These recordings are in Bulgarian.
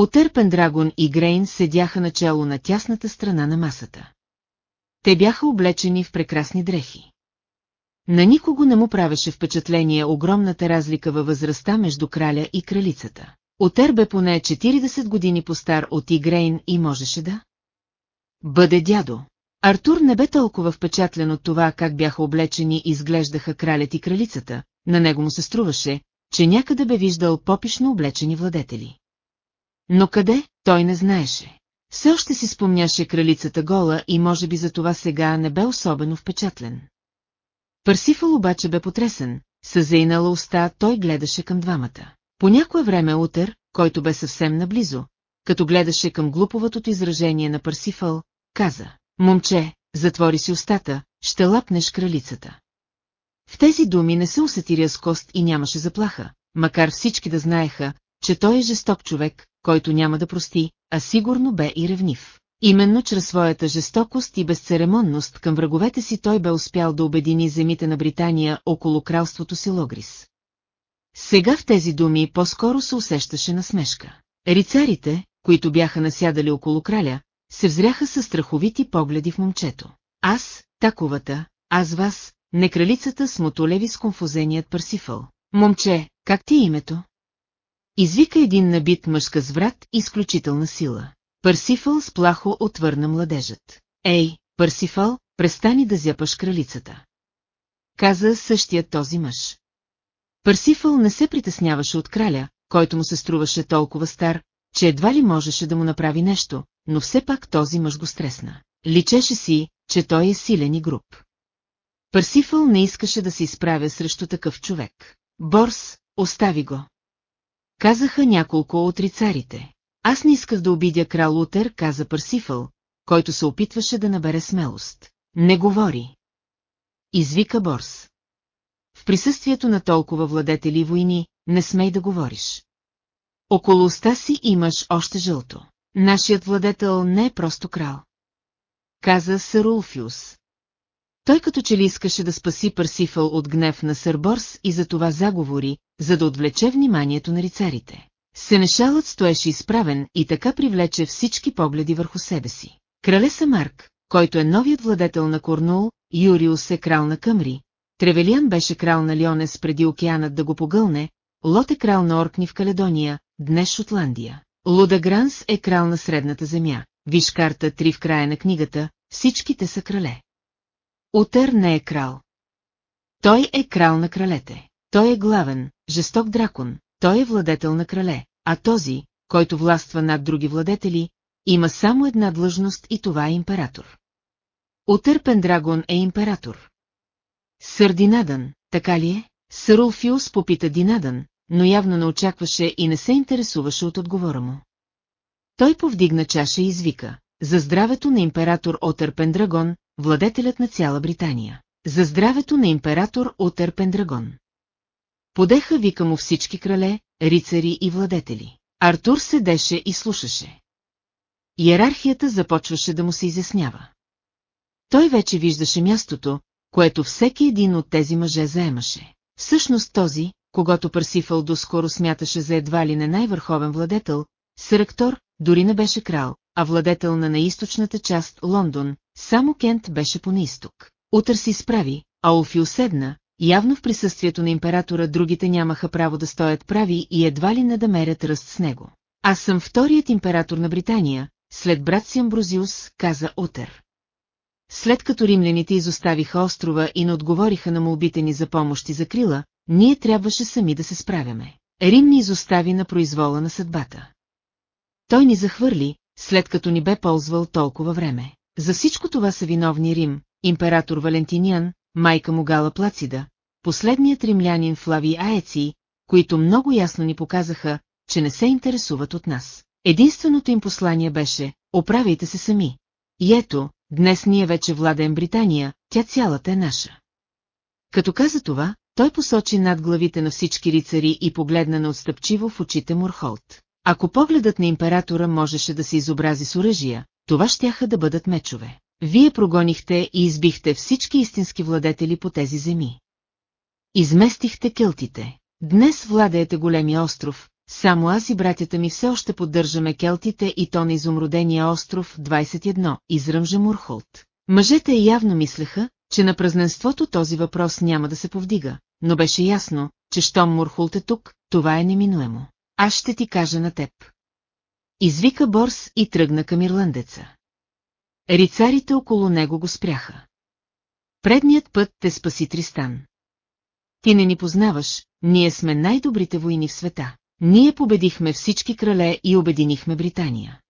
Отер Пендрагон и Грейн седяха начало на тясната страна на масата. Те бяха облечени в прекрасни дрехи. На никого не му правеше впечатление огромната разлика във възрастта между краля и кралицата. Отер бе поне 40 години по-стар от Игрейн и можеше да бъде дядо. Артур не бе толкова впечатлен от това как бяха облечени и изглеждаха кралят и кралицата, на него му се струваше, че някъде бе виждал попишно облечени владетели. Но къде, той не знаеше. Все още си спомняше кралицата гола и може би за това сега не бе особено впечатлен. Парсифал обаче бе потресен, с уста той гледаше към двамата. По някое време Утер, който бе съвсем наблизо, като гледаше към глуповатото изражение на Парсифал, каза, момче, затвори си устата, ще лапнеш кралицата. В тези думи не се усети рязкост и нямаше заплаха, макар всички да знаеха, че той е жесток човек, който няма да прости, а сигурно бе и ревнив. Именно чрез своята жестокост и безцеремонност към враговете си той бе успял да обедини земите на Британия около кралството си Логрис. Сега в тези думи по-скоро се усещаше насмешка. Рицарите, които бяха насядали около краля, се взряха със страховити погледи в момчето. Аз, таковата, аз вас, не кралицата с мотолеви с конфузеният Парсифъл. Момче, как ти е името? Извика един набит мъжка с врат изключителна сила. Парсифъл с плахо отвърна младежът. Ей, Парсифъл, престани да зяпаш кралицата. Каза същият този мъж. Парсифъл не се притесняваше от краля, който му се струваше толкова стар, че едва ли можеше да му направи нещо, но все пак този мъж го стресна. Личеше си, че той е силен и груб. Парсифъл не искаше да се изправя срещу такъв човек. Борс, остави го. Казаха няколко от рицарите. Аз не исках да обидя крал Лутер, каза Парсифъл, който се опитваше да набере смелост. Не говори. Извика Борс. В присъствието на толкова владетели войни, не смей да говориш. Около уста си имаш още жълто. Нашият владетел не е просто крал. Каза Сър Улфиус. Той като че ли искаше да спаси Парсифъл от гнев на Сърборс и за това заговори, за да отвлече вниманието на рицарите. Сенешалът стоеше изправен и така привлече всички погледи върху себе си. Крале Самарк, който е новият владетел на Корнул, Юриус е крал на Къмри, Тревелиан беше крал на Лионес преди океанът да го погълне, Лот е крал на Оркни в Каледония, днес Шотландия. Лудагранс е крал на Средната земя. Виж карта три в края на книгата, всичките са крале. Утър не е крал. Той е крал на кралете. Той е главен, жесток дракон, той е владетел на крале, а този, който властва над други владетели, има само една длъжност и това е император. Утър Пендрагон е император. Сър Динадън, така ли е? Сър Улфиус попита Динадън, но явно не очакваше и не се интересуваше от отговора му. Той повдигна чаша и извика, за здравето на император Отър Пендрагон, владетелят на цяла Британия. За здравето на император Отър Пендрагон. Подеха вика му всички крале, рицари и владетели. Артур седеше и слушаше. Иерархията започваше да му се изяснява. Той вече виждаше мястото, което всеки един от тези мъже заемаше. Всъщност този, когато Парсифал доскоро смяташе за едва ли не най-върховен владетел, Сърактор дори не беше крал, а владетел на наисточната част Лондон, само Кент беше по наисток. Утър си справи, а Олфи уседна, явно в присъствието на императора другите нямаха право да стоят прави и едва ли не да мерят ръст с него. Аз съм вторият император на Британия, след брат си Амброзиус, каза Утър. След като римляните изоставиха острова и не отговориха на молбите ни за помощ и за крила, ние трябваше сами да се справяме. Рим ни изостави на произвола на съдбата. Той ни захвърли, след като ни бе ползвал толкова време. За всичко това са виновни Рим, император Валентиниан, майка му Гала Плацида, последният римлянин Флави Аеци, които много ясно ни показаха, че не се интересуват от нас. Единственото им послание беше, оправяйте се сами. И ето, днес ние вече владеем Британия, тя цялата е наша. Като каза това, той посочи над главите на всички рицари и погледна на отстъпчиво в очите Мурхолт. Ако погледът на императора можеше да се изобрази с оръжия, това щяха да бъдат мечове. Вие прогонихте и избихте всички истински владетели по тези земи. Изместихте келтите. Днес владеете големия остров, само аз и братята ми все още поддържаме келтите и то на изумродения остров 21, изръмжа Мурхолт. Мъжете явно мислеха, че на празненството този въпрос няма да се повдига, но беше ясно, че щом Мурхулт е тук, това е неминуемо. Аз ще ти кажа на теб. Извика Борс и тръгна към ирландеца. Рицарите около него го спряха. Предният път те спаси Тристан. Ти не ни познаваш, ние сме най-добрите войни в света. Ние победихме всички крале и обединихме Британия.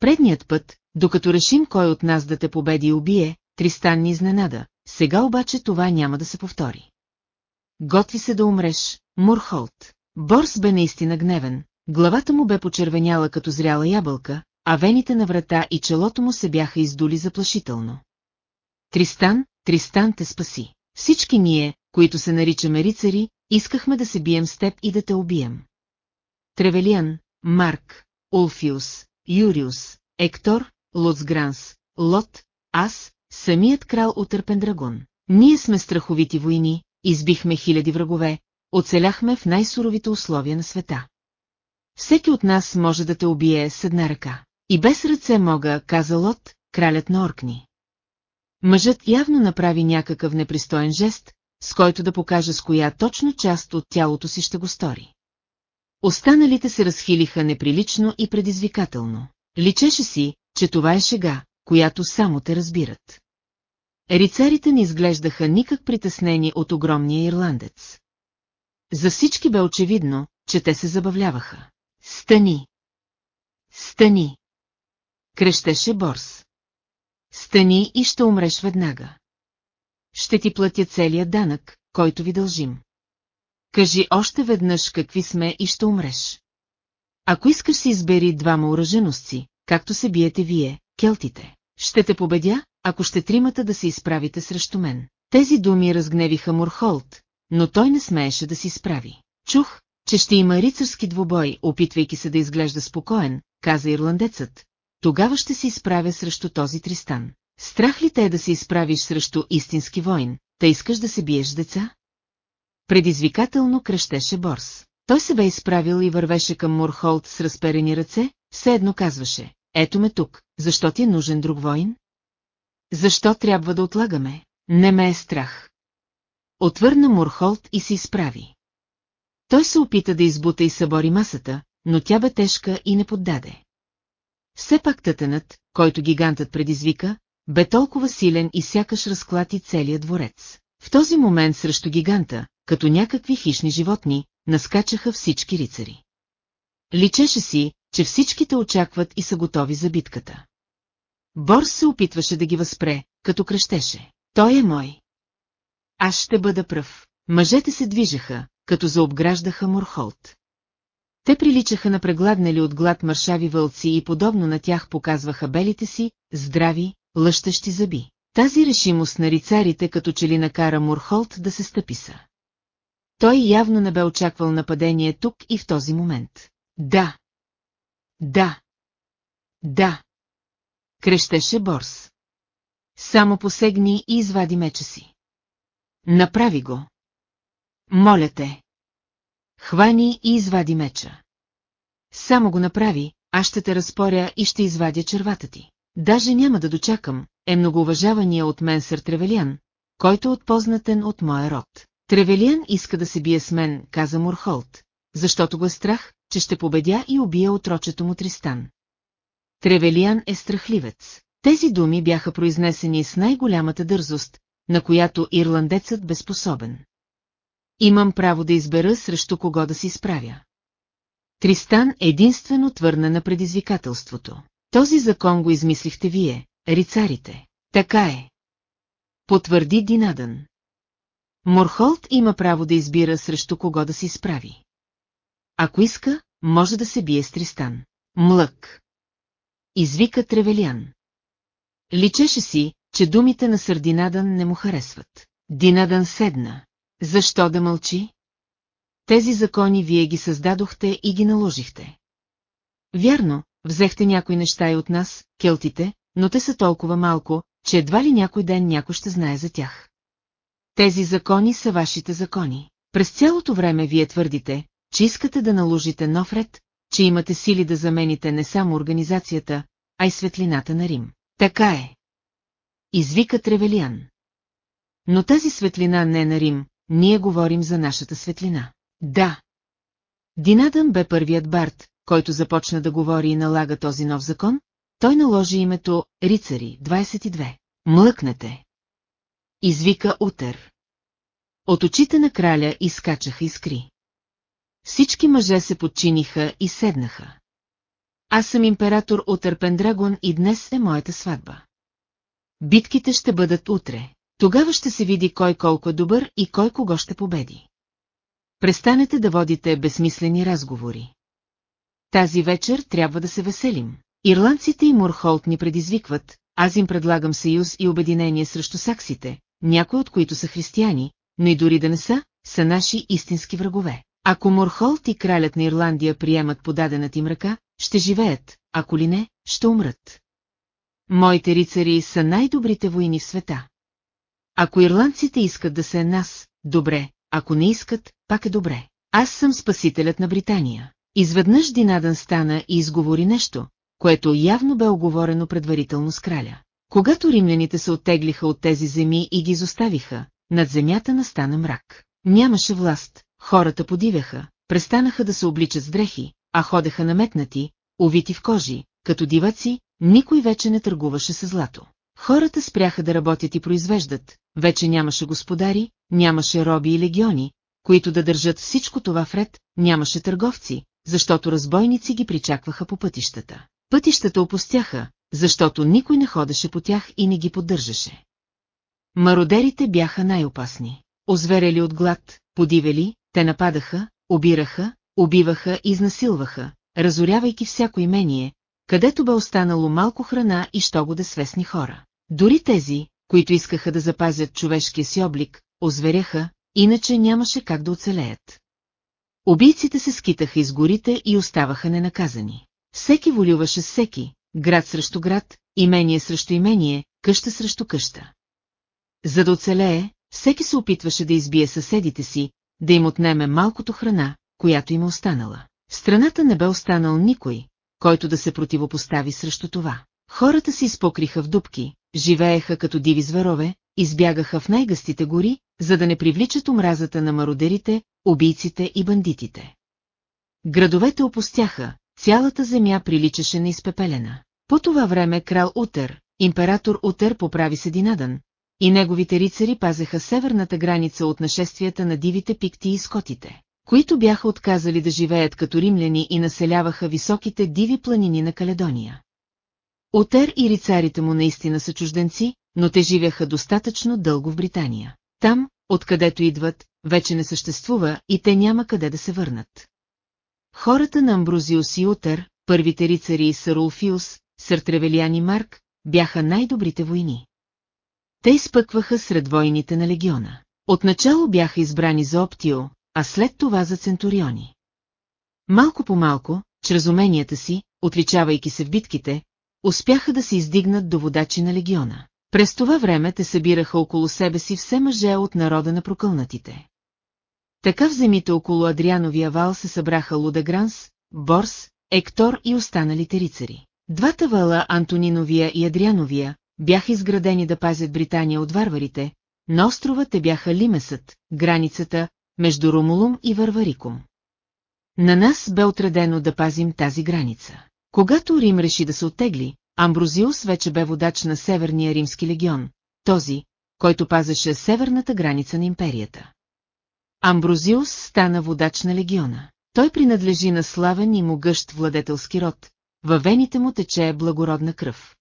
Предният път, докато решим кой от нас да те победи и убие, Тристан ни изненада, сега обаче това няма да се повтори. Готви се да умреш, Мурхолт. Борс бе наистина гневен, главата му бе почервеняла като зряла ябълка, а вените на врата и челото му се бяха издули заплашително. Тристан, Тристан те спаси. Всички ние, които се наричаме рицари, искахме да се бием с теб и да те убием. Тревелиан, Марк, Улфиус, Юриус, Ектор, Лоцгранс, Лот, аз, самият крал от Търпендрагон. Ние сме страховити войни, избихме хиляди врагове, оцеляхме в най-суровите условия на света. Всеки от нас може да те убие с една ръка. И без ръце мога, каза Лот, кралят на Оркни. Мъжът явно направи някакъв непристоен жест, с който да покаже с коя точно част от тялото си ще го стори. Останалите се разхилиха неприлично и предизвикателно. Личеше си, че това е шега, която само те разбират. Рицарите не изглеждаха никак притеснени от огромния ирландец. За всички бе очевидно, че те се забавляваха. Стани! Стани! Крещеше Борс. Стани и ще умреш веднага. Ще ти платя целият данък, който ви дължим. Кажи още веднъж какви сме и ще умреш. Ако искаш си избери двама оръженостци, както се биете вие, келтите. Ще те победя, ако ще тримата да се изправите срещу мен. Тези думи разгневиха Мурхолт, но той не смееше да си справи. Чух, че ще има рицарски двубой, опитвайки се да изглежда спокоен, каза ирландецът. Тогава ще се изправя срещу този Тристан. Страх ли те е да се изправиш срещу истински войн, та искаш да се биеш деца? Предизвикателно кръщеше Борс. Той се бе изправил и вървеше към Мурхолт с разперени ръце, все едно казваше, ето ме тук, защо ти е нужен друг войн? Защо трябва да отлагаме? Не ме е страх. Отвърна Мурхолт и се изправи. Той се опита да избута и събори масата, но тя бе тежка и не поддаде. Все пак тътенът, който гигантът предизвика, бе толкова силен и сякаш разклати целият дворец. В този момент срещу гиганта, като някакви хищни животни, наскачаха всички рицари. Личеше си, че всичките очакват и са готови за битката. Борс се опитваше да ги възпре, като крещеше. Той е мой. Аз ще бъда пръв. Мъжете се движеха, като заобграждаха Морхолт. Те приличаха на прегладнали от глад мършави вълци и подобно на тях показваха белите си, здрави, лъщащи зъби. Тази решимост на рицарите като че ли накара Мурхолт да се стъписа. Той явно не бе очаквал нападение тук и в този момент. Да. Да. Да. Крещеше Борс. Само посегни и извади меча си. Направи го. Моля те. Хвани и извади меча. Само го направи, аз ще те разпоря и ще извадя червата ти. Даже няма да дочакам, е многоуважавания от мен сър Тревелиан, който е отпознатен от моя род. Тревелиан иска да се бие с мен, каза Мурхолт, защото го е страх, че ще победя и убия отрочето му Тристан. Тревелиан е страхливец. Тези думи бяха произнесени с най-голямата дързост, на която ирландецът бе способен. Имам право да избера срещу кого да си справя. Тристан единствено твърна на предизвикателството. Този закон го измислихте вие, рицарите. Така е. Потвърди Динадън. Морхолт има право да избира срещу кого да си справи. Ако иска, може да се бие с Тристан. Млък. Извика Тревелиан. Личеше си, че думите на Сърдинадън не му харесват. Динадън седна. Защо да мълчи? Тези закони вие ги създадохте и ги наложихте. Вярно, взехте някои неща и от нас, келтите, но те са толкова малко, че едва ли някой ден някой ще знае за тях. Тези закони са вашите закони. През цялото време вие твърдите, че искате да наложите нов ред, че имате сили да замените не само организацията, а и светлината на Рим. Така е. Извика Тревелиан. Но тази светлина не е на Рим, ние говорим за нашата светлина. Да. Динадън бе първият Барт, който започна да говори и налага този нов закон, той наложи името Рицари, 22. Млъкнете. Извика Утер. От очите на краля изкачаха искри. Всички мъже се подчиниха и седнаха. Аз съм император Утер Пендрагон и днес е моята сватба. Битките ще бъдат утре. Тогава ще се види кой колко е добър и кой кого ще победи. Престанете да водите безсмислени разговори. Тази вечер трябва да се веселим. Ирландците и Мурхолт ни предизвикват, аз им предлагам съюз и обединение срещу саксите, някои от които са християни, но и дори да не са, са наши истински врагове. Ако Мурхолт и кралят на Ирландия приемат подадената им ръка, ще живеят, ако ли не, ще умрат. Моите рицари са най-добрите войни в света. Ако ирландците искат да се е нас, добре, ако не искат, пак е добре. Аз съм спасителят на Британия. Изведнъж Динадън стана и изговори нещо, което явно бе оговорено предварително с краля. Когато римляните се оттеглиха от тези земи и ги изоставиха, над земята настана мрак. Нямаше власт, хората подивяха, престанаха да се обличат с дрехи, а ходеха наметнати, увити в кожи, като диваци, никой вече не търгуваше с злато. Хората спряха да работят и произвеждат, вече нямаше господари, нямаше роби и легиони, които да държат всичко това вред, нямаше търговци, защото разбойници ги причакваха по пътищата. Пътищата опустяха, защото никой не ходеше по тях и не ги поддържаше. Мародерите бяха най-опасни. Озверели от глад, подивели, те нападаха, обираха, убиваха и изнасилваха, разорявайки всяко имение, където бе останало малко храна и що да свестни хора. Дори тези, които искаха да запазят човешкия си облик, озверяха, иначе нямаше как да оцелеят. Убийците се скитаха из горите и оставаха ненаказани. Всеки волюваше всеки, град срещу град, имение срещу имение, къща срещу къща. За да оцелее, всеки се опитваше да избие съседите си, да им отнеме малкото храна, която им е останала. В страната не бе останал никой, който да се противопостави срещу това. Хората се изпокриха в дубки, живееха като диви зверове, избягаха в най-гъстите гори, за да не привличат омразата на мародерите, убийците и бандитите. Градовете опустяха, цялата земя приличаше на изпепелена. По това време крал Утер, император Утер поправи се Динадън, и неговите рицари пазеха северната граница от нашествията на дивите пикти и скотите, които бяха отказали да живеят като римляни и населяваха високите диви планини на Каледония. Отер и рицарите му наистина са чужденци, но те живяха достатъчно дълго в Британия. Там, откъдето идват, вече не съществува и те няма къде да се върнат. Хората на Амброзиус и Утер, първите рицари и Сарулфиус, Съртревелиан и Марк, бяха най-добрите войни. Те изпъкваха сред войните на легиона. Отначало бяха избрани за Оптио, а след това за Центуриони. Малко по малко, чрез уменията си, отличавайки се в битките, успяха да се издигнат до водачи на легиона. През това време те събираха около себе си все мъже от народа на прокълнатите. Така в земите около Адриановия вал се събраха Лудагранс, Борс, Ектор и останалите рицари. Двата вала Антониновия и Адриановия бяха изградени да пазят Британия от варварите, на острова те бяха Лимесът, границата между Ромулум и Варварикум. На нас бе отредено да пазим тази граница. Когато Рим реши да се оттегли, Амброзиус вече бе водач на Северния римски легион, този, който пазеше северната граница на империята. Амброзиус стана водач на легиона. Той принадлежи на славен и могъщ владетелски род, във вените му тече благородна кръв.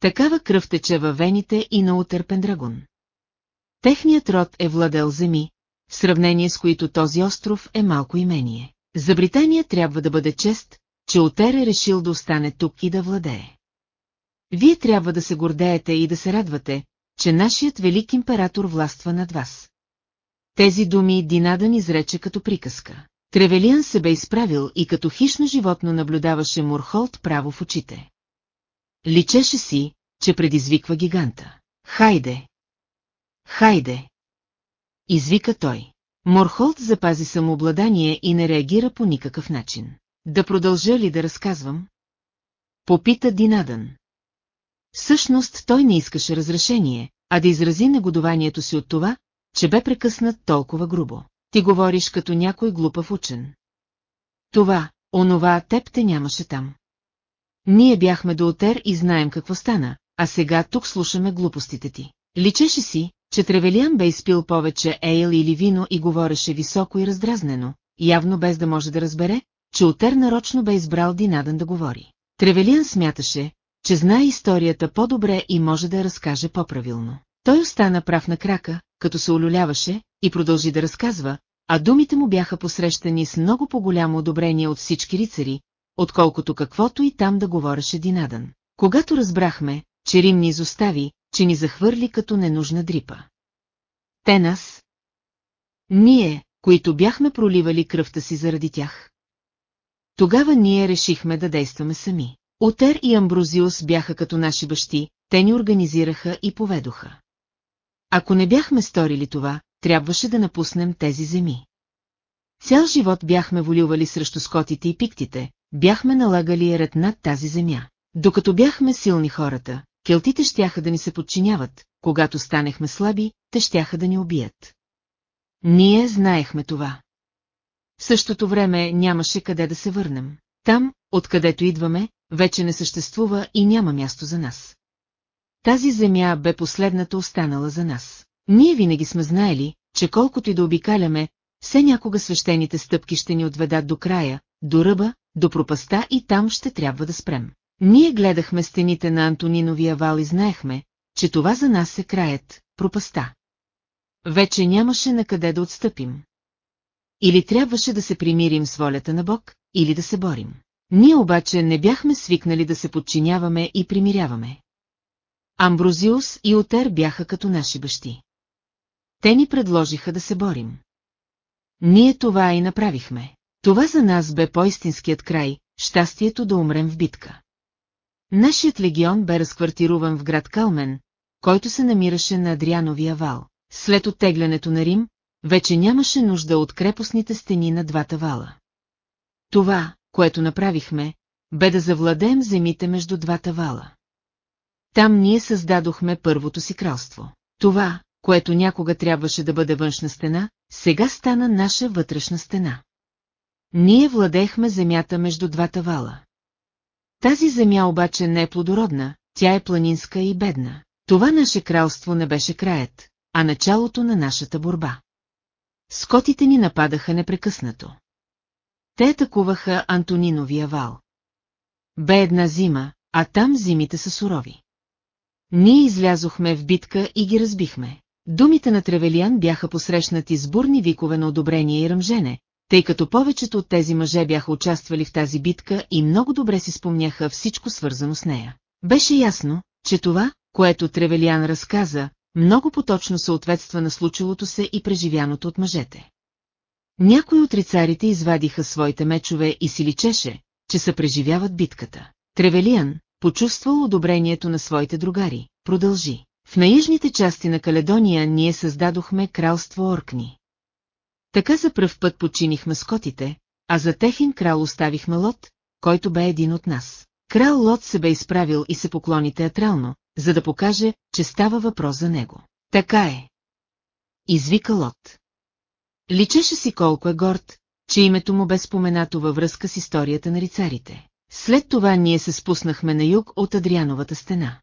Такава кръв тече във вените и на Утер Пендрагон. Техният род е владел земи, в сравнение с които този остров е малко имение. За Британия трябва да бъде чест, че Отер е решил да остане тук и да владее. Вие трябва да се гордеете и да се радвате, че нашият велик император властва над вас. Тези думи Динадън изрече като приказка. Тревелиан се бе изправил и като хищно животно наблюдаваше Мурхолд право в очите. Личеше си, че предизвиква гиганта. Хайде! Хайде! Извика той. Морхолт запази самообладание и не реагира по никакъв начин. Да продължа ли да разказвам? Попита Динадън. Всъщност той не искаше разрешение, а да изрази негодованието си от това, че бе прекъснат толкова грубо. Ти говориш като някой глупав учен. Това, онова, теб те нямаше там. Ние бяхме до Отер и знаем какво стана, а сега тук слушаме глупостите ти. Личеше си, че Тревелиан бе изпил повече ейл или вино и говореше високо и раздразнено, явно без да може да разбере, че Отер нарочно бе избрал Динадън да говори. Тревелиан смяташе, че знае историята по-добре и може да я разкаже по-правилно. Той остана прав на крака, като се олюляваше, и продължи да разказва, а думите му бяха посрещани с много по-голямо одобрение от всички рицари, отколкото каквото и там да говореше Динадън. Когато разбрахме, че Рим ни изостави, че ни захвърли като ненужна дрипа. Те нас? Ние, които бяхме проливали кръвта си заради тях. Тогава ние решихме да действаме сами. Отер и Амброзиус бяха като наши бащи, те ни организираха и поведоха. Ако не бяхме сторили това, трябваше да напуснем тези земи. Цял живот бяхме волювали срещу скотите и пиктите, бяхме налагали ред над тази земя. Докато бяхме силни хората, келтите щяха да ни се подчиняват, когато станехме слаби, те щяха да ни убият. Ние знаехме това. В същото време нямаше къде да се върнем. Там, откъдето идваме, вече не съществува и няма място за нас. Тази земя бе последната останала за нас. Ние винаги сме знаели, че колкото и да обикаляме, все някога свещените стъпки ще ни отведат до края, до ръба, до пропаста и там ще трябва да спрем. Ние гледахме стените на Антониновия вал и знаехме, че това за нас е краят, пропаста. Вече нямаше на къде да отстъпим. Или трябваше да се примирим с волята на Бог, или да се борим. Ние обаче не бяхме свикнали да се подчиняваме и примиряваме. Амброзиус и Отер бяха като наши бащи. Те ни предложиха да се борим. Ние това и направихме. Това за нас бе по-истинският край, щастието да умрем в битка. Нашият легион бе разквартируван в град Калмен, който се намираше на Адриановия вал. След оттеглянето на Рим, вече нямаше нужда от крепостните стени на двата вала. Това, което направихме, бе да завладеем земите между двата вала. Там ние създадохме първото си кралство. Това, което някога трябваше да бъде външна стена, сега стана наша вътрешна стена. Ние владеехме земята между двата вала. Тази земя обаче не е плодородна, тя е планинска и бедна. Това наше кралство не беше краят, а началото на нашата борба. Скотите ни нападаха непрекъснато. Те атакуваха Антониновия вал. Бе една зима, а там зимите са сурови. Ние излязохме в битка и ги разбихме. Думите на Тревелиан бяха посрещнати с бурни викове на одобрение и ръмжене, тъй като повечето от тези мъже бяха участвали в тази битка и много добре си спомняха всичко свързано с нея. Беше ясно, че това, което Тревелиан разказа, много поточно съответства на случилото се и преживяното от мъжете. Някои от рицарите извадиха своите мечове и си личеше, че са преживяват битката. Тревелиан, почувствал одобрението на своите другари, продължи. В наижните части на Каледония ние създадохме кралство Оркни. Така за пръв път починихме скотите, а за техен крал оставихме Лот, който бе един от нас. Крал Лот се бе изправил и се поклони театрално, за да покаже, че става въпрос за него. Така е. Извика Лот. Личеше си колко е горд, че името му бе споменато във връзка с историята на рицарите. След това ние се спуснахме на юг от Адриановата стена.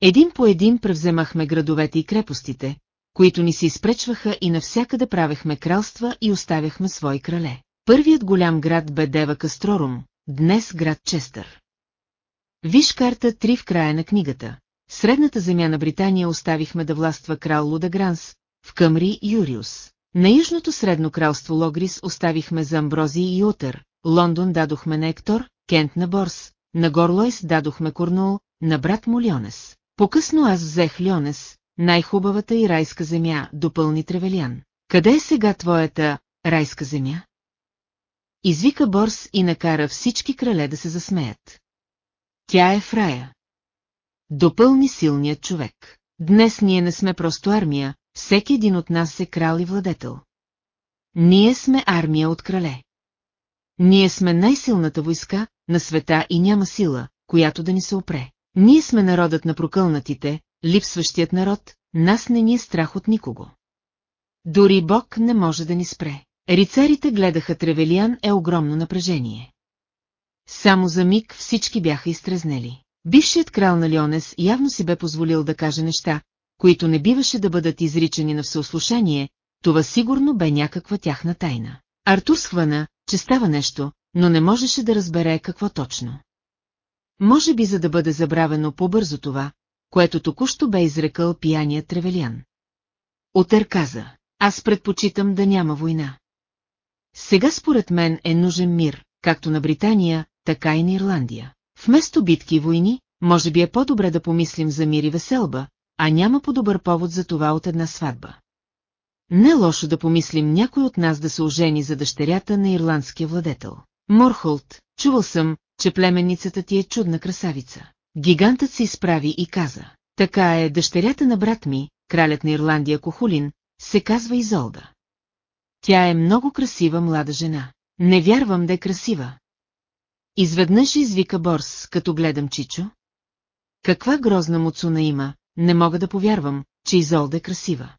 Един по един превземахме градовете и крепостите, които ни се изпречваха и навсякъде правехме кралства и оставяхме свои крале. Първият голям град бе Дева Кастрорум, днес град Честър. Виж карта 3 в края на книгата. Средната земя на Британия оставихме да властва крал Лудагранс, в Къмри Юриус. На Южното средно кралство Логрис оставихме за Амброзий и Утър, Лондон дадохме на Ектор, Кент на Борс, на Горлойс дадохме Корнул, на брат му Лионес. По-късно аз взех Лионес, най-хубавата и райска земя, допълни Тревелян. Къде е сега твоята райска земя? Извика Борс и накара всички крале да се засмеят. Тя е в рая. Допълни силният човек. Днес ние не сме просто армия, всеки един от нас е крал и владетел. Ние сме армия от крале. Ние сме най-силната войска на света и няма сила, която да ни се опре. Ние сме народът на прокълнатите, липсващият народ, нас не ни е страх от никого. Дори Бог не може да ни спре. Рицарите гледаха Тревелиан е огромно напрежение. Само за миг всички бяха изтрезнели. Бившият крал на Лионес явно си бе позволил да каже неща, които не биваше да бъдат изричани на всеослушание, това сигурно бе някаква тяхна тайна. Артур схвана, че става нещо, но не можеше да разбере какво точно. Може би за да бъде забравено по-бързо това, което току-що бе изрекал пияният Тревелиан. Отер каза, аз предпочитам да няма война. Сега според мен е нужен мир, както на Британия, така и на Ирландия. Вместо битки и войни, може би е по-добре да помислим за мир и веселба, а няма по-добър повод за това от една сватба. Не е лошо да помислим някой от нас да се ожени за дъщерята на ирландския владетел. Морхолт, чувал съм, че племенницата ти е чудна красавица. Гигантът се изправи и каза, така е дъщерята на брат ми, кралят на Ирландия Кохулин, се казва Изолда. Тя е много красива млада жена. Не вярвам да е красива. Изведнъж извика Борс, като гледам Чичо. Каква грозна муцуна има, не мога да повярвам, че Изолда е красива.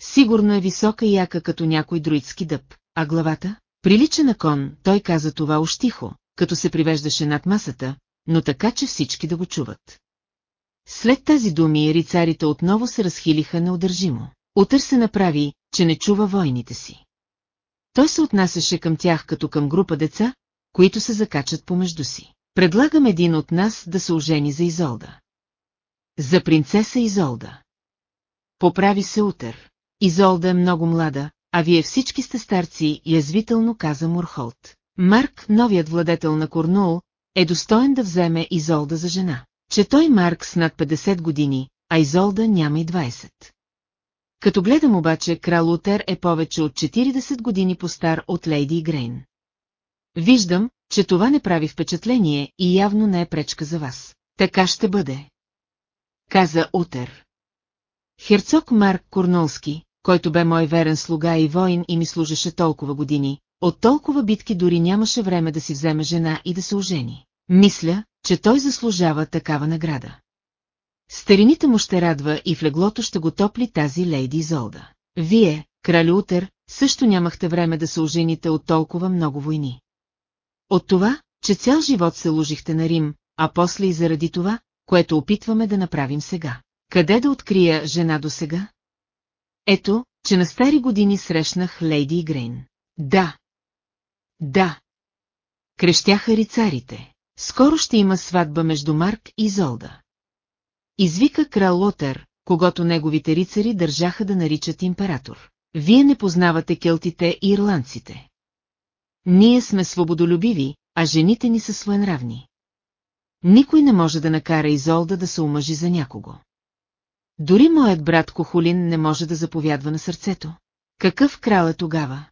Сигурно е висока и яка като някой друидски дъб, а главата? Прилича на кон, той каза това уж тихо, като се привеждаше над масата, но така, че всички да го чуват. След тази думи рицарите отново се разхилиха неудържимо. Утър се направи, че не чува войните си. Той се отнасяше към тях като към група деца, които се закачат помежду си. Предлагам един от нас да се ожени за Изолда. За принцеса Изолда. Поправи се Утър. Изолда е много млада, а вие всички сте старци, язвително каза Мурхолт. Марк, новият владетел на Корнул, е достоен да вземе Изолда за жена. Че той Марк с над 50 години, а Изолда няма и 20. Като гледам обаче, крал Утер е повече от 40 години по-стар от Лейди Грейн. Виждам, че това не прави впечатление и явно не е пречка за вас. Така ще бъде. Каза Утер. Херцог Марк Корнолски, който бе мой верен слуга и воин и ми служеше толкова години, от толкова битки дори нямаше време да си вземе жена и да се ожени. Мисля, че той заслужава такава награда. Старините му ще радва и в леглото ще го топли тази лейди Изолда. Вие, крали Утер, също нямахте време да се ожените от толкова много войни. От това, че цял живот се лужихте на Рим, а после и заради това, което опитваме да направим сега. Къде да открия жена до сега? Ето, че на стари години срещнах Лейди Грейн. Да. Да. Крещяха рицарите. Скоро ще има сватба между Марк и Золда. Извика крал Лотер, когато неговите рицари държаха да наричат император. Вие не познавате келтите и ирландците. Ние сме свободолюбиви, а жените ни са своенравни. Никой не може да накара Изолда да се омъжи за някого. Дори моят брат Кохолин не може да заповядва на сърцето. Какъв крал е тогава?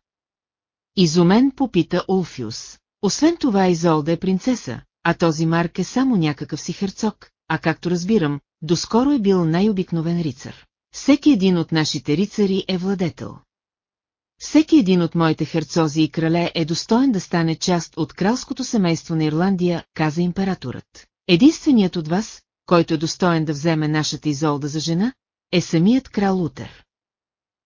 Изумен попита Улфиус. Освен това Изолда е принцеса, а този Марк е само някакъв си херцог, а както разбирам, доскоро е бил най-обикновен рицар. Всеки един от нашите рицари е владетел. Всеки един от моите херцози и крале е достоен да стане част от кралското семейство на Ирландия, каза императорът. Единственият от вас, който е достоен да вземе нашата Изолда за жена, е самият крал Утер.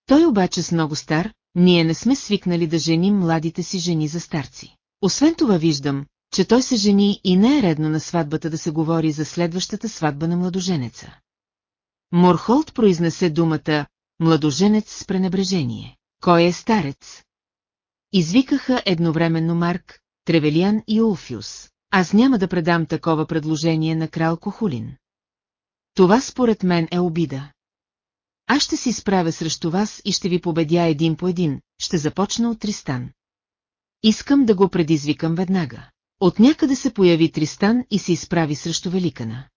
Той обаче с много стар, ние не сме свикнали да женим младите си жени за старци. Освен това виждам, че той се жени и не е редно на сватбата да се говори за следващата сватба на младоженеца. Морхолд произнесе думата «младоженец с пренебрежение». Кой е старец? Извикаха едновременно Марк, Тревелиан и Улфиус. Аз няма да предам такова предложение на крал Кохулин. Това според мен е обида. Аз ще си справя срещу вас и ще ви победя един по един, ще започна от Тристан. Искам да го предизвикам веднага. От някъде се появи Тристан и се изправи срещу Великана.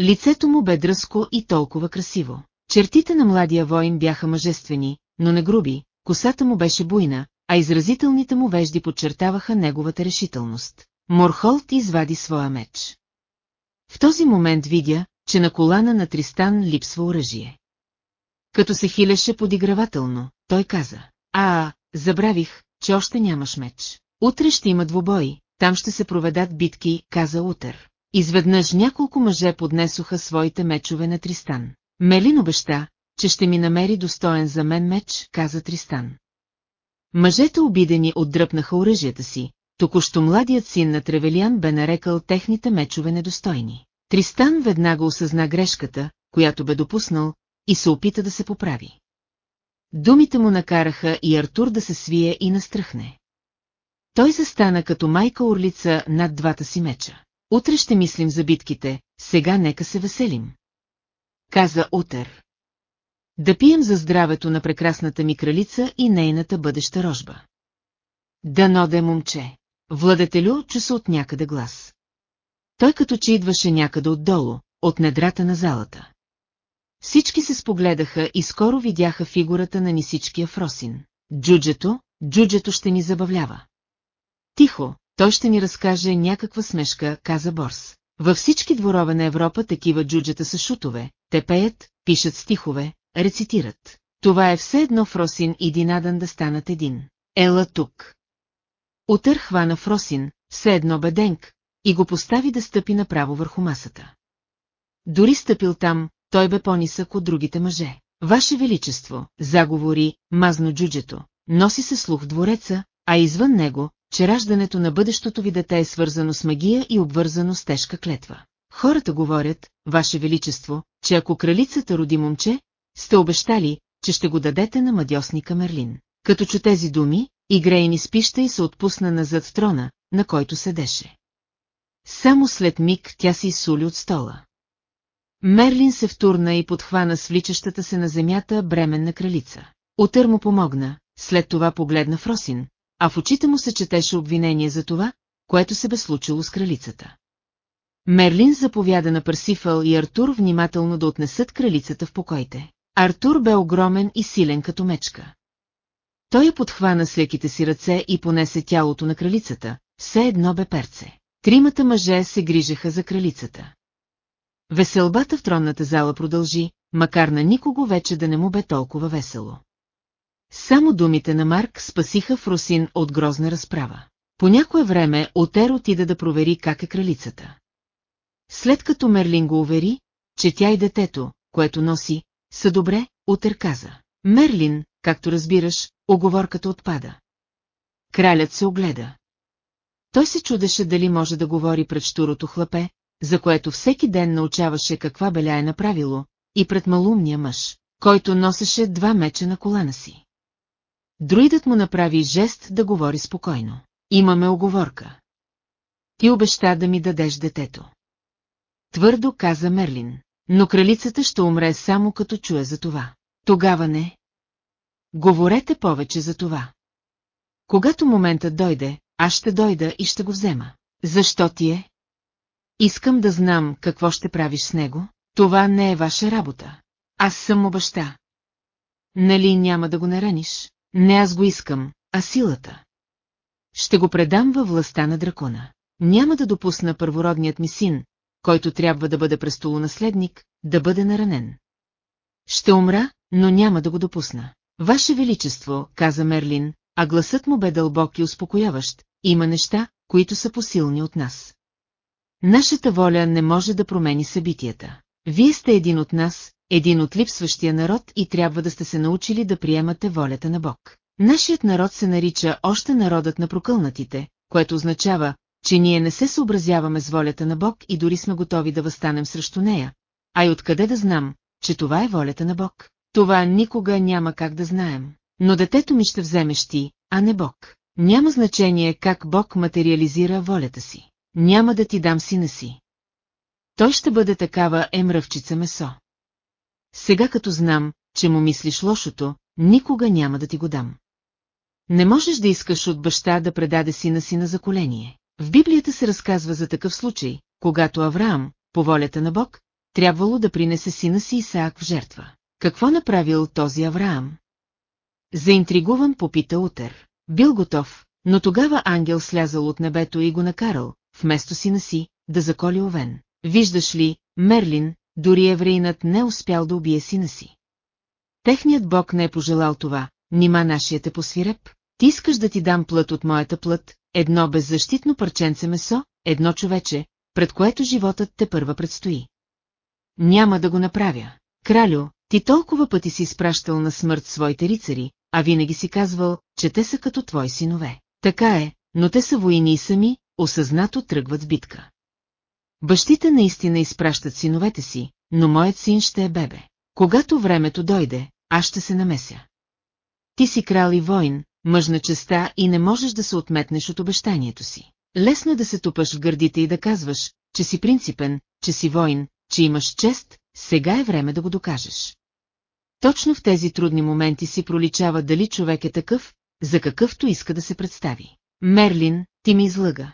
Лицето му бе дръско и толкова красиво. Чертите на младия воин бяха мъжествени, но не груби, косата му беше буйна, а изразителните му вежди подчертаваха неговата решителност. Морхолт извади своя меч. В този момент видя, че на колана на Тристан липсва оръжие. Като се хилеше подигравателно, той каза, А, забравих, че още нямаш меч. Утре ще има двубой, там ще се проведат битки, каза Утър. Изведнъж няколко мъже поднесоха своите мечове на Тристан. Мелин обеща, че ще ми намери достоен за мен меч, каза Тристан. Мъжете обидени отдръпнаха оръжията си, току-що младият син на Тревелиан бе нарекал техните мечове недостойни. Тристан веднага осъзна грешката, която бе допуснал, и се опита да се поправи. Думите му накараха и Артур да се свие и настръхне. Той застана като майка орлица над двата си меча. Утре ще мислим за битките, сега нека се веселим. Каза Утер. Да пием за здравето на прекрасната ми кралица и нейната бъдеща рожба. Да де момче. Владетелю чу се от някъде глас. Той като че идваше някъде отдолу, от недрата на залата. Всички се спогледаха и скоро видяха фигурата на нисичкия Фросин. Джуджето, джуджето ще ни забавлява. Тихо, той ще ни разкаже някаква смешка, каза Борс. Във всички дворове на Европа такива джуджета са шутове, те пеят, пишат стихове, рецитират. Това е все едно Фросин и Динадан да станат един. Ела тук. Утър хвана Фросин, все едно беденк, и го постави да стъпи направо върху масата. Дори стъпил там, той бе по-нисък от другите мъже. Ваше Величество, заговори, мазно джуджето, носи се слух двореца, а извън него, че раждането на бъдещото ви дете е свързано с магия и обвързано с тежка клетва. Хората говорят, Ваше Величество, че ако кралицата роди момче, сте обещали, че ще го дадете на мадьосника Мерлин. Като чу тези думи, Игрейни спища и се отпусна назад в трона, на който седеше. Само след миг тя се изсули от стола. Мерлин се втурна и подхвана свличащата се на земята бременна кралица. Отър му помогна, след това погледна Фросин, а в очите му се четеше обвинение за това, което се бе случило с кралицата. Мерлин заповяда на Парсифъл и Артур внимателно да отнесат кралицата в покоите. Артур бе огромен и силен като мечка. Той я подхвана с леките си ръце и понесе тялото на кралицата, все едно бе перце. Тримата мъже се грижеха за кралицата. Веселбата в тронната зала продължи, макар на никого вече да не му бе толкова весело. Само думите на Марк спасиха Фросин от грозна разправа. По някое време Отер отида да провери как е кралицата. След като Мерлин го увери, че тя и детето, което носи, са добре, Отер каза. Мерлин, както разбираш, оговорката отпада. Кралят се огледа. Той се чудеше дали може да говори пред штурото хлапе, за което всеки ден научаваше каква беля е направило, и пред малумния мъж, който носеше два меча на колана си. Друидът му направи жест да говори спокойно. Имаме оговорка. Ти обеща да ми дадеш детето. Твърдо каза Мерлин, но кралицата ще умре само като чуе за това. Тогава не. Говорете повече за това. Когато моментът дойде, аз ще дойда и ще го взема. Защо ти е? Искам да знам какво ще правиш с него. Това не е ваша работа. Аз съм му баща. Нали няма да го нараниш? Не аз го искам, а силата. Ще го предам във властта на дракона. Няма да допусна първородният ми син, който трябва да бъде престолонаследник, да бъде наранен. Ще умра, но няма да го допусна. Ваше Величество, каза Мерлин, а гласът му бе дълбок и успокояващ, има неща, които са посилни от нас. Нашата воля не може да промени събитията. Вие сте един от нас, един от липсващия народ и трябва да сте се научили да приемате волята на Бог. Нашият народ се нарича още народът на прокълнатите, което означава, че ние не се съобразяваме с волята на Бог и дори сме готови да възстанем срещу нея. А и откъде да знам, че това е волята на Бог? Това никога няма как да знаем. Но детето ми ще вземеш ти, а не Бог. Няма значение как Бог материализира волята си. Няма да ти дам сина си. Той ще бъде такава емръвчица месо. Сега като знам, че му мислиш лошото, никога няма да ти го дам. Не можеш да искаш от баща да предаде сина си на заколение. В Библията се разказва за такъв случай, когато Авраам, по волята на Бог, трябвало да принесе сина си Исаак в жертва. Какво направил този Авраам? Заинтригуван попита Утер. Бил готов, но тогава ангел слязал от небето и го накарал, вместо сина си, да заколи овен. Виждаш ли, Мерлин, дори евреинът не успял да убие сина си. Техният бог не е пожелал това, нима нашият е посвиреп? Ти искаш да ти дам плът от моята плът, едно беззащитно парченце месо, едно човече, пред което животът те първа предстои. Няма да го направя. Кралю, ти толкова пъти си изпращал на смърт своите рицари, а винаги си казвал, че те са като твои синове. Така е, но те са воини и сами, осъзнато тръгват с битка. Бащите наистина изпращат синовете си, но моят син ще е бебе. Когато времето дойде, аз ще се намеся. Ти си крал и воин, мъж на честа и не можеш да се отметнеш от обещанието си. Лесно е да се тупаш в гърдите и да казваш, че си принципен, че си воин, че имаш чест, сега е време да го докажеш. Точно в тези трудни моменти си проличава дали човек е такъв, за какъвто иска да се представи. Мерлин, ти ми излъга.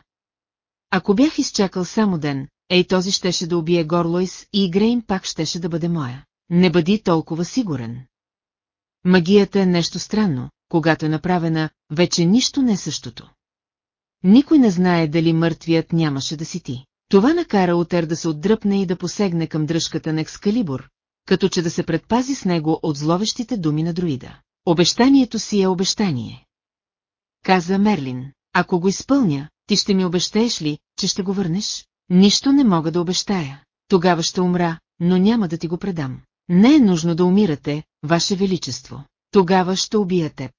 Ако бях изчакал само ден, ей този щеше да убие Горлойс и Грейн пак щеше да бъде моя. Не бъди толкова сигурен. Магията е нещо странно, когато е направена, вече нищо не е същото. Никой не знае дали мъртвият нямаше да си ти. Това накара Утер да се отдръпне и да посегне към дръжката на Екскалибур, като че да се предпази с него от зловещите думи на друида. Обещанието си е обещание. Каза Мерлин, ако го изпълня, ти ще ми обещаеш ли, че ще го върнеш? Нищо не мога да обещая. Тогава ще умра, но няма да ти го предам. Не е нужно да умирате, Ваше Величество. Тогава ще убия теб.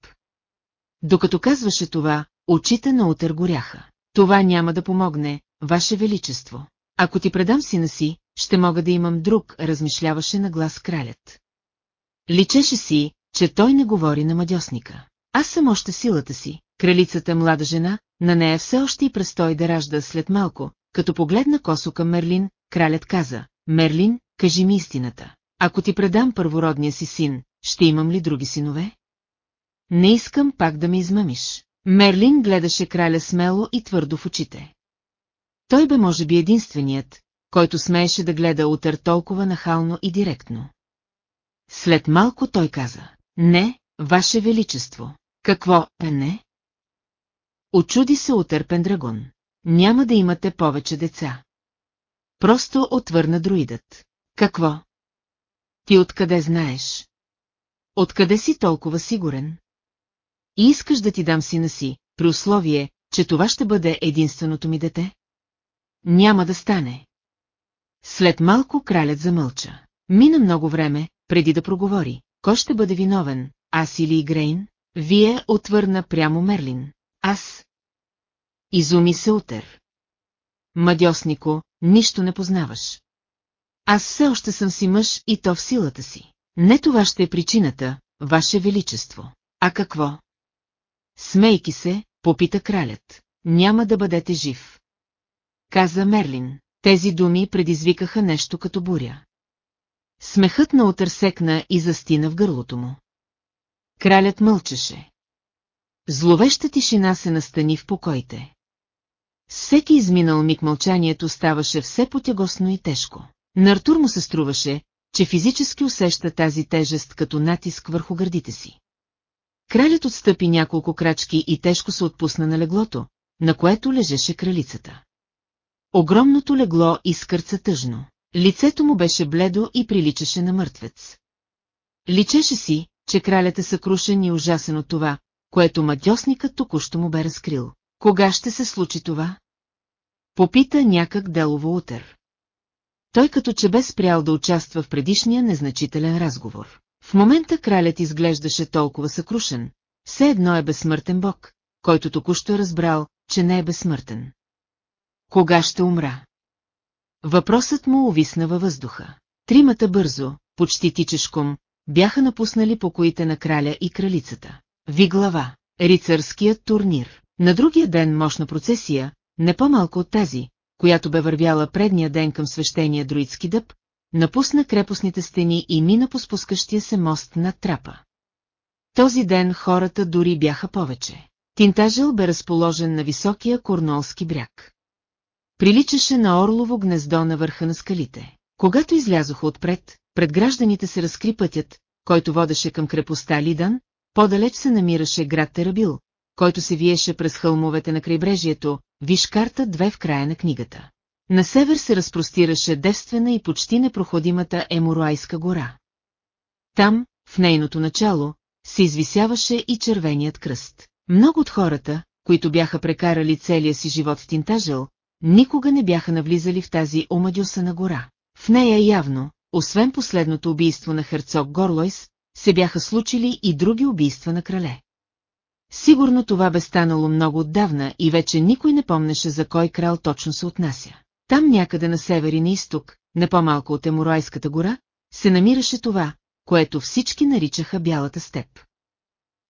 Докато казваше това, очите на Утър горяха. Това няма да помогне, Ваше Величество. Ако ти предам сина си, ще мога да имам друг, размишляваше на глас кралят. Личеше си, че той не говори на мадьосника. Аз съм още силата си, кралицата млада жена, на нея все още и престой да ражда след малко, като погледна косо към Мерлин, кралят каза, Мерлин, кажи ми истината. Ако ти предам първородния си син, ще имам ли други синове? Не искам пак да ме измъмиш. Мерлин гледаше краля смело и твърдо в очите. Той бе може би единственият, който смееше да гледа утър толкова нахално и директно. След малко той каза, не, Ваше Величество, какво е не? Очуди се утър Пендрагон. Няма да имате повече деца. Просто отвърна друидът. Какво? Ти откъде знаеш? Откъде си толкова сигурен? И искаш да ти дам сина си, при условие, че това ще бъде единственото ми дете? Няма да стане. След малко кралят замълча. Мина много време, преди да проговори. Кой ще бъде виновен, аз или Игрейн? Вие отвърна прямо Мерлин. Аз. Изуми се утер. Мадьоснико, нищо не познаваш. Аз все още съм си мъж и то в силата си. Не това ще е причината, Ваше Величество. А какво? Смейки се, попита кралят. Няма да бъдете жив. Каза Мерлин. Тези думи предизвикаха нещо като буря. Смехът на отърсекна и застина в гърлото му. Кралят мълчеше. Зловеща тишина се настани в покоите. Всеки изминал миг мълчанието ставаше все потягосно и тежко. На Артур му се струваше, че физически усеща тази тежест като натиск върху гърдите си. Кралят отстъпи няколко крачки и тежко се отпусна на леглото, на което лежеше кралицата. Огромното легло изкърца тъжно. Лицето му беше бледо и приличаше на мъртвец. Личеше си, че кралят е съкрушен и ужасен от това, което мадьосникът току-що му бе разкрил. Кога ще се случи това? Попита някак делово утър. Той като че бе спрял да участва в предишния незначителен разговор. В момента кралят изглеждаше толкова съкрушен, все едно е безсмъртен бог, който току-що е разбрал, че не е безсмъртен. Кога ще умра? Въпросът му увисна във въздуха. Тримата бързо, почти тичешком, бяха напуснали покоите на краля и кралицата. Ви глава, рицарският турнир. На другия ден мощна процесия, не по-малко от тази, която бе вървяла предния ден към свещения друидски дъб, напусна крепостните стени и мина по спускащия се мост над трапа. Този ден хората дори бяха повече. Тинтажел бе разположен на високия корнолски бряг. Приличаше на орлово гнездо на върха на скалите. Когато излязоха отпред, пред гражданите се разкри пътят, който водеше към крепостта Лидан, по-далеч се намираше град Терабил, който се виеше през хълмовете на крайбрежието, виж карта две в края на книгата. На север се разпростираше девствена и почти непроходимата Еморуайска гора. Там, в нейното начало, се извисяваше и червеният кръст. Много от хората, които бяха прекарали целия си живот в Тинтажел, никога не бяха навлизали в тази омадюсана гора. В нея явно, освен последното убийство на херцог Горлойс, се бяха случили и други убийства на крале. Сигурно това бе станало много отдавна и вече никой не помнеше за кой крал точно се отнася. Там някъде на север и на изток, не по-малко от Еморойската гора, се намираше това, което всички наричаха Бялата степ.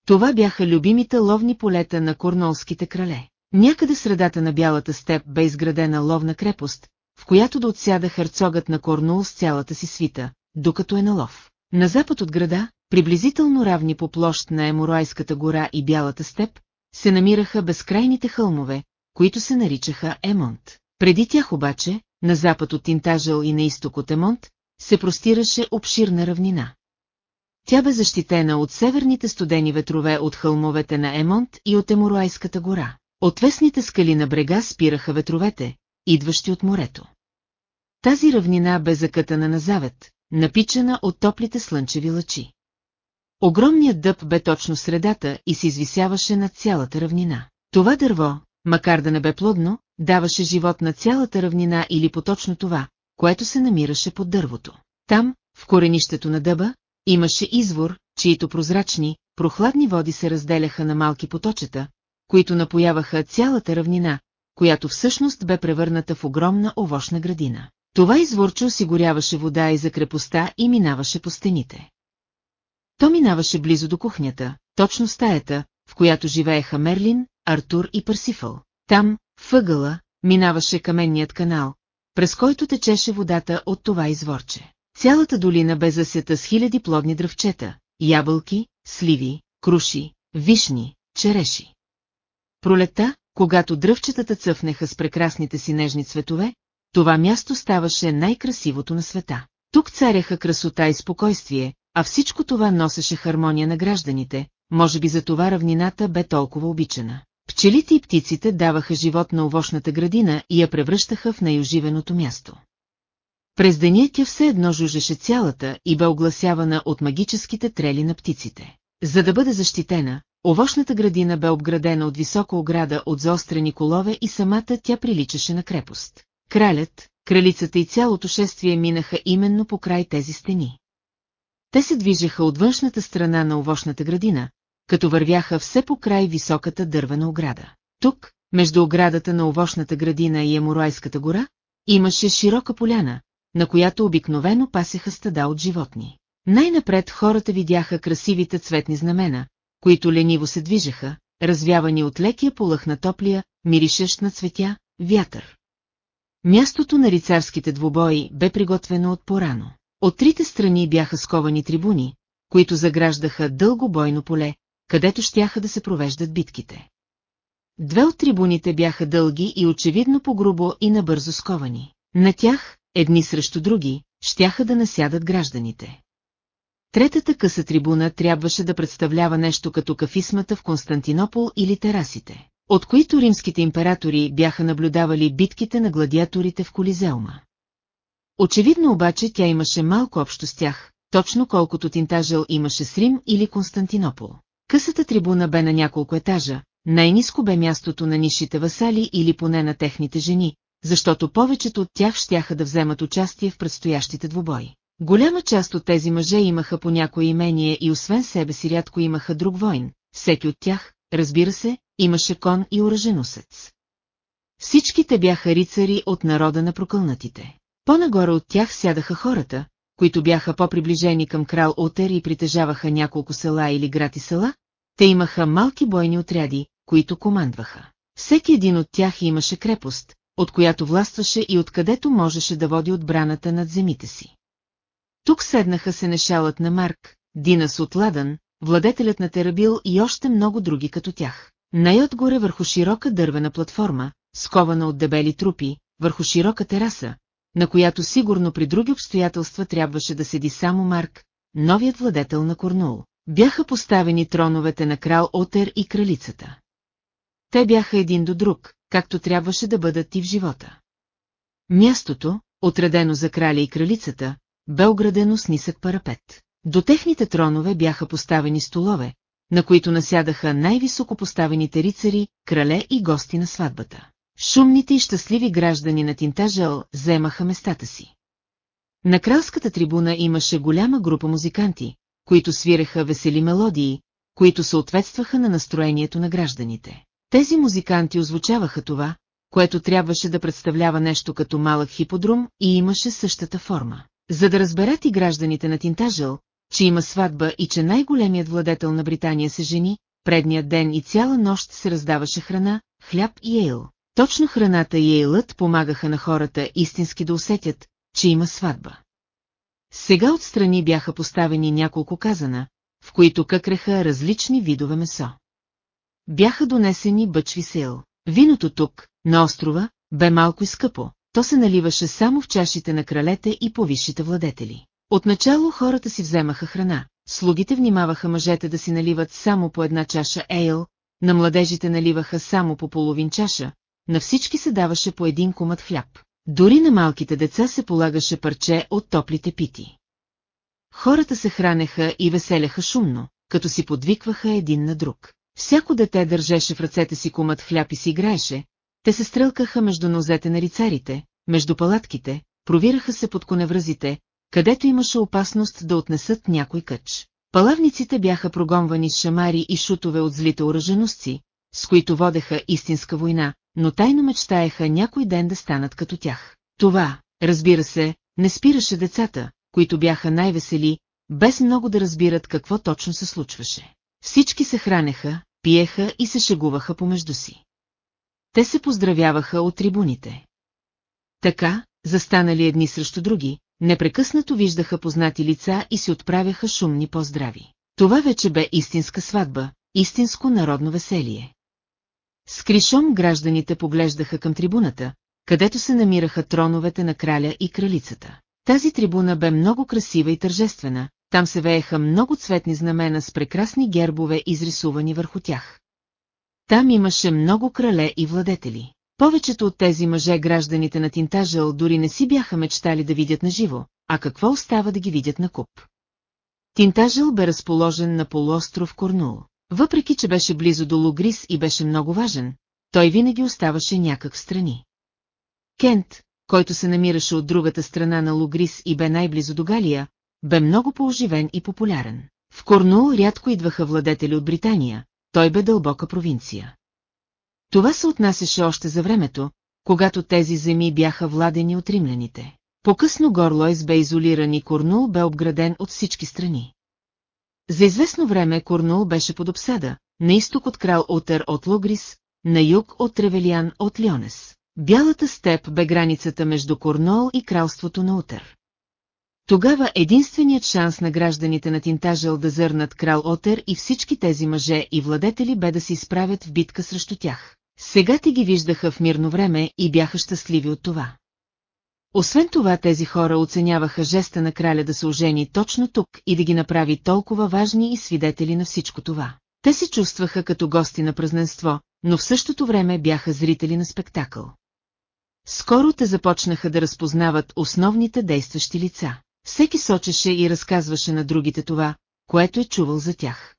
Това бяха любимите ловни полета на корнолските крале. Някъде средата на Бялата степ бе изградена ловна крепост, в която да отсяда херцогът на Корнул с цялата си свита, докато е на лов. На запад от града, приблизително равни по площ на Еморайската гора и Бялата степ, се намираха безкрайните хълмове, които се наричаха Емонт. Преди тях обаче, на запад от Тинтажъл и на изток от Емонт, се простираше обширна равнина. Тя бе защитена от северните студени ветрове от хълмовете на Емонт и от Еморуайската гора. Отвесните скали на брега спираха ветровете, идващи от морето. Тази равнина бе закътана на завет, напичана от топлите слънчеви лъчи. Огромният дъб бе точно средата и се извисяваше над цялата равнина. Това дърво, макар да не бе плодно, даваше живот на цялата равнина или поточно това, което се намираше под дървото. Там, в коренището на дъба, имаше извор, чието прозрачни, прохладни води се разделяха на малки поточета, които напояваха цялата равнина, която всъщност бе превърната в огромна овощна градина. Това изворче осигуряваше вода и за крепостта и минаваше по стените. То минаваше близо до кухнята, точно стаята, в която живееха Мерлин, Артур и Парсифъл. Там, въгъла, минаваше каменният канал, през който течеше водата от това изворче. Цялата долина бе засета с хиляди плодни дръвчета, ябълки, сливи, круши, вишни, череши. Пролета, когато дръвчетата цъфнеха с прекрасните си нежни цветове, това място ставаше най-красивото на света. Тук царяха красота и спокойствие, а всичко това носеше хармония на гражданите, може би за това равнината бе толкова обичана. Пчелите и птиците даваха живот на овощната градина и я превръщаха в най-оживеното място. През деня тя все едно жужеше цялата и бе огласявана от магическите трели на птиците. За да бъде защитена, овощната градина бе обградена от висока ограда от заострени колове и самата тя приличаше на крепост. Кралят, кралицата и цялото шествие минаха именно по край тези стени. Те се движеха от външната страна на овощната градина, като вървяха все по край високата дървена ограда. Тук, между оградата на овощната градина и Еморойската гора, имаше широка поляна, на която обикновено пасеха стада от животни. Най-напред хората видяха красивите цветни знамена, които лениво се движеха, развявани от лекия полъх на топлия, миришещ на цветя, вятър. Мястото на рицарските двубои бе приготвено от порано. От трите страни бяха сковани трибуни, които заграждаха дълго бойно поле, където щяха да се провеждат битките. Две от трибуните бяха дълги и очевидно по-грубо и набързо сковани. На тях, едни срещу други, щяха да насядат гражданите. Третата къса трибуна трябваше да представлява нещо като кафисмата в Константинопол или терасите, от които римските императори бяха наблюдавали битките на гладиаторите в Колизеума. Очевидно обаче тя имаше малко общо с тях, точно колкото Тинтажел имаше с Рим или Константинопол. Късата трибуна бе на няколко етажа, най-низко бе мястото на нишите васали или поне на техните жени, защото повечето от тях щяха да вземат участие в предстоящите двубои. Голяма част от тези мъже имаха по някое имение и освен себе си рядко имаха друг войн, всеки от тях, разбира се, имаше кон и оръженосец. Всичките бяха рицари от народа на прокълнатите. По-нагоре от тях сядаха хората, които бяха по-приближени към крал Отер и притежаваха няколко села или град и села, те имаха малки бойни отряди, които командваха. Всеки един от тях имаше крепост, от която властваше и откъдето можеше да води отбраната над земите си. Тук седнаха се нешалът на Марк, Динас от Ладън, владетелят на Терабил и още много други като тях. Най-отгоре върху широка дървена платформа, скована от дебели трупи, върху широка тераса, на която сигурно при други обстоятелства трябваше да седи само Марк, новият владетел на Корнул. Бяха поставени троновете на крал Отер и кралицата. Те бяха един до друг, както трябваше да бъдат и в живота. Мястото, отредено за краля и кралицата, бе оградено с нисък парапет. До техните тронове бяха поставени столове, на които насядаха най-високо поставените рицари, крале и гости на сватбата. Шумните и щастливи граждани на Тинтажел вземаха местата си. На кралската трибуна имаше голяма група музиканти, които свиреха весели мелодии, които съответстваха на настроението на гражданите. Тези музиканти озвучаваха това, което трябваше да представлява нещо като малък хиподрум и имаше същата форма. За да разберат и гражданите на Тинтажел, че има сватба и че най-големият владетел на Британия се жени, предният ден и цяла нощ се раздаваше храна, хляб и ейл. Точно храната и ейлът помагаха на хората истински да усетят, че има сватба. Сега отстрани бяха поставени няколко казана, в които къкреха различни видове месо. Бяха донесени бъчви сел. Виното тук, на острова, бе малко и скъпо, то се наливаше само в чашите на кралете и повисшите владетели. Отначало хората си вземаха храна, слугите внимаваха мъжете да си наливат само по една чаша ейл, на младежите наливаха само по половин чаша, на всички се даваше по един комът хляб. Дори на малките деца се полагаше парче от топлите пити. Хората се хранеха и веселяха шумно, като си подвикваха един на друг. Всяко дете държеше в ръцете си комът хляб и си играеше, те се стрелкаха между нозете на рицарите, между палатките, провираха се под коневразите, където имаше опасност да отнесат някой къч. Палавниците бяха прогонвани с шамари и шутове от злите оръженосци, с които водеха истинска война, но тайно мечтаеха някой ден да станат като тях. Това, разбира се, не спираше децата, които бяха най-весели, без много да разбират какво точно се случваше. Всички се хранеха, пиеха и се шегуваха помежду си. Те се поздравяваха от трибуните. Така, застанали едни срещу други, непрекъснато виждаха познати лица и се отправяха шумни поздрави. Това вече бе истинска сватба, истинско народно веселие. С кришом гражданите поглеждаха към трибуната, където се намираха троновете на краля и кралицата. Тази трибуна бе много красива и тържествена, там се вееха много цветни знамена с прекрасни гербове изрисувани върху тях. Там имаше много крале и владетели. Повечето от тези мъже гражданите на Тинтажел дори не си бяха мечтали да видят на живо, а какво остава да ги видят на куп. Тинтажел бе разположен на полуостров Корнул. Въпреки, че беше близо до Лугрис и беше много важен, той винаги оставаше някак в страни. Кент, който се намираше от другата страна на Лугрис и бе най-близо до Галия, бе много пооживен и популярен. В Корнул рядко идваха владетели от Британия, той бе дълбока провинция. Това се отнасяше още за времето, когато тези земи бяха владени от римляните. По-късно Горлойс бе изолиран и Корнул бе обграден от всички страни. За известно време Корнул беше под обсада, на изток от крал Отер от Лугрис, на юг от Тревелиан от Лионес. Бялата степ бе границата между Корнол и кралството на Утер. Тогава единственият шанс на гражданите на Тинтажел да зърнат крал Отер и всички тези мъже и владетели бе да се изправят в битка срещу тях. Сега те ги виждаха в мирно време и бяха щастливи от това. Освен това тези хора оценяваха жеста на краля да се ожени точно тук и да ги направи толкова важни и свидетели на всичко това. Те се чувстваха като гости на празненство, но в същото време бяха зрители на спектакъл. Скоро те започнаха да разпознават основните действащи лица. Всеки сочеше и разказваше на другите това, което е чувал за тях.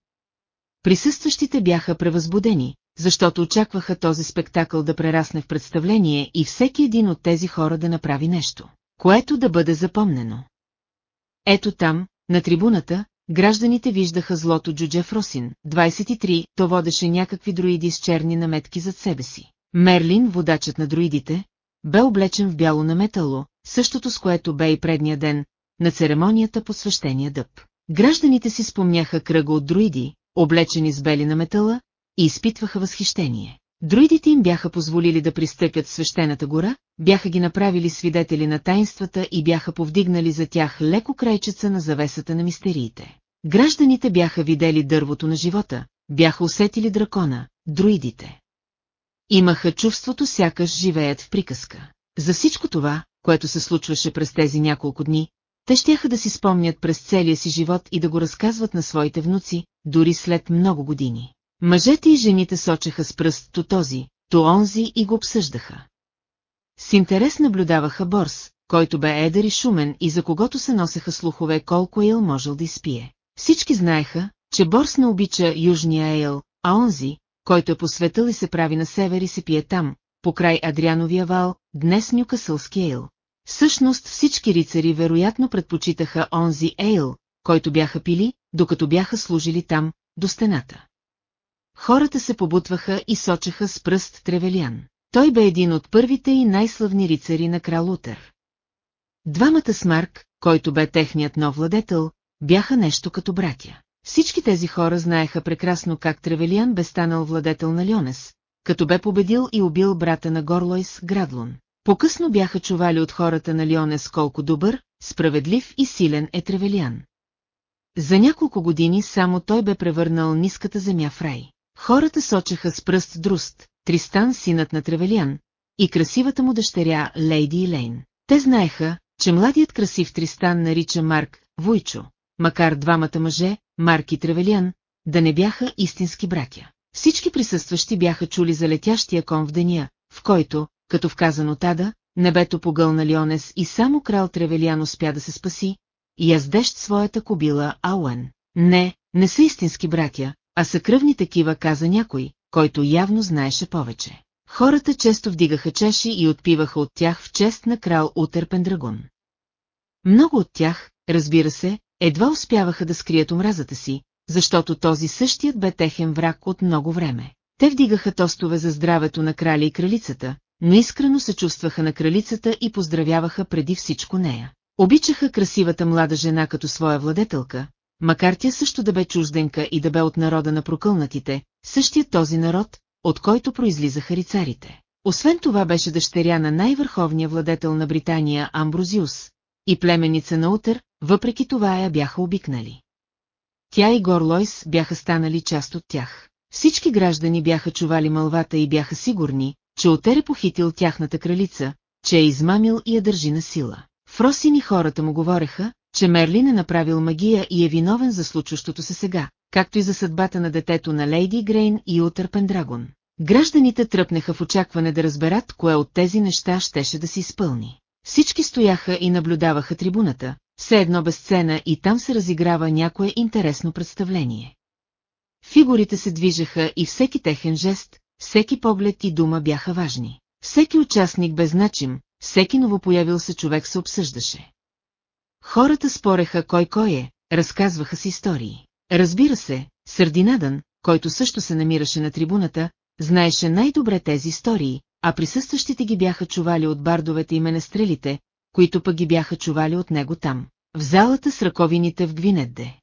Присъстващите бяха превъзбудени, защото очакваха този спектакъл да прерасне в представление и всеки един от тези хора да направи нещо, което да бъде запомнено. Ето там, на трибуната, гражданите виждаха злото Джудже Фросин, 23, то водеше някакви друиди с черни наметки зад себе си. Мерлин, водачът на друидите, бе облечен в бяло наметало, същото с което бе и предния ден, на церемонията по свещения дъб. Гражданите си спомняха кръга от друиди, облечени с бели на метала, и изпитваха възхищение. Друидите им бяха позволили да пристъпят свещената гора, бяха ги направили свидетели на тайнствата и бяха повдигнали за тях леко крайчеца на завесата на мистериите. Гражданите бяха видели дървото на живота, бяха усетили дракона, друидите. Имаха чувството сякаш живеят в приказка. За всичко това, което се случваше през тези няколко дни, те щяха да си спомнят през целия си живот и да го разказват на своите внуци, дори след много години. Мъжете и жените сочеха с пръст то този, то онзи и го обсъждаха. С интерес наблюдаваха Борс, който бе едър и шумен и за когото се носеха слухове колко Ейл можел да изпие. Всички знаеха, че Борс не обича южния Ейл, а онзи, който е посветъл и се прави на север и се пие там, покрай Адриановия вал, днес Нюкасълски Ейл. Всъщност всички рицари вероятно предпочитаха онзи Ейл, който бяха пили, докато бяха служили там, до стената. Хората се побутваха и сочеха с пръст Тревелиан. Той бе един от първите и най-славни рицари на крал Утър. Двамата с Марк, който бе техният нов владетел, бяха нещо като братя. Всички тези хора знаеха прекрасно как Тревелиан бе станал владетел на Льонес, като бе победил и убил брата на Горлойс, Градлун. По-късно бяха чували от хората на Льонес колко добър, справедлив и силен е Тревелиан. За няколко години само той бе превърнал ниската земя в рай. Хората сочеха с пръст Друст, Тристан синът на Тревелиан, и красивата му дъщеря Лейди Илейн. Те знаеха, че младият красив Тристан нарича Марк Войчо, макар двамата мъже, Марк и Тревелиан, да не бяха истински братя. Всички присъстващи бяха чули за летящия кон в деня, в който, като вказано Тада, небето погълна Лионес и само крал Тревелиан успя да се спаси, и яздещ своята кобила Ауен. Не, не са истински братя, а са кръвни такива, каза някой, който явно знаеше повече. Хората често вдигаха чаши и отпиваха от тях в чест на крал Утер Пендрагон. Много от тях, разбира се, едва успяваха да скрият омразата си, защото този същият бе техен враг от много време. Те вдигаха тостове за здравето на краля и кралицата, но искрено се чувстваха на кралицата и поздравяваха преди всичко нея. Обичаха красивата млада жена като своя владетелка, макар тя също да бе чужденка и да бе от народа на прокълнатите, същият този народ, от който произлизаха рицарите. Освен това беше дъщеря на най-върховния владетел на Британия Амброзиус и племеница на Утър, въпреки това я бяха обикнали. Тя и Горлойс бяха станали част от тях. Всички граждани бяха чували мълвата и бяха сигурни, че Отер е похитил тяхната кралица, че е измамил и я държи на сила. Фросини хората му говореха, че Мерлин е направил магия и е виновен за случващото се сега, както и за съдбата на детето на Лейди Грейн и Утър Пендрагон. Гражданите тръпнеха в очакване да разберат, кое от тези неща щеше да се изпълни. Всички стояха и наблюдаваха трибуната, все едно без сцена и там се разиграва някое интересно представление. Фигурите се движеха и всеки техен жест, всеки поглед и дума бяха важни. Всеки участник бе значим, всеки новопоявил се човек се обсъждаше. Хората спореха кой кой е, разказваха си истории. Разбира се, Сърдинадън, който също се намираше на трибуната, знаеше най-добре тези истории, а присъстващите ги бяха чували от бардовете и менестрелите, които пък ги бяха чували от него там, в залата с ръковините в Гвинедде.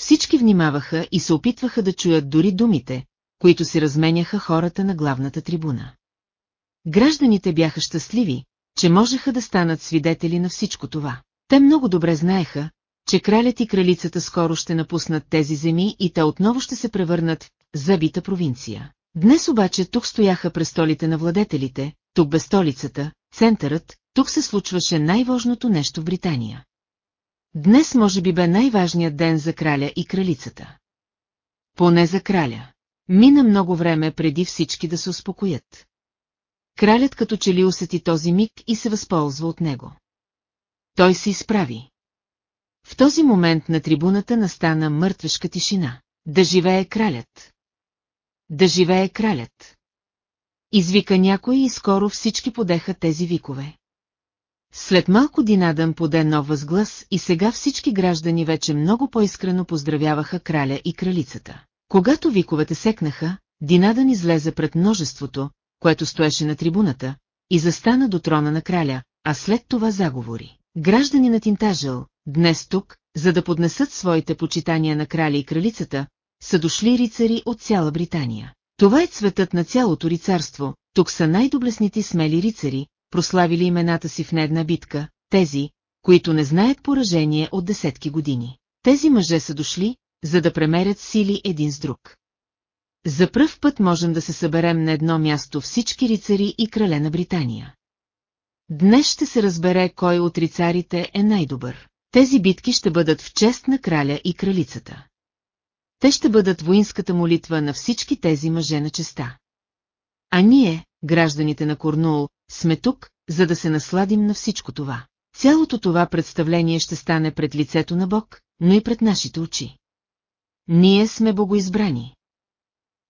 Всички внимаваха и се опитваха да чуят дори думите, които си разменяха хората на главната трибуна. Гражданите бяха щастливи, че можеха да станат свидетели на всичко това. Те много добре знаеха, че кралят и кралицата скоро ще напуснат тези земи и те отново ще се превърнат в забита провинция. Днес обаче тук стояха престолите на владетелите, тук бе столицата, центърът, тук се случваше най-важното нещо в Британия. Днес може би бе най-важният ден за краля и кралицата. Поне за краля. Мина много време преди всички да се успокоят. Кралят като че ли усети този миг и се възползва от него. Той се изправи. В този момент на трибуната настана мъртвешка тишина. Да живее кралят! Да живее кралят! Извика някой и скоро всички подеха тези викове. След малко Динадън поде нов възглас и сега всички граждани вече много по-искрено поздравяваха краля и кралицата. Когато виковете секнаха, Динадън излезе пред множеството, което стоеше на трибуната, и застана до трона на краля, а след това заговори. Граждани на Тинтажъл, днес тук, за да поднесат своите почитания на краля и кралицата, са дошли рицари от цяла Британия. Това е цветът на цялото рицарство, тук са най-доблесните смели рицари, прославили имената си в не битка, тези, които не знаят поражение от десетки години. Тези мъже са дошли, за да премерят сили един с друг. За пръв път можем да се съберем на едно място всички рицари и крале на Британия. Днес ще се разбере кой от рицарите е най-добър. Тези битки ще бъдат в чест на краля и кралицата. Те ще бъдат воинската молитва на всички тези мъже на честа. А ние, гражданите на Корнул, сме тук, за да се насладим на всичко това. Цялото това представление ще стане пред лицето на Бог, но и пред нашите очи. Ние сме богоизбрани.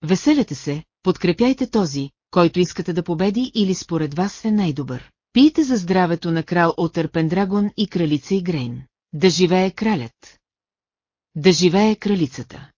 Веселете се, подкрепяйте този, който искате да победи или според вас е най-добър. Пийте за здравето на крал Отър Пендрагон и кралица Игрейн. Да живее кралят! Да живее кралицата!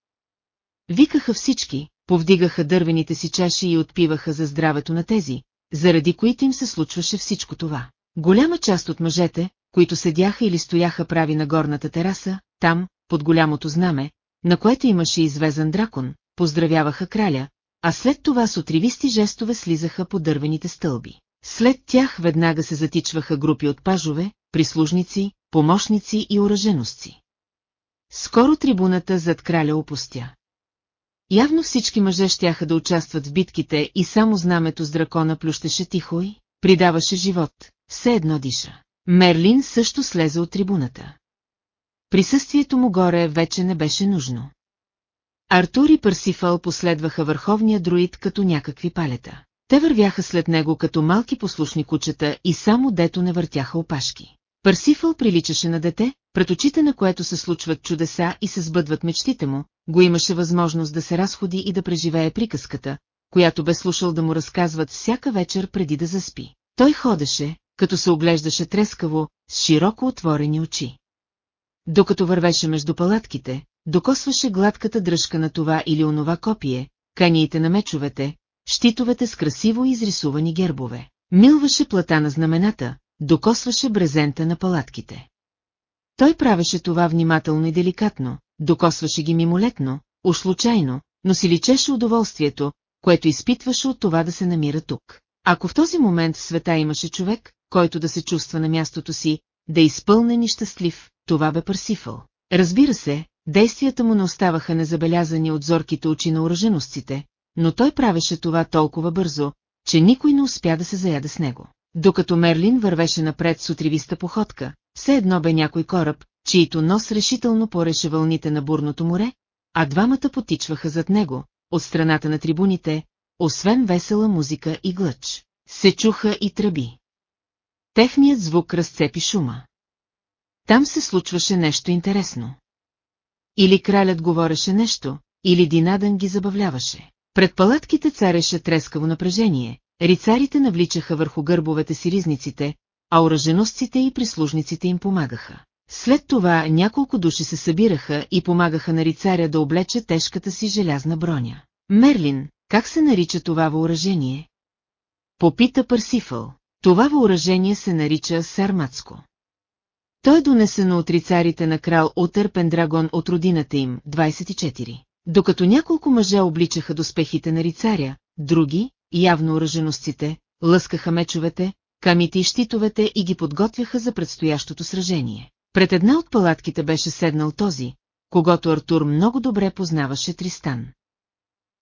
Викаха всички, повдигаха дървените си чаши и отпиваха за здравето на тези, заради които им се случваше всичко това. Голяма част от мъжете, които седяха или стояха прави на горната тераса, там, под голямото знаме, на което имаше извезан дракон, поздравяваха краля, а след това с отривисти жестове слизаха по дървените стълби. След тях веднага се затичваха групи от пажове, прислужници, помощници и оръженостци. Скоро трибуната зад краля опустя. Явно всички мъже щяха да участват в битките и само знамето с дракона плющеше тихо и придаваше живот, все едно диша. Мерлин също слезе от трибуната. Присъствието му горе вече не беше нужно. Артур и Парсифал последваха върховния друид като някакви палета. Те вървяха след него като малки послушни кучета и само дето не въртяха опашки. Парсифал приличаше на дете, пред очите на което се случват чудеса и се сбъдват мечтите му, го имаше възможност да се разходи и да преживее приказката, която бе слушал да му разказват всяка вечер преди да заспи. Той ходеше, като се оглеждаше трескаво, с широко отворени очи. Докато вървеше между палатките, докосваше гладката дръжка на това или онова копие, каниите на мечовете, щитовете с красиво изрисувани гербове. Милваше плата на знамената, докосваше брезента на палатките. Той правеше това внимателно и деликатно, докосваше ги мимолетно, уж случайно, но си личеше удоволствието, което изпитваше от това да се намира тук. Ако в този момент в света имаше човек, който да се чувства на мястото си, да е изпълнен и щастлив, това бе Парсифъл. Разбира се, действията му не оставаха незабелязани от зорките очи на ураженостите, но той правеше това толкова бързо, че никой не успя да се заяде с него. Докато Мерлин вървеше напред с отривиста походка, все едно бе някой кораб, чието нос решително пореше вълните на бурното море, а двамата потичваха зад него, от страната на трибуните, освен весела музика и глъч. Се чуха и тръби. Техният звук разцепи шума. Там се случваше нещо интересно. Или кралят говореше нещо, или Динадън ги забавляваше. Пред палатките цареше трескаво напрежение, рицарите навличаха върху гърбовете си ризниците, а оръженостците и прислужниците им помагаха. След това няколко души се събираха и помагаха на рицаря да облече тежката си желязна броня. Мерлин, как се нарича това въоръжение? Попита Парсифъл. Това въоръжение се нарича Сарматско. Той е донесено от рицарите на крал Утър Пендрагон от родината им, 24. Докато няколко мъже обличаха доспехите на рицаря, други, явно оръженостите, лъскаха мечовете, камите и щитовете и ги подготвяха за предстоящото сражение. Пред една от палатките беше седнал този, когато Артур много добре познаваше Тристан.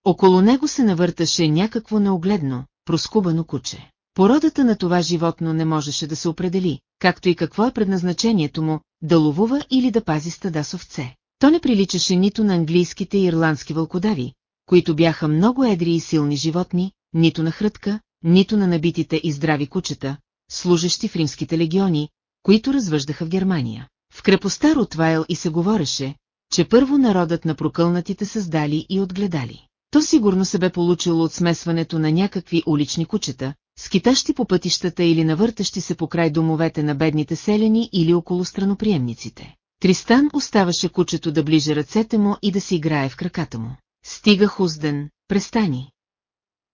Около него се навърташе някакво неогледно, проскубано куче. Породата на това животно не можеше да се определи, както и какво е предназначението му, да ловува или да пази стада с овце. То не приличаше нито на английските и ирландски вълкодави, които бяха много едри и силни животни, нито на хрътка, нито на набитите и здрави кучета, служещи в римските легиони, които развъждаха в Германия. В крепостта Ротвайл и се говореше, че първо народът на прокълнатите създали и отгледали. То сигурно се бе получило от смесването на някакви улични кучета, скитащи по пътищата или навъртащи се по край домовете на бедните селени или около страноприемниците. Тристан оставаше кучето да ближе ръцете му и да си играе в краката му. Стига хузден, престани.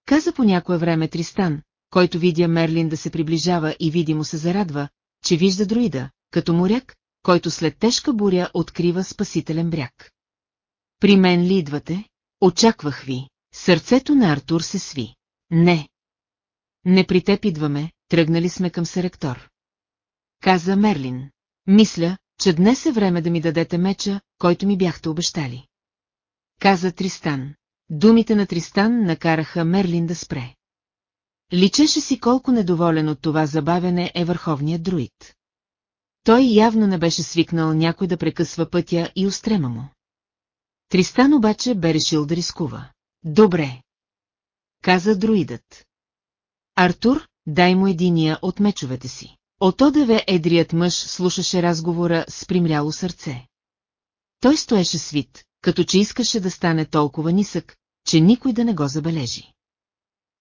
Каза по някое време Тристан, който видя Мерлин да се приближава и видимо се зарадва, че вижда друида, като моряк, който след тежка буря открива спасителен бряг. При мен ли идвате? Очаквах ви. Сърцето на Артур се сви. Не. Не при теб идваме, тръгнали сме към Серектор. Каза Мерлин. Мисля, че днес е време да ми дадете меча, който ми бяхте обещали. Каза Тристан. Думите на Тристан накараха Мерлин да спре. Личеше си колко недоволен от това забавяне е върховният друид. Той явно не беше свикнал някой да прекъсва пътя и устрема му. Тристан обаче бе решил да рискува. Добре. Каза друидът. Артур, дай му единия от мечовете си. От одеве едрият мъж слушаше разговора с примряло сърце. Той стоеше свит, като че искаше да стане толкова нисък, че никой да не го забележи.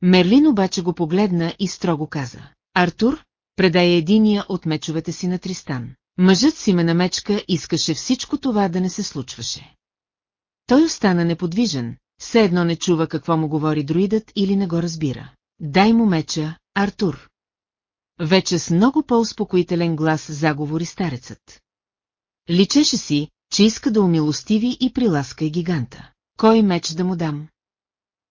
Мерлин обаче го погледна и строго каза. Артур, предай единия от мечовете си на Тристан. Мъжът си ме намечка искаше всичко това да не се случваше. Той остана неподвижен, все едно не чува какво му говори друидът или не го разбира. Дай му меча, Артур. Вече с много по-успокоителен глас заговори старецът. Личеше си, че иска да умилостиви и приласка гиганта. Кой меч да му дам?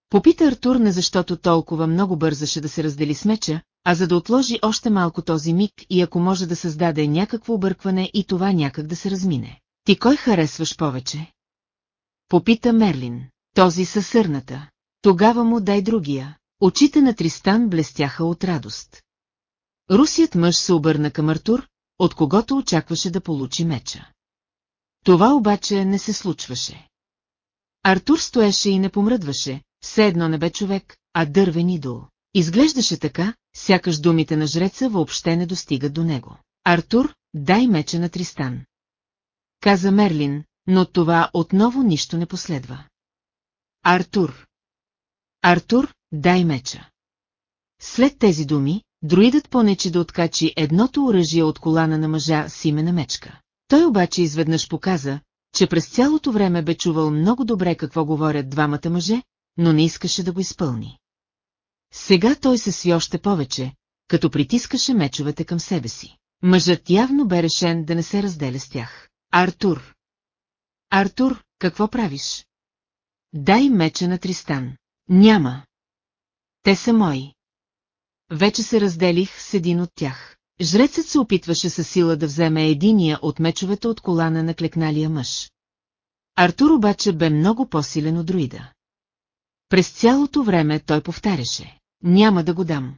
Попита Артур не защото толкова много бързаше да се раздели с меча, а за да отложи още малко този миг и ако може да създаде някакво объркване и това някак да се размине. Ти кой харесваш повече? Попита Мерлин. Този със сърната. Тогава му дай другия. Очите на Тристан блестяха от радост. Русият мъж се обърна към Артур, от когото очакваше да получи меча. Това обаче не се случваше. Артур стоеше и не помръдваше, все едно не бе човек, а дървен идол. Изглеждаше така, сякаш думите на жреца въобще не достигат до него. Артур, дай меча на Тристан. Каза Мерлин, но това отново нищо не последва. Артур. Артур, дай меча. След тези думи, друидът понече да откачи едното оръжие от колана на мъжа с име на мечка. Той обаче изведнъж показа, че през цялото време бе чувал много добре какво говорят двамата мъже, но не искаше да го изпълни. Сега той се сви още повече, като притискаше мечовете към себе си. Мъжът явно бе решен да не се разделя с тях. Артур! Артур, какво правиш? Дай меча на Тристан. Няма. Те са мои. Вече се разделих с един от тях. Жрецът се опитваше със сила да вземе единия от мечовете от колана на клекналия мъж. Артур обаче бе много по-силен от друида. През цялото време той повтаряше. Няма да го дам.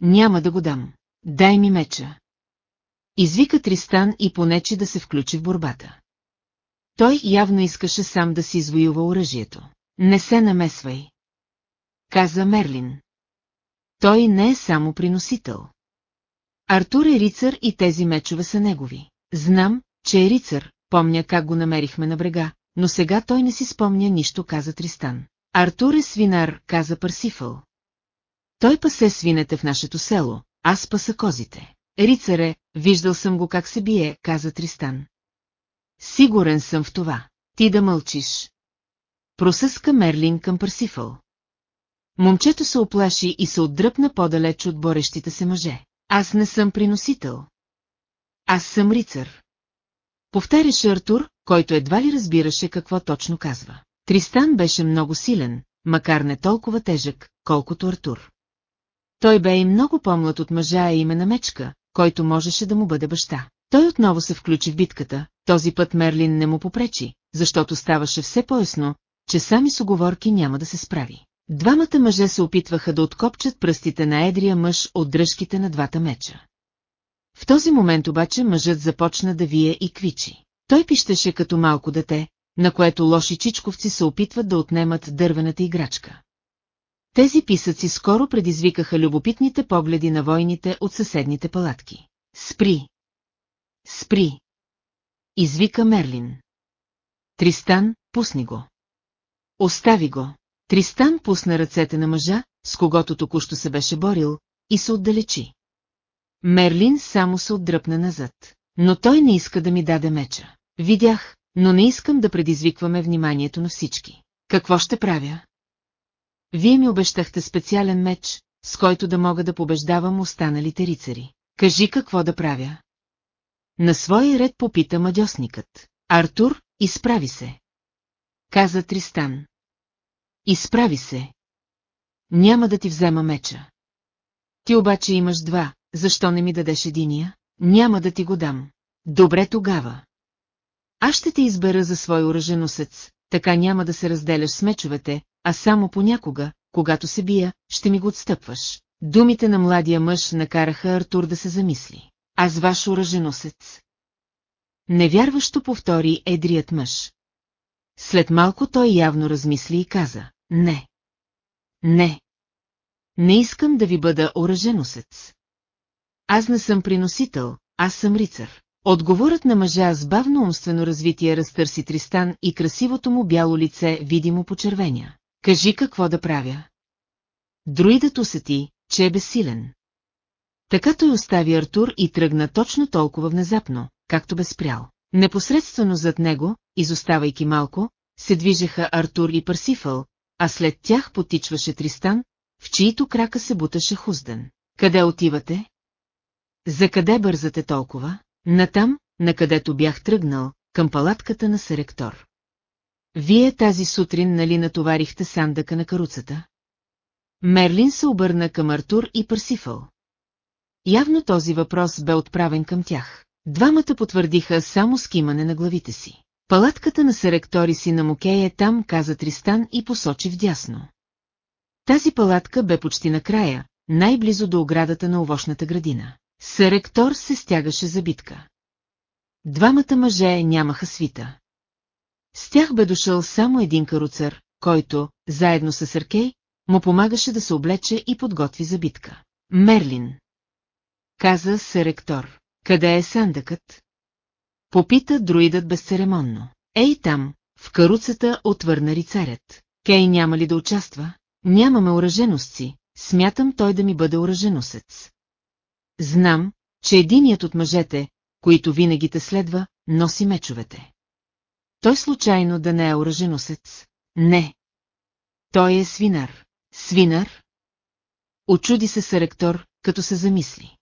Няма да го дам. Дай ми меча. Извика Тристан и понече да се включи в борбата. Той явно искаше сам да си извоюва оръжието. Не се намесвай. Каза Мерлин. Той не е само приносител. Артур е рицар и тези мечове са негови. Знам, че е рицар, помня как го намерихме на брега, но сега той не си спомня нищо, каза Тристан. Артур е свинар, каза Парсифъл. Той пасе свинете в нашето село, аз паса козите. Рицаре, виждал съм го как се бие, каза Тристан. Сигурен съм в това. Ти да мълчиш. Просъска Мерлин към Парсифъл. Момчето се оплаши и се отдръпна по-далеч от борещите се мъже. Аз не съм приносител. Аз съм рицар. Повтаряше Артур, който едва ли разбираше какво точно казва. Тристан беше много силен, макар не толкова тежък, колкото Артур. Той бе и много по-млад от мъжа и име на мечка, който можеше да му бъде баща. Той отново се включи в битката, този път Мерлин не му попречи, защото ставаше все по-ясно, че сами с оговорки няма да се справи. Двамата мъже се опитваха да откопчат пръстите на едрия мъж от дръжките на двата меча. В този момент обаче мъжът започна да вие и квичи. Той пищеше като малко дете, на което лоши чичковци се опитват да отнемат дървената играчка. Тези писъци скоро предизвикаха любопитните погледи на войните от съседните палатки. Спри! Спри! Извика Мерлин. Тристан, пусни го. Остави го. Тристан пусна ръцете на мъжа, с когото току-що се беше борил, и се отдалечи. Мерлин само се отдръпна назад. Но той не иска да ми даде меча. Видях, но не искам да предизвикваме вниманието на всички. Какво ще правя? Вие ми обещахте специален меч, с който да мога да побеждавам останалите рицари. Кажи какво да правя. На своя ред попита мадьосникът. Артур, изправи се. Каза Тристан. Изправи се. Няма да ти взема меча. Ти обаче имаш два, защо не ми дадеш единия? Няма да ти го дам. Добре тогава. Аз ще те избера за свой оръженосец, така няма да се разделяш с мечовете, а само понякога, когато се бия, ще ми го отстъпваш. Думите на младия мъж накараха Артур да се замисли. Аз ваш оръженосец. Невярващо повтори едрият мъж. След малко той явно размисли и каза, не. Не. не искам да ви бъда оръженосец. Аз не съм приносител, аз съм рицар. Отговорът на мъжа с бавно умствено развитие разтърси Тристан и красивото му бяло лице видимо почервеня. Кажи какво да правя. Друидът усети, че е безсилен. Така той остави Артур и тръгна точно толкова внезапно, както бе спрял. Непосредствено зад него, изоставайки малко, се движеха Артур и Парсифъл, а след тях потичваше Тристан, в чието крака се буташе Хузден. Къде отивате? За къде бързате толкова? Натам, на където бях тръгнал, към палатката на Серектор. Вие тази сутрин нали натоварихте сандъка на каруцата? Мерлин се обърна към Артур и Парсифъл. Явно този въпрос бе отправен към тях. Двамата потвърдиха само скимане на главите си. Палатката на Серектори си на Мокей е там, каза Тристан и посочи вдясно. Тази палатка бе почти на края, най-близо до оградата на овощната градина. Серектор се стягаше за битка. Двамата мъже нямаха свита. С тях бе дошъл само един каруцар, който, заедно с Аркей, му помагаше да се облече и подготви за битка. Мерлин. Каза Серектор. Къде е сандъкът? Попита друидът безцеремонно. Ей там, в каруцата отвърна рицарят. Кей няма ли да участва? Нямаме оръженостци, смятам той да ми бъде оръженосец. Знам, че единият от мъжете, които винаги те следва, носи мечовете. Той случайно да не е оръженосец? Не. Той е свинар. Свинар? Очуди се Саректор, като се замисли.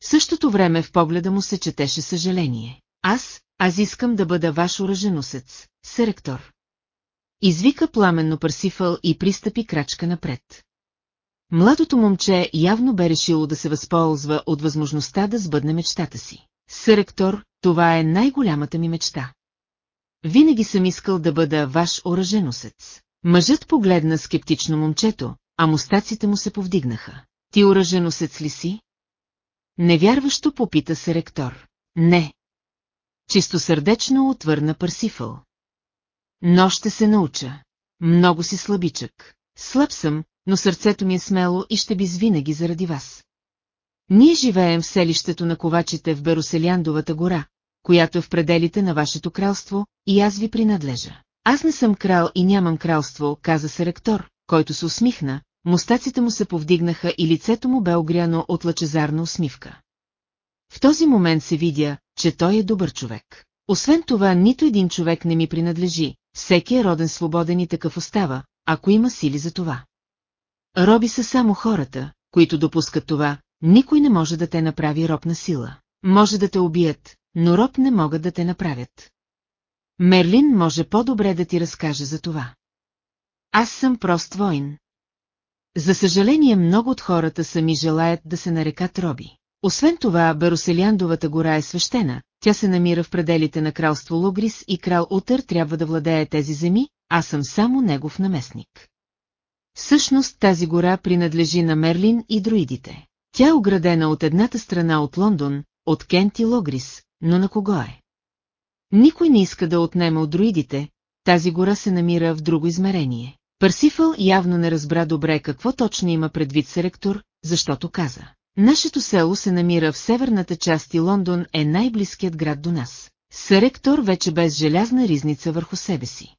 В същото време в погледа му се четеше съжаление. Аз, аз искам да бъда ваш оръженосец, Серектор. Извика пламенно Парсифъл и пристъпи крачка напред. Младото момче явно бе решило да се възползва от възможността да сбъдне мечтата си. Серектор, това е най-голямата ми мечта. Винаги съм искал да бъда ваш оръженосец. Мъжът погледна скептично момчето, а мустаците му се повдигнаха. Ти оръженосец ли си? Невярващо попита се ректор. Не. Чистосърдечно отвърна Парсифъл. Но ще се науча. Много си слабичък. Слаб съм, но сърцето ми е смело и ще би винаги заради вас. Ние живеем в селището на ковачите в Бероселяндовата гора, която е в пределите на вашето кралство, и аз ви принадлежа. Аз не съм крал и нямам кралство, каза се ректор, който се усмихна, мустаците му се повдигнаха и лицето му бе огряно от лъчезарна усмивка. В този момент се видя, че той е добър човек. Освен това, нито един човек не ми принадлежи, всеки е роден свободен и такъв остава, ако има сили за това. Роби са само хората, които допускат това, никой не може да те направи роб на сила. Може да те убият, но роб не могат да те направят. Мерлин може по-добре да ти разкаже за това. Аз съм прост воин. За съжаление много от хората сами желаят да се нарекат роби. Освен това, Бероселяндовата гора е свещена, тя се намира в пределите на кралство Логрис и крал Утър трябва да владее тези земи, аз съм само негов наместник. Всъщност тази гора принадлежи на Мерлин и друидите. Тя е оградена от едната страна от Лондон, от Кент и Логрис, но на кого е? Никой не иска да отнеме от друидите, тази гора се намира в друго измерение. Парсифъл явно не разбра добре какво точно има предвид Серектор, защото каза. Нашето село се намира в северната част и Лондон е най-близкият град до нас. Серектор вече без желязна ризница върху себе си.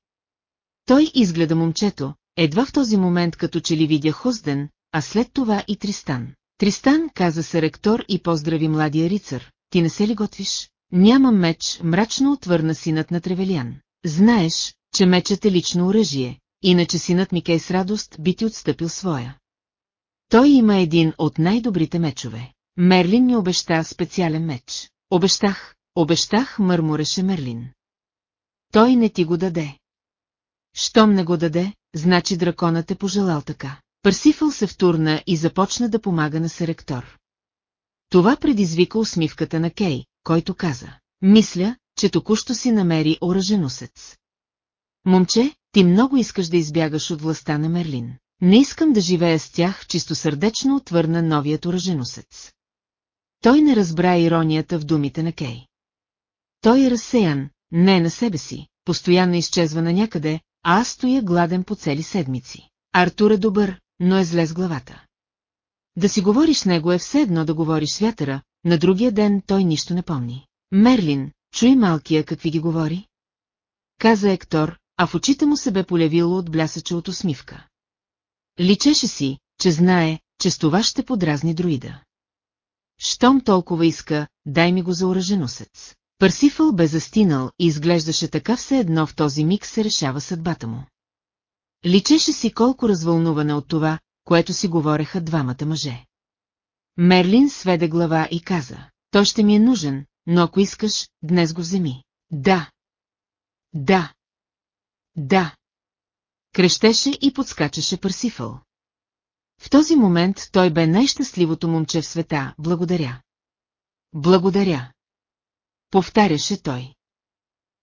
Той изгледа момчето, едва в този момент като че ли видя Хозден, а след това и Тристан. Тристан каза се ректор и поздрави младия рицар. Ти не се ли готвиш? Нямам меч, мрачно отвърна синът на Тревелян. Знаеш, че мечът е лично оръжие, иначе синът Микей с радост би ти отстъпил своя. Той има един от най-добрите мечове. Мерлин ми обеща специален меч. Обещах, обещах, мърмореше Мерлин. Той не ти го даде. Щом не го даде, значи драконът е пожелал така. Парсифъл се втурна и започна да помага на Серектор. Това предизвика усмивката на Кей, който каза. Мисля, че току-що си намери оръженосец. Момче, ти много искаш да избягаш от властта на Мерлин. Не искам да живея с тях, чистосърдечно отвърна новият оръженосец. Той не разбра иронията в думите на Кей. Той е разсеян, не на себе си, постоянно изчезва на някъде, а аз стоя гладен по цели седмици. Артур е добър, но е зле с главата. Да си говориш с него е все едно да говориш с вятъра, на другия ден той нищо не помни. Мерлин, чуй малкия какви ги говори. Каза Ектор, а в очите му се бе полявило от блясъча от усмивка. Личеше си, че знае, че с това ще подразни друида. Щом толкова иска, дай ми го за оръженосец. Парсифъл бе застинал и изглеждаше така все едно в този миг се решава съдбата му. Личеше си колко развълнувана от това, което си говореха двамата мъже. Мерлин сведе глава и каза, той ще ми е нужен, но ако искаш, днес го вземи. Да. Да. Да. Крещеше и подскачаше Парсифъл. В този момент той бе най-щастливото момче в света, благодаря. Благодаря. Повтаряше той.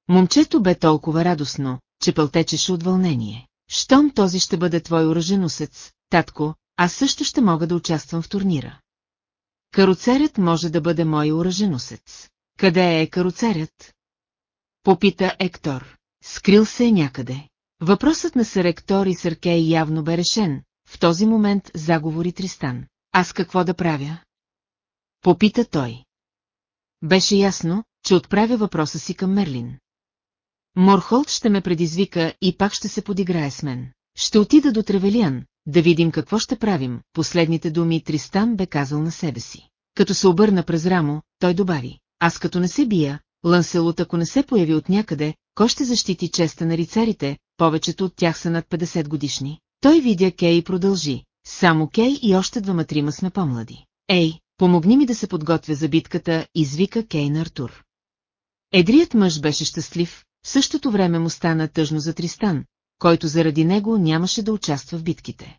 Момчето бе толкова радостно, че пълтечеше от вълнение. Щом този ще бъде твой оръженосец, татко, аз също ще мога да участвам в турнира. Каруцерят може да бъде мой оръженосец. Къде е каруцерят? Попита Ектор. Скрил се е някъде. Въпросът на сър Ектор и Съркей явно бе решен. В този момент заговори Тристан. Аз какво да правя? Попита той. Беше ясно, че отправя въпроса си към Мерлин. Морхолд ще ме предизвика и пак ще се подиграе с мен. Ще отида до Тревелиан, да видим какво ще правим, последните думи Тристан бе казал на себе си. Като се обърна през рамо, той добави, аз като не се бия, Ланселот ако не се появи от някъде, кой ще защити честа на рицарите, повечето от тях са над 50 годишни. Той видя Кей и продължи, само Кей и още двама-трима сме по-млади. Ей, помогни ми да се подготвя за битката, извика Кей на Артур. Едрият мъж беше щастлив, в същото време му стана тъжно за Тристан, който заради него нямаше да участва в битките.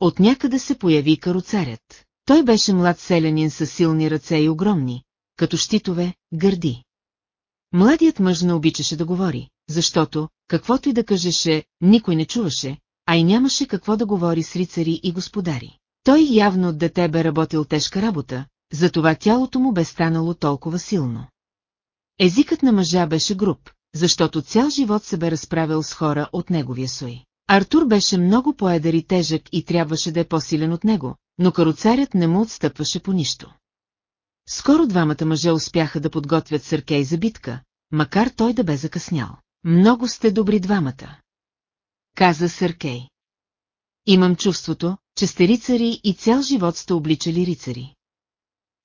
От някъде се появи каруцарят. Той беше млад селянин с силни ръце и огромни, като щитове, гърди. Младият мъж не обичаше да говори, защото, каквото и да кажеше, никой не чуваше, а и нямаше какво да говори с рицари и господари. Той явно от дете бе работил тежка работа, затова тялото му бе станало толкова силно. Езикът на мъжа беше груб, защото цял живот се бе разправил с хора от неговия сой. Артур беше много поедър и тежък и трябваше да е по-силен от него, но каруцарят не му отстъпваше по нищо. Скоро двамата мъже успяха да подготвят Съркей за битка, макар той да бе закъснял. Много сте добри двамата. Каза Съркей. Имам чувството, че сте рицари и цял живот сте обличали рицари.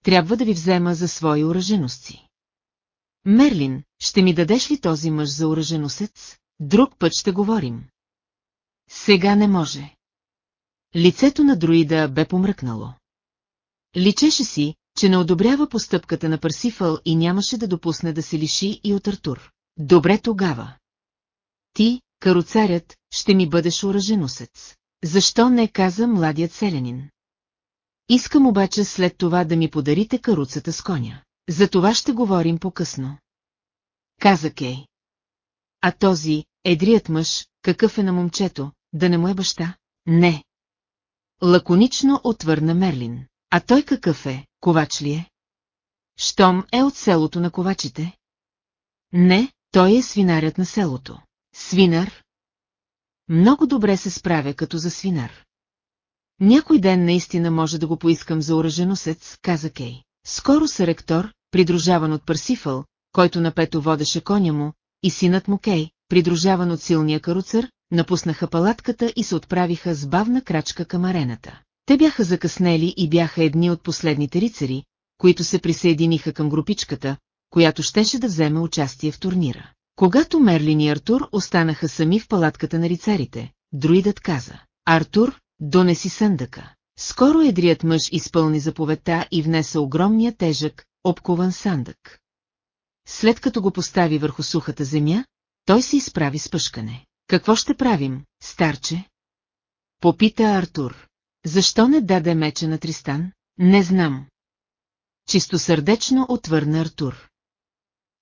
Трябва да ви взема за свои оръжености. Мерлин, ще ми дадеш ли този мъж за оръженосец? Друг път ще говорим. Сега не може. Лицето на друида бе помръкнало. Личеше си, че не одобрява постъпката на Парсифъл и нямаше да допусне да се лиши и от Артур. Добре тогава. Ти, каруцарят, ще ми бъдеш оръженосец. Защо не каза младият селянин? Искам обаче след това да ми подарите каруцата с коня. За това ще говорим по-късно. Каза Кей. А този, едрият мъж, какъв е на момчето, да не му е баща? Не. Лаконично отвърна Мерлин. А той какъв е, ковач ли е? Щом е от селото на ковачите? Не, той е свинарят на селото. Свинар? Много добре се справя като за свинар. Някой ден наистина може да го поискам за оръженосец, каза Кей. Скоро се ректор, придружаван от Парсифъл, който напето водеше коня му, и синът му Кей, придружаван от силния каруцър, напуснаха палатката и се отправиха с бавна крачка към арената. Те бяха закъснели и бяха едни от последните рицари, които се присъединиха към групичката, която щеше да вземе участие в турнира. Когато Мерлин и Артур останаха сами в палатката на рицарите, друидът каза, Артур, донеси съндъка. Скоро едрият мъж изпълни заповедта и внесе огромния тежък, обкован сандък. След като го постави върху сухата земя, той се изправи с пъшкане. Какво ще правим, старче? Попита Артур. Защо не даде меча на Тристан? Не знам. Чистосърдечно отвърна Артур.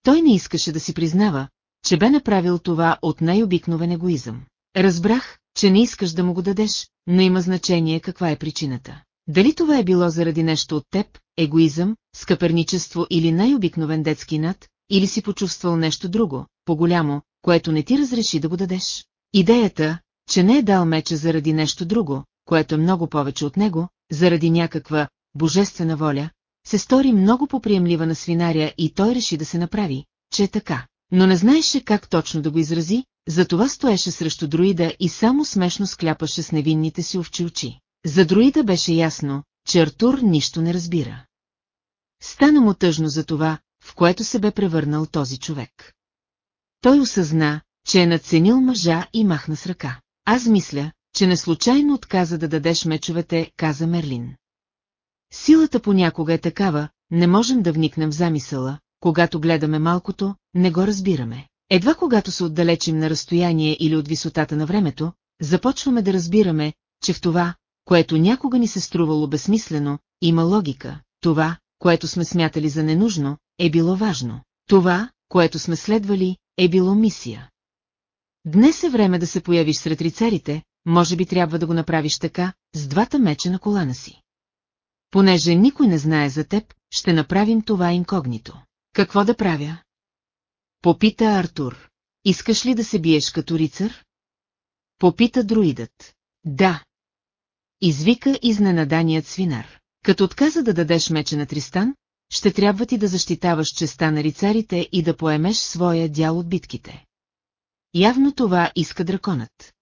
Той не искаше да си признава, че бе направил това от най-обикновен егоизъм. Разбрах, че не искаш да му го дадеш, но има значение каква е причината. Дали това е било заради нещо от теб, егоизъм, скъперничество или най-обикновен детски над, или си почувствал нещо друго, по-голямо, което не ти разреши да го дадеш. Идеята, че не е дал меча заради нещо друго, което е много повече от него, заради някаква божествена воля, се стори много поприемлива на свинаря и той реши да се направи, че е така. Но не знаеше как точно да го изрази, затова стоеше срещу друида и само смешно скляпаше с невинните си овчи очи. За друида беше ясно, че Артур нищо не разбира. Стана му тъжно за това, в което се бе превърнал този човек. Той осъзна, че е надценил мъжа и махна с ръка. Аз мисля, че не случайно отказа да дадеш мечовете, каза Мерлин. Силата понякога е такава, не можем да вникнем в замисъла, когато гледаме малкото, не го разбираме. Едва когато се отдалечим на разстояние или от висотата на времето, започваме да разбираме, че в това, което някога ни се струвало безсмислено, има логика, това, което сме смятали за ненужно, е било важно, това, което сме следвали, е било мисия. Днес е време да се появиш сред рицарите, може би трябва да го направиш така, с двата меча на колана си. Понеже никой не знае за теб, ще направим това инкогнито. Какво да правя? Попита Артур. Искаш ли да се биеш като рицар? Попита друидът. Да. Извика изненаданият свинар. Като отказа да дадеш меча на Тристан, ще трябва ти да защитаваш честа на рицарите и да поемеш своя дял от битките. Явно това иска драконът.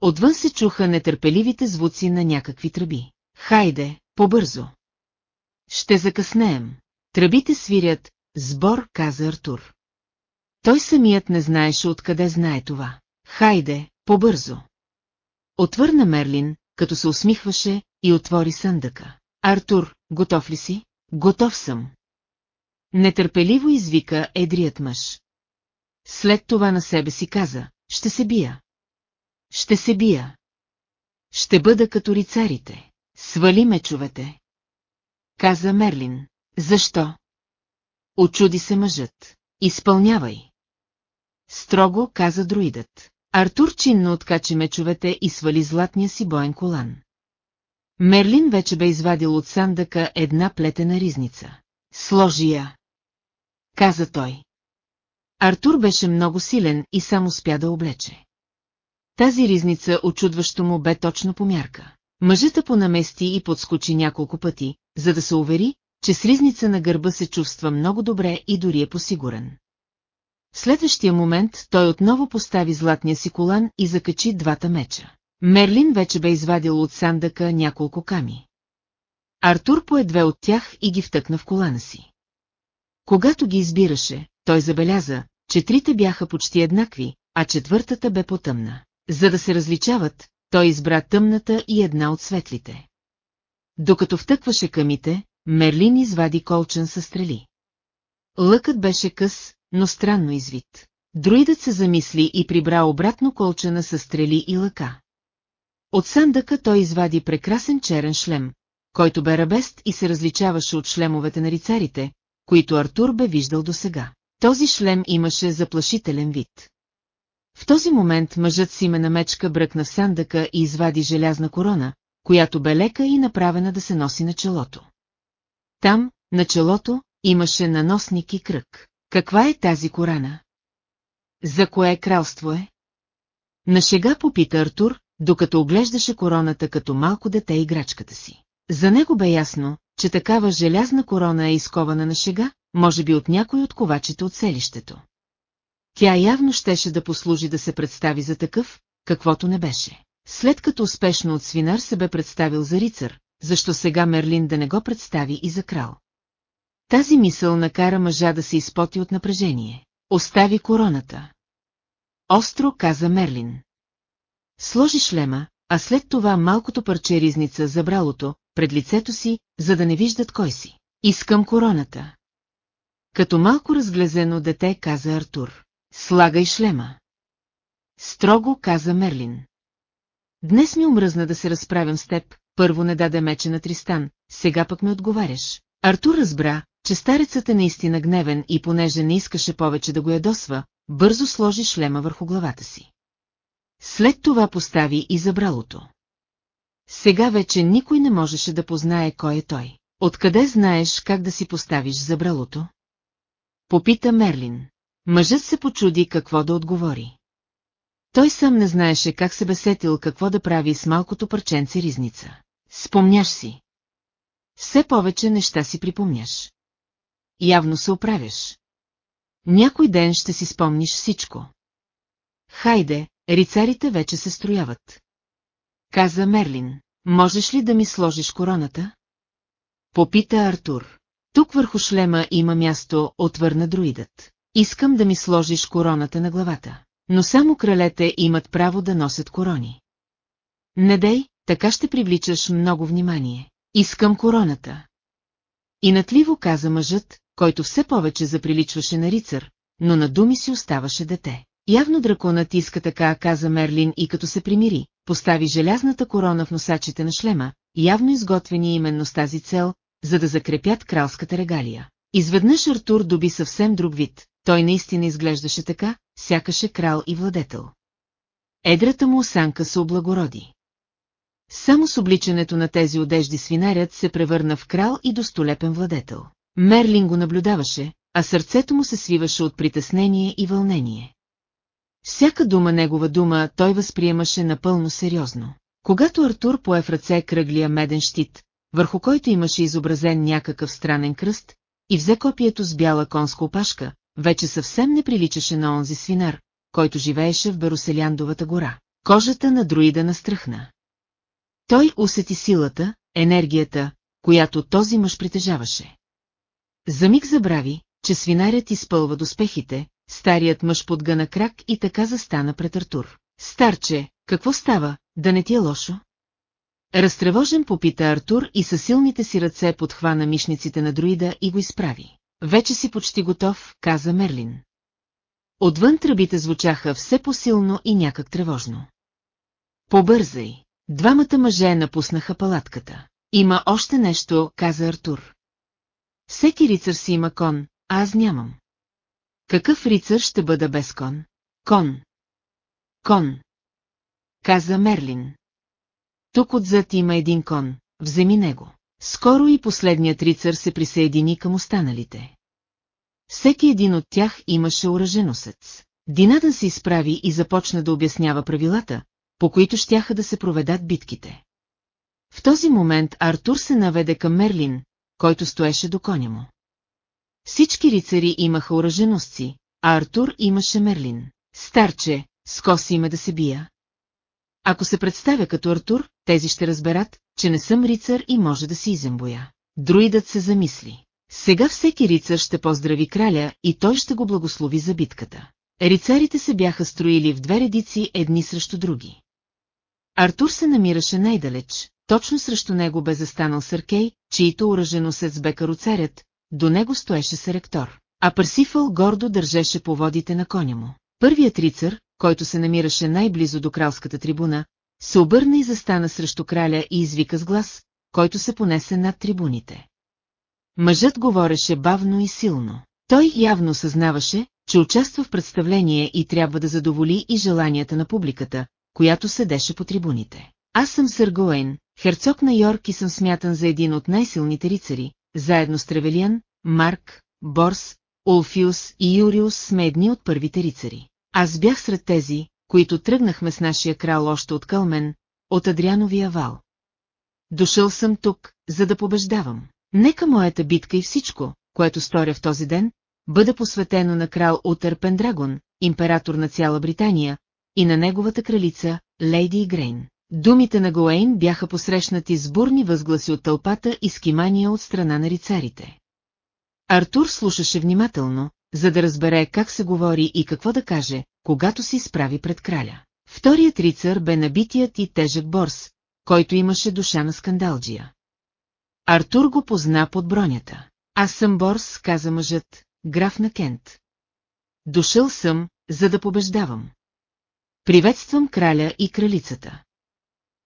Отвън се чуха нетърпеливите звуци на някакви тръби. Хайде, побързо. Ще закъснеем. Тръбите свирят, сбор, каза Артур. Той самият не знаеше откъде знае това. Хайде, побързо. Отвърна Мерлин, като се усмихваше, и отвори съндъка. Артур, готов ли си? Готов съм. Нетърпеливо извика едрият мъж. След това на себе си каза, ще се бия. Ще се бия. Ще бъда като рицарите. Свали мечовете. Каза Мерлин. Защо? Очуди се мъжът. Изпълнявай. Строго каза друидът. Артур чинно откачи мечовете и свали златния си боен колан. Мерлин вече бе извадил от сандъка една плетена ризница. Сложи я. Каза той. Артур беше много силен и само спя да облече. Тази ризница очудващо му бе точно по мярка. Мъжата понамести и подскочи няколко пъти, за да се увери, че с ризница на гърба се чувства много добре и дори е посигурен. В следващия момент той отново постави златния си колан и закачи двата меча. Мерлин вече бе извадил от сандъка няколко ками. Артур пое две от тях и ги втъкна в колана си. Когато ги избираше, той забеляза, че трите бяха почти еднакви, а четвъртата бе потъмна. За да се различават, той избра тъмната и една от светлите. Докато втъкваше камите, Мерлин извади колчен със стрели. Лъкът беше къс, но странно извит. Друидът се замисли и прибра обратно колчена със стрели и лъка. От сандъка той извади прекрасен черен шлем, който бе рабест и се различаваше от шлемовете на рицарите, които Артур бе виждал досега. Този шлем имаше заплашителен вид. В този момент мъжът си ме намечка бръкна в сандъка и извади желязна корона, която бе лека и направена да се носи на челото. Там, на челото, имаше наносник и кръг. Каква е тази корана? За кое кралство е? На шега попита Артур, докато оглеждаше короната като малко дете играчката си. За него бе ясно, че такава желязна корона е изкована на шега, може би от някой от ковачите от селището. Тя явно щеше да послужи да се представи за такъв, каквото не беше. След като успешно от свинар се бе представил за рицар, защо сега Мерлин да не го представи и за крал. Тази мисъл накара мъжа да се изпоти от напрежение. Остави короната. Остро каза Мерлин. Сложи шлема, а след това малкото парче ризница за бралото, пред лицето си, за да не виждат кой си. Искам короната. Като малко разглезено дете каза Артур. Слагай шлема. Строго каза Мерлин. Днес ми омръзна да се разправям с теб, първо не даде мече на Тристан, сега пък ми отговаряш. Артур разбра, че старецът е наистина гневен и понеже не искаше повече да го ядосва, бързо сложи шлема върху главата си. След това постави и забралото. Сега вече никой не можеше да познае кой е той. Откъде знаеш как да си поставиш забралото? Попита Мерлин. Мъжът се почуди какво да отговори. Той сам не знаеше как се бесетил какво да прави с малкото парченце ризница. Спомняш си. Все повече неща си припомняш. Явно се оправяш. Някой ден ще си спомниш всичко. Хайде, рицарите вече се строяват. Каза Мерлин, можеш ли да ми сложиш короната? Попита Артур. Тук върху шлема има място, отвърна друидът. Искам да ми сложиш короната на главата. Но само кралете имат право да носят корони. Не дей, така ще привличаш много внимание. Искам короната. И натливо каза мъжът, който все повече заприличваше на рицар, но на думи си оставаше дете. Явно драконът иска така, каза Мерлин и като се примири, постави желязната корона в носачите на шлема, явно изготвени именно с тази цел, за да закрепят кралската регалия. Изведнъж Артур доби съвсем друг вид, той наистина изглеждаше така, сякаше крал и владетел. Едрата му осанка се облагороди. Само с обличането на тези одежди свинарят се превърна в крал и достолепен владетел. Мерлин го наблюдаваше, а сърцето му се свиваше от притеснение и вълнение. Всяка дума негова дума той възприемаше напълно сериозно. Когато Артур пое в ръце кръглия меден щит, върху който имаше изобразен някакъв странен кръст, и взе копието с бяла конска опашка, вече съвсем не приличаше на онзи свинар, който живееше в Бероселяндовата гора. Кожата на друида настръхна. Той усети силата, енергията, която този мъж притежаваше. За миг забрави, че свинарят изпълва доспехите, старият мъж подгъна крак и така застана пред Артур. Старче, какво става, да не ти е лошо? Разтревожен попита Артур и със силните си ръце подхвана мишниците на друида и го изправи. Вече си почти готов, каза Мерлин. Отвън тръбите звучаха все по-силно и някак тревожно. Побързай! Двамата мъже напуснаха палатката. Има още нещо, каза Артур. Всеки рицар си има кон, а аз нямам. Какъв рицар ще бъда без кон? Кон. Кон. Каза Мерлин. Тук отзад има един кон, вземи него. Скоро и последният рицар се присъедини към останалите. Всеки един от тях имаше оръженосец. Динадън се изправи и започна да обяснява правилата, по които щяха да се проведат битките. В този момент Артур се наведе към Мерлин, който стоеше до коня му. Всички рицари имаха оръженосци, а Артур имаше Мерлин. Старче, скоси ме да се бия. Ако се представя като Артур, тези ще разберат, че не съм рицар и може да си изембоя. Друидът се замисли. Сега всеки рицар ще поздрави краля и той ще го благослови за битката. Рицарите се бяха строили в две редици едни срещу други. Артур се намираше най-далеч, точно срещу него бе застанал Съркей, чието оръженосец бе каруцарят, до него стоеше Серектор, а Парсифъл гордо държеше по водите на коня му. Първият рицар, който се намираше най-близо до кралската трибуна, се обърна и застана срещу краля и извика с глас, който се понесе над трибуните. Мъжът говореше бавно и силно. Той явно съзнаваше, че участва в представление и трябва да задоволи и желанията на публиката, която седеше по трибуните. Аз съм Съргоен, херцог на Йорк и съм смятан за един от най-силните рицари, заедно с Тревелиан, Марк, Борс, Олфиус и Юриус сме едни от първите рицари. Аз бях сред тези, които тръгнахме с нашия крал още от Кълмен, от Адриановия вал. Дошъл съм тук, за да побеждавам. Нека моята битка и всичко, което сторя в този ден, бъде посветено на крал Утър Пендрагон, император на цяла Британия, и на неговата кралица, Лейди Грейн. Думите на Гоейн бяха посрещнати с бурни възгласи от тълпата и скимания от страна на рицарите. Артур слушаше внимателно, за да разбере как се говори и какво да каже, когато се изправи пред краля. Вторият рицар бе набитият и тежък борс, който имаше душа на скандалджия. Артур го позна под бронята. Аз съм Борс, каза мъжът, граф на Кент. Дошъл съм, за да побеждавам. Приветствам краля и кралицата.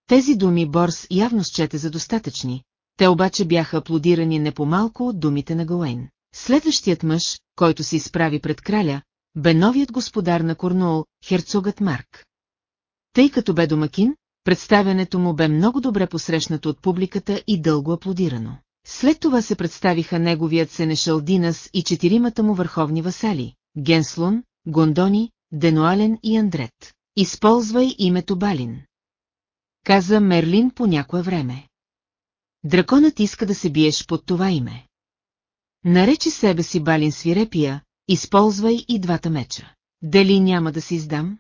Тези думи Борс явно счете за достатъчни, те обаче бяха аплодирани не по-малко от думите на Гоуейн. Следващият мъж, който се изправи пред краля, бе новият господар на Корнуол, херцогът Марк. Тъй като бе домакин, представянето му бе много добре посрещнато от публиката и дълго аплодирано. След това се представиха неговият сенешал Динас и четиримата му върховни васали – Генслун, Гондони, Денуален и Андрет. Използвай името Балин. Каза Мерлин по някое време. Драконът иска да се биеш под това име. Наречи себе си Балин свирепия, използвай и двата меча. Дали няма да се издам?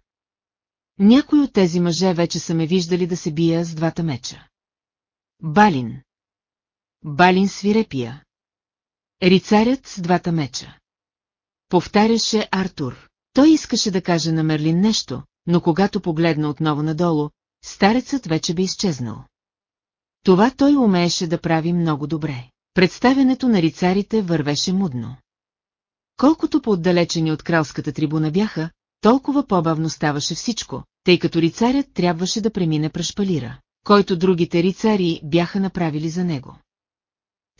Някои от тези мъже вече са ме виждали да се бия с двата меча. Балин. Балин свирепия. Рицарят с двата меча. Повтаряше Артур. Той искаше да каже на Мерлин нещо, но когато погледна отново надолу, старецът вече бе изчезнал. Това той умееше да прави много добре. Представянето на рицарите вървеше мудно. Колкото по-отдалечени от кралската трибуна бяха, толкова по-бавно ставаше всичко, тъй като рицарят трябваше да премине през шпалира, който другите рицари бяха направили за него.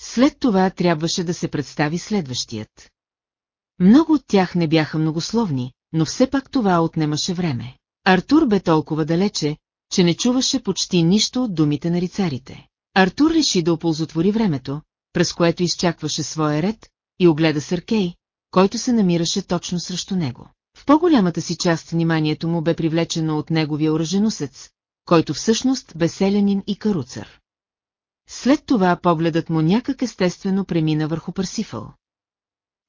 След това трябваше да се представи следващият. Много от тях не бяха многословни, но все пак това отнемаше време. Артур бе толкова далече, че не чуваше почти нищо от думите на рицарите. Артур реши да оползотвори времето, през което изчакваше своя ред, и огледа Съркей, който се намираше точно срещу него. В по-голямата си част вниманието му бе привлечено от неговия оръженосец, който всъщност бе селянин и каруцар. След това погледът му някак естествено премина върху Парсифъл.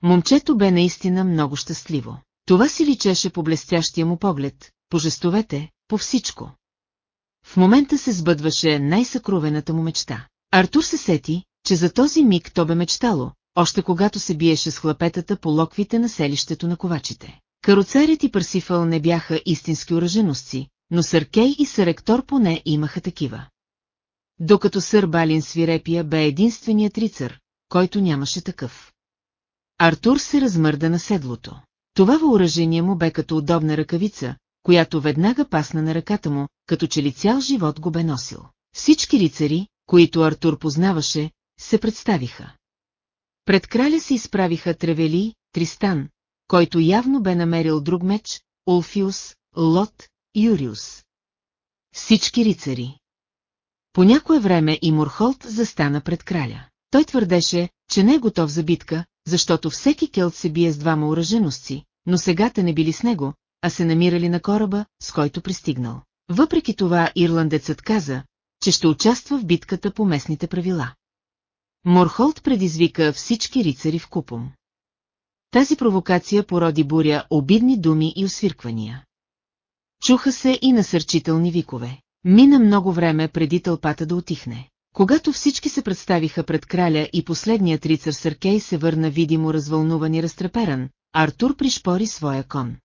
Момчето бе наистина много щастливо. Това си личеше по блестящия му поглед, по жестовете, по всичко. В момента се сбъдваше най-съкровената му мечта. Артур се сети, че за този миг то бе мечтало, още когато се биеше с хлапетата по локвите на селището на ковачите. Каруцарят и Парсифъл не бяха истински оръженосци, но Съркей и Саректор поне имаха такива. Докато сър Балин свирепия бе единственият рицар, който нямаше такъв. Артур се размърда на седлото. Това въоръжение му бе като удобна ръкавица, която веднага пасна на ръката му, като че ли цял живот го бе носил. Всички рицари, които Артур познаваше, се представиха. Пред краля се изправиха Тревели, Тристан, който явно бе намерил друг меч, Улфиус, Лот, Юриус. Всички рицари. По някое време и Мурхолт застана пред краля. Той твърдеше, че не е готов за битка, защото всеки келт се бие с двама уражености, но сега те не били с него, а се намирали на кораба, с който пристигнал. Въпреки това ирландецът каза, че ще участва в битката по местните правила. Морхолд предизвика всички рицари в купом. Тази провокация породи буря обидни думи и освирквания. Чуха се и насърчителни викове. Мина много време преди тълпата да отихне. Когато всички се представиха пред краля и последният рицар Съркей се върна видимо развълнуван и разтреперан, Артур пришпори своя кон.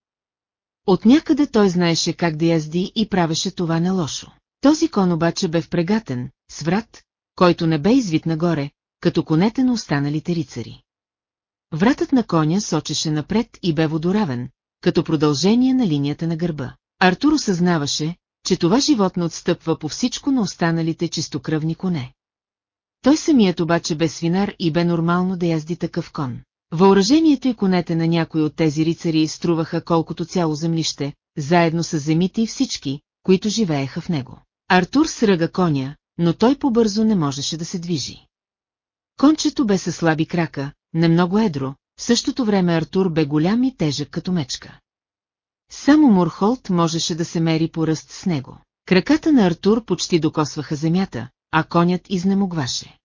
От някъде той знаеше как да язди и правеше това нелошо. Този кон обаче бе впрегатен, с врат, който не бе извит нагоре, като конете на останалите рицари. Вратът на коня сочеше напред и бе водоравен, като продължение на линията на гърба. Артур осъзнаваше, че това животно отстъпва по всичко на останалите чистокръвни коне. Той самият обаче бе свинар и бе нормално да язди такъв кон. Въоръжението и конете на някои от тези рицари струваха колкото цяло землище, заедно с земите и всички, които живееха в него. Артур сръга коня, но той побързо не можеше да се движи. Кончето бе със слаби крака, не много едро, в същото време Артур бе голям и тежък като мечка. Само Мурхолт можеше да се мери по ръст с него. Краката на Артур почти докосваха земята, а конят изнемогваше.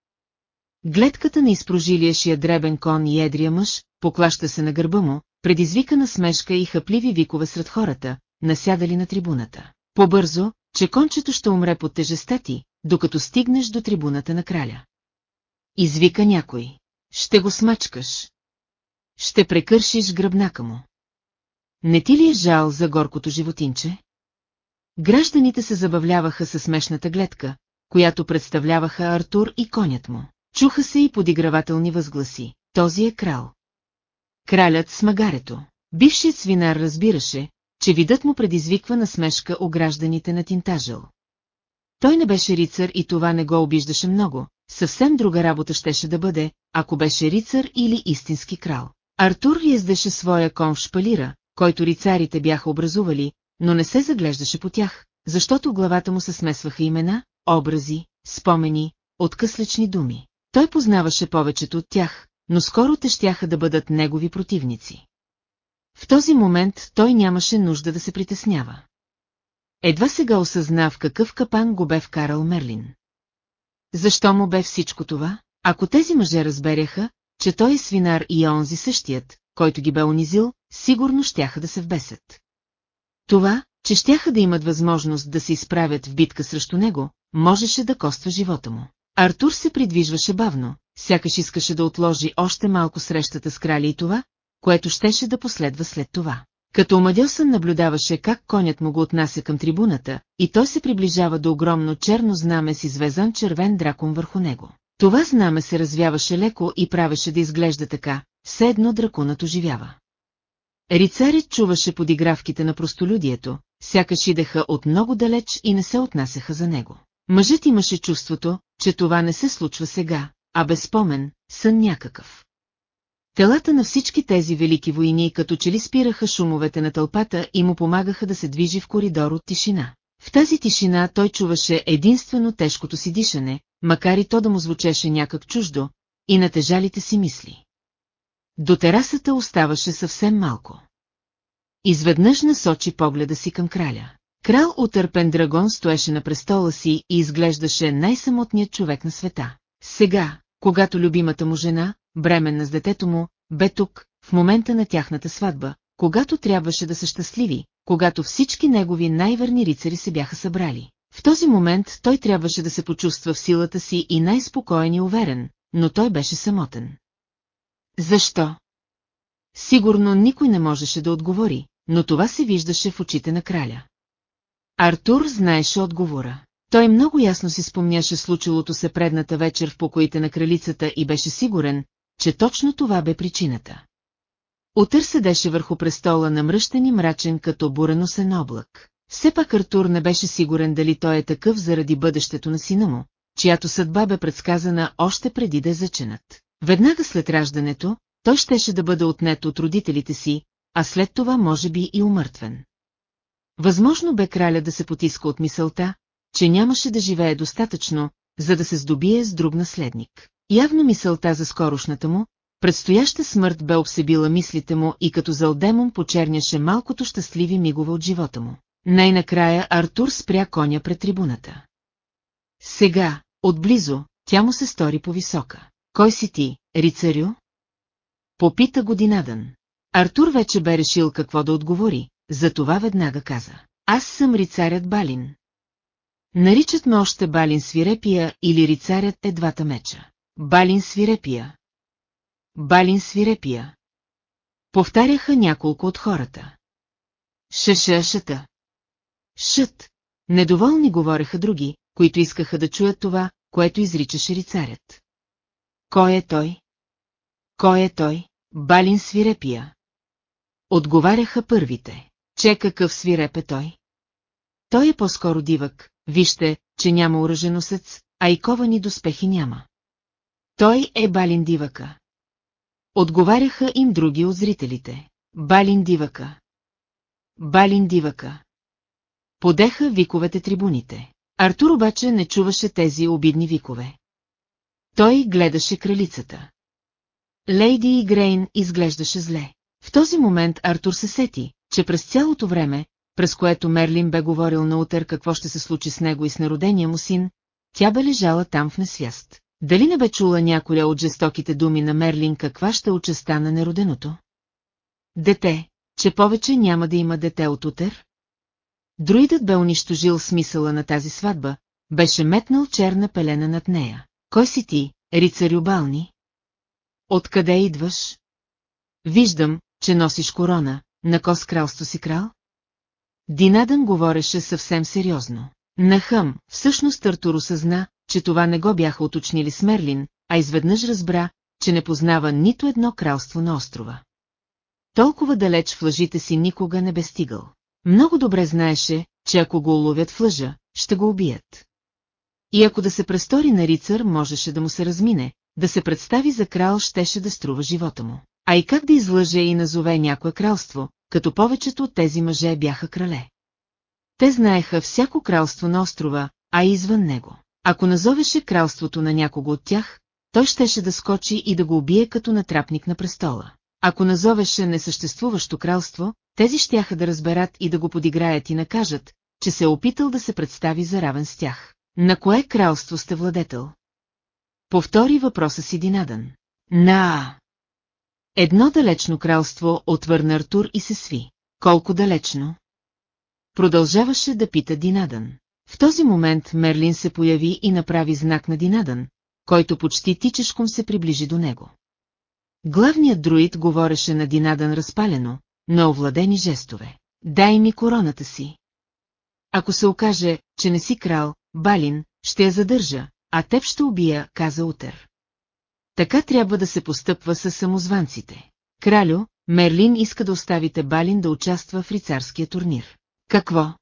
Гледката на изпрожилия дребен кон и едрия мъж, поклаща се на гърба му, предизвика на смешка и хъпливи викове сред хората, насядали на трибуната. Побързо, че кончето ще умре под тежестта ти, докато стигнеш до трибуната на краля. Извика някой. Ще го смачкаш. Ще прекършиш гръбнака му. Не ти ли е жал за горкото животинче? Гражданите се забавляваха със смешната гледка, която представляваха Артур и конят му. Чуха се и подигравателни възгласи. Този е крал. Кралят с магарето. Бившият свинар разбираше, че видът му предизвиква насмешка о гражданите на Тинтажъл. Той не беше рицар и това не го обиждаше много, съвсем друга работа щеше да бъде, ако беше рицар или истински крал. Артур ездеше своя кон в шпалира, който рицарите бяха образували, но не се заглеждаше по тях, защото в главата му се смесваха имена, образи, спомени, откъслечни думи. Той познаваше повечето от тях, но скоро те щяха да бъдат негови противници. В този момент той нямаше нужда да се притеснява. едва сега осъзна в какъв капан го бе вкарал Мерлин. Защо му бе всичко това? Ако тези мъже разберяха, че той е свинар и онзи същият, който ги бе унизил, сигурно щяха да се вбесят. Това, че щяха да имат възможност да се изправят в битка срещу него, можеше да коства живота му. Артур се придвижваше бавно, сякаш искаше да отложи още малко срещата с краля и това, което щеше да последва след това. Като омадьосан наблюдаваше как конят му го отнася към трибуната, и той се приближава до огромно черно знаме с извезан червен дракон върху него. Това знаме се развяваше леко и правеше да изглежда така, все едно драконът оживява. Рицарят чуваше подигравките на простолюдието, сякаш идеха от много далеч и не се отнасяха за него. Мъжът имаше чувството, че това не се случва сега, а безпомен, сън някакъв. Телата на всички тези велики войни като че ли спираха шумовете на тълпата и му помагаха да се движи в коридор от тишина. В тази тишина той чуваше единствено тежкото си дишане, макар и то да му звучеше някак чуждо, и натежалите си мисли. До терасата оставаше съвсем малко. Изведнъж насочи погледа си към краля. Крал Утърпен Драгон стоеше на престола си и изглеждаше най-самотният човек на света. Сега, когато любимата му жена, бременна с детето му, бе тук, в момента на тяхната сватба, когато трябваше да са щастливи, когато всички негови най-верни рицари се бяха събрали. В този момент той трябваше да се почувства в силата си и най-спокоен и уверен, но той беше самотен. Защо? Сигурно никой не можеше да отговори, но това се виждаше в очите на краля. Артур знаеше отговора. Той много ясно си спомняше случилото се предната вечер в покоите на кралицата и беше сигурен, че точно това бе причината. Отър седеше върху престола на мръщен и мрачен като буреносен облак. Все пак Артур не беше сигурен дали той е такъв заради бъдещето на сина му, чиято съдба бе предсказана още преди да е заченат. Веднага след раждането, той щеше да бъде отнет от родителите си, а след това може би и умъртвен. Възможно бе краля да се потиска от мисълта, че нямаше да живее достатъчно, за да се здобие с друг наследник. Явно мисълта за скорошната му, предстояща смърт бе обсебила мислите му и като залдемон почерняше малкото щастливи мигове от живота му. Най-накрая Артур спря коня пред трибуната. Сега, отблизо, тя му се стори по-висока. Кой си ти, рицарю? Попита го Динадън. Артур вече бе решил какво да отговори, затова веднага каза. Аз съм рицарят Балин. Наричат ме още Балин Свирепия или рицарят е двата меча. Балин Свирепия. Балин Свирепия. Повтаряха няколко от хората. Шашашата. Шът. Недоволни говореха други, които искаха да чуят това, което изричаше рицарят. Кой е той? Кой е той? Балин свирепия. Отговаряха първите. Че какъв свиреп е той? Той е по-скоро дивък, вижте, че няма ураженосец, а и ковани доспехи няма. Той е Балин дивъка. Отговаряха им други от зрителите. Балин дивъка. Балин дивъка. Подеха виковете трибуните. Артур обаче не чуваше тези обидни викове. Той гледаше кралицата. Лейди и Грейн изглеждаше зле. В този момент Артур се сети, че през цялото време, през което Мерлин бе говорил на утър какво ще се случи с него и с народения му син, тя бе лежала там в несвяст. Дали не бе чула няколя от жестоките думи на Мерлин каква ще участа на нероденото? Дете, че повече няма да има дете от утър? Друидът бе унищожил смисъла на тази сватба, беше метнал черна пелена над нея. Кой си ти, рицарю Бални? Откъде идваш? Виждам, че носиш корона, на кос кралство си крал? Динадън говореше съвсем сериозно. Нахъм, всъщност Артур осъзна, че това не го бяха уточнили с Мерлин, а изведнъж разбра, че не познава нито едно кралство на острова. Толкова далеч в лъжите си никога не бе стигал. Много добре знаеше, че ако го уловят в лъжа, ще го убият. И ако да се престори на рицар, можеше да му се размине, да се представи за крал щеше да струва живота му. А и как да излъже и назове някое кралство, като повечето от тези мъже бяха крале. Те знаеха всяко кралство на острова, а и извън него. Ако назовеше кралството на някого от тях, той щеше да скочи и да го убие като натрапник на престола. Ако назовеше несъществуващо кралство, тези щяха да разберат и да го подиграят и накажат, че се е опитал да се представи за равен с тях. На кое кралство сте владетел? Повтори въпроса си Динадън. На! Едно далечно кралство отвърна Артур и се сви. Колко далечно? Продължаваше да пита Динадън. В този момент Мерлин се появи и направи знак на Динадън, който почти тичешком се приближи до него. Главният друид говореше на Динадън разпалено, на овладени жестове. Дай ми короната си. Ако се окаже, че не си крал, Балин, ще я задържа, а теб ще убия, каза Утер. Така трябва да се постъпва с самозванците. Кралю, Мерлин иска да оставите Балин да участва в рицарския турнир. Какво?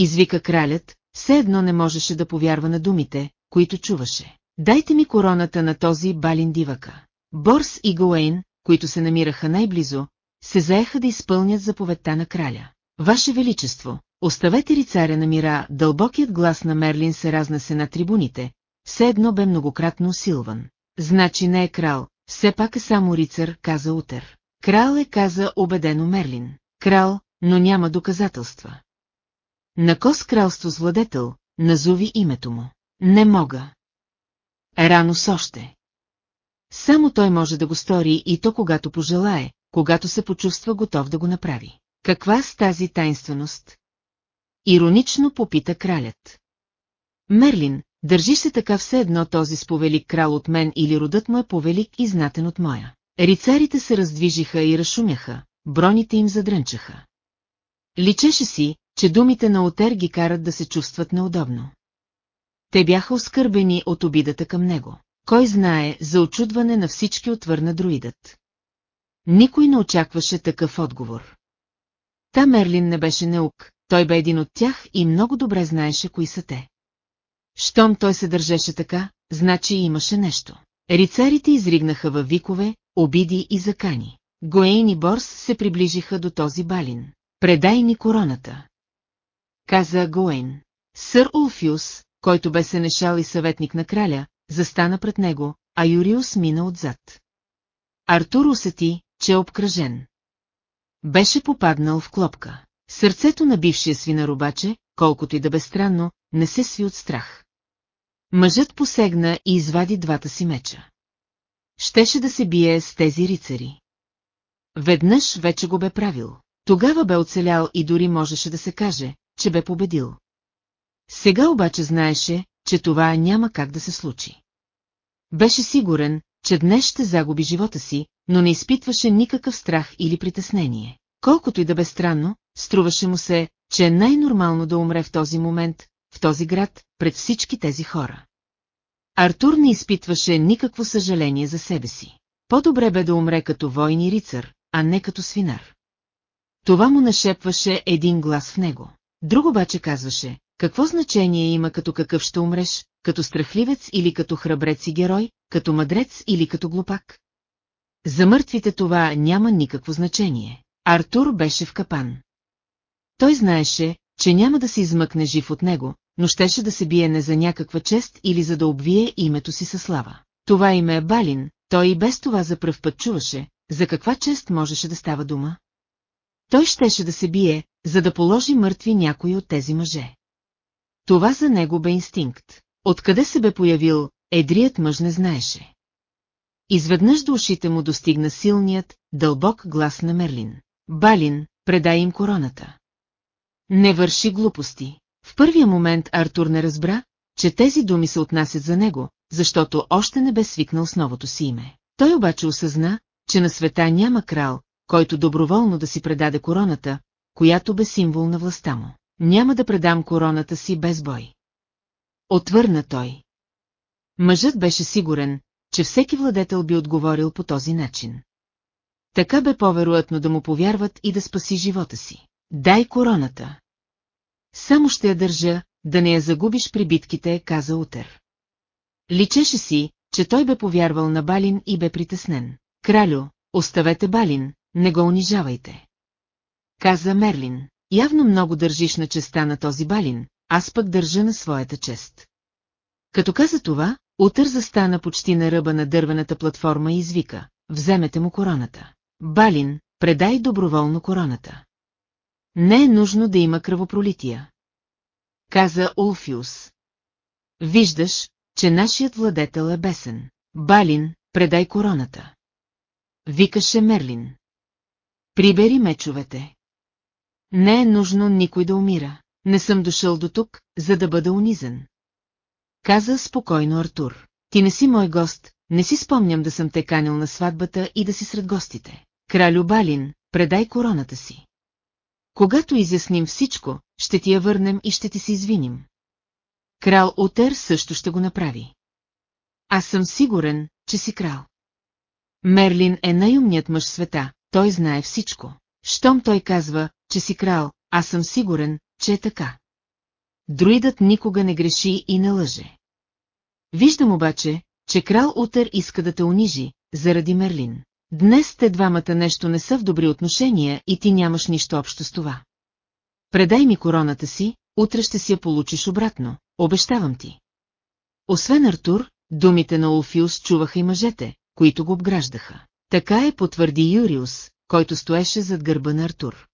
Извика кралят, все едно не можеше да повярва на думите, които чуваше. Дайте ми короната на този Балин дивака. Борс и Гоейн, които се намираха най-близо, се заеха да изпълнят заповедта на краля. Ваше Величество, оставете рицаря на мира, дълбокият глас на Мерлин се разнесе на трибуните, все едно бе многократно усилван. Значи не е крал, все пак е само рицар, каза Утер. Крал е, каза убедено Мерлин. Крал, но няма доказателства. На кос кралство с владетел, назови името му. Не мога. Рано с още. Само той може да го стори и то когато пожелае, когато се почувства готов да го направи. Каква с тази тайнственост? Иронично попита кралят. Мерлин, държи се така все едно този сповелик крал от мен или родът му е повелик и знатен от моя. Рицарите се раздвижиха и разшумяха, броните им задрънчаха. Личеше си, че думите на Отер ги карат да се чувстват неудобно. Те бяха оскърбени от обидата към него. Кой знае, за очудване на всички отвърна друидът. Никой не очакваше такъв отговор. Та Мерлин не беше неук, той бе един от тях и много добре знаеше кои са те. Щом той се държеше така, значи имаше нещо. Рицарите изригнаха във викове, обиди и закани. Гоейн и Борс се приближиха до този балин. Предай ни короната. Каза Гоейн. Сър Улфиус, който бе сенешал и съветник на краля, застана пред него, а Юриус мина отзад. Артур усети, че е обкръжен. Беше попаднал в клопка. Сърцето на бившия свинарубаче, колкото и да бе странно, не се сви от страх. Мъжът посегна и извади двата си меча. Щеше да се бие с тези рицари. Веднъж вече го бе правил. Тогава бе оцелял и дори можеше да се каже, че бе победил. Сега обаче знаеше, че това няма как да се случи. Беше сигурен, че днес ще загуби живота си, но не изпитваше никакъв страх или притеснение. Колкото и да бе странно, струваше му се, че е най-нормално да умре в този момент, в този град, пред всички тези хора. Артур не изпитваше никакво съжаление за себе си. По-добре бе да умре като войн и рицар, а не като свинар. Това му нашепваше един глас в него. Друг обаче казваше, какво значение има като какъв ще умреш, като страхливец или като храбрец и герой, като мъдрец или като глупак? За мъртвите това няма никакво значение. Артур беше в капан. Той знаеше, че няма да се измъкне жив от него, но щеше да се бие не за някаква чест или за да обвие името си със слава. Това име е Балин, той и без това за пръв път чуваше, за каква чест можеше да става дума. Той щеше да се бие, за да положи мъртви някой от тези мъже. Това за него бе инстинкт. Откъде се бе появил, едрият мъж не знаеше. Изведнъж до ушите му достигна силният, дълбок глас на Мерлин. Балин, предай им короната. Не върши глупости. В първия момент Артур не разбра, че тези думи се отнасят за него, защото още не бе свикнал с новото си име. Той обаче осъзна, че на света няма крал, който доброволно да си предаде короната, която бе символ на властта му. Няма да предам короната си без бой. Отвърна той. Мъжът беше сигурен, че всеки владетел би отговорил по този начин. Така бе по-вероятно да му повярват и да спаси живота си. Дай короната. Само ще я държа, да не я загубиш при битките, каза Утер. Личеше си, че той бе повярвал на Балин и бе притеснен. Кралю, оставете Балин, не го унижавайте. Каза Мерлин, явно много държиш на честа на този Балин, аз пък държа на своята чест. Като каза това, Утър застана почти на ръба на дървената платформа и извика, вземете му короната. Балин, предай доброволно короната. Не е нужно да има кръвопролития. Каза Улфиус. Виждаш, че нашият владетел е бесен. Балин, предай короната. Викаше Мерлин. Прибери мечовете. Не е нужно никой да умира. Не съм дошъл до тук, за да бъда унизен. Каза спокойно Артур. Ти не си мой гост, не си спомням да съм те канил на сватбата и да си сред гостите. Кралю Балин, предай короната си. Когато изясним всичко, ще ти я върнем и ще ти се извиним. Крал Утер също ще го направи. Аз съм сигурен, че си крал. Мерлин е най-умният мъж света, той знае всичко. Щом той казва, че си крал, аз съм сигурен, че е така. Друидът никога не греши и не лъже. Виждам обаче, че крал Утър иска да те унижи, заради Мерлин. Днес те двамата нещо не са в добри отношения и ти нямаш нищо общо с това. Предай ми короната си, утре ще си я получиш обратно, обещавам ти. Освен Артур, думите на Олфиус чуваха и мъжете, които го обграждаха. Така е потвърди Юриус, който стоеше зад гърба на Артур.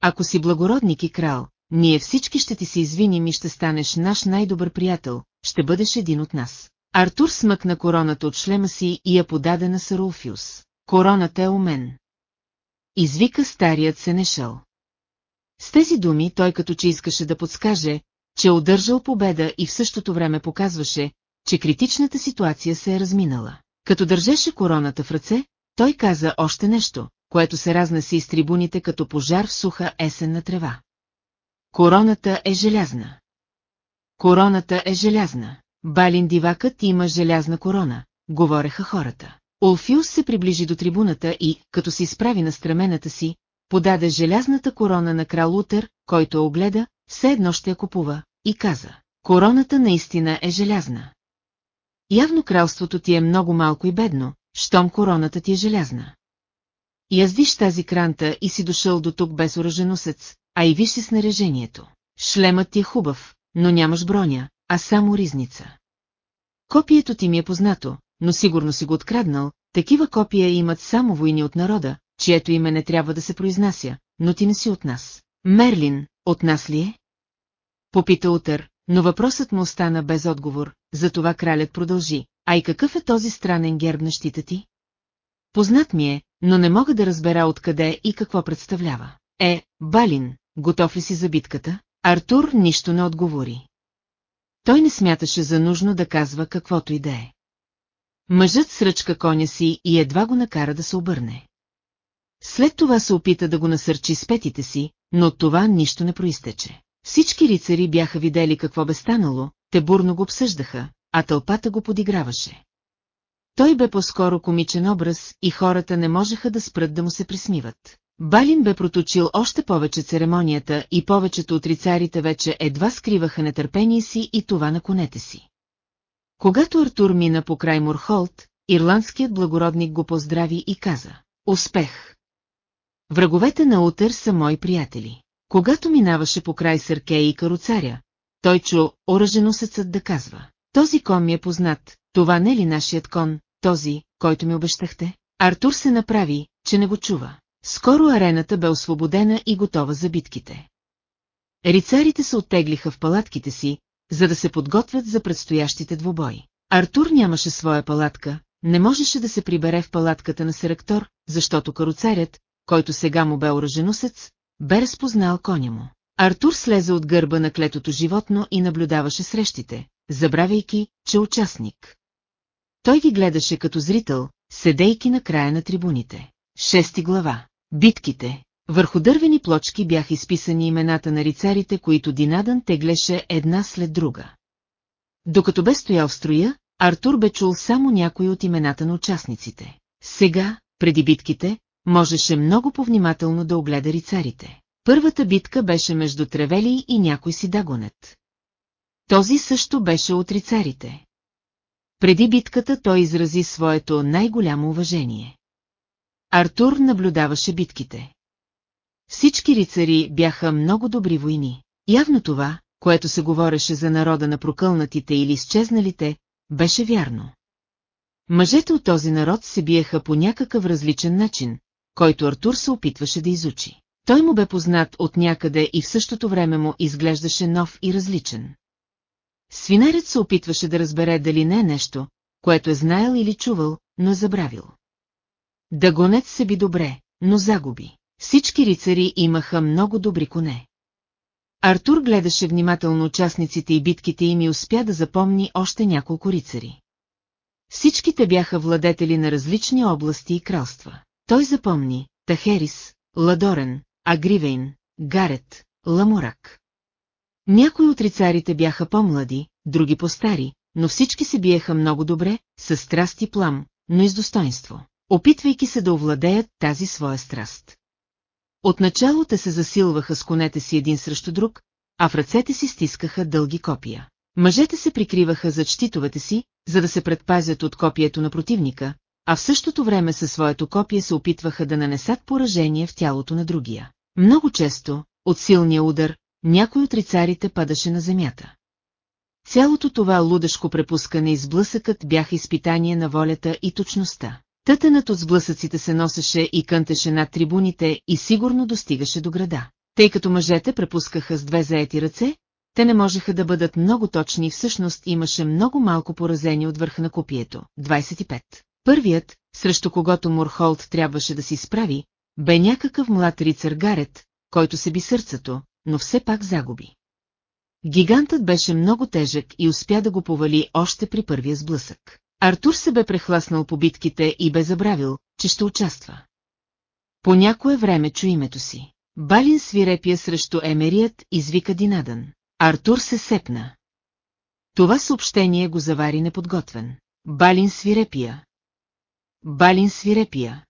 Ако си благородник и крал, ние всички ще ти се извиним и ще станеш наш най-добър приятел, ще бъдеш един от нас. Артур смъкна короната от шлема си и я подаде на Сарулфиус. Короната е у мен. Извика старият Сенешал. С тези думи той като че искаше да подскаже, че удържал победа и в същото време показваше, че критичната ситуация се е разминала. Като държеше короната в ръце, той каза още нещо, което се разнеси из трибуните като пожар в суха есенна трева. Короната е желязна. Короната е желязна. Балин дивакът има желязна корона, говореха хората. Олфиус се приближи до трибуната и, като се изправи на стремената си, подаде желязната корона на крал Утър, който огледа, все едно ще я купува, и каза, короната наистина е желязна. Явно кралството ти е много малко и бедно, щом короната ти е желязна. Виж тази кранта и си дошъл до тук без оръженосец, а и виж си снаряжението. Шлемът ти е хубав, но нямаш броня, а само ризница. Копието ти ми е познато, но сигурно си го откраднал, такива копия имат само войни от народа, чието име не трябва да се произнася, но ти не си от нас. Мерлин, от нас ли е? Попита Утър, но въпросът му остана без отговор, затова кралят продължи. А и какъв е този странен герб на щита ти? Познат ми е, но не мога да разбера откъде и какво представлява. Е, Балин, готов ли си за битката? Артур нищо не отговори. Той не смяташе за нужно да казва каквото и да е. Мъжът сръчка коня си и едва го накара да се обърне. След това се опита да го насърчи с петите си, но това нищо не проистече. Всички рицари бяха видели какво бе станало, те бурно го обсъждаха, а тълпата го подиграваше. Той бе по-скоро комичен образ и хората не можеха да спрат да му се присмиват. Балин бе проточил още повече церемонията и повечето от рицарите вече едва скриваха нетърпение си и това на конете си. Когато Артур мина по край Мурхолт, ирландският благородник го поздрави и каза «Успех!» Враговете на Утър са мои приятели. Когато минаваше по край Съркея и каруцаря, той чу оръженосецът да казва «Този кон ми е познат, това не е ли нашият кон, този, който ми обещахте?» Артур се направи, че не го чува. Скоро арената бе освободена и готова за битките. Рицарите се оттеглиха в палатките си, за да се подготвят за предстоящите двобои. Артур нямаше своя палатка, не можеше да се прибере в палатката на Серектор, защото каруцарят, който сега му бе оръженосец, бе разпознал коня му. Артур слезе от гърба на клетото животно и наблюдаваше срещите, забравяйки, че участник. Той ги гледаше като зрител, седейки на края на трибуните. Шести глава. Битките. Върху дървени плочки бяха изписани имената на рицарите, които Динадън теглеше една след друга. Докато бе стоял в строя, Артур бе чул само някои от имената на участниците. Сега, преди битките, можеше много повнимателно да огледа рицарите. Първата битка беше между Тревели и някой си дагонет. Този също беше от рицарите. Преди битката той изрази своето най-голямо уважение. Артур наблюдаваше битките. Всички рицари бяха много добри войни. Явно това, което се говореше за народа на прокълнатите или изчезналите, беше вярно. Мъжете от този народ се биеха по някакъв различен начин, който Артур се опитваше да изучи. Той му бе познат от някъде и в същото време му изглеждаше нов и различен. Свинарят се опитваше да разбере дали не е нещо, което е знаел или чувал, но е забравил. Дагонец се би добре, но загуби. Всички рицари имаха много добри коне. Артур гледаше внимателно участниците и битките им и успя да запомни още няколко рицари. Всичките бяха владетели на различни области и кралства. Той запомни Тахерис, Ладорен, Агривейн, Гарет, Ламорак. Някои от рицарите бяха по-млади, други по-стари, но всички се биеха много добре, с страст и плам, но и с достоинство, опитвайки се да овладеят тази своя страст. Отначало те се засилваха с конете си един срещу друг, а в ръцете си стискаха дълги копия. Мъжете се прикриваха зад щитовете си, за да се предпазят от копието на противника, а в същото време със своето копие се опитваха да нанесат поражение в тялото на другия. Много често, от силния удар, някой от рицарите падаше на земята. Цялото това лудешко препускане и сблъсъкът бяха изпитание на волята и точността. Тътенът от сблъсъците се носеше и кънтеше над трибуните и сигурно достигаше до града. Тъй като мъжете препускаха с две заети ръце, те не можеха да бъдат много точни и всъщност имаше много малко поразени от върха на копието. 25. Първият, срещу когото Мурхолд трябваше да си справи, бе някакъв млад рицар Гарет, който се би сърцето, но все пак загуби. Гигантът беше много тежък и успя да го повали още при първия сблъсък. Артур се бе прехласнал по битките и бе забравил, че ще участва. По някое време чу името си. Балин свирепия срещу Емерият извика Динадън. Артур се сепна. Това съобщение го завари неподготвен. Балин свирепия. Балин свирепия.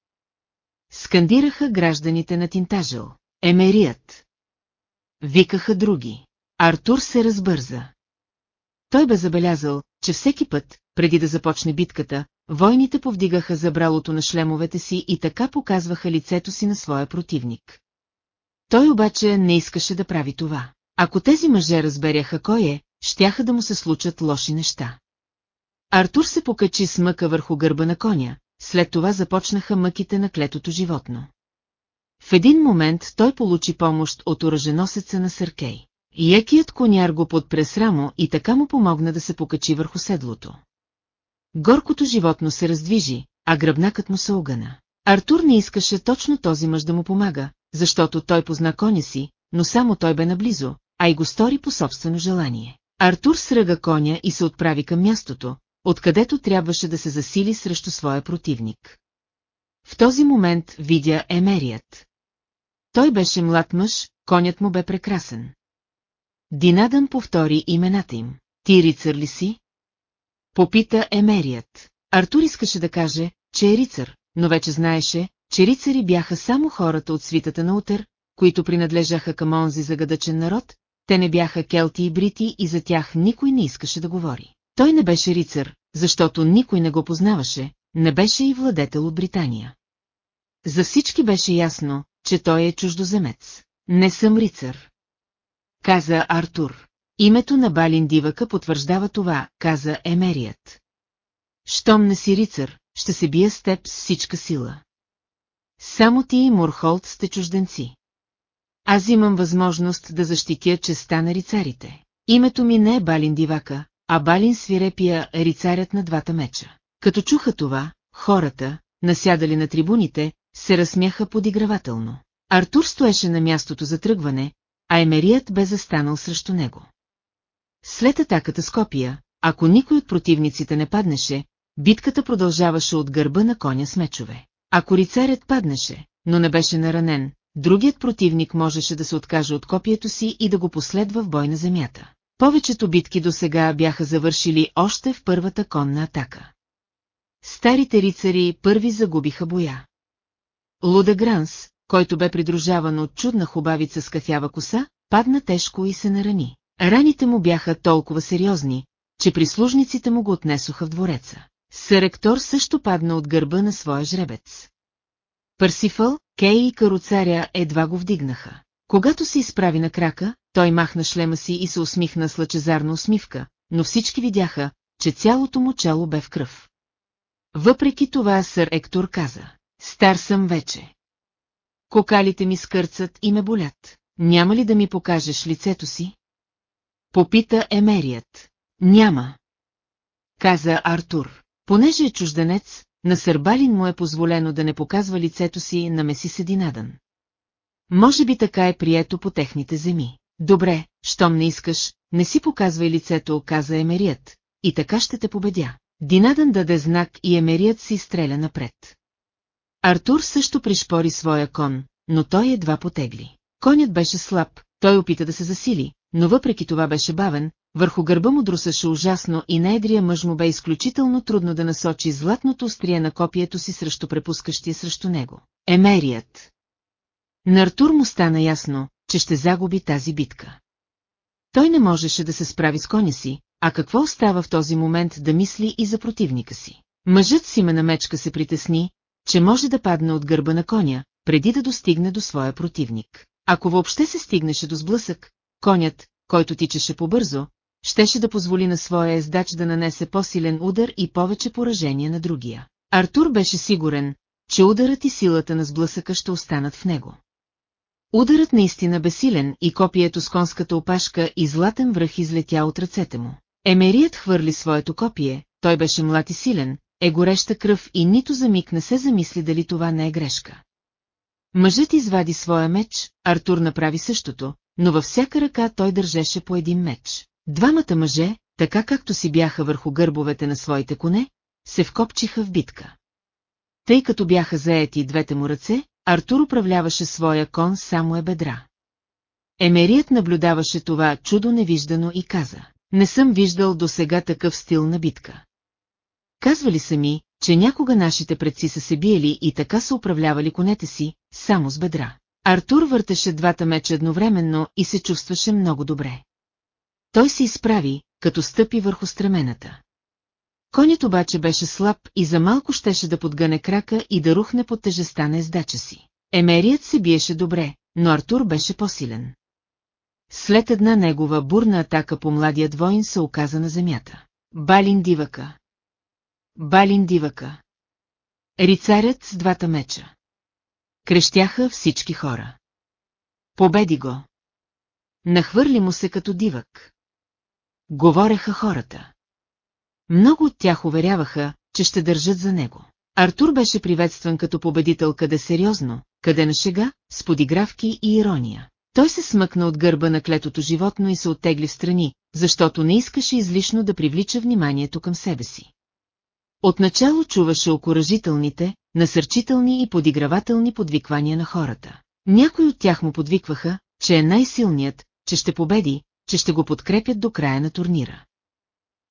Скандираха гражданите на Тинтажел. Емерият. Викаха други. Артур се разбърза. Той бе забелязал, че всеки път, преди да започне битката, войните повдигаха забралото на шлемовете си и така показваха лицето си на своя противник. Той обаче не искаше да прави това. Ако тези мъже разберяха кой е, щяха да му се случат лоши неща. Артур се покачи с мъка върху гърба на коня, след това започнаха мъките на клетото животно. В един момент той получи помощ от оръженосеца на Съркей. Якият коняр го подпре с рамо и така му помогна да се покачи върху седлото. Горкото животно се раздвижи, а гръбнакът му се огъна. Артур не искаше точно този мъж да му помага, защото той позна коня си, но само той бе наблизо, а и го стори по собствено желание. Артур сръга коня и се отправи към мястото, откъдето трябваше да се засили срещу своя противник. В този момент видя Емерият. Той беше млад мъж, конят му бе прекрасен. Динадън повтори имената им. Ти рицар ли си? Попита Емерият. Артур искаше да каже, че е рицар, но вече знаеше, че рицари бяха само хората от свитата на Утър, които принадлежаха към онзи загадъчен народ, те не бяха келти и брити и за тях никой не искаше да говори. Той не беше рицар, защото никой не го познаваше, не беше и владетел от Британия. За всички беше ясно, че той е чуждоземец. Не съм рицар. Каза Артур. Името на Балин Дивака потвърждава това, каза Емерият. Щом не си рицар, ще се бия с теб с всичка сила. Само ти и Мурхолд сте чужденци. Аз имам възможност да защитя честа на рицарите. Името ми не е Балин Дивака, а Балин свирепия е рицарят на двата меча. Като чуха това, хората, насядали на трибуните, се разсмяха подигравателно. Артур стоеше на мястото за тръгване, а Емерият бе застанал срещу него. След атаката с копия, ако никой от противниците не паднеше, битката продължаваше от гърба на коня с мечове. Ако рицарят паднеше, но не беше наранен, другият противник можеше да се откаже от копието си и да го последва в бой на земята. Повечето битки до сега бяха завършили още в първата конна атака. Старите рицари първи загубиха боя. Луда Гранс, който бе придружаван от чудна хубавица с кафява коса, падна тежко и се нарани. Раните му бяха толкова сериозни, че прислужниците му го отнесоха в двореца. Саректор също падна от гърба на своя жребец. Парсифъл, Кей и каруцаря едва го вдигнаха. Когато се изправи на крака, той махна шлема си и се усмихна с лъчезарна усмивка, но всички видяха, че цялото му чело бе в кръв. Въпреки това сър Ектор каза, стар съм вече. Кокалите ми скърцат и ме болят. Няма ли да ми покажеш лицето си? Попита Емерият. Няма. Каза Артур. Понеже е чужденец, на Сърбалин му е позволено да не показва лицето си на Меси Сединадън. Може би така е прието по техните земи. Добре, щом не искаш, не си показвай лицето, каза Емерият, и така ще те победя. Динадън даде знак и Емерият си стреля напред. Артур също пришпори своя кон, но той едва потегли. Конят беше слаб, той опита да се засили, но въпреки това беше бавен, върху гърба му друсаше ужасно и на едрия мъж му бе изключително трудно да насочи златното острие на копието си срещу препускащия срещу него. Емерият. На Артур му стана ясно, че ще загуби тази битка. Той не можеше да се справи с коня си, а какво остава в този момент да мисли и за противника си. Мъжът си ме на мечка се притесни, че може да падне от гърба на коня, преди да достигне до своя противник. Ако въобще се стигнеше до сблъсък, конят, който тичаше побързо, щеше да позволи на своя ездач да нанесе по-силен удар и повече поражение на другия. Артур беше сигурен, че ударът и силата на сблъсъка ще останат в него. Ударът наистина бе силен и копието с конската опашка и златен връх излетя от ръцете му. Емерият хвърли своето копие, той беше млад и силен, е гореща кръв и нито за миг не се замисли дали това не е грешка. Мъжът извади своя меч, Артур направи същото, но във всяка ръка той държеше по един меч. Двамата мъже, така както си бяха върху гърбовете на своите коне, се вкопчиха в битка. Тъй като бяха заети двете му ръце, Артур управляваше своя кон само е бедра. Емерият наблюдаваше това чудо невиждано и каза, не съм виждал до сега такъв стил на битка. Казвали са ми, че някога нашите предци са се биели и така са управлявали конете си, само с бедра. Артур въртеше двата меча едновременно и се чувстваше много добре. Той се изправи, като стъпи върху стремената. Конят обаче беше слаб и за малко щеше да подгъне крака и да рухне под тежеста на ездача си. Емерият се биеше добре, но Артур беше по-силен. След една негова бурна атака по младият воин се оказа на земята. Балин дивака. Балин дивака. Рицарят с двата меча. Крещяха всички хора. Победи го. Нахвърли му се като дивък. Говореха хората. Много от тях уверяваха, че ще държат за него. Артур беше приветстван като победител къде сериозно, къде на шега, с подигравки и ирония. Той се смъкна от гърба на клетото животно и се оттегли в страни, защото не искаше излишно да привлича вниманието към себе си. Отначало чуваше окоръжителните, насърчителни и подигравателни подвиквания на хората. Някои от тях му подвикваха, че е най-силният, че ще победи, че ще го подкрепят до края на турнира.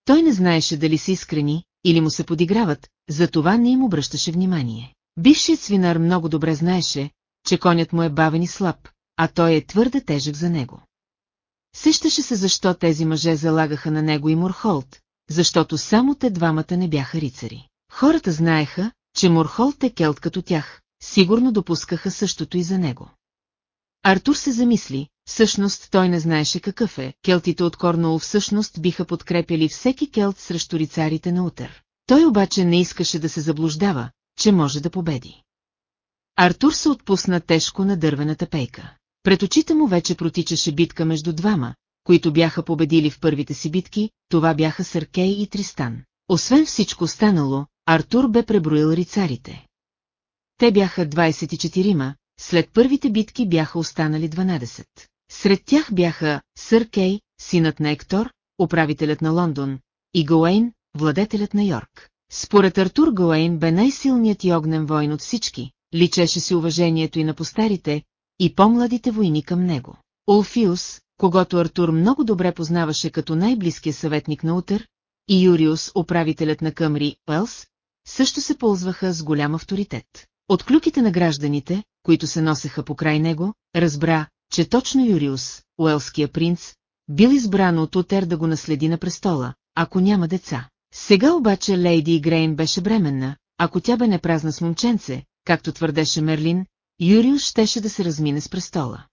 Той не знаеше дали са искрени, или му се подиграват, за това не им обръщаше внимание. Бившият свинар много добре знаеше, че конят му е бавен и слаб, а той е твърде тежък за него. Сещаше се защо тези мъже залагаха на него и Мурхолт, защото само те двамата не бяха рицари. Хората знаеха, че Мурхолт е келт като тях, сигурно допускаха същото и за него. Артур се замисли, всъщност той не знаеше какъв е, келтите от Корнуол всъщност биха подкрепили всеки келт срещу рицарите на утър. Той обаче не искаше да се заблуждава, че може да победи. Артур се отпусна тежко на дървената пейка. Пред очите му вече протичаше битка между двама, които бяха победили в първите си битки, това бяха Съркей и Тристан. Освен всичко останало, Артур бе преброил рицарите. Те бяха 24-ма, след първите битки бяха останали 12. Сред тях бяха Сър Кей, синът на Ектор, управителят на Лондон, и Гоейн, владетелят на Йорк. Според Артур Гоейн бе най-силният и огнен войн от всички, личеше си уважението и на постарите, и по-младите войни към него. Олфиус, когато Артур много добре познаваше като най-близкия съветник на Утър, и Юриус, управителят на Къмри, Уелс, също се ползваха с голям авторитет. От клюките на гражданите, които се носеха покрай него, разбра, че точно Юриус, уелския принц, бил избран от Утер да го наследи на престола, ако няма деца. Сега обаче Лейди Грейн беше бременна, ако тя бе не празна с момченце, както твърдеше Мерлин, Юриус щеше да се размине с престола.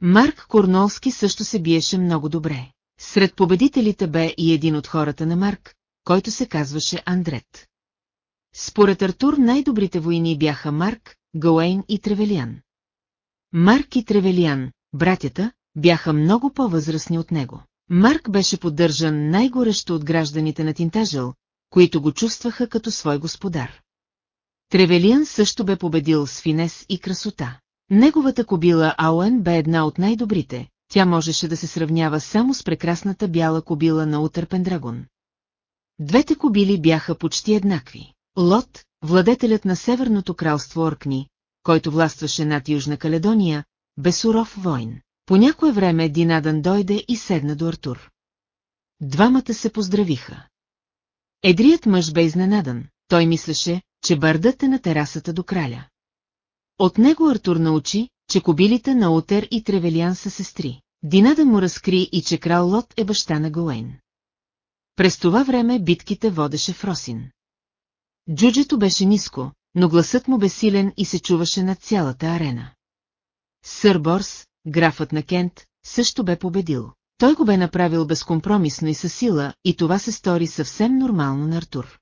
Марк Корнолски също се биеше много добре. Сред победителите бе и един от хората на Марк, който се казваше Андрет. Според Артур най-добрите войни бяха Марк, Гауейн и Тревелиан. Марк и Тревелиан, братята, бяха много по-възрастни от него. Марк беше поддържан най-горещо от гражданите на Тинтажъл, които го чувстваха като свой господар. Тревелиан също бе победил с финес и красота. Неговата кобила Ауен бе една от най-добрите, тя можеше да се сравнява само с прекрасната бяла кобила на Утър Пендрагон. Двете кобили бяха почти еднакви. Лот, владетелят на Северното кралство Оркни, който властваше над Южна Каледония, бе суров войн. По някое време Динадън дойде и седна до Артур. Двамата се поздравиха. Едрият мъж бе изненадан, той мислеше, че бърдът е на терасата до краля. От него Артур научи, че кобилите на Утер и Тревелиан са сестри. Динадън му разкри и че крал Лот е баща на Гоуейн. През това време битките водеше в Росин. Джуджето беше ниско, но гласът му бе силен и се чуваше над цялата арена. Сър Борс, графът на Кент, също бе победил. Той го бе направил безкомпромисно и със сила, и това се стори съвсем нормално на Артур.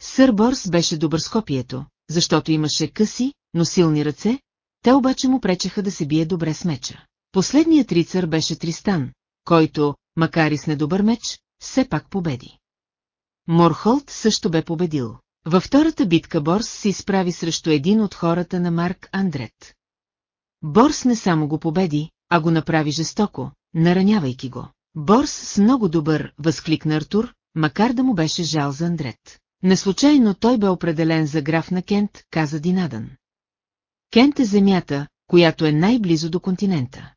Сър Борс беше добър с копието, защото имаше къси, но силни ръце, те обаче му пречеха да се бие добре с меча. Последният рицар беше Тристан, който, макар и с недобър меч, все пак победи. Морхолт също бе победил. Във втората битка Борс се изправи срещу един от хората на Марк Андрет. Борс не само го победи, а го направи жестоко, наранявайки го. Борс с много добър, възкликна Артур, макар да му беше жал за Андрет. Неслучайно той бе определен за граф на Кент, каза Динадън. Кент е земята, която е най-близо до континента.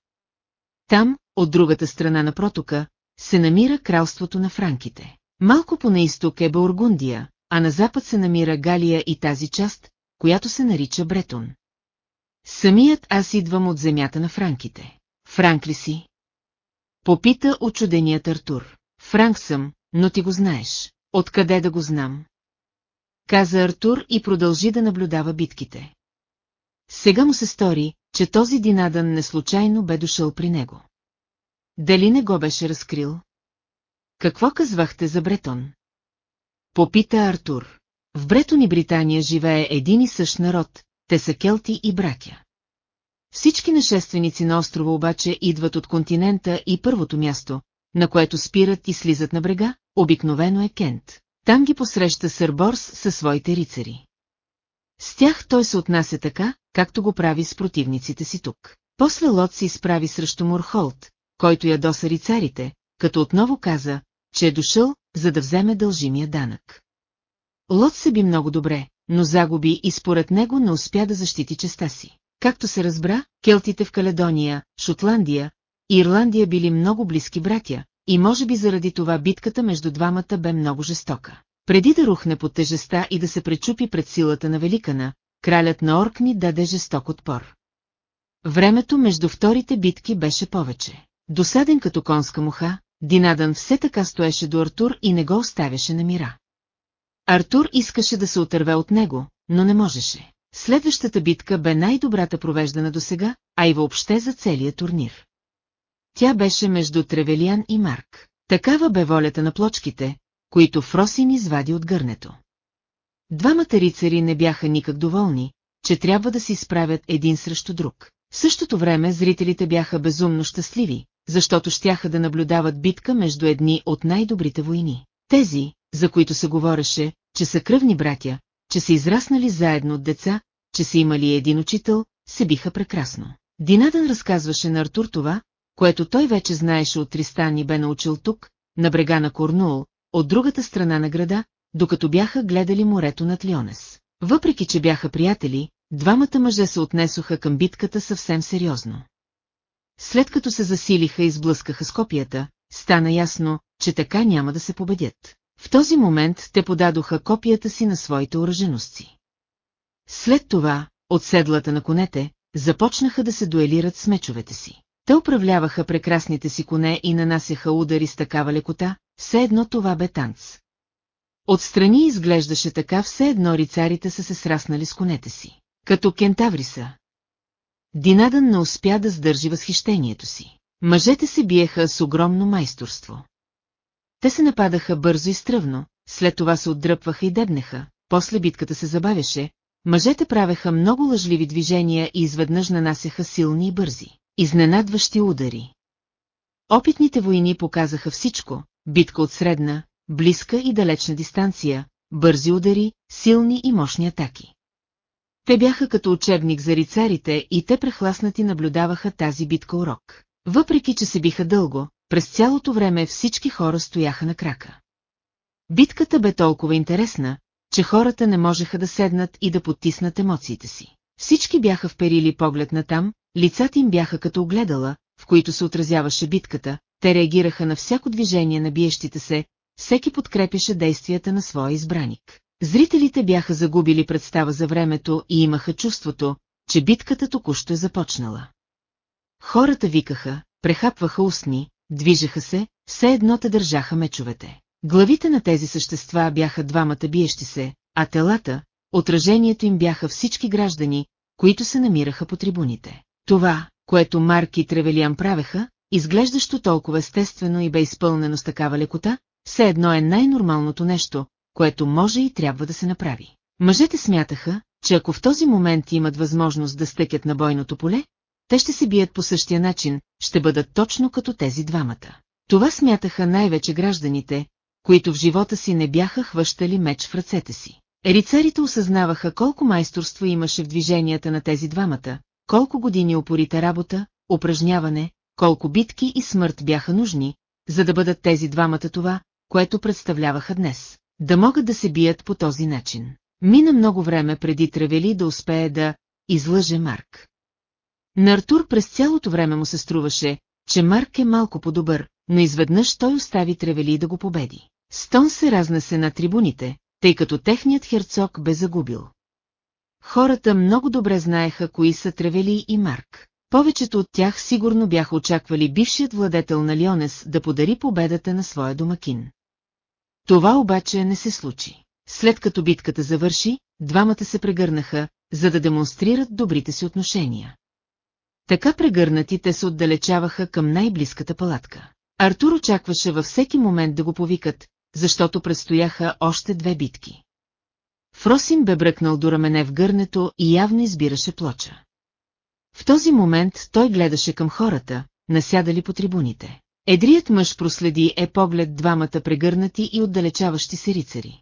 Там, от другата страна на протока, се намира кралството на франките. Малко по наисток е Бургундия, а на запад се намира Галия и тази част, която се нарича Бретон. Самият аз идвам от земята на франките. Франк ли си? Попита очуденият Артур. Франк съм, но ти го знаеш. Откъде да го знам? Каза Артур и продължи да наблюдава битките. Сега му се стори, че този Динадън неслучайно бе дошъл при него. Дали не го беше разкрил? Какво казвахте за Бретон? Попита Артур. В Бретон и Британия живее един и същ народ, те са келти и братя. Всички нашественици на острова обаче идват от континента и първото място, на което спират и слизат на брега, обикновено е Кент. Там ги посреща Сърборс със своите рицари. С тях той се отнася така, както го прави с противниците си тук. После Лот се изправи срещу Мурхолт, който ядоса рицарите, като отново каза, че е дошъл, за да вземе дължимия данък. Лот се би много добре, но загуби и според него не успя да защити честа си. Както се разбра, келтите в Каледония, Шотландия и Ирландия били много близки братя, и може би заради това битката между двамата бе много жестока. Преди да рухне под тежеста и да се пречупи пред силата на Великана, кралят на Оркни даде жесток отпор. Времето между вторите битки беше повече. Досаден като конска муха, Динадън все така стоеше до Артур и не го оставяше на мира. Артур искаше да се отърве от него, но не можеше. Следващата битка бе най-добрата провеждана досега, а и въобще за целия турнир. Тя беше между Тревелиан и Марк. Такава бе волята на плочките, които Фросин извади от гърнето. Двамата рицари не бяха никак доволни, че трябва да се изправят един срещу друг. В същото време зрителите бяха безумно щастливи, защото щяха да наблюдават битка между едни от най-добрите войни. Тези, за които се говореше, че са кръвни братя, че са израснали заедно от деца, че са имали един учител, се биха прекрасно. Динадън разказваше на Артур това, което той вече знаеше от Тристан и бе научил тук, на брега на Корнул, от другата страна на града, докато бяха гледали морето над Лионес. Въпреки, че бяха приятели, двамата мъже се отнесоха към битката съвсем сериозно. След като се засилиха и сблъскаха с копията, стана ясно, че така няма да се победят. В този момент те подадоха копията си на своите оръжености. След това, от седлата на конете, започнаха да се дуелират с мечовете си. Те управляваха прекрасните си коне и нанасяха удари с такава лекота, все едно това бе танц. Отстрани изглеждаше така все едно рицарите са се сраснали с конете си. Като кентавриса. Динадън не успя да сдържи възхищението си. Мъжете се биеха с огромно майсторство. Те се нападаха бързо и стръвно, след това се отдръпваха и дебнеха, после битката се забавяше, мъжете правеха много лъжливи движения и изведнъж нанасяха силни и бързи, изненадващи удари. Опитните войни показаха всичко, битка от средна, близка и далечна дистанция, бързи удари, силни и мощни атаки. Те бяха като учебник за рицарите и те прехласнати наблюдаваха тази битка урок. Въпреки, че се биха дълго, през цялото време всички хора стояха на крака. Битката бе толкова интересна, че хората не можеха да седнат и да потиснат емоциите си. Всички бяха вперили поглед на там, лицата им бяха като огледала, в които се отразяваше битката, те реагираха на всяко движение на биещите се, всеки подкрепяше действията на своя избраник. Зрителите бяха загубили представа за времето и имаха чувството, че битката току-що е започнала. Хората викаха, прехапваха устни, движеха се, все едно те държаха мечовете. Главите на тези същества бяха двамата биещи се, а телата, отражението им бяха всички граждани, които се намираха по трибуните. Това, което Марк и Тревелиан правеха, изглеждащо толкова естествено и бе изпълнено с такава лекота, все едно е най-нормалното нещо, което може и трябва да се направи. Мъжете смятаха, че ако в този момент имат възможност да стъкят на бойното поле, те ще се бият по същия начин, ще бъдат точно като тези двамата. Това смятаха най-вече гражданите, които в живота си не бяха хващали меч в ръцете си. Рицарите осъзнаваха колко майсторство имаше в движенията на тези двамата, колко години опорита работа, упражняване, колко битки и смърт бяха нужни, за да бъдат тези двамата това, което представляваха днес. Да могат да се бият по този начин. Мина много време преди Тревели да успее да излъже Марк. На Артур през цялото време му се струваше, че Марк е малко по-добър, но изведнъж той остави Тревели да го победи. Стон се разнесе на трибуните, тъй като техният херцог бе загубил. Хората много добре знаеха кои са Тревели и Марк. Повечето от тях сигурно бяха очаквали бившият владетел на Лионес да подари победата на своя домакин. Това обаче не се случи. След като битката завърши, двамата се прегърнаха, за да демонстрират добрите си отношения. Така прегърнати те се отдалечаваха към най-близката палатка. Артур очакваше във всеки момент да го повикат, защото предстояха още две битки. Фросин бе бръкнал до рамене в гърнето и явно избираше плоча. В този момент той гледаше към хората, насядали по трибуните. Едрият мъж проследи е поглед двамата прегърнати и отдалечаващи се рицари.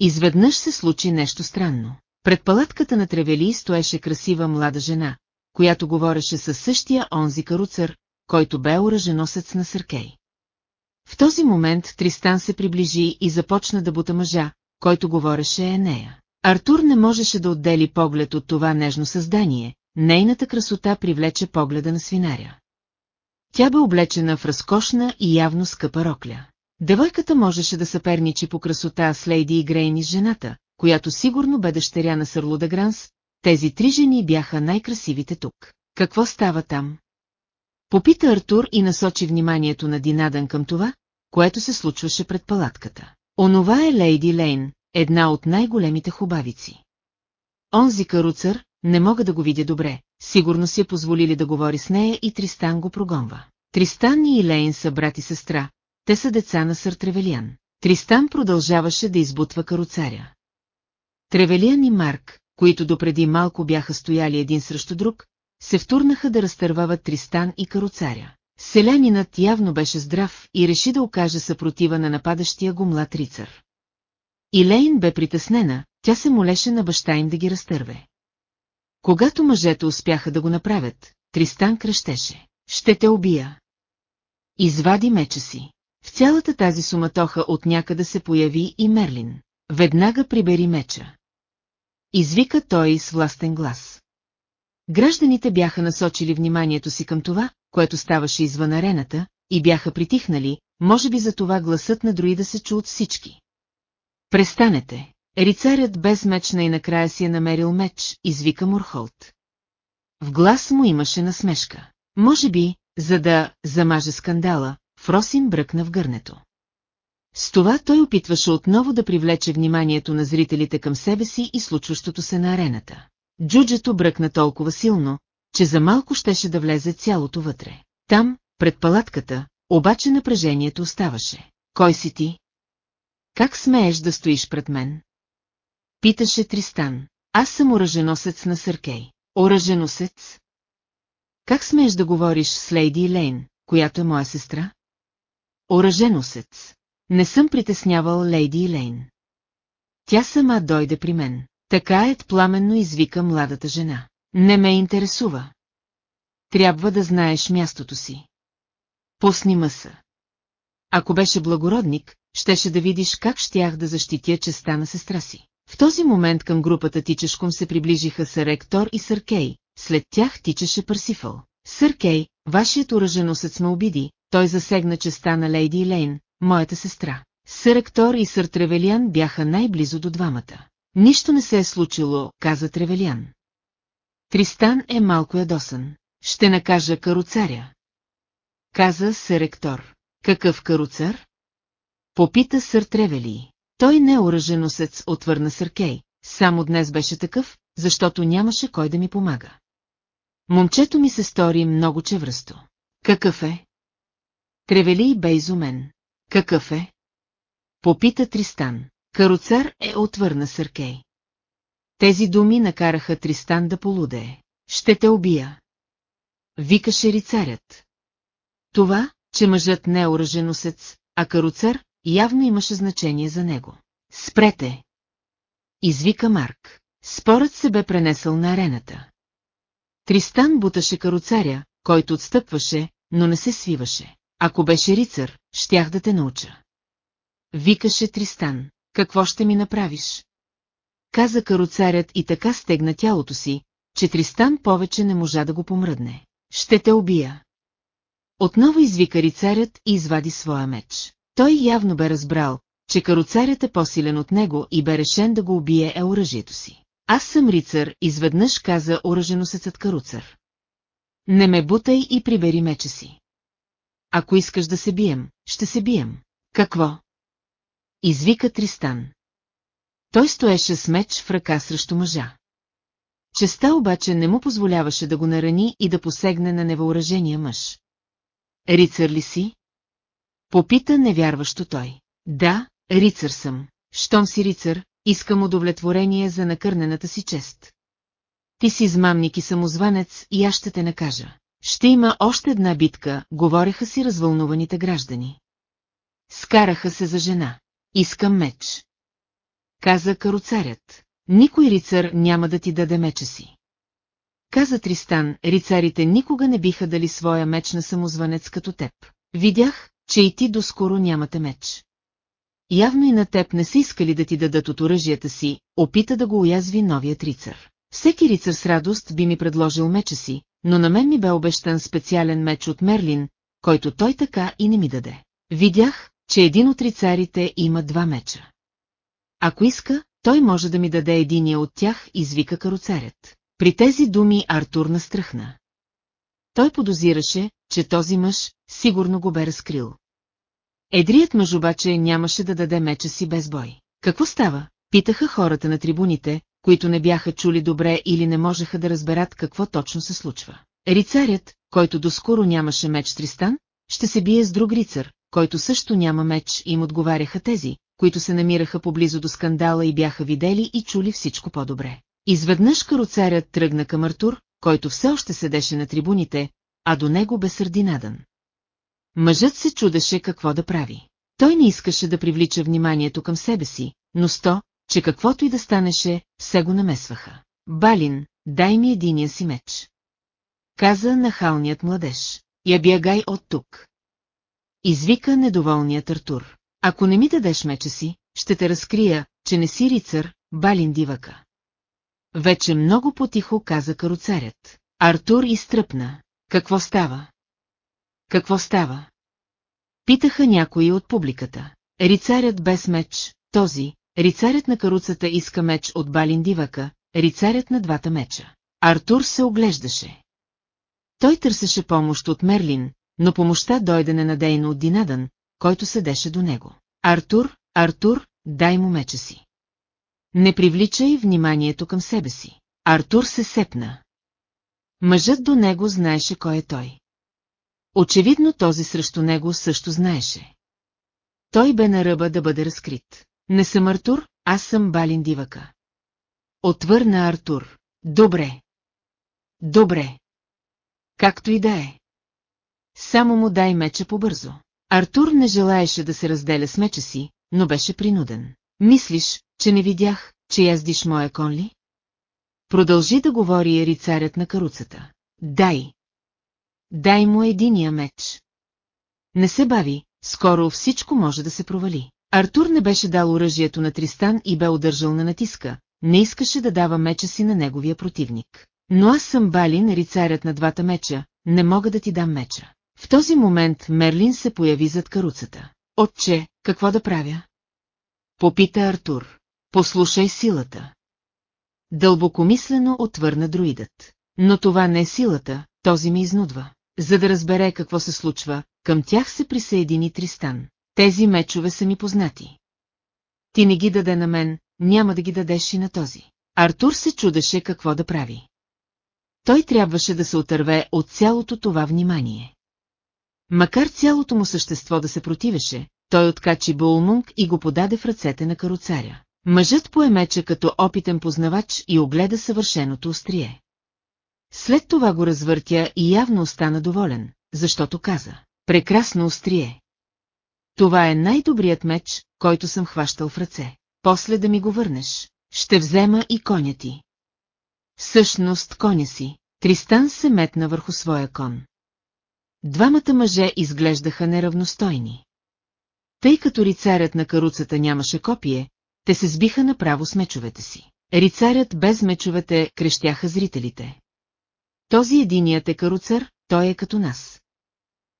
Изведнъж се случи нещо странно. Пред палатката на Тревели стоеше красива млада жена, която говореше със същия онзи каруцар, който бе оръженосец на Съркей. В този момент Тристан се приближи и започна да бута мъжа, който говореше е нея. Артур не можеше да отдели поглед от това нежно създание, нейната красота привлече погледа на свинаря. Тя бе облечена в разкошна и явно скъпа рокля. Девойката можеше да съперничи по красота с Лейди и Грейн и с жената, която сигурно бе дъщеря на Сърло де Гранс, тези три жени бяха най-красивите тук. Какво става там? Попита Артур и насочи вниманието на Динадън към това, което се случваше пред палатката. Онова е Лейди Лейн, една от най-големите хубавици. Онзи каруцър, не мога да го видя добре, сигурно си е позволили да говори с нея и Тристан го прогонва. Тристан и Лейн са брат и сестра, те са деца на сър Тревелиан. Тристан продължаваше да избутва каруцаря. Тревелиан и Марк, които допреди малко бяха стояли един срещу друг, се втурнаха да разтървават Тристан и каруцаря. Селянинът явно беше здрав и реши да окаже съпротива на нападащия го млад рицар. Илейн бе притеснена, тя се молеше на баща им да ги разтърве. Когато мъжете успяха да го направят, Тристан кръщеше. Ще те убия. Извади меча си. В цялата тази суматоха от някъде се появи и Мерлин. Веднага прибери меча. Извика той с властен глас. Гражданите бяха насочили вниманието си към това, което ставаше извън арената, и бяха притихнали, може би за това гласът на друида се чу от всички. Престанете! Рицарят без меч най-накрая си е намерил меч, извика Мурхолт. В глас му имаше насмешка. Може би, за да замаже скандала, Фросин бръкна в гърнето. С това той опитваше отново да привлече вниманието на зрителите към себе си и случващото се на арената. Джуджето бръкна толкова силно, че за малко щеше да влезе цялото вътре. Там, пред палатката, обаче напрежението оставаше. Кой си ти? Как смееш да стоиш пред мен? Питаше Тристан. Аз съм оръженосец на Съркей. Оръженосец? Как смееш да говориш с Лейди Лейн, която е моя сестра? Оръженосец. Не съм притеснявал Лейди Лейн. Тя сама дойде при мен. Така е пламенно извика младата жена. Не ме интересува. Трябва да знаеш мястото си. Пусни мъса. Ако беше благородник, щеше да видиш как щях да защитя честа на сестра си. В този момент към групата тичешком се приближиха Саректор и Съркей, след тях тичаше Парсифъл. Съркей, вашият оръженосец ме обиди, той засегна честа на Лейди Лейн, моята сестра. Съректор и Сър Тревелиан бяха най-близо до двамата. Нищо не се е случило, каза Тревелиан. Тристан е малко ядосан. Ще накажа каруцаря. Каза Съректор. Какъв каруцар? Попита сър Тревели. Той не е оръженосец, отвърна Съркей. Само днес беше такъв, защото нямаше кой да ми помага. Момчето ми се стори много чевръсто. Какъв е? Тревели бе изумен. Какъв е? Попита Тристан. Каруцар е отвърна Съркей. Тези думи накараха Тристан да полудее. Ще те убия. Викаше рицарят. Това, че мъжът не е оръженосец, а каруцар, явно имаше значение за него. Спрете! Извика Марк. Спорът се бе пренесъл на арената. Тристан буташе каруцаря, който отстъпваше, но не се свиваше. Ако беше рицар, щях да те науча. Викаше Тристан. Какво ще ми направиш? Каза каруцарят и така стегна тялото си, че Тристан повече не можа да го помръдне. Ще те убия. Отново извика рицарят и извади своя меч. Той явно бе разбрал, че каруцарят е по-силен от него и бе решен да го убие е оръжието си. Аз съм рицар, изведнъж каза оръженосецът каруцар. Не ме бутай и прибери меча си. Ако искаш да се бием, ще се бием. Какво? Извика Тристан. Той стоеше с меч в ръка срещу мъжа. Честа обаче не му позволяваше да го нарани и да посегне на невъоръжения мъж. Рицар ли си? Попита невярващо той. Да, рицар съм. Щом си рицар, искам удовлетворение за накърнената си чест. Ти си измамник и самозванец и аз ще те накажа. Ще има още една битка, говореха си развълнуваните граждани. Скараха се за жена. Искам меч. Каза каруцарят. Никой рицар няма да ти даде меча си. Каза Тристан, рицарите никога не биха дали своя меч на самозванец като теб. Видях, че и ти доскоро нямате меч. Явно и на теб не са искали да ти дадат от оръжията си, опита да го уязви новият рицар. Всеки рицар с радост би ми предложил меча си, но на мен ми бе обещан специален меч от Мерлин, който той така и не ми даде. Видях, че един от рицарите има два меча. Ако иска, той може да ми даде единия от тях, извика каруцарят. При тези думи Артур настръхна. Той подозираше, че този мъж сигурно го бе разкрил. Едрият мъж обаче нямаше да даде меча си без бой. Какво става? Питаха хората на трибуните, които не бяха чули добре или не можеха да разберат какво точно се случва. Рицарят, който доскоро нямаше меч Тристан, ще се бие с друг рицар, който също няма меч, им отговаряха тези, които се намираха поблизо до скандала и бяха видели и чули всичко по-добре. Изведнъж каруцарят тръгна към Артур, който все още седеше на трибуните, а до него бе сърдинадан. Мъжът се чудеше какво да прави. Той не искаше да привлича вниманието към себе си, но сто, че каквото и да станеше, все го намесваха. Балин, дай ми единия си меч. Каза нахалният младеж. Я бягай от тук. Извика недоволният Артур. Ако не ми дадеш меча си, ще те разкрия, че не си рицар, Балин дивака. Вече много потихо каза каруцарят. Артур изтръпна. Какво става? Какво става? Питаха някои от публиката. Рицарят без меч, този, рицарят на каруцата иска меч от Балин Дивака, рицарят на двата меча. Артур се оглеждаше. Той търсеше помощ от Мерлин, но помощта дойде ненадейно от Динадън, който седеше до него. Артур, Артур, дай му меча си. Не привличай вниманието към себе си. Артур се сепна. Мъжът до него знаеше кой е той. Очевидно този срещу него също знаеше. Той бе на ръба да бъде разкрит. Не съм Артур, аз съм Балин Дивака. отвърна Артур. Добре. Добре. Както и да е. Само му дай меча побързо. Артур не желаеше да се разделя с меча си, но беше принуден. Мислиш, че не видях, че яздиш моя кон ли? Продължи да говори рицарят на каруцата. Дай. Дай му единия меч. Не се бави, скоро всичко може да се провали. Артур не беше дал оръжието на Тристан и бе удържал на натиска, не искаше да дава меча си на неговия противник. Но аз съм Балин, рицарят на двата меча, не мога да ти дам меча. В този момент Мерлин се появи зад каруцата. Отче, какво да правя? Попита Артур. Послушай силата. Дълбокомислено отвърна друидът. Но това не е силата, този ми изнудва. За да разбере какво се случва, към тях се присъедини Тристан. Тези мечове са ми познати. Ти не ги даде на мен, няма да ги дадеш и на този. Артур се чудеше какво да прави. Той трябваше да се отърве от цялото това внимание. Макар цялото му същество да се противеше, той откачи Булмунг и го подаде в ръцете на каруцаря. Мъжът пое меча като опитен познавач и огледа съвършеното острие. След това го развъртя и явно остана доволен, защото каза, прекрасно острие. Това е най-добрият меч, който съм хващал в ръце. После да ми го върнеш. Ще взема и коня ти. Всъщност коня си. Тристан се метна върху своя кон. Двамата мъже изглеждаха неравностойни. Тъй като рицарят на каруцата нямаше копие, те се сбиха направо с мечовете си. Рицарят без мечовете крещяха зрителите. Този единият е каруцар, той е като нас.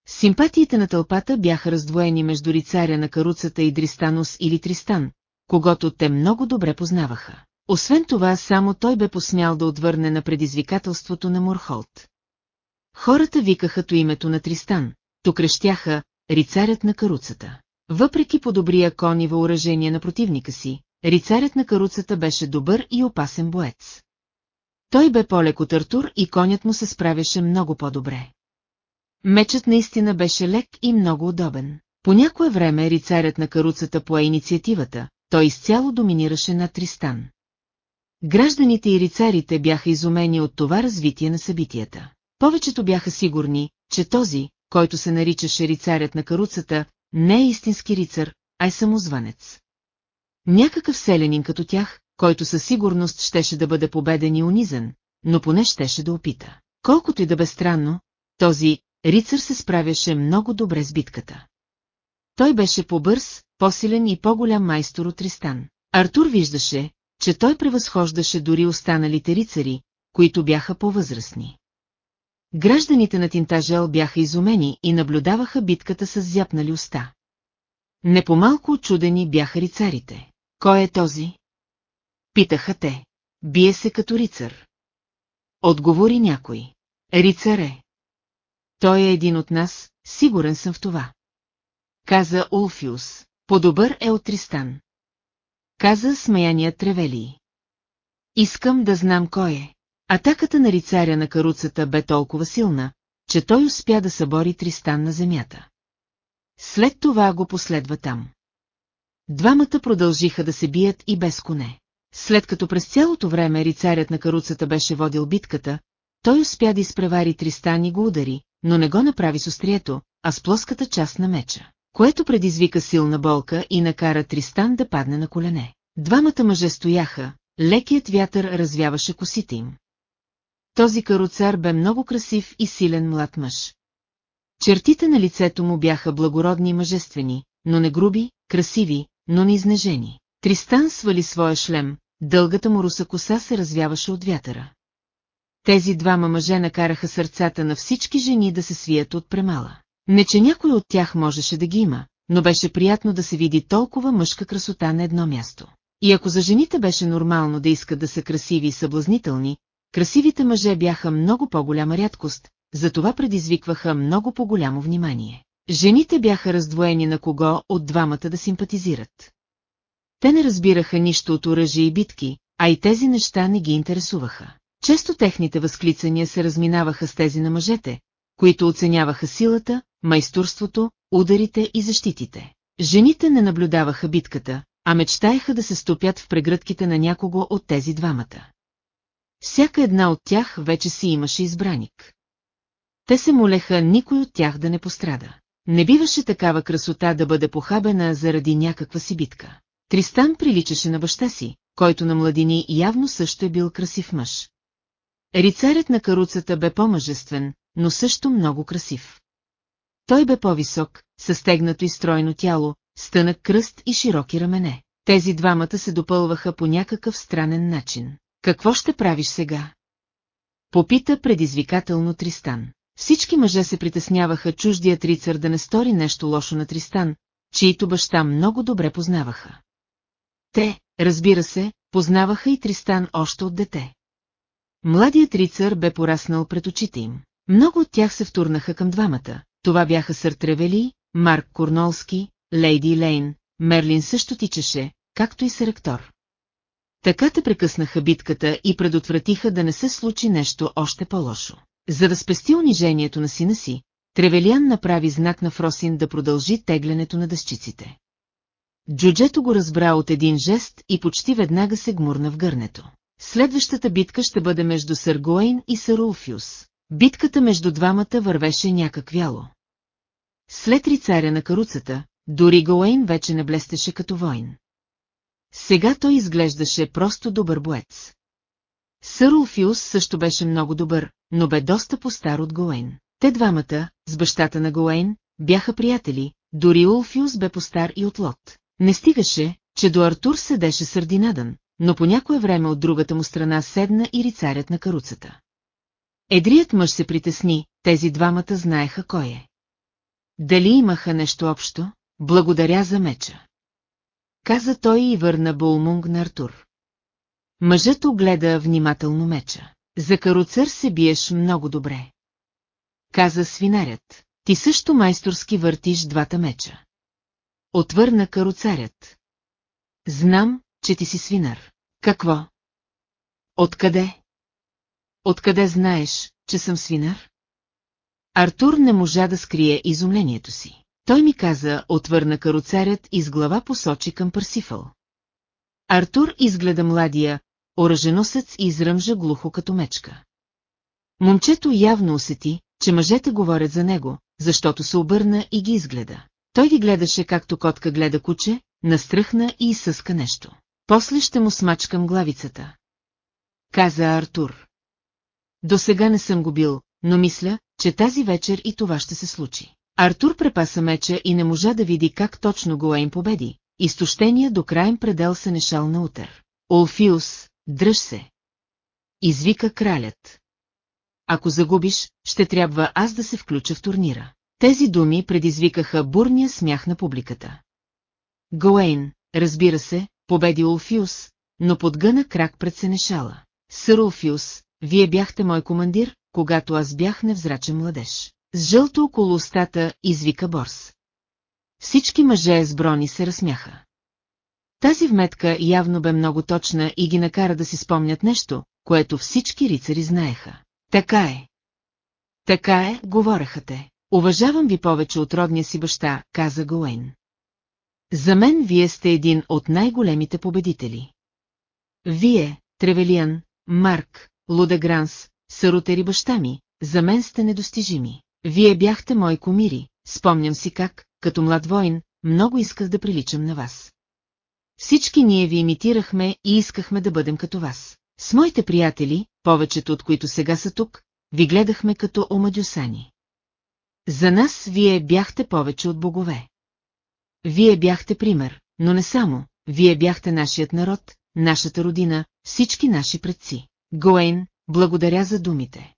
Симпатиите на тълпата бяха раздвоени между рицаря на каруцата и Дристанус или Тристан, когато те много добре познаваха. Освен това, само той бе посмял да отвърне на предизвикателството на Мурхолт. Хората викаха то името на Тристан, то крещяха «Рицарят на каруцата». Въпреки по-добрия кон и въоръжение на противника си, рицарят на каруцата беше добър и опасен боец. Той бе по-лек от Артур и конят му се справяше много по-добре. Мечът наистина беше лек и много удобен. По някое време рицарят на каруцата пое инициативата, той изцяло доминираше над Тристан. Гражданите и рицарите бяха изумени от това развитие на събитията. Повечето бяха сигурни, че този, който се наричаше рицарят на каруцата, не е истински рицар, а е самозванец. Някакъв селянин като тях, който със сигурност щеше да бъде победен и унизен, но поне щеше да опита. Колкото и да бе странно, този рицар се справяше много добре с битката. Той беше по-бърз, по-силен и по-голям майстор от Тристан. Артур виждаше, че той превъзхождаше дори останалите рицари, които бяха по-възрастни. Гражданите на Тинтажел бяха изумени и наблюдаваха битката с зяпнали уста. Непомалко очудени бяха рицарите. Кой е този? Питаха те. Бие се като рицар. Отговори някой. Рицар е. Той е един от нас, сигурен съм в това. Каза Улфиус. По-добър е от Тристан. Каза смаяният Тревелии. Искам да знам кой е. Атаката на рицаря на каруцата бе толкова силна, че той успя да събори Тристан на земята. След това го последва там. Двамата продължиха да се бият и без коне. След като през цялото време рицарят на каруцата беше водил битката, той успя да изпревари Тристан и го удари, но не го направи с острието, а с плоската част на меча, което предизвика силна болка и накара Тристан да падне на колене. Двамата мъже стояха, лекият вятър развяваше косите им. Този каруцар бе много красив и силен млад мъж. Чертите на лицето му бяха благородни и мъжествени, но не груби, красиви, но не изнежени. Тристан свали своя шлем, дългата му руса коса се развяваше от вятъра. Тези двама мъже накараха сърцата на всички жени да се свият от премала. Не, че някой от тях можеше да ги има, но беше приятно да се види толкова мъжка красота на едно място. И ако за жените беше нормално да искат да са красиви и съблазнителни, красивите мъже бяха много по-голяма рядкост, затова предизвикваха много по-голямо внимание. Жените бяха раздвоени на кого от двамата да симпатизират. Те не разбираха нищо от оръжие и битки, а и тези неща не ги интересуваха. Често техните възклицания се разминаваха с тези на мъжете, които оценяваха силата, майсторството, ударите и защитите. Жените не наблюдаваха битката, а мечтаеха да се стопят в прегръдките на някого от тези двамата. Всяка една от тях вече си имаше избраник. Те се молеха никой от тях да не пострада. Не биваше такава красота да бъде похабена заради някаква си битка. Тристан приличаше на баща си, който на младини явно също е бил красив мъж. Рицарят на каруцата бе по-мъжествен, но също много красив. Той бе по-висок, състегнато и стройно тяло, стънък кръст и широки рамене. Тези двамата се допълваха по някакъв странен начин. Какво ще правиш сега? Попита предизвикателно Тристан. Всички мъже се притесняваха чуждият рицар да не стори нещо лошо на Тристан, чието баща много добре познаваха. Те, разбира се, познаваха и Тристан още от дете. Младият рицар бе пораснал пред очите им. Много от тях се втурнаха към двамата. Това бяха Сър Тревели, Марк Корнолски, Лейди Лейн, Мерлин също тичаше, както и Серектор. Така те прекъснаха битката и предотвратиха да не се случи нещо още по-лошо. За да спести унижението на сина си, Тревелиан направи знак на Фросин да продължи теглянето на дъщиците. Джуджето го разбра от един жест и почти веднага се гмурна в гърнето. Следващата битка ще бъде между Съргуейн и Сарулфиус. Битката между двамата вървеше някак вяло. След рицаря на каруцата, дори Гоуейн вече не блестеше като войн. Сега той изглеждаше просто добър боец. Сър Улфиус също беше много добър, но бе доста по-стар от Гоуейн. Те двамата, с бащата на Гоуейн, бяха приятели, дори Улфиус бе по-стар и от Лот. Не стигаше, че до Артур седеше сърдинадън, но по някое време от другата му страна седна и рицарят на каруцата. Едрият мъж се притесни, тези двамата знаеха кой е. Дали имаха нещо общо? Благодаря за меча. Каза той и върна Булмунг на Артур. Мъжът огледа внимателно меча. За каруцър се биеш много добре. Каза свинарят. Ти също майсторски въртиш двата меча. Отвърна каруцарят. Знам, че ти си свинар. Какво? Откъде? Откъде знаеш, че съм свинар? Артур не можа да скрие изумлението си. Той ми каза, отвърна каруцарят и с глава посочи към Парсифъл. Артур изгледа младия, оръженосец и изръмжа глухо като мечка. Момчето явно усети, че мъжете говорят за него, защото се обърна и ги изгледа. Той ги гледаше както котка гледа куче, настръхна и изсъска нещо. После ще му смачкам главицата. Каза Артур. До сега не съм го бил, но мисля, че тази вечер и това ще се случи. Артур препаса меча и не можа да види как точно го им победи. Изтощения до краен предел се нешал на утър. Олфиус, дръж се! Извика кралят. Ако загубиш, ще трябва аз да се включа в турнира. Тези думи предизвикаха бурния смях на публиката. Гоейн, разбира се, победи Олфиус, но подгъна крак пред Сенешала. Сър Олфиус, вие бяхте мой командир, когато аз бях невзрачен младеж. С жълто около устата извика Борс. Всички мъже с брони се разсмяха. Тази вметка явно бе много точна и ги накара да си спомнят нещо, което всички рицари знаеха. Така е. Така е, говореха те. Уважавам ви повече от родния си баща, каза Гоуейн. За мен вие сте един от най-големите победители. Вие, Тревелиан, Марк, Лудегранс, Сарутери баща ми, за мен сте недостижими. Вие бяхте мои комири, спомням си как, като млад воин, много исках да приличам на вас. Всички ние ви имитирахме и искахме да бъдем като вас. С моите приятели, повечето от които сега са тук, ви гледахме като омадюсани. За нас вие бяхте повече от богове. Вие бяхте пример, но не само, вие бяхте нашият народ, нашата родина, всички наши предци. Гоейн, благодаря за думите.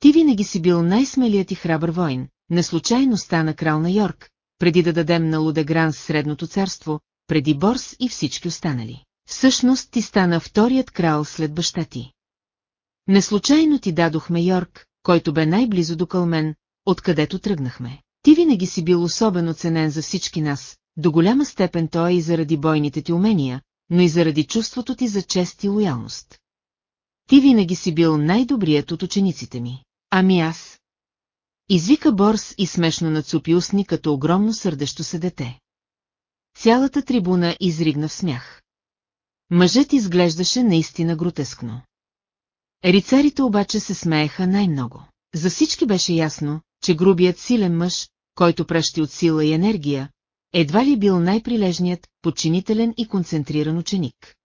Ти винаги си бил най-смелият и храбър воин, неслучайно стана крал на Йорк, преди да дадем на Лудегран Средното царство, преди Борс и всички останали. Всъщност ти стана вторият крал след баща ти. Неслучайно ти дадохме Йорк, който бе най-близо до Кълмен, откъдето тръгнахме. Ти винаги си бил особено ценен за всички нас, до голяма степен то е и заради бойните ти умения, но и заради чувството ти за чест и лоялност. Ти винаги си бил най-добрият от учениците ми. Ами аз? Извика Борс и смешно нацупи устни като огромно сърдещо се дете. Цялата трибуна изригна в смях. Мъжът изглеждаше наистина гротескно. Рицарите обаче се смееха най-много. За всички беше ясно, че грубият силен мъж, който пращи от сила и енергия, едва ли бил най-прилежният, подчинителен и концентриран ученик.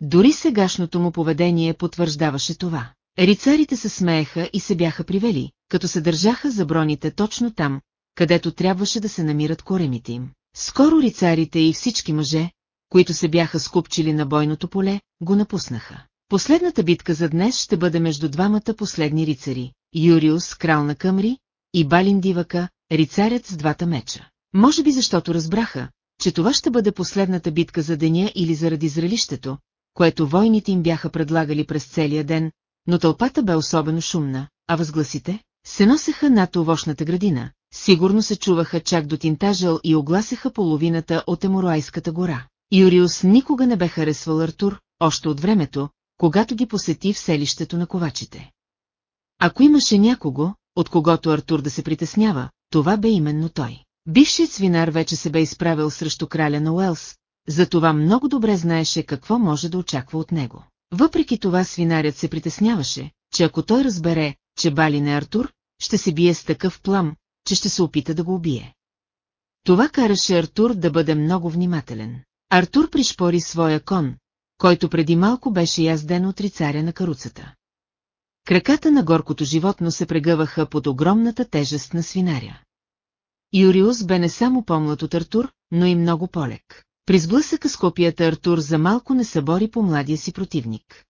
Дори сегашното му поведение потвърждаваше това. Рицарите се смееха и се бяха привели, като се държаха за броните точно там, където трябваше да се намират коремите им. Скоро рицарите и всички мъже, които се бяха скупчили на бойното поле, го напуснаха. Последната битка за днес ще бъде между двамата последни рицари – Юриус, крал на Къмри, и Балин Дивака, рицарят с двата меча. Може би защото разбраха, че това ще бъде последната битка за деня или заради зрелището, което войните им бяха предлагали през целия ден, но тълпата бе особено шумна, а възгласите се носеха над овощната градина, сигурно се чуваха чак до Тинтажъл и огласяха половината от Еморуайската гора. Юриус никога не бе харесвал Артур, още от времето, когато ги посети в селището на ковачите. Ако имаше някого, от когото Артур да се притеснява, това бе именно той. Бившият свинар вече се бе изправил срещу краля на Уелс, затова много добре знаеше какво може да очаква от него. Въпреки това свинарят се притесняваше, че ако той разбере, че Бали не Артур, ще се бие с такъв плам, че ще се опита да го убие. Това караше Артур да бъде много внимателен. Артур пришпори своя кон, който преди малко беше язден от рицаря на каруцата. Краката на горкото животно се прегъваха под огромната тежест на свинаря. Юриус бе не само по-млад от Артур, но и много полек. При сблъсъка с копията Артур за малко не събори по младия си противник.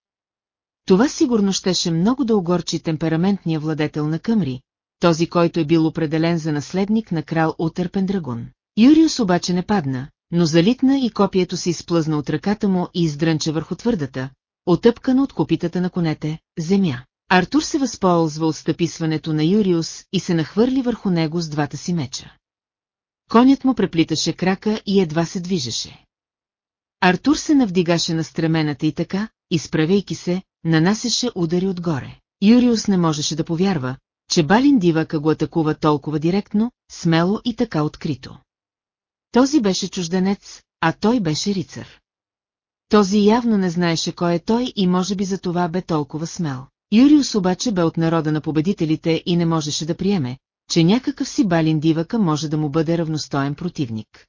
Това сигурно щеше много да огорчи темпераментния владетел на Къмри, този, който е бил определен за наследник на крал Утър Пендрагун. Юриус обаче не падна, но залитна и копието се изплъзна от ръката му и издрънча върху твърдата, отъпкана от копитата на конете, земя. Артур се възползва от стъписването на Юриус и се нахвърли върху него с двата си меча. Конят му преплиташе крака и едва се движеше. Артур се навдигаше на стремената и така, изправейки се, нанасяше удари отгоре. Юриус не можеше да повярва, че Балин Дивака го атакува толкова директно, смело и така открито. Този беше чужденец, а той беше рицар. Този явно не знаеше кой е той и може би за това бе толкова смел. Юриус обаче бе от народа на победителите и не можеше да приеме, че някакъв си балин дивака може да му бъде равностоен противник.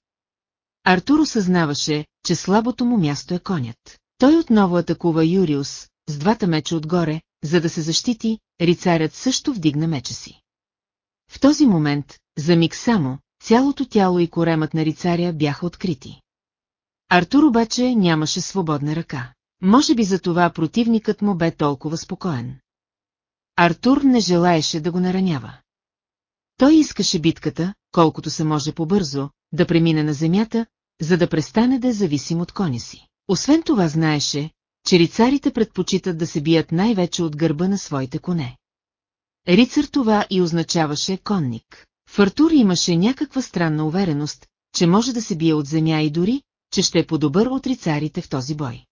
Артур осъзнаваше, че слабото му място е конят. Той отново атакува Юриус, с двата меча отгоре, за да се защити, рицарят също вдигна меча си. В този момент, за миг само, цялото тяло и коремът на рицаря бяха открити. Артур обаче нямаше свободна ръка. Може би за това противникът му бе толкова спокоен. Артур не желаеше да го наранява. Той искаше битката, колкото се може побързо, да премине на земята, за да престане да е зависим от коня си. Освен това знаеше, че рицарите предпочитат да се бият най-вече от гърба на своите коне. Рицар това и означаваше конник. В Артур имаше някаква странна увереност, че може да се бие от земя и дори, че ще е по-добър от рицарите в този бой.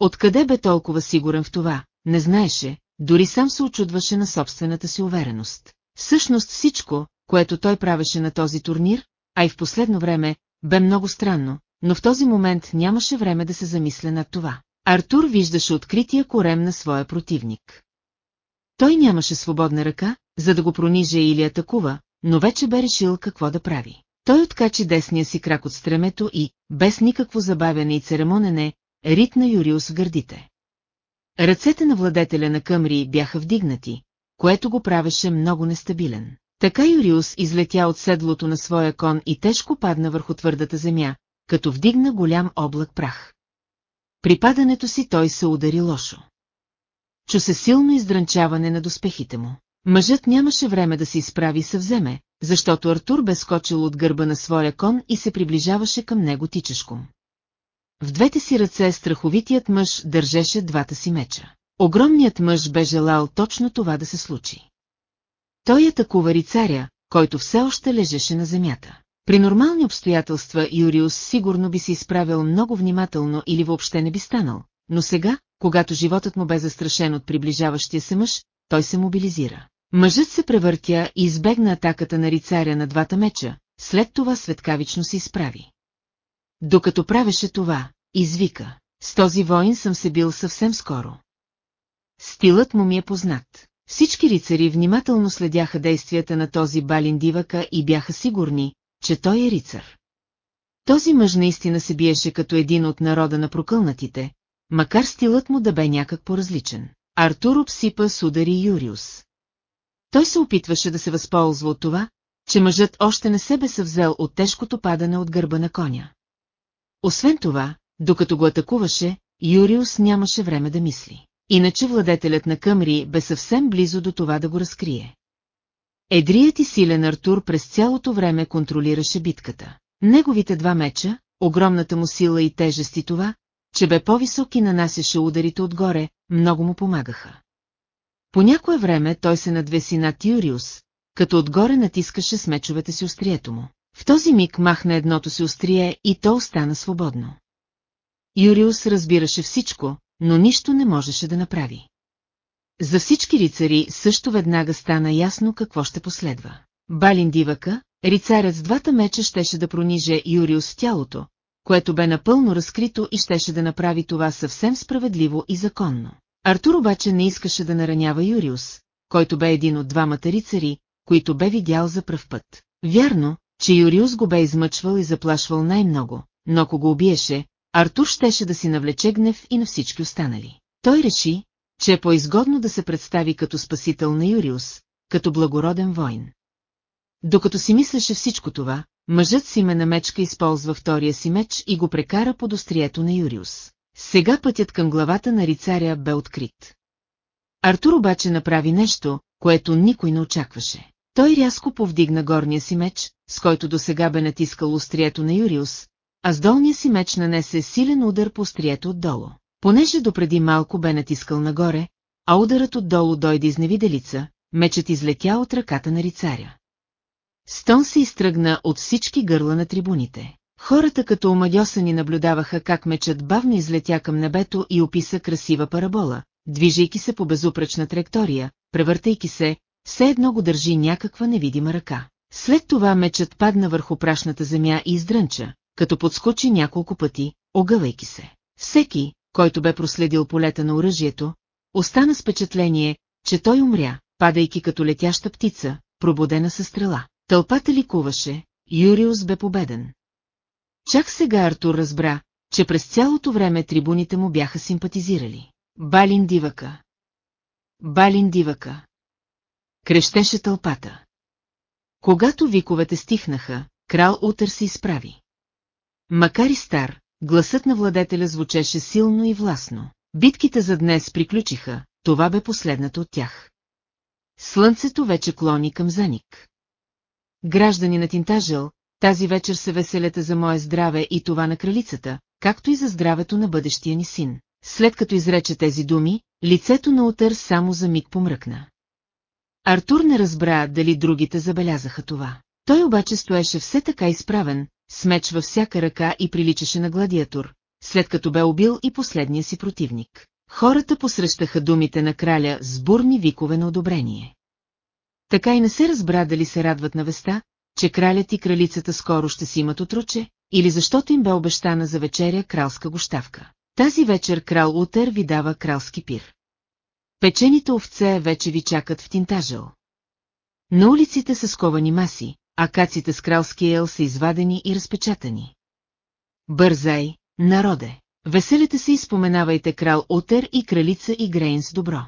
Откъде бе толкова сигурен в това, не знаеше, дори сам се очудваше на собствената си увереност. Всъщност всичко, което той правеше на този турнир, а и в последно време, бе много странно, но в този момент нямаше време да се замисля над това. Артур виждаше открития корем на своя противник. Той нямаше свободна ръка, за да го прониже или атакува, но вече бе решил какво да прави. Той откачи десния си крак от стремето и, без никакво забавяне и церемонене, ритна Юриус в гърдите. Ръцете на владетеля на Къмри бяха вдигнати, което го правеше много нестабилен. Така Юриус излетя от седлото на своя кон и тежко падна върху твърдата земя, като вдигна голям облак прах. При падането си той се удари лошо. Чу се силно издрънчаване на доспехите му. Мъжът нямаше време да се изправи съвземе, защото Артур бе скочил от гърба на своя кон и се приближаваше към него тичешком. В двете си ръце страховитият мъж държеше двата си меча. Огромният мъж бе желал точно това да се случи. Той атакува рицаря, който все още лежеше на земята. При нормални обстоятелства Юриус сигурно би се изправил много внимателно или въобще не би станал, но сега, когато животът му бе застрашен от приближаващия се мъж, той се мобилизира. Мъжът се превъртя и избегна атаката на рицаря на двата меча, след това светкавично се изправи. докато правеше това, извика. С този воин съм се бил съвсем скоро. Стилът му ми е познат. Всички рицари внимателно следяха действията на този балин дивака и бяха сигурни, че той е рицар. Този мъж наистина се биеше като един от народа на прокълнатите, макар стилът му да бе някак по-различен. Артур обсипа с удари Юриус. Той се опитваше да се възползва от това, че мъжът още не се бе съвзел от тежкото падане от гърба на коня. Освен това, докато го атакуваше, Юриус нямаше време да мисли. Иначе владетелят на Къмри бе съвсем близо до това да го разкрие. Едрият и силен Артур през цялото време контролираше битката. Неговите два меча, огромната му сила и тежест и това, че бе по-висок и нанасяше ударите отгоре, много му помагаха. По някое време той се надвеси над Юриус, като отгоре натискаше с мечовете си острието му. В този миг махна едното си острие и то остана свободно. Юриус разбираше всичко, но нищо не можеше да направи. За всички рицари също веднага стана ясно какво ще последва. Балин дивака, рицарят с двата меча щеше да прониже Юриус в тялото, което бе напълно разкрито и щеше да направи това съвсем справедливо и законно. Артур обаче не искаше да наранява Юриус, който бе един от двамата рицари, които бе видял за пръв път. Вярно, че Юриус го бе измъчвал и заплашвал най-много, но ако го убиеше, Артур щеше да си навлече гнев и на всички останали. Той реши, че е по-изгодно да се представи като спасител на Юриус, като благороден войн. Докато си мислеше всичко това, мъжът си ме на мечка използва втория си меч и го прекара под острието на Юриус. Сега пътят към главата на рицаря бе открит. Артур обаче направи нещо, което никой не очакваше. Той рязко повдигна горния си меч, с който до сега бе натискал острието на Юриус, а с долния си меч нанесе силен удар по острието отдолу. Понеже допреди малко бе натискал нагоре, а ударът отдолу дойде изневиделица, мечът излетя от ръката на рицаря. Стон се изтръгна от всички гърла на трибуните. Хората като омадьосани наблюдаваха как мечът бавно излетя към небето и описа красива парабола, движейки се по безупречна траектория, превъртайки се, все едно го държи някаква невидима ръка. След това мечът падна върху прашната земя и издрънча, като подскочи няколко пъти, огъвайки се. Всеки, който бе проследил полета на оръжието, остана с впечатление, че той умря, падайки като летяща птица, пробудена със стрела. Тълпата ликуваше, Юриус бе победен. Чак сега Артур разбра, че през цялото време трибуните му бяха симпатизирали. Балин дивака. Балин дивака. Крещеше тълпата. Когато виковете стихнаха, крал Утър се изправи. Макар и стар, гласът на владетеля звучеше силно и властно. Битките за днес приключиха, това бе последната от тях. Слънцето вече клони към заник. Граждани на Тинтажел, тази вечер се веселята за мое здраве и това на кралицата, както и за здравето на бъдещия ни син. След като изрече тези думи, лицето на Утър само за миг помръкна. Артур не разбра дали другите забелязаха това. Той обаче стоеше все така изправен, с меч във всяка ръка и приличаше на гладиатор, след като бе убил и последния си противник. Хората посрещаха думите на краля с бурни викове на одобрение. Така и не се разбра дали се радват на веста, че кралят и кралицата скоро ще си имат отруче, или защото им бе обещана за вечеря кралска гощавка. Тази вечер крал Утер ви дава кралски пир. Печените овце вече ви чакат в Тинтажел. На улиците са сковани маси, а каците с кралски ел са извадени и разпечатани. Бързай, народе! Веселите се и споменавайте крал Утер и кралица и Грейнс добро.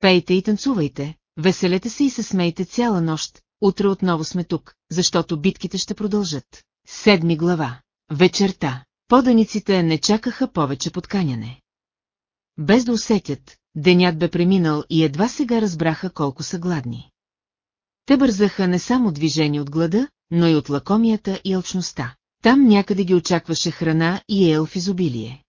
Пейте и танцувайте, веселете се и се смейте цяла нощ, утре отново сме тук, защото битките ще продължат. Седми глава. Вечерта. Поданиците не чакаха повече подканяне. Без да усетят, денят бе преминал и едва сега разбраха колко са гладни. Те бързаха не само движени от глада, но и от лакомията и алчността. Там някъде ги очакваше храна и ел в изобилие.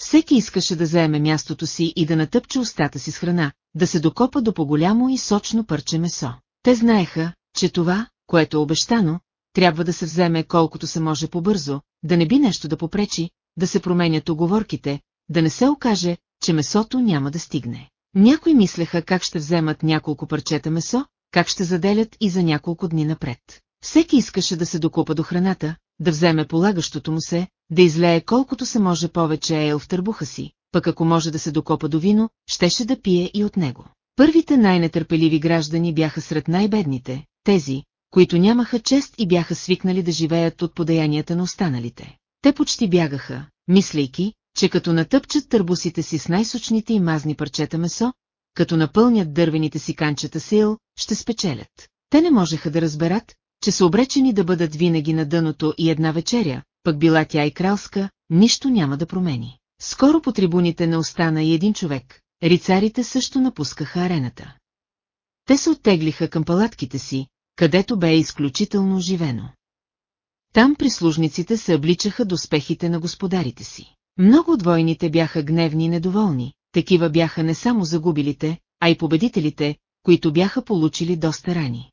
Всеки искаше да заеме мястото си и да натъпче устата си с храна, да се докопа до по-голямо и сочно парче месо. Те знаеха, че това, което е обещано, трябва да се вземе колкото се може по-бързо, да не би нещо да попречи, да се променят оговорките, да не се окаже, че месото няма да стигне. Някои мислеха как ще вземат няколко парчета месо, как ще заделят и за няколко дни напред. Всеки искаше да се докупа до храната, да вземе полагащото му се, да излее колкото се може повече ел в търбуха си, пък ако може да се докопа до вино, щеше да пие и от него. Първите най-нетърпеливи граждани бяха сред най-бедните, тези, които нямаха чест и бяха свикнали да живеят от подаянията на останалите. Те почти бягаха, мислейки, че като натъпчат търбусите си с най-сочните и мазни парчета месо, като напълнят дървените си канчета сил, ще спечелят. Те не можеха да разберат, че са обречени да бъдат винаги на дъното и една вечеря, пък била тя и кралска, нищо няма да промени. Скоро по трибуните не остана и един човек, рицарите също напускаха арената. Те се оттеглиха към палатките си, където бе изключително оживено. Там прислужниците се обличаха до успехите на господарите си. Много от войните бяха гневни и недоволни, такива бяха не само загубилите, а и победителите, които бяха получили доста рани.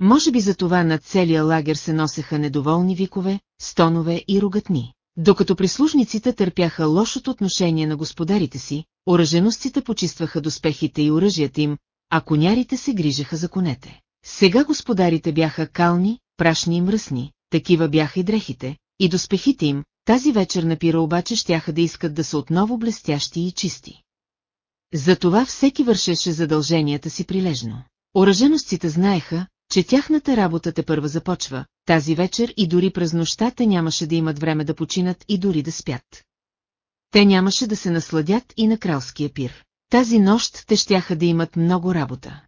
Може би за това над целия лагер се носеха недоволни викове, стонове и рогатни. Докато прислужниците търпяха лошото отношение на господарите си, оръженостите почистваха доспехите и оръжията им, а конярите се грижаха за конете. Сега господарите бяха кални, прашни и мръсни, такива бяха и дрехите, и доспехите им, тази вечер на пира обаче щяха да искат да са отново блестящи и чисти. Затова всеки вършеше задълженията си прилежно. Оръженостите знаеха, че тяхната работа те първа започва, тази вечер и дори през нощта те нямаше да имат време да починат и дори да спят. Те нямаше да се насладят и на кралския пир. Тази нощ те щяха да имат много работа.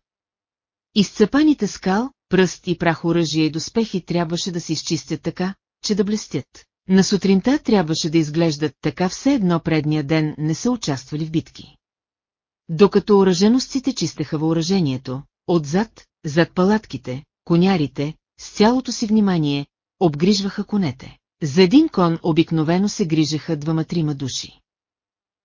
Изцепаните скал, пръст и прах оръжие и доспехи трябваше да се изчистят така, че да блестят. На сутринта трябваше да изглеждат така все едно предния ден не са участвали в битки. Докато оръженостите чистеха въоръжението, отзад, зад палатките, конярите, с цялото си внимание, обгрижваха конете. За един кон обикновено се грижаха двама-трима души.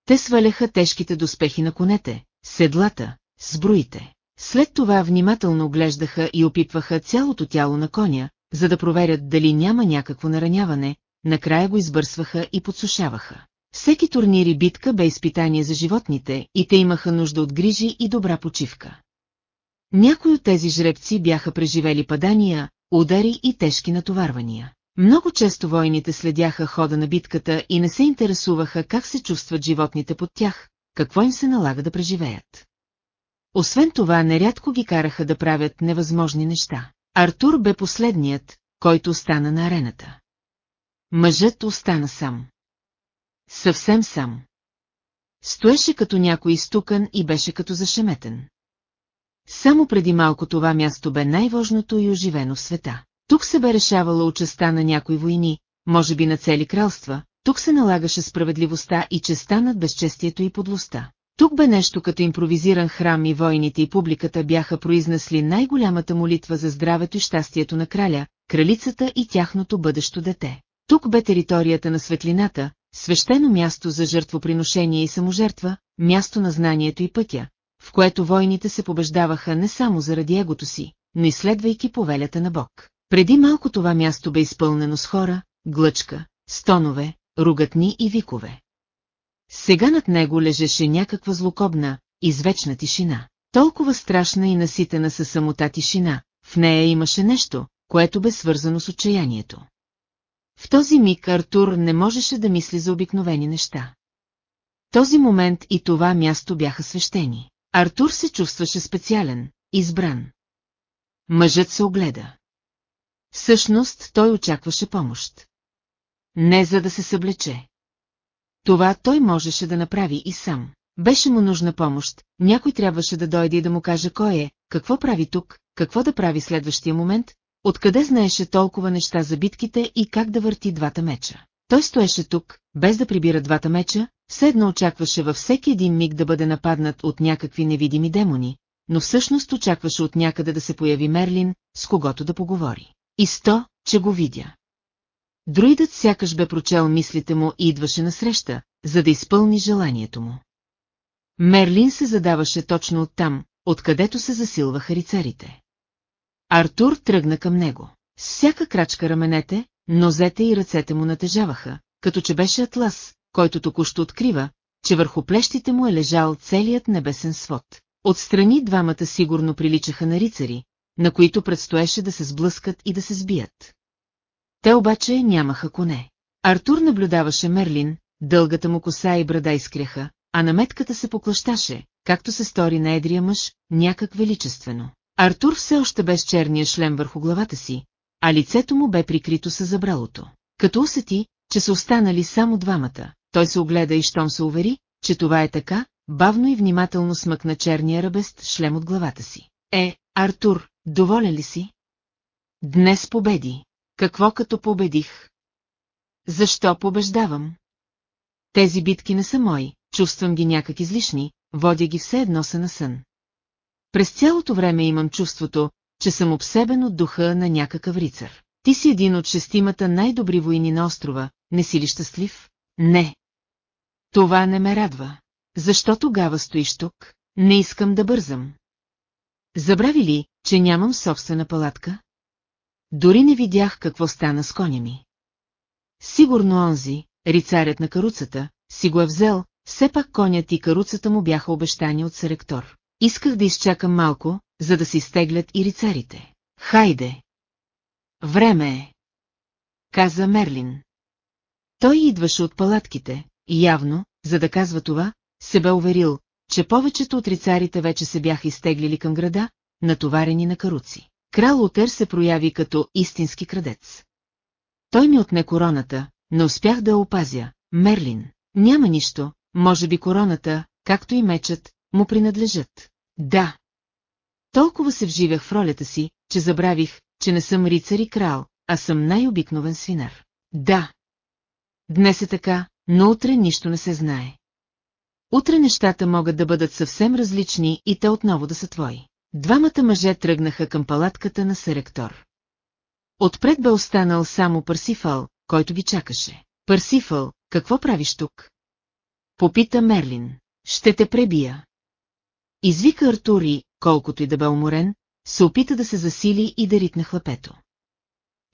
Те сваляха тежките доспехи на конете, седлата, сбруите. След това внимателно оглеждаха и опитваха цялото тяло на коня, за да проверят дали няма някакво нараняване, накрая го избърсваха и подсушаваха. Всеки турнир и битка бе изпитание за животните и те имаха нужда от грижи и добра почивка. Някои от тези жребци бяха преживели падания, удари и тежки натоварвания. Много често войните следяха хода на битката и не се интересуваха как се чувстват животните под тях, какво им се налага да преживеят. Освен това, нерядко ги караха да правят невъзможни неща. Артур бе последният, който остана на арената. Мъжът остана сам. Съвсем сам. Стоеше като някой изтукан и беше като зашеметен. Само преди малко това място бе най-важното и оживено в света. Тук се бе решавала участа на някои войни, може би на цели кралства, тук се налагаше справедливостта и честа над безчестието и подлостта. Тук бе нещо като импровизиран храм и войните и публиката бяха произнесли най-голямата молитва за здравето и щастието на краля, кралицата и тяхното бъдещо дете. Тук бе територията на светлината, свещено място за жертвоприношение и саможертва, място на знанието и пътя, в което войните се побеждаваха не само заради егото си, но и следвайки повелята на Бог. Преди малко това място бе изпълнено с хора, глъчка, стонове, ругатни и викове. Сега над него лежеше някаква злокобна, извечна тишина. Толкова страшна и наситена със самота тишина, в нея имаше нещо, което бе свързано с отчаянието. В този миг Артур не можеше да мисли за обикновени неща. Този момент и това място бяха свещени. Артур се чувстваше специален, избран. Мъжът се огледа. Всъщност той очакваше помощ. Не за да се съблече. Това той можеше да направи и сам. Беше му нужна помощ, някой трябваше да дойде и да му каже кой е, какво прави тук, какво да прави следващия момент, откъде знаеше толкова неща за битките и как да върти двата меча. Той стоеше тук, без да прибира двата меча, все едно очакваше във всеки един миг да бъде нападнат от някакви невидими демони, но всъщност очакваше от някъде да се появи Мерлин, с когото да поговори. И сто, че го видя. Друидът сякаш бе прочел мислите му и идваше насреща, за да изпълни желанието му. Мерлин се задаваше точно оттам, откъдето се засилваха рицарите. Артур тръгна към него. С всяка крачка раменете, нозете и ръцете му натежаваха, като че беше атлас, който току-що открива, че върху плещите му е лежал целият небесен свод. Отстрани двамата сигурно приличаха на рицари, на които предстоеше да се сблъскат и да се сбият. Те обаче нямаха коне. Артур наблюдаваше Мерлин, дългата му коса и брада изкряха, а наметката се поклащаше, както се стори на едрия мъж, някак величествено. Артур все още без черния шлем върху главата си, а лицето му бе прикрито с забралото. Като усети, че са останали само двамата, той се огледа и щом се увери, че това е така, бавно и внимателно смъкна черния ръбест шлем от главата си. Е, Артур, доволен ли си? Днес победи. Какво като победих? Защо побеждавам? Тези битки не са мои, чувствам ги някак излишни, водя ги все едно са на сън. През цялото време имам чувството, че съм обсебен от духа на някакъв рицар. Ти си един от шестимата най-добри войни на острова, не си ли щастлив? Не. Това не ме радва. Защо тогава стоиш тук? Не искам да бързам. Забрави ли, че нямам собствена палатка? Дори не видях какво стана с коня ми. Сигурно онзи, рицарят на каруцата, си го е взел, все пак конят и каруцата му бяха обещани от саректор. Исках да изчакам малко, за да се изтеглят и рицарите. Хайде! Време е! Каза Мерлин. Той идваше от палатките, и явно, за да казва това, се бе уверил, че повечето от рицарите вече се бяха изтеглили към града, натоварени на каруци. Крал Утер се прояви като истински крадец. Той ми отне короната, не успях да опазя. Мерлин, няма нищо, може би короната, както и мечът, му принадлежат. Да. Толкова се вживях в ролята си, че забравих, че не съм рицар и крал, а съм най-обикновен свинар. Да. Днес е така, но утре нищо не се знае. Утре нещата могат да бъдат съвсем различни и те отново да са твои. Двамата мъже тръгнаха към палатката на Серектор. Отпред бе останал само Парсифал, който ги чакаше. Парсифал, какво правиш тук? Попита Мерлин. Ще те пребия. Извика Артури, колкото и да бе уморен, се опита да се засили и да ритне хлапето.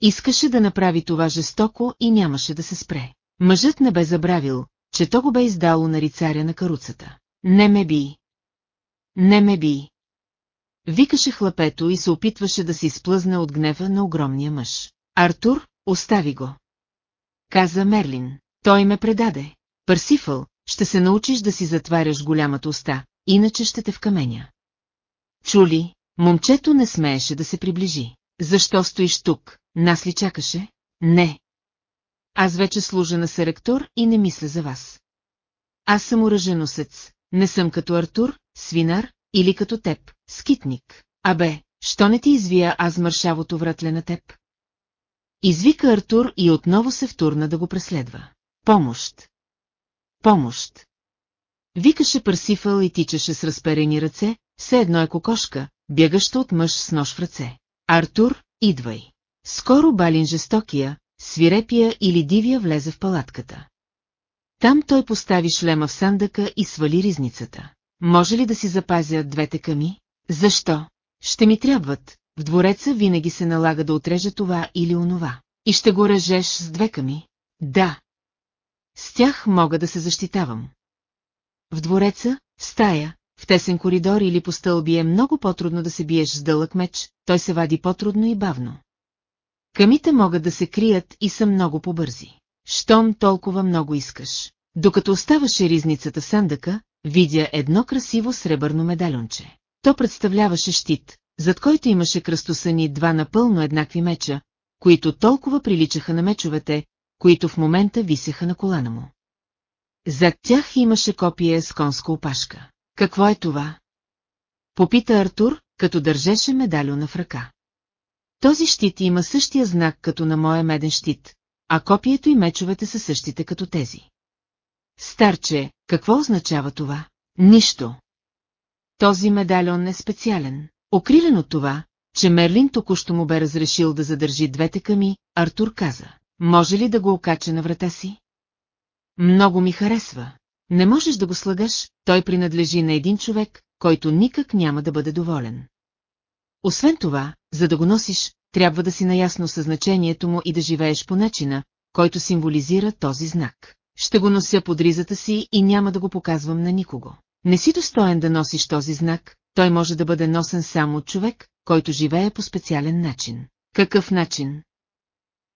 Искаше да направи това жестоко и нямаше да се спре. Мъжът не бе забравил, че то го бе издало на рицаря на каруцата. Не ме би! Не ме би! Викаше хлапето и се опитваше да се изплъзне от гнева на огромния мъж. Артур, остави го. Каза Мерлин. Той ме предаде. Парсифъл, ще се научиш да си затваряш голямата уста, иначе ще те вкаменя. Чули, момчето не смееше да се приближи. Защо стоиш тук, нас ли чакаше? Не. Аз вече служа на серектор и не мисля за вас. Аз съм оръженосец, не съм като Артур, свинар, или като теб, скитник. Абе, що не ти извия аз мършавото вратле на теб? Извика Артур и отново се втурна да го преследва. Помощ! Помощ! Викаше Парсифъл и тичаше с разперени ръце, все едно е кокошка, бягаща от мъж с нож в ръце. Артур, идвай! Скоро Балин жестокия, свирепия или дивия влезе в палатката. Там той постави шлема в сандъка и свали ризницата. Може ли да си запазя двете ками? Защо? Ще ми трябват. В двореца винаги се налага да отрежа това или онова. И ще го режеш с две ками? Да. С тях мога да се защитавам. В двореца, в стая, в тесен коридор или по стълби е много по-трудно да се биеш с дълъг меч, той се вади по-трудно и бавно. Камите могат да се крият и са много побързи. Щом толкова много искаш. Докато оставаше ризницата в сандъка, видя едно красиво сребърно медальонче. То представляваше щит, зад който имаше кръстосани два напълно еднакви меча, които толкова приличаха на мечовете, които в момента висеха на колана му. Зад тях имаше копие с конска опашка. Какво е това? Попита Артур, като държеше медальона в ръка. Този щит има същия знак като на моя меден щит, а копието и мечовете са същите като тези. Старче, какво означава това? Нищо. Този медальон е специален. Окрилен от това, че Мерлин току-що му бе разрешил да задържи двете ками, Артур каза. Може ли да го окача на врата си? Много ми харесва. Не можеш да го слагаш, той принадлежи на един човек, който никак няма да бъде доволен. Освен това, за да го носиш, трябва да си наясно със значението му и да живееш по начина, който символизира този знак. Ще го нося под ризата си и няма да го показвам на никого. Не си достоен да носиш този знак, той може да бъде носен само от човек, който живее по специален начин. Какъв начин?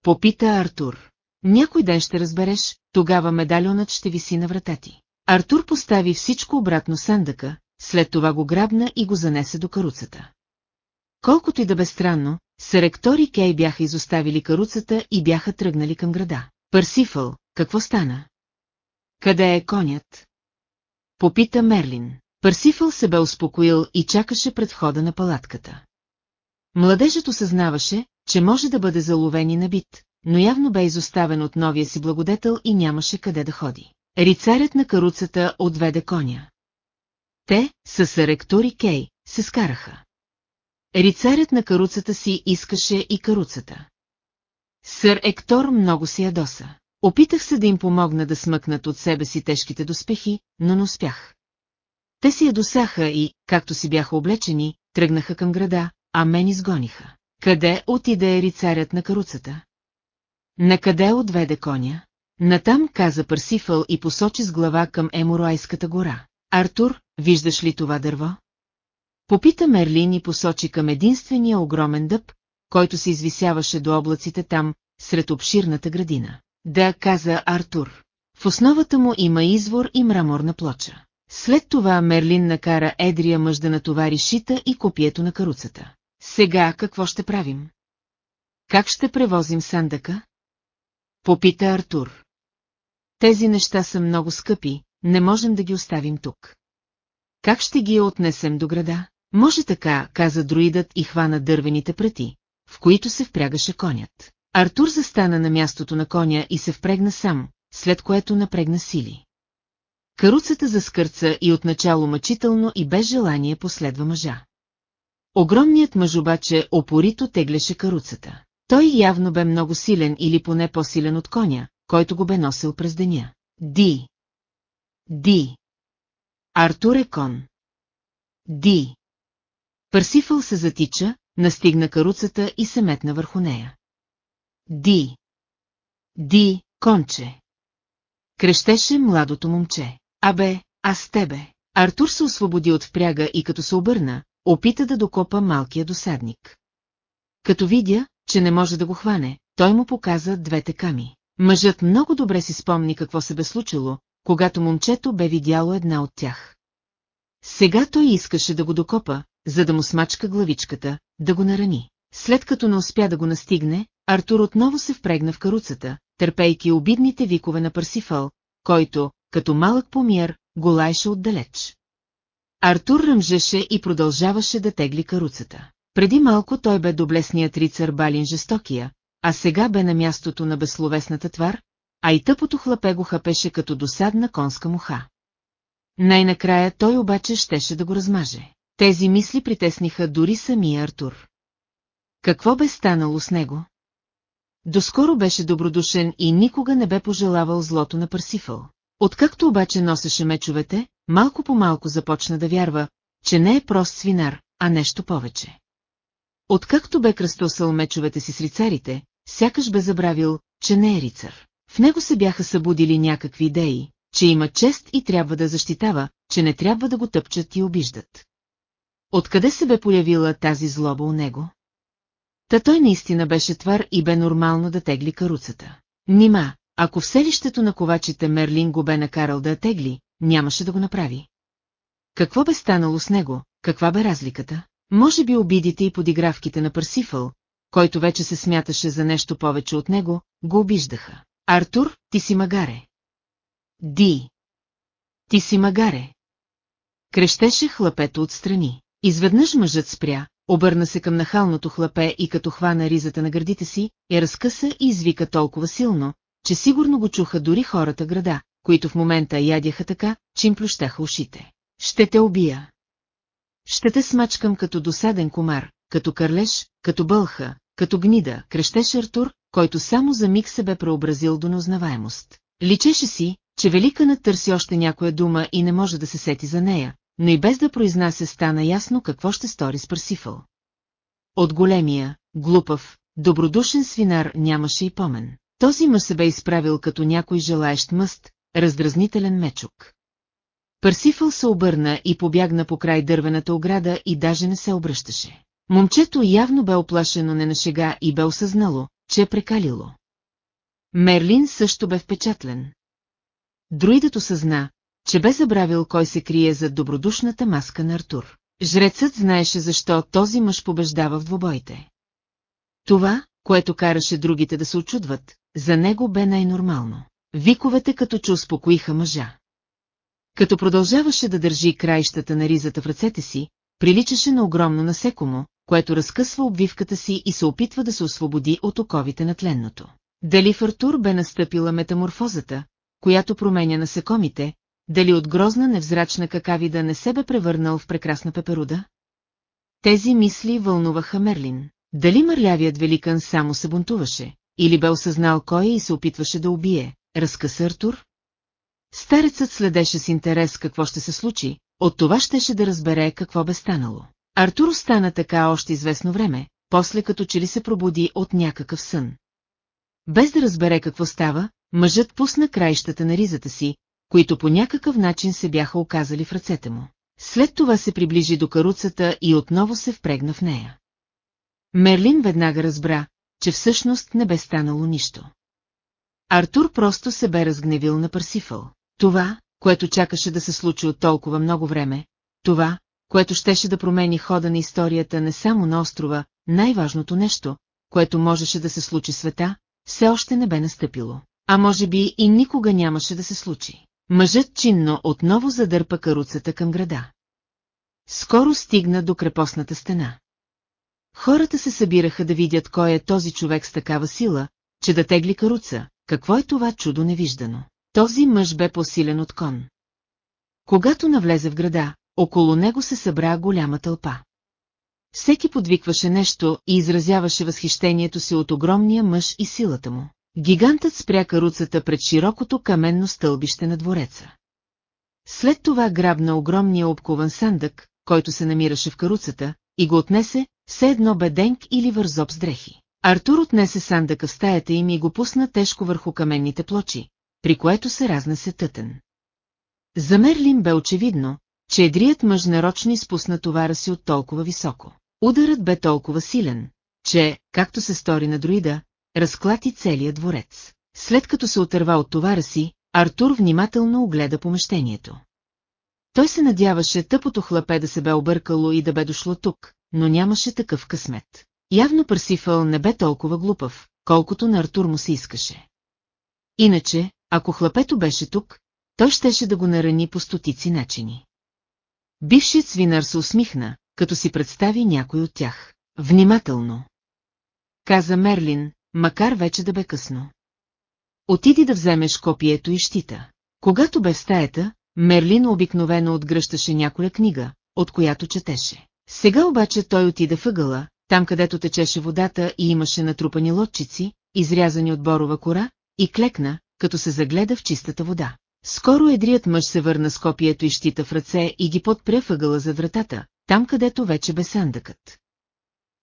Попита Артур. Някой ден ще разбереш, тогава медальонът ще виси на врата ти. Артур постави всичко обратно съндъка, след това го грабна и го занесе до каруцата. Колкото и да бе странно, Серектор и Кей бяха изоставили каруцата и бяха тръгнали към града. Парсифъл, какво стана? Къде е конят? Попита Мерлин. Парсифъл се бе успокоил и чакаше пред входа на палатката. Младежът осъзнаваше, че може да бъде заловен и набит, но явно бе изоставен от новия си благодетел и нямаше къде да ходи. Рицарят на каруцата отведе коня. Те, с ректор и Кей, се скараха. Рицарят на каруцата си искаше и каруцата. Сър Ектор много се ядоса. Опитах се да им помогна да смъкнат от себе си тежките доспехи, но не успях. Те си ядосаха и, както си бяха облечени, тръгнаха към града, а мен изгониха. Къде отиде рицарят на каруцата? Накъде отведе коня? Натам каза Парсифъл и посочи с глава към Емороайската гора. Артур, виждаш ли това дърво? Попита Мерлин и посочи към единствения огромен дъб, който се извисяваше до облаците там, сред обширната градина. Да, каза Артур. В основата му има извор и мраморна плоча. След това Мерлин накара едрия мъж да натовари шита и копието на каруцата. Сега какво ще правим? Как ще превозим сандъка? Попита Артур. Тези неща са много скъпи, не можем да ги оставим тук. Как ще ги отнесем до града? Може така, каза друидът и хвана дървените пръти, в които се впрягаше конят. Артур застана на мястото на коня и се впрегна сам, след което напрегна сили. Каруцата заскърца и отначало мъчително и без желание последва мъжа. Огромният мъж обаче опорито теглеше каруцата. Той явно бе много силен или поне по-силен от коня, който го бе носил през деня. Ди! Ди! Артур е кон. Ди! Парсифъл се затича, настигна каруцата и се метна върху нея. Ди! Ди, конче! Крещеше младото момче. Абе, аз тебе. Артур се освободи от впряга и като се обърна, опита да докопа малкия досадник. Като видя, че не може да го хване, той му показа двете ками. Мъжът много добре си спомни какво се бе случило, когато момчето бе видяло една от тях. Сега той искаше да го докопа, за да му смачка главичката, да го нарани. След като не успя да го настигне, Артур отново се впрегна в каруцата, търпейки обидните викове на Парсифал, който, като малък помир, го лаеше отдалеч. Артур ръмжеше и продължаваше да тегли каруцата. Преди малко той бе доблесният рицар Балин жестокия, а сега бе на мястото на безсловесната твар, а и тъпото хлапе го хапеше като досадна конска муха. Най-накрая той обаче щеше да го размаже. Тези мисли притесниха дори самия Артур. Какво бе станало с него? Доскоро беше добродушен и никога не бе пожелавал злото на Парсифъл. Откакто обаче носеше мечовете, малко по малко започна да вярва, че не е прост свинар, а нещо повече. Откакто бе кръстосал мечовете си с рицарите, сякаш бе забравил, че не е рицар. В него се бяха събудили някакви идеи, че има чест и трябва да защитава, че не трябва да го тъпчат и обиждат. Откъде се бе появила тази злоба у него? Та той наистина беше твар и бе нормално да тегли каруцата. Нима, ако в селището на ковачите Мерлин го бе накарал да я тегли, нямаше да го направи. Какво бе станало с него, каква бе разликата? Може би обидите и подигравките на Парсифъл, който вече се смяташе за нещо повече от него, го обиждаха. Артур, ти си магаре. Ди. Ти си магаре. Крещеше хлапето отстрани. Изведнъж мъжът спря, обърна се към нахалното хлапе и като хвана ризата на гърдите си, я разкъса и извика толкова силно, че сигурно го чуха дори хората града, които в момента ядяха така, че им плющаха ушите. Ще те убия. Ще те смачкам като досаден комар, като кърлеж, като бълха, като гнида, крещеше Артур, който само за миг се бе преобразил до неузнаваемост. Личеше си, че великанът търси още някоя дума и не може да се сети за нея, но и без да произнася стана ясно какво ще стори с Парсифъл. От големия, глупав, добродушен свинар нямаше и помен. Този мъж се бе изправил като някой желаещ мъст, раздразнителен мечук. Парсифъл се обърна и побягна по край дървената ограда и даже не се обръщаше. Момчето явно бе оплашено не на шега и бе осъзнало, че е прекалило. Мерлин също бе впечатлен. Друидът осъзна, че бе забравил кой се крие зад добродушната маска на Артур. Жрецът знаеше защо този мъж побеждава в двобоите. Това, което караше другите да се очудват, за него бе най-нормално. Виковете като че успокоиха мъжа. Като продължаваше да държи краищата на ризата в ръцете си, приличаше на огромно насекомо, което разкъсва обвивката си и се опитва да се освободи от оковите на тленното. Дали в Артур бе настъпила метаморфозата, която променя насекомите, дали от грозна невзрачна какавида не се бе превърнал в прекрасна пеперуда? Тези мисли вълнуваха Мерлин. Дали мърлявият великан само се бунтуваше, или бе осъзнал кой и се опитваше да убие, разкъса Артур? Старецът следеше с интерес какво ще се случи, от това щеше да разбере какво бе станало. Артур остана така още известно време, после като че ли се пробуди от някакъв сън. Без да разбере какво става, мъжът пусна краищата на ризата си, които по някакъв начин се бяха оказали в ръцете му. След това се приближи до каруцата и отново се впрегна в нея. Мерлин веднага разбра, че всъщност не бе станало нищо. Артур просто се бе разгневил на Парсифъл. Това, което чакаше да се случи от толкова много време, това, което щеше да промени хода на историята не само на острова, най-важното нещо, което можеше да се случи света, все още не бе настъпило. А може би и никога нямаше да се случи. Мъжът чинно отново задърпа каруцата към града. Скоро стигна до крепостната стена. Хората се събираха да видят кой е този човек с такава сила, че да тегли каруца, какво е това чудо невиждано. Този мъж бе посилен от кон. Когато навлезе в града, около него се събра голяма тълпа. Всеки подвикваше нещо и изразяваше възхищението си от огромния мъж и силата му. Гигантът спря каруцата пред широкото каменно стълбище на двореца. След това грабна огромния обкован сандък, който се намираше в каруцата, и го отнесе, все едно беденк или вързоп с дрехи. Артур отнесе сандъка в стаята им и го пусна тежко върху каменните плочи, при което се разнесе тътен. За Мерлин бе очевидно, че едрият мъж нарочно изпусна товара си от толкова високо. Ударът бе толкова силен, че, както се стори на друида, разклати целият дворец. След като се отърва от товара си, Артур внимателно огледа помещението. Той се надяваше тъпото хлапе да се бе объркало и да бе дошло тук, но нямаше такъв късмет. Явно Парсифъл не бе толкова глупав, колкото на Артур му се искаше. Иначе, ако хлапето беше тук, той щеше да го нарани по стотици начини. Бившият свинар се усмихна, като си представи някой от тях. Внимателно. Каза Мерлин, макар вече да бе късно. Отиди да вземеш копието и щита. Когато бе в стаята, Мерлин обикновено отгръщаше някоя книга, от която четеше. Сега обаче той отида въгъла, там където течеше водата и имаше натрупани лодчици, изрязани от борова кора, и клекна, като се загледа в чистата вода. Скоро едрият мъж се върна с копието и щита в ръце и ги подпря въгъла за вратата, там където вече бе сандъкът.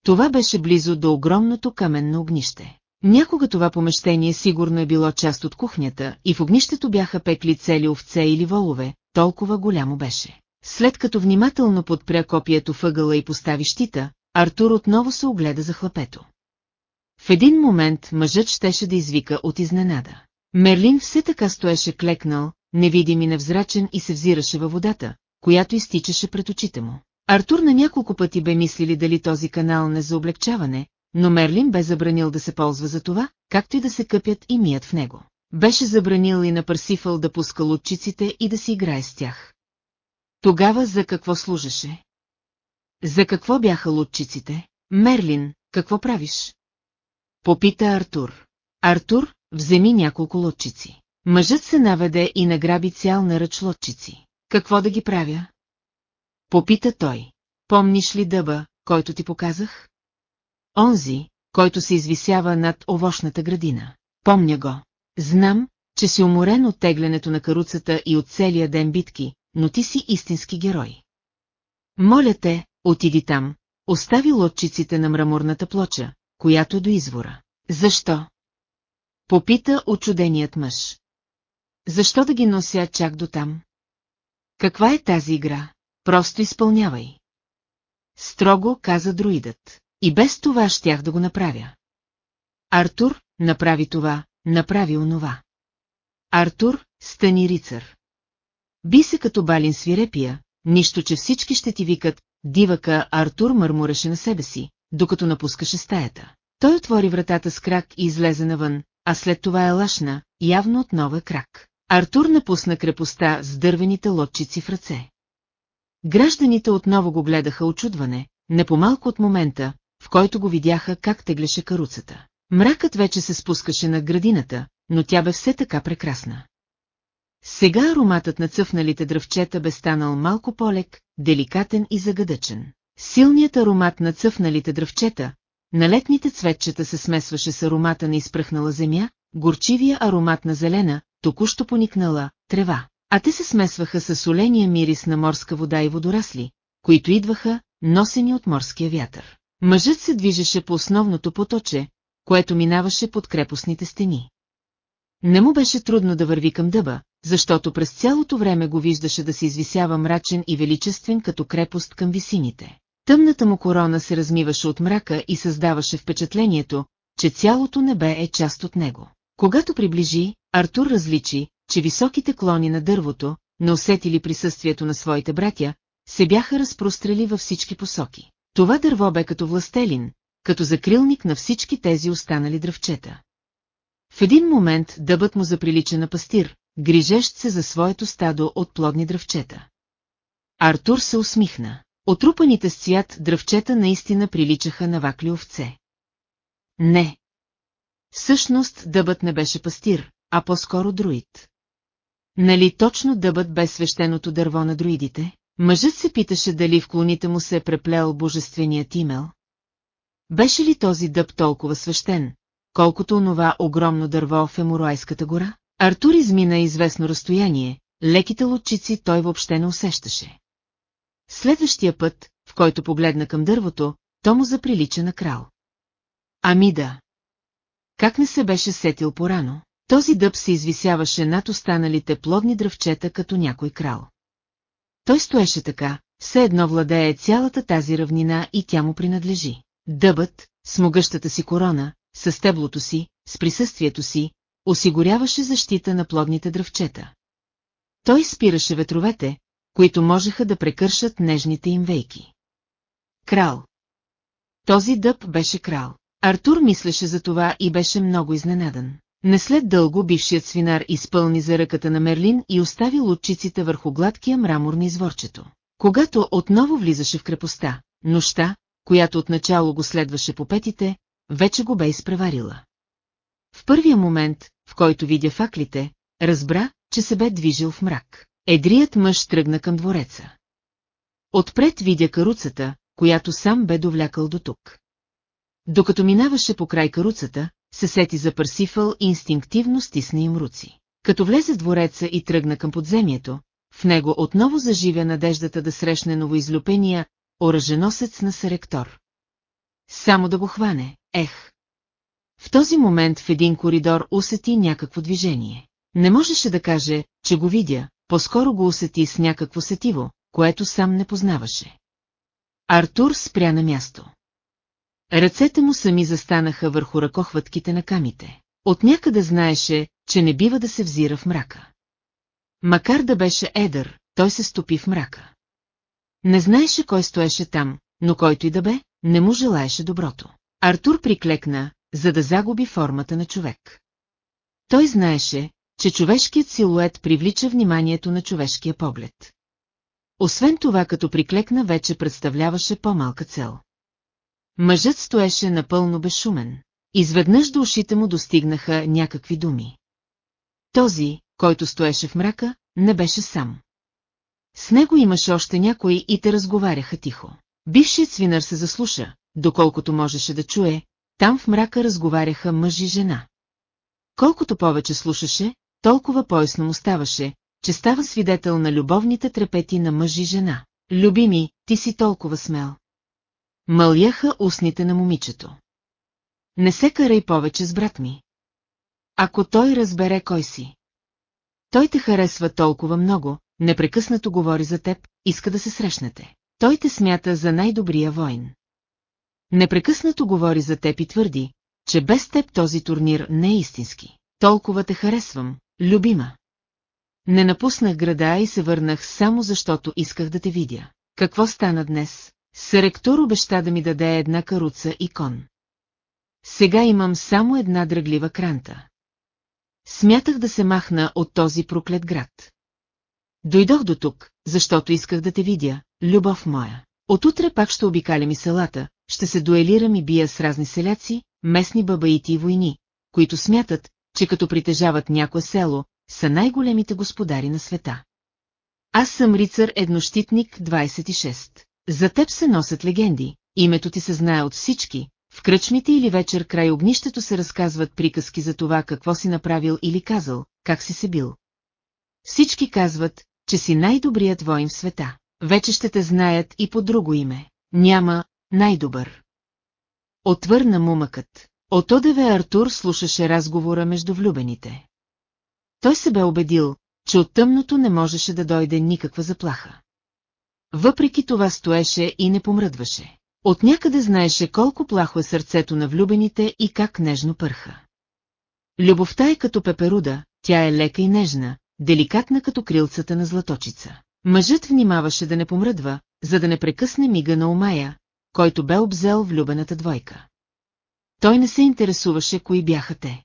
Това беше близо до огромното каменно огнище. Някога това помещение сигурно е било част от кухнята и в огнището бяха пекли цели овце или волове, толкова голямо беше. След като внимателно подпря копието въгъла и постави щита, Артур отново се огледа за хлапето. В един момент мъжът щеше да извика от изненада. Мерлин все така стоеше клекнал, невидим и невзрачен и се взираше във водата, която изтичаше пред очите му. Артур на няколко пъти бе мислили дали този канал не за облегчаване, но Мерлин бе забранил да се ползва за това, както и да се къпят и мият в него. Беше забранил и на Парсифъл да пуска лучиците и да си играе с тях. Тогава за какво служеше? За какво бяха лучиците? Мерлин, какво правиш? Попита Артур. Артур, вземи няколко лодчици. Мъжът се наведе и награби цял наръч лодчици. Какво да ги правя? Попита той. Помниш ли дъба, който ти показах? Онзи, който се извисява над овощната градина. Помня го. Знам, че си уморен от теглянето на каруцата и от целия ден битки, но ти си истински герой. Моля те, отиди там, остави лодчиците на мраморната плоча, която до извора. Защо? Попита очуденият мъж. Защо да ги нося чак до там? Каква е тази игра? Просто изпълнявай. Строго каза друидът. И без това щях да го направя. Артур, направи това, направи онова. Артур, стани рицар. Би се като балин свирепия, нищо, че всички ще ти викат, дивака Артур мърмуреше на себе си, докато напускаше стаята. Той отвори вратата с крак и излезе навън, а след това е лашна, явно отново е крак. Артур напусна крепостта с дървените лодчици в ръце. Гражданите отново го гледаха очудване, не по-малко от момента, в който го видяха как теглеше каруцата. Мракът вече се спускаше на градината, но тя бе все така прекрасна. Сега ароматът на цъфналите дръвчета бе станал малко по-лек, деликатен и загадъчен. Силният аромат на цъфналите дръвчета, на летните цветчета се смесваше с аромата на изпръхнала земя, горчивия аромат на зелена, току-що поникнала, трева, а те се смесваха с соления мирис на морска вода и водорасли, които идваха, носени от морския вятър. Мъжът се движеше по основното поточе, което минаваше под крепостните стени. Не му беше трудно да върви към дъба, защото през цялото време го виждаше да се извисява мрачен и величествен като крепост към висините. Тъмната му корона се размиваше от мрака и създаваше впечатлението, че цялото небе е част от него. Когато приближи, Артур различи, че високите клони на дървото, не усетили присъствието на своите братя, се бяха разпрострели във всички посоки. Това дърво бе като властелин, като закрилник на всички тези останали дръвчета. В един момент дъбът му заприлича на пастир, грижещ се за своето стадо от плодни дръвчета. Артур се усмихна. Отрупаните с цвят дръвчета наистина приличаха на вакли овце. Не. Всъщност дъбът не беше пастир, а по-скоро друид. Нали точно дъбът бе свещеното дърво на друидите? Мъжът се питаше дали в клоните му се е преплел божественият имел. Беше ли този дъб толкова свещен, колкото онова огромно дърво в Емуруайската гора? Артур измина известно разстояние, леките лучици той въобще не усещаше. Следващия път, в който погледна към дървото, то му заприлича на крал. Ами да. Как не се беше сетил порано? Този дъб се извисяваше над останалите плодни дръвчета като някой крал. Той стоеше така, все едно владее цялата тази равнина и тя му принадлежи. Дъбът, с могъщата си корона, с стеблото си, с присъствието си, осигуряваше защита на плодните дръвчета. Той спираше ветровете, които можеха да прекършат нежните им вейки. Крал. Този дъб беше крал. Артур мислеше за това и беше много изненадан. Не след дълго бившият свинар изпълни за ръката на Мерлин и остави лучиците върху гладкия мрамор на изворчето. Когато отново влизаше в крепостта, нощта, която отначало го следваше по петите, вече го бе изпреварила. В първия момент, в който видя факлите, разбра, че се бе движил в мрак. Едрият мъж тръгна към двореца. Отпред видя каруцата, която сам бе довлякал до тук. Докато минаваше по край каруцата, се сети за Парсифъл и инстинктивно стисна им руци. Като влезе в двореца и тръгна към подземието, в него отново заживя надеждата да срещне новоизлюпения оръженосец на Саректор. Само да го хване, ех. В този момент в един коридор усети някакво движение. Не можеше да каже, че го видя, по-скоро го усети с някакво сетиво, което сам не познаваше. Артур спря на място. Ръцете му сами застанаха върху ръкохватките на камите. От някъде знаеше, че не бива да се взира в мрака. Макар да беше едър, той се стопи в мрака. Не знаеше кой стоеше там, но който и да бе, не му желаеше доброто. Артур приклекна, за да загуби формата на човек. Той знаеше, че човешкият силует привлича вниманието на човешкия поглед. Освен това, като приклекна, вече представляваше по-малка цел. Мъжът стоеше напълно безшумен. Изведнъж до ушите му достигнаха някакви думи. Този, който стоеше в мрака, не беше сам. С него имаше още някой и те разговаряха тихо. Бившият свинар се заслуша, доколкото можеше да чуе, там в мрака разговаряха мъж и жена. Колкото повече слушаше, толкова поясно му ставаше, че става свидетел на любовните трепети на мъж и жена. Любими, ти си толкова смел. Мъляха устните на момичето. Не се карай повече с брат ми. Ако той разбере кой си. Той те харесва толкова много, непрекъснато говори за теб, иска да се срещнете. Той те смята за най-добрия войн. Непрекъснато говори за теб и твърди, че без теб този турнир не е истински. Толкова те харесвам, любима. Не напуснах града и се върнах само защото исках да те видя. Какво стана днес? Саректор обеща да ми даде една каруца и кон. Сега имам само една дръглива кранта. Смятах да се махна от този проклет град. Дойдох до тук, защото исках да те видя, любов моя. Отутре пак ще обикалям и селата, ще се дуелирам и бия с разни селяци, местни бабаити и войни, които смятат, че като притежават някое село, са най-големите господари на света. Аз съм рицар еднощитник 26. За теб се носят легенди, името ти се знае от всички, в кръчмите или вечер край огнището се разказват приказки за това какво си направил или казал, как си се бил. Всички казват, че си най-добрият воин в света. Вече ще те знаят и по друго име. Няма най-добър. Отвърна мумъкът. От одеве Артур слушаше разговора между влюбените. Той се бе убедил, че от тъмното не можеше да дойде никаква заплаха. Въпреки това стоеше и не помръдваше. От някъде знаеше колко плахо е сърцето на влюбените и как нежно пърха. Любовта е като пеперуда, тя е лека и нежна, деликатна като крилцата на златочица. Мъжът внимаваше да не помръдва, за да не прекъсне мига на Омая, който бе обзел влюбената двойка. Той не се интересуваше кои бяха те.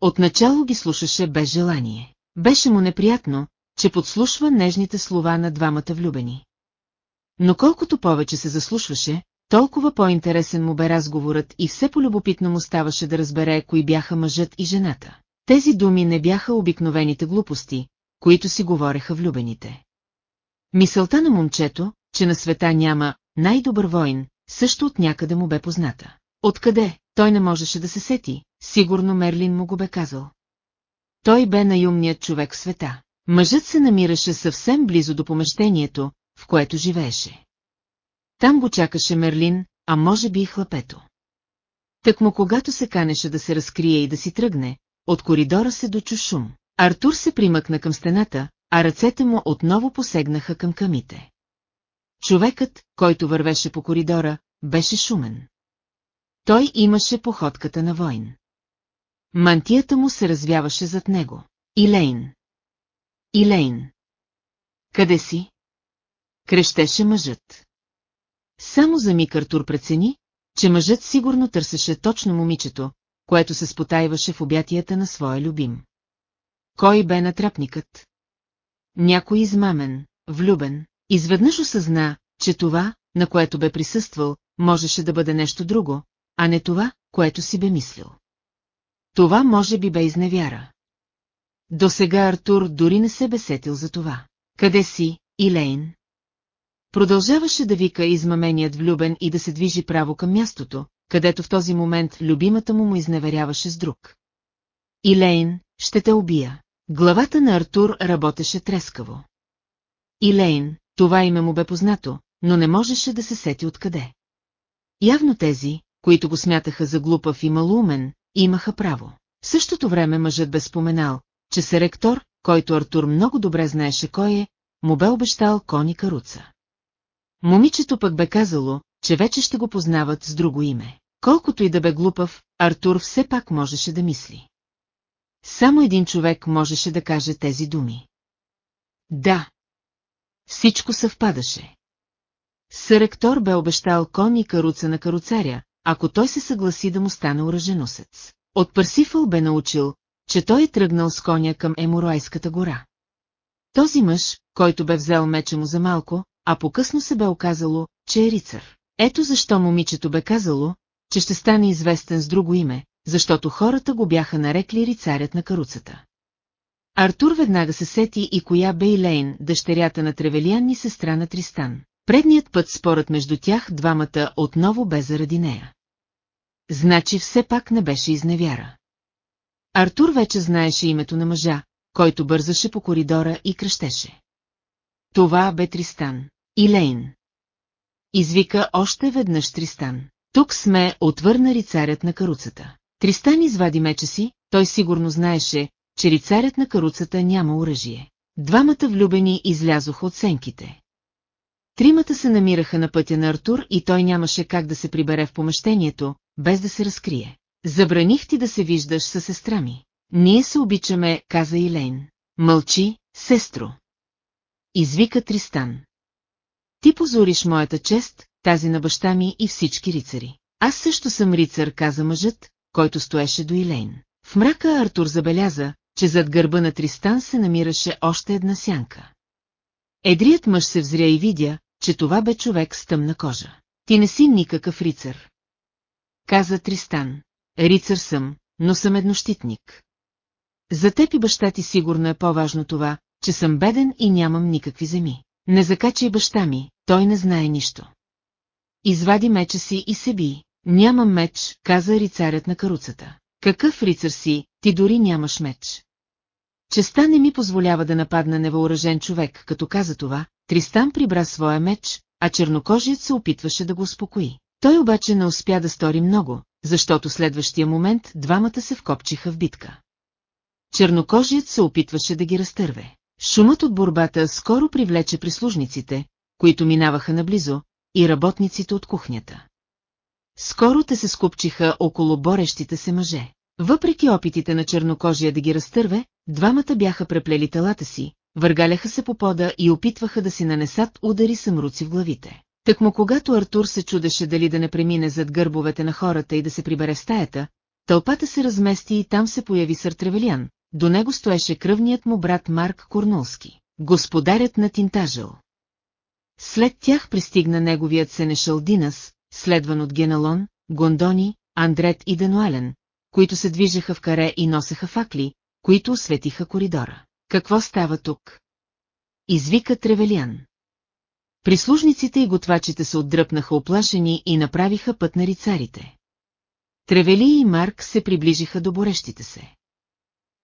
Отначало ги слушаше без желание. Беше му неприятно, че подслушва нежните слова на двамата влюбени. Но колкото повече се заслушваше, толкова по-интересен му бе разговорът и все по-любопитно му ставаше да разбере кои бяха мъжът и жената. Тези думи не бяха обикновените глупости, които си говореха влюбените. Мисълта на момчето, че на света няма най-добър воин, също от някъде му бе позната. Откъде, той не можеше да се сети, сигурно Мерлин му го бе казал. Той бе найумният човек в света. Мъжът се намираше съвсем близо до помещението, в което живееше. Там го чакаше Мерлин, а може би и хлапето. Так му когато се канеше да се разкрие и да си тръгне, от коридора се дочу шум. Артур се примъкна към стената, а ръцете му отново посегнаха към камите. Човекът, който вървеше по коридора, беше шумен. Той имаше походката на войн. Мантията му се развяваше зад него. Илейн. Илейн. Къде си? Крещеше мъжът. Само за миг Артур прецени, че мъжът сигурно търсеше точно момичето, което се спотайваше в обятията на своя любим. Кой бе натрапникът? Някой измамен, влюбен, изведнъж осъзна, че това, на което бе присъствал, можеше да бъде нещо друго, а не това, което си бе мислил. Това може би бе изневяра. До сега Артур дори не се бе сетил за това. Къде си, Илейн? Продължаваше да вика измаменият влюбен и да се движи право към мястото, където в този момент любимата му му изневеряваше с друг. Илейн, ще те убия. Главата на Артур работеше трескаво. Илейн, това име му бе познато, но не можеше да се сети откъде. Явно тези, които го смятаха за глупав и малумен, имаха право. В същото време мъжът бе споменал, че се ректор, който Артур много добре знаеше кой е, му бе обещал кони каруца. Момичето пък бе казало, че вече ще го познават с друго име. Колкото и да бе глупав, Артур все пак можеше да мисли. Само един човек можеше да каже тези думи. Да. Всичко съвпадаше. Съректор бе обещал кон и каруца на каруцаря, ако той се съгласи да му стане оръженосец. От Парсифъл бе научил, че той е тръгнал с коня към Еморайската гора. Този мъж, който бе взел меча му за малко, а по-късно се бе оказало, че е рицар. Ето защо момичето бе казало, че ще стане известен с друго име, защото хората го бяха нарекли рицарят на каруцата. Артур веднага се сети и коя бе Илейн, дъщерята на Тревелиан и сестра на Тристан. Предният път спорът между тях двамата отново бе заради нея. Значи все пак не беше изневяра. Артур вече знаеше името на мъжа, който бързаше по коридора и кръщеше. Това бе Тристан. Илейн. Извика още веднъж Тристан. Тук сме, отвърна рицарят на каруцата. Тристан извади меча си, той сигурно знаеше, че рицарят на каруцата няма оръжие. Двамата влюбени излязоха от сенките. Тримата се намираха на пътя на Артур и той нямаше как да се прибере в помещението, без да се разкрие. Забраних ти да се виждаш със сестра ми. Ние се обичаме, каза Илейн. Мълчи, сестро. Извика Тристан. Ти позориш моята чест, тази на баща ми и всички рицари. Аз също съм рицар, каза мъжът, който стоеше до Илейн. В мрака Артур забеляза, че зад гърба на Тристан се намираше още една сянка. Едрият мъж се взря и видя, че това бе човек с тъмна кожа. Ти не си никакъв рицар. Каза Тристан. Рицар съм, но съм еднощитник. За теб и баща ти сигурно е по-важно това, че съм беден и нямам никакви земи. Не закачай баща ми, той не знае нищо. Извади меча си и се би. Нямам меч, каза рицарят на каруцата. Какъв рицар си, ти дори нямаш меч. Честа не ми позволява да нападна невъоръжен човек, като каза това, Тристан прибра своя меч, а чернокожият се опитваше да го успокои. Той обаче не успя да стори много, защото следващия момент двамата се вкопчиха в битка. Чернокожият се опитваше да ги разтърве. Шумът от борбата скоро привлече прислужниците, които минаваха наблизо, и работниците от кухнята. Скоро те се скупчиха около борещите се мъже. Въпреки опитите на чернокожия да ги разтърве, двамата бяха преплели телата си, въргаляха се по пода и опитваха да си нанесат удари съмруци в главите. Тъкмо когато Артур се чудеше дали да не премине зад гърбовете на хората и да се прибере в стаята, тълпата се размести и там се появи сър Тревелиан. До него стоеше кръвният му брат Марк Корнулски, господарят на Тинтажъл. След тях пристигна неговият сенешал Динас, следван от Геналон, Гондони, Андрет и Денуален, които се движеха в каре и носеха факли, които осветиха коридора. Какво става тук? Извика Тревелиан. Прислужниците и готвачите се отдръпнаха оплашени и направиха път на рицарите. Тревели и Марк се приближиха до борещите се.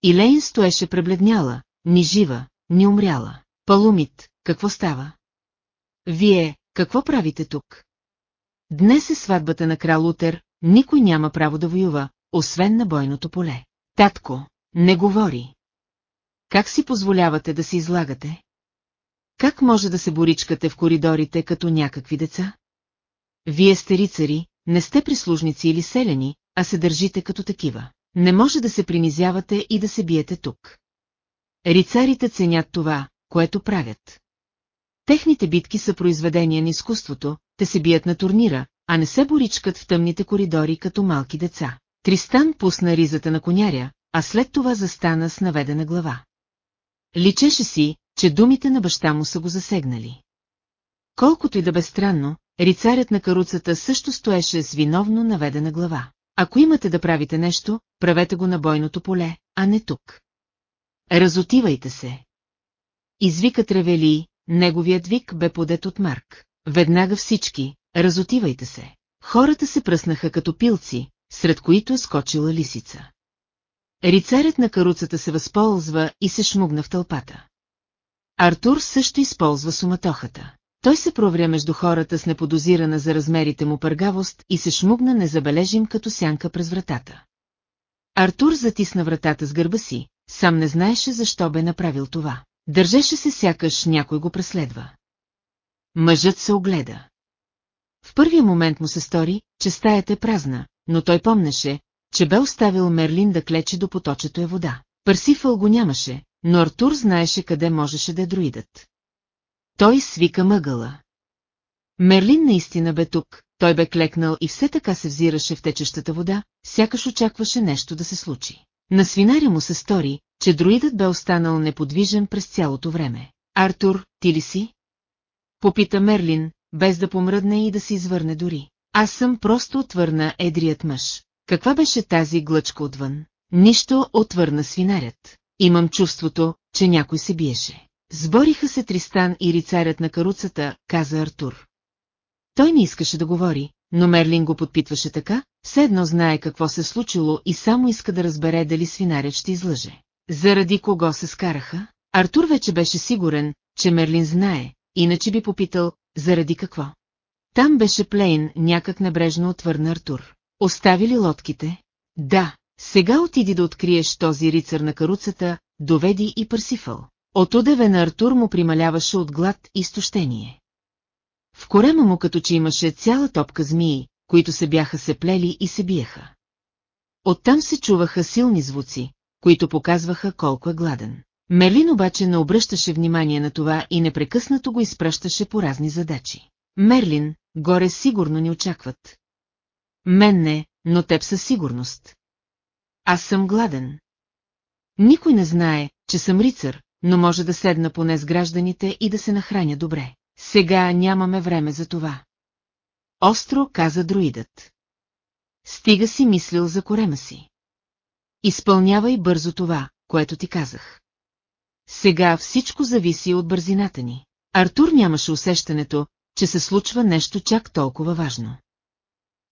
Илейн стоеше пребледняла, ни жива, ни умряла. Палумит, какво става? Вие, какво правите тук? Днес е сватбата на крал Утер, никой няма право да воюва, освен на бойното поле. Татко, не говори. Как си позволявате да се излагате? Как може да се боричкате в коридорите като някакви деца? Вие сте рицари, не сте прислужници или селени, а се държите като такива. Не може да се принизявате и да се биете тук. Рицарите ценят това, което правят. Техните битки са произведения на изкуството, те се бият на турнира, а не се боричкат в тъмните коридори като малки деца. Тристан пусна ризата на коняря, а след това застана с наведена глава. Личеше си, че думите на баща му са го засегнали. Колкото и да бе странно, рицарят на каруцата също стоеше с виновно наведена глава. Ако имате да правите нещо, правете го на бойното поле, а не тук. Разотивайте се. Извика Тревели, неговият вик бе подет от Марк. Веднага всички, разотивайте се. Хората се пръснаха като пилци, сред които е скочила лисица. Рицарят на каруцата се възползва и се шмугна в тълпата. Артур също използва суматохата. Той се провря между хората с неподозирана за размерите му пъргавост и се шмугна незабележим като сянка през вратата. Артур затисна вратата с гърба си, сам не знаеше защо бе направил това. Държеше се сякаш някой го преследва. Мъжът се огледа. В първия момент му се стори, че стаята е празна, но той помнеше, че бе оставил Мерлин да клече до поточето е вода. Парсифъл го нямаше, но Артур знаеше къде можеше да е друидът. Той свика мъгъла. Мерлин наистина бе тук, той бе клекнал и все така се взираше в течещата вода, сякаш очакваше нещо да се случи. На свинаря му се стори, че друидът бе останал неподвижен през цялото време. Артур, ти ли си? Попита Мерлин, без да помръдне и да се извърне дори. Аз съм просто отвърна едрият мъж. Каква беше тази глъчка отвън? Нищо отвърна свинарят. Имам чувството, че някой се биеше. Сбориха се Тристан и рицарят на каруцата, каза Артур. Той не искаше да говори, но Мерлин го подпитваше така, все едно знае какво се случило и само иска да разбере дали свинарят ще излъже. Заради кого се скараха? Артур вече беше сигурен, че Мерлин знае, иначе би попитал, заради какво. Там беше Плейн, някак небрежно отвърна Артур. Остави ли лодките? Да, сега отиди да откриеш този рицар на каруцата, доведи и Парсифъл. От удеве на Артур му прималяваше от глад и изтощение. В корема му като че имаше цяла топка змии, които се бяха се плели и се биеха. Оттам се чуваха силни звуци, които показваха колко е гладен. Мерлин обаче не обръщаше внимание на това и непрекъснато го изпращаше по разни задачи. Мерлин, горе сигурно ни очакват. Мен не, но теб със сигурност. Аз съм гладен. Никой не знае, че съм рицар, но може да седна поне с гражданите и да се нахраня добре. Сега нямаме време за това. Остро каза друидът. Стига си мислил за корема си. Изпълнявай бързо това, което ти казах. Сега всичко зависи от бързината ни. Артур нямаше усещането, че се случва нещо чак толкова важно.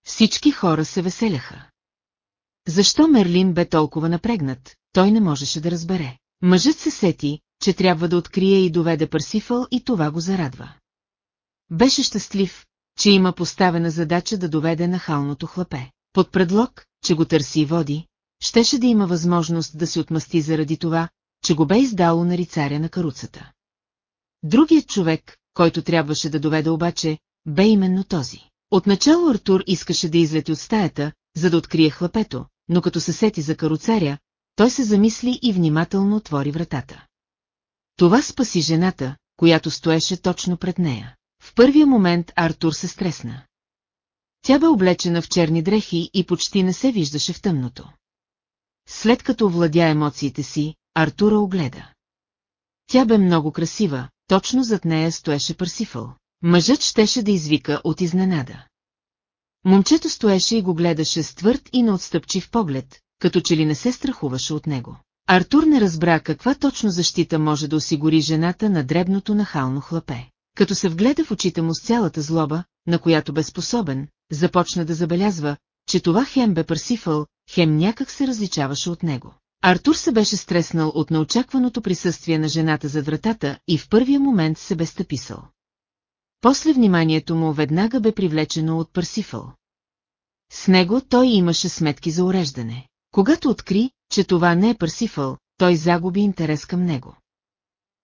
Всички хора се веселяха. Защо Мерлин бе толкова напрегнат, той не можеше да разбере. Мъжът се сети, че трябва да открие и доведе Парсифъл и това го зарадва. Беше щастлив, че има поставена задача да доведе нахалното хлапе. Под предлог, че го търси и води, щеше да има възможност да се отмъсти заради това, че го бе издало на рицаря на каруцата. Другият човек, който трябваше да доведе обаче, бе именно този. Отначало Артур искаше да излети от стаята, за да открие хлапето, но като се сети за каруцаря, той се замисли и внимателно отвори вратата. Това спаси жената, която стоеше точно пред нея. В първия момент Артур се стресна. Тя бе облечена в черни дрехи и почти не се виждаше в тъмното. След като овладя емоциите си, Артура огледа. Тя бе много красива, точно зад нея стоеше Парсифъл. Мъжът щеше да извика от изненада. Момчето стоеше и го гледаше с твърд и неотстъпчив поглед, като че ли не се страхуваше от него. Артур не разбра каква точно защита може да осигури жената на дребното нахално хлапе. Като се вгледа в очите му с цялата злоба, на която бе способен, започна да забелязва, че това хем бе Парсифъл, хем някак се различаваше от него. Артур се беше стреснал от неочакваното присъствие на жената зад вратата и в първия момент се бе стъписал. После вниманието му веднага бе привлечено от Парсифъл. С него той имаше сметки за уреждане. Когато откри, че това не е Парсифъл, той загуби интерес към него.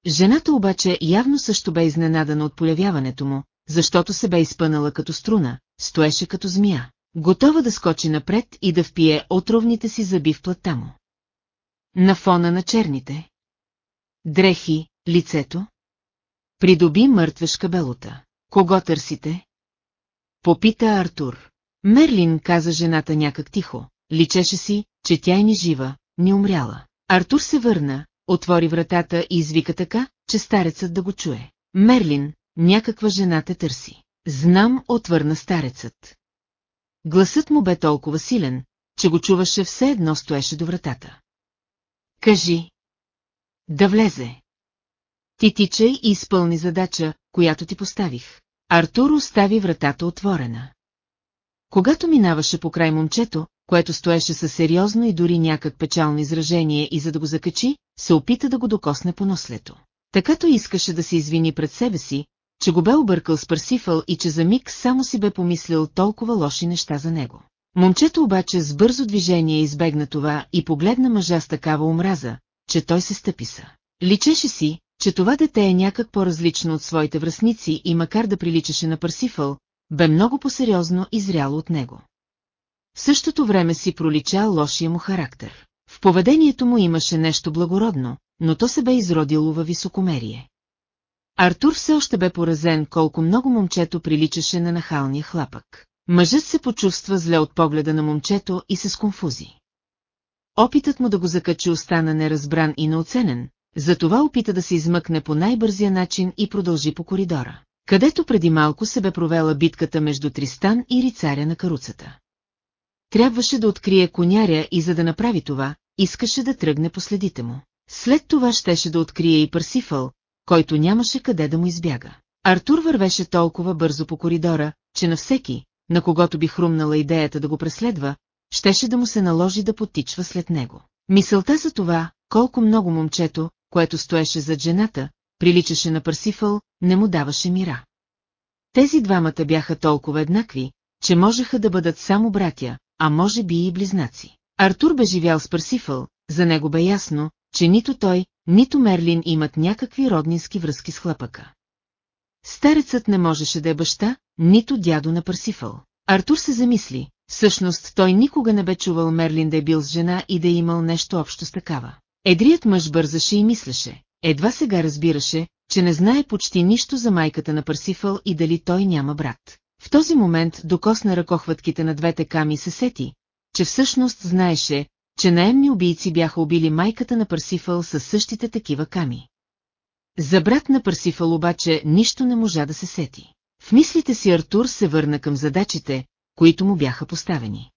Жената обаче явно също бе изненадана от полявяването му, защото се бе изпънала като струна, стоеше като змия, готова да скочи напред и да впие отровните си зъби в плътта му. На фона на черните. Дрехи, лицето. Придоби мъртвешка белота. Кого търсите? Попита Артур. Мерлин каза жената някак тихо. Личеше си, че тя е ни жива, ни умряла. Артур се върна, отвори вратата и извика така, че старецът да го чуе. Мерлин, някаква жена те търси. Знам, отвърна старецът. Гласът му бе толкова силен, че го чуваше все едно стоеше до вратата. Кажи. Да влезе. Ти тичай и изпълни задача, която ти поставих. Артур остави вратата отворена. Когато минаваше по край момчето, което стоеше със сериозно и дори някак печално изражение и за да го закачи, се опита да го докосне по нослето. Такато искаше да се извини пред себе си, че го бе объркал с Парсифъл и че за миг само си бе помислил толкова лоши неща за него. Момчето обаче с бързо движение избегна това и погледна мъжа с такава омраза, че той се стъписа. Личеше си, че това дете е някак по-различно от своите връзници и макар да приличаше на Парсифъл, бе много по-сериозно и зряло от него. В същото време си пролича лошия му характер. В поведението му имаше нещо благородно, но то се бе изродило във високомерие. Артур все още бе поразен колко много момчето приличаше на нахалния хлапък. Мъжът се почувства зле от погледа на момчето и се сконфузи. Опитът му да го закачи остана неразбран и неоценен, затова опита да се измъкне по най-бързия начин и продължи по коридора, където преди малко се бе провела битката между Тристан и рицаря на каруцата. Трябваше да открие коняря и за да направи това, искаше да тръгне по следите му. След това щеше да открие и Парсифъл, който нямаше къде да му избяга. Артур вървеше толкова бързо по коридора, че на всеки, на когото би хрумнала идеята да го преследва, щеше да му се наложи да потичва след него. Мисълта за това, колко много момчето, което стоеше зад жената, приличаше на Парсифъл, не му даваше мира. Тези двамата бяха толкова еднакви, че можеха да бъдат само братя, а може би и близнаци. Артур бе живял с Парсифъл, за него бе ясно, че нито той, нито Мерлин имат някакви роднински връзки с хлапъка. Старецът не можеше да е баща, нито дядо на Парсифъл. Артур се замисли, Всъщност той никога не бе чувал Мерлин да е бил с жена и да е имал нещо общо с такава. Едрият мъж бързаше и мислеше, едва сега разбираше, че не знае почти нищо за майката на Парсифъл и дали той няма брат. В този момент докосна ръкохватките на двете ками се сети, че всъщност знаеше, че наемни убийци бяха убили майката на Парсифъл със същите такива ками. За брат на Парсифъл обаче нищо не можа да се сети. В мислите си Артур се върна към задачите, които му бяха поставени.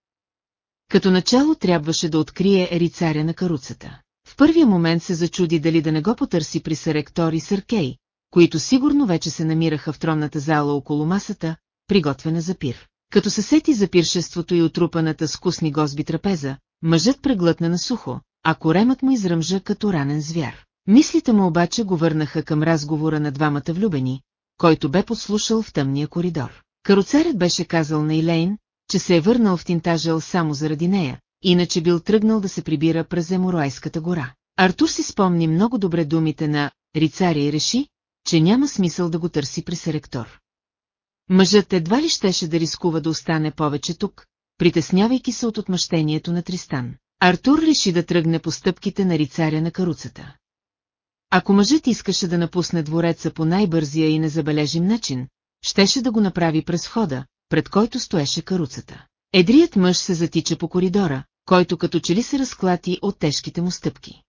Като начало трябваше да открие ерицаря на каруцата. В първия момент се зачуди дали да не го потърси при Саректор и Съркей, които сигурно вече се намираха в тронната зала около масата, приготвена за пир. Като се сети за пиршеството и отрупаната с кусни гозби трапеза, мъжът преглътна на сухо, а коремът му изръмжа като ранен звяр. Мислите му обаче го върнаха към разговора на двамата влюбени, който бе подслушал в тъмния коридор. Каруцарят беше казал на Илейн, че се е върнал в Тинтажел само заради нея, иначе бил тръгнал да се прибира през Еморойската гора. Артур си спомни много добре думите на Рицаря и реши, че няма смисъл да го търси при Серектор. Мъжът едва ли щеше да рискува да остане повече тук, притеснявайки се от отмъщението на Тристан. Артур реши да тръгне по стъпките на рицаря на каруцата. Ако мъжът искаше да напусне двореца по най-бързия и незабележим начин, щеше да го направи през входа, пред който стоеше каруцата. Едрият мъж се затича по коридора, който като че ли се разклати от тежките му стъпки.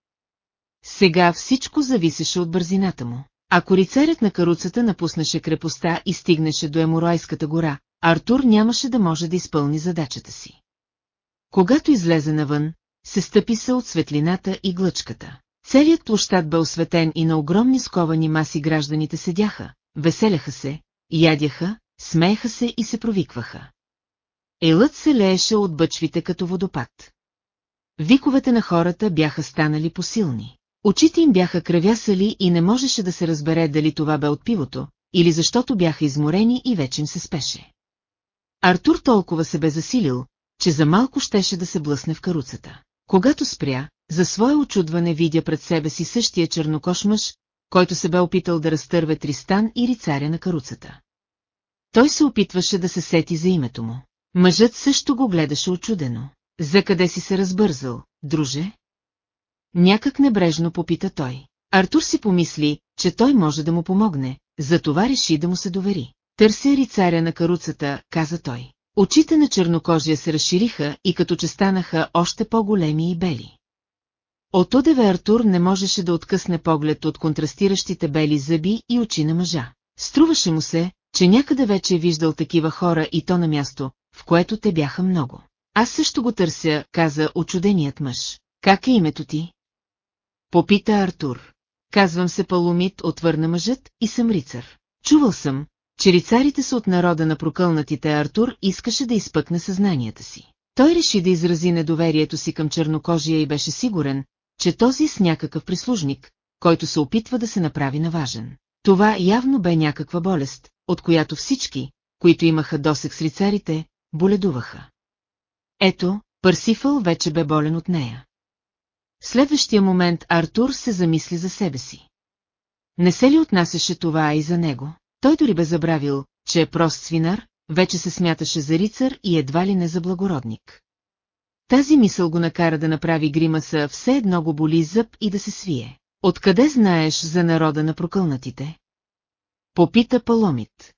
Сега всичко зависеше от бързината му. Ако рицарят на каруцата напуснеше крепостта и стигнеше до Еморойската гора, Артур нямаше да може да изпълни задачата си. Когато излезе навън, се стъпи се от светлината и глъчката. Целият площад бе осветен и на огромни сковани маси гражданите седяха, веселяха се, ядяха, смееха се и се провикваха. Елът се лееше от бъчвите като водопад. Виковете на хората бяха станали посилни. Очите им бяха кръвясали и не можеше да се разбере дали това бе от пивото, или защото бяха изморени и вече им се спеше. Артур толкова се бе засилил, че за малко щеше да се блъсне в каруцата. Когато спря, за свое очудване видя пред себе си същия чернокош мъж, който се бе опитал да разтърве Тристан и рицаря на каруцата. Той се опитваше да се сети за името му. Мъжът също го гледаше очудено. За къде си се разбързал, друже? Някак небрежно попита той. Артур си помисли, че той може да му помогне, затова реши да му се довери. Търся рицаря на каруцата, каза той. Очите на чернокожия се разшириха и като че станаха още по-големи и бели. От одеве Артур не можеше да откъсне поглед от контрастиращите бели зъби и очи на мъжа. Струваше му се, че някъде вече е виждал такива хора и то на място, в което те бяха много. Аз също го търся, каза очуденият мъж. Как е името ти? Попита Артур. Казвам се Паломит, отвърна мъжът и съм рицар. Чувал съм, че рицарите са от народа на прокълнатите Артур искаше да изпъкне съзнанията си. Той реши да изрази недоверието си към чернокожия и беше сигурен, че този с някакъв прислужник, който се опитва да се направи наважен. Това явно бе някаква болест, от която всички, които имаха досек с рицарите, боледуваха. Ето, Парсифъл вече бе болен от нея. В следващия момент Артур се замисли за себе си. Не се ли отнасяше това и за него? Той дори бе забравил, че е прост свинар, вече се смяташе за рицар и едва ли не за благородник. Тази мисъл го накара да направи гримаса все едно го боли зъб и да се свие. Откъде знаеш за народа на прокълнатите? Попита Паломит.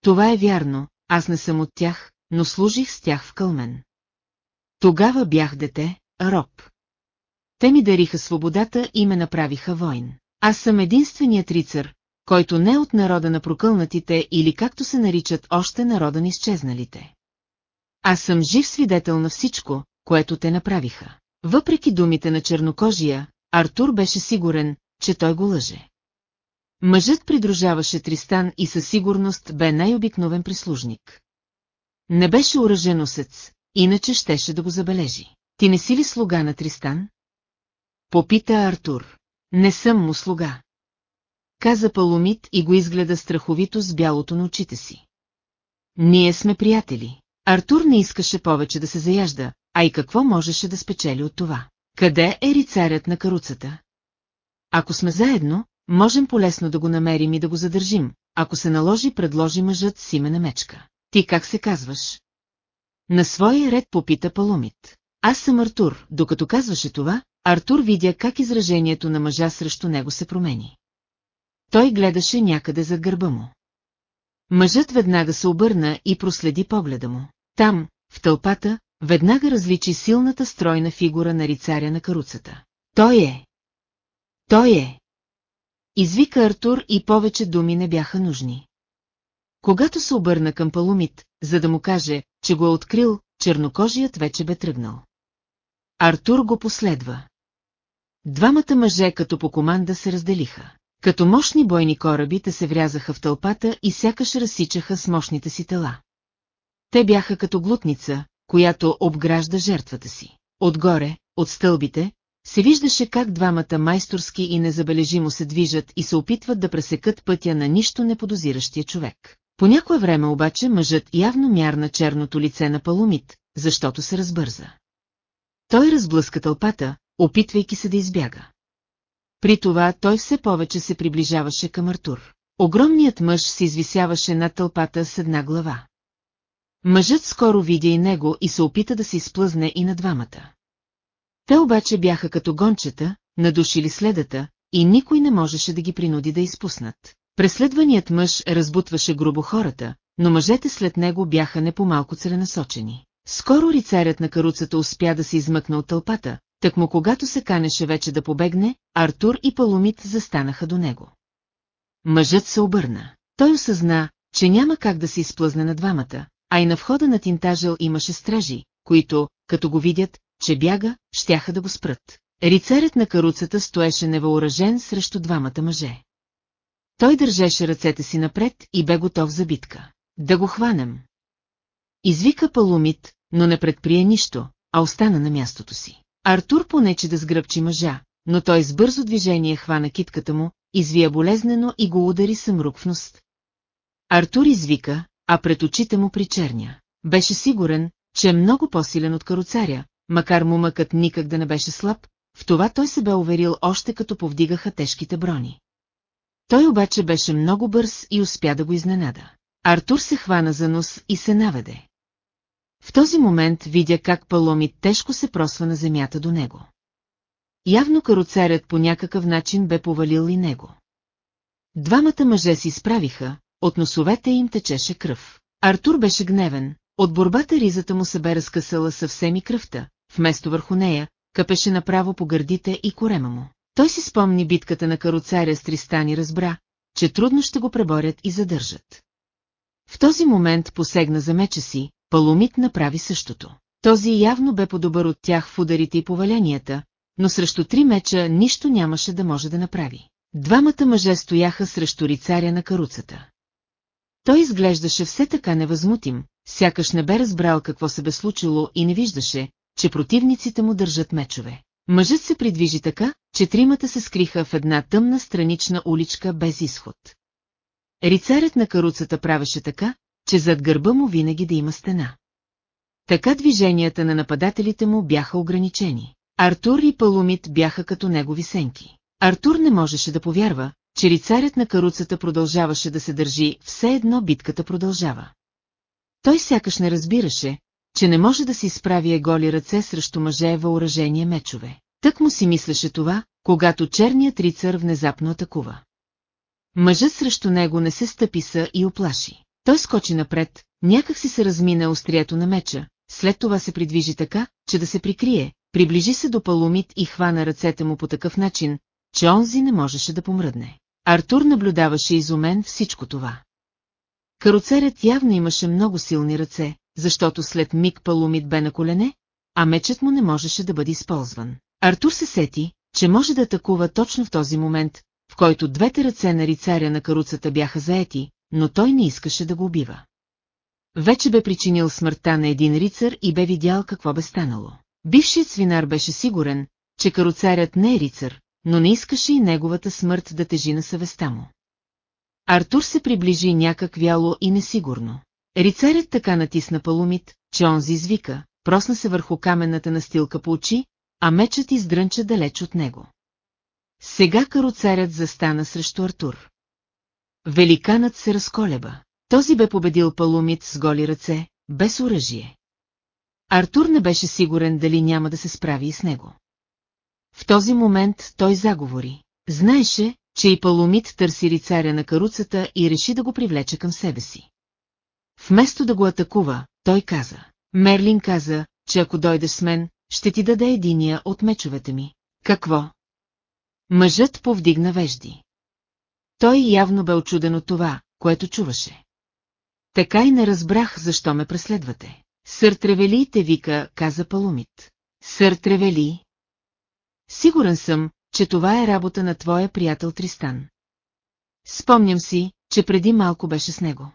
Това е вярно, аз не съм от тях, но служих с тях в Кълмен. Тогава бях дете, роб. Те ми дариха свободата и ме направиха войн. Аз съм единственият рицар, който не е от народа на прокълнатите или както се наричат още народа на изчезналите. Аз съм жив свидетел на всичко, което те направиха. Въпреки думите на чернокожия, Артур беше сигурен, че той го лъже. Мъжът придружаваше Тристан и със сигурност бе най-обикновен прислужник. Не беше оръженосец, иначе щеше да го забележи. Ти не си ли слуга на Тристан? Попита Артур. Не съм му слуга. Каза Паломит и го изгледа страховито с бялото на очите си. Ние сме приятели. Артур не искаше повече да се заяжда, а и какво можеше да спечели от това? Къде е рицарят на каруцата? Ако сме заедно, можем полесно да го намерим и да го задържим, ако се наложи предложи мъжът с име на мечка. Ти как се казваш? На своя ред попита Палумит. Аз съм Артур, докато казваше това, Артур видя как изражението на мъжа срещу него се промени. Той гледаше някъде за гърба му. Мъжът веднага се обърна и проследи погледа му. Там, в тълпата, веднага различи силната стройна фигура на рицаря на каруцата. Той е! Той е! Извика Артур и повече думи не бяха нужни. Когато се обърна към Палумит, за да му каже, че го е открил, чернокожият вече бе тръгнал. Артур го последва. Двамата мъже като по команда се разделиха. Като мощни бойни кораби те се врязаха в тълпата и сякаш разсичаха с мощните си тела. Те бяха като глутница, която обгражда жертвата си. Отгоре, от стълбите, се виждаше как двамата майсторски и незабележимо се движат и се опитват да пресекат пътя на нищо неподозиращия човек. По някое време обаче мъжът явно мярна черното лице на Палумит, защото се разбърза. Той разблъска тълпата, опитвайки се да избяга. При това той все повече се приближаваше към Артур. Огромният мъж се извисяваше над тълпата с една глава. Мъжът скоро видя и него и се опита да се изплъзне и на двамата. Те обаче бяха като гончета, надушили следата, и никой не можеше да ги принуди да изпуснат. Преследваният мъж разбутваше грубо хората, но мъжете след него бяха не по-малко целенасочени. Скоро рицарят на каруцата успя да се измъкна от тълпата, так му когато се канеше вече да побегне, Артур и Паломит застанаха до него. Мъжът се обърна. Той осъзна, че няма как да се изплъзне на двамата, а и на входа на Тинтажел имаше стражи, които, като го видят, че бяга, щяха да го спрат. Рицарят на каруцата стоеше невъоръжен срещу двамата мъже. Той държеше ръцете си напред и бе готов за битка. Да го хванем. Извика Палумит, но не предприе нищо, а остана на мястото си. Артур понече да сгръбчи мъжа, но той с бързо движение хвана китката му, извия болезнено и го удари съмрук в нос. Артур извика, а пред очите му причерня. Беше сигурен, че е много по-силен от каруцаря, макар мумъкът никак да не беше слаб, в това той се бе уверил още като повдигаха тежките брони. Той обаче беше много бърз и успя да го изненада. Артур се хвана за нос и се наведе. В този момент видя как Паломит тежко се просва на земята до него. Явно каруцарят по някакъв начин бе повалил и него. Двамата мъже си справиха, от носовете им течеше кръв. Артур беше гневен, от борбата ризата му се бе разкъсала съвсем и кръвта, вместо върху нея, къпеше направо по гърдите и корема му. Той си спомни битката на каруцаря с Тристан и разбра, че трудно ще го преборят и задържат. В този момент посегна за меча си, Паломит направи същото. Този явно бе по-добър от тях в ударите и поваленията, но срещу три меча нищо нямаше да може да направи. Двамата мъже стояха срещу рицаря на каруцата. Той изглеждаше все така невъзмутим, сякаш не бе разбрал какво се бе случило и не виждаше, че противниците му държат мечове. Мъжът се придвижи така, че тримата се скриха в една тъмна странична уличка без изход. Рицарят на каруцата правеше така, че зад гърба му винаги да има стена. Така движенията на нападателите му бяха ограничени. Артур и Палумит бяха като негови сенки. Артур не можеше да повярва, че рицарят на каруцата продължаваше да се държи, все едно битката продължава. Той сякаш не разбираше, че не може да си изправи голи ръце срещу мъже въоръжение мечове. Тък му си мислеше това, когато черният рицар внезапно атакува. Мъжът срещу него не се стъписа и оплаши. Той скочи напред, някак си се размина острието на меча, след това се придвижи така, че да се прикрие, приближи се до Паломит и хвана ръцете му по такъв начин, че онзи не можеше да помръдне. Артур наблюдаваше изумен всичко това. Каруцерът явно имаше много силни ръце, защото след миг Палумит бе на колене, а мечът му не можеше да бъде използван. Артур се сети, че може да атакува точно в този момент, в който двете ръце на рицаря на каруцата бяха заети, но той не искаше да го убива. Вече бе причинил смъртта на един рицар и бе видял какво бе станало. Бившият свинар беше сигурен, че каруцарят не е рицар, но не искаше и неговата смърт да тежи на съвестта му. Артур се приближи някак вяло и несигурно. Рицарят така натисна палумит, че онзи извика, просна се върху каменната настилка по очи, а мечът издрънча далеч от него. Сега каруцарят застана срещу Артур. Великанът се разколеба. Този бе победил палумит с голи ръце, без оръжие. Артур не беше сигурен дали няма да се справи и с него. В този момент той заговори. Знаеше, че и Паломит търси рицаря на каруцата и реши да го привлече към себе си. Вместо да го атакува, той каза. Мерлин каза, че ако дойдеш с мен, ще ти даде единия от мечовете ми. Какво? Мъжът повдигна вежди. Той явно бе очуден от това, което чуваше. Така и не разбрах, защо ме преследвате. Сър Тревели те вика, каза Палумит. Сър Тревели? Сигурен съм, че това е работа на твоя приятел Тристан. Спомням си, че преди малко беше с него.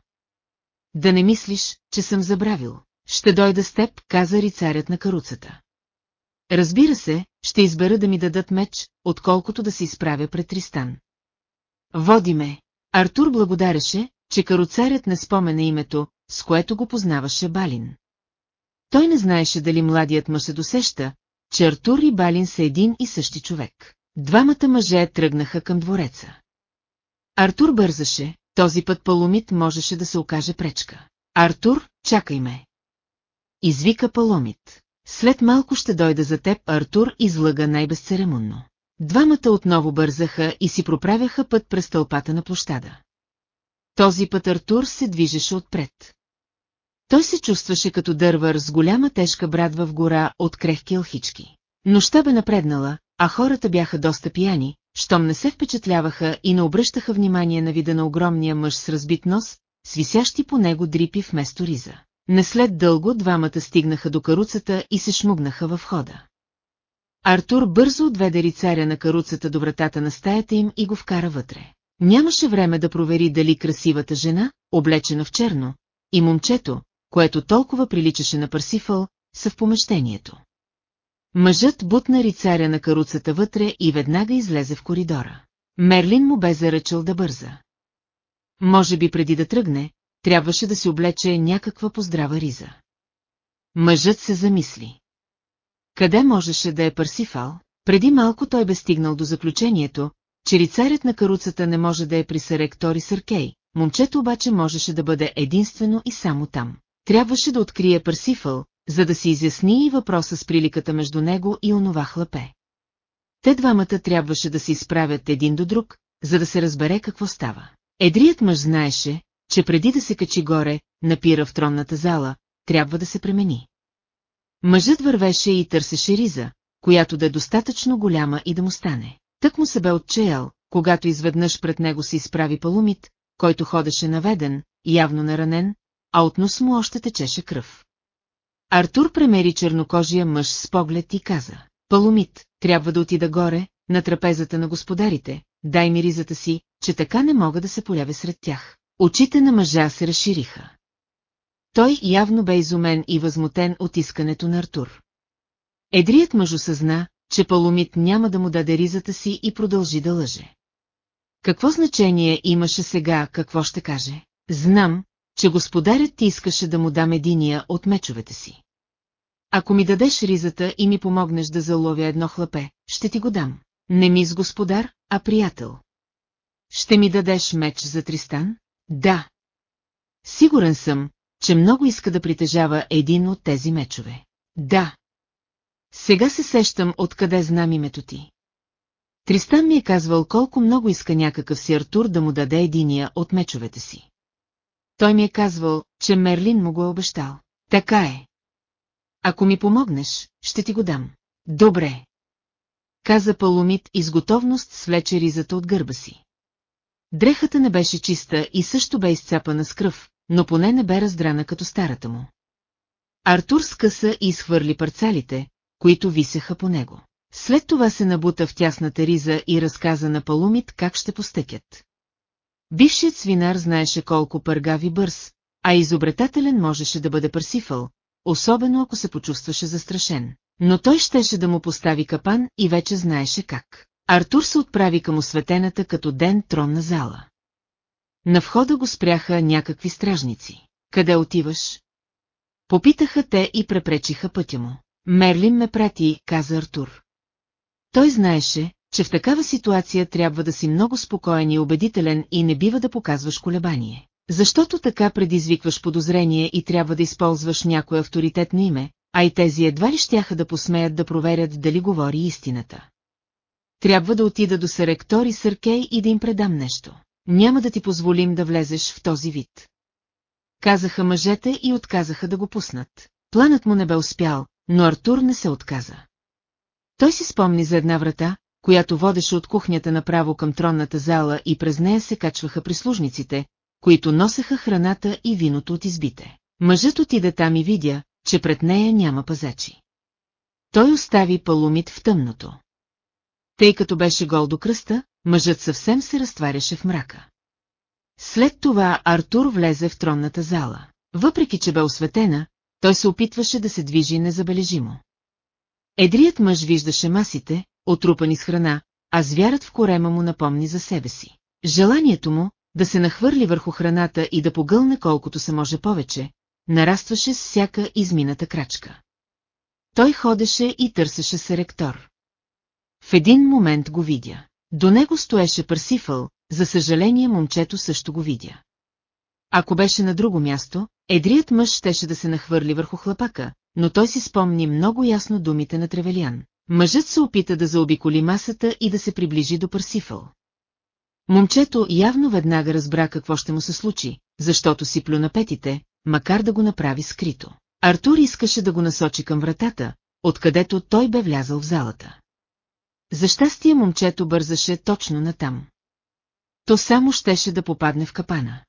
Да не мислиш, че съм забравил. Ще дойда с теб, каза рицарят на каруцата. Разбира се, ще избера да ми дадат меч, отколкото да се изправя пред Тристан. Води ме. Артур благодареше, че каруцарят не спомена името, с което го познаваше Балин. Той не знаеше дали младият мъж се досеща, че Артур и Балин са един и същи човек. Двамата мъже тръгнаха към двореца. Артур бързаше, този път Паломит можеше да се окаже пречка. Артур, чакай ме. Извика Паломит. След малко ще дойда за теб, Артур излъга най-безцеремонно. Двамата отново бързаха и си проправяха път през тълпата на площада. Този път Артур се движеше отпред. Той се чувстваше като дървър с голяма тежка брадва в гора от крехки алхички. Нощта бе напреднала, а хората бяха доста пияни, щом не се впечатляваха и не обръщаха внимание на вида на огромния мъж с разбит нос, с висящи по него дрипи вместо риза. Не след дълго двамата стигнаха до каруцата и се шмугнаха във входа. Артур бързо отведе рицаря на каруцата до вратата на стаята им и го вкара вътре. Нямаше време да провери дали красивата жена, облечена в черно, и момчето, което толкова приличаше на Парсифъл, са в помещението. Мъжът бутна рицаря на каруцата вътре и веднага излезе в коридора. Мерлин му бе заръчал да бърза. Може би преди да тръгне, трябваше да си облече някаква поздрава риза. Мъжът се замисли. Къде можеше да е Парсифал? Преди малко той бе стигнал до заключението, че рицарят на каруцата не може да е при Саректори Съркей, момчето обаче можеше да бъде единствено и само там. Трябваше да открие Парсифал, за да си изясни и въпроса с приликата между него и онова хлапе. Те двамата трябваше да се изправят един до друг, за да се разбере какво става. Едрият мъж знаеше, че преди да се качи горе, напира в тронната зала, трябва да се премени. Мъжът вървеше и търсеше риза, която да е достатъчно голяма и да му стане. Тък му се бе отчеял, когато изведнъж пред него се изправи палумит, който ходеше наведен, явно наранен, а от нос му още течеше кръв. Артур премери чернокожия мъж с поглед и каза, Паломит, трябва да отида горе, на трапезата на господарите, дай ми ризата си, че така не мога да се полявя сред тях. Очите на мъжа се разшириха. Той явно бе изумен и възмутен от искането на Артур. Едрият мъж осъзна, че Паломит няма да му даде ризата си и продължи да лъже. Какво значение имаше сега, какво ще каже? Знам, че господарят ти искаше да му дам единия от мечовете си. Ако ми дадеш ризата и ми помогнеш да заловя едно хлапе, ще ти го дам. Не ми с господар, а приятел. Ще ми дадеш меч за Тристан? Да. Сигурен съм, че много иска да притежава един от тези мечове. Да. Сега се сещам откъде знам името ти. Тристан ми е казвал колко много иска някакъв си Артур да му даде единия от мечовете си. Той ми е казвал, че Мерлин му го е обещал. Така е. Ако ми помогнеш, ще ти го дам. Добре. Каза Паломит и с свлече ризата от гърба си. Дрехата не беше чиста и също бе изцапана с кръв, но поне не бе раздрана като старата му. Артур скъса и изхвърли парцалите, които висеха по него. След това се набута в тясната риза и разказа на Палумит как ще постъкят. Бившият свинар знаеше колко пъргави бърз, а изобретателен можеше да бъде Парсифъл, особено ако се почувстваше застрашен. Но той щеше да му постави капан и вече знаеше как. Артур се отправи към осветената като ден тронна зала. На входа го спряха някакви стражници. Къде отиваш? Попитаха те и препречиха пътя му. Мерлин ме прати, каза Артур. Той знаеше, че в такава ситуация трябва да си много спокоен и убедителен и не бива да показваш колебание. Защото така предизвикваш подозрение и трябва да използваш някое авторитетно име, а и тези едва ли щяха да посмеят да проверят дали говори истината. Трябва да отида до Саректор и Съркей и да им предам нещо. Няма да ти позволим да влезеш в този вид. Казаха мъжете и отказаха да го пуснат. Планът му не бе успял, но Артур не се отказа. Той си спомни за една врата, която водеше от кухнята направо към тронната зала и през нея се качваха прислужниците, които носеха храната и виното от избите. Мъжът отиде там и видя, че пред нея няма пазачи. Той остави паломит в тъмното. Тъй като беше гол до кръста, мъжът съвсем се разтваряше в мрака. След това Артур влезе в тронната зала. Въпреки, че бе осветена, той се опитваше да се движи незабележимо. Едрият мъж виждаше масите, отрупани с храна, а звярат в корема му напомни за себе си. Желанието му, да се нахвърли върху храната и да погълне колкото се може повече, нарастваше с всяка измината крачка. Той ходеше и търсеше се ректор. В един момент го видя. До него стоеше Парсифъл, за съжаление момчето също го видя. Ако беше на друго място, едрият мъж щеше да се нахвърли върху хлапака, но той си спомни много ясно думите на Тревелиан. Мъжът се опита да заобиколи масата и да се приближи до Парсифъл. Момчето явно веднага разбра какво ще му се случи, защото си плю на петите, макар да го направи скрито. Артур искаше да го насочи към вратата, откъдето той бе влязъл в залата. За щастие момчето бързаше точно натам. То само щеше да попадне в капана.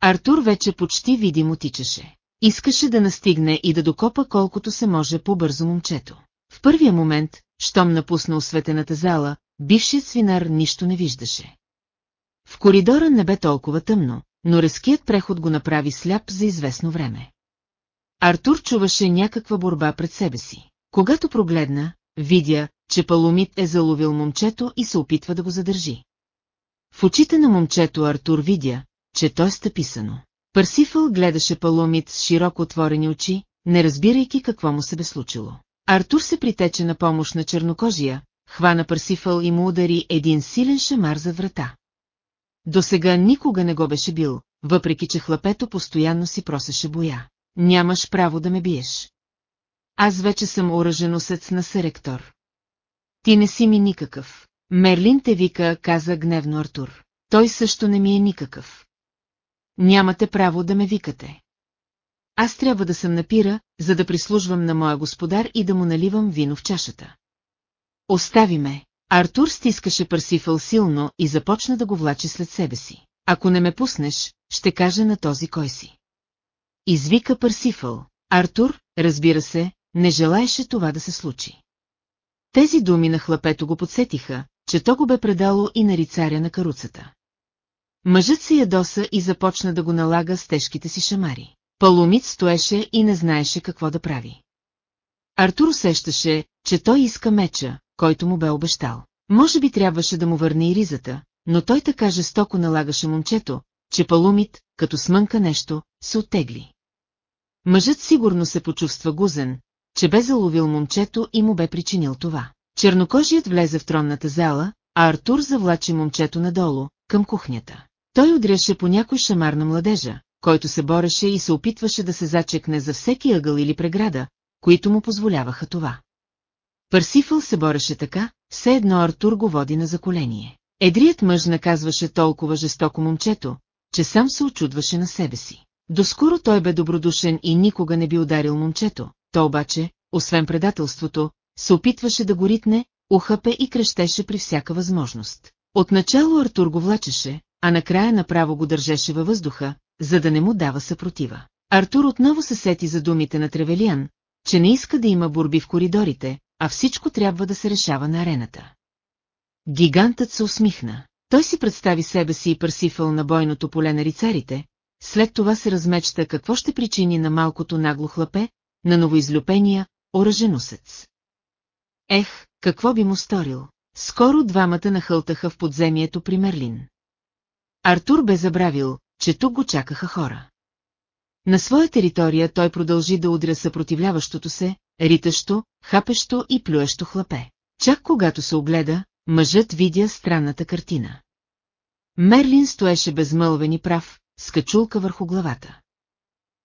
Артур вече почти видимо тичаше. Искаше да настигне и да докопа колкото се може по-бързо момчето. В първия момент, щом напусна осветената зала, бившият свинар нищо не виждаше. В коридора не бе толкова тъмно, но резкият преход го направи сляп за известно време. Артур чуваше някаква борба пред себе си. Когато прогледна, видя, че Паломит е заловил момчето и се опитва да го задържи. В очите на момчето Артур видя, че то е стъписано. Парсифъл гледаше Паломит с широко отворени очи, не разбирайки какво му се бе случило. Артур се притече на помощ на чернокожия, хвана Парсифъл и му удари един силен шамар за врата. До сега никога не го беше бил, въпреки че хлапето постоянно си просеше боя. Нямаш право да ме биеш. Аз вече съм оръженосец на Серектор. Ти не си ми никакъв. Мерлин те вика, каза гневно Артур. Той също не ми е никакъв. Нямате право да ме викате. Аз трябва да съм напира, за да прислужвам на моя господар и да му наливам вино в чашата. Остави ме. Артур стискаше Парсифъл силно и започна да го влачи след себе си. Ако не ме пуснеш, ще кажа на този кой си. Извика Парсифъл. Артур, разбира се, не желаеше това да се случи. Тези думи на хлапето го подсетиха, че то го бе предало и на рицаря на каруцата. Мъжът се ядоса и започна да го налага с тежките си шамари. Паломит стоеше и не знаеше какво да прави. Артур усещаше, че той иска меча, който му бе обещал. Може би трябваше да му върне и ризата, но той така жестоко налагаше момчето, че Палумит, като смънка нещо, се оттегли. Мъжът сигурно се почувства гузен, че бе заловил момчето и му бе причинил това. Чернокожият влезе в тронната зала, а Артур завлачи момчето надолу, към кухнята. Той удряше по някой шамар на младежа, който се бореше и се опитваше да се зачекне за всеки ъгъл или преграда, които му позволяваха това. Парсифъл се бореше така, все едно Артур го води на заколение. Едрият мъж наказваше толкова жестоко момчето, че сам се очудваше на себе си. Доскоро той бе добродушен и никога не би ударил момчето, то обаче, освен предателството, се опитваше да го ритне, ухапе и крещеше при всяка възможност. Отначало Артур го влачеше, а накрая направо го държеше във въздуха, за да не му дава съпротива. Артур отново се сети за думите на Тревелиан, че не иска да има борби в коридорите, а всичко трябва да се решава на арената. Гигантът се усмихна. Той си представи себе си и Парсифъл на бойното поле на рицарите, след това се размечта какво ще причини на малкото нагло хлапе, на новоизлюпения, оръженосец. Ех, какво би му сторил? Скоро двамата нахълтаха в подземието при Мерлин. Артур бе забравил, че тук го чакаха хора. На своя територия той продължи да удря съпротивляващото се, ритащо, хапещо и плюещо хлапе. Чак когато се огледа, мъжът видя странната картина. Мерлин стоеше безмълвен и прав, с качулка върху главата.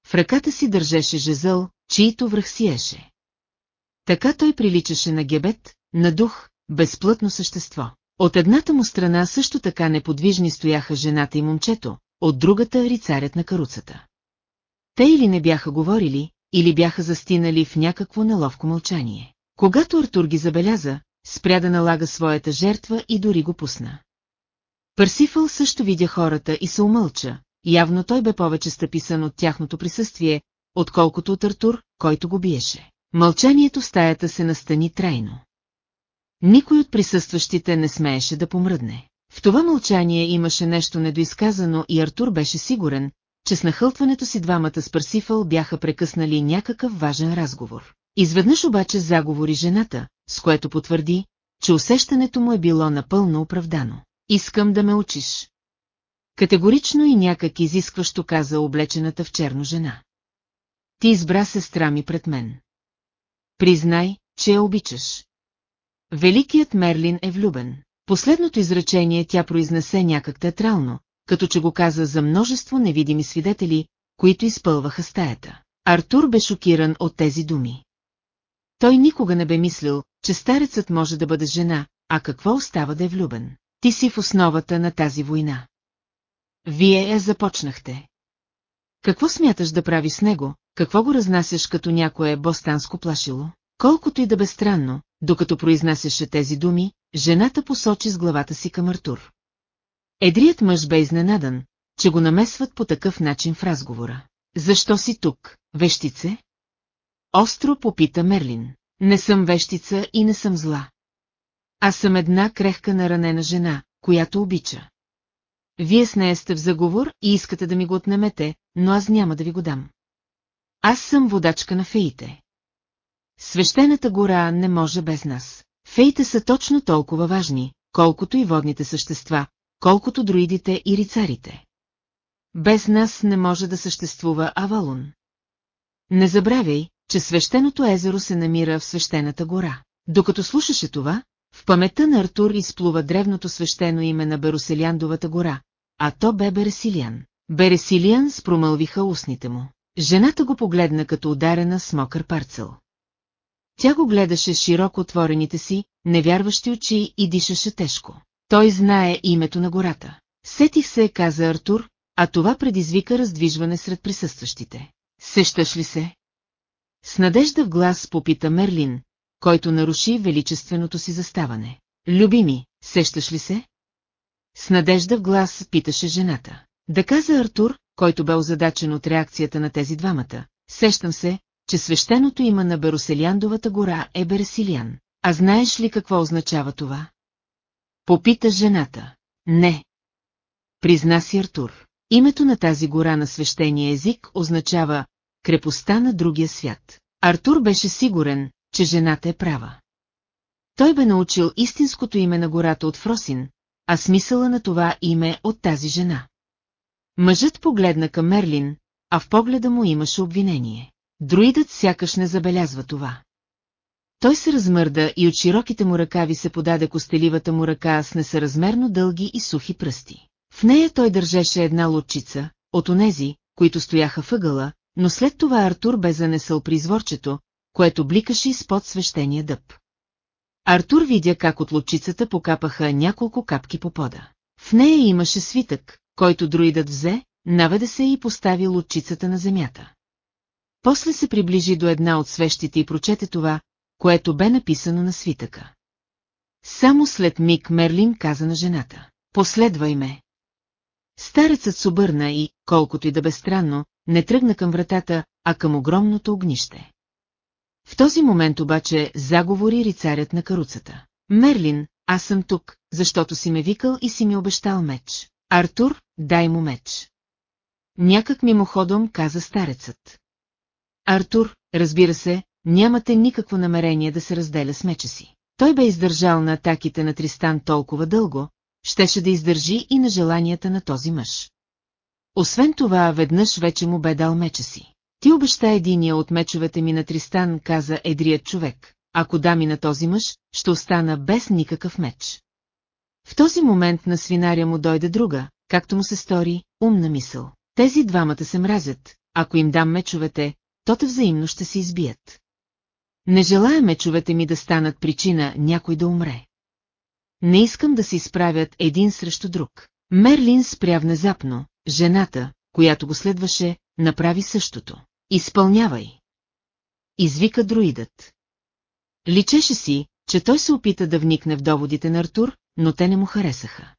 В ръката си държеше жезъл, чието връх сиеше. Така той приличаше на гебет, на дух, безплътно същество. От едната му страна също така неподвижни стояха жената и момчето, от другата рицарят на каруцата. Те или не бяха говорили, или бяха застинали в някакво неловко мълчание. Когато Артур ги забеляза, спря да налага своята жертва и дори го пусна. Парсифъл също видя хората и се умълча, явно той бе повече стъписан от тяхното присъствие, отколкото от Артур, който го биеше. Мълчанието в стаята се настани трайно. Никой от присъстващите не смееше да помръдне. В това мълчание имаше нещо недоизказано и Артур беше сигурен, че с нахълтването си двамата с Парсифъл бяха прекъснали някакъв важен разговор. Изведнъж обаче заговори жената, с което потвърди, че усещането му е било напълно оправдано. Искам да ме учиш. Категорично и някак изискващо каза облечената в черно жена. Ти избра сестра ми пред мен. Признай, че я обичаш. Великият Мерлин е влюбен. Последното изречение тя произнесе някак театрално, като че го каза за множество невидими свидетели, които изпълваха стаята. Артур бе шокиран от тези думи. Той никога не бе мислил, че старецът може да бъде жена, а какво остава да е влюбен. Ти си в основата на тази война. Вие я започнахте. Какво смяташ да прави с него, какво го разнасяш като някое бостанско плашило? Колкото и да бе странно, докато произнасяше тези думи, жената посочи с главата си към Артур. Едрият мъж бе изненадан, че го намесват по такъв начин в разговора. Защо си тук, вещице? Остро попита Мерлин. Не съм вещица и не съм зла. Аз съм една крехка наранена жена, която обича. Вие с нея сте в заговор и искате да ми го отнемете, но аз няма да ви го дам. Аз съм водачка на феите. Свещената гора не може без нас. Феите са точно толкова важни, колкото и водните същества, колкото друидите и рицарите. Без нас не може да съществува Авалун. Не забравяй, че свещеното езеро се намира в свещената гора. Докато слушаше това, в паметта на Артур изплува древното свещено име на Бероселяндовата гора, а то бе Бересилиан. Бересилиан спромълвиха устните му. Жената го погледна като ударена с мокър парцел. Тя го гледаше широко отворените си, невярващи очи и дишаше тежко. Той знае името на гората. Сетих се, каза Артур, а това предизвика раздвижване сред присъстващите. Сещаш ли се? С надежда в глас попита Мерлин, който наруши величественото си заставане. Любими, сещаш ли се? С надежда в глас питаше жената. Да каза Артур, който бе озадачен от реакцията на тези двамата. Сещам се, че свещеното има на Бероселяндовата гора е Бересилиан. А знаеш ли какво означава това? Попита жената. Не. Призна си Артур. Името на тази гора на свещения език означава крепостта на другия свят. Артур беше сигурен, че жената е права. Той бе научил истинското име на гората от Фросин, а смисъла на това име от тази жена. Мъжът погледна към Мерлин, а в погледа му имаше обвинение. Друидът сякаш не забелязва това. Той се размърда и от широките му ръкави се подаде костеливата му ръка с несъразмерно дълги и сухи пръсти. В нея той държеше една лодчица, от онези, които стояха въгъла, но след това Артур бе занесъл при изворчето, което бликаше изпод свещения дъб. Артур видя как от лодчицата покапаха няколко капки по пода. В нея имаше свитък, който друидът взе, наведе се и постави лодчицата на земята. После се приближи до една от свещите и прочете това, което бе написано на свитъка. Само след миг Мерлин каза на жената. Последвай ме. Старецът се обърна и, колкото и да бе странно, не тръгна към вратата, а към огромното огнище. В този момент обаче заговори рицарят на каруцата. Мерлин, аз съм тук, защото си ме викал и си ми обещал меч. Артур, дай му меч. Някак мимоходом каза старецът. Артур, разбира се, нямате никакво намерение да се разделя с меча си. Той бе издържал на атаките на Тристан толкова дълго, щеше да издържи и на желанията на този мъж. Освен това, веднъж вече му бе дал меча си. Ти обеща единия от мечовете ми на Тристан, каза едрият човек. Ако дами на този мъж, ще остана без никакъв меч. В този момент на свинаря му дойде друга, както му се стори, умна мисъл. Тези двамата се мразят, ако им дам мечовете, то те взаимно ще се избият. Не желая мечовете ми да станат причина някой да умре. Не искам да се изправят един срещу друг. Мерлин спря внезапно, жената, която го следваше, направи същото. Изпълнявай. Извика друидът. Личеше си, че той се опита да вникне в доводите на Артур, но те не му харесаха.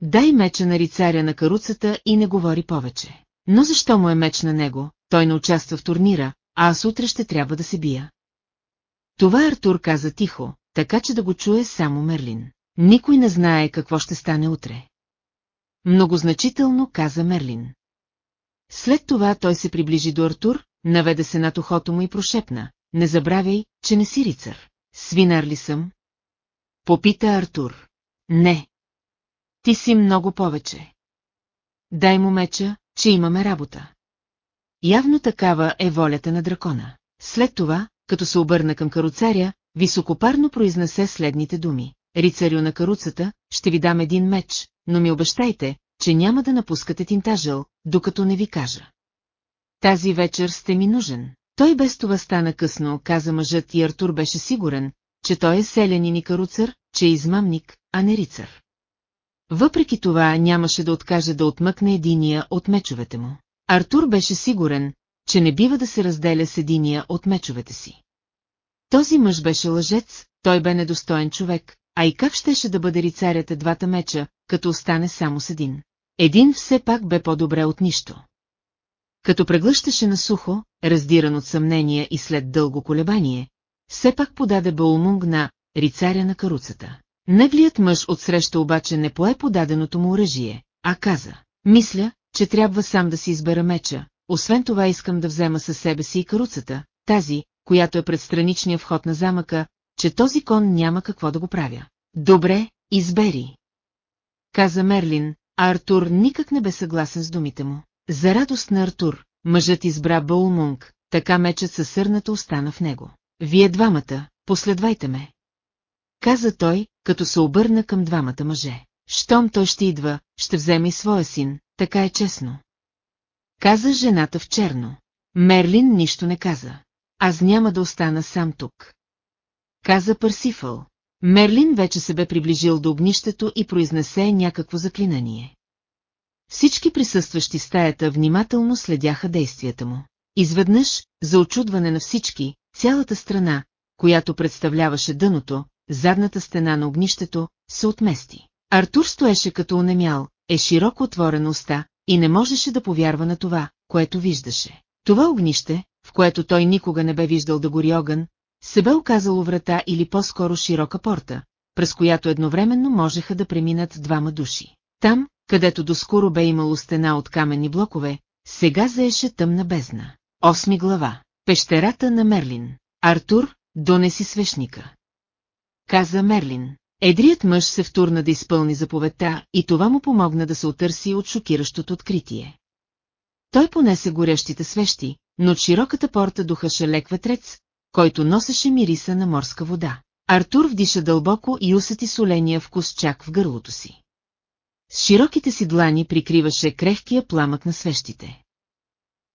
Дай меча на рицаря на каруцата и не говори повече. Но защо му е меч на него, той не участва в турнира, а аз утре ще трябва да се бия. Това Артур каза тихо, така че да го чуе само Мерлин. Никой не знае какво ще стане утре. Многозначително каза Мерлин. След това той се приближи до Артур, наведе се над ухото му и прошепна. Не забравяй, че не си рицар. Свинар ли съм? Попита Артур. Не. Ти си много повече. Дай му меча, че имаме работа. Явно такава е волята на дракона. След това, като се обърна към каруцаря, високопарно произнесе следните думи. Рицарю на каруцата, ще ви дам един меч, но ми обещайте, че няма да напускате тинтажъл, докато не ви кажа. Тази вечер сте ми нужен. Той без това стана късно, каза мъжът и Артур беше сигурен, че той е селянин и каруцар, че е измамник, а не рицар. Въпреки това нямаше да откаже да отмъкне единия от мечовете му. Артур беше сигурен, че не бива да се разделя с единия от мечовете си. Този мъж беше лъжец, той бе недостоен човек, а и как щеше да бъде рицарят двата меча, като остане само с един. Един все пак бе по-добре от нищо. Като преглъщаше на сухо, раздиран от съмнение и след дълго колебание, все пак подаде Баумунг на рицаря на каруцата. Неглият мъж отсреща обаче не пое подаденото му оръжие, а каза, мисля, че трябва сам да си избера меча, освен това искам да взема със себе си и каруцата, тази, която е пред страничния вход на замъка, че този кон няма какво да го правя. Добре, избери. Каза Мерлин, а Артур никак не бе съгласен с думите му. За радост на Артур, мъжът избра Баулмунг, така мечът със сърната остана в него. Вие двамата, последвайте ме. Каза той, като се обърна към двамата мъже. Щом той ще идва, ще вземе своя син, така е честно. Каза жената в черно. Мерлин нищо не каза. Аз няма да остана сам тук. Каза Парсифъл. Мерлин вече се бе приближил до огнището и произнесе някакво заклинание. Всички присъстващи стаята внимателно следяха действията му. Изведнъж, за очудване на всички, цялата страна, която представляваше дъното, задната стена на огнището, се отмести. Артур стоеше като онемял, е широко отворена уста и не можеше да повярва на това, което виждаше. Това огнище, в което той никога не бе виждал да гори огън, се бе оказало врата или по-скоро широка порта, през която едновременно можеха да преминат двама души. Там, където доскоро бе имало стена от каменни блокове, сега заеше тъмна бездна. Осми глава. Пещерата на Мерлин. Артур, донеси свещника. Каза Мерлин. Едрият мъж се втурна да изпълни заповедта и това му помогна да се отърси от шокиращото откритие. Той понесе горящите свещи, но от широката порта духаше лек ветрец, който носеше мириса на морска вода. Артур вдиша дълбоко и усети соления вкус чак в гърлото си. С широките си длани прикриваше крехкия пламък на свещите.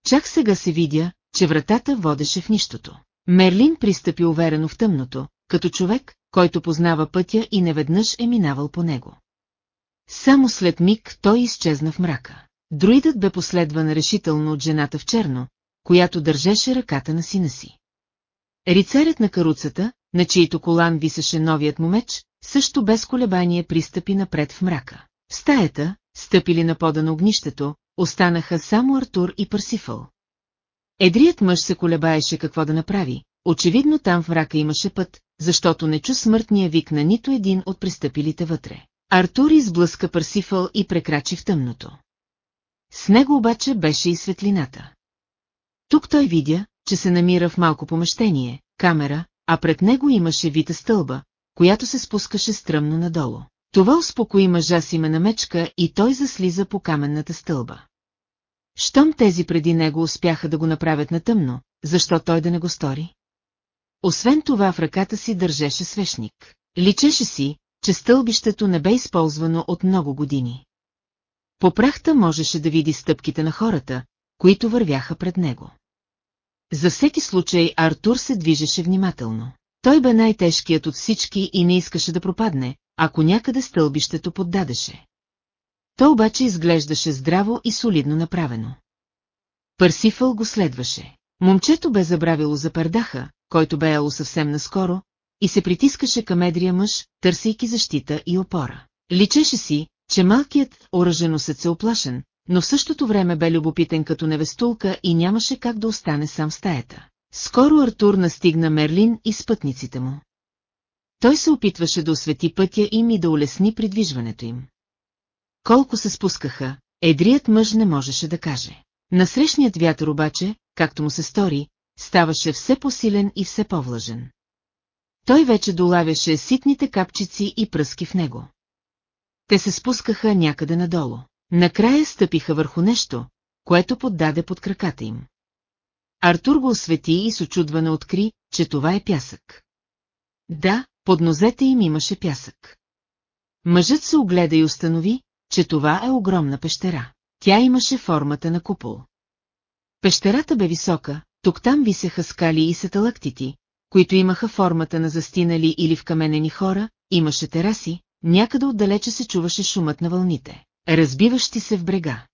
Чак сега се видя, че вратата водеше в нищото. Мерлин пристъпи уверено в тъмното, като човек, който познава пътя и неведнъж е минавал по него. Само след миг той изчезна в мрака. Друидът бе последван решително от жената в черно, която държеше ръката на сина си. Рицарят на каруцата, на чието колан висеше новият му меч, също без колебание пристъпи напред в мрака. В стаята, стъпили на пода на огнището, останаха само Артур и Парсифъл. Едрият мъж се колебаеше какво да направи, очевидно там в мрака имаше път, защото не чу смъртния вик на нито един от пристъпилите вътре. Артур изблъска Парсифъл и прекрачи в тъмното. С него обаче беше и светлината. Тук той видя, че се намира в малко помещение, камера, а пред него имаше вита стълба, която се спускаше стръмно надолу. Това успокои мъжа с име на мечка и той заслиза по каменната стълба. Щом тези преди него успяха да го направят на тъмно, защо той да не го стори? Освен това в ръката си държеше свещник. Личеше си, че стълбището не бе използвано от много години. По прахта можеше да види стъпките на хората, които вървяха пред него. За всеки случай Артур се движеше внимателно. Той бе най-тежкият от всички и не искаше да пропадне, ако някъде стълбището поддадеше. То обаче изглеждаше здраво и солидно направено. Парсифъл го следваше. Момчето бе забравило за пердаха, който бе яло съвсем наскоро, и се притискаше към едрия мъж, търсейки защита и опора. Личеше си, че малкият оръженосец е оплашен, но в същото време бе любопитен като невестулка и нямаше как да остане сам в стаята. Скоро Артур настигна Мерлин и спътниците му. Той се опитваше да освети пътя им и да улесни придвижването им. Колко се спускаха, едрият мъж не можеше да каже. Насрещният вятър обаче, както му се стори, ставаше все по-силен и все по-влажен. Той вече долавяше ситните капчици и пръски в него. Те се спускаха някъде надолу. Накрая стъпиха върху нещо, което поддаде под краката им. Артур го освети и с очудване откри, че това е пясък. Да, под нозете им имаше пясък. Мъжът се огледа и установи, че това е огромна пещера. Тя имаше формата на купол. Пещерата бе висока, тук-там висеха скали и сателактити, които имаха формата на застинали или вкаменени хора, имаше тераси, някъде отдалече се чуваше шумът на вълните, разбиващи се в брега.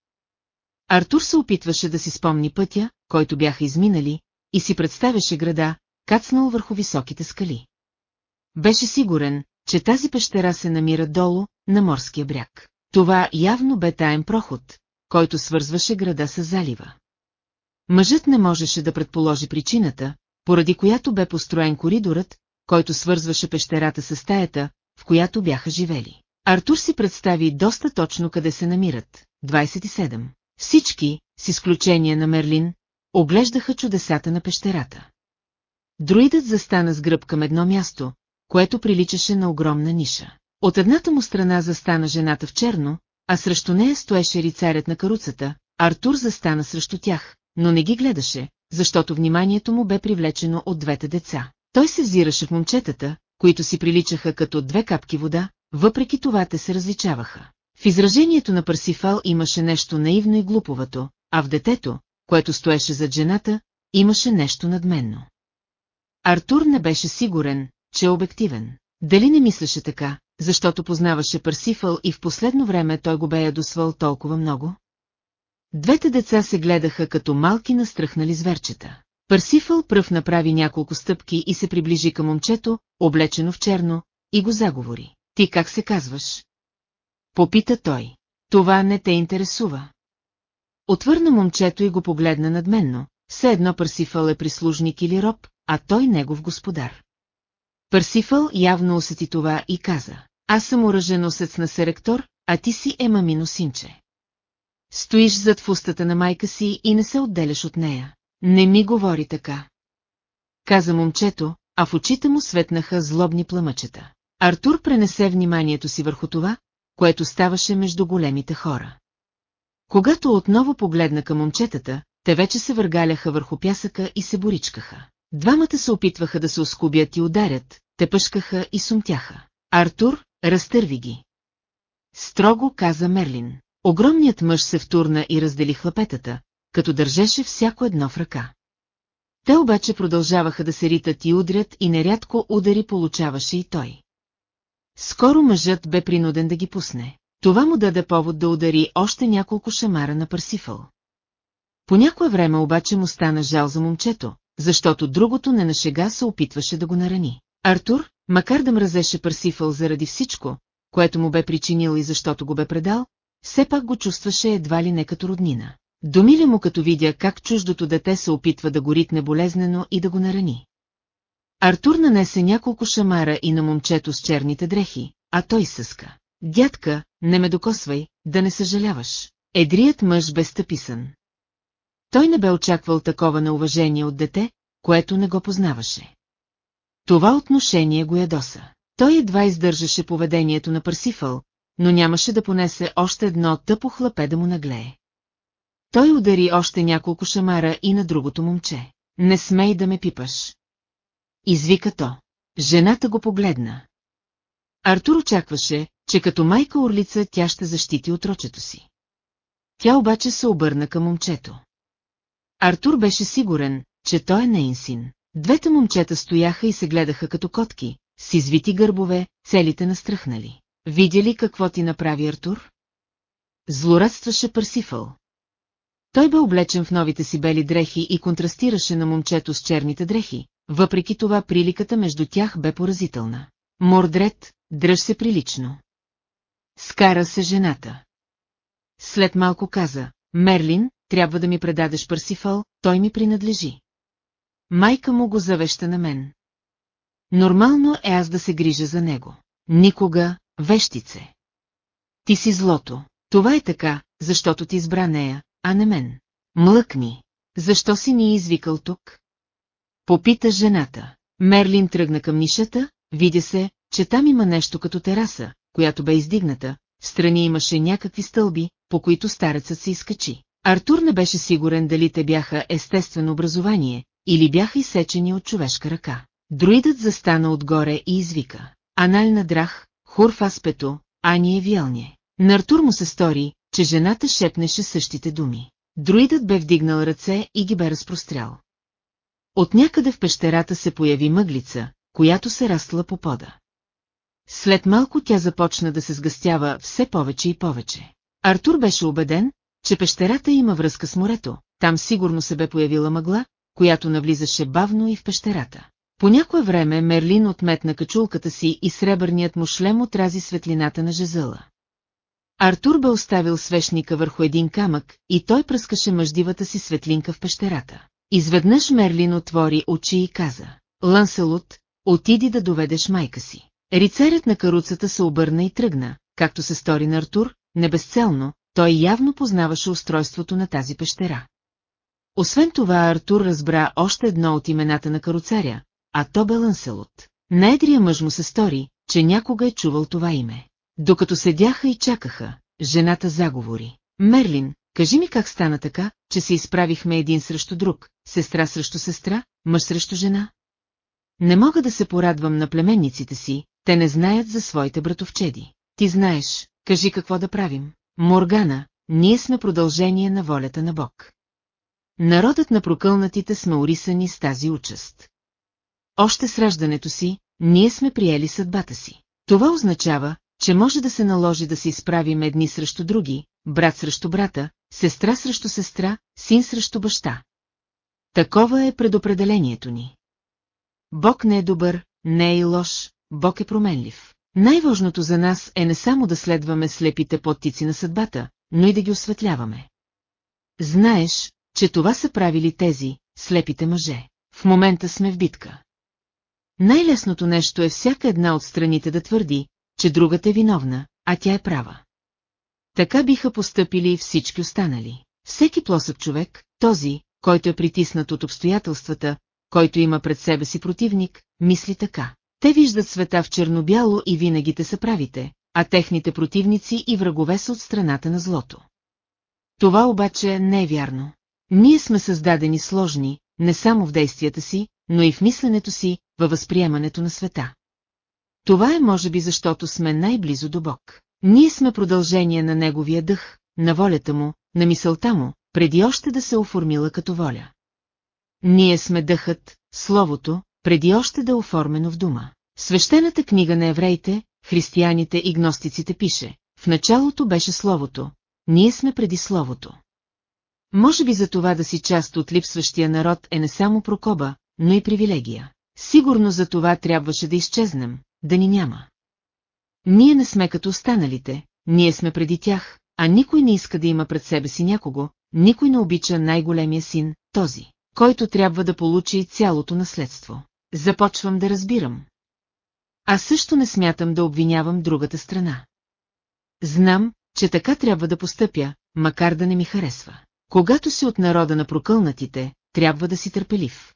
Артур се опитваше да си спомни пътя, който бяха изминали, и си представяше града, кацнал върху високите скали. Беше сигурен, че тази пещера се намира долу, на морския бряг. Това явно бе таен проход, който свързваше града с залива. Мъжът не можеше да предположи причината, поради която бе построен коридорът, който свързваше пещерата с стаята, в която бяха живели. Артур си представи доста точно къде се намират. 27. Всички, с изключение на Мерлин, оглеждаха чудесата на пещерата. Друидът застана с гръб към едно място, което приличаше на огромна ниша. От едната му страна застана жената в черно, а срещу нея стоеше рицарят на каруцата, Артур застана срещу тях, но не ги гледаше, защото вниманието му бе привлечено от двете деца. Той се взираше в момчетата, които си приличаха като две капки вода, въпреки това те се различаваха. В изражението на Парсифал имаше нещо наивно и глуповато, а в детето, което стоеше зад жената, имаше нещо надменно. Артур не беше сигурен, че е обективен. Дали не мислеше така, защото познаваше Парсифал и в последно време той го бе ядосвал толкова много? Двете деца се гледаха като малки настръхнали зверчета. Парсифъл пръв направи няколко стъпки и се приближи към момчето, облечено в черно, и го заговори. Ти как се казваш? Попита той. Това не те интересува. Отвърна момчето и го погледна надменно, все едно Парсифъл е прислужник или роб, а той негов господар. Парсифъл явно усети това и каза. Аз съм оръженосец на серектор, а ти си е мамино синче. Стоиш зад в устата на майка си и не се отделяш от нея. Не ми говори така. Каза момчето, а в очите му светнаха злобни пламъчета. Артур пренесе вниманието си върху това, което ставаше между големите хора. Когато отново погледна към момчетата, те вече се въргаляха върху пясъка и се боричкаха. Двамата се опитваха да се оскубят и ударят, те пъшкаха и сумтяха. Артур, разтърви ги. Строго каза Мерлин. Огромният мъж се втурна и раздели хлапетата, като държеше всяко едно в ръка. Те обаче продължаваха да се ритат и удрят и нерядко удари получаваше и той. Скоро мъжът бе принуден да ги пусне. Това му даде повод да удари още няколко шамара на Парсифъл. По някое време обаче му стана жал за момчето, защото другото не на шега се опитваше да го нарани. Артур, макар да мразеше Парсифъл заради всичко, което му бе причинил и защото го бе предал, все пак го чувстваше едва ли не като роднина. Домиля му като видя как чуждото дете се опитва да го ритне болезнено и да го нарани. Артур нанесе няколко шамара и на момчето с черните дрехи, а той съска. Дядка, не ме докосвай, да не съжаляваш. Едрият мъж бе стъписан. Той не бе очаквал такова на уважение от дете, което не го познаваше. Това отношение го ядоса. Той едва издържаше поведението на Парсифъл, но нямаше да понесе още едно тъпо хлапе да му наглее. Той удари още няколко шамара и на другото момче. Не смей да ме пипаш. Извика то. Жената го погледна. Артур очакваше, че като майка орлица тя ще защити отрочето си. Тя обаче се обърна към момчето. Артур беше сигурен, че той е нейн син. Двете момчета стояха и се гледаха като котки, с извити гърбове, целите настръхнали. Видя ли какво ти направи Артур? Злорадстваше Парсифъл. Той бе облечен в новите си бели дрехи и контрастираше на момчето с черните дрехи, въпреки това приликата между тях бе поразителна. Мордред, дръж се прилично. Скара се жената. След малко каза, Мерлин, трябва да ми предадеш Парсифал, той ми принадлежи. Майка му го завеща на мен. Нормално е аз да се грижа за него. Никога, вещице. Ти си злото. Това е така, защото ти избра нея, а не мен. Млъкни. Защо си ни извикал тук? Попита жената. Мерлин тръгна към нишата, видя се, че там има нещо като тераса, която бе издигната, в страни имаше някакви стълби, по които старецът се изкачи. Артур не беше сигурен дали те бяха естествено образование, или бяха изсечени от човешка ръка. Друидът застана отгоре и извика. Анальна драх, хурфаспето, ани е вялне. На Артур му се стори, че жената шепнеше същите думи. Друидът бе вдигнал ръце и ги бе разпрострял. От някъде в пещерата се появи мъглица, която се растла по пода. След малко тя започна да се сгъстява все повече и повече. Артур беше убеден, че пещерата има връзка с морето, там сигурно се бе появила мъгла, която навлизаше бавно и в пещерата. По някое време Мерлин отметна качулката си и сребърният му шлем отрази светлината на жезъла. Артур бе оставил свещника върху един камък и той пръскаше мъждивата си светлинка в пещерата. Изведнъж Мерлин отвори очи и каза, Ланселот, отиди да доведеш майка си. Рицарят на каруцата се обърна и тръгна, както се стори на Артур, небезцелно, той явно познаваше устройството на тази пещера. Освен това Артур разбра още едно от имената на каруцаря, а то бе Ланселот. Наедрия мъж му се стори, че някога е чувал това име. Докато седяха и чакаха, жената заговори. Мерлин, кажи ми как стана така, че се изправихме един срещу друг, сестра срещу сестра, мъж срещу жена? Не мога да се порадвам на племенниците си, те не знаят за своите братовчеди. Ти знаеш, кажи какво да правим. Моргана, ние сме продължение на волята на Бог. Народът на прокълнатите сме урисани с тази участ. Още с раждането си, ние сме приели съдбата си. Това означава, че може да се наложи да се изправим едни срещу други, брат срещу брата, сестра срещу сестра, син срещу баща. Такова е предопределението ни. Бог не е добър, не е и лош, Бог е променлив. Най-важното за нас е не само да следваме слепите подтици на съдбата, но и да ги осветляваме. Знаеш, че това са правили тези, слепите мъже. В момента сме в битка. Най-лесното нещо е всяка една от страните да твърди, че другата е виновна, а тя е права. Така биха постъпили и всички останали. Всеки плосък човек, този, който е притиснат от обстоятелствата, който има пред себе си противник, мисли така. Те виждат света в чернобяло и винаги те са правите, а техните противници и врагове са от страната на злото. Това обаче не е вярно. Ние сме създадени сложни, не само в действията си, но и в мисленето си, във възприемането на света. Това е може би защото сме най-близо до Бог. Ние сме продължение на Неговия дъх, на волята Му, на мисълта Му, преди още да се оформила като воля. Ние сме дъхът, Словото, преди още да е оформено в дума. Свещената книга на евреите, християните и гностиците пише, в началото беше Словото, ние сме преди Словото. Може би за това да си част от липсващия народ е не само прокоба, но и привилегия. Сигурно за това трябваше да изчезнем, да ни няма. Ние не сме като останалите, ние сме преди тях, а никой не иска да има пред себе си някого, никой не обича най-големия син, този, който трябва да получи цялото наследство. Започвам да разбирам. Аз също не смятам да обвинявам другата страна. Знам, че така трябва да постъпя, макар да не ми харесва. Когато си от народа на прокълнатите, трябва да си търпелив.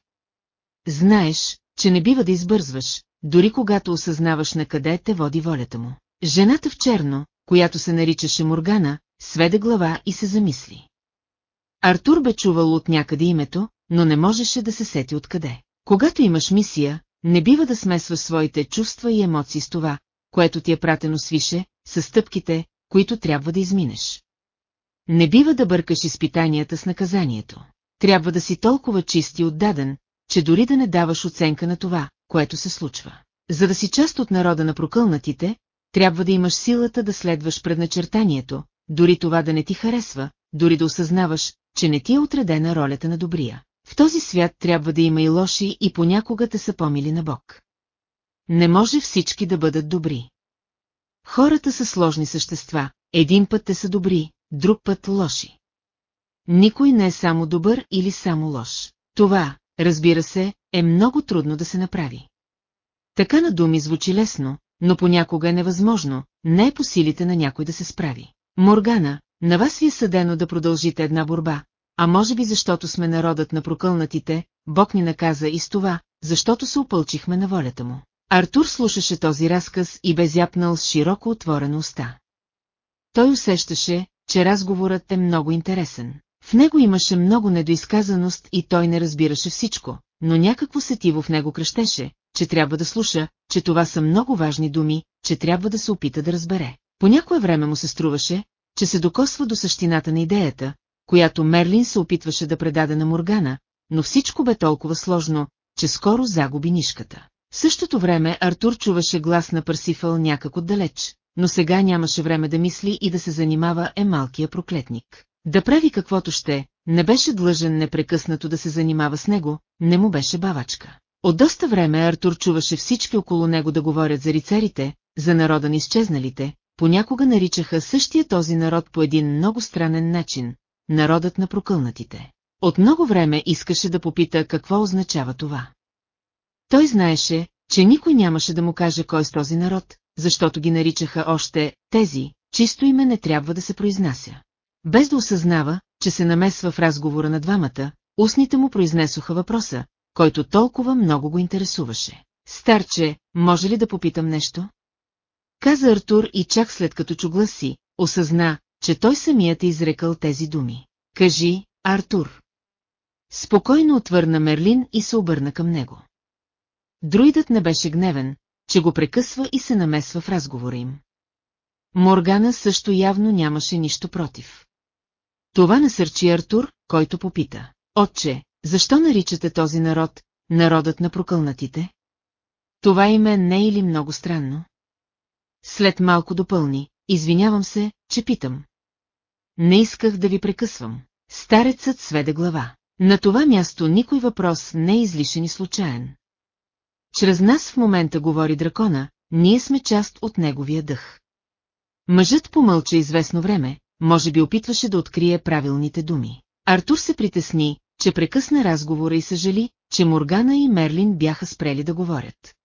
Знаеш, че не бива да избързваш, дори когато осъзнаваш на къде те води волята му. Жената в черно, която се наричаше Моргана, сведе глава и се замисли. Артур бе чувал от някъде името, но не можеше да се сети откъде. Когато имаш мисия, не бива да смесваш своите чувства и емоции с това, което ти е пратено свише, с стъпките, които трябва да изминеш. Не бива да бъркаш изпитанията с наказанието. трябва да си толкова чист и отдаден, че дори да не даваш оценка на това, което се случва. За да си част от народа на прокълнатите, трябва да имаш силата да следваш предначертанието, дори това да не ти харесва, дори да осъзнаваш, че не ти е отредена ролята на добрия. В този свят трябва да има и лоши и понякога те са помили на Бог. Не може всички да бъдат добри. Хората са сложни същества, един път те са добри, друг път лоши. Никой не е само добър или само лош. Това, разбира се, е много трудно да се направи. Така на думи звучи лесно, но понякога е невъзможно, не е по силите на някой да се справи. Моргана, на вас ви е съдено да продължите една борба, а може би защото сме народът на прокълнатите, Бог ни наказа и с това, защото се опълчихме на волята му. Артур слушаше този разказ и бе зяпнал с широко отворена уста. Той усещаше, че разговорът е много интересен. В него имаше много недоизказаност и той не разбираше всичко, но някакво сетиво в него кръщеше, че трябва да слуша, че това са много важни думи, че трябва да се опита да разбере. По някое време му се струваше, че се докосва до същината на идеята, която Мерлин се опитваше да предаде на Моргана, но всичко бе толкова сложно, че скоро загуби нишката. В същото време Артур чуваше глас на Парсифъл някак отдалеч, но сега нямаше време да мисли и да се занимава е малкия проклетник. Да прави каквото ще, не беше длъжен непрекъснато да се занимава с него, не му беше бавачка. От доста време Артур чуваше всички около него да говорят за рицарите, за народа на изчезналите, понякога наричаха същия този народ по един много странен начин – народът на прокълнатите. От много време искаше да попита какво означава това. Той знаеше, че никой нямаше да му каже кой е с този народ, защото ги наричаха още тези, чисто име не трябва да се произнася. Без да осъзнава, че се намесва в разговора на двамата, устните му произнесоха въпроса, който толкова много го интересуваше. Старче, може ли да попитам нещо? Каза Артур и чак след като чу гласи, осъзна, че той самият е изрекал тези думи. Кажи, Артур. Спокойно отвърна Мерлин и се обърна към него. Друидът не беше гневен, че го прекъсва и се намесва в разговора им. Моргана също явно нямаше нищо против. Това насърчи Артур, който попита. Отче, защо наричате този народ, народът на прокълнатите? Това име не е ли много странно? След малко допълни, извинявам се, че питам. Не исках да ви прекъсвам. Старецът сведе глава. На това място никой въпрос не е излишен и случайен. Чрез нас в момента говори дракона, ние сме част от неговия дъх. Мъжът помълча известно време, може би опитваше да открие правилните думи. Артур се притесни, че прекъсна разговора и съжали, че Моргана и Мерлин бяха спрели да говорят.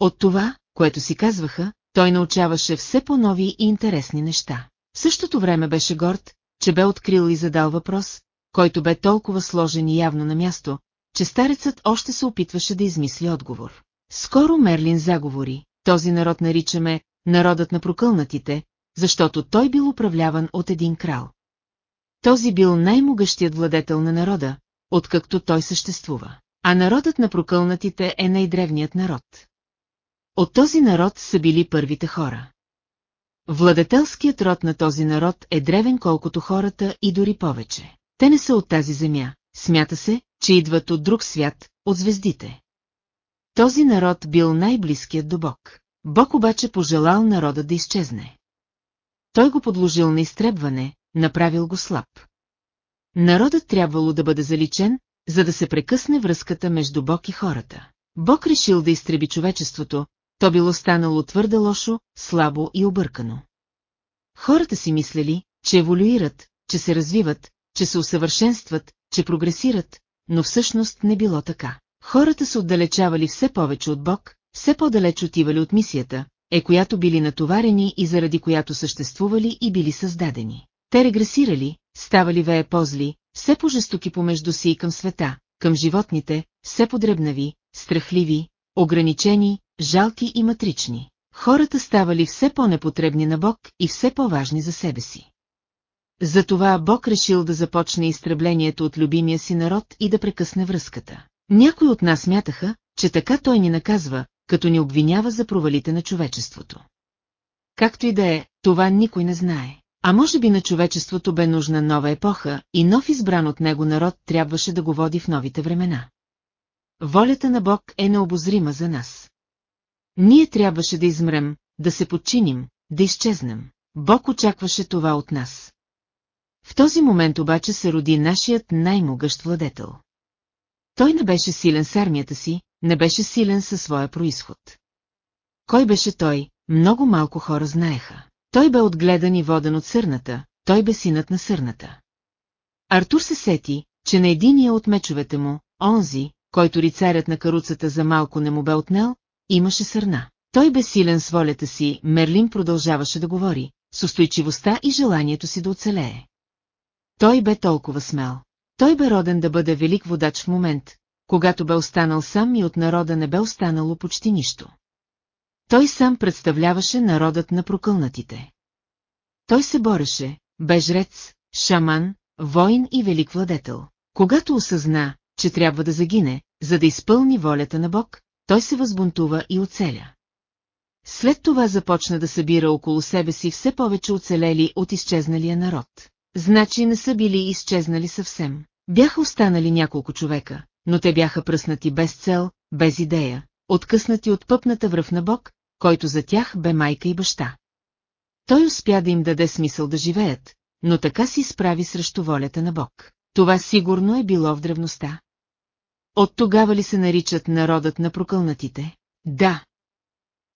От това, което си казваха, той научаваше все по-нови и интересни неща. В същото време беше горд, че бе открил и задал въпрос, който бе толкова сложен и явно на място, че старецът още се опитваше да измисли отговор. Скоро Мерлин заговори, този народ наричаме народът на прокълнатите, защото той бил управляван от един крал. Този бил най-могъщият владетел на народа, откакто той съществува. А народът на прокълнатите е най-древният народ. От този народ са били първите хора. Владетелският род на този народ е древен колкото хората и дори повече. Те не са от тази земя, смята се, че идват от друг свят, от звездите. Този народ бил най-близкият до Бог. Бог обаче пожелал народа да изчезне. Той го подложил на изтребване, направил го слаб. Народът трябвало да бъде заличен, за да се прекъсне връзката между Бог и хората. Бог решил да изтреби човечеството, то било станало твърде лошо, слабо и объркано. Хората си мислели, че еволюират, че се развиват, че се усъвършенстват, че прогресират, но всъщност не било така. Хората се отдалечавали все повече от Бог, все по-далеч отивали от мисията, е която били натоварени и заради която съществували и били създадени. Те регресирали, ставали вее позли, все по-жестоки помежду си и към света, към животните, все подребнави, страхливи, ограничени, жалки и матрични. Хората ставали все по-непотребни на Бог и все по-важни за себе си. Затова Бог решил да започне изтреблението от любимия си народ и да прекъсне връзката. Някои от нас мятаха, че така той ни наказва, като ни обвинява за провалите на човечеството. Както и да е, това никой не знае. А може би на човечеството бе нужна нова епоха и нов избран от него народ трябваше да го води в новите времена. Волята на Бог е необозрима за нас. Ние трябваше да измрем, да се подчиним, да изчезнем. Бог очакваше това от нас. В този момент обаче се роди нашият най-могъщ владетел. Той не беше силен с армията си, не беше силен със своя происход. Кой беше той, много малко хора знаеха. Той бе отгледан и воден от сърната, той бе синът на сърната. Артур се сети, че на единия от мечовете му, онзи, който рицарят на каруцата за малко не му бе отнел, имаше сърна. Той бе силен с волята си, Мерлин продължаваше да говори, с устойчивостта и желанието си да оцелее. Той бе толкова смел. Той бе роден да бъде велик водач в момент, когато бе останал сам и от народа не бе останало почти нищо. Той сам представляваше народът на прокълнатите. Той се бореше, бе жрец, шаман, воин и велик владетел. Когато осъзна, че трябва да загине, за да изпълни волята на Бог, той се възбунтува и оцеля. След това започна да събира около себе си все повече оцелели от изчезналия народ. Значи не са били изчезнали съвсем. Бяха останали няколко човека, но те бяха пръснати без цел, без идея, откъснати от пъпната връв на Бог, който за тях бе майка и баща. Той успя да им даде смисъл да живеят, но така си справи срещу волята на Бог. Това сигурно е било в древността. От тогава ли се наричат народът на прокълнатите? Да.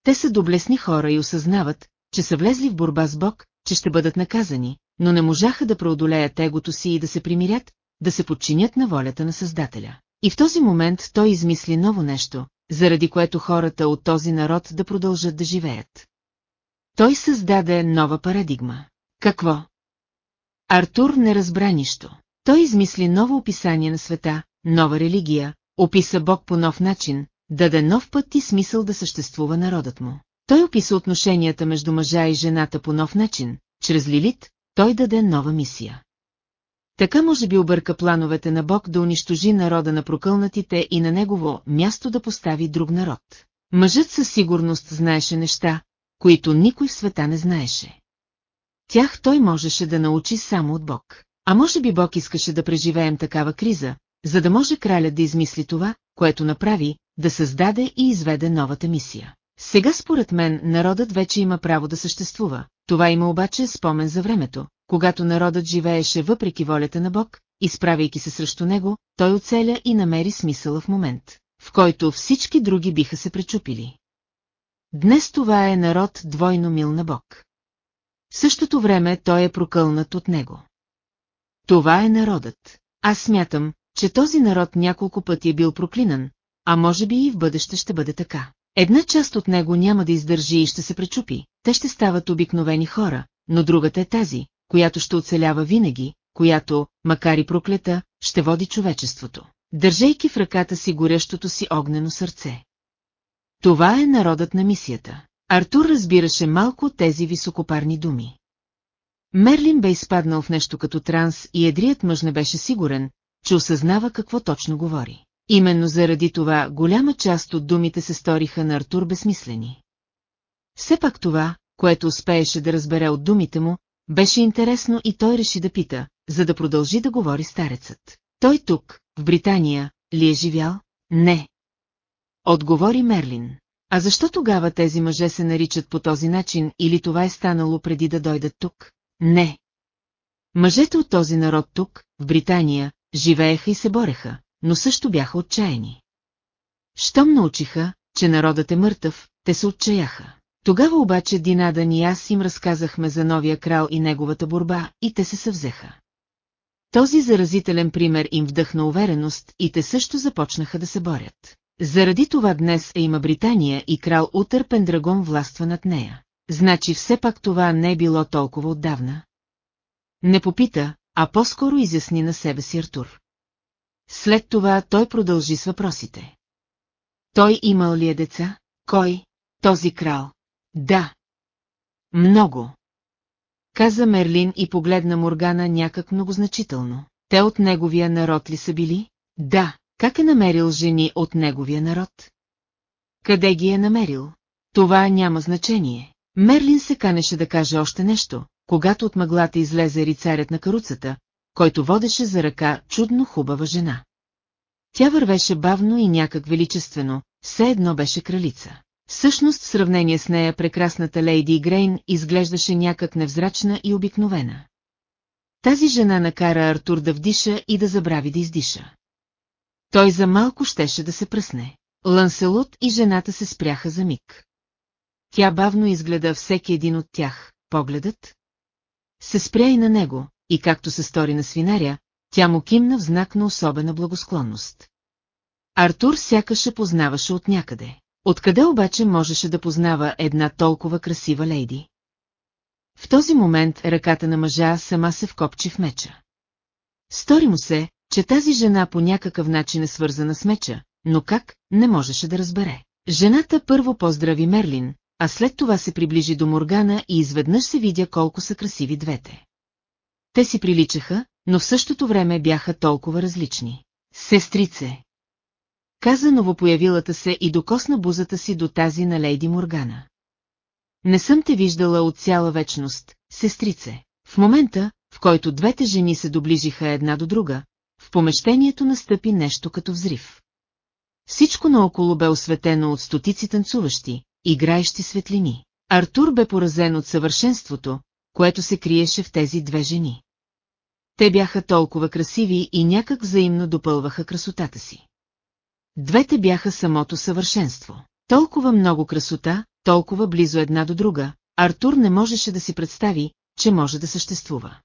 Те са доблесни хора и осъзнават, че са влезли в борба с Бог, че ще бъдат наказани, но не можаха да преодолеят егото си и да се примирят, да се подчинят на волята на Създателя. И в този момент той измисли ново нещо, заради което хората от този народ да продължат да живеят. Той създаде нова парадигма. Какво? Артур не разбра нищо. Той измисли ново описание на света, нова религия, описа Бог по нов начин, даде нов път и смисъл да съществува народът му. Той описа отношенията между мъжа и жената по нов начин, чрез Лилит, той даде нова мисия. Така може би обърка плановете на Бог да унищожи народа на прокълнатите и на негово място да постави друг народ. Мъжът със сигурност знаеше неща, които никой в света не знаеше. Тях той можеше да научи само от Бог. А може би Бог искаше да преживеем такава криза, за да може кралят да измисли това, което направи, да създаде и изведе новата мисия. Сега според мен народът вече има право да съществува, това има обаче спомен за времето, когато народът живееше въпреки волята на Бог, изправяйки се срещу него, той оцеля и намери смисъла в момент, в който всички други биха се пречупили. Днес това е народ двойно мил на Бог. В същото време той е прокълнат от него. Това е народът. Аз смятам, че този народ няколко пъти е бил проклинан, а може би и в бъдеще ще бъде така. Една част от него няма да издържи и ще се пречупи, те ще стават обикновени хора, но другата е тази, която ще оцелява винаги, която, макар и проклета, ще води човечеството, държейки в ръката си горещото си огнено сърце. Това е народът на мисията. Артур разбираше малко тези високопарни думи. Мерлин бе изпаднал в нещо като транс и едрият мъж не беше сигурен, че осъзнава какво точно говори. Именно заради това голяма част от думите се сториха на Артур безсмислени. Все пак това, което успееше да разбере от думите му, беше интересно и той реши да пита, за да продължи да говори старецът. Той тук, в Британия, ли е живял? Не. Отговори Мерлин. А защо тогава тези мъже се наричат по този начин или това е станало преди да дойдат тук? Не. Мъжете от този народ тук, в Британия, живееха и се бореха, но също бяха отчаяни. Щом научиха, че народът е мъртъв, те се отчаяха. Тогава обаче Динадан и аз им разказахме за новия крал и неговата борба, и те се съвзеха. Този заразителен пример им вдъхна увереност и те също започнаха да се борят. Заради това днес е има Британия и крал Утър Пендрагон властва над нея. Значи все пак това не е било толкова отдавна. Не попита, а по-скоро изясни на себе си Артур. След това той продължи с въпросите. Той имал ли е деца? Кой? Този крал. Да. Много. Каза Мерлин и погледна Моргана някак многозначително. Те от неговия народ ли са били? Да. Как е намерил жени от неговия народ? Къде ги е намерил? Това няма значение. Мерлин се канеше да каже още нещо, когато от мъглата излезе рицарят на каруцата, който водеше за ръка чудно хубава жена. Тя вървеше бавно и някак величествено, все едно беше кралица. Всъщност в сравнение с нея прекрасната лейди Грейн изглеждаше някак невзрачна и обикновена. Тази жена накара Артур да вдиша и да забрави да издиша. Той за малко щеше да се пръсне. Ланселот и жената се спряха за миг. Тя бавно изгледа всеки един от тях, погледът. Се спря и на него, и както се стори на свинаря, тя му кимна в знак на особена благосклонност. Артур сякаше познаваше от някъде. Откъде обаче можеше да познава една толкова красива лейди? В този момент ръката на мъжа сама се вкопчи в меча. Стори му се, че тази жена по някакъв начин е свързана с меча, но как, не можеше да разбере. Жената първо поздрави Мерлин, а след това се приближи до Моргана и изведнъж се видя колко са красиви двете. Те си приличаха, но в същото време бяха толкова различни. Сестрице! Каза новопоявилата се и докосна бузата си до тази на Лейди Моргана. Не съм те виждала от цяла вечност, сестрице. В момента, в който двете жени се доближиха една до друга, в помещението настъпи нещо като взрив. Всичко наоколо бе осветено от стотици танцуващи, играещи светлини. Артур бе поразен от съвършенството, което се криеше в тези две жени. Те бяха толкова красиви и някак взаимно допълваха красотата си. Двете бяха самото съвършенство. Толкова много красота, толкова близо една до друга, Артур не можеше да си представи, че може да съществува.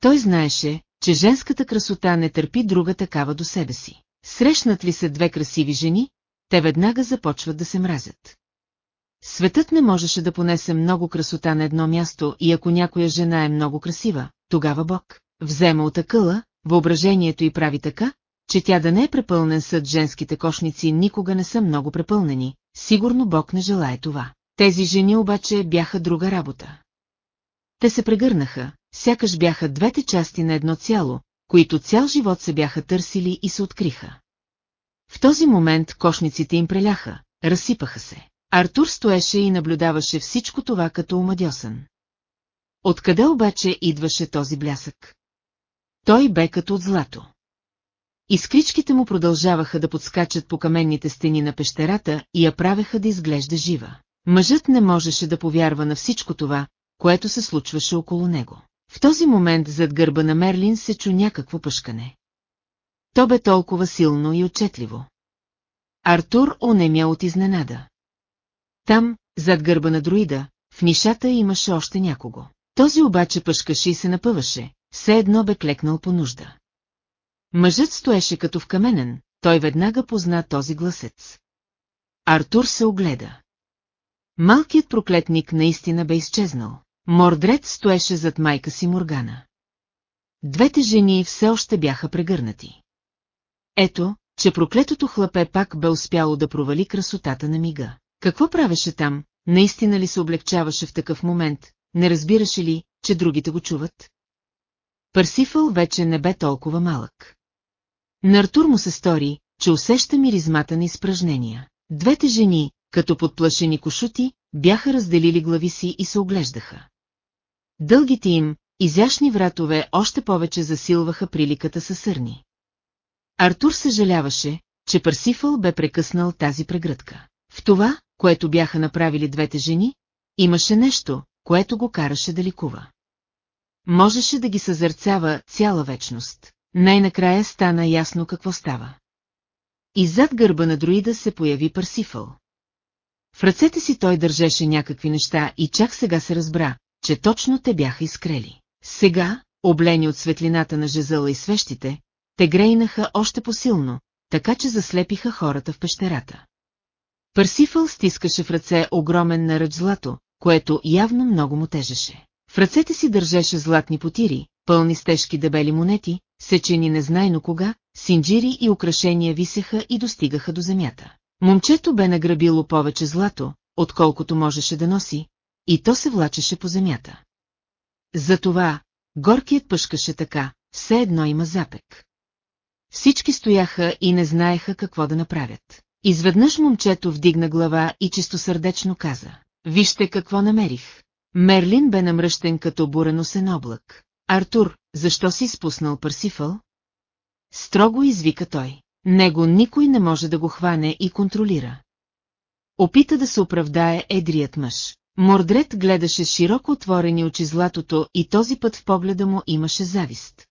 Той знаеше, че женската красота не търпи друга такава до себе си. Срещнат ли се две красиви жени, те веднага започват да се мразят. Светът не можеше да понесе много красота на едно място и ако някоя жена е много красива, тогава Бог взема от акъла, въображението и прави така, че тя да не е препълнен съд женските кошници никога не са много препълнени, сигурно Бог не желая това. Тези жени обаче бяха друга работа. Те се прегърнаха, сякаш бяха двете части на едно цяло, които цял живот се бяха търсили и се откриха. В този момент кошниците им преляха, разсипаха се. Артур стоеше и наблюдаваше всичко това като омадьосан. Откъде обаче идваше този блясък? Той бе като от злато. Искричките му продължаваха да подскачат по каменните стени на пещерата и я правеха да изглежда жива. Мъжът не можеше да повярва на всичко това, което се случваше около него. В този момент зад гърба на Мерлин се чу някакво пъшкане. То бе толкова силно и отчетливо. Артур онемя от изненада. Там, зад гърба на друида, в нишата имаше още някого. Този обаче пъшкаше и се напъваше, все едно бе клекнал по нужда. Мъжът стоеше като вкаменен, той веднага позна този гласец. Артур се огледа. Малкият проклетник наистина бе изчезнал. Мордред стоеше зад майка си Моргана. Двете жени все още бяха прегърнати. Ето, че проклетото хлапе пак бе успяло да провали красотата на мига. Какво правеше там, наистина ли се облегчаваше в такъв момент, не разбираше ли, че другите го чуват? Парсифъл вече не бе толкова малък. На Артур му се стори, че усеща миризмата на изпражнения. Двете жени, като подплашени кошути, бяха разделили глави си и се оглеждаха. Дългите им, изящни вратове още повече засилваха приликата със сърни. Артур съжаляваше, че Парсифъл бе прекъснал тази прегръдка. В това, което бяха направили двете жени, имаше нещо, което го караше да ликува. Можеше да ги съзърцава цяла вечност. Най-накрая стана ясно какво става. И зад гърба на друида се появи Парсифъл. В ръцете си той държеше някакви неща и чак сега се разбра, че точно те бяха изкрели. Сега, облени от светлината на жезъла и свещите, те грейнаха още посилно, така че заслепиха хората в пещерата. Парсифъл стискаше в ръце огромен наръч злато, което явно много му тежеше. В ръцете си държеше златни потири, пълни с тежки дебели монети, сечени незнайно кога, синджири и украшения висеха и достигаха до земята. Момчето бе награбило повече злато, отколкото можеше да носи, и то се влачеше по земята. Затова, горкият пъшкаше така, все едно има запек. Всички стояха и не знаеха какво да направят. Изведнъж момчето вдигна глава и чистосърдечно каза. Вижте какво намерих. Мерлин бе намръщен като бураносен облак. Артур, защо си спуснал Парсифъл? Строго извика той. Него никой не може да го хване и контролира. Опита да се оправдае едрият мъж. Мордред гледаше широко отворени очи златото и този път в погледа му имаше завист.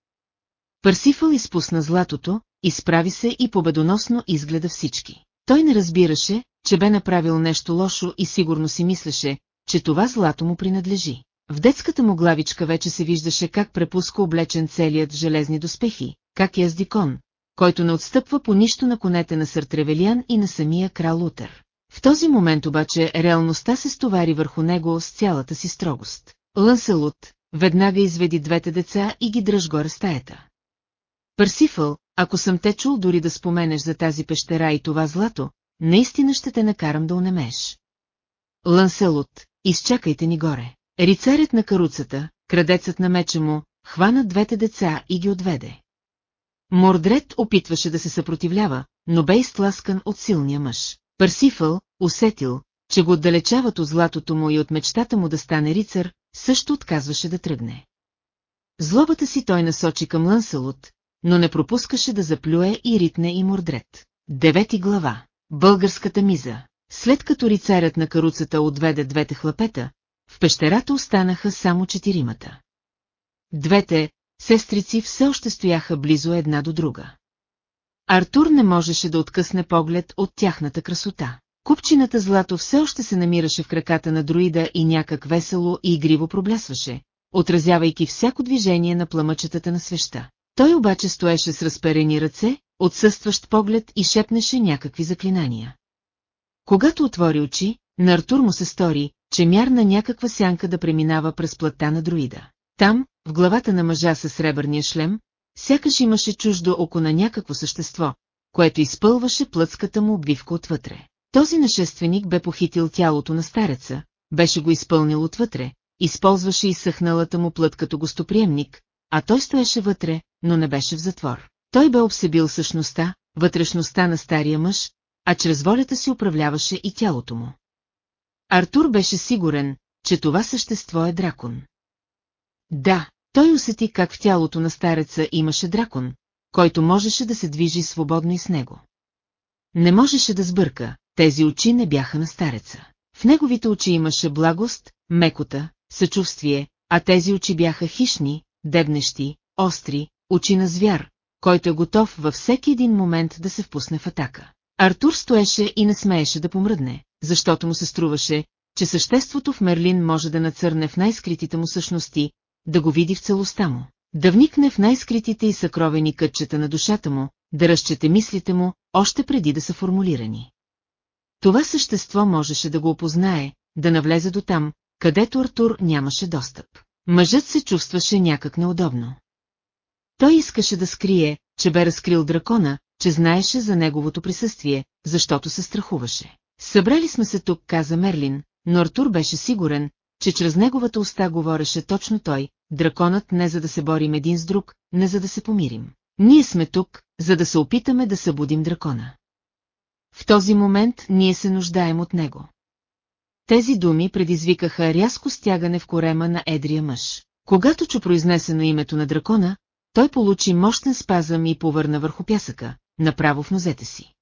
Парсифъл изпусна златото, изправи се и победоносно изгледа всички. Той не разбираше, че бе направил нещо лошо и сигурно си мислеше, че това злато му принадлежи. В детската му главичка вече се виждаше как препуска облечен целият железни доспехи, как яздикон, който не отстъпва по нищо на конете на Съртревелиан и на самия крал Утър. В този момент обаче реалността се стовари върху него с цялата си строгост. Лънселут веднага изведи двете деца и ги дръж горе стаята. Парсифъл, ако съм те чул дори да споменеш за тази пещера и това злато, наистина ще те накарам да унемеш. Ланселот, изчакайте ни горе. Рицарят на каруцата, крадецът на меча му, хвана двете деца и ги отведе. Мордред опитваше да се съпротивлява, но бе изтласкан от силния мъж. Парсифъл, усетил, че го отдалечават от златото му и от мечтата му да стане рицар, също отказваше да тръгне. Злобата си той насочи към Ланселот, но не пропускаше да заплюе и ритне и мордрет. Девети глава. Българската миза. След като рицарят на каруцата отведе двете хлапета, в пещерата останаха само четиримата. Двете, сестрици все още стояха близо една до друга. Артур не можеше да откъсне поглед от тяхната красота. Купчината злато все още се намираше в краката на друида и някак весело и игриво проблясваше, отразявайки всяко движение на пламъчетата на свеща. Той обаче стоеше с разперени ръце, отсъстващ поглед и шепнеше някакви заклинания. Когато отвори очи, на Артур му се стори, че мярна някаква сянка да преминава през плътта на друида. Там, в главата на мъжа със сребърния шлем, сякаш имаше чуждо око на някакво същество, което изпълваше плътската му обвивка отвътре. Този нашественик бе похитил тялото на стареца, беше го изпълнил отвътре, използваше изсъхналата му плът като гостоприемник, а той стоеше вътре, но не беше в затвор. Той бе обсебил същността, вътрешността на стария мъж, а чрез волята си управляваше и тялото му. Артур беше сигурен, че това същество е дракон. Да, той усети как в тялото на стареца имаше дракон, който можеше да се движи свободно и с него. Не можеше да сбърка, тези очи не бяха на стареца. В неговите очи имаше благост, мекота, съчувствие, а тези очи бяха хищни, дебнещи, остри, очи на звяр, който е готов във всеки един момент да се впусне в атака. Артур стоеше и не смееше да помръдне, защото му се струваше, че съществото в Мерлин може да нацърне в най-скритите му същности, да го види в целостта му, да вникне в най-скритите и съкровени кътчета на душата му, да разчете мислите му, още преди да са формулирани. Това същество можеше да го опознае, да навлезе до там, където Артур нямаше достъп. Мъжът се чувстваше някак неудобно. Той искаше да скрие, че бе разкрил дракона, че знаеше за неговото присъствие, защото се страхуваше. Събрали сме се тук, каза Мерлин, но Артур беше сигурен, че чрез неговата уста говореше точно той, драконът не за да се борим един с друг, не за да се помирим. Ние сме тук, за да се опитаме да събудим дракона. В този момент ние се нуждаем от него. Тези думи предизвикаха рязко стягане в корема на едрия мъж. Когато чу произнесено името на дракона, той получи мощен спазъм и повърна върху пясъка, направо в нозете си.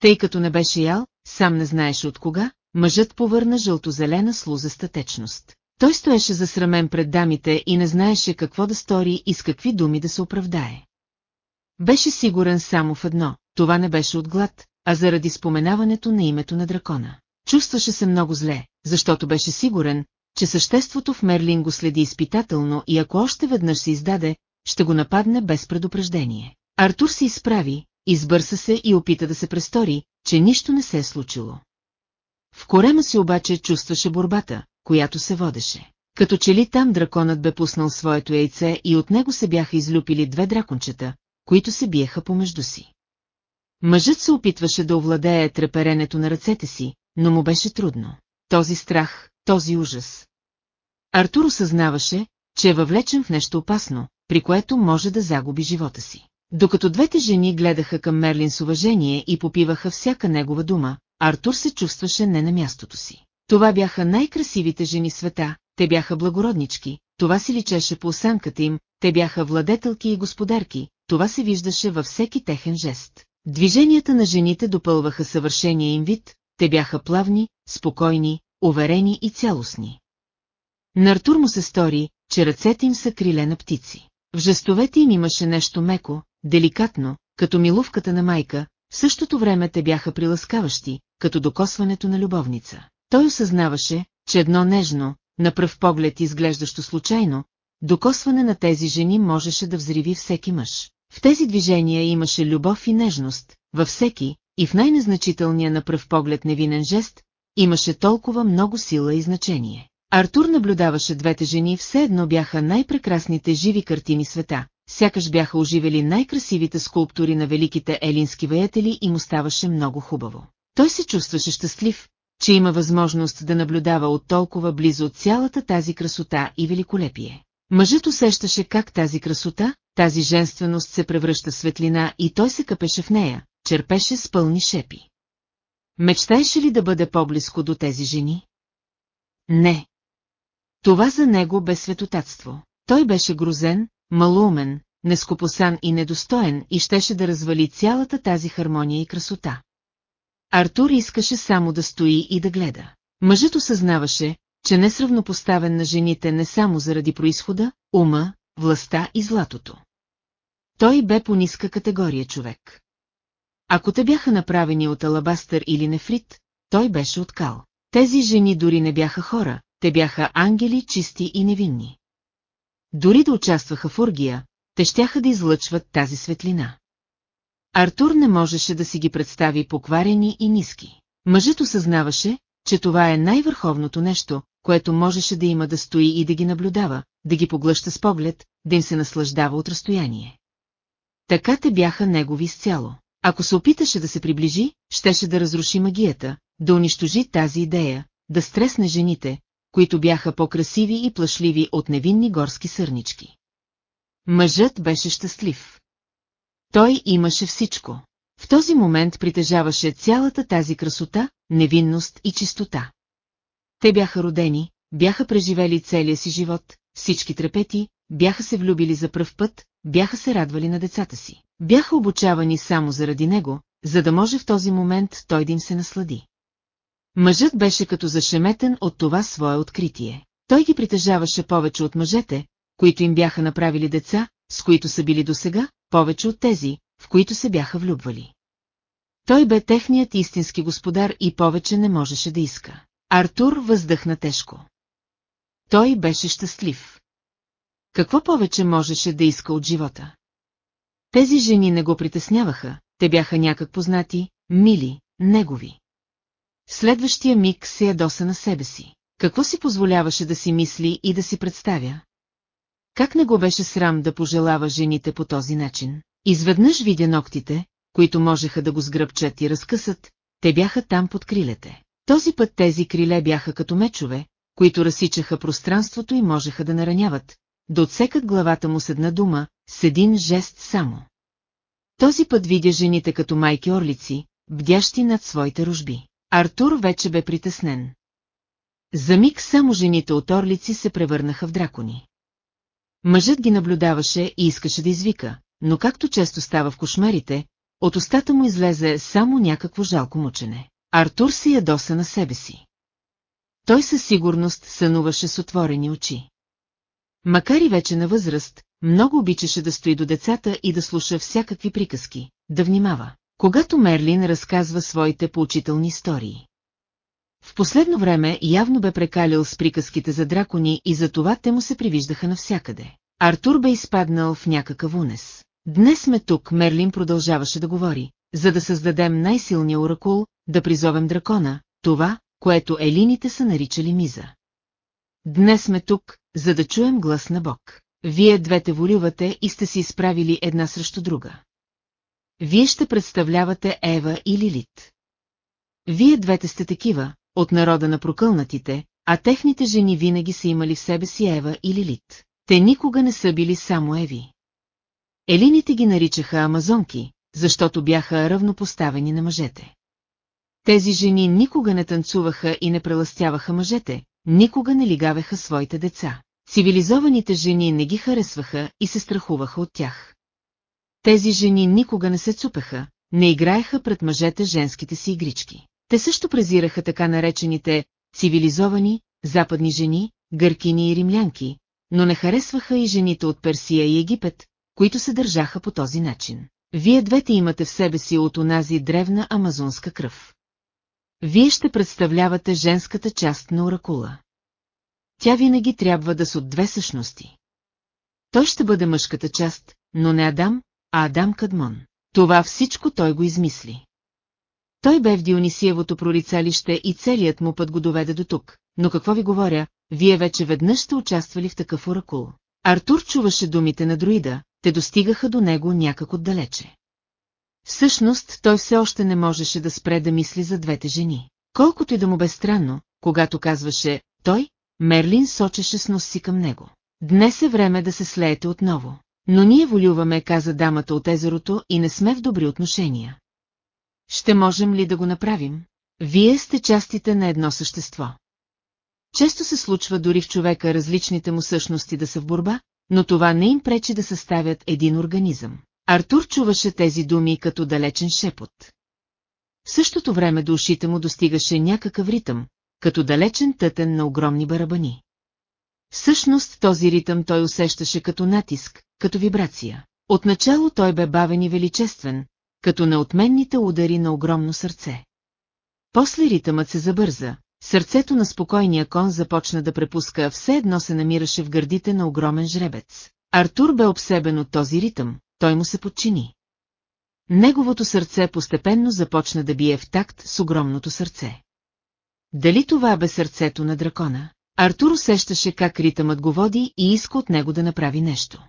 Тъй като не беше ял, сам не знаеше от кога, мъжът повърна жълтозелена слузеста течност. Той стоеше засрамен пред дамите и не знаеше какво да стори и с какви думи да се оправдае. Беше сигурен само в едно, това не беше от глад, а заради споменаването на името на дракона. Чувстваше се много зле, защото беше сигурен, че съществото в Мерлин го следи изпитателно и ако още веднъж се издаде, ще го нападне без предупреждение. Артур се изправи, избърса се и опита да се престори, че нищо не се е случило. В корема си обаче чувстваше борбата, която се водеше. Като че ли там драконът бе пуснал своето яйце и от него се бяха излюпили две дракончета, които се биеха помежду си. Мъжът се опитваше да овладее треперенето на ръцете си, но му беше трудно. Този страх, този ужас. Артур осъзнаваше, че е въвлечен в нещо опасно, при което може да загуби живота си. Докато двете жени гледаха към Мерлин с уважение и попиваха всяка негова дума, Артур се чувстваше не на мястото си. Това бяха най-красивите жени света, те бяха благороднички, това си личеше по осанката им, те бяха владетелки и господарки, това се виждаше във всеки техен жест. Движенията на жените допълваха съвършения им вид, те бяха плавни, спокойни, уверени и цялостни. На Артур му се стори, че ръцете им са криле на птици. В жестовете им имаше нещо меко, деликатно, като милувката на майка, в същото време те бяха приласкаващи, като докосването на любовница. Той осъзнаваше, че едно нежно, на пръв поглед изглеждащо случайно, докосване на тези жени можеше да взриви всеки мъж. В тези движения имаше любов и нежност, във всеки, и в най-незначителния на пръв поглед невинен жест, имаше толкова много сила и значение. Артур наблюдаваше двете жени, все едно бяха най-прекрасните живи картини света, сякаш бяха оживели най-красивите скулптури на великите елински ваятели и му ставаше много хубаво. Той се чувстваше щастлив, че има възможност да наблюдава от толкова близо цялата тази красота и великолепие. Мъжът усещаше как тази красота, тази женственост се превръща в светлина и той се къпеше в нея, черпеше с пълни шепи. Мечтаеше ли да бъде по-близко до тези жени? Не. Това за него бе светотатство. Той беше грозен, малумен, нескопосан и недостоен и щеше да развали цялата тази хармония и красота. Артур искаше само да стои и да гледа. Мъжът осъзнаваше, че не поставен на жените не само заради происхода, ума, властта и златото. Той бе по ниска категория човек. Ако те бяха направени от алабастър или нефрит, той беше от кал. Тези жени дори не бяха хора, те бяха ангели чисти и невинни. Дори да участваха в ургия, те щяха да излъчват тази светлина. Артур не можеше да си ги представи покварени и ниски. Мъжът осъзнаваше, че това е най-върховното нещо, което можеше да има да стои и да ги наблюдава, да ги поглъща с поглед, да им се наслаждава от разстояние. Така те бяха негови изцяло. Ако се опиташе да се приближи, щеше да разруши магията, да унищожи тази идея, да стресне жените, които бяха по-красиви и плашливи от невинни горски сърнички. Мъжът беше щастлив. Той имаше всичко. В този момент притежаваше цялата тази красота, невинност и чистота. Те бяха родени, бяха преживели целия си живот, всички трепети, бяха се влюбили за пръв път, бяха се радвали на децата си. Бяха обучавани само заради него, за да може в този момент той да им се наслади. Мъжът беше като зашеметен от това свое откритие. Той ги притежаваше повече от мъжете, които им бяха направили деца, с които са били досега, повече от тези, в които се бяха влюбвали. Той бе техният истински господар и повече не можеше да иска. Артур въздъхна тежко. Той беше щастлив. Какво повече можеше да иска от живота? Тези жени не го притесняваха, те бяха някак познати, мили, негови. Следващия миг се ядоса на себе си. Какво си позволяваше да си мисли и да си представя? Как не го беше срам да пожелава жените по този начин? Изведнъж видя ногтите, които можеха да го сгръбчат и разкъсат, те бяха там под крилете. Този път тези криле бяха като мечове, които разсичаха пространството и можеха да нараняват, да отсекат главата му с една дума, с един жест само. Този път видя жените като майки орлици, бдящи над своите рожби. Артур вече бе притеснен. За миг само жените от орлици се превърнаха в дракони. Мъжът ги наблюдаваше и искаше да извика, но както често става в кошмарите, от устата му излезе само някакво жалко мучене. Артур се ядоса на себе си. Той със сигурност сънуваше с отворени очи. Макар и вече на възраст, много обичаше да стои до децата и да слуша всякакви приказки, да внимава, когато Мерлин разказва своите поучителни истории. В последно време явно бе прекалил с приказките за дракони и за това те му се привиждаха навсякъде. Артур бе изпаднал в някакъв унес. Днес сме тук, Мерлин продължаваше да говори, за да създадем най-силния оракул, да призовем дракона, това, което елините са наричали миза. Днес сме тук, за да чуем глас на Бог. Вие двете волювате и сте си изправили една срещу друга. Вие ще представлявате Ева и Лилит. Вие двете сте такива, от народа на прокълнатите, а техните жени винаги са имали в себе си Ева и Лилит. Те никога не са били само Еви. Елините ги наричаха амазонки, защото бяха равнопоставени на мъжете. Тези жени никога не танцуваха и не преластяваха мъжете, никога не лигавеха своите деца. Цивилизованите жени не ги харесваха и се страхуваха от тях. Тези жени никога не се цупеха, не играеха пред мъжете женските си игрички. Те също презираха така наречените цивилизовани, западни жени, гъркини и римлянки, но не харесваха и жените от Персия и Египет, които се държаха по този начин. Вие двете имате в себе си от онази древна амазонска кръв. Вие ще представлявате женската част на оракула. Тя винаги трябва да са от две същности. Той ще бъде мъжката част, но не Адам, Адам Кадмон. Това всичко той го измисли. Той бе в Дионисиевото прорицалище и целият му път го доведе до тук, но какво ви говоря, вие вече веднъж сте участвали в такъв оракул. Артур чуваше думите на друида, те достигаха до него някак отдалече. Всъщност, той все още не можеше да спре да мисли за двете жени. Колкото и да му бе странно, когато казваше «той», Мерлин сочеше с нос си към него. Днес е време да се слеете отново. Но ние волюваме, каза дамата от езерото, и не сме в добри отношения. Ще можем ли да го направим? Вие сте частите на едно същество. Често се случва дори в човека различните му същности да са в борба, но това не им пречи да съставят един организъм. Артур чуваше тези думи като далечен шепот. В същото време до ушите му достигаше някакъв ритъм, като далечен тътен на огромни барабани. Всъщност този ритъм той усещаше като натиск, като вибрация. Отначало той бе бавен и величествен, като неотменните удари на огромно сърце. После ритъмът се забърза, сърцето на спокойния кон започна да препуска, все едно се намираше в гърдите на огромен жребец. Артур бе обсебен от този ритъм, той му се подчини. Неговото сърце постепенно започна да бие в такт с огромното сърце. Дали това бе сърцето на дракона? Артур усещаше как ритъмът го води и иска от него да направи нещо.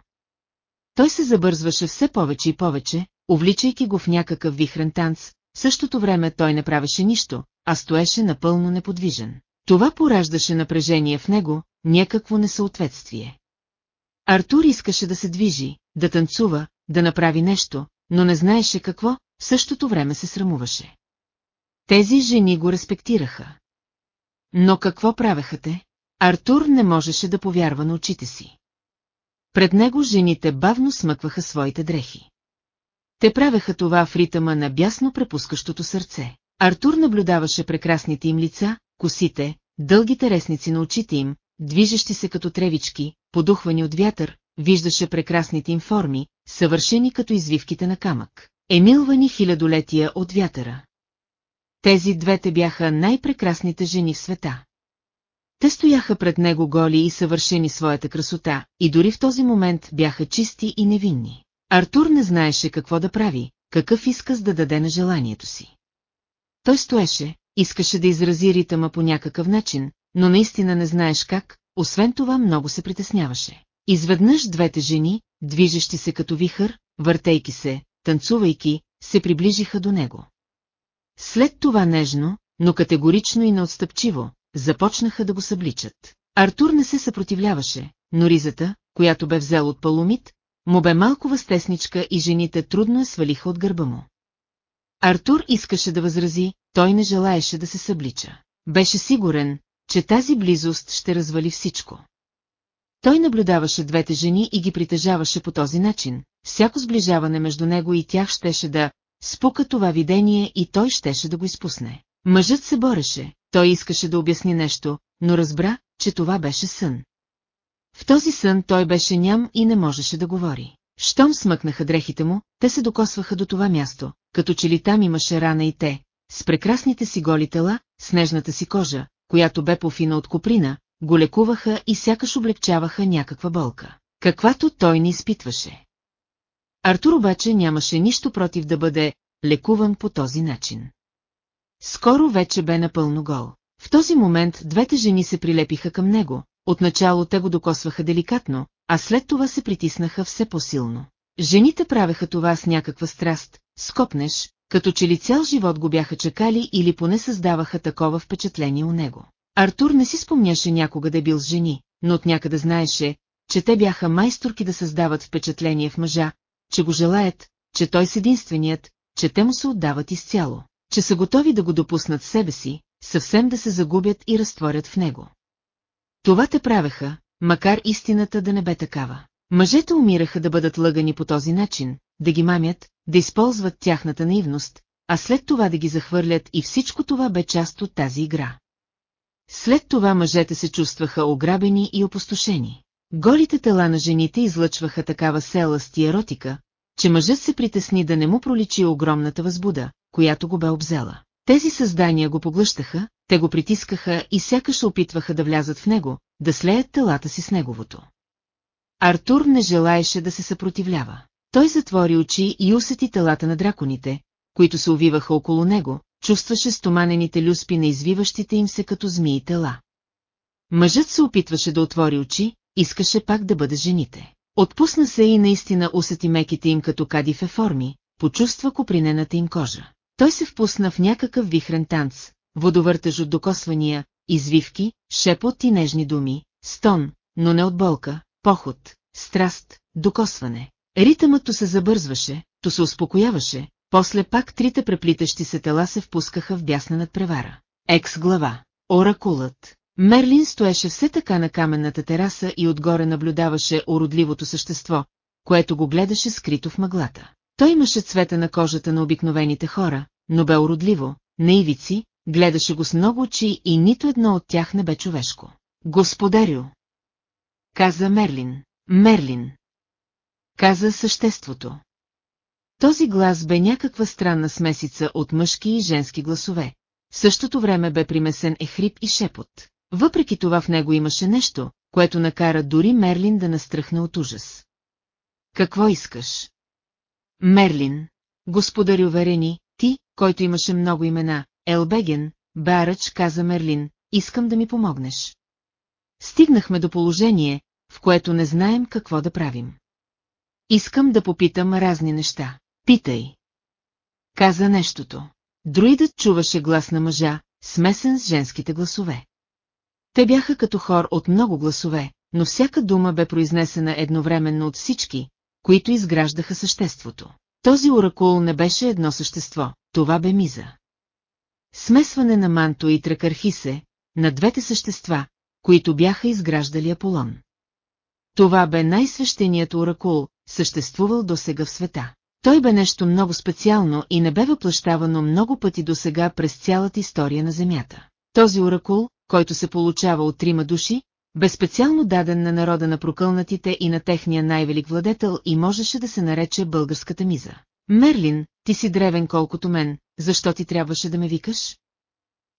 Той се забързваше все повече и повече, увличайки го в някакъв вихрен танц, в същото време той не правеше нищо, а стоеше напълно неподвижен. Това пораждаше напрежение в него, някакво несъответствие. Артур искаше да се движи, да танцува, да направи нещо, но не знаеше какво, в същото време се срамуваше. Тези жени го респектираха. Но какво правеха те? Артур не можеше да повярва на очите си. Пред него жените бавно смъкваха своите дрехи. Те правеха това в ритъма на бясно препускащото сърце. Артур наблюдаваше прекрасните им лица, косите, дългите ресници на очите им, движещи се като тревички, подухвани от вятър, виждаше прекрасните им форми, съвършени като извивките на камък, емилвани хилядолетия от вятъра. Тези двете бяха най-прекрасните жени в света. Те стояха пред него голи и съвършени своята красота, и дори в този момент бяха чисти и невинни. Артур не знаеше какво да прави, какъв изказ да даде на желанието си. Той стоеше, искаше да изрази ритъма по някакъв начин, но наистина не знаеш как, освен това много се притесняваше. Изведнъж двете жени, движещи се като вихър, въртейки се, танцувайки, се приближиха до него. След това нежно, но категорично и неотстъпчиво, започнаха да го събличат. Артур не се съпротивляваше, но ризата, която бе взел от паломит, му бе малко възтесничка и жените трудно я свалиха от гърба му. Артур искаше да възрази, той не желаеше да се съблича. Беше сигурен, че тази близост ще развали всичко. Той наблюдаваше двете жени и ги притежаваше по този начин, всяко сближаване между него и тях щеше да спука това видение и той щеше да го изпусне. Мъжът се бореше, той искаше да обясни нещо, но разбра, че това беше сън. В този сън той беше ням и не можеше да говори. Щом смъкнаха дрехите му, те се докосваха до това място, като че ли там имаше рана и те, с прекрасните си голи тела, снежната си кожа, която бе пофина от коприна, го лекуваха и сякаш облегчаваха някаква болка, каквато той не изпитваше. Артур обаче нямаше нищо против да бъде лекуван по този начин. Скоро вече бе напълно гол. В този момент двете жени се прилепиха към него, отначало те го докосваха деликатно, а след това се притиснаха все по-силно. Жените правеха това с някаква страст, скопнеш, като че ли цял живот го бяха чакали или поне създаваха такова впечатление у него. Артур не си спомняше някога да е бил с жени, но от някъде знаеше, че те бяха майсторки да създават впечатление в мъжа, че го желаят, че той с единственият, че те му се отдават изцяло, че са готови да го допуснат себе си, съвсем да се загубят и разтворят в него. Това те правеха, макар истината да не бе такава. Мъжете умираха да бъдат лъгани по този начин, да ги мамят, да използват тяхната наивност, а след това да ги захвърлят и всичко това бе част от тази игра. След това мъжете се чувстваха ограбени и опустошени. Голите тела на жените излъчваха такава селаст и еротика, че мъжът се притесни да не му проличи огромната възбуда, която го бе обзела. Тези създания го поглъщаха, те го притискаха и сякаш опитваха да влязат в него, да слеят телата си с неговото. Артур не желаеше да се съпротивлява. Той затвори очи и усети телата на драконите, които се увиваха около него, чувстваше стоманените люспи на извиващите им се като змии тела. Мъжът се опитваше да отвори очи, искаше пак да бъде жените. Отпусна се и наистина усети меките им като кадифе форми, почувства копринената им кожа. Той се впусна в някакъв вихрен танц, водовъртеж от докосвания, извивки, шепот и нежни думи, стон, но не от болка, поход, страст, докосване. Ритъмът се забързваше, то се успокояваше, после пак трите преплитащи се тела се впускаха в бясна надпревара. Екс глава. Оракулът. Мерлин стоеше все така на каменната тераса и отгоре наблюдаваше уродливото същество, което го гледаше скрито в мъглата. Той имаше цвета на кожата на обикновените хора, но бе уродливо, наивици, гледаше го с много очи и нито едно от тях не бе човешко. Господарю! Каза Мерлин. Мерлин! Каза съществото. Този глас бе някаква странна смесица от мъжки и женски гласове. В същото време бе примесен е хрип и шепот. Въпреки това в него имаше нещо, което накара дори Мерлин да настръхне от ужас. Какво искаш? Мерлин, господарю Верени, ти, който имаше много имена, Елбеген, Баръч, каза Мерлин, искам да ми помогнеш. Стигнахме до положение, в което не знаем какво да правим. Искам да попитам разни неща. Питай. Каза нещото. Друидът чуваше глас на мъжа, смесен с женските гласове. Те бяха като хор от много гласове, но всяка дума бе произнесена едновременно от всички, които изграждаха съществото. Този оракул не беше едно същество, това бе миза. Смесване на Манто и Тракархисе, на двете същества, които бяха изграждали Аполон. Това бе най-свещеният оракул, съществувал до сега в света. Той бе нещо много специално и не бе въплащавано много пъти до сега през цялата история на Земята. Този оракул, който се получава от трима души, бе специално даден на народа на прокълнатите и на техния най-велик владетел и можеше да се нарече българската миза. Мерлин, ти си древен колкото мен, защо ти трябваше да ме викаш?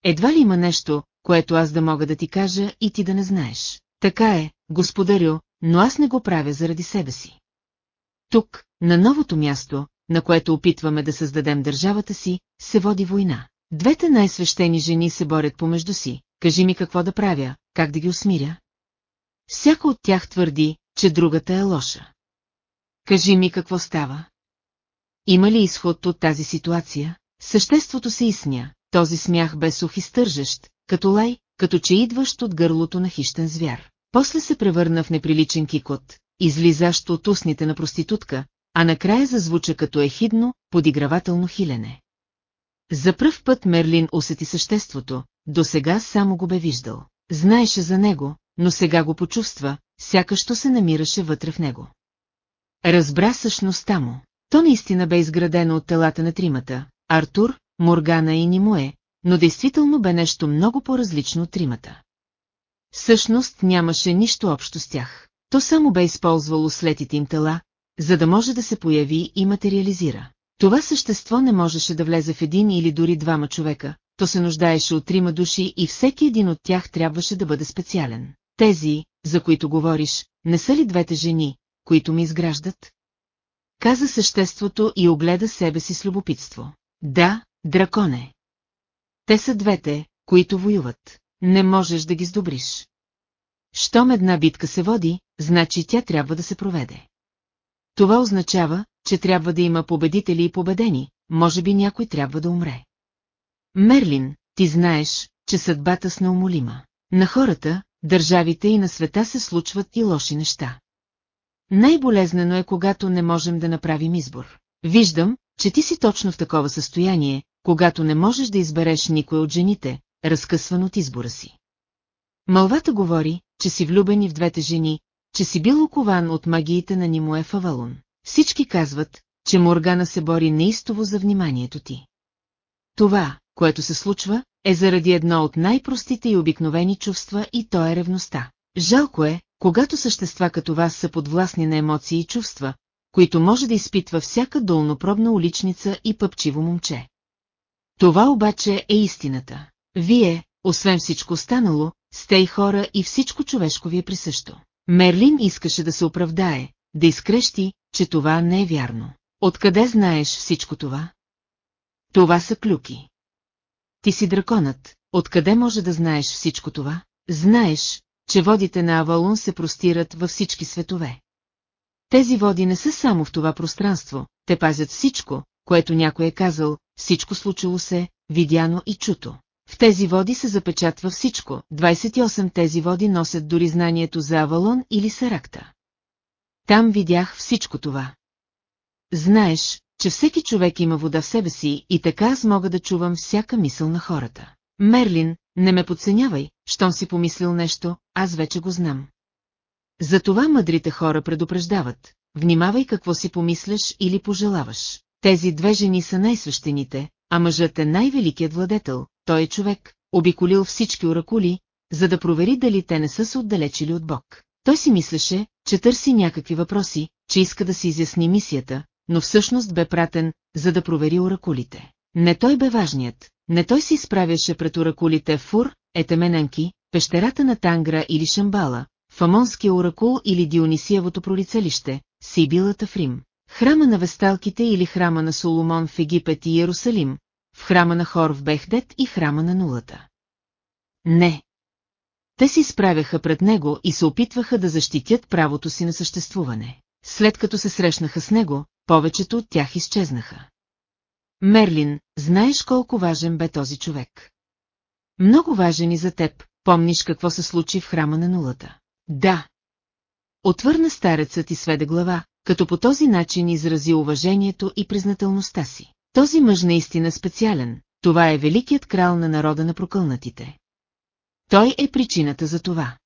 Едва ли има нещо, което аз да мога да ти кажа и ти да не знаеш. Така е, господарю, но аз не го правя заради себе си. Тук, на новото място, на което опитваме да създадем държавата си, се води война. Двете най-свещени жени се борят помежду си. Кажи ми какво да правя, как да ги усмиря. Всяка от тях твърди, че другата е лоша. Кажи ми какво става. Има ли изход от тази ситуация? Съществото се изсня, този смях бе сух и стържещ, като лай, като че идващ от гърлото на хищен звяр. После се превърна в неприличен кикот, излизащ от устните на проститутка, а накрая зазвуча като ехидно, подигравателно хилене. За пръв път Мерлин усети съществото, до сега само го бе виждал. Знаеше за него, но сега го почувства, сякащо се намираше вътре в него. Разбра същността му. То наистина бе изградено от телата на тримата, Артур, Моргана и Нимуе, но действително бе нещо много по-различно от тримата. Всъщност нямаше нищо общо с тях. То само бе използвало слетите им тела, за да може да се появи и материализира. Това същество не можеше да влезе в един или дори двама човека, то се нуждаеше от трима души и всеки един от тях трябваше да бъде специален. Тези, за които говориш, не са ли двете жени, които ми изграждат? Каза съществото и огледа себе си с любопитство. Да, драконе. Те са двете, които воюват. Не можеш да ги сдобриш. Щом една битка се води, значи тя трябва да се проведе. Това означава, че трябва да има победители и победени, може би някой трябва да умре. Мерлин, ти знаеш, че съдбата с неумолима. На хората, държавите и на света се случват и лоши неща. Най-болезнено е, когато не можем да направим избор. Виждам, че ти си точно в такова състояние, когато не можеш да избереш никой от жените, разкъсван от избора си. Малвата говори, че си влюбен и в двете жени, че си бил окован от магиите на Нимуе Фавалун. Всички казват, че Моргана се бори неистово за вниманието ти. Това, което се случва, е заради едно от най-простите и обикновени чувства и то е ревността. Жалко е, когато същества като вас са подвластни на емоции и чувства, които може да изпитва всяка долнопробна уличница и пъпчиво момче. Това обаче е истината. Вие, освен всичко останало, сте и хора и всичко човешко ви е присъщо. Мерлин искаше да се оправдае, да изкрещи, че това не е вярно. Откъде знаеш всичко това? Това са клюки. Ти си драконът, откъде може да знаеш всичко това? Знаеш, че водите на Авалун се простират във всички светове. Тези води не са само в това пространство, те пазят всичко, което някой е казал, всичко случило се, видяно и чуто. В тези води се запечатва всичко, 28 тези води носят дори знанието за Авалон или Саракта. Там видях всичко това. Знаеш, че всеки човек има вода в себе си и така аз мога да чувам всяка мисъл на хората. Мерлин, не ме подценявай, щом си помислил нещо, аз вече го знам. Затова мъдрите хора предупреждават, внимавай какво си помисляш или пожелаваш. Тези две жени са най-свещените, а мъжът е най-великият владетел, той е човек, обиколил всички оракули, за да провери дали те не са се отдалечили от Бог. Той си мислеше, че търси някакви въпроси, че иска да си изясни мисията, но всъщност бе пратен, за да провери оракулите. Не той бе важният, не той се изправяше пред оракулите Фур, Етеменанки, пещерата на Тангра или Шамбала, Фамонския оракул или Дионисиевото пролицелище, Сибилата в Рим, храма на Весталките или храма на Соломон в Египет и Иерусалим, в храма на Хор в Бехдет и храма на Нулата. Не. Те се изправяха пред него и се опитваха да защитят правото си на съществуване. След като се срещнаха с него, повечето от тях изчезнаха. Мерлин, знаеш колко важен бе този човек. Много важен и за теб, помниш какво се случи в храма на нулата. Да. Отвърна старецът и сведе глава, като по този начин изрази уважението и признателността си. Този мъж наистина специален, това е великият крал на народа на прокълнатите. Той е причината за това.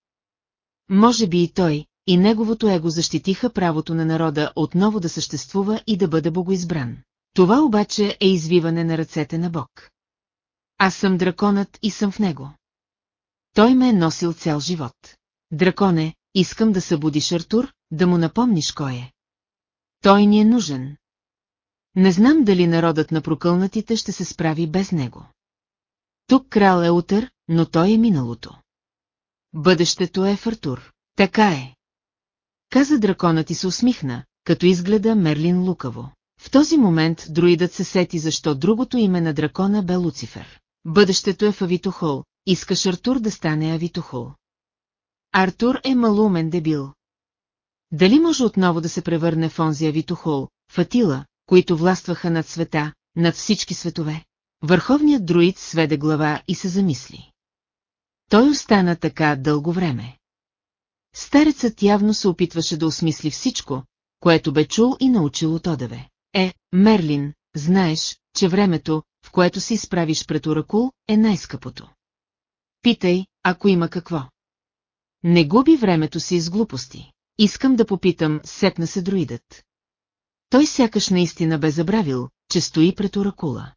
Може би и той, и неговото его защитиха правото на народа отново да съществува и да бъде богоизбран. Това обаче е извиване на ръцете на Бог. Аз съм драконът и съм в него. Той ме е носил цял живот. Драконе, искам да събудиш Артур, да му напомниш кой е. Той ни е нужен. Не знам дали народът на прокълнатите ще се справи без него. Тук крал е утър, но той е миналото. Бъдещето е в Артур. Така е. Каза драконът и се усмихна, като изгледа Мерлин лукаво. В този момент друидът се сети защо другото име на дракона бе Луцифер. Бъдещето е в Авитохол, искаш Артур да стане Авитохол. Артур е малумен дебил. Дали може отново да се превърне в онзи Авитохол, Фатила, които властваха над света, над всички светове? Върховният друид сведе глава и се замисли. Той остана така дълго време. Старецът явно се опитваше да осмисли всичко, което бе чул и научил от Одеве. Е, Мерлин, знаеш, че времето, в което се изправиш пред Оракул, е най-скъпото. Питай, ако има какво. Не губи времето си с глупости. Искам да попитам, сепна се друидът. Той сякаш наистина бе забравил, че стои пред Оракула.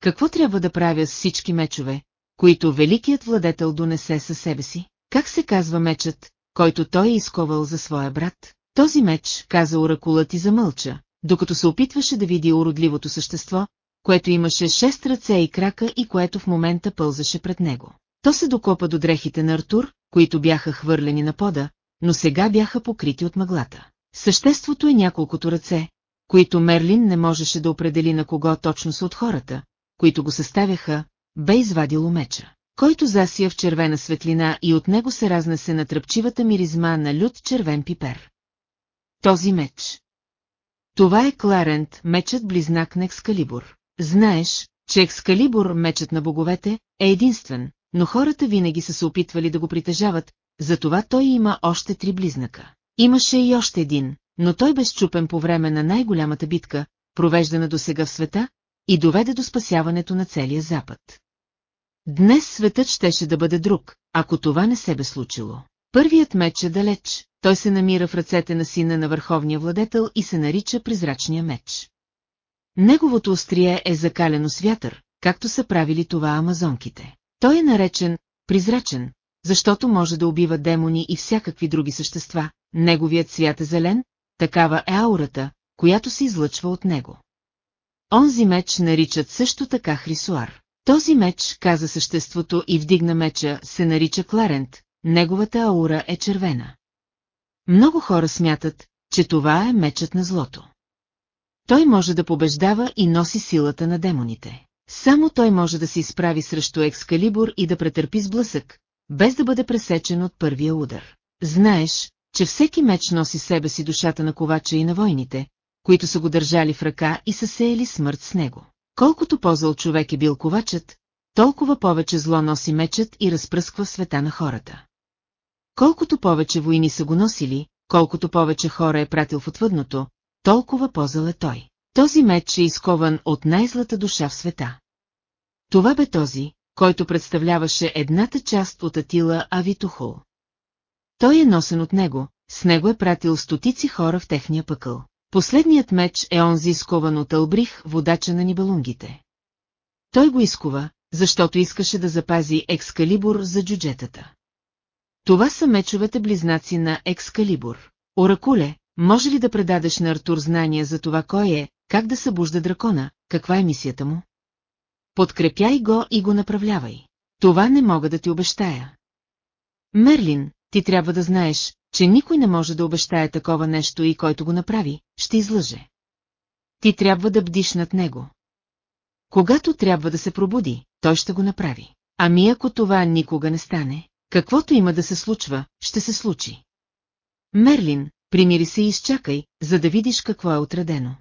Какво трябва да правя с всички мечове, които великият владетел донесе със себе си? Как се казва мечът, който той е изковал за своя брат? Този меч, каза оракулът и замълча, докато се опитваше да види уродливото същество, което имаше шест ръце и крака и което в момента пълзаше пред него. То се докопа до дрехите на Артур, които бяха хвърлени на пода, но сега бяха покрити от мъглата. Съществото е няколкото ръце, които Мерлин не можеше да определи на кого точно са от хората, които го съставяха, бе извадило меча, който засия в червена светлина и от него се разнесе на тръпчивата миризма на лют червен пипер. Този меч. Това е Кларент, мечът близнак на Екскалибур. Знаеш, че Екскалибур, мечът на боговете, е единствен, но хората винаги са се опитвали да го притежават, затова той има още три близнака. Имаше и още един, но той бе щупен по време на най-голямата битка, провеждана до сега в света, и доведе до спасяването на целия Запад. Днес светът щеше да бъде друг, ако това не се бе случило. Първият меч е далеч, той се намира в ръцете на сина на върховния владетел и се нарича призрачния меч. Неговото острие е закалено с вятър, както са правили това амазонките. Той е наречен призрачен, защото може да убива демони и всякакви други същества, неговият цвят е зелен, такава е аурата, която се излъчва от него. Онзи меч наричат също така Хрисуар. Този меч, каза съществото и вдигна меча, се нарича Кларент, неговата аура е червена. Много хора смятат, че това е мечът на злото. Той може да побеждава и носи силата на демоните. Само той може да се изправи срещу Екскалибур и да претърпи сблъсък, без да бъде пресечен от първия удар. Знаеш, че всеки меч носи себе си душата на ковача и на войните, които са го държали в ръка и са сеяли смърт с него. Колкото по-зъл човек е бил ковачът, толкова повече зло носи мечът и разпръсква света на хората. Колкото повече войни са го носили, колкото повече хора е пратил в отвъдното, толкова по-зъл е той. Този меч е изкован от най-злата душа в света. Това бе този, който представляваше едната част от Атила Авитухол. Той е носен от него, с него е пратил стотици хора в техния пъкъл. Последният меч е онзи изкован от Албрих, водача на нибелунгите. Той го изкова, защото искаше да запази Екскалибур за джуджетата. Това са мечовете близнаци на Екскалибур. Оракуле, може ли да предадеш на Артур знания за това кой е, как да събужда дракона, каква е мисията му? Подкрепяй го и го направлявай. Това не мога да ти обещая. Мерлин, ти трябва да знаеш, че никой не може да обещае такова нещо и който го направи, ще излъже. Ти трябва да бдиш над него. Когато трябва да се пробуди, той ще го направи. Ами ако това никога не стане, каквото има да се случва, ще се случи. Мерлин, примири се и изчакай, за да видиш какво е отредено.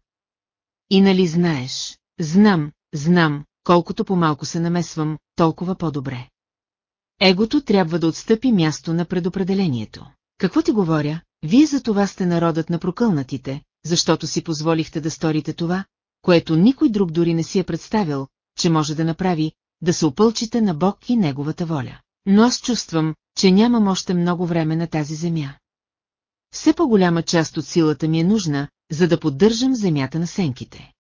И нали знаеш? Знам, знам, колкото по-малко се намесвам, толкова по-добре. Егото трябва да отстъпи място на предопределението. Какво ти говоря? Вие за това сте народът на прокълнатите, защото си позволихте да сторите това, което никой друг дори не си е представил, че може да направи, да се опълчите на Бог и Неговата воля. Но аз чувствам, че нямам още много време на тази земя. Все по-голяма част от силата ми е нужна, за да поддържам земята на сенките.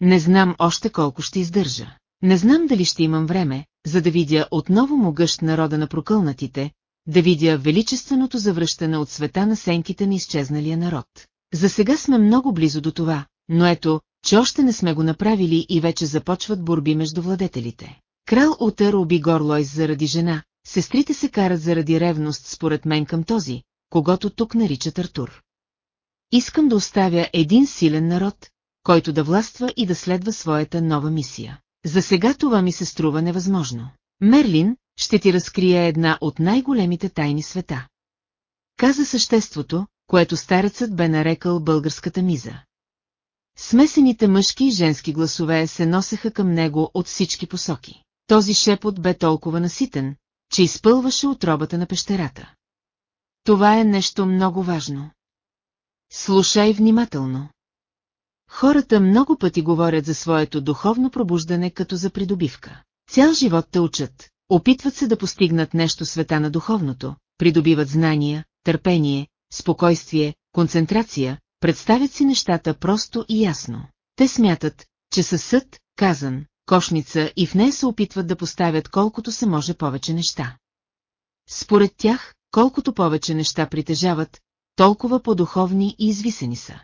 Не знам още колко ще издържа. Не знам дали ще имам време, за да видя отново могъщ народа на прокълнатите, да видя величественото завръщане от света на сенките на изчезналия народ. За сега сме много близо до това, но ето, че още не сме го направили и вече започват борби между владетелите. Крал Утър уби Горлойс заради жена, сестрите се карат заради ревност според мен към този, когато тук наричат Артур. Искам да оставя един силен народ, който да властва и да следва своята нова мисия. За сега това ми се струва невъзможно. Мерлин, ще ти разкрия една от най-големите тайни света. Каза съществото, което старецът бе нарекал българската миза. Смесените мъжки и женски гласове се носеха към него от всички посоки. Този шепот бе толкова наситен, че изпълваше отробата на пещерата. Това е нещо много важно. Слушай внимателно. Хората много пъти говорят за своето духовно пробуждане като за придобивка. Цял живот те учат, опитват се да постигнат нещо света на духовното, придобиват знания, търпение, спокойствие, концентрация, представят си нещата просто и ясно. Те смятат, че със съд, казан, кошница и в нея се опитват да поставят колкото се може повече неща. Според тях, колкото повече неща притежават, толкова по-духовни и извисени са.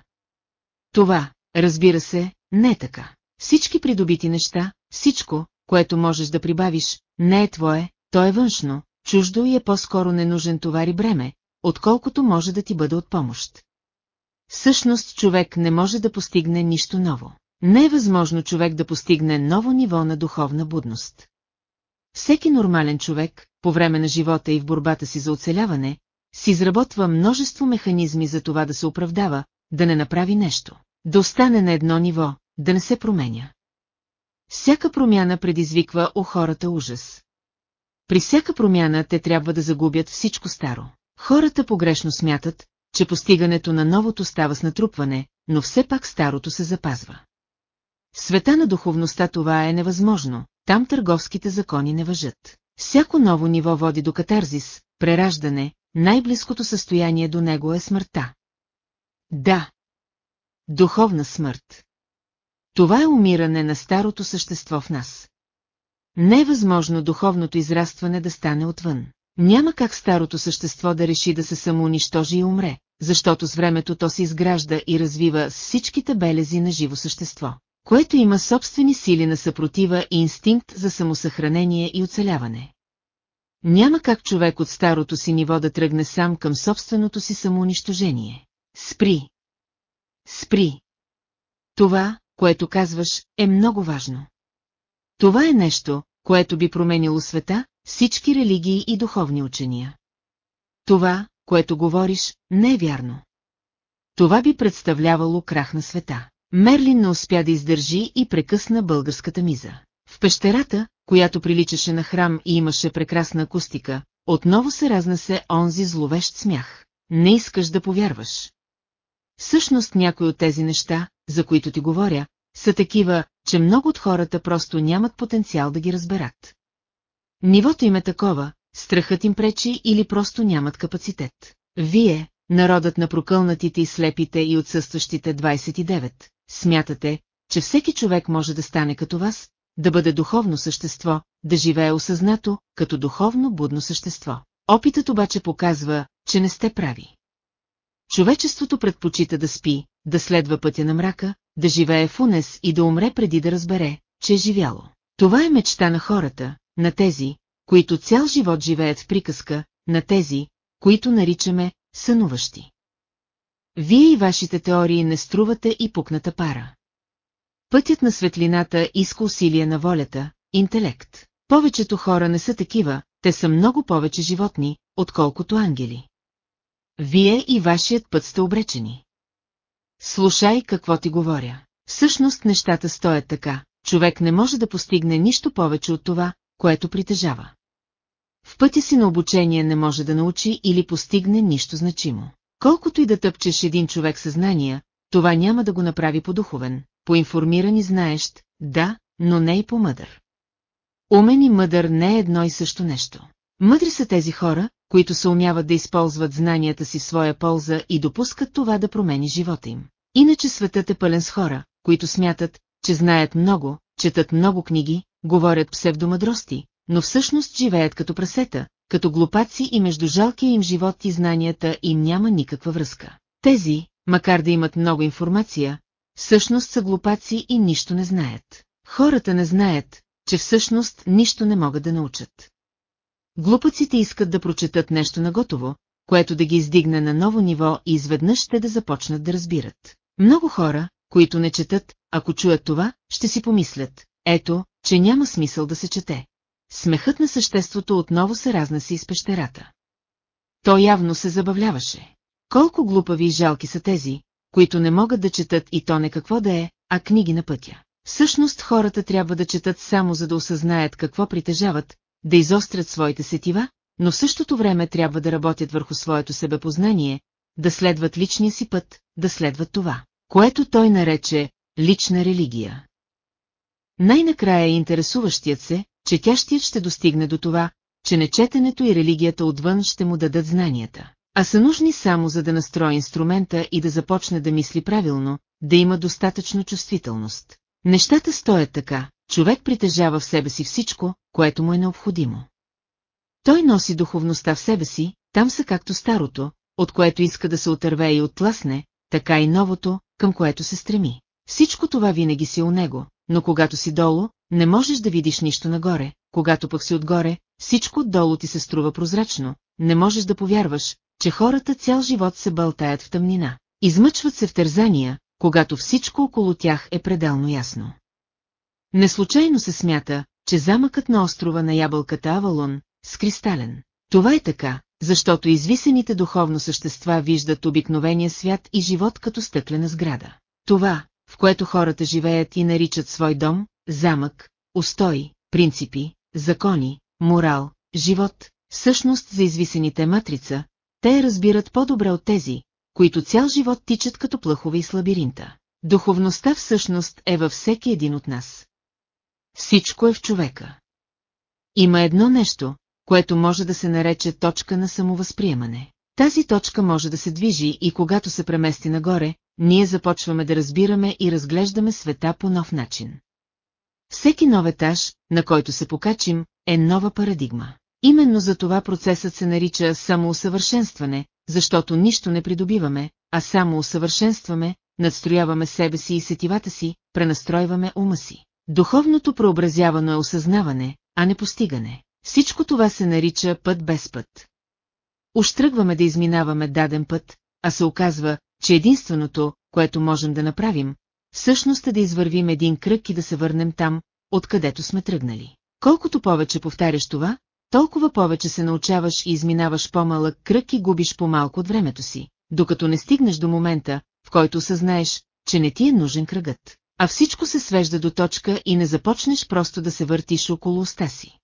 Това, разбира се, не е така. Всички придобити неща, всичко, което можеш да прибавиш, не е твое, то е външно, чуждо и е по-скоро ненужен товар и бреме, отколкото може да ти бъде от помощ. Всъщност човек не може да постигне нищо ново. Не е възможно човек да постигне ново ниво на духовна будност. Всеки нормален човек, по време на живота и в борбата си за оцеляване, си изработва множество механизми за това да се оправдава, да не направи нещо, да остане на едно ниво, да не се променя. Всяка промяна предизвиква у хората ужас. При всяка промяна те трябва да загубят всичко старо. Хората погрешно смятат, че постигането на новото става с натрупване, но все пак старото се запазва. В света на духовността това е невъзможно, там търговските закони не въжат. Всяко ново ниво води до катарзис, прераждане, най-близкото състояние до него е смъртта. Да. Духовна смърт. Това е умиране на старото същество в нас. Не е възможно духовното израстване да стане отвън. Няма как старото същество да реши да се самоунищожи и умре, защото с времето то се изгражда и развива всичките белези на живо същество, което има собствени сили на съпротива и инстинкт за самосъхранение и оцеляване. Няма как човек от старото си ниво да тръгне сам към собственото си самоунищожение. Спри! Спри! Това, което казваш, е много важно. Това е нещо, което би променило света, всички религии и духовни учения. Това, което говориш, не е вярно. Това би представлявало крах на света. Мерлин не успя да издържи и прекъсна българската миза. В пещерата, която приличаше на храм и имаше прекрасна акустика, отново се разнесе онзи зловещ смях. Не искаш да повярваш. Всъщност някои от тези неща, за които ти говоря, са такива, че много от хората просто нямат потенциал да ги разберат. Нивото им е такова, страхът им пречи или просто нямат капацитет. Вие, народът на прокълнатите и слепите и отсъстващите 29, смятате, че всеки човек може да стане като вас, да бъде духовно същество, да живее осъзнато, като духовно будно същество. Опитът обаче показва, че не сте прави. Човечеството предпочита да спи, да следва пътя на мрака, да живее в унес и да умре преди да разбере, че е живяло. Това е мечта на хората, на тези, които цял живот живеят в приказка, на тези, които наричаме сънуващи. Вие и вашите теории не струвате и пукната пара. Пътят на светлината иска усилие на волята, интелект. Повечето хора не са такива, те са много повече животни, отколкото ангели. Вие и вашият път сте обречени. Слушай какво ти говоря. Всъщност нещата стоят така, човек не може да постигне нищо повече от това, което притежава. В пътя си на обучение не може да научи или постигне нищо значимо. Колкото и да тъпчеш един човек съзнания, това няма да го направи по-духовен, по-информиран и знаещ, да, но не и по-мъдър. Умен и мъдър не е едно и също нещо. Мъдри са тези хора, които се умяват да използват знанията си в своя полза и допускат това да промени живота им. Иначе светът е пълен с хора, които смятат, че знаят много, четат много книги, говорят псевдомъдрости, но всъщност живеят като прасета, като глупаци и между жалкия им живот и знанията им няма никаква връзка. Тези, макар да имат много информация, всъщност са глупаци и нищо не знаят. Хората не знаят, че всъщност нищо не могат да научат. Глупаците искат да прочетат нещо наготово, което да ги издигне на ново ниво и изведнъж ще да започнат да разбират. Много хора, които не четат, ако чуят това, ще си помислят, ето, че няма смисъл да се чете. Смехът на съществото отново се разнеси из пещерата. То явно се забавляваше. Колко глупави и жалки са тези, които не могат да четат и то не какво да е, а книги на пътя. Всъщност хората трябва да четат само за да осъзнаят какво притежават, да изострят своите сетива, но в същото време трябва да работят върху своето себепознание, да следват личния си път, да следват това, което той нарече лична религия. Най-накрая интересуващият се, четящият ще достигне до това, че нечетенето и религията отвън ще му дадат знанията, а са нужни само за да настрои инструмента и да започне да мисли правилно, да има достатъчно чувствителност. Нещата стоят така, човек притежава в себе си всичко, което му е необходимо. Той носи духовността в себе си, там са както старото, от което иска да се отърве и оттласне, така и новото, към което се стреми. Всичко това винаги си у него, но когато си долу, не можеш да видиш нищо нагоре, когато пък си отгоре, всичко отдолу ти се струва прозрачно, не можеш да повярваш, че хората цял живот се бълтаят в тъмнина. Измъчват се в тързания, когато всичко около тях е пределно ясно. Неслучайно се смята, че замъкът на острова на ябълката Авалон, с кристален. Това е така, защото извисените духовно същества виждат обикновения свят и живот като стъклена сграда. Това, в което хората живеят и наричат свой дом, замък, устои, принципи, закони, морал, живот, всъщност за извисените матрица, те разбират по-добре от тези, които цял живот тичат като плъхове из лабиринта. Духовността всъщност е във всеки един от нас. Всичко е в човека. Има едно нещо, което може да се нарече точка на самовъзприемане. Тази точка може да се движи и когато се премести нагоре, ние започваме да разбираме и разглеждаме света по нов начин. Всеки нов етаж, на който се покачим, е нова парадигма. Именно за това процесът се нарича самоусъвършенстване, защото нищо не придобиваме, а само усъвършенстваме, надстрояваме себе си и сетивата си, пренастройваме ума си. Духовното преобразявано е осъзнаване, а не постигане. Всичко това се нарича път без път. Уштръгваме да изминаваме даден път, а се оказва, че единственото, което можем да направим, всъщност е да извървим един кръг и да се върнем там, откъдето сме тръгнали. Колкото повече повтаряш това, толкова повече се научаваш и изминаваш по-малък кръг и губиш по-малко от времето си, докато не стигнеш до момента, в който съзнаеш, че не ти е нужен кръгът, а всичко се свежда до точка и не започнеш просто да се въртиш около уста си.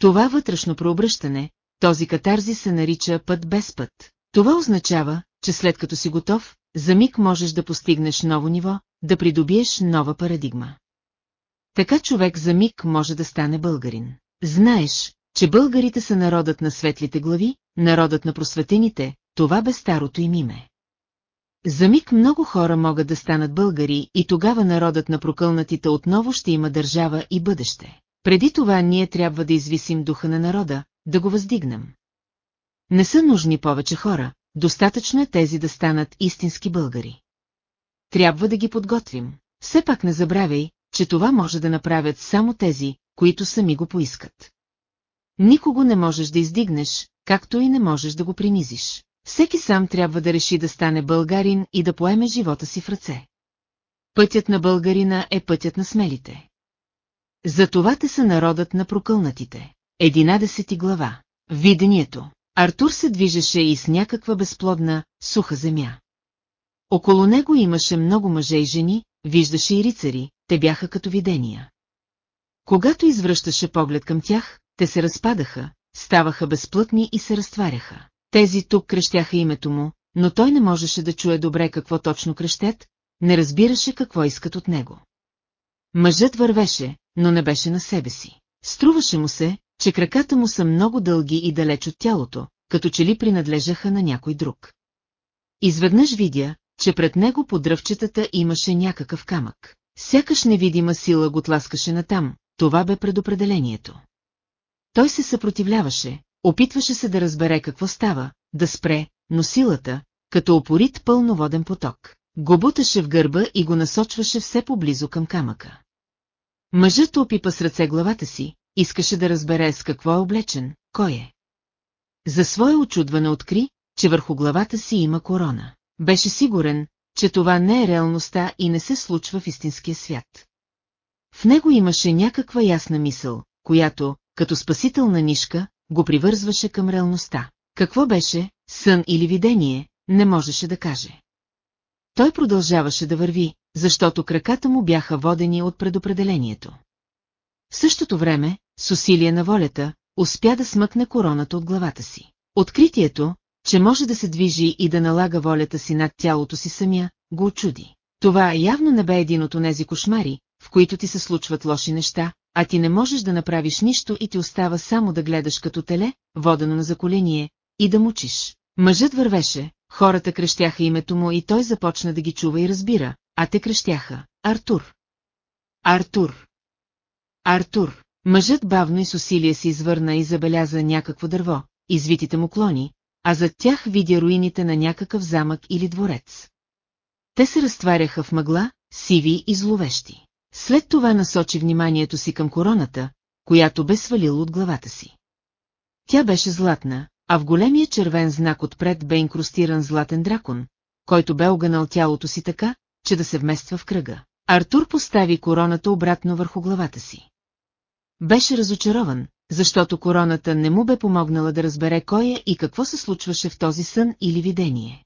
Това вътрешно преобръщане, този катарзи се нарича път без път. Това означава, че след като си готов, за миг можеш да постигнеш ново ниво, да придобиеш нова парадигма. Така човек за миг може да стане българин. Знаеш, че българите са народът на светлите глави, народът на просветените, това бе старото им име. За миг много хора могат да станат българи и тогава народът на прокълнатите отново ще има държава и бъдеще. Преди това ние трябва да извисим духа на народа, да го въздигнем. Не са нужни повече хора, достатъчно е тези да станат истински българи. Трябва да ги подготвим. Все пак не забравяй, че това може да направят само тези, които сами го поискат. Никого не можеш да издигнеш, както и не можеш да го принизиш. Всеки сам трябва да реши да стане българин и да поеме живота си в ръце. Пътят на българина е пътят на смелите. Затова те са народът на прокълнатите. Единадесети глава. Видението. Артур се движеше и с някаква безплодна, суха земя. Около него имаше много мъже и жени, виждаше и рицари, те бяха като видения. Когато извръщаше поглед към тях, те се разпадаха, ставаха безплътни и се разтваряха. Тези тук крещяха името му, но той не можеше да чуе добре какво точно крещят, не разбираше какво искат от него. Мъжът вървеше, но не беше на себе си. Струваше му се, че краката му са много дълги и далеч от тялото, като че ли принадлежаха на някой друг. Изведнъж видя, че пред него по дръвчетата имаше някакъв камък. Сякаш невидима сила го тласкаше натам, това бе предопределението. Той се съпротивляваше, опитваше се да разбере какво става, да спре, но силата, като опорит пълноводен поток, го буташе в гърба и го насочваше все поблизо към камъка. Мъжът опипа с ръце главата си, искаше да разбере с какво е облечен, кой е. За свое очудване откри, че върху главата си има корона. Беше сигурен, че това не е реалността и не се случва в истинския свят. В него имаше някаква ясна мисъл, която, като спасителна нишка, го привързваше към реалността. Какво беше, сън или видение, не можеше да каже. Той продължаваше да върви, защото краката му бяха водени от предопределението. В същото време, с усилие на волята, успя да смъкне короната от главата си. Откритието, че може да се движи и да налага волята си над тялото си самия, го очуди. Това явно не бе един от онези кошмари, в които ти се случват лоши неща, а ти не можеш да направиш нищо и ти остава само да гледаш като теле, водено на заколение, и да мучиш. Мъжът вървеше, хората крещяха името му и той започна да ги чува и разбира, а те крещяха «Артур! Артур! Артур!» Мъжът бавно и с усилие се извърна и забеляза някакво дърво, извитите му клони, а зад тях видя руините на някакъв замък или дворец. Те се разтваряха в мъгла, сиви и зловещи. След това насочи вниманието си към короната, която бе свалил от главата си. Тя беше златна, а в големия червен знак отпред бе инкрустиран златен дракон, който бе огънал тялото си така, че да се вмества в кръга. Артур постави короната обратно върху главата си. Беше разочарован, защото короната не му бе помогнала да разбере кой е и какво се случваше в този сън или видение.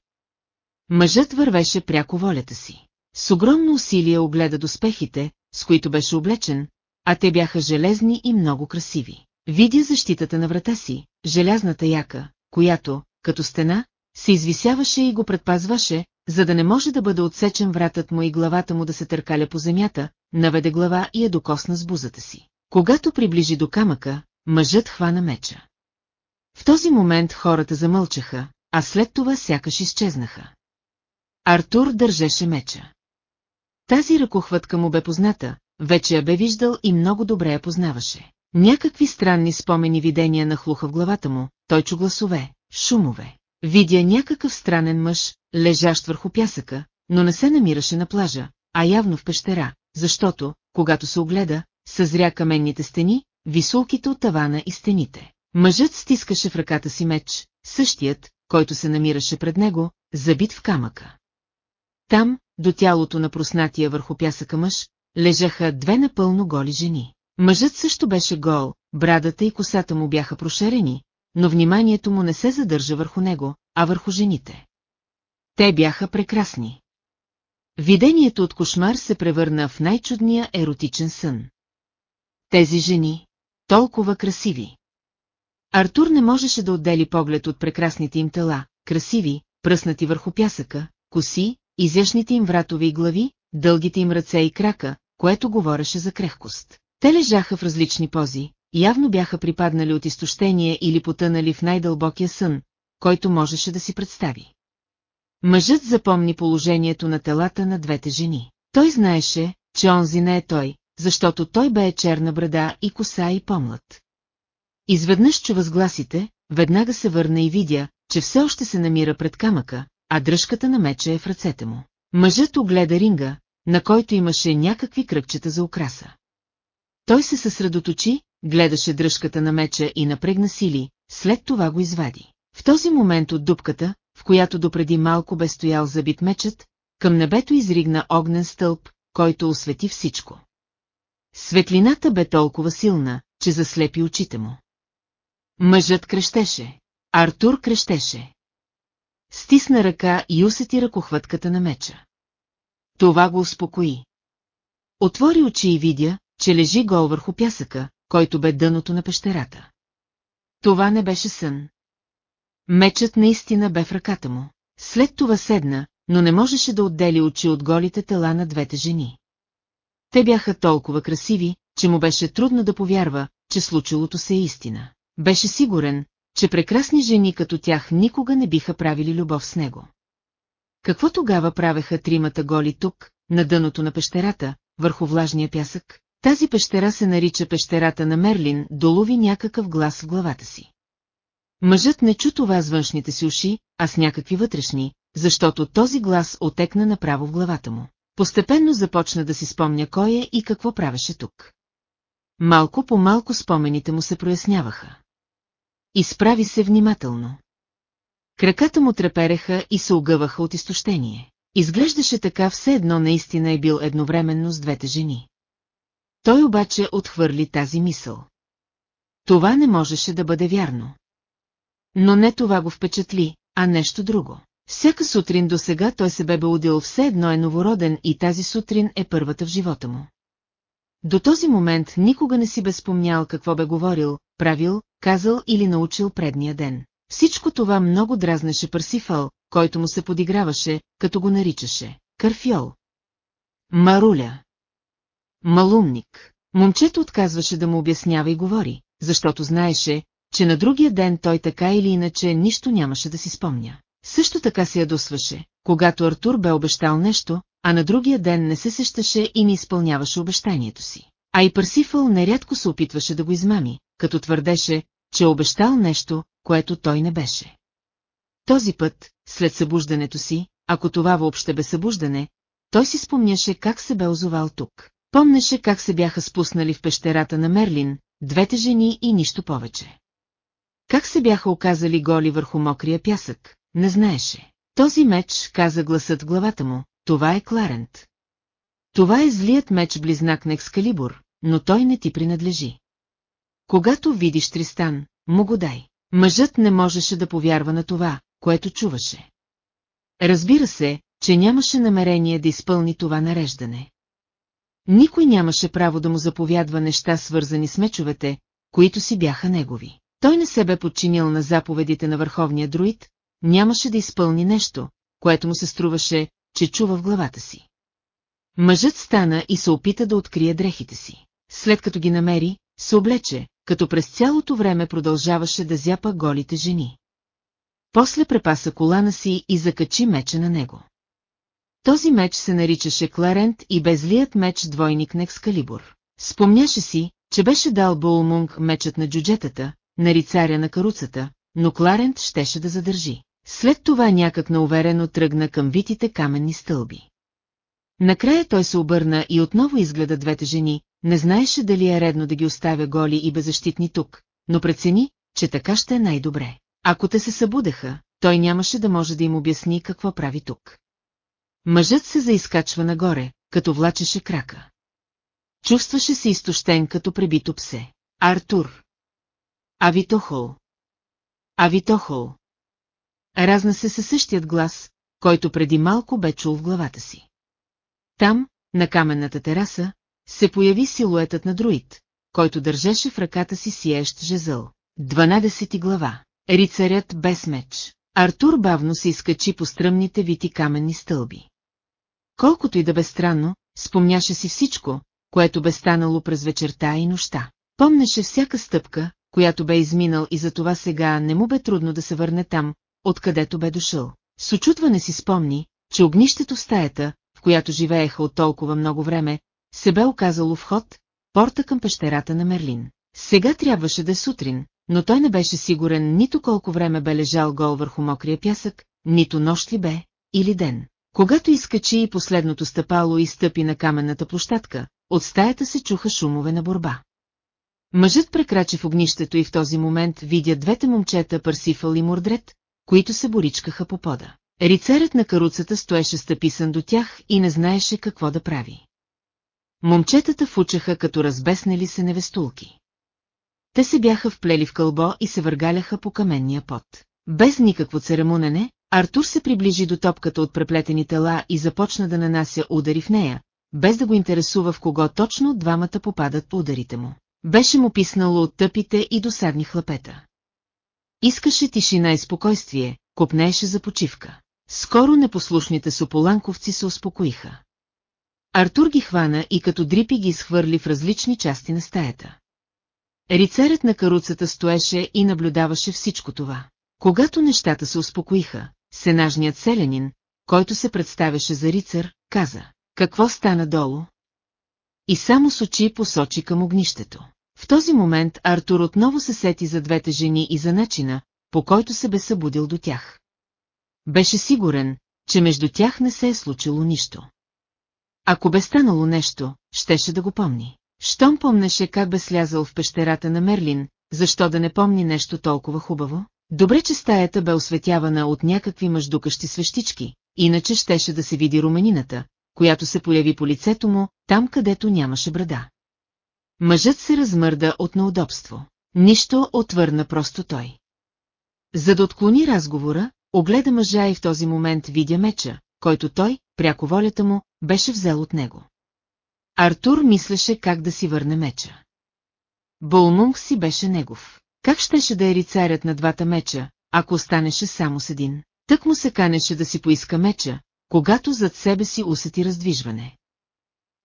Мъжът вървеше пряко волята си. С огромно усилие огледа доспехите, с които беше облечен, а те бяха железни и много красиви. Видя защитата на врата си, желязната яка, която, като стена, се извисяваше и го предпазваше, за да не може да бъде отсечен вратът му и главата му да се търкаля по земята, наведе глава и я докосна с бузата си. Когато приближи до камъка, мъжът хвана меча. В този момент хората замълчаха, а след това сякаш изчезнаха. Артур държеше меча. Тази ръкохватка му бе позната, вече я бе виждал и много добре я познаваше. Някакви странни спомени видения нахлуха в главата му, той чу гласове, шумове. Видя някакъв странен мъж, лежащ върху пясъка, но не се намираше на плажа, а явно в пещера, защото, когато се огледа, съзря каменните стени, висулките от тавана и стените. Мъжът стискаше в ръката си меч, същият, който се намираше пред него, забит в камъка. Там, до тялото на проснатия върху пясъка мъж, лежаха две напълно голи жени. Мъжът също беше гол, брадата и косата му бяха прошерени, но вниманието му не се задържа върху него, а върху жените. Те бяха прекрасни. Видението от кошмар се превърна в най-чудния еротичен сън. Тези жени, толкова красиви. Артур не можеше да отдели поглед от прекрасните им тела, красиви, пръснати върху пясъка, коси, изящните им вратови и глави, дългите им ръце и крака, което говореше за крехкост. Те лежаха в различни пози, явно бяха припаднали от изтощение или потънали в най-дълбокия сън, който можеше да си представи. Мъжът запомни положението на телата на двете жени. Той знаеше, че онзи не е той, защото той бе черна брада и коса и помлад. Изведнъж чу възгласите, веднага се върна и видя, че все още се намира пред камъка, а дръжката на меча е в ръцете му. Мъжът огледа ринга, на който имаше някакви кръгчета за украса. Той се съсредоточи, гледаше дръжката на меча и напрегна сили, след това го извади. В този момент от дупката, в която допреди малко бе стоял забит мечът, към небето изригна огнен стълб, който освети всичко. Светлината бе толкова силна, че заслепи очите му. Мъжът крещеше. Артур крещеше. Стисна ръка и усети ръкохвътката на меча. Това го успокои. Отвори очи и видя, че лежи гол върху пясъка, който бе дъното на пещерата. Това не беше сън. Мечът наистина бе в ръката му. След това седна, но не можеше да отдели очи от голите тела на двете жени. Те бяха толкова красиви, че му беше трудно да повярва, че случилото се е истина. Беше сигурен, че прекрасни жени като тях никога не биха правили любов с него. Какво тогава правеха тримата голи тук, на дъното на пещерата, върху влажния пясък? Тази пещера се нарича пещерата на Мерлин, долови някакъв глас в главата си. Мъжът не чу това с външните си уши, а с някакви вътрешни, защото този глас отекна направо в главата му. Постепенно започна да си спомня кой е и какво правеше тук. Малко по малко спомените му се проясняваха. Изправи се внимателно. Краката му трепереха и се огъваха от изтощение. Изглеждаше така все едно наистина е бил едновременно с двете жени. Той обаче отхвърли тази мисъл. Това не можеше да бъде вярно. Но не това го впечатли, а нещо друго. Всяка сутрин до сега той се бе белудил все едно е новороден и тази сутрин е първата в живота му. До този момент никога не си бе спомнял какво бе говорил, правил, казал или научил предния ден. Всичко това много дразнеше Парсифал, който му се подиграваше, като го наричаше Карфьол. Маруля. Малумник. Момчето отказваше да му обяснява и говори, защото знаеше, че на другия ден той така или иначе нищо нямаше да си спомня. Също така се ядосваше, когато Артур бе обещал нещо, а на другия ден не се сещаше и не изпълняваше обещанието си. А и Парсифъл нерядко се опитваше да го измами, като твърдеше, че е обещал нещо, което той не беше. Този път, след събуждането си, ако това въобще бе събуждане, той си спомняше как се бе озовал тук. Помнеше как се бяха спуснали в пещерата на Мерлин, двете жени и нищо повече. Как се бяха оказали голи върху мокрия пясък, не знаеше. Този меч, каза гласът в главата му, това е Кларент. Това е злият меч-близнак на Екскалибур, но той не ти принадлежи. Когато видиш Тристан, му го дай. Мъжът не можеше да повярва на това, което чуваше. Разбира се, че нямаше намерение да изпълни това нареждане. Никой нямаше право да му заповядва неща свързани с мечовете, които си бяха негови. Той не се бе подчинил на заповедите на върховния друид, нямаше да изпълни нещо, което му се струваше, че чува в главата си. Мъжът стана и се опита да открие дрехите си. След като ги намери, се облече, като през цялото време продължаваше да зяпа голите жени. После препаса колана си и закачи меча на него. Този меч се наричаше Кларент и безлият меч двойник на Екскалибур. Спомняше си, че беше дал Булмунг мечът на джуджетата, на рицаря на каруцата, но Кларент щеше да задържи. След това някак науверено тръгна към витите каменни стълби. Накрая той се обърна и отново изгледа двете жени, не знаеше дали е редно да ги оставя голи и беззащитни тук, но прецени, че така ще е най-добре. Ако те се събудеха, той нямаше да може да им обясни какво прави тук. Мъжът се заискачва нагоре, като влачеше крака. Чувстваше се изтощен като пребито псе. Артур. Авитохол. Авитохол. Разна се със същият глас, който преди малко бе чул в главата си. Там, на каменната тераса, се появи силуетът на друид, който държеше в ръката си сиещ жезъл. 12 глава. Рицарят без меч. Артур бавно се изкачи по стръмните вити каменни стълби. Колкото и да бе странно, спомняше си всичко, което бе станало през вечерта и нощта. Помнеше всяка стъпка, която бе изминал и затова сега не му бе трудно да се върне там, откъдето бе дошъл. С очутване си спомни, че огнището в стаята, в която живееха от толкова много време, се бе оказало вход, порта към пещерата на Мерлин. Сега трябваше да е сутрин, но той не беше сигурен нито колко време бе лежал гол върху мокрия пясък, нито нощ ли бе, или ден. Когато изкачи и последното стъпало и стъпи на каменната площадка, от стаята се чуха шумове на борба. Мъжът прекрачи в огнището и в този момент видя двете момчета Парсифал и Мордрет, които се боричкаха по пода. Рицарят на каруцата стоеше стъписан до тях и не знаеше какво да прави. Момчетата фучаха като разбеснели се невестулки. Те се бяха вплели в кълбо и се въргаляха по каменния пот. Без никакво церемонене, Артур се приближи до топката от преплетени тела и започна да нанася удари в нея, без да го интересува в кого точно двамата попадат по ударите му. Беше му писнало от тъпите и досадни хлапета. Искаше тишина и спокойствие, копнееше за почивка. Скоро непослушните сополанковци се успокоиха. Артур ги хвана и като дрипи ги изхвърли в различни части на стаята. Рицарят на каруцата стоеше и наблюдаваше всичко това. Когато нещата се успокоиха, сенажният селянин, който се представяше за рицар, каза, какво стана долу? И само с очи посочи към огнището. В този момент Артур отново се сети за двете жени и за начина, по който се бе събудил до тях. Беше сигурен, че между тях не се е случило нищо. Ако бе станало нещо, щеше да го помни. Щом помнеше как бе слязал в пещерата на Мерлин, защо да не помни нещо толкова хубаво? Добре, че стаята бе осветявана от някакви мъждукащи свещички, иначе щеше да се види руменината, която се появи по лицето му, там където нямаше брада. Мъжът се размърда от неудобство. Нищо отвърна просто той. За да отклони разговора, огледа мъжа и в този момент видя меча, който той, пряко волята му, беше взел от него. Артур мислеше как да си върне меча. Болмунг си беше негов. Как щеше да е рицарят на двата меча, ако останеше само с един? Тък му се канеше да си поиска меча, когато зад себе си усети раздвижване.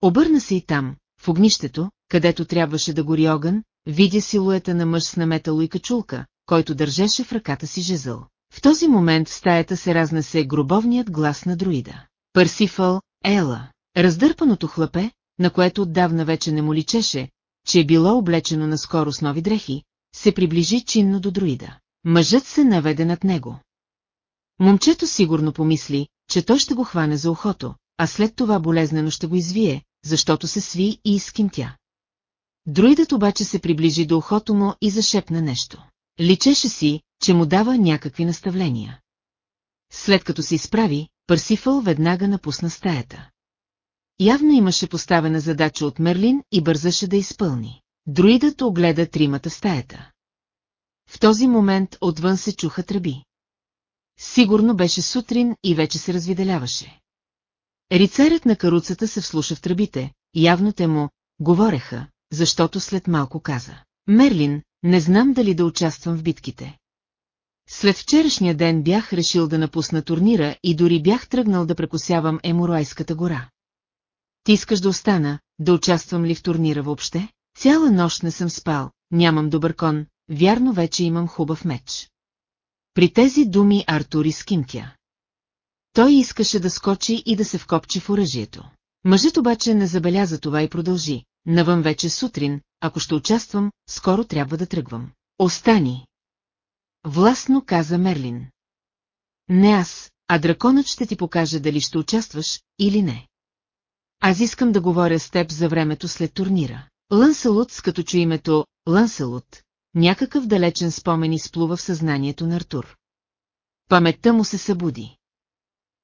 Обърна се и там, в огнището, където трябваше да гори огън, видя силуета на мъж с наметало и качулка, който държеше в ръката си жезъл. В този момент в стаята се разнесе гробовният глас на друида. Парсифъл, Ела, раздърпаното хлапе, на което отдавна вече не му личеше, че е било облечено наскоро с нови дрехи, се приближи чинно до друида. Мъжът се наведе над него. Момчето сигурно помисли, че той ще го хване за ухото, а след това болезнено ще го извие, защото се сви и изкимтя. Друидът обаче се приближи до ухото му и зашепна нещо. Личеше си, че му дава някакви наставления. След като се изправи, Парсифъл веднага напусна стаята. Явно имаше поставена задача от Мерлин и бързаше да изпълни. Друидът огледа тримата стаята. В този момент отвън се чуха тръби. Сигурно беше сутрин и вече се развиделяваше. Рицарят на каруцата се вслуша в тръбите, явно те му говореха, защото след малко каза. Мерлин, не знам дали да участвам в битките. След вчерашния ден бях решил да напусна турнира и дори бях тръгнал да прекусявам Емуруайската гора. Ти искаш да остана, да участвам ли в турнира въобще? Цяла нощ не съм спал, нямам добър кон, вярно вече имам хубав меч. При тези думи Артур изкимтя. Той искаше да скочи и да се вкопчи в оръжието. Мъжът обаче не забеляза това и продължи. Навън вече сутрин, ако ще участвам, скоро трябва да тръгвам. Остани! Властно каза Мерлин. Не аз, а драконът ще ти покаже дали ще участваш или не. Аз искам да говоря с теб за времето след турнира. Лънселут, като чу името Лънселут, някакъв далечен спомен изплува в съзнанието на Артур. Паметта му се събуди.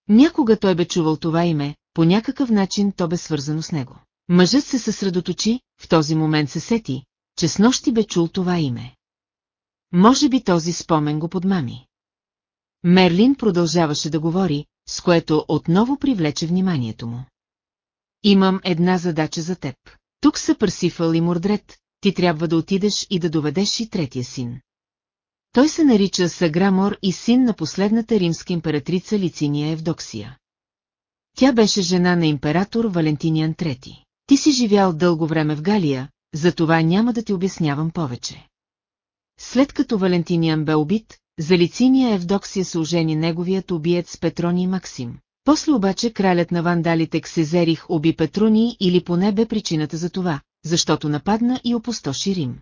Някога той бе чувал това име, по някакъв начин то бе свързано с него. Мъжът се съсредоточи, в този момент се сети, че с нощи бе чул това име. Може би този спомен го подмами. Мерлин продължаваше да говори, с което отново привлече вниманието му. Имам една задача за теб. Тук са Парсифъл и Мордред, ти трябва да отидеш и да доведеш и третия син. Той се нарича Саграмор и син на последната римска императрица Лициния Евдоксия. Тя беше жена на император Валентиниан III. Ти си живял дълго време в Галия, затова няма да ти обяснявам повече. След като Валентиниан бе убит, за Лициния Евдоксия се ожени неговият убиец Петрони Максим. После обаче кралят на вандалите Ксезерих уби Петруни или поне бе причината за това, защото нападна и опустоши Рим.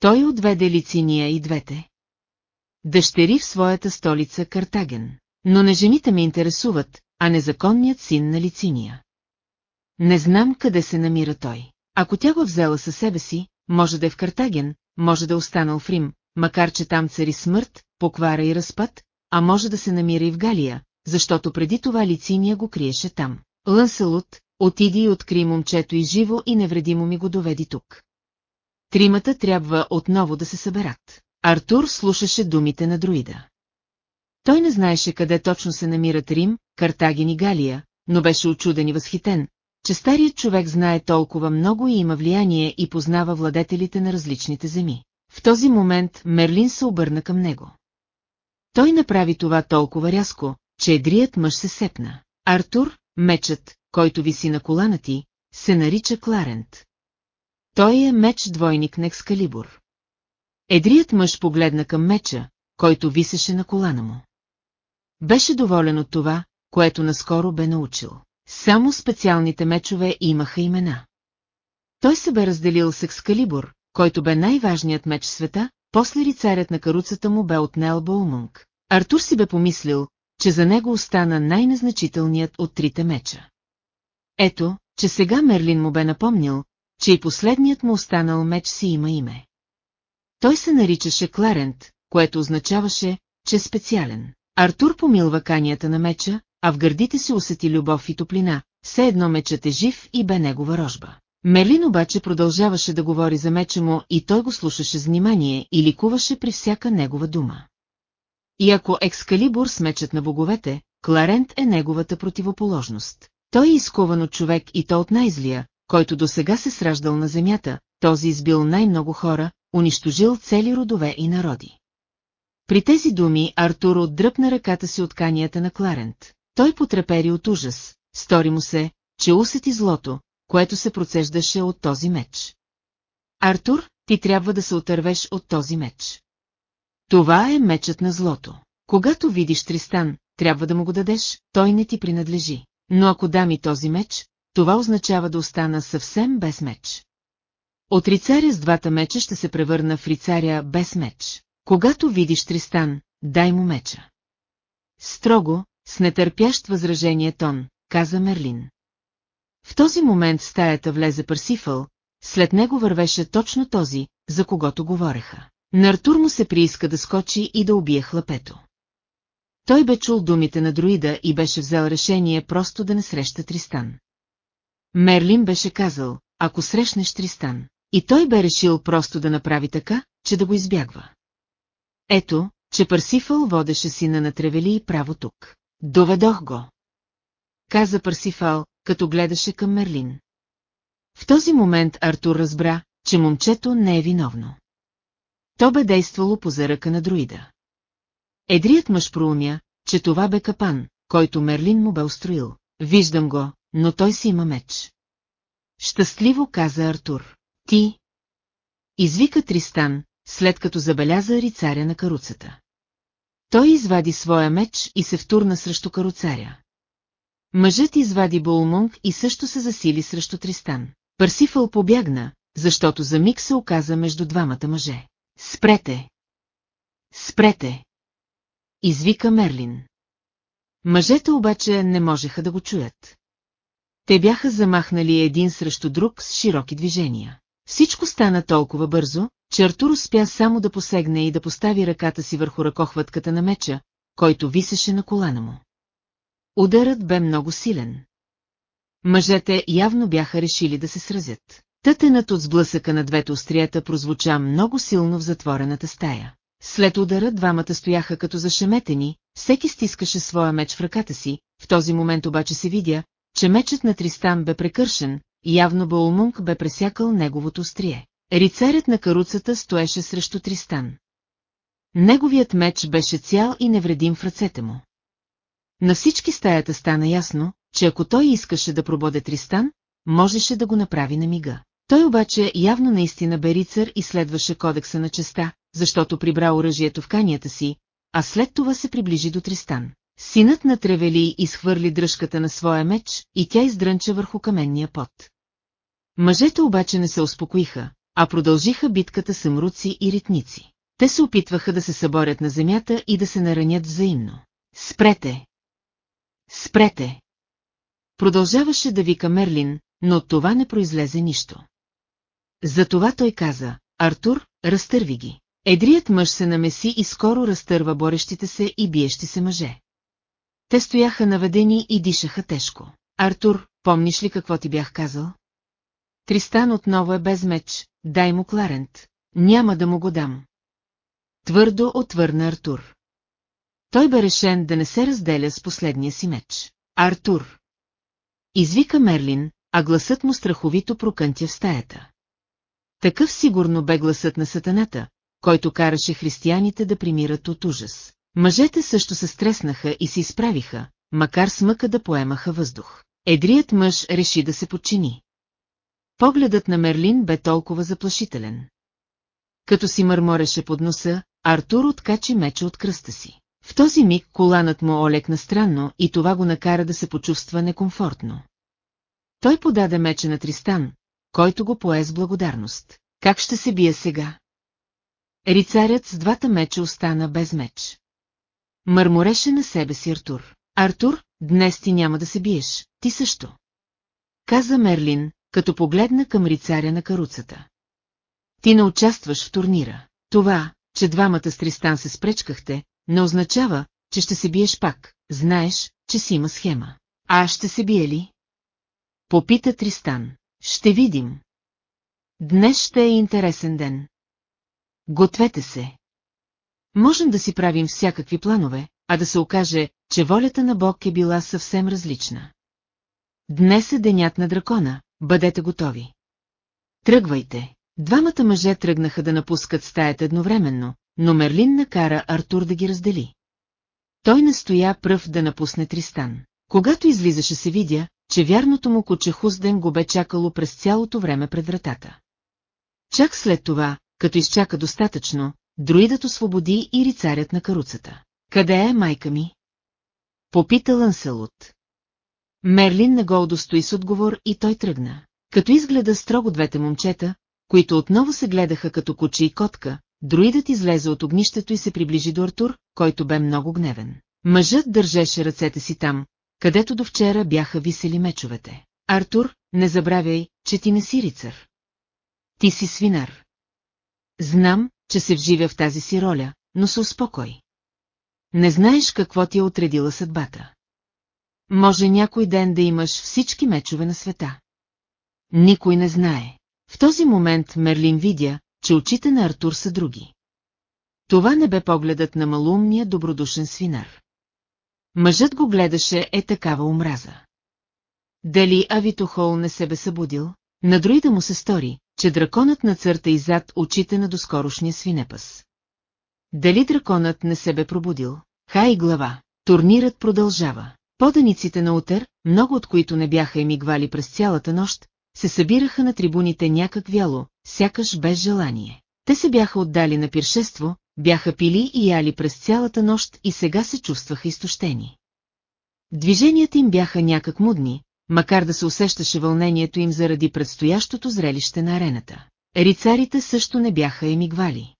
Той отведе Лициния и двете. Дъщери в своята столица Картаген. Но не жените ме интересуват, а незаконният син на Лициния. Не знам къде се намира той. Ако тя го взела със себе си, може да е в Картаген, може да останал в Рим, макар че там цари смърт, поквара и разпад, а може да се намира и в Галия, защото преди това Лициния го криеше там. Лънселут, отиди и откри момчето и живо и невредимо ми го доведи тук. Тримата трябва отново да се съберат. Артур слушаше думите на друида. Той не знаеше къде точно се намират Рим, Картаген и Галия, но беше очуден и възхитен, че старият човек знае толкова много и има влияние и познава владетелите на различните земи. В този момент Мерлин се обърна към него. Той направи това толкова рязко, че едрият мъж се сепна. Артур, мечът, който виси на колана ти, се нарича Кларент. Той е меч-двойник на Екскалибур. Едрият мъж погледна към меча, който висеше на колана му. Беше доволен от това, което наскоро бе научил. Само специалните мечове имаха имена. Той се бе разделил с Екскалибур, който бе най-важният меч в света, после рицарят на каруцата му бе отнел Боумунг. Артур си бе помислил, че за него остана най-незначителният от трите меча. Ето, че сега Мерлин му бе напомнил, че и последният му останал меч си има име. Той се наричаше Кларент, което означаваше, че е специален. Артур помилва канията на меча, а в гърдите си усети любов и топлина, все едно мечът е жив и бе негова рожба. Мерлин обаче продължаваше да говори за меча му и той го слушаше с внимание и ликуваше при всяка негова дума. И ако Екскалибур с мечът на боговете, Кларент е неговата противоположност. Той е изкован от човек и то от най-злия, който до сега се сраждал на земята, този избил най-много хора, унищожил цели родове и народи. При тези думи Артур отдръпна ръката си от канията на Кларент. Той потрепери от ужас, стори му се, че усети злото, което се процеждаше от този меч. Артур, ти трябва да се отървеш от този меч. Това е мечът на злото. Когато видиш Тристан, трябва да му го дадеш, той не ти принадлежи. Но ако дам и този меч, това означава да остана съвсем без меч. От рицаря с двата меча ще се превърна в рицаря без меч. Когато видиш Тристан, дай му меча. Строго, с нетърпящ възражение тон, каза Мерлин. В този момент в стаята влезе Парсифъл, след него вървеше точно този, за когото говореха. На Артур му се прииска да скочи и да убие хлапето. Той бе чул думите на друида и беше взел решение просто да не среща Тристан. Мерлин беше казал, ако срещнеш Тристан, и той бе решил просто да направи така, че да го избягва. Ето, че Парсифъл водеше сина на Тревели и право тук. Доведох го. Каза Парсифал, като гледаше към Мерлин. В този момент Артур разбра, че момчето не е виновно. То бе действало по заръка на друида. Едрият мъж проумя, че това бе капан, който Мерлин му бе устроил. Виждам го, но той си има меч. Щастливо каза Артур. Ти. Извика Тристан, след като забеляза рицаря на каруцата. Той извади своя меч и се втурна срещу каруцаря. Мъжът извади Болмунг и също се засили срещу Тристан. Парсифъл побягна, защото за миг се оказа между двамата мъже. Спрете! Спрете! Извика Мерлин. Мъжете обаче не можеха да го чуят. Те бяха замахнали един срещу друг с широки движения. Всичко стана толкова бързо, че Артур успя само да посегне и да постави ръката си върху ръкохватката на меча, който висеше на колана му. Ударът бе много силен. Мъжете явно бяха решили да се сразят. Тътенът от сблъсъка на двете острията прозвуча много силно в затворената стая. След удара двамата стояха като зашеметени, всеки стискаше своя меч в ръката си, в този момент обаче се видя, че мечът на Тристан бе прекършен, явно Баумунг бе пресякал неговото острие. Рицарят на каруцата стоеше срещу Тристан. Неговият меч беше цял и невредим в ръцете му. На всички стаята стана ясно, че ако той искаше да прободе Тристан, можеше да го направи на мига. Той обаче явно наистина бе рицар и следваше кодекса на честа, защото прибра оръжието в канията си, а след това се приближи до Тристан. Синът на Тревели изхвърли дръжката на своя меч и тя издрънча върху каменния пот. Мъжете обаче не се успокоиха, а продължиха битката с мруци и ритници. Те се опитваха да се съборят на земята и да се наранят взаимно. Спрете! Спрете! Продължаваше да вика Мерлин, но от това не произлезе нищо. Затова той каза, Артур, разтърви ги. Едрият мъж се намеси и скоро разтърва борещите се и биещи се мъже. Те стояха наведени и дишаха тежко. Артур, помниш ли какво ти бях казал? Тристан отново е без меч, дай му Кларент. Няма да му го дам. Твърдо отвърна Артур. Той бе решен да не се разделя с последния си меч. Артур! Извика Мерлин, а гласът му страховито прокънтя в стаята. Такъв сигурно бе гласът на сатаната, който караше християните да примират от ужас. Мъжете също се стреснаха и се изправиха, макар с мъка да поемаха въздух. Едрият мъж реши да се подчини. Погледът на Мерлин бе толкова заплашителен. Като си мърмореше под носа, Артур откачи меча от кръста си. В този миг коланът му олекна странно и това го накара да се почувства некомфортно. Той подаде меча на Тристан, който го пое с благодарност. Как ще се бие сега? Рицарят с двата меча остана без меч. Мърмореше на себе си Артур. Артур, днес ти няма да се биеш, ти също. Каза Мерлин, като погледна към рицаря на каруцата. Ти не участваш в турнира. Това, че двамата с Тристан се спречкахте, не означава, че ще се биеш пак. Знаеш, че си има схема. А ще се бие ли? Попита Тристан. Ще видим. Днес ще е интересен ден. Гответе се. Можем да си правим всякакви планове, а да се окаже, че волята на Бог е била съвсем различна. Днес е денят на дракона, бъдете готови. Тръгвайте. Двамата мъже тръгнаха да напускат стаята едновременно, но Мерлин накара Артур да ги раздели. Той настоя пръв да напусне Тристан. Когато излизаше се видя, че вярното му куче Хузден го бе чакало през цялото време пред вратата. Чак след това, като изчака достатъчно, друидът освободи и рицарят на каруцата. Къде е майка ми? Попита Ланселот. Мерлин не го удостои с отговор и той тръгна. Като изгледа строго двете момчета, които отново се гледаха като куче и котка, друидът излезе от огнището и се приближи до Артур, който бе много гневен. Мъжът държеше ръцете си там, където до вчера бяха висели мечовете. Артур, не забравяй, че ти не си рицар. Ти си свинар. Знам, че се вживя в тази си роля, но се успокой. Не знаеш какво ти е отредила съдбата. Може някой ден да имаш всички мечове на света. Никой не знае. В този момент Мерлин видя, че очите на Артур са други. Това не бе погледът на малумния добродушен свинар. Мъжът го гледаше е такава омраза. Дали Авитохол не се бе събудил? На друида му се стори, че драконът на църта иззад очите на доскорошния свинепас. Дали драконът не се бе пробудил? Хай глава. Турнирът продължава. Поданиците на Утер, много от които не бяха емигвали през цялата нощ, се събираха на трибуните някак вяло, сякаш без желание. Те се бяха отдали на пиршество, бяха пили и яли през цялата нощ и сега се чувстваха изтощени. Движенията им бяха някак мудни, макар да се усещаше вълнението им заради предстоящото зрелище на арената. Рицарите също не бяха емигвали.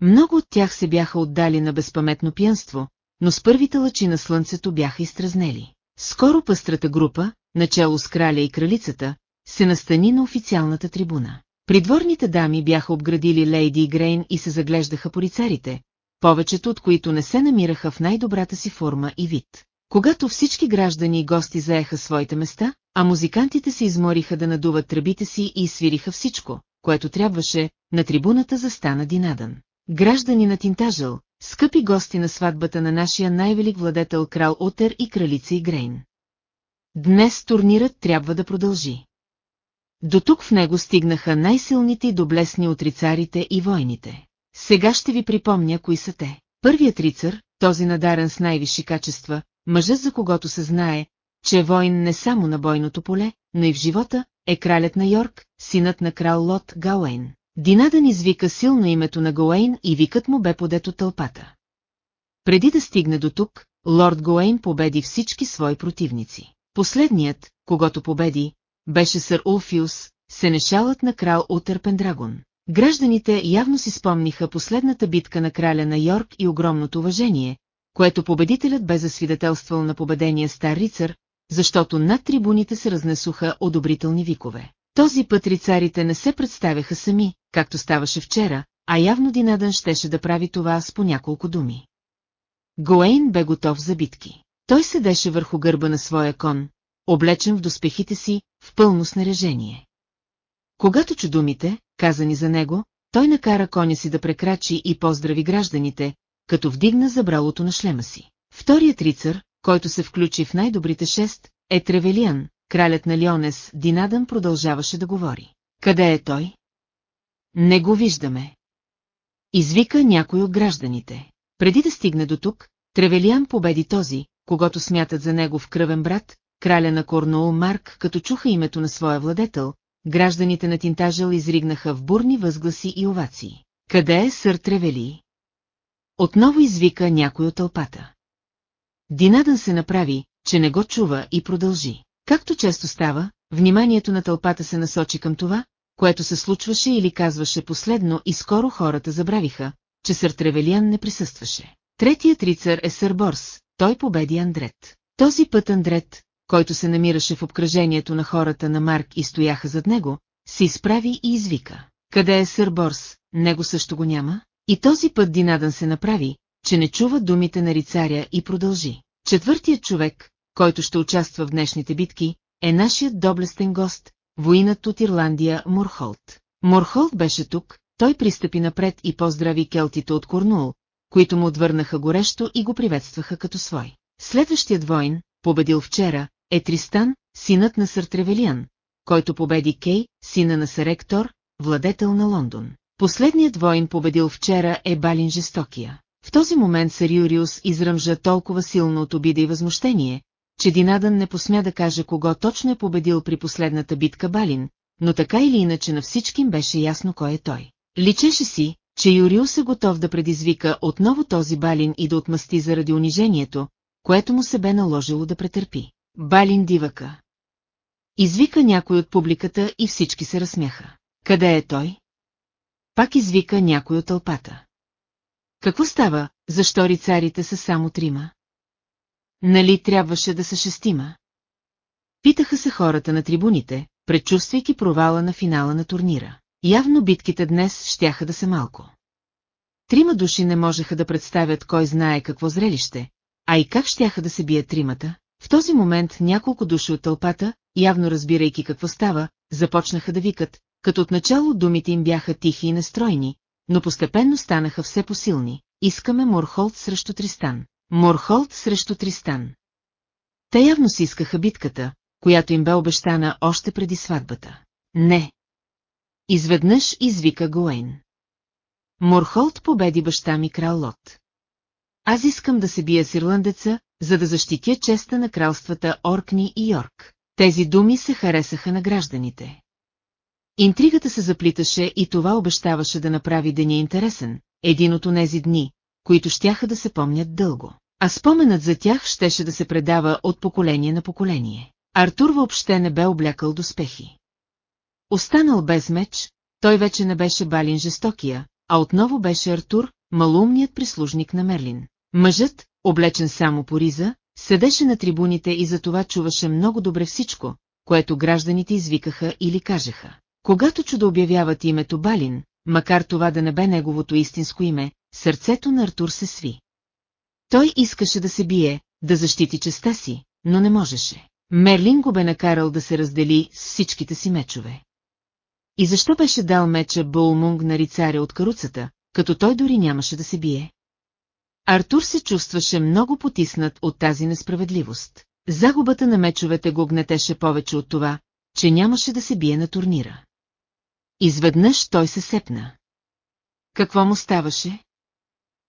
Много от тях се бяха отдали на безпаметно пиянство, но с първите лъчи на слънцето бяха изтразнели. Скоро пъстрата група, начало с краля и кралицата, се настани на официалната трибуна. Придворните дами бяха обградили Лейди и Грейн и се заглеждаха по рицарите, повечето от които не се намираха в най-добрата си форма и вид. Когато всички граждани и гости заеха своите места, а музикантите се измориха да надуват тръбите си и свириха всичко, което трябваше, на трибуната застана Динадън. Граждани на Тинтажъл, скъпи гости на сватбата на нашия най-велик владетел крал Утер и кралица Игрейн. Днес турнирът трябва да продължи. До тук в него стигнаха най-силните и доблесни от рицарите и войните. Сега ще ви припомня кои са те. Първият рицар, този надарен с най-висши качества, мъжът за когото се знае, че е воин не само на бойното поле, но и в живота, е кралят на Йорк, синът на крал Лот Гауейн. Динадън извика силно името на Гауейн и викът му бе подет от тълпата. Преди да стигне до тук, лорд Гоейн победи всички свои противници. Последният, когато победи, беше сър Улфиус, сенешалът на крал Утър Пендрагон. Гражданите явно си спомниха последната битка на краля на Йорк и огромното уважение, което победителят бе засвидетелствал на победения стар рицар, защото над трибуните се разнесуха одобрителни викове. Този път рицарите не се представяха сами, както ставаше вчера, а явно Динадън щеше да прави това с по няколко думи. Гоейн бе готов за битки. Той седеше върху гърба на своя кон, облечен в доспехите си, в пълно снаряжение. Когато чу думите, казани за него, той накара коня си да прекрачи и поздрави гражданите, като вдигна забралото на шлема си. Вторият рицар, който се включи в най-добрите шест, е Тревелиан, кралят на Лионес, Динадън продължаваше да говори. Къде е той? Не го виждаме. Извика някой от гражданите. Преди да стигне до тук, Тревелиан победи този, когато смятат за него в кръвен брат, краля на Корнуол Марк, като чуха името на своя владетел, гражданите на Тинтажел изригнаха в бурни възгласи и овации. Къде е сър Тревели? Отново извика някой от тълпата. Динадън се направи, че не го чува и продължи. Както често става, вниманието на тълпата се насочи към това, което се случваше или казваше последно и скоро хората забравиха, че сър Тревелиан не присъстваше. Третият рицар е сър Борс, той победи Андрет. Този път Андрет, който се намираше в обкръжението на хората на Марк и стояха зад него, се изправи и извика. Къде е сър Борс, него също го няма? И този път Динадън се направи, че не чува думите на рицаря и продължи. Четвъртият човек, който ще участва в днешните битки, е нашият доблестен гост, воинът от Ирландия Мурхолт. Мурхолт беше тук, той пристъпи напред и поздрави келтите от Корнул, които му отвърнаха горещо и го приветстваха като свой. Следващият воин, победил вчера, е Тристан, синът на сър Тревелиан, който победи Кей, сина на сър Ектор, владетел на Лондон. Последният воин победил вчера е Балин Жестокия. В този момент сър Юриус изръмжа толкова силно от обида и възмущение, че Динадън не посмя да каже кого точно е победил при последната битка Балин, но така или иначе на всички им беше ясно кой е той. Личеше си, че Юриус е готов да предизвика отново този Балин и да отмъсти заради унижението, което му се бе наложило да претърпи. Балин дивака. Извика някой от публиката и всички се разсмяха. Къде е той? Пак извика някой от тълпата. Какво става, защо рицарите са само трима? Нали трябваше да са шестима? Питаха се хората на трибуните, предчувствайки провала на финала на турнира. Явно битките днес щяха да са малко. Трима души не можеха да представят кой знае какво зрелище, а и как щяха да се бият тримата. В този момент няколко души от тълпата, явно разбирайки какво става, започнаха да викат, като отначало думите им бяха тихи и настройни, но постепенно станаха все посилни. Искаме Морхолд срещу Тристан. Морхолд срещу Тристан. Те явно си искаха битката, която им бе обещана още преди сватбата. Не. Изведнъж извика Гоейн. Морхолд победи баща ми крал Лот. Аз искам да се бия с ирландеца, за да защитя честа на кралствата Оркни и Йорк. Тези думи се харесаха на гражданите. Интригата се заплиташе и това обещаваше да направи деня интересен, един от онези дни, които щяха да се помнят дълго. А споменът за тях щеше да се предава от поколение на поколение. Артур въобще не бе облякал доспехи. Останал без меч, той вече не беше Балин жестокия, а отново беше Артур, малумният прислужник на Мерлин. Мъжът, облечен само по риза, седеше на трибуните и затова чуваше много добре всичко, което гражданите извикаха или кажеха. Когато чудо обявяват името Балин, макар това да не бе неговото истинско име, сърцето на Артур се сви. Той искаше да се бие, да защити честа си, но не можеше. Мерлин го бе накарал да се раздели с всичките си мечове. И защо беше дал меча Булмунг на рицаря от каруцата, като той дори нямаше да се бие? Артур се чувстваше много потиснат от тази несправедливост. Загубата на мечовете го гнетеше повече от това, че нямаше да се бие на турнира. Изведнъж той се сепна. Какво му ставаше?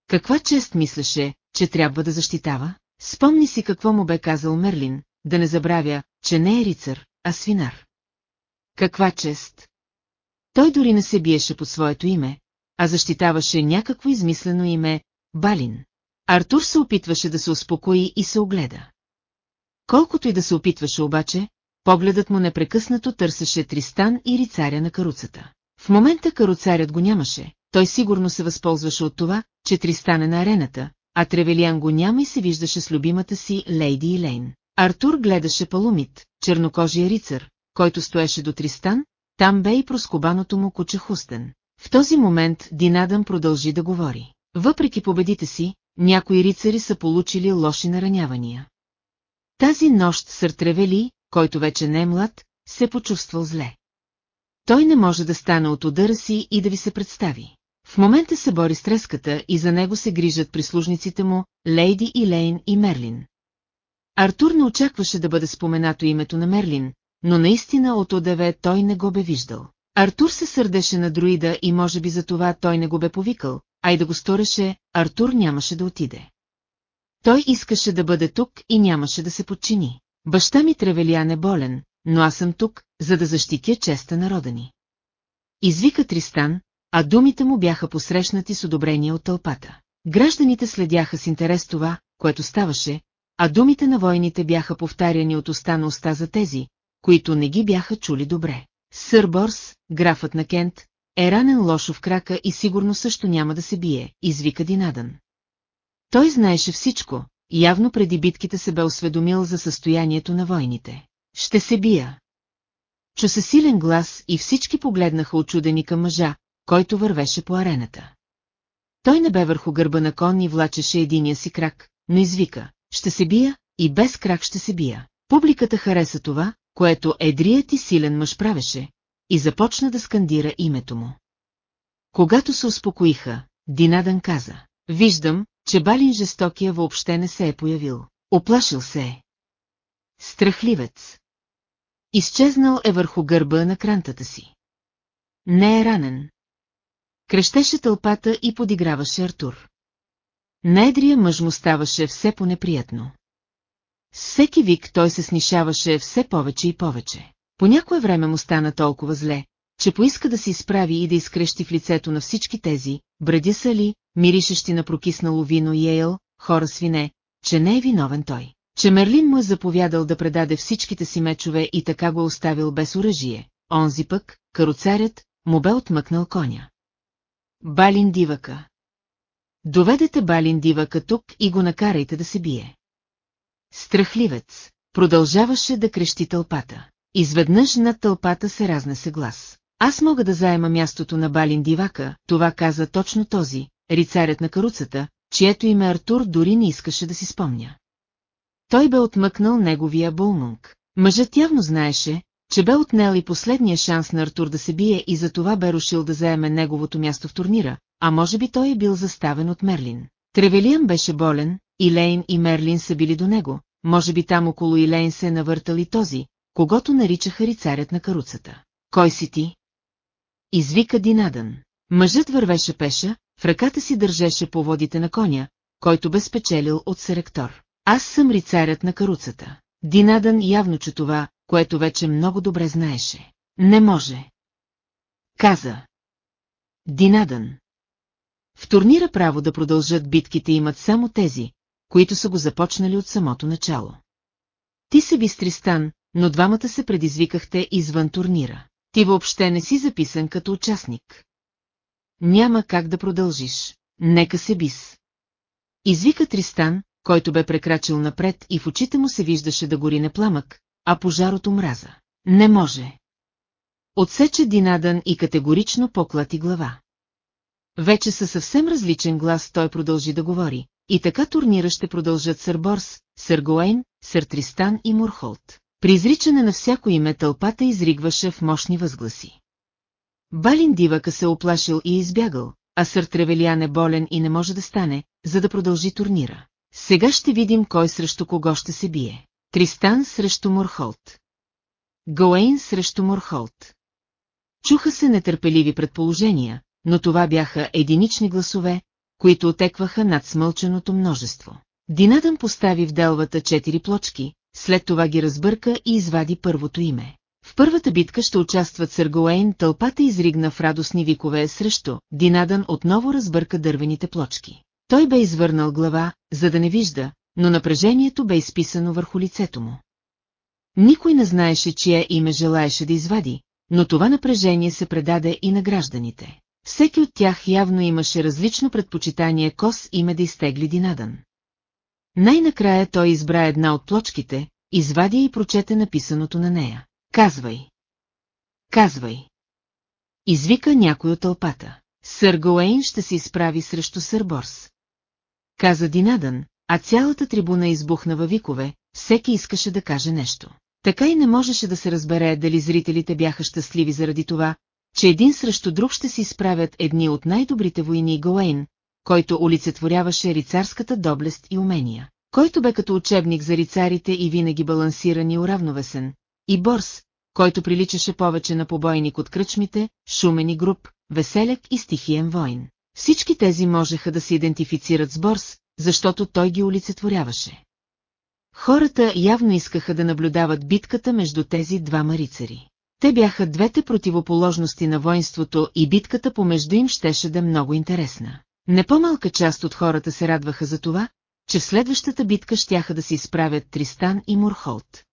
Каква чест мислеше, че трябва да защитава? Спомни си какво му бе казал Мерлин, да не забравя, че не е рицар, а свинар. Каква чест? Той дори не се биеше по своето име, а защитаваше някакво измислено име – Балин. Артур се опитваше да се успокои и се огледа. Колкото и да се опитваше обаче, погледът му непрекъснато търсеше Тристан и рицаря на каруцата. В момента каруцарят го нямаше, той сигурно се възползваше от това, че Тристан е на арената, а Тревелиан го няма и се виждаше с любимата си Лейди Илейн. Артур гледаше Палумит, чернокожия рицар, който стоеше до Тристан, там бе и проскобаното му куче хустен. В този момент Динадън продължи да говори. Въпреки победите си, някои рицари са получили лоши наранявания. Тази нощ сър Тревели, който вече не е млад, се почувствал зле. Той не може да стане от удара си и да ви се представи. В момента се бори с треската и за него се грижат прислужниците му, Лейди Илейн и Мерлин. Артур не очакваше да бъде споменато името на Мерлин, но наистина от одеве той не го бе виждал. Артур се сърдеше на друида и може би за това той не го бе повикал, а и да го стореше, Артур нямаше да отиде. Той искаше да бъде тук и нямаше да се подчини. Баща ми Тревелиан е болен, но аз съм тук, за да защитя честа народа ни. Извика Тристан, а думите му бяха посрещнати с одобрение от тълпата. Гражданите следяха с интерес това, което ставаше, а думите на войните бяха повтаряни от уста на уста за тези, които не ги бяха чули добре. Сър Борс, графът на Кент, е ранен лошо в крака и сигурно също няма да се бие, извика Динадън. Той знаеше всичко, явно преди битките се бе осведомил за състоянието на войните. Ще се бия. Чу се силен глас и всички погледнаха очудени към мъжа, който вървеше по арената. Той не бе върху гърба на кон и влачеше единия си крак, но извика, ще се бия, и без крак ще се бия. Публиката хареса това, което едрият и силен мъж правеше, и започна да скандира името му. Когато се успокоиха, Динадън каза, виждам, че Балин жестокия въобще не се е появил. Оплашил се е. Страхливец. Изчезнал е върху гърба на крантата си. Не е ранен. Крещеше тълпата и подиграваше Артур. Недрия мъж му ставаше все по-неприятно. Всеки вик той се снишаваше все повече и повече. По някое време му стана толкова зле, че поиска да се изправи и да изкрещи в лицето на всички тези, бради са ли, миришещи на прокиснало вино и ейл, хора свине, че не е виновен той. Че Мерлин му е заповядал да предаде всичките си мечове и така го оставил без оръжие. Онзи пък, каруцарят, му бе отмъкнал коня. Балин дивака. Доведете Балин дивака тук и го накарайте да се бие. Страхливец, продължаваше да крещи тълпата. Изведнъж над тълпата се разнесе глас. Аз мога да заема мястото на Балин Дивака, това каза точно този, рицарят на каруцата, чието име Артур дори не искаше да си спомня. Той бе отмъкнал неговия булмунг. Мъжът явно знаеше, че бе отнел и последния шанс на Артур да се бие и за това бе рушил да заеме неговото място в турнира, а може би той е бил заставен от Мерлин. Тревелиан беше болен, и Лейн и Мерлин са били до него, може би там около Илейн се е навъртал и този, когато наричаха рицарят на каруцата. Кой си ти? Извика Динадън. Мъжът вървеше пеша, в ръката си държеше поводите на коня, който бе спечелил от серектор. Аз съм рицарят на каруцата. Динадън явно чу това, което вече много добре знаеше. Не може. Каза. Динадън. В турнира право да продължат битките имат само тези, които са го започнали от самото начало. Ти се би Тристан, но двамата се предизвикахте извън турнира. Ти въобще не си записан като участник. Няма как да продължиш. Нека се бис. Извика Тристан, който бе прекрачил напред и в очите му се виждаше да гори не пламък, а пожар от омраза. Не може. Отсече Динадън и категорично поклати глава. Вече със съвсем различен глас той продължи да говори. И така турнира ще продължат Сър Борс, Сър Гоейн, и Мурхолт. При изричане на всяко име тълпата изригваше в мощни възгласи. Балин Дивака се оплашил и избягал, а сър Тревелиан е болен и не може да стане, за да продължи турнира. Сега ще видим кой срещу кого ще се бие. Тристан срещу Морхолт. Гоейн срещу Морхолт. Чуха се нетърпеливи предположения, но това бяха единични гласове, които отекваха над смълченото множество. Динадън постави в делвата четири плочки, след това ги разбърка и извади първото име. В първата битка ще участват Съргоейн, тълпата изригна в радостни викове срещу, Динадън отново разбърка дървените плочки. Той бе извърнал глава, за да не вижда, но напрежението бе изписано върху лицето му. Никой не знаеше, чие име желаеше да извади, но това напрежение се предаде и на гражданите. Всеки от тях явно имаше различно предпочитание кос име да изтегли Динадън. Най-накрая той избра една от плочките, извади и прочете написаното на нея. Казвай! Казвай! Извика някой от тълпата. Сър Гоейн ще се изправи срещу Сър Борс. Каза Динадън, а цялата трибуна избухна във викове, всеки искаше да каже нещо. Така и не можеше да се разбере дали зрителите бяха щастливи заради това, че един срещу друг ще се изправят едни от най-добрите войни Гоейн, който олицетворяваше рицарската доблест и умения, който бе като учебник за рицарите и винаги балансиран и уравновесен, и Борс, който приличаше повече на побойник от кръчмите, шумен и груб, веселек и стихиен войн. Всички тези можеха да се идентифицират с Борс, защото той ги олицетворяваше. Хората явно искаха да наблюдават битката между тези двама рицари. Те бяха двете противоположности на воинството и битката помежду им щеше да е много интересна. Не по-малка част от хората се радваха за това, че в следващата битка щяха да се изправят Тристан и Мурхолт.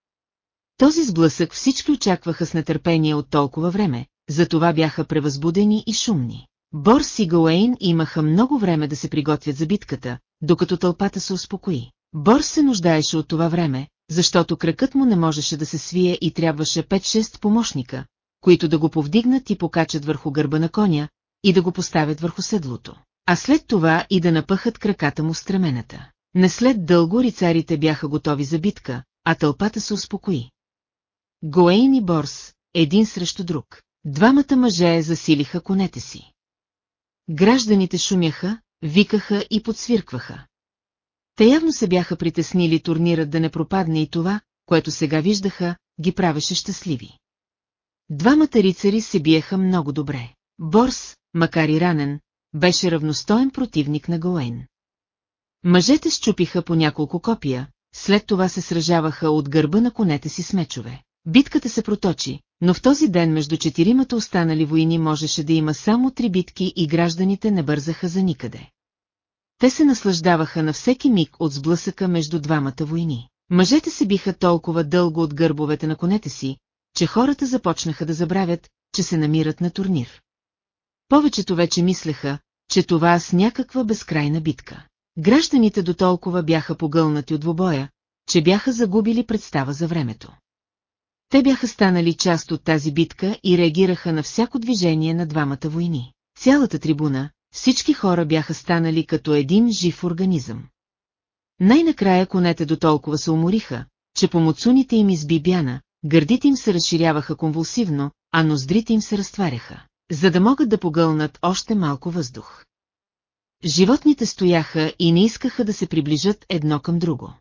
Този сблъсък всички очакваха с нетърпение от толкова време, затова бяха превъзбудени и шумни. Борс и Гоейн имаха много време да се приготвят за битката, докато тълпата се успокои. Борс се нуждаеше от това време, защото кракът му не можеше да се свие и трябваше 5-6 помощника, които да го повдигнат и покачат върху гърба на коня и да го поставят върху седлото, а след това и да напъхат краката му стремената. Не след дълго рицарите бяха готови за битка, а тълпата се успокои. Гоейн и Борс, един срещу друг. Двамата мъже засилиха конете си. Гражданите шумяха, викаха и подсвиркваха. Те явно се бяха притеснили турнирът да не пропадне и това, което сега виждаха, ги правеше щастливи. Двамата рицари се биеха много добре. Борс, макар и ранен, беше равностоен противник на Гоейн. Мъжете щупиха по няколко копия, след това се сражаваха от гърба на конете си с мечове. Битката се проточи, но в този ден между четиримата останали войни можеше да има само три битки и гражданите не бързаха за никъде. Те се наслаждаваха на всеки миг от сблъсъка между двамата войни. Мъжете се биха толкова дълго от гърбовете на конете си, че хората започнаха да забравят, че се намират на турнир. Повечето вече мислеха, че това с някаква безкрайна битка. Гражданите до толкова бяха погълнати от двобоя, че бяха загубили представа за времето. Те бяха станали част от тази битка и реагираха на всяко движение на двамата войни. Цялата трибуна, всички хора бяха станали като един жив организъм. Най-накрая конете до толкова се умориха, че по муцуните им изби бяна, гърдите им се разширяваха конвулсивно, а ноздрите им се разтваряха, за да могат да погълнат още малко въздух. Животните стояха и не искаха да се приближат едно към друго.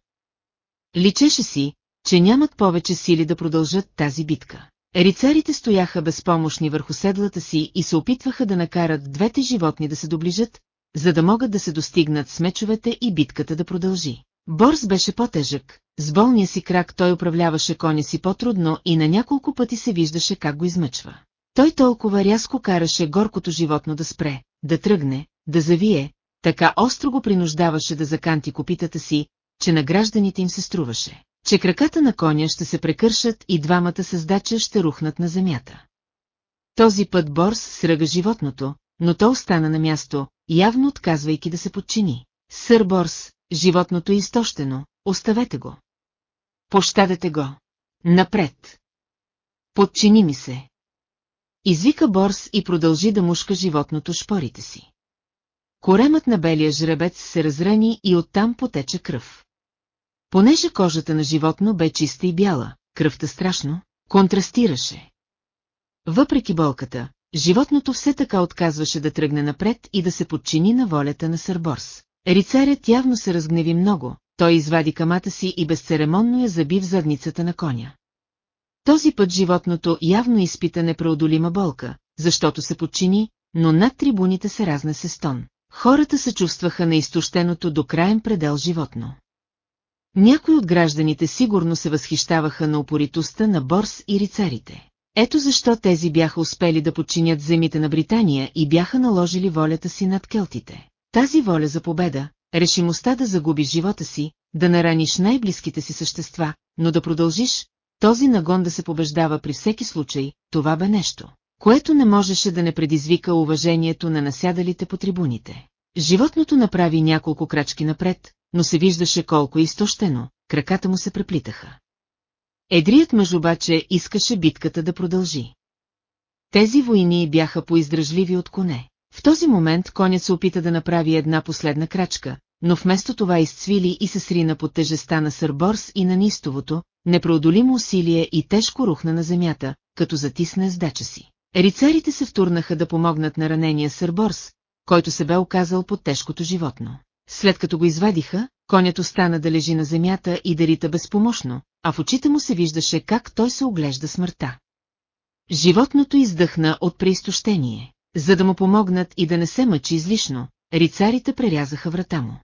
Личеше си, че нямат повече сили да продължат тази битка. Рицарите стояха безпомощни върху седлата си и се опитваха да накарат двете животни да се доближат, за да могат да се достигнат с мечовете и битката да продължи. Борс беше по-тежък, с болния си крак той управляваше коня си по-трудно и на няколко пъти се виждаше как го измъчва. Той толкова рязко караше горкото животно да спре, да тръгне, да завие, така остро го принуждаваше да заканти копитата си, че на гражданите им се струваше, че краката на коня ще се прекършат и двамата създача ще рухнат на земята. Този път Борс сръга животното, но то остана на място, явно отказвайки да се подчини. Сър Борс, животното е изтощено, оставете го. Пощадете го. Напред. Подчини ми се. Извика Борс и продължи да мушка животното шпорите си. Коремът на белия жребец се разрени и оттам потече кръв. Понеже кожата на животно бе чиста и бяла, кръвта страшно, контрастираше. Въпреки болката, животното все така отказваше да тръгне напред и да се подчини на волята на Сърборс. Рицарят явно се разгневи много, той извади камата си и безцеремонно я заби в задницата на коня. Този път животното явно изпита непреодолима болка, защото се подчини, но над трибуните се разнесе стон. Хората се чувстваха на изтощеното до краен предел животно. Някои от гражданите сигурно се възхищаваха на упоритостта на Борс и рицарите. Ето защо тези бяха успели да подчинят земите на Британия и бяха наложили волята си над келтите. Тази воля за победа, решимостта да загубиш живота си, да нараниш най-близките си същества, но да продължиш, този нагон да се побеждава при всеки случай, това бе нещо, което не можеше да не предизвика уважението на насядалите по трибуните. Животното направи няколко крачки напред, но се виждаше колко изтощено, краката му се преплитаха. Едрият мъж обаче искаше битката да продължи. Тези войни бяха поиздръжливи от коне. В този момент конят се опита да направи една последна крачка, но вместо това изцвили и се срина под тежеста на Сърборс и на нистовото, непреодолимо усилие и тежко рухна на земята, като затисне с си. Рицарите се втурнаха да помогнат на ранения Сърборс, който се бе оказал под тежкото животно. След като го извадиха, конят остана да лежи на земята и да рита безпомощно, а в очите му се виждаше как той се оглежда смъртта. Животното издъхна от преизтощение. За да му помогнат и да не се мъчи излишно, рицарите прерязаха врата му.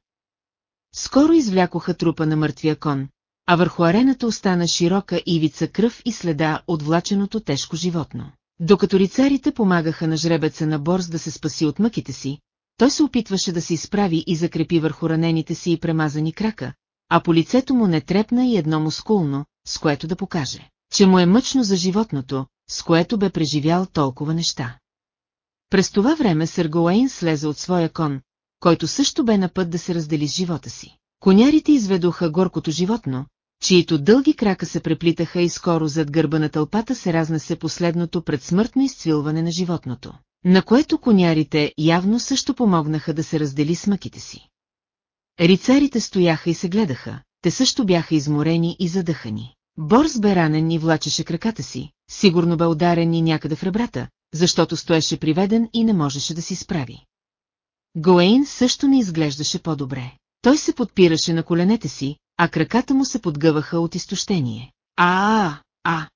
Скоро извлякоха трупа на мъртвия кон, а върху арената остана широка ивица кръв и следа от влаченото тежко животно. Докато рицарите помагаха на жребеца на Борс да се спаси от мъките си, той се опитваше да се изправи и закрепи върху ранените си и премазани крака, а по лицето му не трепна и едно мускулно, с което да покаже, че му е мъчно за животното, с което бе преживял толкова неща. През това време Съргоуейн слезе от своя кон, който също бе на път да се раздели с живота си. Конярите изведоха горкото животно, чието дълги крака се преплитаха и скоро зад гърба на тълпата се разнесе последното предсмъртно изцвилване на животното, на което конярите явно също помогнаха да се раздели с мъките си. Рицарите стояха и се гледаха, те също бяха изморени и задъхани. Борс бе ранен и влачеше краката си, сигурно бе ударен и някъде в ребрата, защото стоеше приведен и не можеше да си справи. Гоейн също не изглеждаше по-добре. Той се подпираше на коленете си, а краката му се подгъваха от изтощение. А, а, а!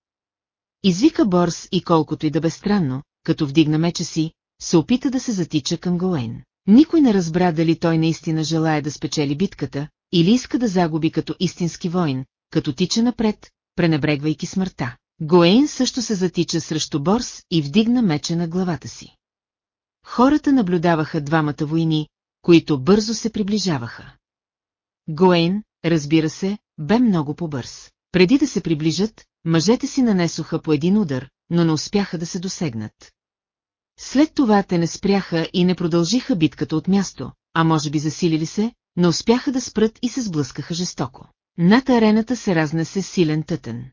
Извика Борс и колкото и да бе странно, като вдигна меча си, се опита да се затича към Гоейн. Никой не разбра дали той наистина желая да спечели битката, или иска да загуби като истински воин, като тича напред, пренебрегвайки смъртта. Гоейн също се затича срещу Борс и вдигна меча на главата си. Хората наблюдаваха двамата войни, които бързо се приближаваха. Гоейн, разбира се, бе много по-бърз. Преди да се приближат, мъжете си нанесоха по един удар, но не успяха да се досегнат. След това те не спряха и не продължиха битката от място, а може би засилили се, но успяха да спрат и се сблъскаха жестоко. Над арената се разнесе силен тътен.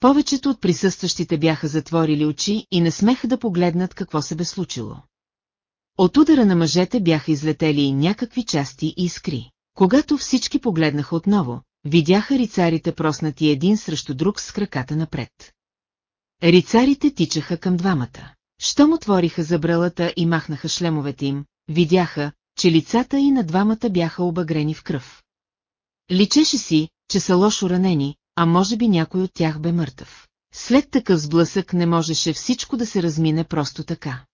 Повечето от присъстващите бяха затворили очи и не смеха да погледнат какво се бе случило. От удара на мъжете бяха излетели някакви части и искри. Когато всички погледнаха отново, видяха рицарите проснати един срещу друг с краката напред. Рицарите тичаха към двамата. Щом отвориха забралата и махнаха шлемовете им, видяха, че лицата и на двамата бяха обагрени в кръв. Личеше си, че са лошо ранени, а може би някой от тях бе мъртъв. След такъв сблъсък не можеше всичко да се размине просто така.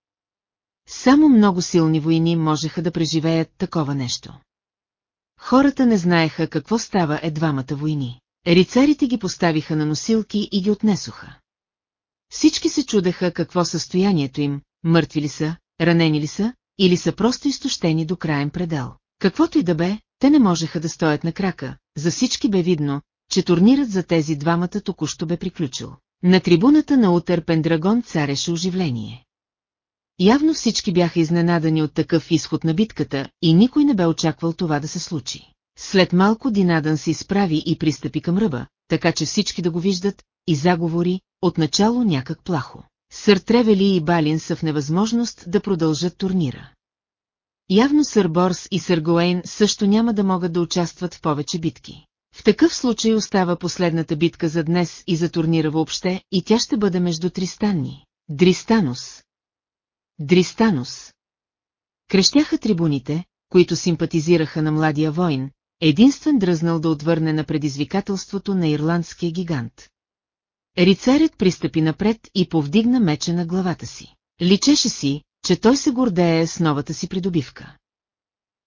Само много силни войни можеха да преживеят такова нещо. Хората не знаеха какво става е двамата войни. Рицарите ги поставиха на носилки и ги отнесоха. Всички се чудеха какво състоянието им, мъртви ли са, ранени ли са, или са просто изтощени до краен предел. Каквото и да бе, те не можеха да стоят на крака, за всички бе видно, че турнирът за тези двамата току-що бе приключил. На трибуната на Утър Пендрагон цареше оживление. Явно всички бяха изненадани от такъв изход на битката и никой не бе очаквал това да се случи. След малко Динадън се изправи и пристъпи към ръба, така че всички да го виждат, и заговори, отначало някак плахо. Сър Тревели и Балин са в невъзможност да продължат турнира. Явно сър Борс и сър Гоейн също няма да могат да участват в повече битки. В такъв случай остава последната битка за днес и за турнира въобще, и тя ще бъде между Тристанни. Дристанус. Дристанус. Крещяха трибуните, които симпатизираха на младия воин, единствен дръзнал да отвърне на предизвикателството на ирландския гигант. Рицарят пристъпи напред и повдигна меча на главата си. Личеше си, че той се гордее с новата си придобивка.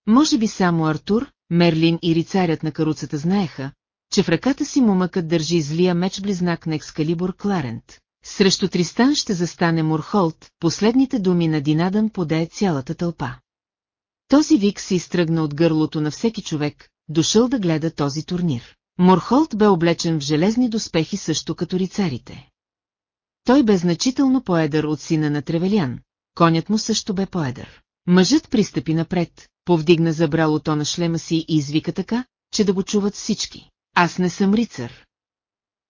Може би само Артур, Мерлин и рицарят на каруцата знаеха, че в ръката си мумъкът държи злия меч-близнак на Екскалибур Кларент. Срещу Тристан ще застане Мурхолт, последните думи на Динадън подее цялата тълпа. Този вик се изтръгна от гърлото на всеки човек, дошъл да гледа този турнир. Морхолт бе облечен в железни доспехи също като рицарите. Той бе значително поедър от сина на Тревелян, конят му също бе поедър. Мъжът пристъпи напред, повдигна забралото на шлема си и извика така, че да го чуват всички. Аз не съм рицар.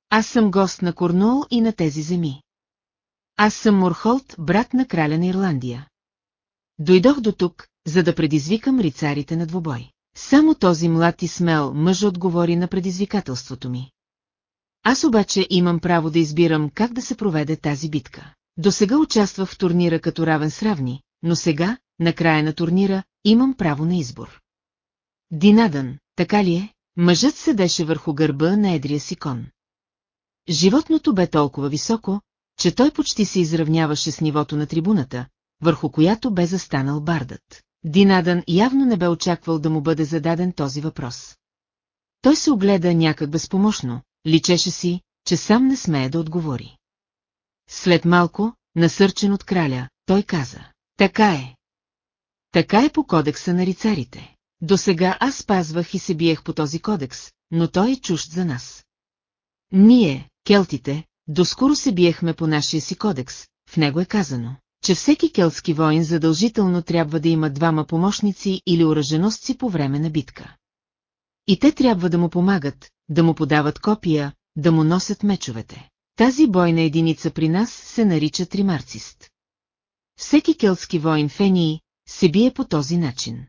Аз съм гост на Корнуол и на тези земи. Аз съм Морхолт, брат на краля на Ирландия. Дойдох до тук, за да предизвикам рицарите на двубой. Само този млад и смел мъж отговори на предизвикателството ми. Аз обаче имам право да избирам как да се проведе тази битка. До сега участвах в турнира като равен с равни, но сега, на края на турнира, имам право на избор. Динадън, така ли е? Мъжът седеше върху гърба на едрия си кон. Животното бе толкова високо, че той почти се изравняваше с нивото на трибуната, върху която бе застанал бардът. Динадън явно не бе очаквал да му бъде зададен този въпрос. Той се огледа някак безпомощно, личеше си, че сам не смее да отговори. След малко, насърчен от краля, той каза, така е. Така е по кодекса на рицарите. До сега аз спазвах и се биех по този кодекс, но той е чужд за нас. Ние, келтите, доскоро се биехме по нашия си кодекс, в него е казано, че всеки келтски воин задължително трябва да има двама помощници или оръженосци по време на битка. И те трябва да му помагат, да му подават копия, да му носят мечовете. Тази бойна единица при нас се нарича тримарцист. Всеки келтски воин в Ении се бие по този начин.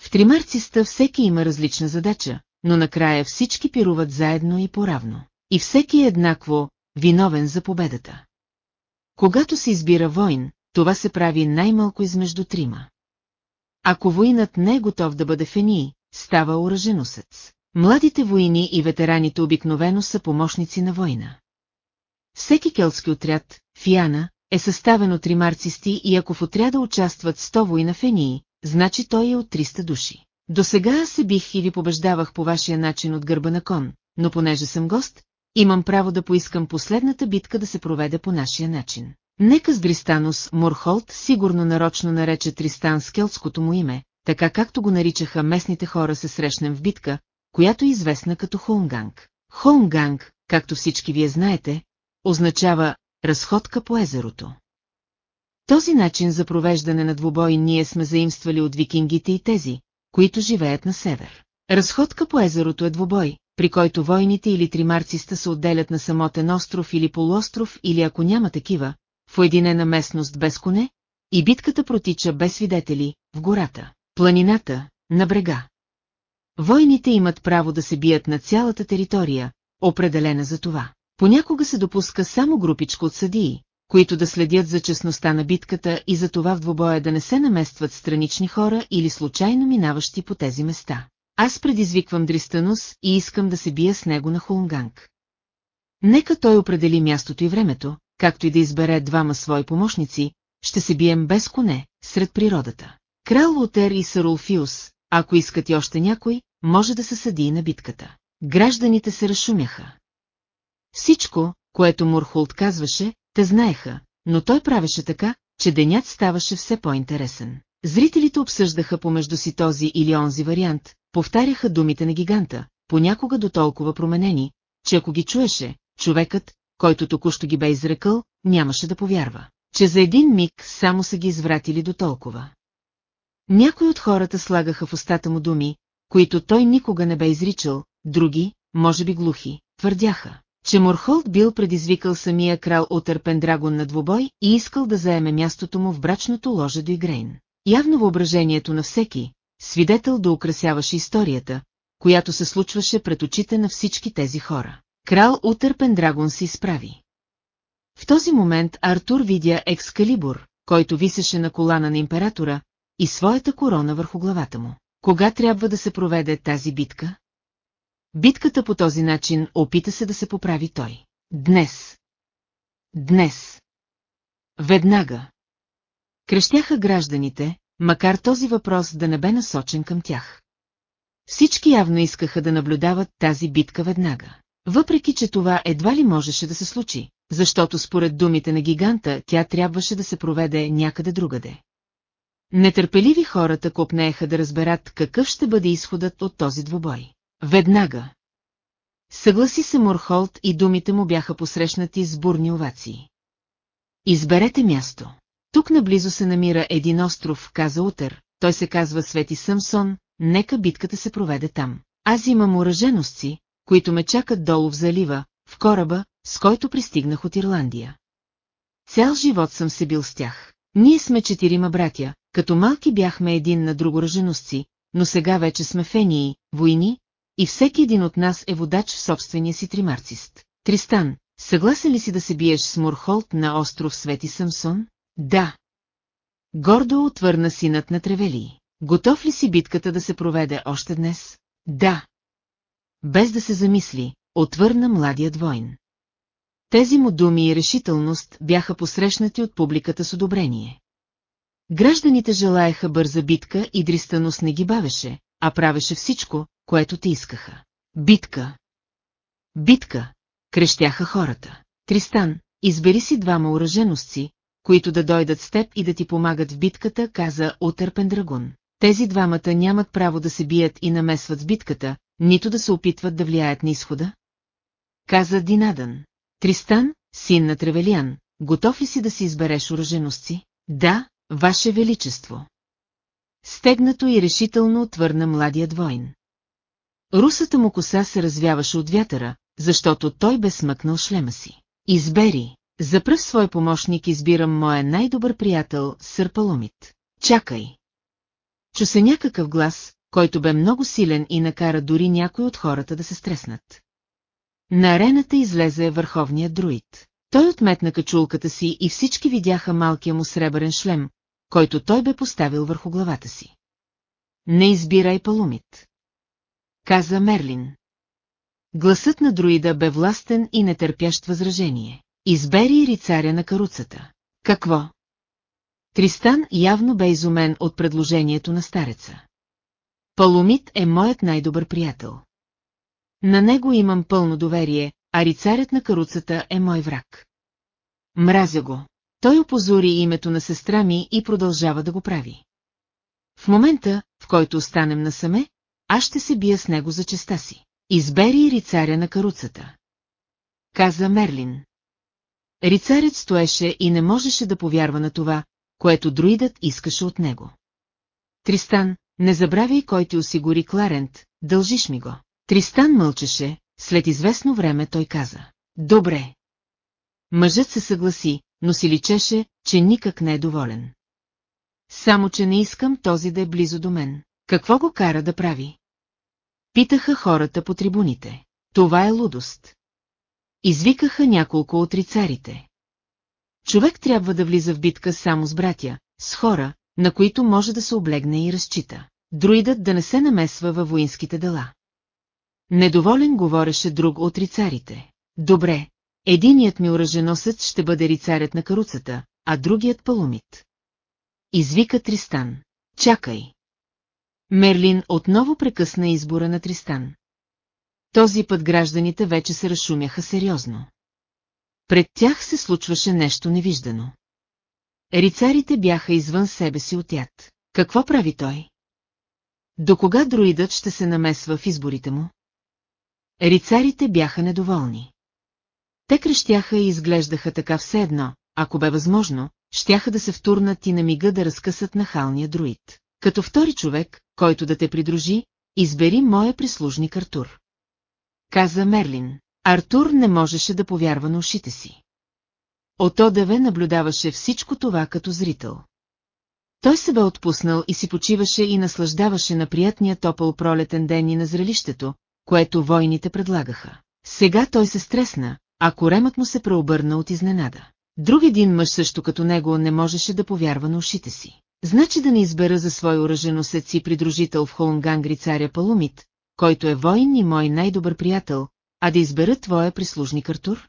В тримарциста всеки има различна задача, но накрая всички пируват заедно и поравно. И всеки е еднакво виновен за победата. Когато се избира войн, това се прави най-малко измежду трима. Ако воинът не е готов да бъде фении, става оръженосец. Младите войни и ветераните обикновено са помощници на война. Всеки келтски отряд, Фиана, е съставен от тримарцисти и ако в отряда участват 100 воина фении, значи той е от 300 души. До сега се бих и ви побеждавах по вашия начин от гърба на кон, но понеже съм гост, имам право да поискам последната битка да се проведе по нашия начин. Нека с Дристанус Морхолт сигурно нарочно нарече Тристан с келтското му име, така както го наричаха местните хора се срещнем в битка, която е известна като Холмганг. Холмганг, както всички вие знаете, означава разходка по езерото. Този начин за провеждане на двубой ние сме заимствали от викингите и тези, които живеят на север. Разходка по езерото е двубой, при който войните или тримарциста се отделят на самотен остров или полуостров или ако няма такива, в уединена местност без коне, и битката протича без свидетели, в гората, планината, на брега. Войните имат право да се бият на цялата територия, определена за това. Понякога се допуска само групичка от съдии, които да следят за честността на битката и за това в двобоя да не се наместват странични хора или случайно минаващи по тези места. Аз предизвиквам Дристанус и искам да се бия с него на Хунганг. Нека той определи мястото и времето, както и да избере двама свои помощници, ще се бием без коне, сред природата. Крал Лутер и Сарулфиус, ако искат и още някой, може да се съди и на битката. Гражданите се разшумяха. Всичко, което Мурхулт казваше, те знаеха, но той правеше така, че денят ставаше все по-интересен. Зрителите обсъждаха помежду си този или онзи вариант, повтаряха думите на гиганта, понякога до толкова променени, че ако ги чуеше, човекът, който току-що ги бе изрекал, нямаше да повярва, че за един миг само са ги извратили до толкова. Някои от хората слагаха в устата му думи, които той никога не бе изричал, други, може би глухи, твърдяха, че Морхолд бил предизвикал самия крал Утър Пендрагон на двубой и искал да заеме мястото му в брачното ложе до Игрейн. Явно въображението на всеки, свидетел да украсяваше историята, която се случваше пред очите на всички тези хора. Крал Утър Пендрагон се изправи. В този момент Артур видя Екскалибур, който висеше на колана на императора, и своята корона върху главата му. Кога трябва да се проведе тази битка? Битката по този начин опита се да се поправи той. Днес. Днес. Веднага. Крещяха гражданите, макар този въпрос да не бе насочен към тях. Всички явно искаха да наблюдават тази битка веднага. Въпреки, че това едва ли можеше да се случи, защото според думите на гиганта тя трябваше да се проведе някъде другаде. Нетърпеливи хората копнееха да разберат какъв ще бъде изходът от този двубой. Веднага. Съгласи се Морхолд и думите му бяха посрещнати с бурни овации. Изберете място. Тук наблизо се намира един остров, каза Утър, той се казва Свети Самсон, нека битката се проведе там. Аз имам ураженостци, които ме чакат долу в залива, в кораба, с който пристигнах от Ирландия. Цял живот съм се бил с тях. Ние сме четирима братя, като малки бяхме един на друго ръженостци, но сега вече сме фении, войни, и всеки един от нас е водач в собствения си тримарцист. Тристан, съгласен ли си да се биеш с Мурхолт на остров Свети Самсон? Да. Гордо отвърна синът на Тревели. Готов ли си битката да се проведе още днес? Да. Без да се замисли, отвърна младият войн. Тези му думи и решителност бяха посрещнати от публиката с одобрение. Гражданите желаяха бърза битка и Дристанус не ги бавеше, а правеше всичко, което ти искаха. Битка! Битка! Крещяха хората. Тристан, избери си двама ураженостци, които да дойдат с теб и да ти помагат в битката, каза Утърпен Драгун. Тези двамата нямат право да се бият и намесват с битката, нито да се опитват да влияят на изхода? Каза Динадън. Тристан, син на Тревелиан, готов ли си да си избереш ураженостци? Да, Ваше Величество. Стегнато и решително отвърна младият войн. Русата му коса се развяваше от вятъра, защото той бе смъкнал шлема си. Избери, за пръв свой помощник избирам моя най-добър приятел, сър Паломит. Чакай. Чу се някакъв глас, който бе много силен и накара дори някой от хората да се стреснат. На арената излезе върховният друид. Той отметна качулката си и всички видяха малкия му сребърен шлем, който той бе поставил върху главата си. Не избирай палумит. Каза Мерлин. Гласът на друида бе властен и нетърпящ възражение. Избери рицаря на каруцата. Какво? Тристан явно бе изумен от предложението на стареца. Паломит е моят най-добър приятел. На него имам пълно доверие, а рицарят на каруцата е мой враг. Мразя го. Той опозори името на сестра ми и продължава да го прави. В момента, в който останем насаме, аз ще се бия с него за честа си. Избери рицаря на каруцата. Каза Мерлин. Рицарят стоеше и не можеше да повярва на това, което друидът искаше от него. Тристан, не забравяй кой ти осигури Кларент, дължиш ми го. Тристан мълчеше, след известно време той каза. Добре. Мъжът се съгласи, но си личеше, че никак не е доволен. Само, че не искам този да е близо до мен. Какво го кара да прави? Питаха хората по трибуните. Това е лудост. Извикаха няколко от рицарите. Човек трябва да влиза в битка само с братя, с хора, на които може да се облегне и разчита. Друидът да не се намесва във воинските дела. Недоволен говореше друг от рицарите. Добре, единият ми оръженосец ще бъде рицарят на каруцата, а другият Палумит. Извика Тристан. Чакай. Мерлин отново прекъсна избора на Тристан. Този път гражданите вече се разшумяха сериозно. Пред тях се случваше нещо невиждано. Рицарите бяха извън себе си от яд. Какво прави той? До кога друидът ще се намесва в изборите му? Рицарите бяха недоволни. Те крещяха и изглеждаха така все едно, ако бе възможно, щяха да се втурнат и на мига да разкъсат нахалния друид. Като втори човек, който да те придружи, избери моя прислужник Артур. Каза Мерлин. Артур не можеше да повярва на ушите си. От одеве наблюдаваше всичко това като зрител. Той се бе отпуснал и си почиваше и наслаждаваше на приятния топъл пролетен ден и на зрелището, което войните предлагаха. Сега той се стресна, а коремът му се преобърна от изненада. Друг един мъж също като него не можеше да повярва на ушите си. Значи да не избера за свой оръженосец и придружител в Холнгангри царя Палумит, който е воин и мой най-добър приятел, а да избера твоя прислужник Артур?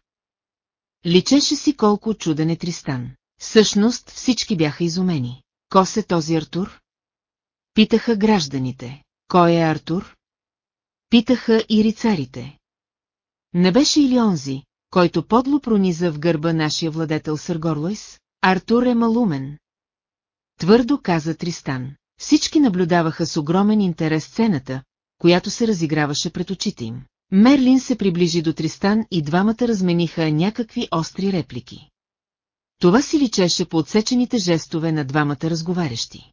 Личеше си колко чуден е Тристан. Всъщност всички бяха изумени. Ко се този Артур? Питаха гражданите. Кой е Артур? Питаха и рицарите. Не беше или онзи, който подло прониза в гърба нашия владетел Съргорлойс? Артур е малумен. Твърдо каза Тристан. Всички наблюдаваха с огромен интерес сцената, която се разиграваше пред очите им. Мерлин се приближи до Тристан и двамата размениха някакви остри реплики. Това си личеше по отсечените жестове на двамата разговарящи.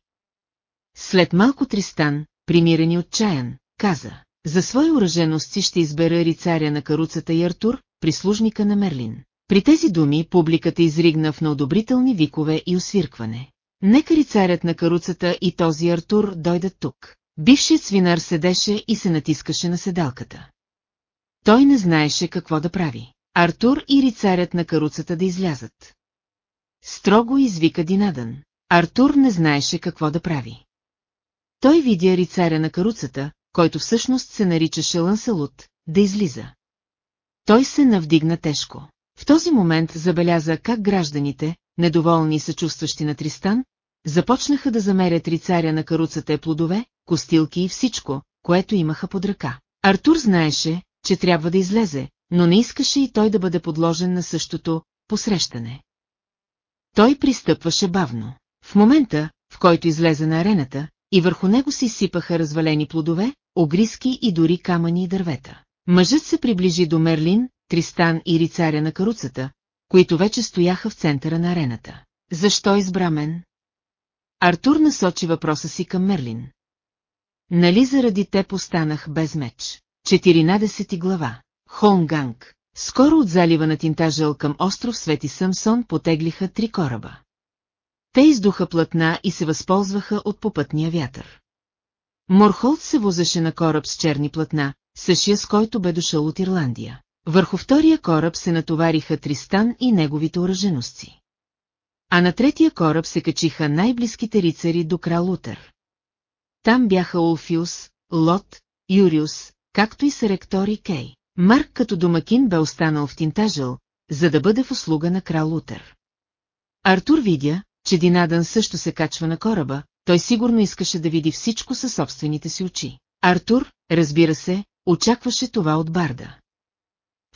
След малко Тристан, примирен и отчаян, каза, за своя ураженост ще избера рицаря на каруцата и Артур, прислужника на Мерлин. При тези думи публиката изригна в неодобрителни викове и освиркване. Нека рицарят на каруцата и този Артур дойдат тук. Бившият свинар седеше и се натискаше на седалката. Той не знаеше какво да прави. Артур и рицарят на каруцата да излязат. Строго извика Динадън. Артур не знаеше какво да прави. Той видя рицаря на каруцата, който всъщност се наричаше Ланселут, да излиза. Той се навдигна тежко. В този момент забеляза как гражданите, недоволни и съчувстващи на Тристан, започнаха да замерят рицаря на каруцата е плодове, костилки и всичко, което имаха под ръка. Артур знаеше, че трябва да излезе, но не искаше и той да бъде подложен на същото посрещане. Той пристъпваше бавно. В момента, в който излезе на арената, и върху него се изсипаха развалени плодове, огриски и дори камъни и дървета. Мъжът се приближи до Мерлин, Тристан и рицаря на каруцата, които вече стояха в центъра на арената. Защо избра мен? Артур насочи въпроса си към Мерлин. Нали заради те постанах без меч? 14 глава. Холнганг. Скоро от залива на Тинтажел към остров Свети Самсон потеглиха три кораба. Те издуха платна и се възползваха от попътния вятър. Морхолд се возеше на кораб с черни платна, същия с който бе дошъл от Ирландия. Върху втория кораб се натовариха Тристан и неговите оръженостци. А на третия кораб се качиха най-близките рицари до крал Утър. Там бяха Улфиус, Лот, Юриус, както и Саректор и Кей. Марк като домакин бе останал в Тинтажъл, за да бъде в услуга на крал Утър. Артур видя, че Динадън също се качва на кораба, той сигурно искаше да види всичко със собствените си очи. Артур, разбира се, очакваше това от Барда.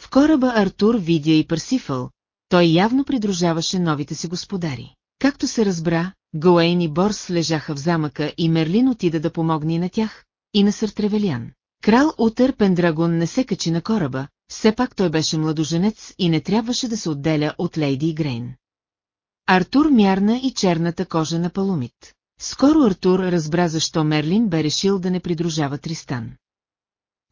В кораба Артур видя и Парсифъл, той явно придружаваше новите си господари. Както се разбра, Гоейн и Борс лежаха в замъка и Мерлин отида да помогне и на тях, и на Сър Тревелиан. Крал Утър Пендрагон не се качи на кораба, все пак той беше младоженец и не трябваше да се отделя от Лейди и Грейн. Артур мярна и черната кожа на палумит. Скоро Артур разбра защо Мерлин бе решил да не придружава Тристан.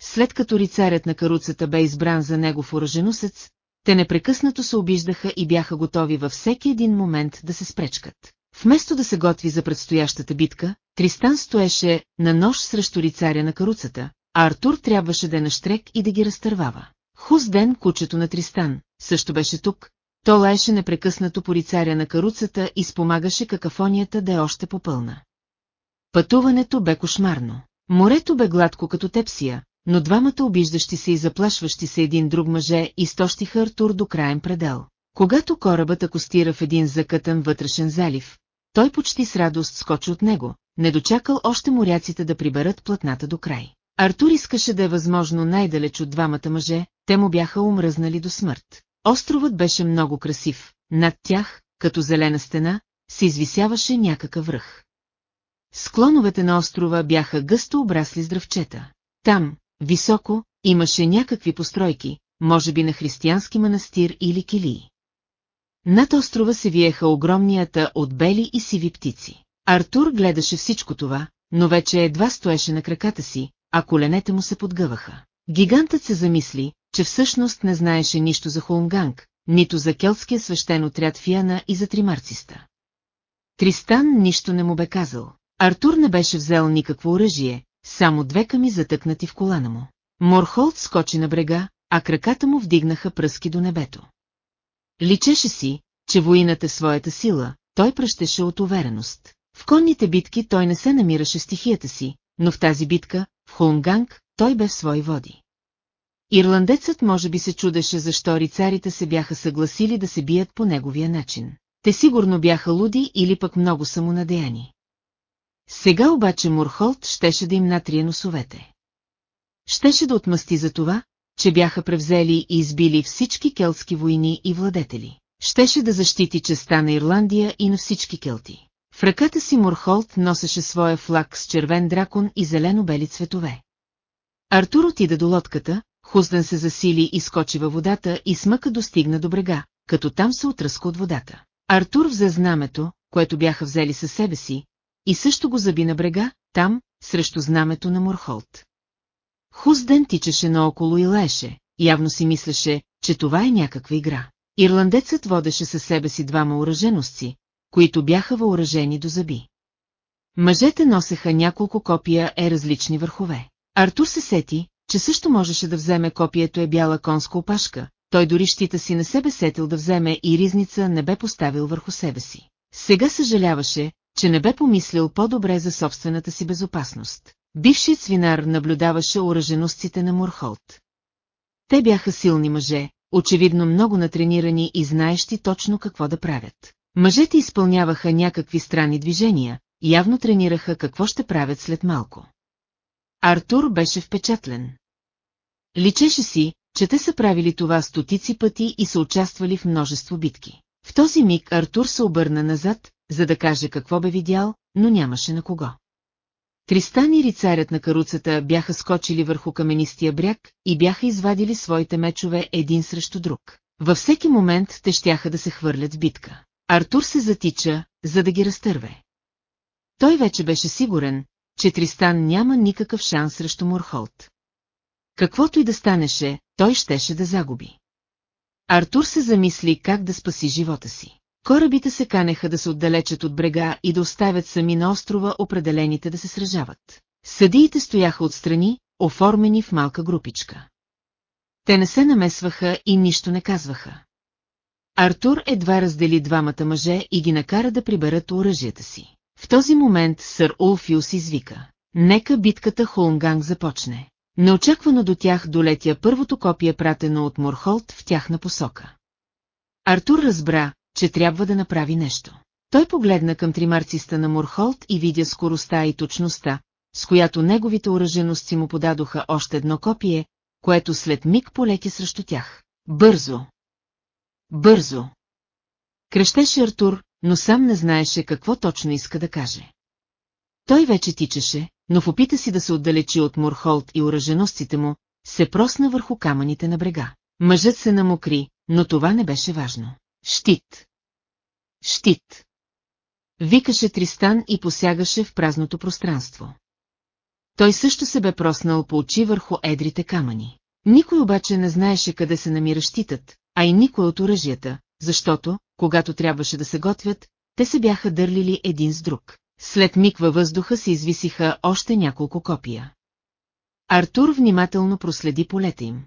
След като рицарят на каруцата бе избран за негов оръженосец, те непрекъснато се обиждаха и бяха готови във всеки един момент да се спречкат. Вместо да се готви за предстоящата битка, Тристан стоеше на нож срещу рицаря на каруцата, а Артур трябваше да е на штрек и да ги разтървава. Хузден, кучето на Тристан, също беше тук, то лаеше непрекъснато по рицаря на каруцата и спомагаше какафонията да е още попълна. Пътуването бе кошмарно. Морето бе гладко като тепсия, но двамата обиждащи се и заплашващи се един друг мъже изтощиха Артур до краен предел. Когато корабът акостира в един закътан вътрешен залив, той почти с радост скочи от него, не дочакал още моряците да приберат платната до край. Артур искаше да е възможно най-далеч от двамата мъже, те му бяха умръзнали до смърт. Островът беше много красив, над тях, като зелена стена, се извисяваше някакъв връх. Склоновете на острова бяха гъсто обрасли с дръвчета. Там, високо, имаше някакви постройки, може би на християнски манастир или килии. Над острова се виеха огромнията от бели и сиви птици. Артур гледаше всичко това, но вече едва стоеше на краката си, а коленете му се подгъваха. Гигантът се замисли, че всъщност не знаеше нищо за Холмганг, нито за келтския свещен отряд Фиана и за тримарциста. Тристан нищо не му бе казал. Артур не беше взел никакво оръжие, само две ками затъкнати в колана му. Морхолд скочи на брега, а краката му вдигнаха пръски до небето. Личеше си, че воината е своята сила, той пръщеше от увереност. В конните битки той не се намираше стихията си, но в тази битка, в Холмганг, той бе в свои води. Ирландецът може би се чудеше защо рицарите се бяха съгласили да се бият по неговия начин. Те сигурно бяха луди или пък много самонадеяни. Сега обаче Мурхолт щеше да им натрие носовете. Щеше да отмъсти за това, че бяха превзели и избили всички келтски войни и владетели. Щеше да защити честа на Ирландия и на всички келти. В ръката си Мурхолт носеше своя флаг с червен дракон и зелено-бели цветове. Артур отида до лодката, Хузден се засили и скочи във водата и смъка достигна до брега, като там се отръска от водата. Артур взе знамето, което бяха взели със себе си, и също го заби на брега, там, срещу знамето на Мурхолт. Хузден тичаше наоколо и лаеше, явно си мислеше, че това е някаква игра. Ирландецът водеше със себе си двама оръженостци, които бяха въоръжени до зъби. Мъжете носеха няколко копия е различни върхове. Артур се сети, че също можеше да вземе копието е бяла конска опашка, той дори щита си не себе сетил да вземе и ризница не бе поставил върху себе си. Сега съжаляваше, че не бе помислил по-добре за собствената си безопасност. Бившият свинар наблюдаваше ураженостите на Мурхолт. Те бяха силни мъже, очевидно много натренирани и знаещи точно какво да правят. Мъжете изпълняваха някакви странни движения, явно тренираха какво ще правят след малко. Артур беше впечатлен. Личеше си, че те са правили това стотици пъти и са участвали в множество битки. В този миг Артур се обърна назад, за да каже какво бе видял, но нямаше на кого. Тристан и рицарят на каруцата бяха скочили върху каменистия бряг и бяха извадили своите мечове един срещу друг. Във всеки момент те щяха да се хвърлят в битка. Артур се затича, за да ги разтърве. Той вече беше сигурен, че Тристан няма никакъв шанс срещу Мурхолт. Каквото и да станеше, той щеше да загуби. Артур се замисли как да спаси живота си. Корабите се канеха да се отдалечат от брега и да оставят сами на острова определените да се сражават. Съдиите стояха отстрани, оформени в малка групичка. Те не се намесваха и нищо не казваха. Артур едва раздели двамата мъже и ги накара да приберат оръжията си. В този момент сър Улфиус извика. Нека битката Холмганг започне. Неочаквано до тях долетя първото копие пратено от Морхолт в тяхна посока. Артур разбра, че трябва да направи нещо. Той погледна към тримарциста на Морхолт и видя скоростта и точността, с която неговите оръжености му подадоха още едно копие, което след миг полети срещу тях. Бързо! Бързо! Крещеше Артур, но сам не знаеше какво точно иска да каже. Той вече тичаше, но в опита си да се отдалечи от Морхолт и оръженостите му, се просна върху камъните на брега. Мъжът се намокри, но това не беше важно. Щит! Щит! Викаше Тристан и посягаше в празното пространство. Той също се бе проснал по очи върху едрите камъни. Никой обаче не знаеше къде се намира щитът, а и никой от оръжията, защото, когато трябваше да се готвят, те се бяха дърлили един с друг. След миг във въздуха се извисиха още няколко копия. Артур внимателно проследи полета им.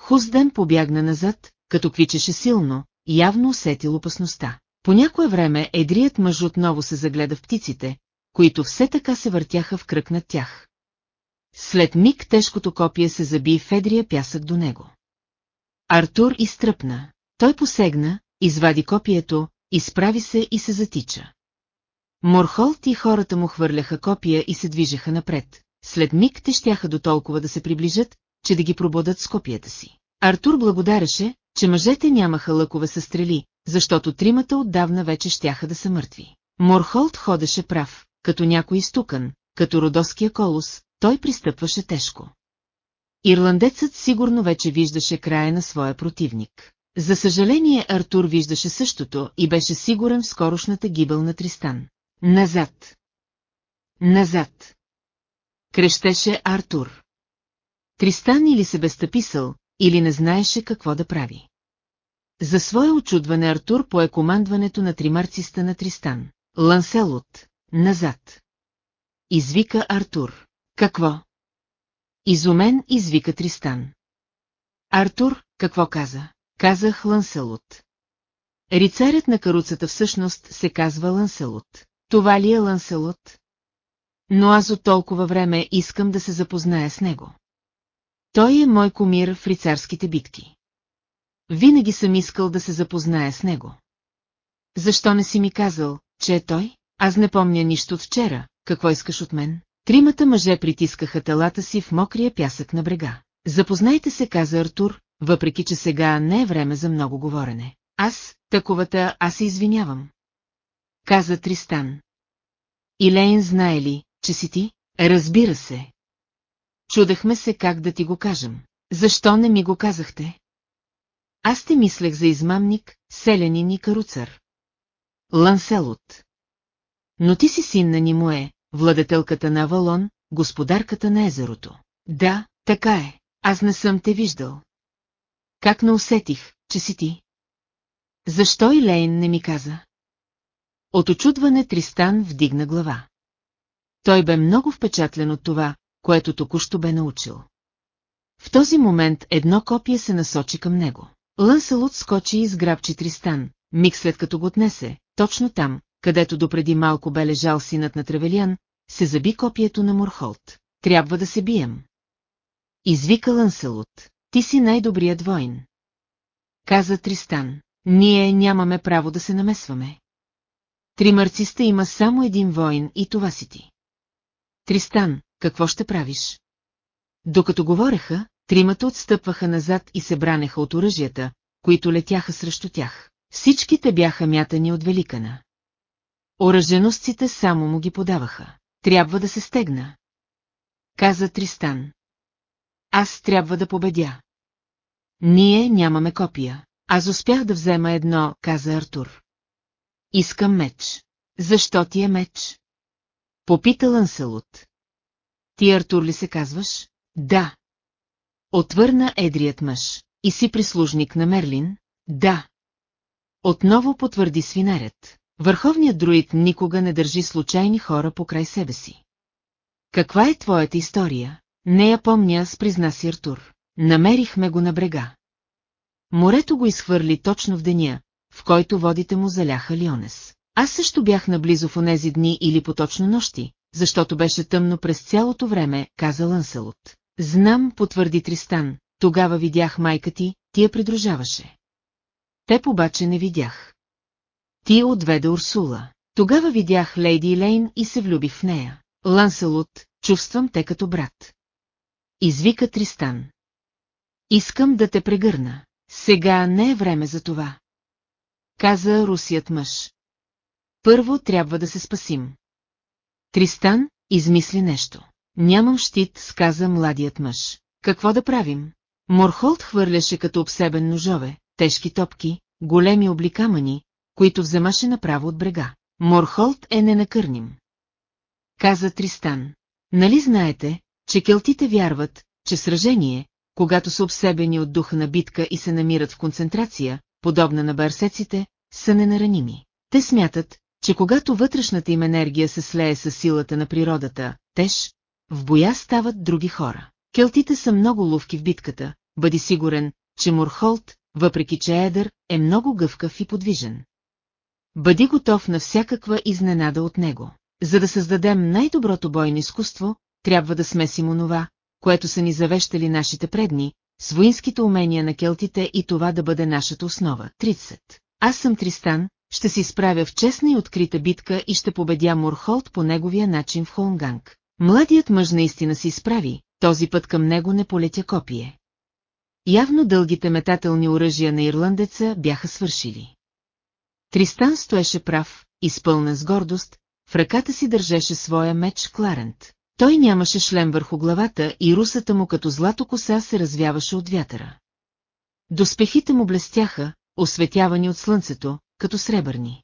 Хузден побягна назад, като квичеше силно, явно усетил опасността. По някое време едрият мъж отново се загледа в птиците, които все така се въртяха в кръг над тях. След миг тежкото копие се заби в едрия пясък до него. Артур изтръпна. Той посегна, извади копието, изправи се и се затича. Морхолт и хората му хвърляха копия и се движеха напред. След миг те щяха до толкова да се приближат, че да ги прободат с копията си. Артур благодареше, че мъжете нямаха лъкове със стрели, защото тримата отдавна вече щяха да са мъртви. Морхолт ходеше прав, като някой изтукан, като родоския колос, той пристъпваше тежко. Ирландецът сигурно вече виждаше края на своя противник. За съжаление Артур виждаше същото и беше сигурен в скорошната гибел на Тристан. Назад! Назад! Крещеше Артур. Тристан или се безтъписал, или не знаеше какво да прави. За свое очудване Артур пое командването на тримарциста на Тристан. Ланселот, назад. Извика Артур. Какво? Изумен извика Тристан. Артур, какво каза? Казах Ланселот. Рицарят на каруцата всъщност се казва Ланселот. Това ли е Ланселот? Но аз от толкова време искам да се запозная с него. Той е мой комир в рицарските битки. Винаги съм искал да се запозная с него. Защо не си ми казал, че е той? Аз не помня нищо от вчера, какво искаш от мен? Тримата мъже притискаха телата си в мокрия пясък на брега. Запознайте се, каза Артур, въпреки че сега не е време за много говорене. Аз, таковата, аз се извинявам. Каза Тристан. Илейн знае ли, че си ти? Разбира се. Чудехме се как да ти го кажем. Защо не ми го казахте? Аз те мислех за измамник, селянин и каруцар. Ланселот. Но ти си син на Нимуе, владетелката на Авалон, господарката на езерото. Да, така е, аз не съм те виждал. Как не усетих, че си ти? Защо и Лейн не ми каза? От очудване Тристан вдигна глава. Той бе много впечатлен от това, което току-що бе научил. В този момент едно копие се насочи към него. Лънселот скочи и сграбчи Тристан, миг след като го отнесе, точно там, където допреди малко бе лежал синът на Тревелиан, се заби копието на Мурхолт. Трябва да се бием. Извика Лънселот. Ти си най-добрият воин. Каза Тристан. Ние нямаме право да се намесваме. Тримарциста има само един воин и това си ти. Тристан, какво ще правиш? Докато говореха, тримата отстъпваха назад и се бранеха от оръжията, които летяха срещу тях. Всичките бяха мятани от великана. Оръженосците само му ги подаваха. Трябва да се стегна. Каза Тристан. Аз трябва да победя. Ние нямаме копия. Аз успях да взема едно, каза Артур. Искам меч. Защо ти е меч? Попита Ланселот. Ти Артур ли се казваш? Да. Отвърна едрият мъж. И си прислужник на Мерлин? Да. Отново потвърди свинарят. Върховният друид никога не държи случайни хора покрай себе си. Каква е твоята история? Не я помня с призна си Артур. Намерихме го на брега. Морето го изхвърли точно в деня, в който водите му заляха Лионес. Аз също бях наблизо в онези дни или поточно нощи, защото беше тъмно през цялото време, каза Ланселот. Знам, потвърди Тристан, тогава видях майка ти, ти я придружаваше. Теб обаче не видях. Ти отведе Урсула. Тогава видях Лейди Лейн и се влюбих в нея. Ланселот, чувствам те като брат. Извика Тристан. Искам да те прегърна. Сега не е време за това. Каза русият мъж. Първо трябва да се спасим. Тристан измисли нещо. Нямам щит, сказа младият мъж. Какво да правим? Морхолд хвърляше като обсебен ножове, тежки топки, големи обликамани, които вземаше направо от брега. Морхолд е ненакърним. Каза Тристан. Нали знаете, че келтите вярват, че сражение, когато са обсебени от духа на битка и се намират в концентрация, подобна на барсеците, са ненараними. Те смятат, че когато вътрешната им енергия се слее с силата на природата, теж, в боя стават други хора. Келтите са много ловки в битката, бъди сигурен, че Мурхолд, въпреки че едър, е много гъвкав и подвижен. Бъди готов на всякаква изненада от него. За да създадем най-доброто бойно изкуство, трябва да смесим онова, което са ни завещали нашите предни, с воинските умения на келтите и това да бъде нашата основа. 30. Аз съм Тристан, ще се изправя в честна и открита битка и ще победя Мурхолд по неговия начин в Холнганг. Младият мъж наистина се изправи, този път към него не полетя копие. Явно дългите метателни оръжия на ирландеца бяха свършили. Тристан стоеше прав, изпълнен с гордост, в ръката си държеше своя меч Кларент. Той нямаше шлем върху главата и русата му като злато коса се развяваше от вятъра. Доспехите му блестяха, осветявани от слънцето, като сребърни.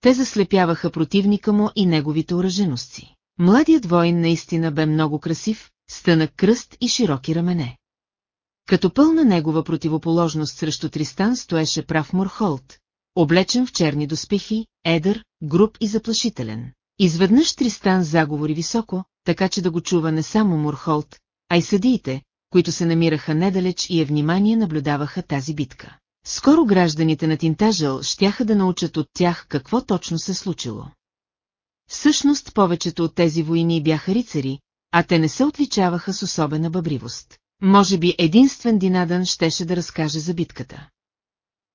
Те заслепяваха противника му и неговите оръжености. Младият воин наистина бе много красив, стънък кръст и широки рамене. Като пълна негова противоположност срещу Тристан стоеше прав Морхолд, облечен в черни доспехи, едър, груб и заплашителен. Изведнъж Тристан заговори високо, така че да го чува не само Мурхолд, а и съдиите, които се намираха недалеч и е внимание наблюдаваха тази битка. Скоро гражданите на Тинтажъл щяха да научат от тях какво точно се случило. Всъщност повечето от тези войни бяха рицари, а те не се отличаваха с особена бъбривост. Може би единствен Динадън щеше да разкаже за битката.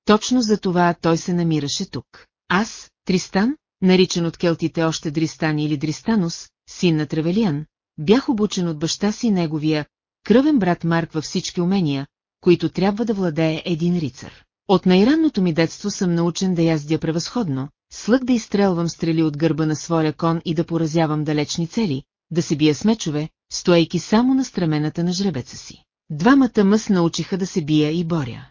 Точно за това той се намираше тук. Аз, Тристан, наричан от келтите още Дристан или Дристанус, син на Тревелиан, бях обучен от баща си неговия кръвен брат Марк във всички умения, които трябва да владее един рицар. От най-ранното ми детство съм научен да яздя превъзходно, слъг да изстрелвам стрели от гърба на своя кон и да поразявам далечни цели, да се бия с мечове, стоейки само на страмената на жребеца си. Двамата мъс научиха да се бия и боря.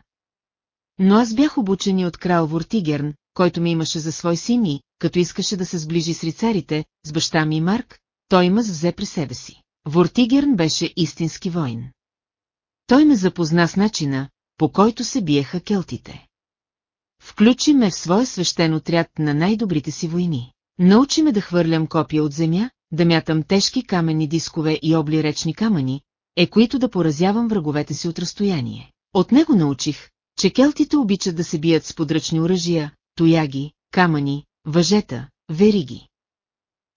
Но аз бях обучен и от крал Вортигерн, който ми имаше за свой син и, като искаше да се сближи с рицарите, с баща ми Марк, той мъс взе при себе си. Вортигерн беше истински войн. Той ме запозна с начина, по който се биеха келтите. Включи ме в своя свещен отряд на най-добрите си войни. Научи ме да хвърлям копия от земя, да мятам тежки каменни дискове и обли речни камъни, е които да поразявам враговете си от разстояние. От него научих, че келтите обичат да се бият с подръчни оръжия, тояги, камъни, въжета, вериги.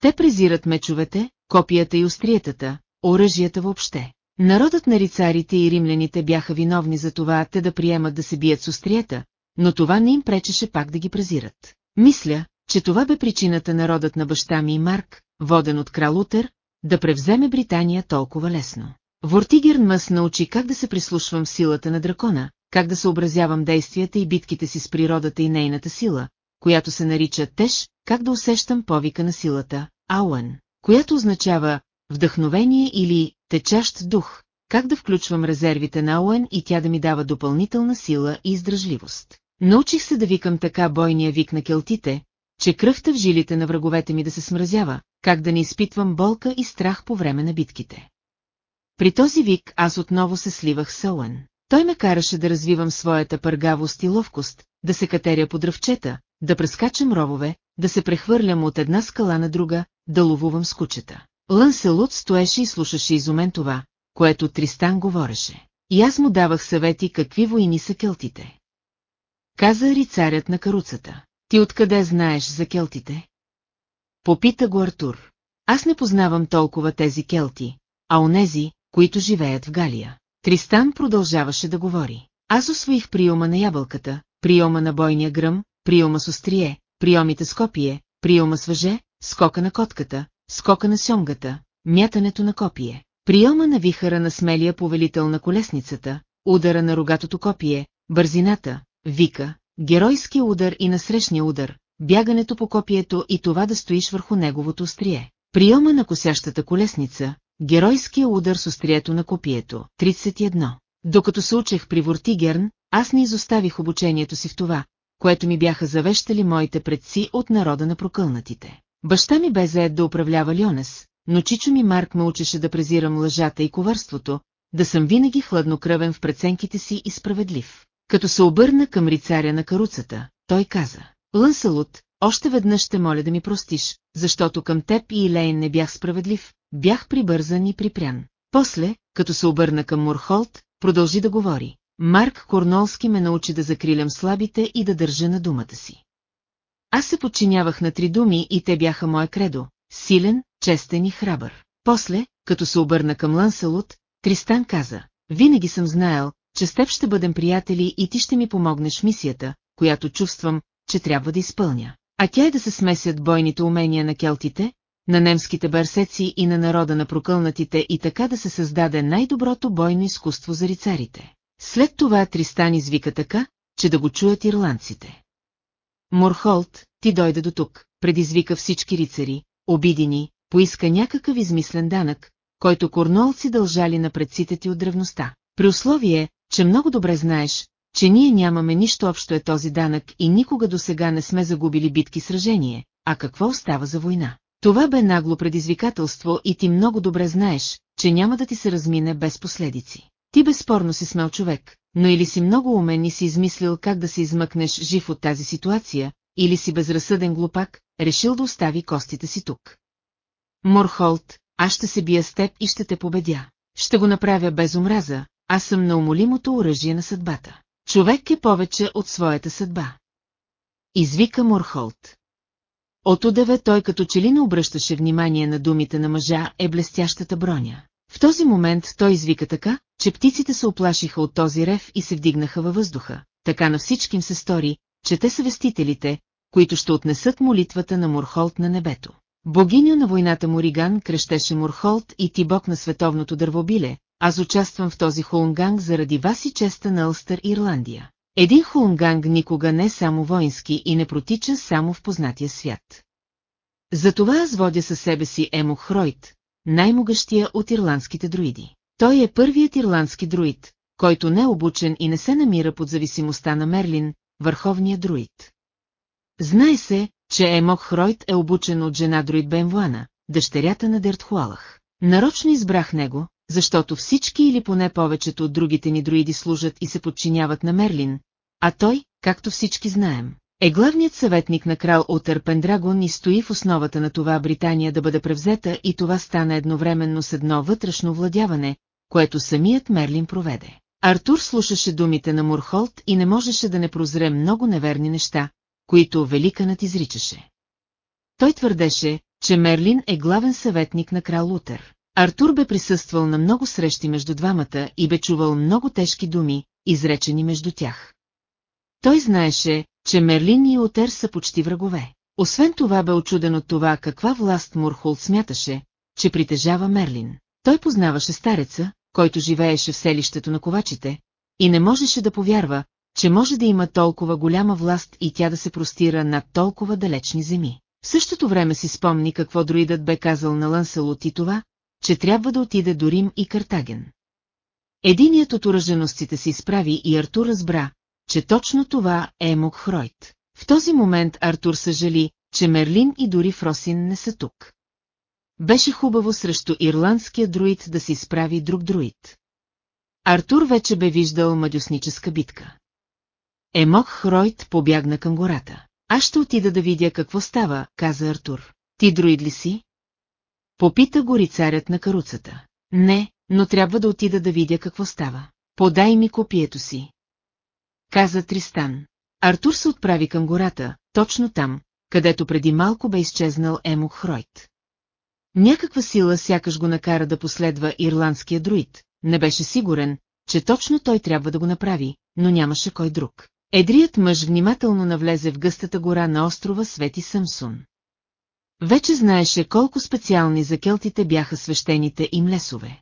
Те презират мечовете, копията и остриетата, оръжията въобще. Народът на рицарите и римляните бяха виновни за това те да приемат да се бият с остриета, но това не им пречеше пак да ги презират. Мисля, че това бе причината народът на баща ми и Марк, воден от крал Утер, да превземе Британия толкова лесно. Вортигерн Мъс научи как да се прислушвам силата на дракона, как да съобразявам действията и битките си с природата и нейната сила, която се нарича Теж, как да усещам повика на силата, Ауен, която означава вдъхновение или течащ дух, как да включвам резервите на Ауен и тя да ми дава допълнителна сила и издръжливост. Научих се да викам така бойния вик на келтите, че кръвта в жилите на враговете ми да се смразява, как да не изпитвам болка и страх по време на битките. При този вик аз отново се сливах с Ауен. Той ме караше да развивам своята пъргавост и ловкост, да се катеря по дръвчета, да прескачам ровове, да се прехвърлям от една скала на друга, да ловувам с кучета. Лънселут стоеше и слушаше изумен това, което Тристан говореше. И аз му давах съвети какви войни са келтите. Каза рицарят на каруцата. Ти откъде знаеш за келтите? Попита го Артур. Аз не познавам толкова тези келти, а онези, които живеят в Галия. Тристан продължаваше да говори. Аз освоих приема на ябълката, приема на бойния гръм, приема с острие, приемите с копие, приема с въже, скока на котката, скока на сьомгата, мятането на копие, приема на вихара на смелия повелител на колесницата, удара на рогатото копие, бързината, вика, геройски удар и насрещния удар, бягането по копието и това да стоиш върху неговото острие. Приема на косящата колесница, геройския удар с острието на копието. 31. Докато се учех при Вортигерн, аз не изоставих обучението си в това, което ми бяха завещали моите предци от народа на прокълнатите. Баща ми бе заед да управлява Льонес, но чичо ми Марк ме учеше да презирам лъжата и коварството, да съм винаги хладнокръвен в преценките си и справедлив. Като се обърна към рицаря на каруцата, той каза, Лънсалут, още веднъж ще моля да ми простиш, защото към теб и Илейн не бях справедлив, бях прибързан и припрян. После, като се обърна към Мурхолд, продължи да говори. Марк Корнолски ме научи да закрилям слабите и да държа на думата си. Аз се подчинявах на три думи и те бяха мое кредо – силен, честен и храбър. После, като се обърна към Ланселот, Тристан каза, винаги съм знаел, че с теб ще бъдем приятели и ти ще ми помогнеш мисията, която чувствам, че трябва да изпълня. А тя е да се смесят бойните умения на келтите, на немските барсеци и на народа на прокълнатите и така да се създаде най-доброто бойно изкуство за рицарите. След това Тристан извика така, че да го чуят ирландците. Морхолт, ти дойде до тук, предизвика всички рицари, обидени, поиска някакъв измислен данък, който корнолци дължали на предците ти от древността. При условие, че много добре знаеш, че ние нямаме нищо общо е този данък и никога до сега не сме загубили битки сражение, а какво остава за война? Това бе нагло предизвикателство и ти много добре знаеш, че няма да ти се размине без последици. Ти безспорно си смел човек, но или си много умен и си измислил как да се измъкнеш жив от тази ситуация, или си безразсъден глупак, решил да остави костите си тук. Морхолт, аз ще се бия с теб и ще те победя. Ще го направя без омраза, аз съм на умолимото оръжие на съдбата. Човек е повече от своята съдба. Извика Морхолт. От удеве той като че ли не обръщаше внимание на думите на мъжа е блестящата броня. В този момент той извика така, че птиците се оплашиха от този рев и се вдигнаха във въздуха. Така на всички им се стори, че те са вестителите, които ще отнесат молитвата на Морхолт на небето. Богиня на войната Мориган крещеше Морхолт и ти бог на световното дървобиле, аз участвам в този хулнганг заради вас и честа на Алстър Ирландия. Един хулнганг никога не е само воински и не протича само в познатия свят. Затова аз водя със себе си Емо Хройт, най-могъщия от ирландските друиди. Той е първият ирландски друид, който не е обучен и не се намира под зависимостта на Мерлин, върховния друид. Знае се, че Емок Хройт е обучен от жена друид Бенвуана, дъщерята на Дертхуалах. Нарочно избрах него, защото всички или поне повечето от другите ни друиди служат и се подчиняват на Мерлин, а той, както всички знаем, е главният съветник на крал Утър Пендрагон и стои в основата на това Британия да бъде превзета и това стана едновременно с едно вътрешно владяване, което самият Мерлин проведе. Артур слушаше думите на Мурхолт и не можеше да не прозре много неверни неща, които Великанът изричаше. Той твърдеше, че Мерлин е главен съветник на крал Утър. Артур бе присъствал на много срещи между двамата и бе чувал много тежки думи, изречени между тях. Той знаеше, че Мерлин и Отер са почти врагове. Освен това бе очуден от това каква власт Мурхул смяташе, че притежава Мерлин. Той познаваше стареца, който живееше в селището на ковачите, и не можеше да повярва, че може да има толкова голяма власт и тя да се простира над толкова далечни земи. В същото време си спомни какво друидът бе казал на Ланселот и това, че трябва да отиде до Рим и Картаген. Единият от ураженостите се изправи и Артур разбра, че точно това е Мокхройт. В този момент Артур съжали, че Мерлин и дори Фросин не са тук. Беше хубаво срещу ирландския друид да се изправи друг друид. Артур вече бе виждал мадюсническа битка. Емок Хройт побягна към гората. Аз ще отида да видя какво става, каза Артур. Ти друид ли си? Попита го рицарят на каруцата. Не, но трябва да отида да видя какво става. Подай ми копието си. Каза Тристан. Артур се отправи към гората, точно там, където преди малко бе изчезнал Емок Хройт. Някаква сила сякаш го накара да последва ирландския друид, не беше сигурен, че точно той трябва да го направи, но нямаше кой друг. Едрият мъж внимателно навлезе в гъстата гора на острова Свети Самсун. Вече знаеше колко специални за келтите бяха свещените им лесове.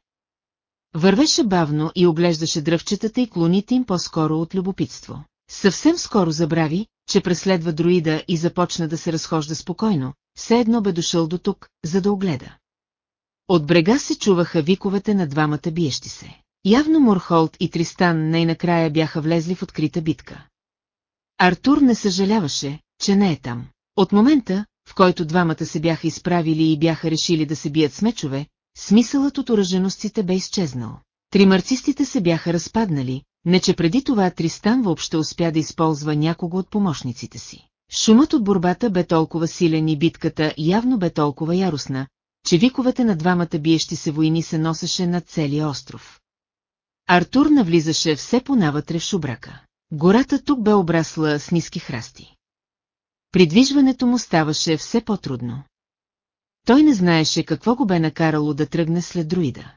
Вървеше бавно и оглеждаше дръвчетата и клоните им по-скоро от любопитство. Съвсем скоро забрави, че преследва друида и започна да се разхожда спокойно, все едно бе дошъл до тук, за да огледа. От брега се чуваха виковете на двамата биещи се. Явно Морхолд и Тристан най-накрая бяха влезли в открита битка. Артур не съжаляваше, че не е там. От момента, в който двамата се бяха изправили и бяха решили да се бият с мечове, смисълът от оръженостите бе изчезнал. Тримарцистите се бяха разпаднали, не че преди това Тристан въобще успя да използва някого от помощниците си. Шумът от борбата бе толкова силен и битката явно бе толкова яростна, че виковете на двамата биещи се войни се носеше над целия остров. Артур навлизаше все понавътре в шубрака. Гората тук бе обрасла с ниски храсти. Придвижването му ставаше все по-трудно. Той не знаеше какво го бе накарало да тръгне след друида.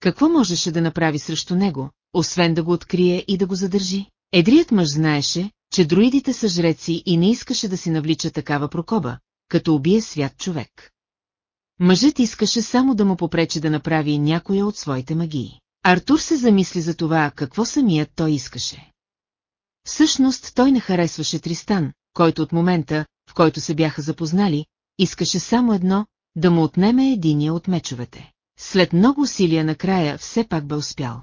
Какво можеше да направи срещу него, освен да го открие и да го задържи? Едрият мъж знаеше, че друидите са жреци и не искаше да си навлича такава прокоба, като убие свят човек. Мъжът искаше само да му попречи да направи някоя от своите магии. Артур се замисли за това, какво самият той искаше. Всъщност той не харесваше Тристан, който от момента, в който се бяха запознали, искаше само едно, да му отнеме единия от мечовете. След много усилия накрая все пак бе успял.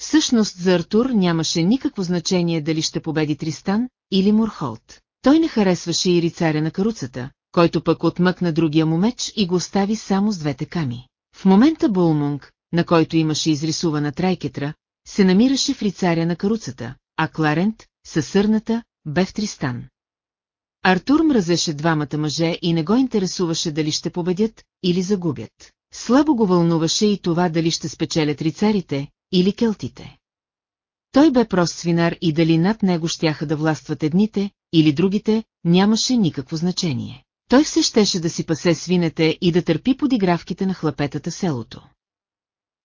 Всъщност за Артур нямаше никакво значение дали ще победи Тристан или Мурхолт. Той не харесваше и рицаря на каруцата, който пък отмъкна другия му меч и го остави само с двете ками. В момента Булмунг, на който имаше изрисувана трайкетра, се намираше в рицаря на каруцата, а Кларент, със сърната, бе в Тристан. Артур мразеше двамата мъже и не го интересуваше дали ще победят или загубят. Слабо го вълнуваше и това дали ще спечелят рицарите или келтите. Той бе прост свинар и дали над него щяха да властват едните или другите, нямаше никакво значение. Той все щеше да си пасе свинете и да търпи подигравките на хлапетата селото.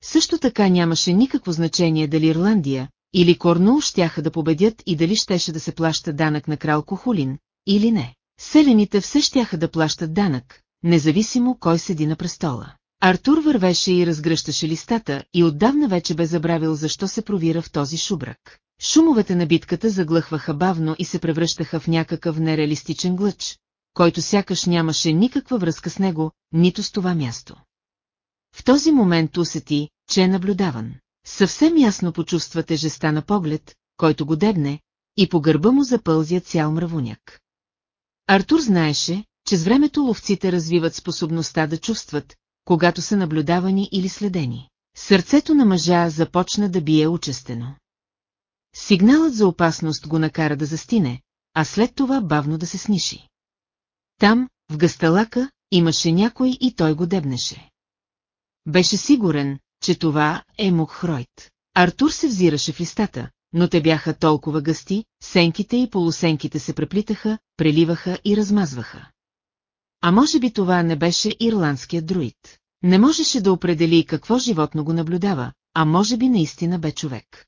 Също така нямаше никакво значение дали Ирландия или Корнул щяха да победят и дали щеше да се плаща данък на крал Кохулин, или не. Селените все щяха да плащат данък, независимо кой седи на престола. Артур вървеше и разгръщаше листата и отдавна вече бе забравил защо се провира в този шубрак. Шумовете на битката заглъхваха бавно и се превръщаха в някакъв нереалистичен глъч, който сякаш нямаше никаква връзка с него, нито с това място. В този момент усети, че е наблюдаван. Съвсем ясно почувства тежеста на поглед, който го дебне, и по гърба му запълзя цял мравуняк. Артур знаеше, че с времето ловците развиват способността да чувстват, когато са наблюдавани или следени. Сърцето на мъжа започна да бие учестено. Сигналът за опасност го накара да застине, а след това бавно да се сниши. Там, в гасталака, имаше някой и той го дебнеше. Беше сигурен, че това е Мукхройт. Артур се взираше в листата, но те бяха толкова гъсти, сенките и полусенките се преплитаха, преливаха и размазваха. А може би това не беше ирландският друид. Не можеше да определи какво животно го наблюдава, а може би наистина бе човек.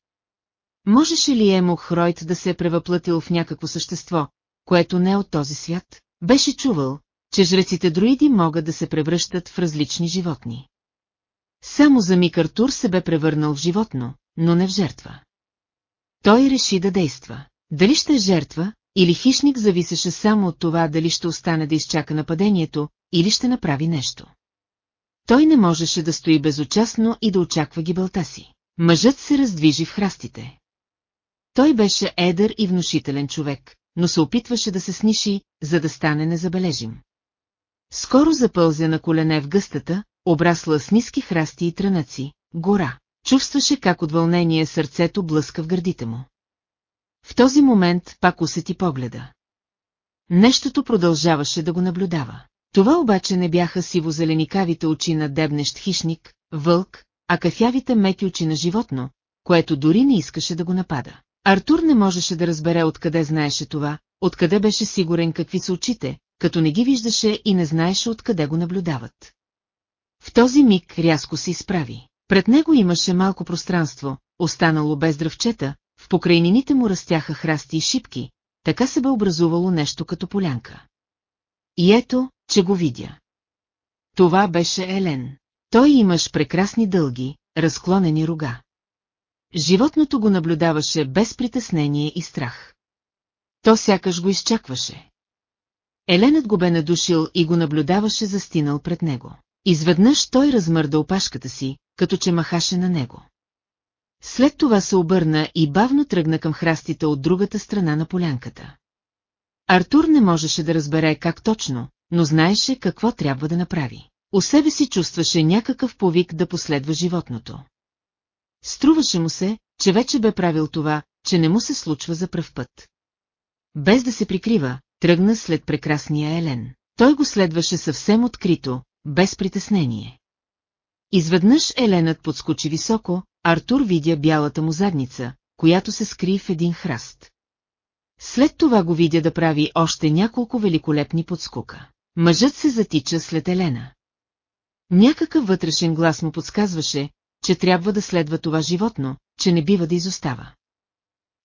Можеше ли Емо Хройт да се е превъплътил в някакво същество, което не е от този свят? Беше чувал, че жреците друиди могат да се превръщат в различни животни. Само за миг Артур се бе превърнал в животно, но не в жертва. Той реши да действа. Дали ще е жертва, или хищник зависеше само от това дали ще остане да изчака нападението, или ще направи нещо. Той не можеше да стои безучастно и да очаква гибелта си. Мъжът се раздвижи в храстите. Той беше едър и внушителен човек, но се опитваше да се сниши, за да стане незабележим. Скоро запълзя на колене в гъстата, обрасла с ниски храсти и трънаци, гора. Чувстваше как от вълнение сърцето блъска в гърдите му. В този момент пак усети погледа. Нещото продължаваше да го наблюдава. Това обаче не бяха сиво-зеленикавите очи на дебнещ хищник, вълк, а кафявите меки очи на животно, което дори не искаше да го напада. Артур не можеше да разбере откъде знаеше това, откъде беше сигурен какви са очите, като не ги виждаше и не знаеше откъде го наблюдават. В този миг рязко се изправи. Пред него имаше малко пространство, останало без дръвчета, в покрайнините му растяха храсти и шипки, така се бе образувало нещо като полянка. И ето, че го видя. Това беше Елен. Той имаш прекрасни дълги, разклонени рога. Животното го наблюдаваше без притеснение и страх. То сякаш го изчакваше. Еленът го бе надушил и го наблюдаваше застинал пред него. Изведнъж той размърда опашката си, като че махаше на него. След това се обърна и бавно тръгна към храстите от другата страна на полянката. Артур не можеше да разбере как точно, но знаеше какво трябва да направи. У себе си чувстваше някакъв повик да последва животното. Струваше му се, че вече бе правил това, че не му се случва за пръв път. Без да се прикрива, тръгна след прекрасния Елен. Той го следваше съвсем открито, без притеснение. Изведнъж Еленът подскочи високо, Артур видя бялата му задница, която се скри в един храст. След това го видя да прави още няколко великолепни подскока. Мъжът се затича след Елена. Някакъв вътрешен глас му подсказваше, че трябва да следва това животно, че не бива да изостава.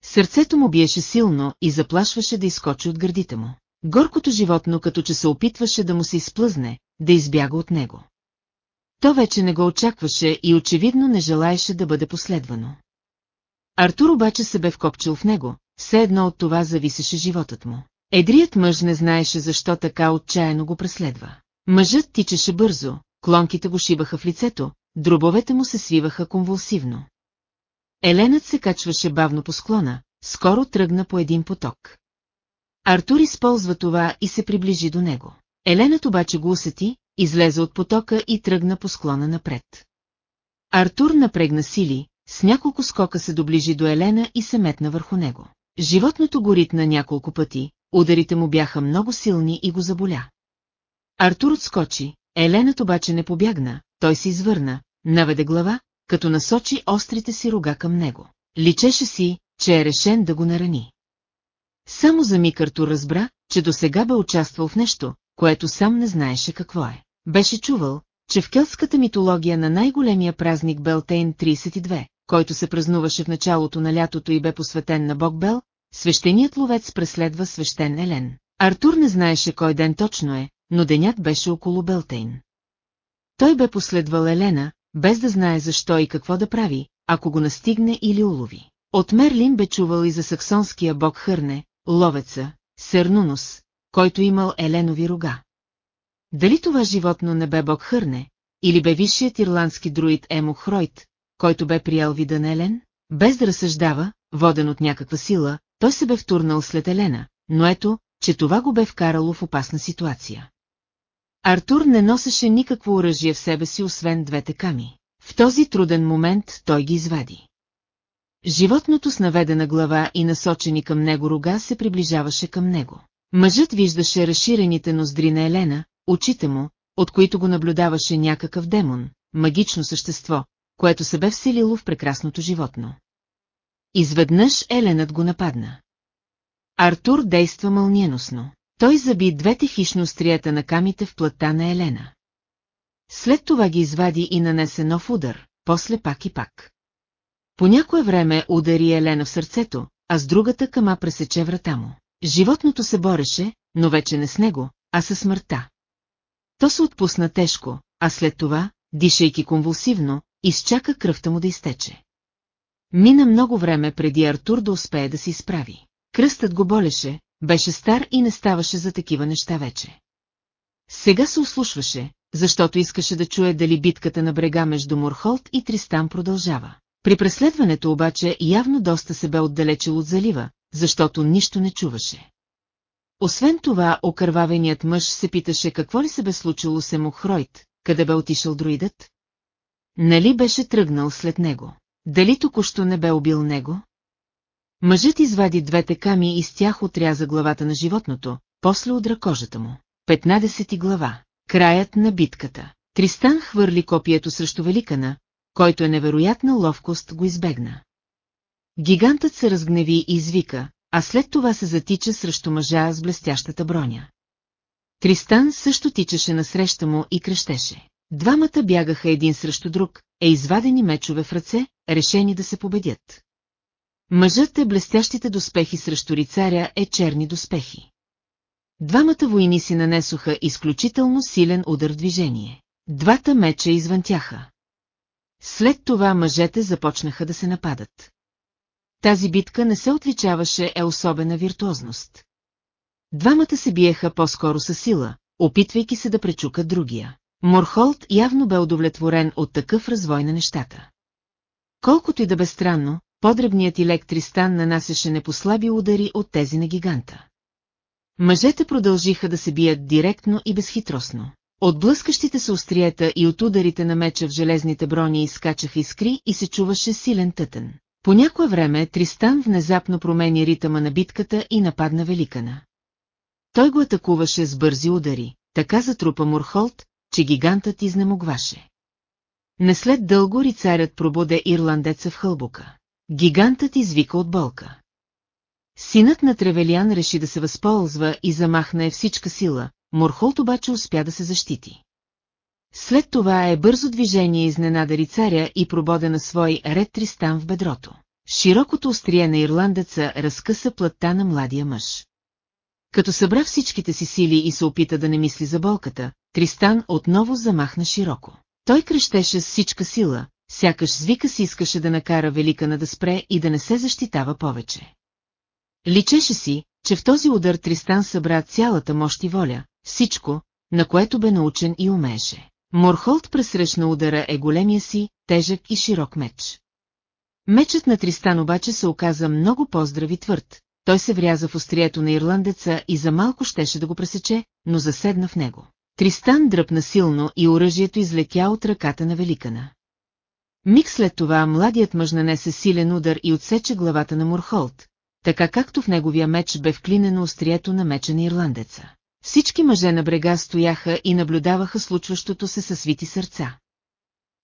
Сърцето му биеше силно и заплашваше да изкочи от гърдите му. Горкото животно като че се опитваше да му се изплъзне, да избяга от него. То вече не го очакваше и очевидно не желаеше да бъде последвано. Артур обаче се бе вкопчил в него, все едно от това зависеше животът му. Едрият мъж не знаеше защо така отчаяно го преследва. Мъжът тичаше бързо, клонките го шибаха в лицето, дробовете му се свиваха конвулсивно. Еленът се качваше бавно по склона, скоро тръгна по един поток. Артур използва това и се приближи до него. Еленът обаче го усети, излезе от потока и тръгна по склона напред. Артур напрегна сили, с няколко скока се доближи до Елена и се метна върху него. Животното го ритна няколко пъти, ударите му бяха много силни и го заболя. Артур отскочи, Еленът обаче не побягна, той се извърна, наведе глава, като насочи острите си рога към него. Личеше си, че е решен да го нарани. Само за миг Артур разбра, че до сега бе участвал в нещо, което сам не знаеше какво е. Беше чувал, че в келтската митология на най-големия празник Белтейн 32, който се празнуваше в началото на лятото и бе посветен на бог Бел, свещеният ловец преследва свещен Елен. Артур не знаеше кой ден точно е, но денят беше около Белтейн. Той бе последвал Елена, без да знае защо и какво да прави, ако го настигне или улови. От Мерлин бе чувал и за саксонския бог Хърне, ловеца, Сернунус, който имал еленови рога. Дали това животно не бе бог Хърне, или бе висшият ирландски друид Емо Хройт, който бе приял вида на Елен? Без да разсъждава, воден от някаква сила, той се бе втурнал след Елена, но ето, че това го бе вкарало в опасна ситуация. Артур не носеше никакво оръжие в себе си, освен двете ками. В този труден момент той ги извади. Животното с наведена глава и насочени към него рога се приближаваше към него. Мъжът виждаше разширените ноздри на Елена, очите му, от които го наблюдаваше някакъв демон, магично същество, което се бе вселило в прекрасното животно. Изведнъж Еленът го нападна. Артур действа мълниеносно. Той заби двете хищни острията на камите в плътта на Елена. След това ги извади и нанесе нов удар, после пак и пак. По някое време удари Елена в сърцето, а с другата кама пресече врата му. Животното се бореше, но вече не с него, а със смъртта. То се отпусна тежко, а след това, дишайки конвулсивно, изчака кръвта му да изтече. Мина много време преди Артур да успее да се изправи. Кръстът го болеше, беше стар и не ставаше за такива неща вече. Сега се услушваше, защото искаше да чуе дали битката на брега между Морхолт и Тристан продължава. При преследването обаче явно доста се бе отдалечил от залива, защото нищо не чуваше. Освен това, окървавеният мъж се питаше какво ли се бе случило с Емохройт, къде бе отишъл друидът? Нали беше тръгнал след него? Дали току-що не бе убил него? Мъжът извади двете ками и с тях отряза главата на животното, после удра кожата му. 15 глава. Краят на битката. Тристан хвърли копието срещу Великана, който е невероятна ловкост го избегна. Гигантът се разгневи и извика, а след това се затича срещу мъжа с блестящата броня. Тристан също тичаше насреща му и крещеше. Двамата бягаха един срещу друг, е извадени мечове в ръце, решени да се победят. Мъжът е блестящите доспехи срещу рицаря е черни доспехи. Двамата войни си нанесоха изключително силен удар в движение. Двата меча извънтяха. След това мъжете започнаха да се нападат. Тази битка не се отличаваше е особена виртуозност. Двамата се биеха по-скоро със сила, опитвайки се да пречукат другия. Морхолт явно бе удовлетворен от такъв развой на нещата. Колкото и да бе странно, подребният електристан нанасяше непослаби удари от тези на гиганта. Мъжете продължиха да се бият директно и безхитростно. От блъскащите се острията и от ударите на меча в железните брони изкачаха искри и се чуваше силен тътен. По някое време Тристан внезапно промени ритъма на битката и нападна Великана. Той го атакуваше с бързи удари, така затрупа Мурхолт, че гигантът изнемогваше. Не след дълго рицарят пробуде ирландеца в хълбука. Гигантът извика от болка. Синът на Тревелиан реши да се възползва и замахна е всичка сила, Морхолт обаче успя да се защити. След това е бързо движение изненада рицаря и пробода на свой ред Тристан в бедрото. Широкото острие на ирландеца разкъса плътта на младия мъж. Като събра всичките си сили и се опита да не мисли за болката, Тристан отново замахна широко. Той крещеше с всичка сила, сякаш звика си искаше да накара Великана да спре и да не се защитава повече. Личеше си, че в този удар Тристан събра цялата мощ и воля, всичко, на което бе научен и умееше. Морхолд пресрещна удара е големия си, тежък и широк меч. Мечът на Тристан обаче се оказа много по-здрав и твърд. Той се вряза в острието на ирландеца и за малко щеше да го пресече, но заседна в него. Тристан дръпна силно и оръжието излетя от ръката на Великана. Миг след това младият мъж нанесе силен удар и отсече главата на Мурхолд, така както в неговия меч бе вклинено острието на меча на ирландеца. Всички мъже на брега стояха и наблюдаваха случващото се със свити сърца.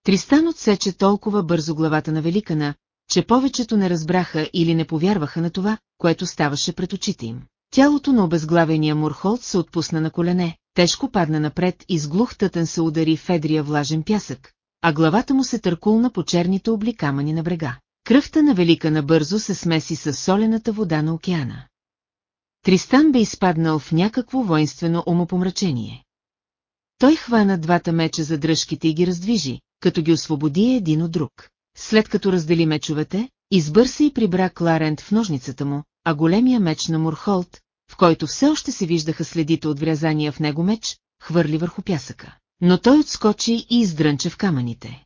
Тристан отсече толкова бързо главата на Великана, че повечето не разбраха или не повярваха на това, което ставаше пред очите им. Тялото на обезглавения Мурхолд се отпусна на колене, тежко падна напред и с глух тътен се удари в едрия влажен пясък, а главата му се търкулна по черните обликамани на брега. Кръвта на Велика набързо се смеси с солената вода на океана. Тристан бе изпаднал в някакво воинствено умопомрачение. Той хвана двата меча за дръжките и ги раздвижи, като ги освободи един от друг. След като раздели мечовете, избърса и прибра Кларент в ножницата му, а големия меч на Мурхолд, в който все още се виждаха следите от врязания в него меч, хвърли върху пясъка. Но той отскочи и издрънча в камъните.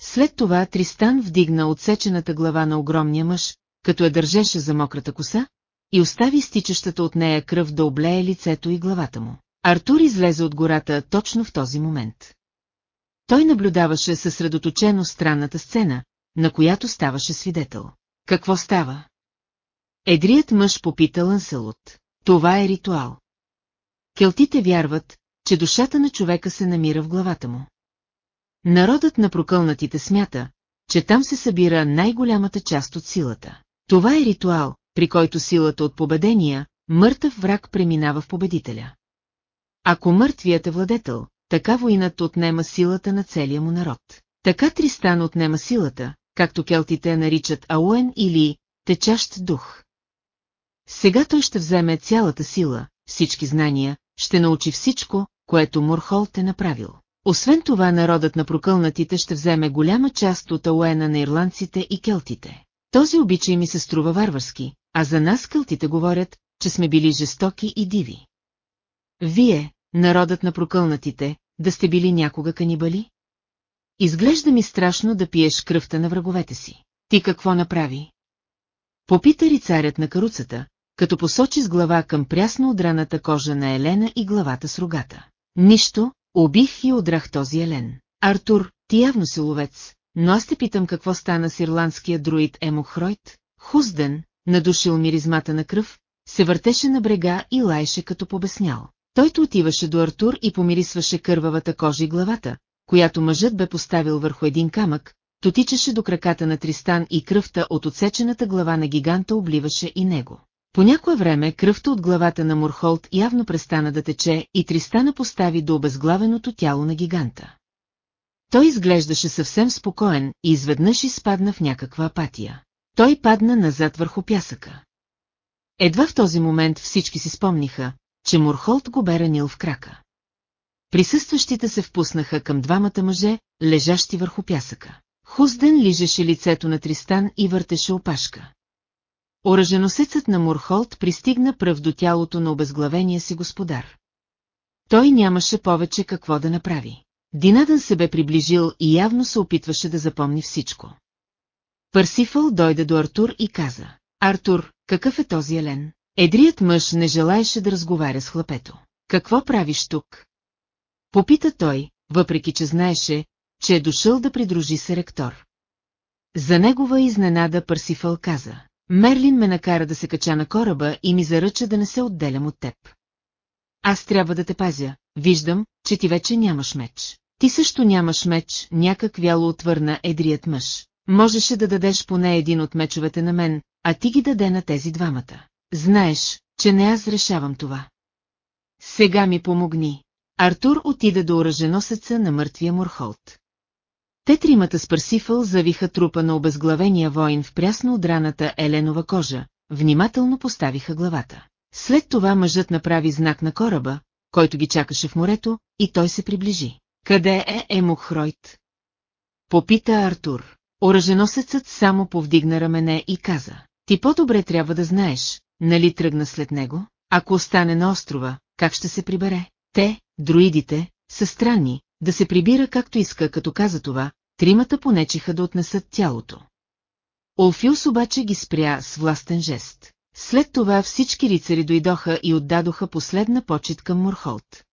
След това Тристан вдигна отсечената глава на огромния мъж, като я държеше за мократа коса, и остави стичащата от нея кръв да облее лицето и главата му. Артур излезе от гората точно в този момент. Той наблюдаваше съсредоточено странната сцена, на която ставаше свидетел. Какво става? Едрият мъж попита Ланселот. Това е ритуал. Келтите вярват, че душата на човека се намира в главата му. Народът на прокълнатите смята, че там се събира най-голямата част от силата. Това е ритуал, при който силата от победения, мъртъв враг преминава в победителя. Ако мъртвият е владетел, така войнат отнема силата на целия му народ. Така Тристан отнема силата, както келтите наричат Ауен или течащ дух. Сега той ще вземе цялата сила, всички знания, ще научи всичко, което Мурхолт е направил. Освен това народът на прокълнатите ще вземе голяма част от ауена на ирландците и келтите. Този обичай ми се струва варварски, а за нас кълтите говорят, че сме били жестоки и диви. Вие, народът на прокълнатите, да сте били някога канибали? Изглежда ми страшно да пиеш кръвта на враговете си. Ти какво направи? Попита рицарят на каруцата, като посочи с глава към прясно одраната кожа на Елена и главата с рогата. Нищо, убих и одрах този Елен. Артур, ти явно си ловец, но аз те питам какво стана с ирландския друид Емохройт. Хузден, надушил миризмата на кръв, се въртеше на брега и лаеше като побеснял. Тойто отиваше до Артур и помирисваше кървавата кожа и главата, която мъжът бе поставил върху един камък, тотичаше до краката на Тристан и кръвта от отсечената глава на гиганта обливаше и него. По някое време кръвта от главата на Мурхолд явно престана да тече и Тристана постави до обезглавеното тяло на гиганта. Той изглеждаше съвсем спокоен и изведнъж изпадна в някаква апатия. Той падна назад върху пясъка. Едва в този момент всички си спомниха, че Мурхолд го бе ранил в крака. Присъстващите се впуснаха към двамата мъже, лежащи върху пясъка. Хузден лижеше лицето на Тристан и въртеше опашка. Оръженосецът на Мурхолд пристигна пръв до тялото на обезглавения си господар. Той нямаше повече какво да направи. Динадън се бе приближил и явно се опитваше да запомни всичко. Парсифъл дойде до Артур и каза. Артур, какъв е този Елен? Едрият мъж не желаеше да разговаря с хлапето. Какво правиш тук? Попита той, въпреки че знаеше, че е дошъл да придружи се ректор. За негова изненада Парсифъл каза. Мерлин ме накара да се кача на кораба и ми заръча да не се отделям от теб. Аз трябва да те пазя, виждам, че ти вече нямаш меч. Ти също нямаш меч, някак вяло отвърна едрият мъж. Можеше да дадеш поне един от мечовете на мен, а ти ги даде на тези двамата. Знаеш, че не аз решавам това. Сега ми помогни. Артур отида до оръженосеца на мъртвия Морхолт. Те тримата с Парсифъл завиха трупа на обезглавения воин в прясно отраната еленова кожа, внимателно поставиха главата. След това мъжът направи знак на кораба, който ги чакаше в морето, и той се приближи. Къде е Емухройт? Попита Артур. Оръженосецът само повдигна рамене и каза. Ти по-добре трябва да знаеш, нали тръгна след него? Ако остане на острова, как ще се прибере? Те, друидите, са странни, да се прибира както иска, като каза това, тримата понечиха да отнесат тялото. Олфиус обаче ги спря с властен жест. След това всички рицари дойдоха и отдадоха последна почет към Мурхолт.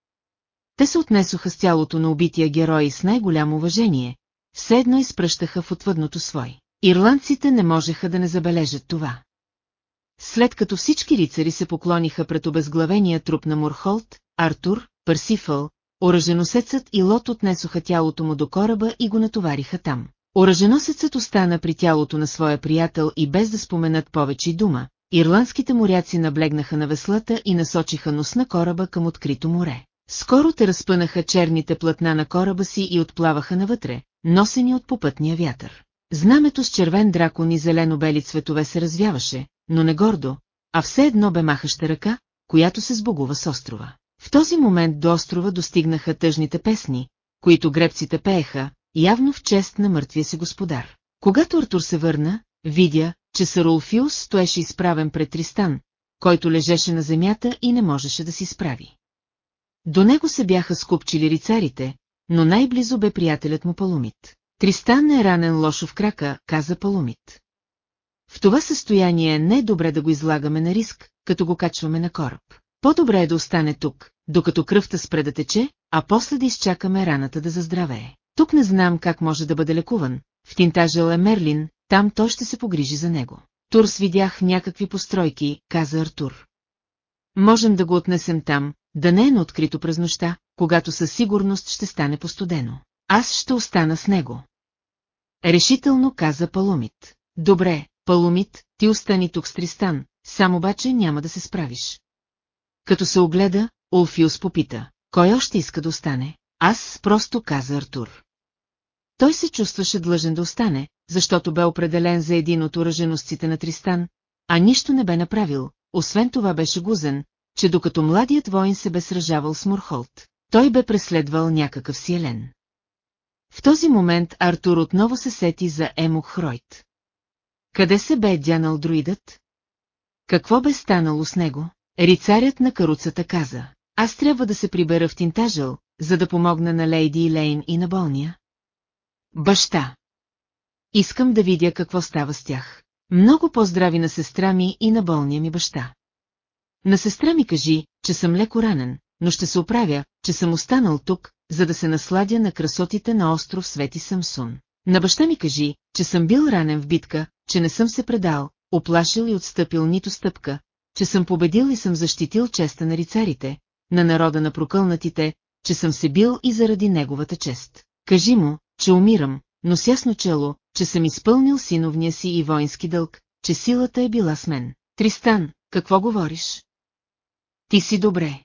Те се отнесоха с тялото на убития герой с най-голямо уважение, все едно изпръщаха в отвъдното свой. Ирландците не можеха да не забележат това. След като всички рицари се поклониха пред обезглавения труп на Мурхолт, Артур, Парсифъл, оръженосецът и Лот отнесоха тялото му до кораба и го натовариха там. Оръженосецът остана при тялото на своя приятел и без да споменат повече дума, ирландските моряци наблегнаха на веслата и насочиха нос на кораба към открито море. Скоро те разпънаха черните платна на кораба си и отплаваха навътре, носени от попътния вятър. Знамето с червен дракон и зелено-бели цветове се развяваше, но не гордо, а все едно бе махаща ръка, която се сбогува с острова. В този момент до острова достигнаха тъжните песни, които гребците пееха, явно в чест на мъртвия си господар. Когато Артур се върна, видя, че Сарулфиус стоеше изправен пред Тристан, който лежеше на земята и не можеше да си справи. До него се бяха скупчили рицарите, но най-близо бе приятелят му Палумит. Тристан е ранен лошо в крака, каза Палумит. В това състояние не е добре да го излагаме на риск, като го качваме на кораб. По-добре е да остане тук, докато кръвта спре да тече, а после да изчакаме раната да заздравее. Тук не знам как може да бъде лекуван, в Тинтажел е Мерлин, там той ще се погрижи за него. Турс видях някакви постройки, каза Артур. Можем да го отнесем там, да не е на открито през нощта, когато със сигурност ще стане постудено. Аз ще остана с него. Решително каза Палумит. Добре, Палумит, ти остани тук с Тристан, сам обаче няма да се справиш. Като се огледа, Олфиус попита, кой още иска да остане? Аз просто каза Артур. Той се чувстваше длъжен да остане, защото бе определен за един от ураженостите на Тристан, а нищо не бе направил, освен това беше гузен, че докато младият воин се бе сражавал с Мурхолт, той бе преследвал някакъв сиелен. В този момент Артур отново се сети за Емук Хройт. Къде се бе дянал друидът? Какво бе станало с него? Рицарят на каруцата каза. Аз трябва да се прибера в Тинтажъл, за да помогна на Лейди Лейн и на болния. Баща. Искам да видя какво става с тях. Много поздрави на сестра ми и на болния ми баща. На сестра ми кажи, че съм леко ранен, но ще се оправя, че съм останал тук, за да се насладя на красотите на остров Свети Самсун. На баща ми кажи, че съм бил ранен в битка, че не съм се предал, оплашил и отстъпил нито стъпка, че съм победил и съм защитил честа на рицарите, на народа на прокълнатите, че съм се бил и заради неговата чест. Кажи му, че умирам, но с ясно чело, че съм изпълнил синовния си и воински дълг, че силата е била с мен. Тристан, какво говориш? Ти си добре.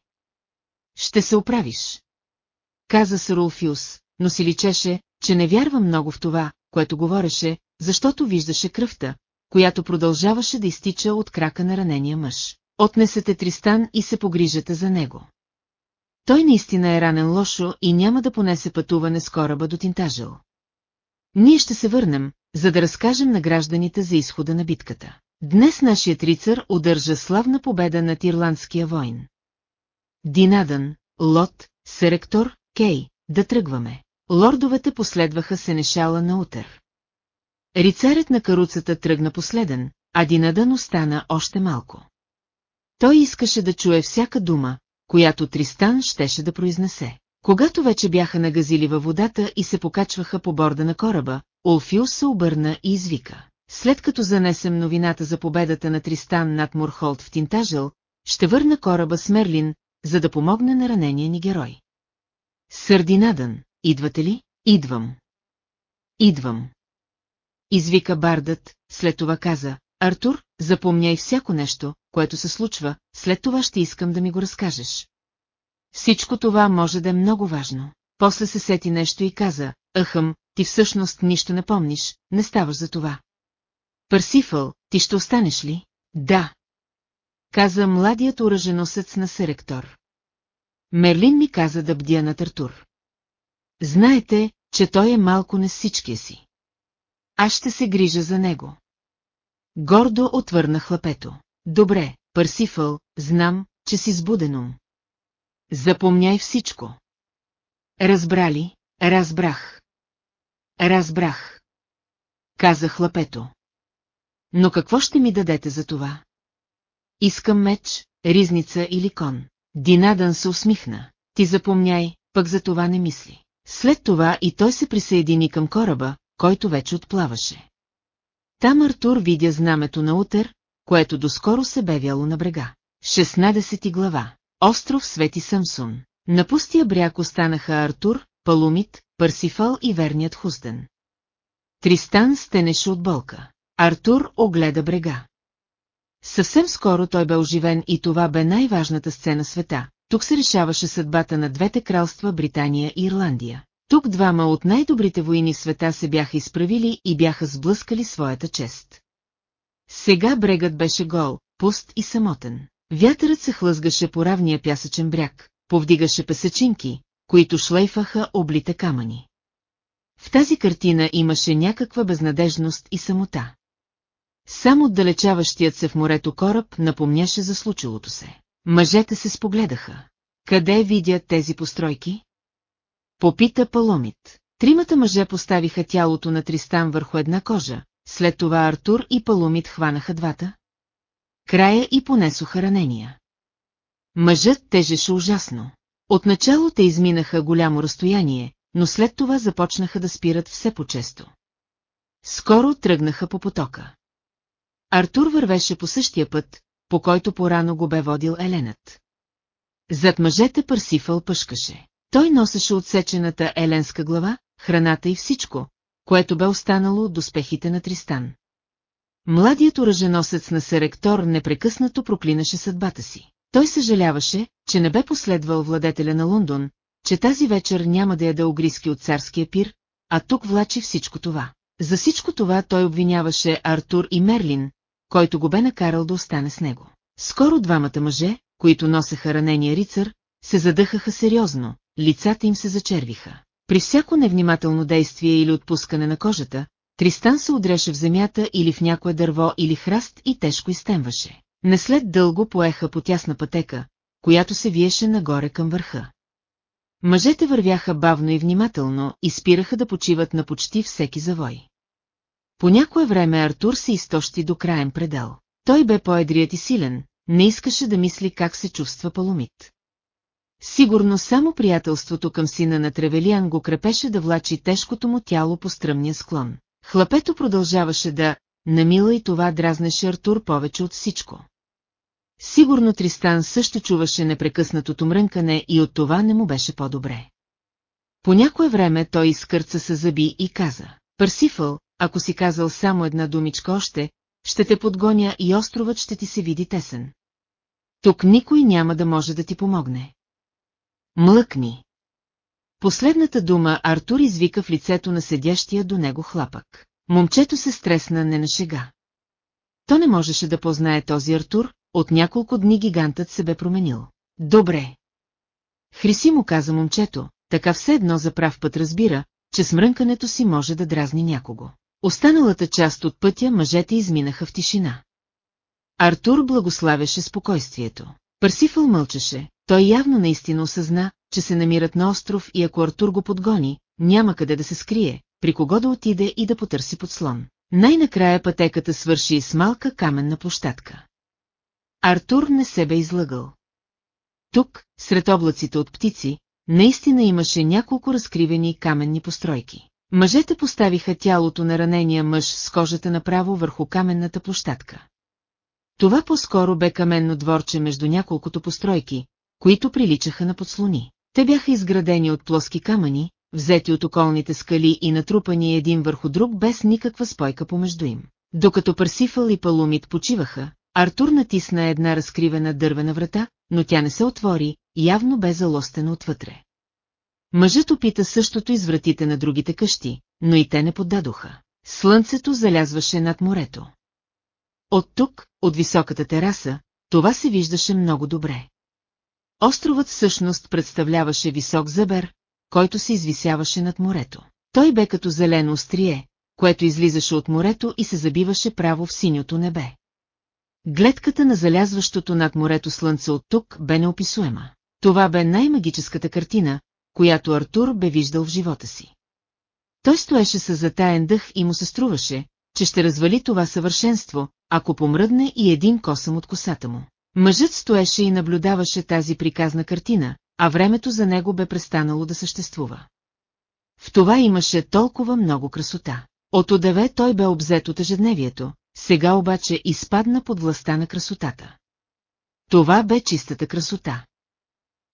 Ще се оправиш. Каза Сарулфиус, но си личеше, че не вярва много в това, което говореше, защото виждаше кръвта, която продължаваше да изтича от крака на ранения мъж. Отнесете Тристан и се погрижете за него. Той наистина е ранен лошо и няма да понесе пътуване с кораба до Тинтажел. Ние ще се върнем, за да разкажем на гражданите за изхода на битката. Днес нашият рицар удържа славна победа над ирландския войн. Динадън, Лот, Серектор, Кей, да тръгваме. Лордовете последваха сенешала на утър. Рицарят на каруцата тръгна последен, а Динадън остана още малко. Той искаше да чуе всяка дума, която Тристан щеше да произнесе. Когато вече бяха нагазили във водата и се покачваха по борда на кораба, Олфиус се обърна и извика. След като занесем новината за победата на Тристан над Мурхолд в Тинтажел, ще върна кораба с Мерлин, за да помогне на ранения ни герой. Сърдинадън, идвате ли? Идвам. Идвам. Извика бардът, след това каза, Артур, запомняй всяко нещо, което се случва, след това ще искам да ми го разкажеш. Всичко това може да е много важно. После се сети нещо и каза, Ахъм, ти всъщност нищо не помниш, не ставаш за това. Парсифъл, ти ще останеш ли? Да. Каза младият оръженосец на Серектор. Мерлин ми каза да бдя на Тартур. Знаете, че той е малко не всичкия си. Аз ще се грижа за него. Гордо отвърна хлапето. Добре, Парсифъл, знам, че си сбуденом. Запомняй всичко. Разбрали, разбрах. Разбрах. Каза хлапето. Но какво ще ми дадете за това? Искам меч, ризница или кон. Динадън се усмихна. Ти запомняй, пък за това не мисли. След това и той се присъедини към кораба, който вече отплаваше. Там Артур видя знамето на Утер, което доскоро се бе вяло на брега. 16 глава. Остров Свети Самсун. На пустия бряг останаха Артур, Палумит, Парсифал и верният Хустен. Тристан стенеше от болка. Артур огледа брега. Съвсем скоро той бе оживен и това бе най-важната сцена света. Тук се решаваше съдбата на двете кралства Британия и Ирландия. Тук двама от най-добрите войни света се бяха изправили и бяха сблъскали своята чест. Сега брегът беше гол, пуст и самотен. Вятърът се хлъзгаше по равния пясъчен бряг, повдигаше песачинки, които шлейфаха облите камъни. В тази картина имаше някаква безнадежност и самота. Само отдалечаващият се в морето кораб напомняше за случилото се. Мъжете се спогледаха. Къде видят тези постройки? Попита Паломит. Тримата мъже поставиха тялото на Тристан върху една кожа, след това Артур и Паломит хванаха двата. Края и понесоха ранения. Мъжът тежеше ужасно. Отначало те изминаха голямо разстояние, но след това започнаха да спират все по-често. Скоро тръгнаха по потока. Артур вървеше по същия път, по който порано го бе водил Еленът. Зад мъжете Парсифъл пъшкаше. Той носеше отсечената еленска глава, храната и всичко, което бе останало от доспехите на Тристан. Младият оръженосец на Серектор непрекъснато проклинаше съдбата си. Той съжаляваше, че не бе последвал владетеля на Лондон, че тази вечер няма да яде огриски от царския пир, а тук влачи всичко това. За всичко това той обвиняваше Артур и Мерлин, който го бе накарал да остане с него. Скоро двамата мъже, които носеха ранения рицар, се задъхаха сериозно, лицата им се зачервиха. При всяко невнимателно действие или отпускане на кожата, Тристан се удреше в земята или в някое дърво или храст и тежко изтемваше. Не след дълго поеха по тясна пътека, която се виеше нагоре към върха. Мъжете вървяха бавно и внимателно и спираха да почиват на почти всеки завой. По някое време Артур се изтощи до краен предел. Той бе по-едрият и силен, не искаше да мисли как се чувства Паломит. Сигурно само приятелството към сина на Тревелиан го крепеше да влачи тежкото му тяло по стръмния склон. Хлапето продължаваше да намила и това дразнеше Артур повече от всичко. Сигурно Тристан също чуваше непрекъснатото мрънкане и от това не му беше по-добре. По някое време той изкърца се зъби и каза, Парсифъл, ако си казал само една думичка още, ще те подгоня и островът ще ти се види тесен. Тук никой няма да може да ти помогне. Млъкни. Последната дума Артур извика в лицето на седящия до него хлапък. Момчето се стресна не на шега. То не можеше да познае този Артур, от няколко дни гигантът се бе променил. Добре. Хриси му каза момчето, така все едно за прав път разбира, че смрънкането си може да дразни някого. Останалата част от пътя мъжете изминаха в тишина. Артур благославяше спокойствието. Парсифъл мълчеше, той явно наистина осъзна, че се намират на остров и ако Артур го подгони, няма къде да се скрие, при кого да отиде и да потърси подслон. Най-накрая пътеката свърши с малка каменна площадка. Артур не се бе излъгал. Тук, сред облаците от птици, наистина имаше няколко разкривени каменни постройки. Мъжете поставиха тялото на ранения мъж с кожата направо върху каменната площадка. Това по-скоро бе каменно дворче между няколкото постройки, които приличаха на подслони. Те бяха изградени от плоски камъни, взети от околните скали и натрупани един върху друг без никаква спойка помежду им. Докато Парсифъл и Палумит почиваха, Артур натисна една разкривена дървена врата, но тя не се отвори, явно бе залостена отвътре. Мъжът опита същото из вратите на другите къщи, но и те не поддадоха. Слънцето залязваше над морето. От тук, от високата тераса, това се виждаше много добре. Островът всъщност представляваше висок зъбер, който се извисяваше над морето. Той бе като зелено острие, което излизаше от морето и се забиваше право в синьото небе. Гледката на залязващото над морето слънце от тук бе неописуема. Това бе най-магическата картина, която Артур бе виждал в живота си. Той стоеше с затаен дъх и му се струваше, че ще развали това съвършенство, ако помръдне и един косъм от косата му. Мъжът стоеше и наблюдаваше тази приказна картина, а времето за него бе престанало да съществува. В това имаше толкова много красота. От одеве той бе обзет от ежедневието, сега обаче изпадна под властта на красотата. Това бе чистата красота.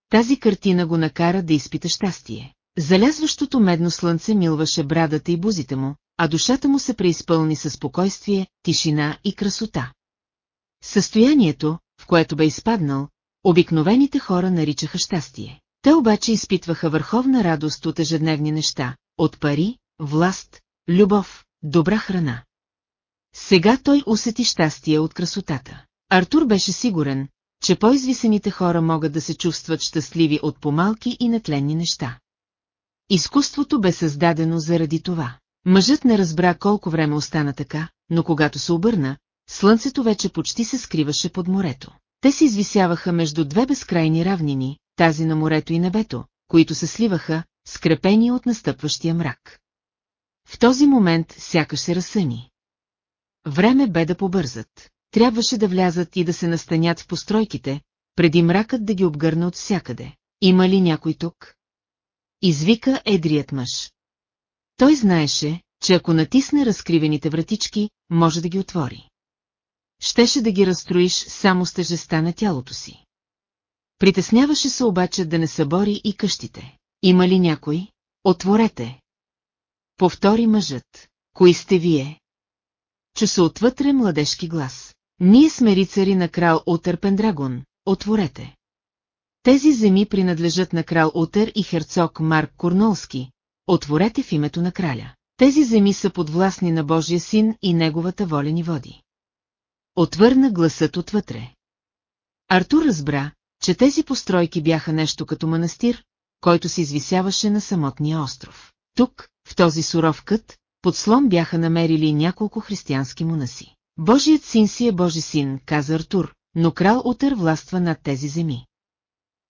Тази картина го накара да изпита щастие. Залязващото медно слънце милваше брадата и бузите му, а душата му се преизпълни със спокойствие, тишина и красота. Състоянието, в което бе изпаднал, обикновените хора наричаха щастие. Те обаче изпитваха върховна радост от ежедневни неща, от пари, власт, любов, добра храна. Сега той усети щастие от красотата. Артур беше сигурен, че по-извисените хора могат да се чувстват щастливи от помалки и нетленни неща. Изкуството бе създадено заради това. Мъжът не разбра колко време остана така, но когато се обърна, слънцето вече почти се скриваше под морето. Те се извисяваха между две безкрайни равнини, тази на морето и небето, които се сливаха, скрепени от настъпващия мрак. В този момент сякаш се разсъни. Време бе да побързат. Трябваше да влязат и да се настанят в постройките, преди мракът да ги обгърне от всякъде. Има ли някой тук? Извика едрият мъж. Той знаеше, че ако натисне разкривените вратички, може да ги отвори. Щеше да ги разстроиш само с тежеста на тялото си. Притесняваше се обаче да не събори и къщите. Има ли някой? Отворете. Повтори мъжът. Кои сте вие? Чу се отвътре младежки глас. Ние сме рицари на крал Утър Пендрагон. Отворете. Тези земи принадлежат на крал Утър и херцог Марк Корнолски. Отворете в името на краля. Тези земи са подвластни на Божия син и неговата волени води. Отвърна гласът отвътре. Артур разбра, че тези постройки бяха нещо като манастир, който се извисяваше на самотния остров. Тук, в този суров кът, под слон бяха намерили няколко християнски монаси. Божият син си е Божи син, каза Артур, но крал Утър властва над тези земи.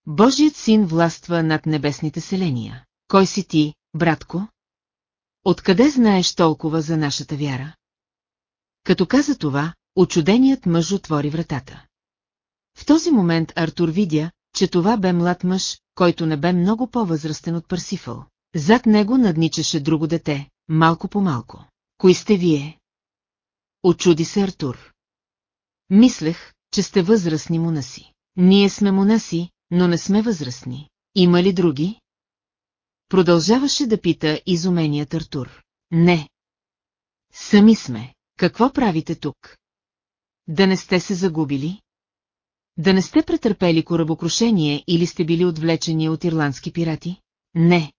Божият син властва над небесните селения. Кой си ти, братко? Откъде знаеш толкова за нашата вяра? Като каза това, очуденият мъж отвори вратата. В този момент Артур видя, че това бе млад мъж, който не бе много по-възрастен от Парсифъл. Зад него надничаше друго дете, малко по малко. Кои сте вие? Очуди се Артур. Мислех, че сте възрастни монаси. Ние сме монаси, но не сме възрастни. Има ли други? Продължаваше да пита изуменият Артур. Не. Сами сме. Какво правите тук? Да не сте се загубили? Да не сте претърпели корабокрушение или сте били отвлечени от ирландски пирати? Не.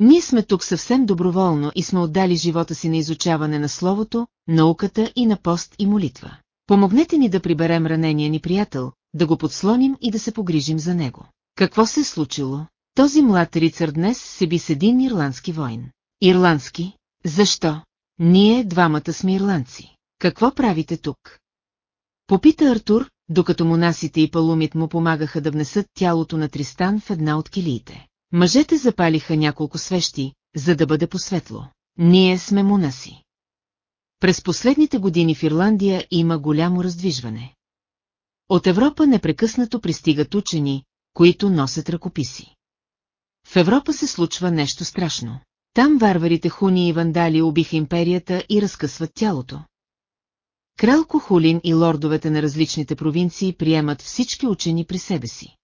Ние сме тук съвсем доброволно и сме отдали живота си на изучаване на словото, науката и на пост и молитва. Помогнете ни да приберем ранения ни приятел, да го подслоним и да се погрижим за него. Какво се е случило? Този млад рицар днес се би с един ирландски войн. Ирландски? Защо? Ние двамата сме ирландци. Какво правите тук? Попита Артур, докато монасите и палумит му помагаха да внесат тялото на Тристан в една от килиите. Мъжете запалиха няколко свещи, за да бъде посветло. Ние сме монаси. През последните години в Ирландия има голямо раздвижване. От Европа непрекъснато пристигат учени, които носят ръкописи. В Европа се случва нещо страшно. Там варварите хуни и вандали убиха империята и разкъсват тялото. Крал Кохулин и лордовете на различните провинции приемат всички учени при себе си.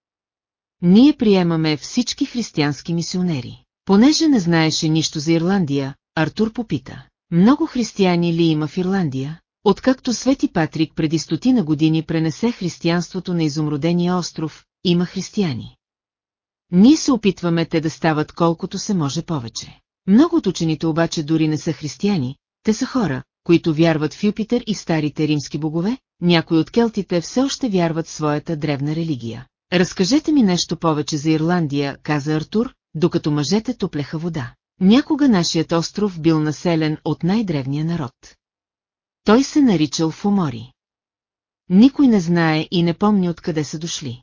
Ние приемаме всички християнски мисионери. Понеже не знаеше нищо за Ирландия, Артур попита. Много християни ли има в Ирландия? Откакто Свети Патрик преди стотина години пренесе християнството на изумродения остров, има християни. Ние се опитваме те да стават колкото се може повече. Много от учените обаче дори не са християни, те са хора, които вярват в Юпитер и старите римски богове, някои от келтите все още вярват в своята древна религия. Разкажете ми нещо повече за Ирландия, каза Артур, докато мъжете топлеха вода. Някога нашият остров бил населен от най-древния народ. Той се наричал Фумори. Никой не знае и не помни откъде са дошли.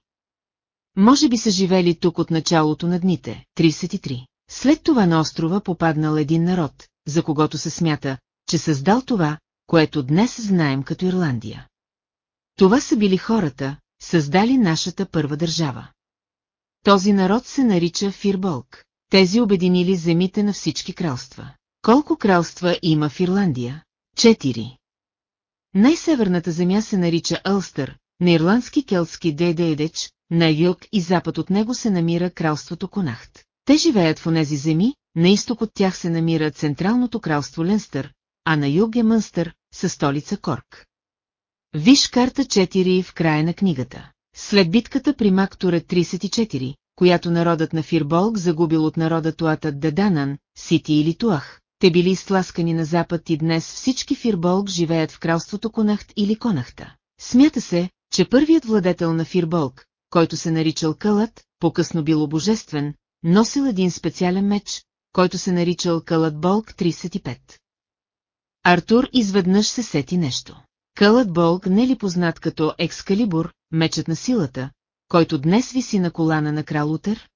Може би са живели тук от началото на дните, 33. След това на острова попаднал един народ, за когото се смята, че създал това, което днес знаем като Ирландия. Това са били хората, създали нашата първа държава. Този народ се нарича Фирболк. Тези обединили земите на всички кралства. Колко кралства има в Ирландия? Четири. Най-северната земя се наричаЪлстър, на ирландски келтски Дейдейдеч, на юг и запад от него се намира кралството Конахт. Те живеят в онези земи, на изток от тях се намира Централното кралство Ленстър, а на юг е Мънстър, със столица Корк. Виж карта 4 в края на книгата. След битката при Мактура 34, която народът на Фирболг загубил от народа Туата Деданан, Сити или Туах, те били изтласкани на запад и днес всички Фирболг живеят в кралството Конахт или Конахта. Смята се, че първият владетел на Фирболг, който се наричал Кълът, по-късно бил божествен, носил един специален меч, който се наричал Кълът Болк 35. Артур изведнъж се сети нещо. Кълът Болк не ли познат като Екскалибур, мечът на силата, който днес виси на колана на крал Утър?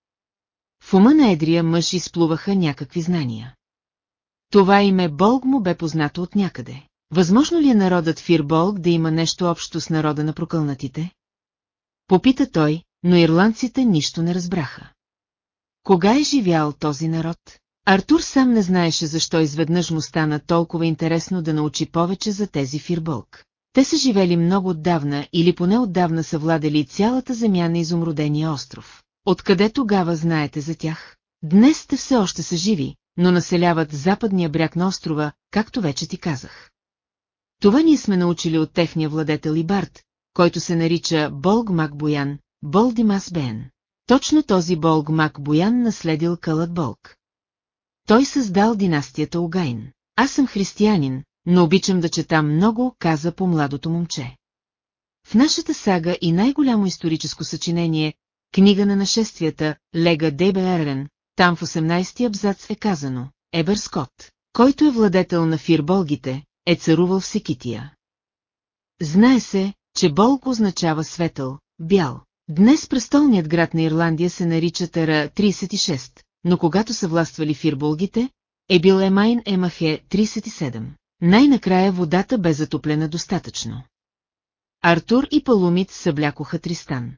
В ума на едрия мъж изплуваха някакви знания. Това име Болг му бе познато от някъде. Възможно ли е народът Фирболг да има нещо общо с народа на прокълнатите? Попита той, но ирландците нищо не разбраха. Кога е живял този народ? Артур сам не знаеше защо изведнъж му стана толкова интересно да научи повече за тези Фирболг. Те са живели много отдавна или поне отдавна са владели цялата земя на изумродения остров. Откъде тогава знаете за тях? Днес те все още са живи, но населяват западния бряг на острова, както вече ти казах. Това ние сме научили от техния владетел Ибарт, който се нарича Болг Мак Боян, Болдимас Бен. Точно този Болг Мак Боян наследил Кълът Болг. Той създал династията Огайн. Аз съм християнин, но обичам да чета много, каза по младото момче. В нашата сага и най-голямо историческо съчинение, книга на нашествията, Лега Дейберен, там в 18-ти абзац е казано, Ебер Скот, който е владетел на фирболгите, е царувал в Секития. Знае се, че Болк означава светъл, бял. Днес престолният град на Ирландия се нарича Тара 36, но когато са властвали фирболгите, е бил Емайн Емахе 37. Най-накрая водата бе затоплена достатъчно. Артур и Палумит съблякоха Тристан.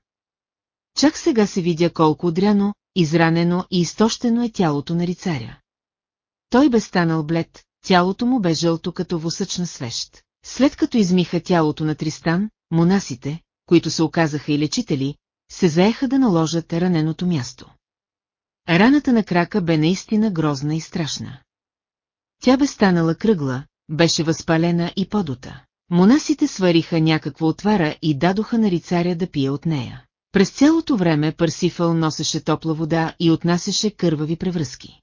Чак сега се видя колко удряно, изранено и изтощено е тялото на рицаря. Той бе станал блед, тялото му бе жълто като восъчна свещ. След като измиха тялото на Тристан, монасите, които се оказаха и лечители, се заеха да наложат раненото място. Раната на крака бе наистина грозна и страшна. Тя бе станала кръгла, беше възпалена и подута. Монасите свариха някаква отвара и дадоха на рицаря да пие от нея. През цялото време Парсифъл носеше топла вода и отнасяше кървави превръзки.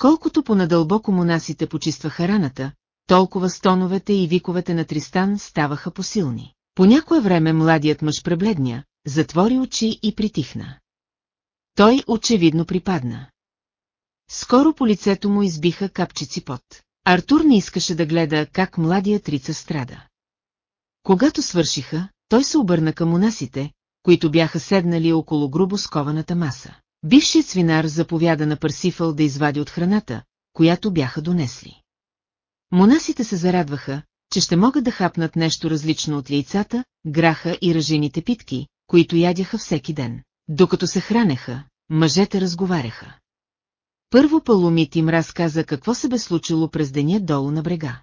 Колкото понадълбоко монасите почистваха раната, толкова стоновете и виковете на Тристан ставаха посилни. По някое време младият мъж пребледня, затвори очи и притихна. Той очевидно припадна. Скоро по лицето му избиха капчици пот. Артур не искаше да гледа как младият рица страда. Когато свършиха, той се обърна към монасите, които бяха седнали около грубо скованата маса. Бившият свинар заповяда на Парсифъл да извади от храната, която бяха донесли. Монасите се зарадваха, че ще могат да хапнат нещо различно от яйцата, граха и ръжените питки, които ядяха всеки ден. Докато се хранеха, мъжете разговаряха. Първо Паломит им разказа какво се бе случило през деня долу на брега.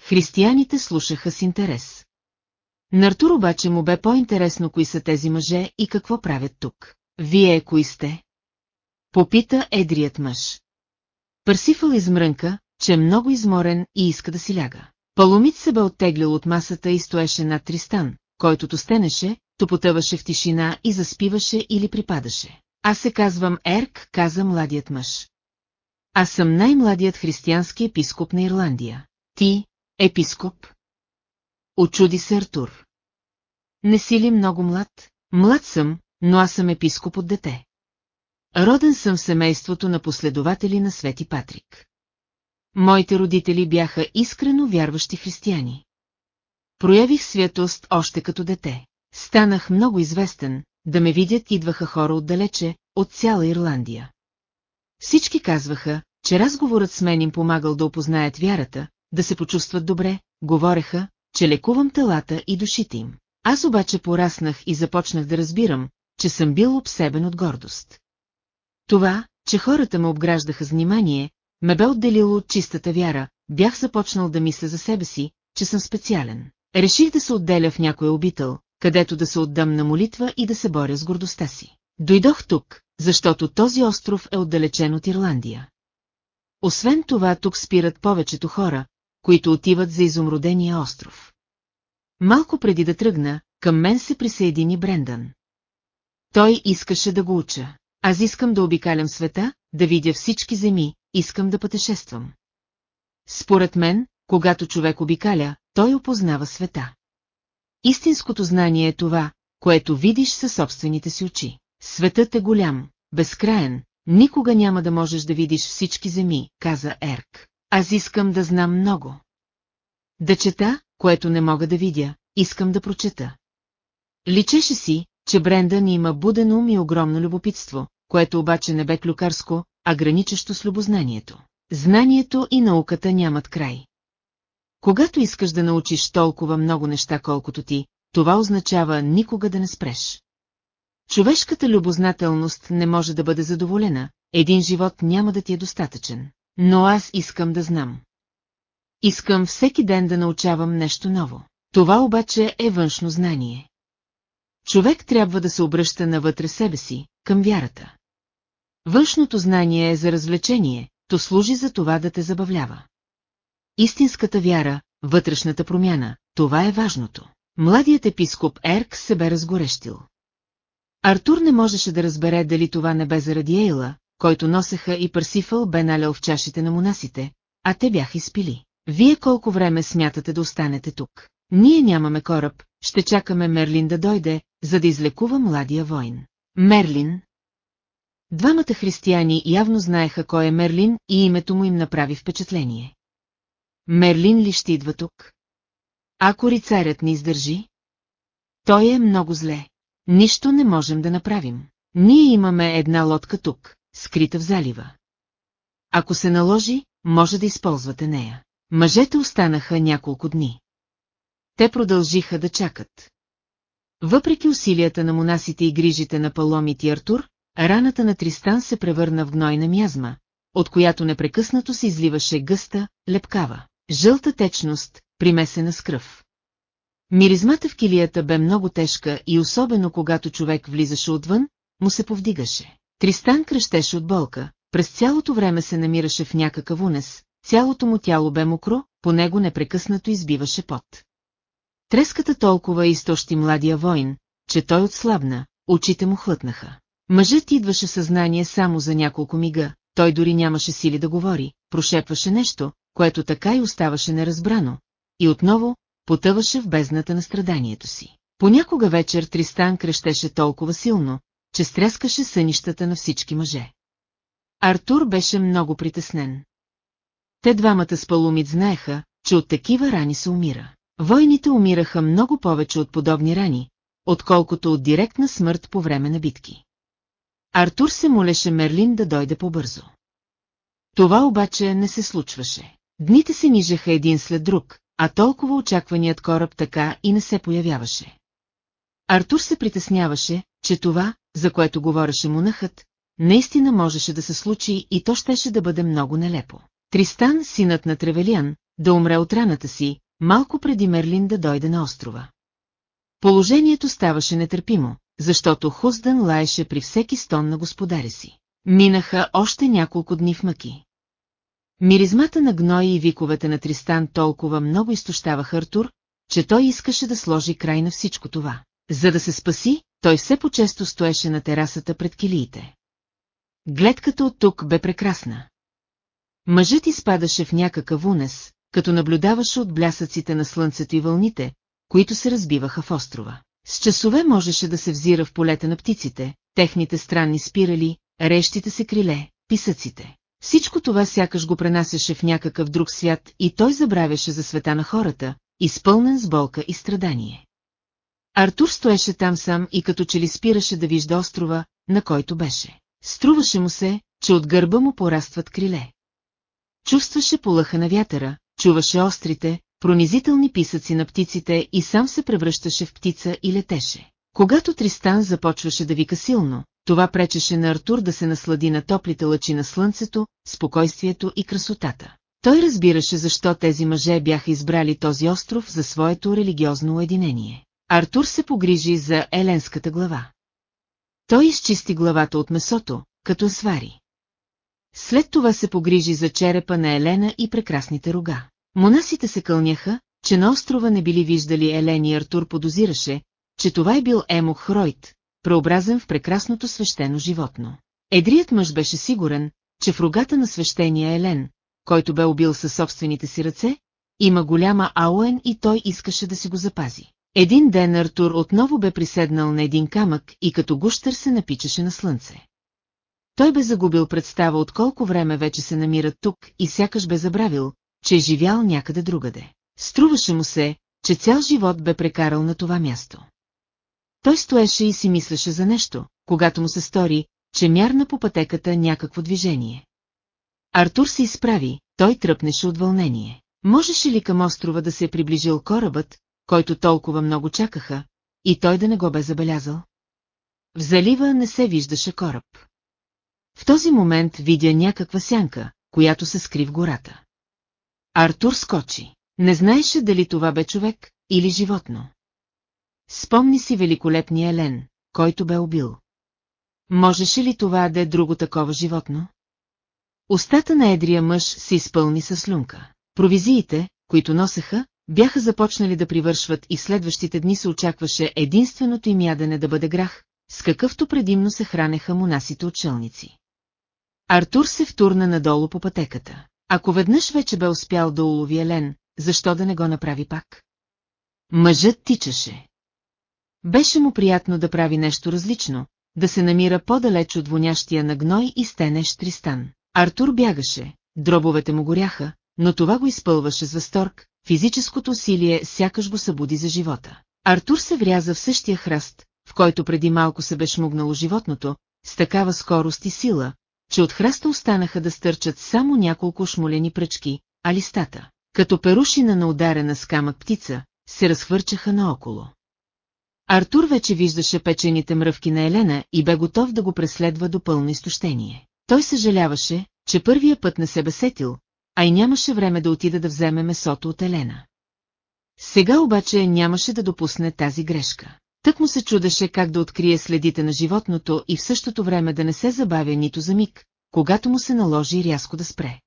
Християните слушаха с интерес. Нартур обаче му бе по-интересно кои са тези мъже и какво правят тук. Вие кои сте? Попита едрият мъж. Парсифъл измрънка, че е много изморен и иска да си ляга. Паломит се бе оттеглял от масата и стоеше над Тристан, който то стенеше, то потъваше в тишина и заспиваше или припадаше. Аз се казвам Ерк, каза младият мъж. Аз съм най-младият християнски епископ на Ирландия. Ти, епископ? Очуди се Артур. Не си ли много млад? Млад съм, но аз съм епископ от дете. Роден съм в семейството на последователи на Свети Патрик. Моите родители бяха искрено вярващи християни. Проявих святост още като дете. Станах много известен, да ме видят идваха хора отдалече, от цяла Ирландия. Всички казваха, че разговорът с мен им помагал да опознаят вярата, да се почувстват добре, говореха, че лекувам телата и душите им. Аз обаче пораснах и започнах да разбирам, че съм бил обсебен от гордост. Това, че хората ме обграждаха с внимание, ме бе отделило от чистата вяра, бях започнал да мисля за себе си, че съм специален. Реших да се отделя в някой обител, където да се отдам на молитва и да се боря с гордостта си. Дойдох тук, защото този остров е отдалечен от Ирландия. Освен това тук спират повечето хора, които отиват за изумродения остров. Малко преди да тръгна, към мен се присъедини Брендан. Той искаше да го уча. Аз искам да обикалям света, да видя всички земи, искам да пътешествам. Според мен, когато човек обикаля, той опознава света. Истинското знание е това, което видиш със собствените си очи. Светът е голям, безкраен, никога няма да можеш да видиш всички земи, каза Ерк. Аз искам да знам много. Да чета, което не мога да видя, искам да прочета. Личеше си, че Брендан има буден ум и огромно любопитство, което обаче не бе клюкарско, а граничещо с любознанието. Знанието и науката нямат край. Когато искаш да научиш толкова много неща колкото ти, това означава никога да не спреш. Човешката любознателност не може да бъде задоволена, един живот няма да ти е достатъчен. Но аз искам да знам. Искам всеки ден да научавам нещо ново. Това обаче е външно знание. Човек трябва да се обръща навътре себе си, към вярата. Външното знание е за развлечение, то служи за това да те забавлява. Истинската вяра, вътрешната промяна, това е важното. Младият епископ Ерк се бе разгорещил. Артур не можеше да разбере дали това не бе заради Ейла, който носеха и Парсифъл бе налял в чашите на монасите, а те бяха изпили. Вие колко време смятате да останете тук? Ние нямаме кораб, ще чакаме Мерлин да дойде, за да излекува младия войн. Мерлин. Двамата християни явно знаеха кой е Мерлин и името му им направи впечатление. Мерлин ли ще идва тук? Ако рицарят ни издържи? Той е много зле. Нищо не можем да направим. Ние имаме една лодка тук, скрита в залива. Ако се наложи, може да използвате нея. Мъжете останаха няколко дни. Те продължиха да чакат. Въпреки усилията на монасите и грижите на Паломит и Артур, раната на Тристан се превърна в гнойна мязма, от която непрекъснато се изливаше гъста, лепкава, жълта течност, примесена с кръв. Миризмата в килията бе много тежка и особено когато човек влизаше отвън, му се повдигаше. Тристан кръщеше от болка, през цялото време се намираше в някакъв унес, цялото му тяло бе мокро, по него непрекъснато избиваше пот. Треската толкова изтощи младия воин, че той отслабна, очите му хлътнаха. Мъжът идваше съзнание само за няколко мига, той дори нямаше сили да говори, прошепваше нещо, което така и оставаше неразбрано, и отново потъваше в бездната на страданието си. Понякога вечер Тристан крещеше толкова силно, че стряскаше сънищата на всички мъже. Артур беше много притеснен. Те двамата с Палумит знаеха, че от такива рани се умира. Войните умираха много повече от подобни рани, отколкото от директна смърт по време на битки. Артур се молеше Мерлин да дойде побързо. Това обаче не се случваше. Дните се нижеха един след друг, а толкова очакваният кораб така и не се появяваше. Артур се притесняваше, че това, за което говореше монахът, наистина можеше да се случи и то щеше да бъде много нелепо. Тристан, синът на Тревелиан, да умре от раната си, малко преди Мерлин да дойде на острова. Положението ставаше нетърпимо, защото Хуздън лаеше при всеки стон на господаря си. Минаха още няколко дни в мъки. Миризмата на гной и виковете на Тристан толкова много изтощаваха Артур, че той искаше да сложи край на всичко това. За да се спаси, той все по-често стоеше на терасата пред килиите. Гледката от тук бе прекрасна. Мъжът изпадаше в някакъв унес, като наблюдаваше от блясъците на слънцето и вълните, които се разбиваха в острова. С часове можеше да се взира в полета на птиците, техните странни спирали, рещите се криле, писъците. Всичко това сякаш го пренасяше в някакъв друг свят и той забравяше за света на хората, изпълнен с болка и страдание. Артур стоеше там сам и като че ли спираше да вижда острова, на който беше. Струваше му се, че от гърба му порастват криле. Чувстваше полъха на вятъра, чуваше острите, пронизителни писъци на птиците и сам се превръщаше в птица и летеше. Когато Тристан започваше да вика силно, това пречеше на Артур да се наслади на топлите лъчи на слънцето, спокойствието и красотата. Той разбираше защо тези мъже бяха избрали този остров за своето религиозно уединение. Артур се погрижи за еленската глава. Той изчисти главата от месото, като свари. След това се погрижи за черепа на Елена и прекрасните рога. Монасите се кълняха, че на острова не били виждали Елен и Артур подозираше, че това е бил Емок Хройт, преобразен в прекрасното свещено животно. Едрият мъж беше сигурен, че в рогата на свещения Елен, който бе убил със собствените си ръце, има голяма ауен и той искаше да си го запази. Един ден Артур отново бе приседнал на един камък и като гущър се напичаше на слънце. Той бе загубил представа от колко време вече се намира тук и сякаш бе забравил, че е живял някъде другаде. Струваше му се, че цял живот бе прекарал на това място. Той стоеше и си мислеше за нещо, когато му се стори, че мярна по пътеката някакво движение. Артур се изправи, той тръпнеше от вълнение. Можеше ли към острова да се е приближил корабът, който толкова много чакаха, и той да не го бе забелязал? В залива не се виждаше кораб. В този момент видя някаква сянка, която се скри в гората. Артур скочи. Не знаеше дали това бе човек или животно. Спомни си великолепния Елен, който бе убил. Можеше ли това да е друго такова животно? Остата на едрия мъж се изпълни с слюнка. Провизиите, които носеха, бяха започнали да привършват и следващите дни се очакваше единственото им ядене да бъде грах, с какъвто предимно се хранеха монасите отшелници. Артур се втурна надолу по пътеката. Ако веднъж вече бе успял да улови Елен, защо да не го направи пак? Мъжът тичаше. Беше му приятно да прави нещо различно, да се намира по-далеч от вонящия на гной и стенещ Тристан. Артур бягаше, дробовете му горяха, но това го изпълваше с възторг, физическото усилие сякаш го събуди за живота. Артур се вряза в същия храст, в който преди малко се бе шмугнало животното, с такава скорост и сила, че от храста останаха да стърчат само няколко шмолени пръчки, а листата, като перушина на ударена с камък птица, се разхвърчаха наоколо. Артур вече виждаше печените мръвки на Елена и бе готов да го преследва до пълно изтощение. Той съжаляваше, че първия път не се бесетил, а и нямаше време да отида да вземе месото от Елена. Сега обаче нямаше да допусне тази грешка. Тък му се чудеше как да открие следите на животното и в същото време да не се забавя нито за миг, когато му се наложи рязко да спре.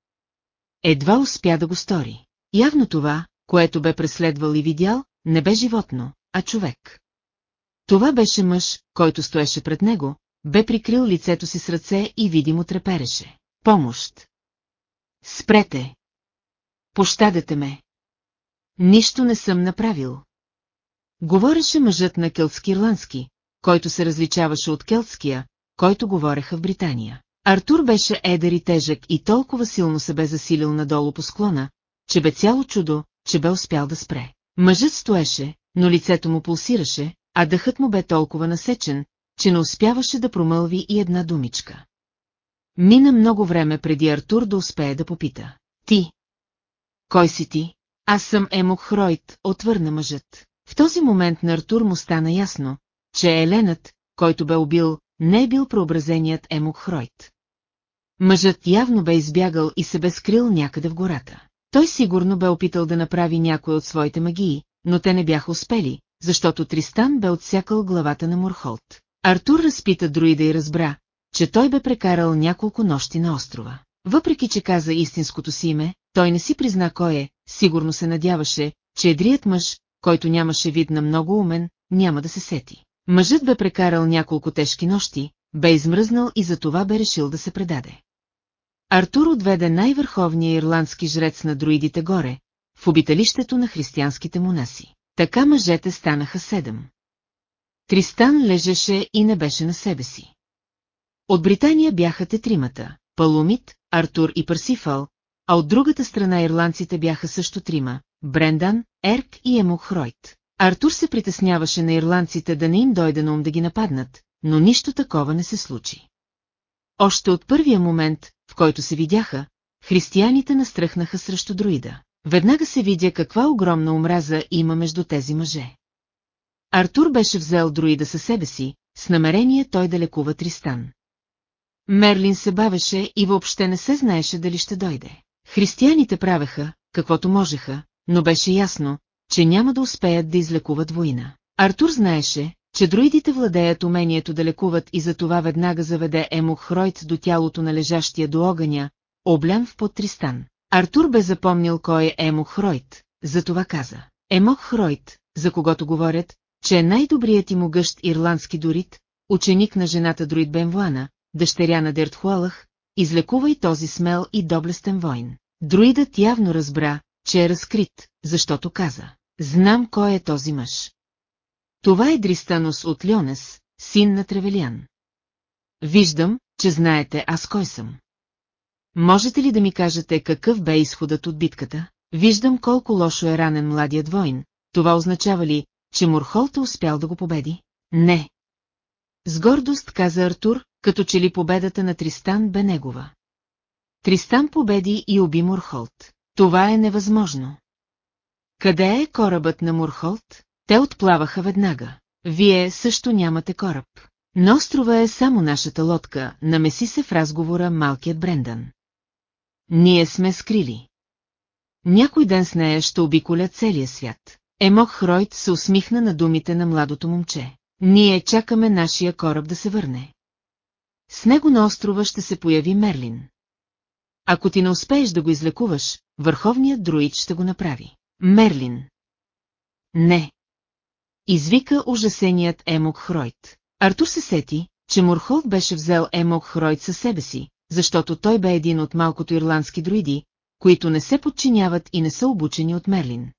Едва успя да го стори. Явно това, което бе преследвал и видял, не бе животно, а човек. Това беше мъж, който стоеше пред него, бе прикрил лицето си с ръце и видимо трепереше. Помощ! Спрете! Пощадете ме! Нищо не съм направил. Говореше мъжът на келтски-ирландски, който се различаваше от келтския, който говореха в Британия. Артур беше едър и тежък и толкова силно се бе засилил надолу по склона, че бе цяло чудо, че бе успял да спре. Мъжът стоеше, но лицето му пулсираше, а дъхът му бе толкова насечен, че не успяваше да промълви и една думичка. Мина много време преди Артур да успее да попита. Ти? Кой си ти? Аз съм Емок Хройт, отвърна мъжът. В този момент на Артур му стана ясно, че Еленът, който бе убил, не е бил преобразеният Емок Хройт. Мъжът явно бе избягал и се бе скрил някъде в гората. Той сигурно бе опитал да направи някой от своите магии, но те не бяха успели, защото Тристан бе отсякал главата на Мурхолт. Артур разпита друида и разбра, че той бе прекарал няколко нощи на острова. Въпреки, че каза истинското си име, той не си призна кой е, сигурно се надяваше, че едрият мъж, който нямаше вид на много умен, няма да се сети. Мъжът бе прекарал няколко тежки нощи, бе измръзнал и за това бе решил да се предаде. Артур отведе най-върховния ирландски жрец на друидите горе, в обиталището на християнските монаси. Така мъжете станаха седем. Тристан лежеше и не беше на себе си. От Британия бяха те тримата – Палумит, Артур и Парсифал, а от другата страна ирландците бяха също трима – Брендан, Ерк и Емок Хройт. Артур се притесняваше на ирландците да не им дойде на ум да ги нападнат, но нищо такова не се случи. Още от първия момент, в който се видяха, християните настръхнаха срещу друида. Веднага се видя каква огромна омраза има между тези мъже. Артур беше взел друида със себе си, с намерение той да лекува Тристан. Мерлин се бавеше и въобще не се знаеше дали ще дойде. Християните правеха, каквото можеха, но беше ясно, че няма да успеят да излекуват война. Артур знаеше, че друидите владеят умението да лекуват и затова веднага заведе Емок Хройт до тялото на лежащия до огъня, облян в под Тристан. Артур бе запомнил кой е Емок Хройт, затова каза. Емок Хройт, за когото говорят, че е най-добрият и могъщ ирландски дорит, ученик на жената Друид Бенвуана, дъщеря на Дертхуалах, излекува и този смел и доблестен войн. Друидът явно разбра, че е разкрит, защото каза. Знам кой е този мъж. Това е Дристанос от Льонес, син на Тревелиан. Виждам, че знаете аз кой съм. Можете ли да ми кажете какъв бе изходът от битката? Виждам колко лошо е ранен младият войн. Това означава ли, че Мурхолт е успял да го победи? Не. С гордост каза Артур, като че ли победата на Тристан бе негова. Тристан победи и уби Мурхолт. Това е невъзможно. Къде е корабът на Мурхолт? Те отплаваха веднага. Вие също нямате кораб. Но острова е само нашата лодка, намеси се в разговора малкият Брендан. Ние сме скрили. Някой ден с нея ще обиколя целия свят. Емок Хройт се усмихна на думите на младото момче. Ние чакаме нашия кораб да се върне. С него на острова ще се появи Мерлин. Ако ти не успееш да го излекуваш, върховният друид ще го направи. Мерлин. Не. Извика ужасеният Емок Хройт. Артур се сети, че Мурхолт беше взел Емок Хройт със себе си, защото той бе един от малкото ирландски друиди, които не се подчиняват и не са обучени от Мерлин.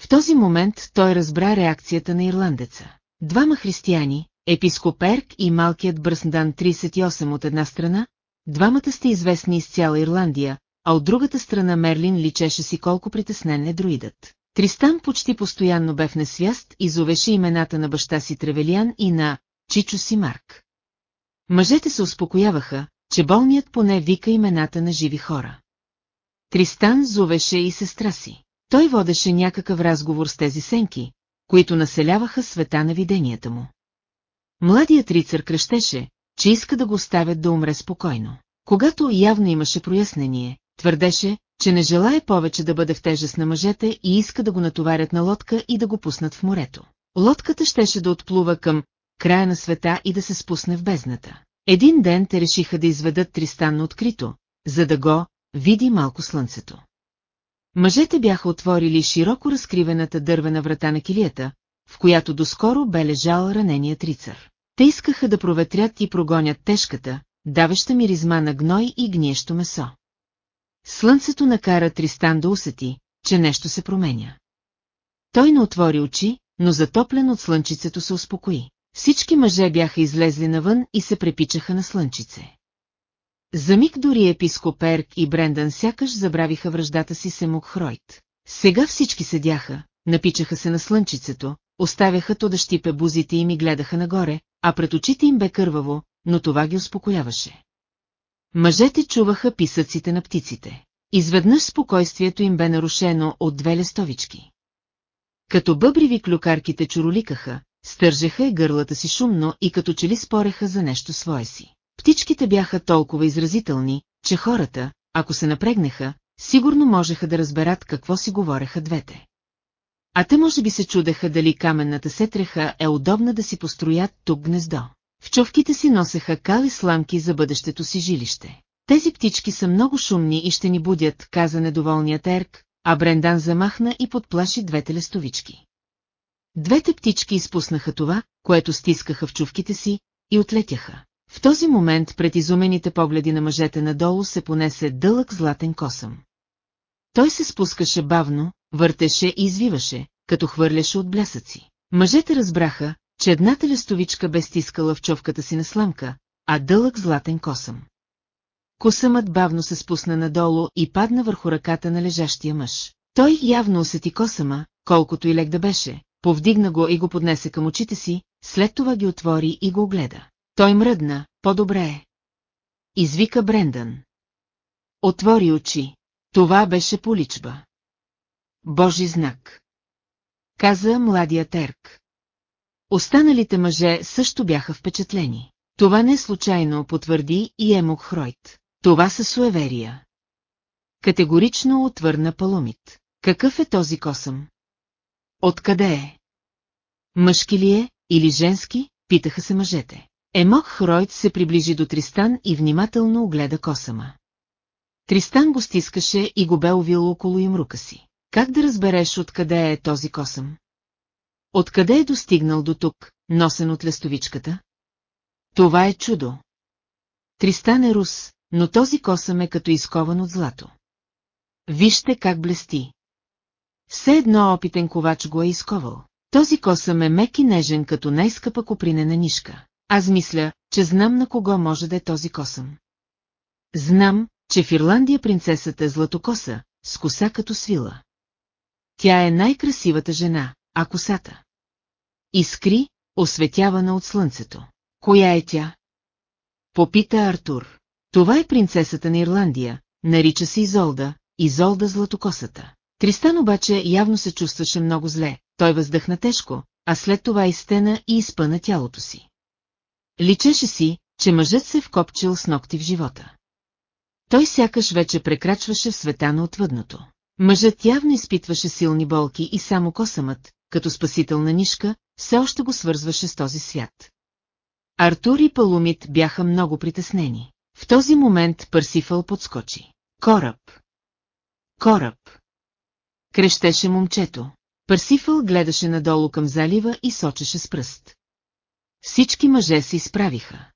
В този момент той разбра реакцията на ирландеца. Двама християни, епископ Ерк и малкият Бръсндан 38 от една страна, двамата сте известни из цяла Ирландия, а от другата страна Мерлин личеше си колко притеснен е друидът. Тристан почти постоянно бе в несвяст и зовеше имената на баща си Тревелиан и на Чичо си Марк. Мъжете се успокояваха, че болният поне вика имената на живи хора. Тристан зовеше и сестра си. Той водеше някакъв разговор с тези сенки, които населяваха света на виденията му. Младият рицар крещеше, че иска да го оставят да умре спокойно. Когато явно имаше прояснение, твърдеше, че не желая повече да бъде в тежест на мъжете и иска да го натоварят на лодка и да го пуснат в морето. Лодката щеше да отплува към края на света и да се спусне в бездната. Един ден те решиха да изведат Тристан открито, за да го види малко слънцето. Мъжете бяха отворили широко разкривената дървена врата на килията, в която доскоро бе лежал раненият рицар. Те искаха да проветрят и прогонят тежката, давеща миризма на гной и гниещо месо. Слънцето накара Тристан да усети, че нещо се променя. Той не отвори очи, но затоплен от слънчицето се успокои. Всички мъже бяха излезли навън и се препичаха на слънчице. За миг дори епископ Ерк и Брендан сякаш забравиха връждата си с Емук Хройт. Сега всички седяха, напичаха се на слънчицето, оставяха то да щипе бузите им и гледаха нагоре, а пред очите им бе кърваво, но това ги успокояваше. Мъжете чуваха писъците на птиците. Изведнъж спокойствието им бе нарушено от две лестовички. Като бъбриви клюкарките чуроликаха, стържеха и гърлата си шумно и като че ли спореха за нещо свое си. Птичките бяха толкова изразителни, че хората, ако се напрегнаха, сигурно можеха да разберат какво си говореха двете. А те може би се чудеха дали каменната сетреха е удобна да си построят тук гнездо. В човките си носеха кали сламки за бъдещето си жилище. Тези птички са много шумни и ще ни будят, каза недоволният Ерк, а Брендан замахна и подплаши двете лестовички. Двете птички изпуснаха това, което стискаха в чувките си, и отлетяха. В този момент пред изумените погледи на мъжете надолу се понесе дълъг златен косъм. Той се спускаше бавно, въртеше и извиваше, като хвърляше от блясъци. Мъжете разбраха, че едната лестовичка бе стискала в човката си на сламка, а дълъг златен косъм. Косъмът бавно се спусна надолу и падна върху ръката на лежащия мъж. Той явно усети косъма, колкото и лек да беше, повдигна го и го поднесе към очите си, след това ги отвори и го огледа. Той мръдна, по-добре е. Извика Брендан. Отвори очи. Това беше поличба. Божи знак. Каза младия Терк. Останалите мъже също бяха впечатлени. Това не случайно, потвърди и Емок Хройт. Това са суеверия. Категорично отвърна Паломит. Какъв е този косъм? Откъде е? Мъжки ли е, или женски, питаха се мъжете. Емок Хройт се приближи до Тристан и внимателно огледа косама. Тристан го стискаше и го бе увил около имрука си. Как да разбереш откъде е този косъм? Откъде е достигнал до тук, носен от лестовичката? Това е чудо. Тристан е рус, но този косъм е като изкован от злато. Вижте как блести. Все едно опитен ковач го е изковал. Този косъм е мек и нежен като най-скъпа копринена нишка. Аз мисля, че знам на кого може да е този косъм. Знам, че в Ирландия принцесата е златокоса, с коса като свила. Тя е най-красивата жена, а косата. Искри, осветявана от слънцето. Коя е тя? Попита Артур. Това е принцесата на Ирландия, нарича се Изолда, Изолда златокосата. Тристан обаче явно се чувстваше много зле, той въздъхна тежко, а след това изтена и изпъна тялото си. Личеше си, че мъжът се вкопчил с ногти в живота. Той сякаш вече прекрачваше в света на отвъдното. Мъжът явно изпитваше силни болки и само косъмът, като спасителна нишка, все още го свързваше с този свят. Артур и Палумит бяха много притеснени. В този момент Парсифъл подскочи. Кораб! Кораб! Крещеше момчето. Парсифъл гледаше надолу към залива и сочеше с пръст. Всички мъже се изправиха.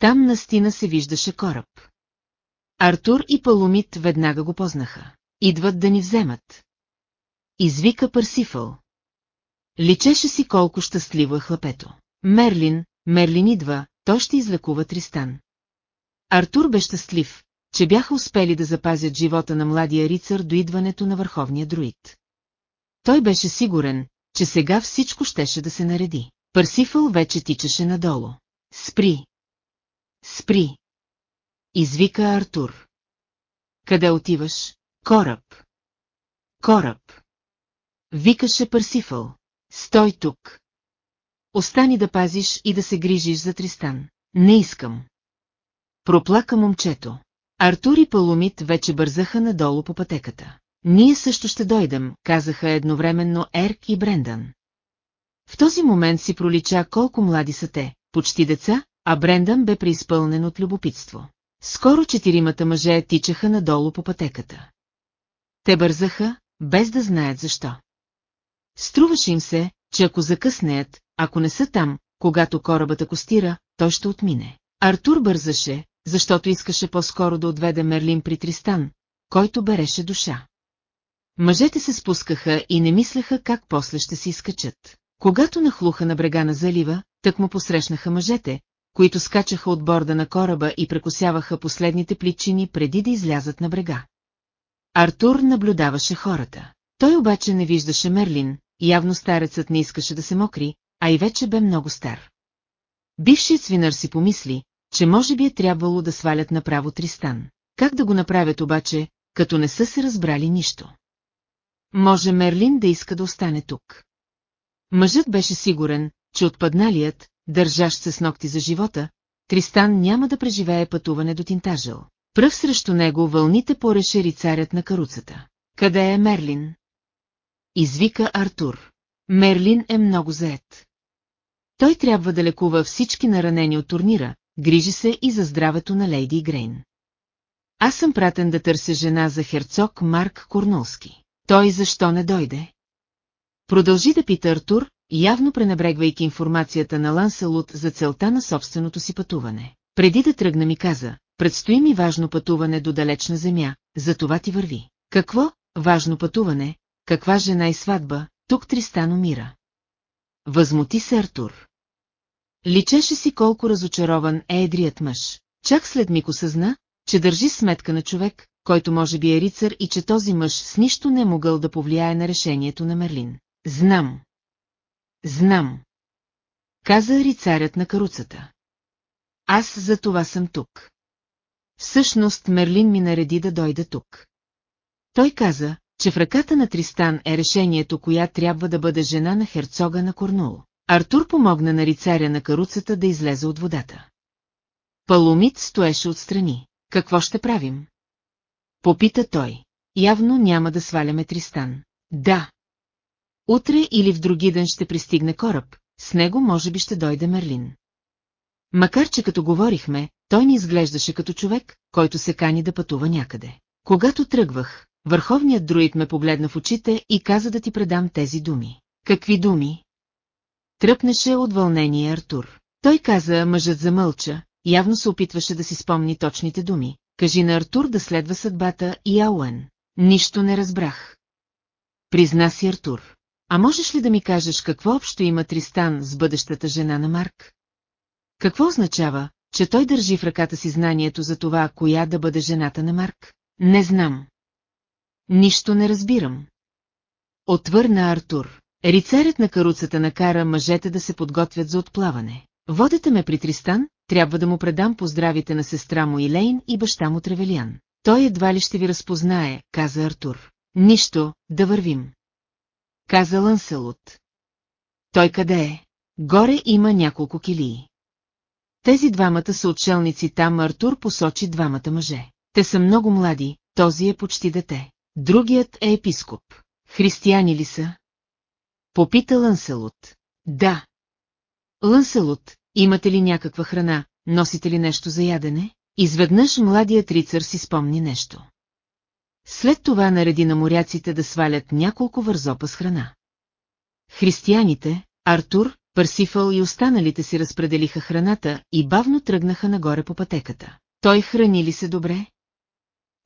Там настина се виждаше кораб. Артур и Паломит веднага го познаха. Идват да ни вземат. Извика Парсифъл. Личеше си колко щастливо е хлапето. Мерлин, Мерлин идва, той ще излекува Тристан. Артур бе щастлив, че бяха успели да запазят живота на младия рицар до идването на върховния друид. Той беше сигурен, че сега всичко щеше да се нареди. Парсифъл вече тичаше надолу. Спри! Спри! Извика Артур. Къде отиваш? Кораб! Кораб! Викаше Парсифъл. Стой тук! Остани да пазиш и да се грижиш за Тристан. Не искам. Проплака момчето. Артур и Паломит вече бързаха надолу по пътеката. Ние също ще дойдем, казаха едновременно Ерк и Брендан. В този момент си пролича колко млади са те, почти деца, а Брендан бе преизпълнен от любопитство. Скоро четиримата мъже тичаха надолу по пътеката. Те бързаха, без да знаят защо. Струваше им се, че ако закъснеят, ако не са там, когато корабът акостира, той ще отмине. Артур бързаше, защото искаше по-скоро да отведе Мерлин при Тристан, който береше душа. Мъжете се спускаха и не мислеха как после ще се изкачат. Когато нахлуха на брега на залива, тък му посрещнаха мъжете, които скачаха от борда на кораба и прекосяваха последните пличини преди да излязат на брега. Артур наблюдаваше хората. Той обаче не виждаше Мерлин, явно старецът не искаше да се мокри, а и вече бе много стар. Бившият свинър си помисли, че може би е трябвало да свалят направо Тристан. Как да го направят обаче, като не са се разбрали нищо? Може Мерлин да иска да остане тук. Мъжът беше сигурен, че отпадналият, държащ се с ногти за живота, Тристан няма да преживее пътуване до Тинтажъл. Пръв срещу него вълните пореше рицарят на каруцата. Къде е Мерлин? Извика Артур. Мерлин е много заед. Той трябва да лекува всички наранени от турнира, грижи се и за здравето на Лейди Грейн. Аз съм пратен да търся жена за херцог Марк Корнулски. Той защо не дойде? Продължи да пита Артур, явно пренебрегвайки информацията на Ланселот за целта на собственото си пътуване. Преди да тръгна ми каза, предстои ми важно пътуване до далечна земя, за това ти върви. Какво? Важно пътуване, каква жена и сватба, тук Тристан умира. Възмути се Артур. Личеше си колко разочарован е едрият мъж. Чак след миг осъзна, че държи сметка на човек, който може би е рицар и че този мъж с нищо не е могъл да повлияе на решението на Мерлин. Знам. Знам. Каза рицарят на каруцата. Аз за това съм тук. Всъщност Мерлин ми нареди да дойда тук. Той каза, че в ръката на Тристан е решението, коя трябва да бъде жена на херцога на Корнул. Артур помогна на рицаря на каруцата да излезе от водата. Паломит стоеше отстрани. Какво ще правим? Попита той. Явно няма да сваляме Тристан. Да. Утре или в други ден ще пристигне кораб, с него може би ще дойде Мерлин. Макар че като говорихме, той ни изглеждаше като човек, който се кани да пътува някъде. Когато тръгвах, върховният друид ме погледна в очите и каза да ти предам тези думи. Какви думи? Тръпнеше от вълнение Артур. Той каза, мъжът замълча, явно се опитваше да си спомни точните думи. Кажи на Артур да следва съдбата и Ауен. Нищо не разбрах. Призна си Артур. А можеш ли да ми кажеш какво общо има Тристан с бъдещата жена на Марк? Какво означава, че той държи в ръката си знанието за това, коя да бъде жената на Марк? Не знам. Нищо не разбирам. Отвърна Артур. Рицарят на каруцата накара мъжете да се подготвят за отплаване. Водете ме при Тристан, трябва да му предам поздравите на сестра му Илейн и баща му Тревелиан. Той едва ли ще ви разпознае, каза Артур. Нищо, да вървим. Каза Ланселот. Той къде е? Горе има няколко килии. Тези двамата са отшелници там, Артур посочи двамата мъже. Те са много млади, този е почти дете. Другият е епископ. Християни ли са? Попита Ланселот. Да. Ланселот, имате ли някаква храна, носите ли нещо за ядене? Изведнъж младият рицар си спомни нещо. След това нареди на моряците да свалят няколко вързопа с храна. Християните, Артур, Парсифъл и останалите си разпределиха храната и бавно тръгнаха нагоре по пътеката. Той храни ли се добре?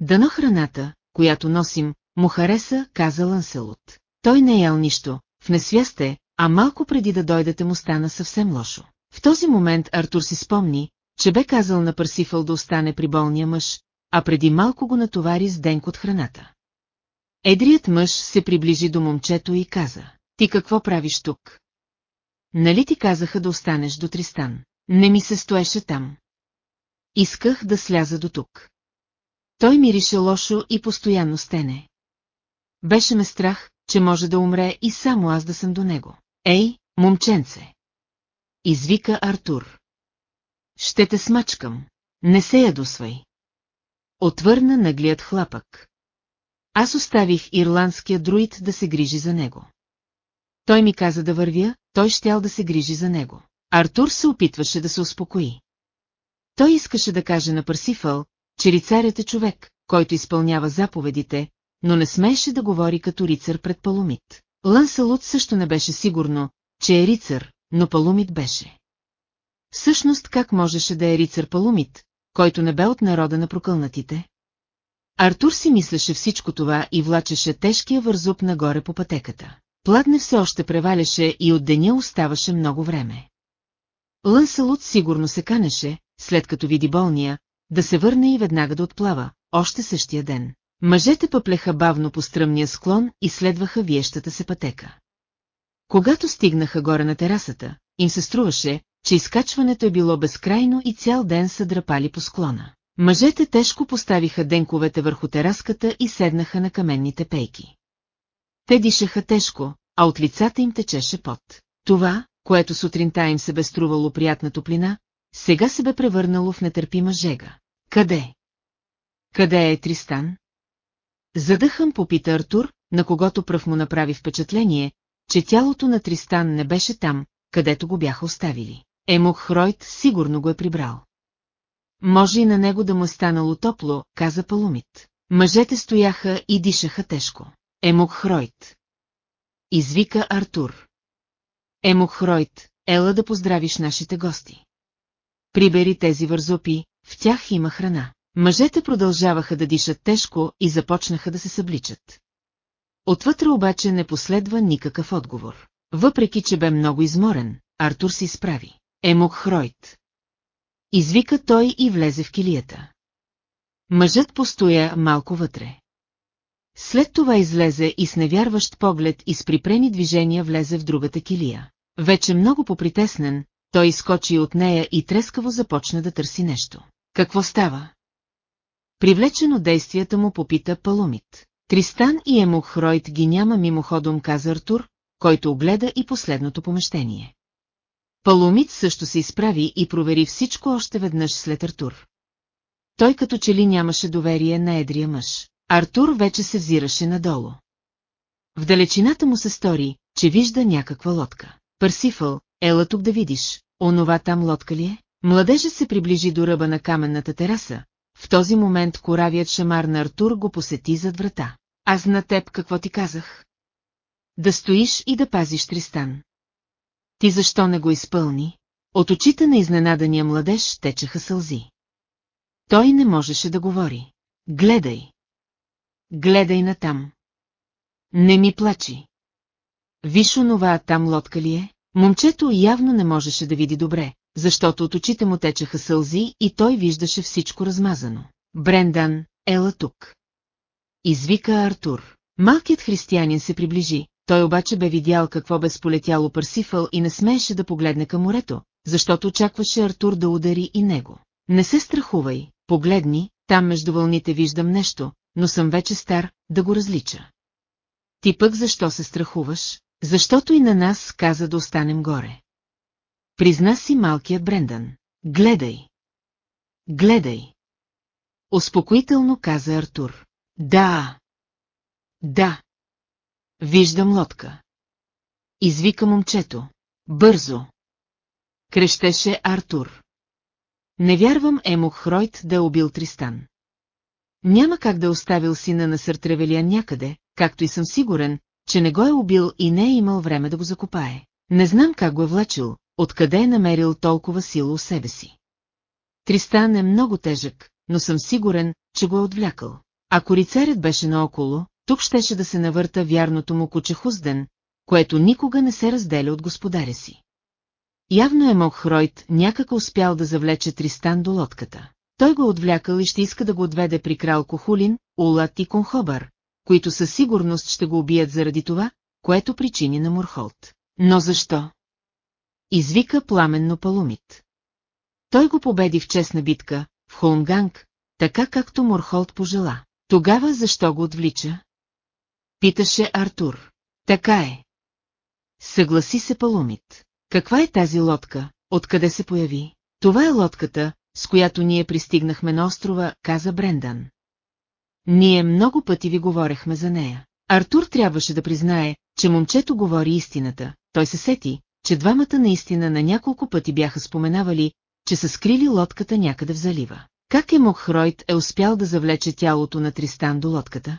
Дано храната, която носим, му хареса, каза Ланселот. Той не ял нищо, в несвясте, а малко преди да дойдете му стана съвсем лошо. В този момент Артур си спомни, че бе казал на Парсифъл да остане при болния мъж, а преди малко го натовари с денк от храната. Едрият мъж се приближи до момчето и каза, ти какво правиш тук? Нали ти казаха да останеш до Тристан? Не ми се стоеше там. Исках да сляза до тук. Той мирише лошо и постоянно стене. Беше ме страх, че може да умре и само аз да съм до него. Ей, момченце! Извика Артур. Ще те смачкам. Не се ядосвай. Отвърна наглият хлапък. Аз оставих ирландския друид да се грижи за него. Той ми каза да вървя, той щял да се грижи за него. Артур се опитваше да се успокои. Той искаше да каже на Парсифъл, че рицарят е човек, който изпълнява заповедите, но не смееше да говори като рицар пред Паломит. Ланселот също не беше сигурно, че е рицар, но Палумит беше. Всъщност как можеше да е рицар Палумит, който не бе от народа на прокълнатите? Артур си мислеше всичко това и влачеше тежкия вързуп нагоре по пътеката. Пладне все още преваляше и от деня оставаше много време. Лънселот сигурно се канеше, след като види болния, да се върне и веднага да отплава, още същия ден. Мъжете пъплеха бавно по стръмния склон и следваха виещата се пътека. Когато стигнаха горе на терасата, им се струваше, че изкачването е било безкрайно и цял ден са драпали по склона. Мъжете тежко поставиха денковете върху тераската и седнаха на каменните пейки. Те дишаха тежко, а от лицата им течеше пот. Това, което сутринта им се бе струвало приятна топлина, сега се бе превърнало в нетърпима жега. Къде? Къде е Тристан? Задъхам попита Артур, на когото пръв му направи впечатление, че тялото на Тристан не беше там, където го бяха оставили. Емок Хройт сигурно го е прибрал. Може и на него да му е станало топло, каза Палумит. Мъжете стояха и дишаха тежко. Емок Хройт. Извика Артур. Емок Хройт, ела да поздравиш нашите гости. Прибери тези вързопи, в тях има храна. Мъжете продължаваха да дишат тежко и започнаха да се събличат. Отвътре обаче не последва никакъв отговор. Въпреки, че бе много изморен, Артур се изправи. Емок Хройт. Извика той и влезе в килията. Мъжът постоя малко вътре. След това излезе и с невярващ поглед и с припрени движения влезе в другата килия. Вече много попритеснен, той изкочи от нея и трескаво започна да търси нещо. Какво става? Привлечен от действията му попита Паломит. Тристан и Емухройт ги няма мимоходом каза Артур, който огледа и последното помещение. Паломит също се изправи и провери всичко още веднъж след Артур. Той като че ли нямаше доверие на едрия мъж. Артур вече се взираше надолу. В далечината му се стори, че вижда някаква лодка. Парсифъл, ела тук да видиш, онова там лодка ли е? Младежът се приближи до ръба на каменната тераса. В този момент коравият шамар на Артур го посети зад врата. Аз на теб какво ти казах? Да стоиш и да пазиш Тристан. Ти защо не го изпълни? От очите на изненадания младеж течеха сълзи. Той не можеше да говори. Гледай. Гледай натам. Не ми плачи. Виж онова там лодка ли е? Момчето явно не можеше да види добре, защото от очите му течеха сълзи и той виждаше всичко размазано. Брендан, ела тук. Извика Артур. Малкият християнин се приближи, той обаче бе видял какво бе сполетяло Парсифъл и не смееше да погледне към морето, защото очакваше Артур да удари и него. Не се страхувай, погледни, там между вълните виждам нещо, но съм вече стар, да го различа. Ти пък защо се страхуваш? Защото и на нас каза да останем горе. Призна си малкият Брендан. Гледай. Гледай. Успокоително каза Артур. Да. Да. Виждам лодка. Извика момчето. Бързо. Крещеше Артур. Не вярвам Емок Хройт да е убил Тристан. Няма как да оставил сина на Съртревелия някъде, както и съм сигурен, че не го е убил и не е имал време да го закопае. Не знам как го е влачил, откъде е намерил толкова сила у себе си. Тристан е много тежък, но съм сигурен, че го е отвлякал. Ако рицарят беше наоколо, тук щеше да се навърта вярното му куче Хузден, което никога не се разделя от господаря си. Явно е Мок Хройт някак успял да завлече Тристан до лодката. Той го отвлякал и ще иска да го отведе при крал Кохулин, Улат и Конхобър, които със сигурност ще го убият заради това, което причини на Мурхолт. Но защо? Извика пламенно Палумит. Той го победи в честна битка, в Холмганг, така както Мурхолт пожела. Тогава защо го отвлича? Питаше Артур. Така е. Съгласи се Палумит. Каква е тази лодка, откъде се появи? Това е лодката, с която ние пристигнахме на острова, каза Брендан. Ние много пъти ви говорехме за нея. Артур трябваше да признае, че момчето говори истината. Той се сети, че двамата наистина на няколко пъти бяха споменавали, че са скрили лодката някъде в залива. Как е Мокхройт е успял да завлече тялото на Тристан до лодката?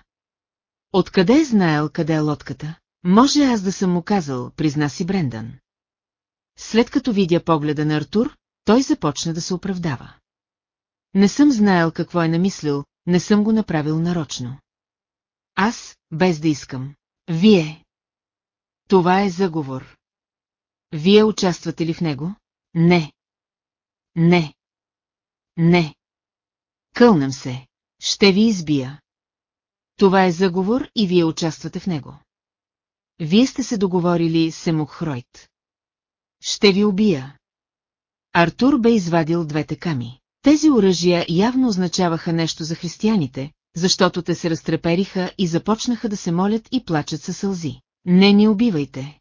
Откъде е знаел къде е лодката? Може аз да съм му казал, призна си Брендан. След като видя погледа на Артур, той започна да се оправдава. Не съм знаел какво е намислил, не съм го направил нарочно. Аз, без да искам. Вие. Това е заговор. Вие участвате ли в него? Не. Не. Не. Кълнем се. Ще ви избия. Това е заговор и вие участвате в него. Вие сте се договорили с Емокхройт. Ще ви убия. Артур бе извадил двете ками. Тези оръжия явно означаваха нещо за християните, защото те се разтрепериха и започнаха да се молят и плачат със сълзи. Не ни убивайте.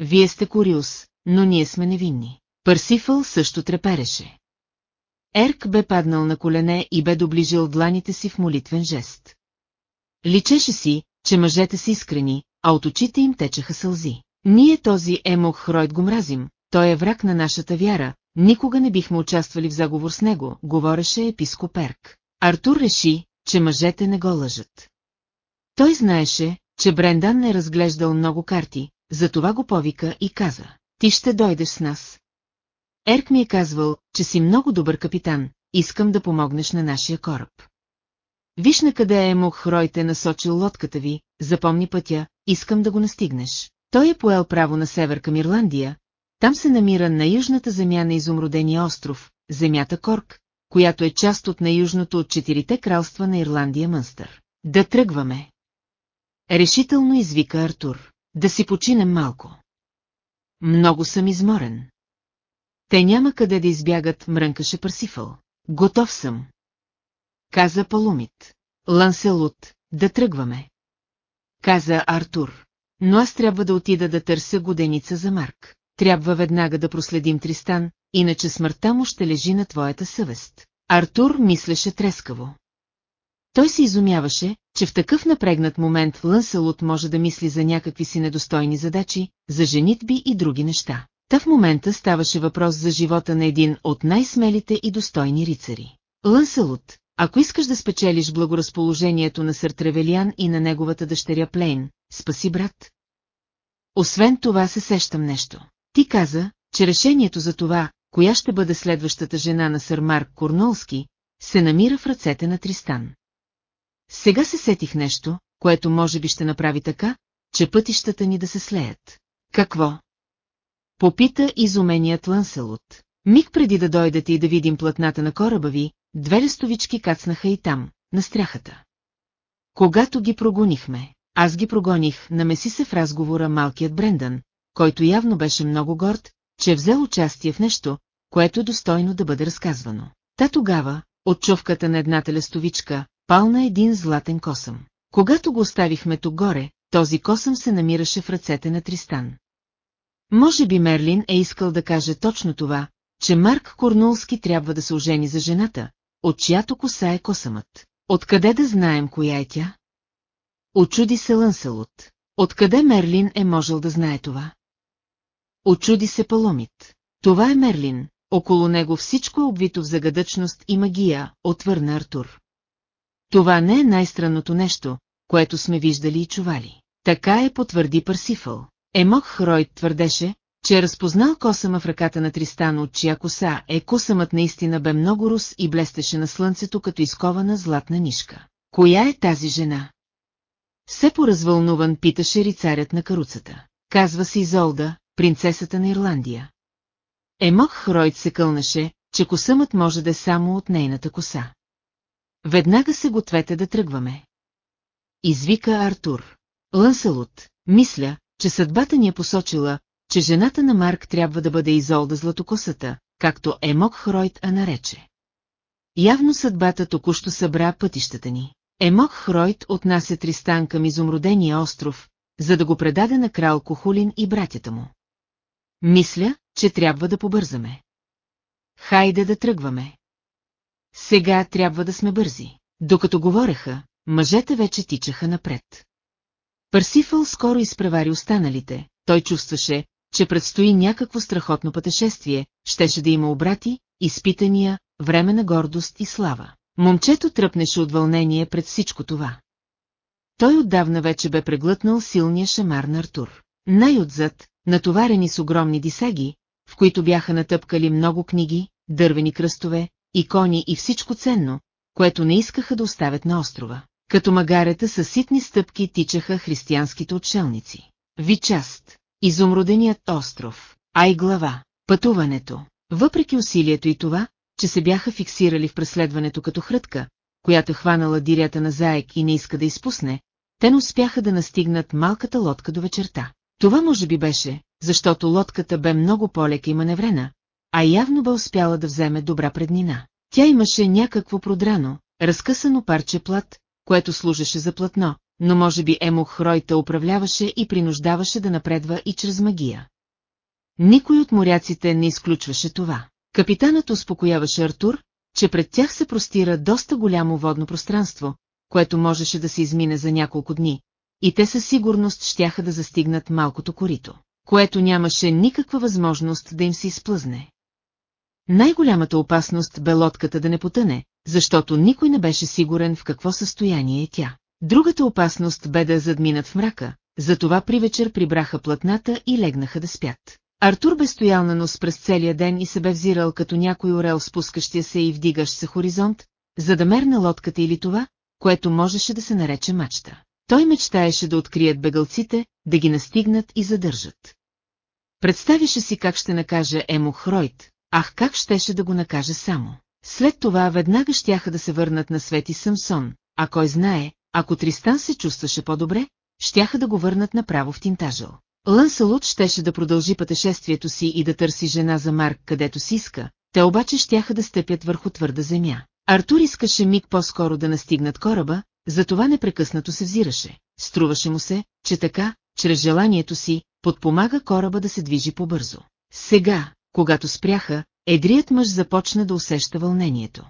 Вие сте Кориус, но ние сме невинни. Парсифъл също трепереше. Ерк бе паднал на колене и бе доближил дланите си в молитвен жест. Личеше си, че мъжете са искрени, а от очите им течеха сълзи. Ние този Емох Хройд го мразим, той е враг на нашата вяра, никога не бихме участвали в заговор с него, говореше епископ Ерк. Артур реши, че мъжете не го лъжат. Той знаеше, че Брендан е разглеждал много карти, затова го повика и каза, ти ще дойдеш с нас. Ерк ми е казвал, че си много добър капитан, искам да помогнеш на нашия кораб. Виж на къде е Мух Ройте насочил лодката ви, запомни пътя, искам да го настигнеш. Той е поел право на север към Ирландия, там се намира на южната земя на изумродения остров, земята Корк, която е част от на-южното от четирите кралства на Ирландия Мънстър. Да тръгваме. Решително извика Артур. Да си починем малко. Много съм изморен. Те няма къде да избягат, мрънкаше Парсифъл. Готов съм. Каза Палумит. Ланселут, да тръгваме. Каза Артур. Но аз трябва да отида да търся годеница за Марк. Трябва веднага да проследим Тристан, иначе смъртта му ще лежи на твоята съвест. Артур мислеше трескаво. Той се изумяваше, че в такъв напрегнат момент Лънселот може да мисли за някакви си недостойни задачи, за женитби и други неща. Та в момента ставаше въпрос за живота на един от най-смелите и достойни рицари. Лънселот, ако искаш да спечелиш благоразположението на сър Тревелиан и на неговата дъщеря Плейн, спаси брат. Освен това се сещам нещо. Ти каза, че решението за това, коя ще бъде следващата жена на сър Марк Корнолски, се намира в ръцете на Тристан. Сега се сетих нещо, което може би ще направи така, че пътищата ни да се слеят. Какво? Попита изуменият Ланселот. Миг преди да дойдете и да видим платната на кораба ви, две лестовички кацнаха и там, на стряхата. Когато ги прогонихме, аз ги прогоних, намеси се в разговора малкият Брендан, който явно беше много горд, че е взел участие в нещо, което е достойно да бъде разказвано. Та тогава, от чувката на едната лестовичка, пална един златен косъм. Когато го оставихме тук горе, този косъм се намираше в ръцете на Тристан. Може би Мерлин е искал да каже точно това, че Марк Корнулски трябва да се ожени за жената, от чиято коса е косъмът. Откъде да знаем коя е тя? Очуди се Лънселот. Откъде Мерлин е можел да знае това? Очуди се Паломит. Това е Мерлин, около него всичко е обвито в загадъчност и магия, отвърна Артур. Това не е най-странното нещо, което сме виждали и чували. Така е потвърди Парсифъл. Емок Хройд твърдеше, че е разпознал косъма в ръката на Тристан от чия коса е косъмът наистина бе много рус и блестеше на слънцето като изкована златна нишка. Коя е тази жена? Все поразвълнуван питаше рицарят на каруцата. Казва се Изолда, принцесата на Ирландия. Емок Хройд се кълнаше, че косъмът може да е само от нейната коса. Веднага се гответе да тръгваме. Извика Артур. Лънселот, мисля, че съдбата ни е посочила, че жената на Марк трябва да бъде Изолда Златокосата, както Емок Хройд а нарече. Явно съдбата току-що събра пътищата ни. Емок Хройд отнася Тристан към изумродения остров, за да го предаде на крал Кохулин и братята му. Мисля, че трябва да побързаме. Хайде да тръгваме. Сега трябва да сме бързи. Докато говореха, мъжете вече тичаха напред. Парсифъл скоро изпревари останалите, той чувстваше, че предстои някакво страхотно пътешествие, щеше да има обрати, изпитания, време на гордост и слава. Момчето тръпнеше от вълнение пред всичко това. Той отдавна вече бе преглътнал силния шамар на Артур. Най-отзад, натоварени с огромни дисаги, в които бяха натъпкали много книги, дървени кръстове, икони и всичко ценно, което не искаха да оставят на острова. Като магарета със ситни стъпки тичаха християнските отшелници. Вичаст, изумруденият остров, ай глава, пътуването. Въпреки усилието и това, че се бяха фиксирали в преследването като хрътка, която хванала дирята на заек и не иска да изпусне, те не успяха да настигнат малката лодка до вечерта. Това може би беше, защото лодката бе много полека и маневрена, а явно бе успяла да вземе добра преднина. Тя имаше някакво продрано, разкъсано парче плат, което служеше за платно, но може би Емох Хройта управляваше и принуждаваше да напредва и чрез магия. Никой от моряците не изключваше това. Капитанът успокояваше Артур, че пред тях се простира доста голямо водно пространство, което можеше да се измине за няколко дни, и те със сигурност щяха да застигнат малкото корито, което нямаше никаква възможност да им се изплъзне. Най-голямата опасност бе лодката да не потъне, защото никой не беше сигурен в какво състояние е тя. Другата опасност бе да задминат в мрака, затова при вечер прибраха платната и легнаха да спят. Артур бе стоял на нос през целия ден и се бе взирал като някой орел спускащия се и вдигащ се хоризонт, за да мерне лодката или това, което можеше да се нарече мачта. Той мечтаеше да открият бегалците, да ги настигнат и задържат. Представише си как ще накаже Емо Хройт, ах как щеше да го накаже само. След това веднага щяха да се върнат на Свети Самсон, а кой знае, ако Тристан се чувстваше по-добре, щяха да го върнат направо в Тинтажъл. Лънсалут щеше да продължи пътешествието си и да търси жена за Марк където си иска, те обаче щяха да стъпят върху твърда земя. Артур искаше миг по-скоро да настигнат кораба, затова непрекъснато се взираше. Струваше му се, че така, чрез желанието си, подпомага кораба да се движи по-бързо. Сега, когато спряха, едрият мъж започна да усеща вълнението.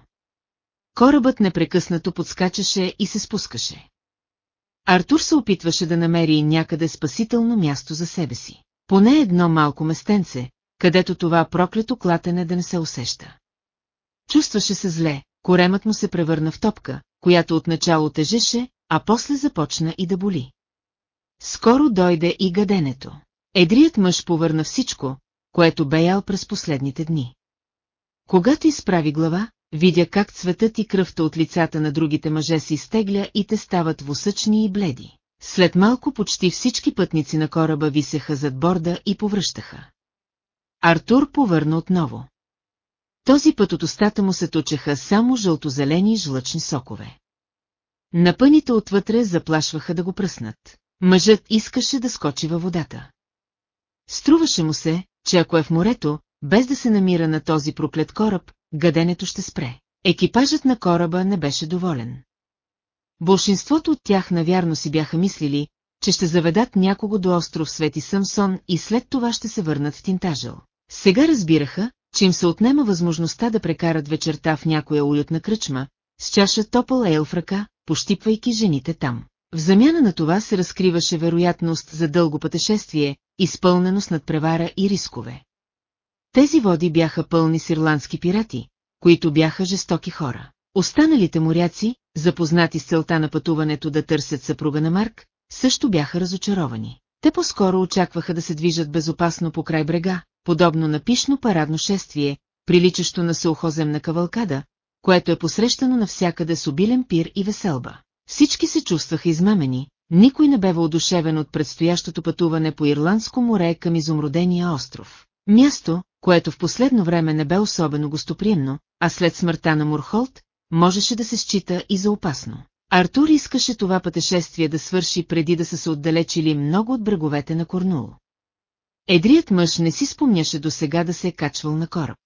Корабът непрекъснато подскачаше и се спускаше. Артур се опитваше да намери някъде спасително място за себе си. Поне едно малко местенце, където това проклето клатене да не се усеща. Чувстваше се зле, коремът му се превърна в топка, която отначало тежеше, а после започна и да боли. Скоро дойде и гаденето. Едрият мъж повърна всичко, което бе ял през последните дни. Когато изправи глава, видя как цветът и кръвта от лицата на другите мъже се изтегля и те стават восъчни и бледи. След малко почти всички пътници на кораба висеха зад борда и повръщаха. Артур повърна отново. Този път от устата му се точеха само жълтозелени жлъчни сокове. Напъните отвътре заплашваха да го пръснат. Мъжът искаше да скочи във водата. Струваше му се, че ако е в морето, без да се намира на този проклет кораб, гаденето ще спре. Екипажът на кораба не беше доволен. Большинството от тях навярно си бяха мислили, че ще заведат някого до остров Свети Самсон и след това ще се върнат в Тинтажъл. Сега разбираха, че им се отнема възможността да прекарат вечерта в някоя уютна кръчма, с чаша топъл ейл в ръка, пощипвайки жените там. В замяна на това се разкриваше вероятност за дълго пътешествие, изпълнено с надпревара и рискове. Тези води бяха пълни с ирландски пирати, които бяха жестоки хора. Останалите моряци, запознати с целта на пътуването да търсят съпруга на Марк, също бяха разочаровани. Те по-скоро очакваха да се движат безопасно по край брега, подобно на пишно парадно шествие, приличащо на сълхоземна кавалкада, което е посрещано навсякъде с обилен пир и веселба. Всички се чувстваха измамени, никой не бе въодушевен от предстоящото пътуване по Ирландско море към изумродения остров. Място, което в последно време не бе особено гостоприемно, а след смъртта на Мурхолт, можеше да се счита и за опасно. Артур искаше това пътешествие да свърши преди да са се отдалечили много от бреговете на Корнул. Едрият мъж не си спомняше до сега да се е качвал на кораб.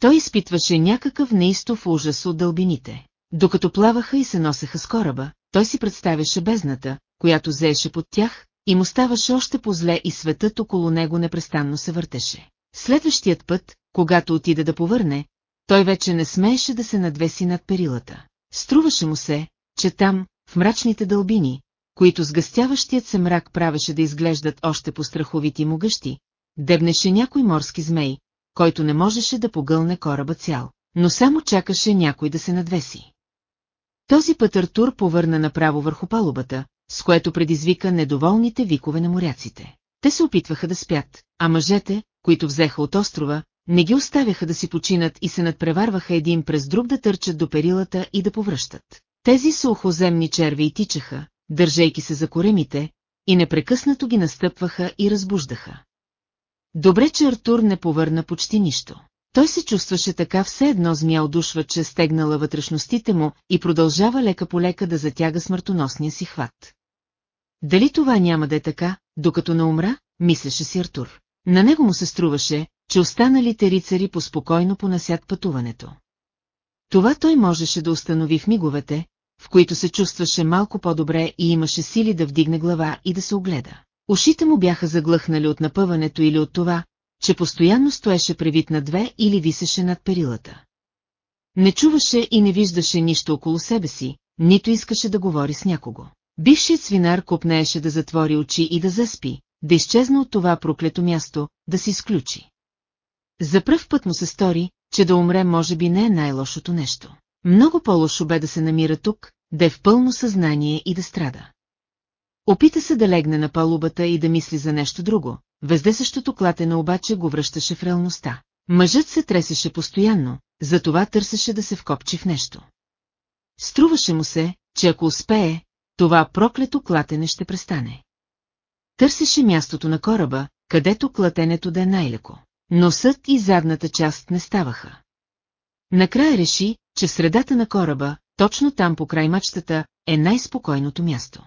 Той изпитваше някакъв неистов ужас от дълбините. Докато плаваха и се носеха с кораба, той си представяше бездната, която зееше под тях, и му ставаше още по-зле и светът около него непрестанно се въртеше. Следващият път, когато отида да повърне, той вече не смееше да се надвеси над перилата. Струваше му се, че там, в мрачните дълбини, които с гъстяващият се мрак правеше да изглеждат още по-страховити и могъщи, дебнеше някой морски змей, който не можеше да погълне кораба цял, но само чакаше някой да се надвеси. Този път Артур повърна направо върху палубата, с което предизвика недоволните викове на моряците. Те се опитваха да спят, а мъжете, които взеха от острова, не ги оставяха да си починат и се надпреварваха един през друг да търчат до перилата и да повръщат. Тези сухоземни черви и тичаха, държейки се за коремите, и непрекъснато ги настъпваха и разбуждаха. Добре, че Артур не повърна почти нищо. Той се чувстваше така все едно змия одушва, че стегнала вътрешностите му и продължава лека по лека да затяга смъртоносния си хват. Дали това няма да е така, докато не умра, мислеше си Артур. На него му се струваше, че останалите рицари поспокойно понасят пътуването. Това той можеше да установи в миговете, в които се чувстваше малко по-добре и имаше сили да вдигне глава и да се огледа. Ушите му бяха заглъхнали от напъването или от това, че постоянно стоеше превит на две или висеше над перилата. Не чуваше и не виждаше нищо около себе си, нито искаше да говори с някого. Бившият свинар копнееше да затвори очи и да заспи, да изчезна от това проклето място, да се изключи. За пръв път му се стори, че да умре може би не е най-лошото нещо. Много по-лошо бе да се намира тук, да е в пълно съзнание и да страда. Опита се да легне на палубата и да мисли за нещо друго, вездесъщото клатене обаче го връщаше в реалността. Мъжът се тресеше постоянно, затова търсеше да се вкопчи в нещо. Струваше му се, че ако успее, това проклето клатене ще престане. Търсеше мястото на кораба, където клатенето да е най-леко. Носът и задната част не ставаха. Накрая реши, че средата на кораба, точно там по край мачтата, е най-спокойното място.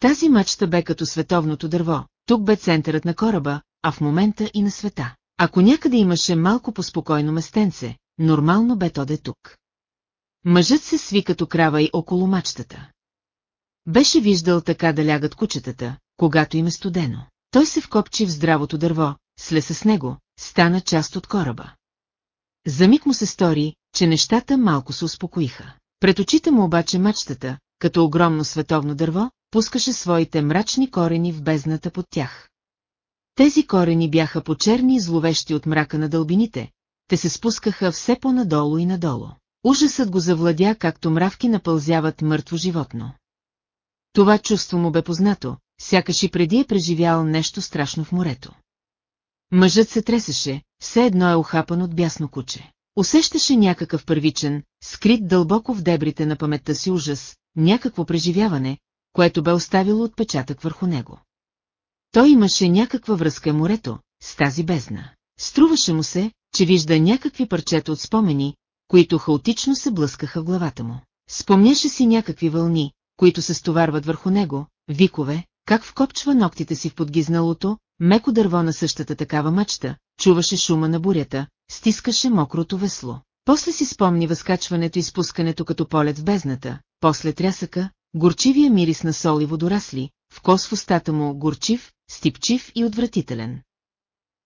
Тази мачта бе като световното дърво, тук бе центърът на кораба, а в момента и на света. Ако някъде имаше малко по-спокойно местенце, нормално бе то да е тук. Мъжът се сви като крава и около мачтата. Беше виждал така да лягат кучетата, когато им е студено. Той се вкопчи в здравото дърво, слеса с него, стана част от кораба. За миг му се стори, че нещата малко се успокоиха. Пред очите му обаче мачтата, като огромно световно дърво, пускаше своите мрачни корени в бездната под тях. Тези корени бяха почерни и зловещи от мрака на дълбините, те се спускаха все по-надолу и надолу. Ужасът го завладя, както мравки напълзяват мъртво животно. Това чувство му бе познато, сякаш и преди е преживял нещо страшно в морето. Мъжът се тресеше, все едно е охапан от бясно куче. Усещаше някакъв първичен, скрит дълбоко в дебрите на паметта си ужас, някакво преживяване, което бе оставило отпечатък върху него. Той имаше някаква връзка морето, с тази бездна. Струваше му се, че вижда някакви парчета от спомени, които хаотично се блъскаха в главата му. Спомняше си някакви вълни, които се стоварват върху него, викове, как вкопчва ногтите си в подгизналото, меко дърво на същата такава мачта, чуваше шума на бурята, стискаше мокрото весло. После си спомни възкачването и спускането като полет в бездната, после трясъка, горчивия мирис на сол и водорасли, вкос в устата му горчив, стипчив и отвратителен.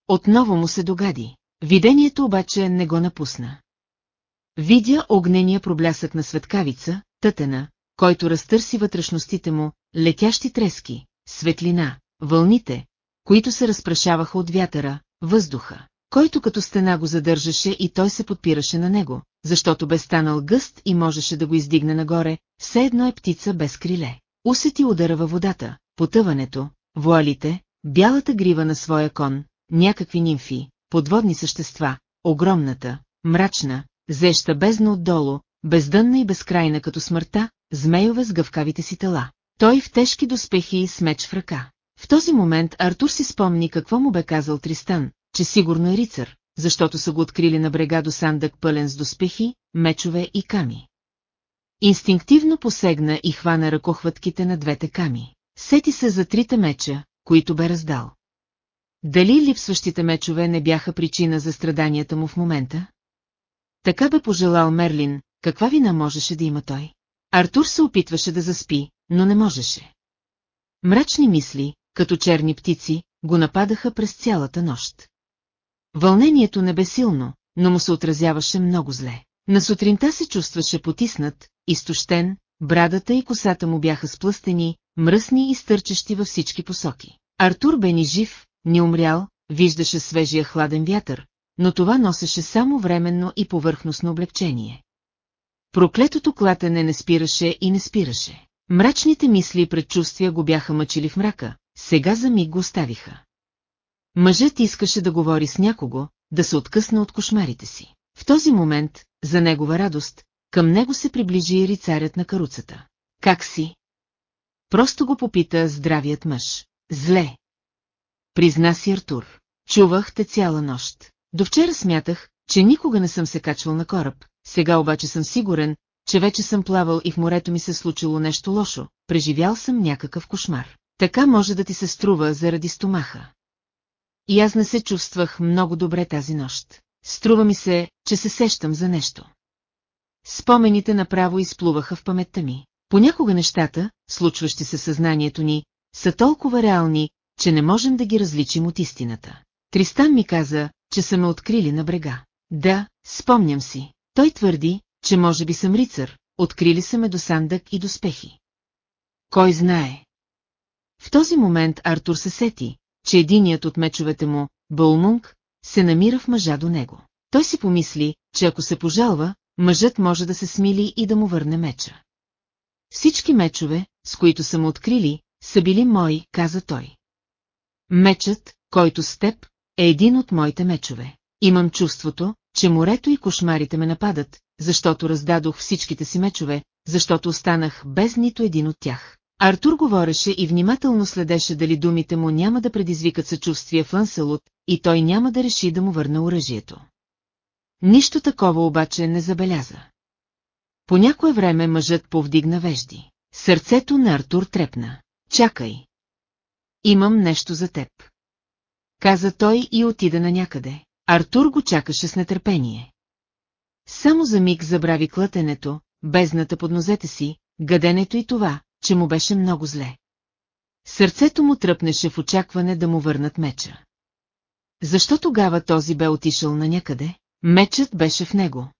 Отново му се догади. Видението обаче не го напусна. Видя огнения проблясък на светкавица, тътена, който разтърси вътрешностите му, летящи трески, светлина, вълните, които се разпрашаваха от вятъра, въздуха, който като стена го задържаше и той се подпираше на него, защото бе станал гъст и можеше да го издигне нагоре, все едно е птица без криле. Усети удара във водата, потъването, вуалите, бялата грива на своя кон, някакви нимфи, подводни същества, огромната, мрачна, зеща бездна отдолу, бездънна и безкрайна като смъртта, змейове с гъвкавите си тела. Той в тежки доспехи с меч в ръка. В този момент Артур си спомни какво му бе казал Тристан, че сигурно е рицар, защото са го открили на брега до сандък пълен с доспехи, мечове и ками. Инстинктивно посегна и хвана ръкохватките на двете ками. Сети се за трите меча, които бе раздал. Дали липсващите мечове не бяха причина за страданията му в момента? Така бе пожелал Мерлин, каква вина можеше да има той? Артур се опитваше да заспи, но не можеше. Мрачни мисли, като черни птици, го нападаха през цялата нощ. Вълнението не бе силно, но му се отразяваше много зле. На сутринта се чувстваше потиснат, изтощен, брадата и косата му бяха сплъстени, мръсни и стърчещи във всички посоки. Артур бе ни жив, ни умрял, виждаше свежия хладен вятър, но това носеше само временно и повърхностно облегчение. Проклетото клатене не спираше и не спираше. Мрачните мисли и предчувствия го бяха мъчили в мрака, сега за миг го оставиха. Мъжът искаше да говори с някого, да се откъсна от кошмарите си. В този момент, за негова радост, към него се приближи и рицарят на каруцата. Как си? Просто го попита здравият мъж. Зле. Призна си Артур. Чувах те цяла нощ. До вчера смятах, че никога не съм се качвал на кораб, сега обаче съм сигурен, че вече съм плавал и в морето ми се случило нещо лошо, преживял съм някакъв кошмар. Така може да ти се струва заради стомаха. И аз не се чувствах много добре тази нощ. Струва ми се, че се сещам за нещо. Спомените направо изплуваха в паметта ми. Понякога нещата, случващи се съзнанието ни, са толкова реални, че не можем да ги различим от истината. Тристан ми каза, че са ме открили на брега. Да, спомням си. Той твърди, че може би съм рицар, открили са ме до сандък и до спехи. Кой знае? В този момент Артур се сети, че единият от мечовете му, Бълмунг, се намира в мъжа до него. Той си помисли, че ако се пожалва, мъжът може да се смили и да му върне меча. Всички мечове, с които са му открили, са били мои, каза той. Мечът, който с теб, е един от моите мечове. Имам чувството, че морето и кошмарите ме нападат, защото раздадох всичките си мечове, защото останах без нито един от тях. Артур говореше и внимателно следеше дали думите му няма да предизвикат съчувствие в Ланселот и той няма да реши да му върне оръжието. Нищо такова обаче не забеляза. По някое време мъжът повдигна вежди. Сърцето на Артур трепна. Чакай. Имам нещо за теб. Каза той и отида на някъде. Артур го чакаше с нетърпение. Само за миг забрави клътенето, бездната под нозете си, гаденето и това, че му беше много зле. Сърцето му тръпнеше в очакване да му върнат меча. Защо тогава този бе отишъл на някъде? Мечът беше в него.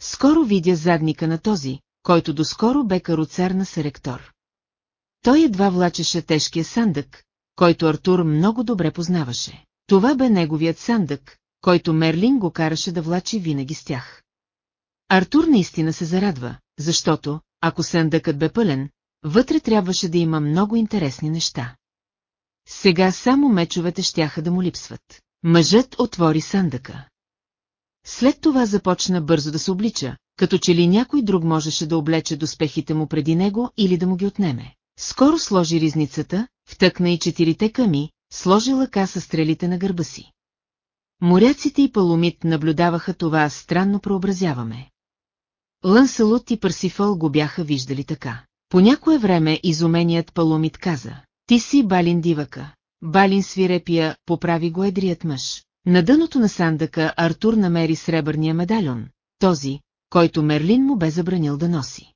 Скоро видя задника на този, който доскоро бе каруцар на Серектор. Той едва влачеше тежкия сандък, който Артур много добре познаваше. Това бе неговият сандък, който Мерлин го караше да влачи винаги с тях. Артур наистина се зарадва, защото, ако съндъкът бе пълен, вътре трябваше да има много интересни неща. Сега само мечовете щяха да му липсват. Мъжът отвори сандъка. След това започна бързо да се облича, като че ли някой друг можеше да облече доспехите му преди него или да му ги отнеме. Скоро сложи ризницата, втъкна и четирите къми, сложи лъка с стрелите на гърба си. Моряците и паломит наблюдаваха това странно преобразяваме. Лънселот и Парсифъл го бяха виждали така. По някое време изуменият паломит каза, ти си Балин дивака. Балин свирепия, поправи го едрият мъж. На дъното на сандъка Артур намери сребърния медальон, този, който Мерлин му бе забранил да носи.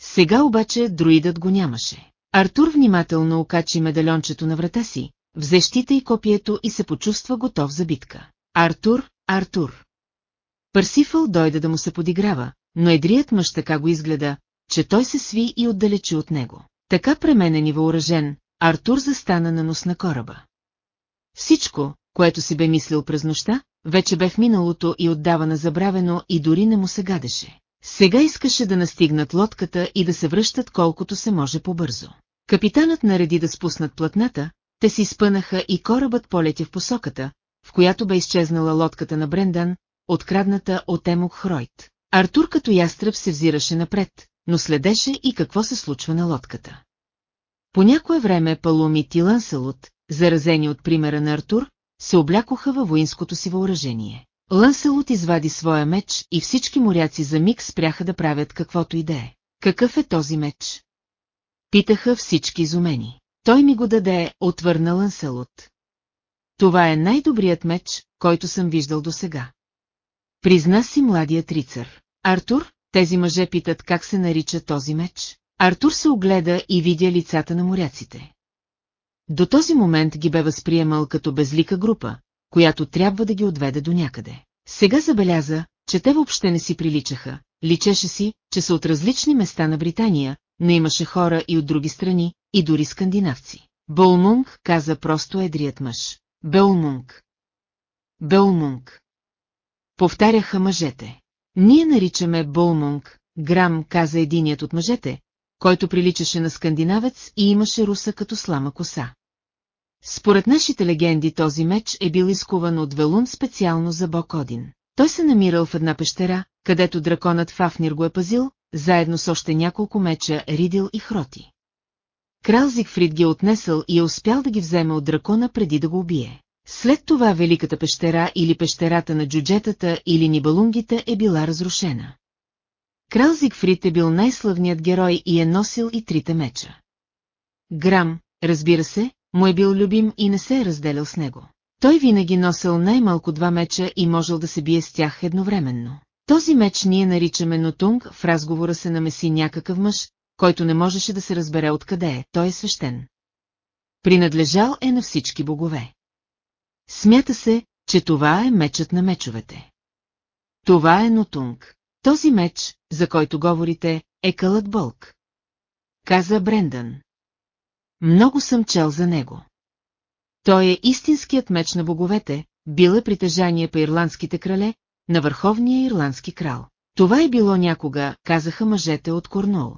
Сега обаче друидът го нямаше. Артур внимателно окачи медальончето на врата си, взе щита и копието и се почувства готов за битка. Артур, Артур. Парсифъл дойде да му се подиграва, но едрият мъж така го изгледа, че той се сви и отдалечи от него. Така пременен и въоръжен, Артур застана на нос на кораба. Всичко, което си бе мислил през нощта, вече бе в миналото и отдава на забравено и дори не му се гадеше. Сега искаше да настигнат лодката и да се връщат колкото се може по-бързо. Капитанът нареди да спуснат платната, те си спънаха и корабът полетя в посоката, в която бе изчезнала лодката на Брендан, открадната от Емок Хройт. Артур като ястръб се взираше напред, но следеше и какво се случва на лодката. По някое време Паломит и Ланселот, заразени от примера на Артур, се облякоха във воинското си въоръжение. Ланселот извади своя меч и всички моряци за миг спряха да правят каквото и да е. Какъв е този меч? Питаха всички изумени. Той ми го даде, отвърна Ланселот. Това е най-добрият меч, който съм виждал досега. Призна си младият рицар. Артур, тези мъже питат как се нарича този меч. Артур се огледа и видя лицата на моряците. До този момент ги бе възприемал като безлика група, която трябва да ги отведе до някъде. Сега забеляза, че те въобще не си приличаха, личеше си, че са от различни места на Британия, но имаше хора и от други страни, и дори скандинавци. Бълмунг, каза просто едрият мъж. Белмунг. Белмунг. Повтаряха мъжете. Ние наричаме Бълмунг, Грам, каза единият от мъжете, който приличаше на скандинавец и имаше руса като слама коса. Според нашите легенди този меч е бил изкуван от Велун специално за бог Один. Той се намирал в една пещера, където драконът Фафнир го е пазил, заедно с още няколко меча Ридил и Хроти. Крал Зигфрид ги е отнесъл и е успял да ги вземе от дракона преди да го убие. След това Великата пещера или пещерата на джуджетата или нибалунгите е била разрушена. Крал Зигфрид е бил най-славният герой и е носил и трите меча. Грам, разбира се, му е бил любим и не се е разделял с него. Той винаги носил най-малко два меча и можел да се бие с тях едновременно. Този меч ние наричаме Нотунг, в разговора се намеси някакъв мъж, който не можеше да се разбере откъде е, той е свещен. Принадлежал е на всички богове. Смята се, че това е мечът на мечовете. Това е Нотунг. Този меч, за който говорите, е Кълът Болк. Каза Брендан. Много съм чел за него. Той е истинският меч на боговете, бил е притежание по ирландските крале, на върховния ирландски крал. Това е било някога, казаха мъжете от Корнуол.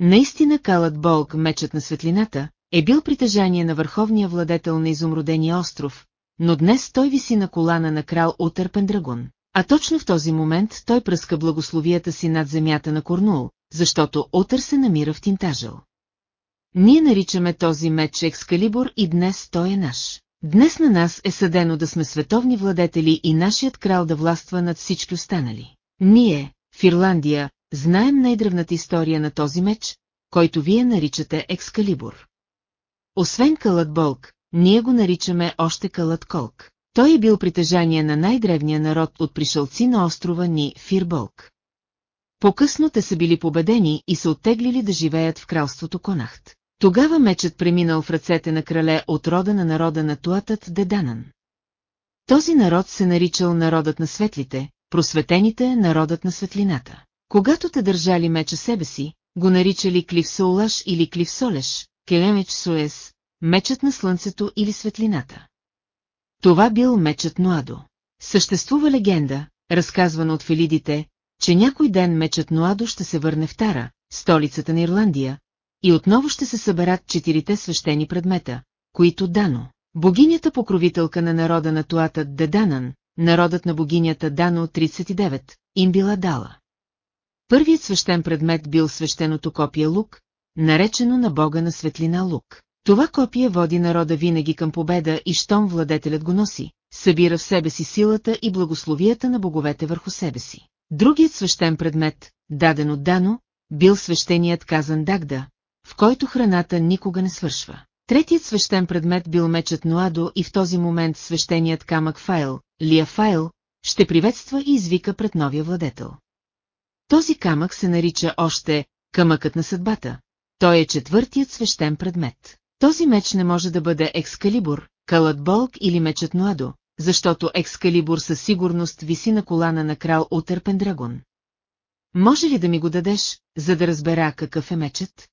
Наистина Калът Болк, мечът на светлината, е бил притежание на върховния владетел на изумрудения остров, но днес той виси на колана на крал Утър Пендрагон. А точно в този момент той пръска благословията си над земята на Корнул, защото Утър се намира в Тинтажъл. Ние наричаме този меч Екскалибур и днес той е наш. Днес на нас е съдено да сме световни владетели и нашият крал да властва над всички останали. Ние, в Ирландия, знаем най-древната история на този меч, който вие наричате Екскалибур. Освен Калът Болк, ние го наричаме още Калът Колк. Той е бил притежание на най-древния народ от пришълци на острова ни Фирболк. По-късно те са били победени и са оттеглили да живеят в кралството Конахт. Тогава мечът преминал в ръцете на крале от рода на народа на Туатът Деданан. Този народ се наричал народът на светлите, просветените народът на светлината. Когато те държали меча себе си, го наричали Кливсоулаш или Кливсолеш, Келемеч Суес, мечът на слънцето или светлината. Това бил мечът Ноадо. Съществува легенда, разказвана от филидите, че някой ден мечът Ноадо ще се върне в Тара, столицата на Ирландия, и отново ще се съберат четирите свещени предмета, които Дано, богинята покровителка на народа на Туата Деданан, народът на богинята Дано 39, им била дала. Първият свещен предмет бил свещеното копие Лук, наречено на бога на светлина Лук. Това копие води народа винаги към победа и щом владетелят го носи, събира в себе си силата и благословията на боговете върху себе си. Другият свещен предмет, даден от Дано, бил свещеният казан Дагда, в който храната никога не свършва. Третият свещен предмет бил мечът Ноадо и в този момент свещеният камък Файл, Лия Файл, ще приветства и извика пред новия владетел. Този камък се нарича още камъкът на съдбата. Той е четвъртият свещен предмет. Този меч не може да бъде екскалибур, калът болк или мечът Ноадо, защото екскалибур със сигурност виси на колана на крал Утър Пендрагон. Може ли да ми го дадеш, за да разбера какъв е мечът?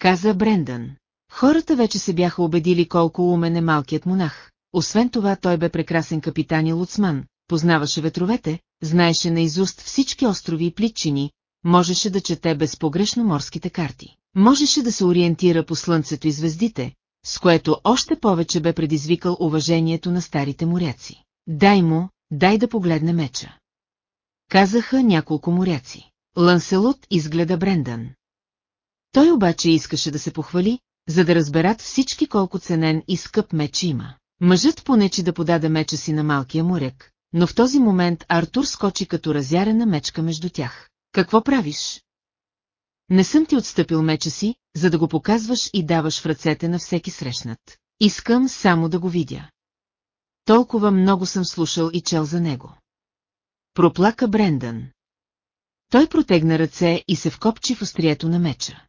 Каза Брендан. Хората вече се бяха убедили колко умен е малкият монах. Освен това той бе прекрасен капитан и луцман, познаваше ветровете, знаеше наизуст всички острови и плитчини, можеше да чете безпогрешно морските карти. Можеше да се ориентира по слънцето и звездите, с което още повече бе предизвикал уважението на старите моряци. Дай му, дай да погледне меча. Казаха няколко моряци. Ланселот изгледа Брендан. Той обаче искаше да се похвали, за да разберат всички колко ценен и скъп меч има. Мъжът понечи да подаде меча си на малкия моряк, но в този момент Артур скочи като разярена мечка между тях. Какво правиш? Не съм ти отстъпил меча си, за да го показваш и даваш в ръцете на всеки срещнат. Искам само да го видя. Толкова много съм слушал и чел за него. Проплака Брендан. Той протегна ръце и се вкопчи в острието на меча.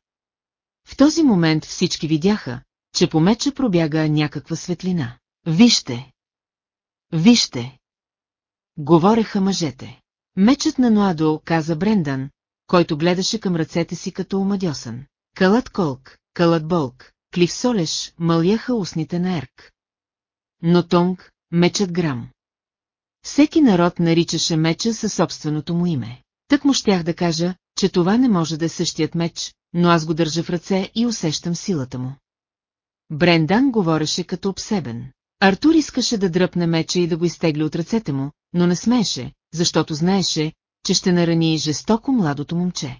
В този момент всички видяха, че по меча пробяга някаква светлина. Вижте! Вижте! Говореха мъжете. Мечът на Ноадо, каза Брендан, който гледаше към ръцете си като омадьосан. Калът колк, калът болк, клив солеш, мъляха устните на Ерк. Но Тонг, мечът грам. Всеки народ наричаше меча със собственото му име. Тък му щях да кажа, че това не може да е същият меч, но аз го държа в ръце и усещам силата му. Брендан говореше като обсебен. Артур искаше да дръпне меча и да го изтегли от ръцете му, но не смееше, защото знаеше, че ще нарани жестоко младото момче.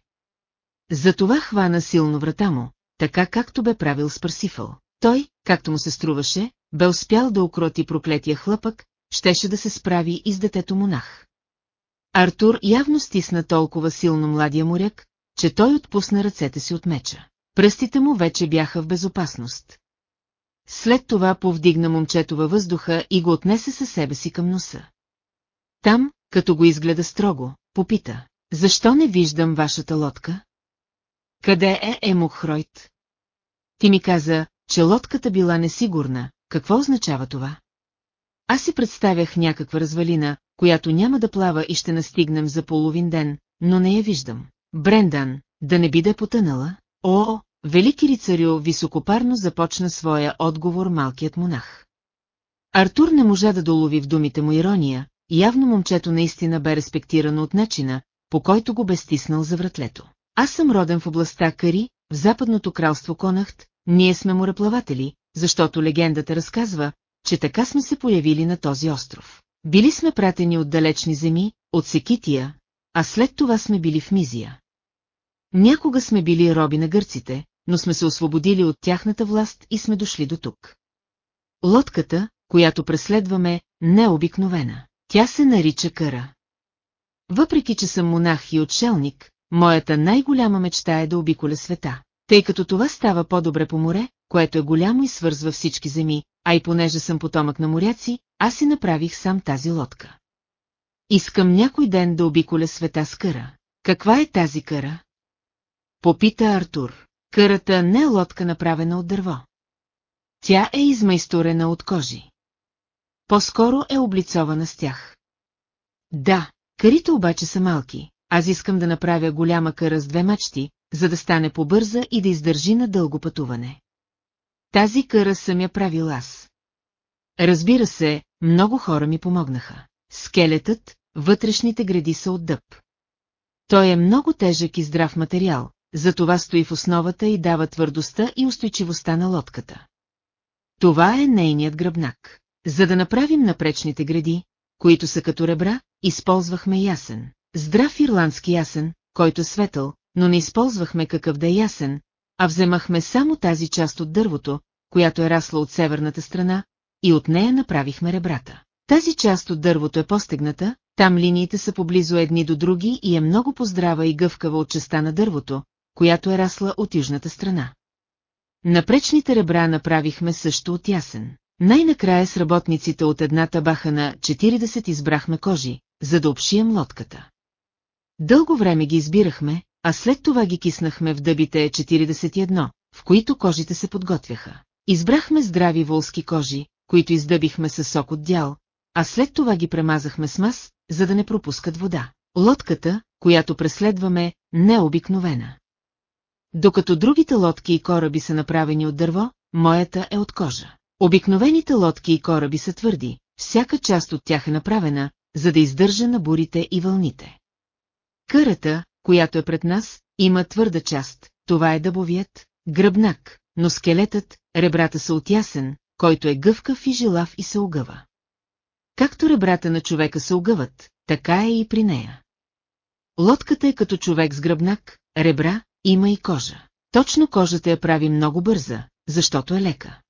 Затова хвана силно врата му, така както бе правил с Парсифъл. Той, както му се струваше, бе успял да укроти проклетия хлъпък, щеше да се справи и с детето монах. Артур явно стисна толкова силно младия моряк, че той отпусна ръцете си от меча. Пръстите му вече бяха в безопасност. След това повдигна момчето във въздуха и го отнесе със себе си към носа. Там, като го изгледа строго, попита. Защо не виждам вашата лодка? Къде е Емохройт? Ти ми каза, че лодката била несигурна. Какво означава това? Аз си представях някаква развалина, която няма да плава и ще настигнем за половин ден, но не я виждам. Брендан, да не биде потънала? О, велики рицарю високопарно започна своя отговор малкият монах. Артур не можа да долови в думите му ирония, явно момчето наистина бе респектирано от начина, по който го бе стиснал за вратлето. Аз съм роден в областта Кари, в западното кралство Конахт, ние сме мореплаватели, защото легендата разказва, че така сме се появили на този остров. Били сме пратени от далечни земи, от Секития, а след това сме били в Мизия. Някога сме били роби на гърците, но сме се освободили от тяхната власт и сме дошли до тук. Лодката, която преследваме, не е обикновена. Тя се нарича Къра. Въпреки, че съм монах и отшелник, моята най-голяма мечта е да обиколя света. Тъй като това става по-добре по море, което е голямо и свързва всички земи, а и понеже съм потомък на моряци, аз си направих сам тази лодка. Искам някой ден да обиколя света с къра. Каква е тази къра? Попита Артур. Кърата не е лодка направена от дърво. Тя е измайсторена от кожи. По-скоро е облицована с тях. Да, карите обаче са малки. Аз искам да направя голяма къра с две мачти, за да стане побърза и да издържи на дълго пътуване. Тази къра съм я правил аз. Разбира се, много хора ми помогнаха. Скелетът, вътрешните гради са от дъб. Той е много тежък и здрав материал, затова стои в основата и дава твърдостта и устойчивостта на лодката. Това е нейният гръбнак. За да направим напречните гради, които са като ребра, използвахме ясен. Здрав ирландски ясен, който е светъл, но не използвахме какъв да е ясен, а вземахме само тази част от дървото, която е расла от северната страна, и от нея направихме ребрата. Тази част от дървото е постегната, там линиите са поблизо едни до други и е много поздрава и гъвкава от частта на дървото, която е расла от южната страна. Напречните ребра направихме също от ясен. Най-накрая с работниците от едната баха на 40 избрахме кожи, за да обшием лодката. Дълго време ги избирахме, а след това ги киснахме в дъбите 41, в които кожите се подготвяха. Избрахме здрави волски кожи, които издъбихме със сок от дял, а след това ги премазахме с мас, за да не пропускат вода. Лодката, която преследваме, не е обикновена. Докато другите лодки и кораби са направени от дърво, моята е от кожа. Обикновените лодки и кораби са твърди, всяка част от тях е направена, за да издържа на бурите и вълните. Кърата, която е пред нас, има твърда част, това е дъбовият, гръбнак, но скелетът, ребрата са от ясен, който е гъвкав и жилав и се огъва. Както ребрата на човека се огъват, така е и при нея. Лодката е като човек с гръбнак, ребра, има и кожа. Точно кожата я прави много бърза, защото е лека.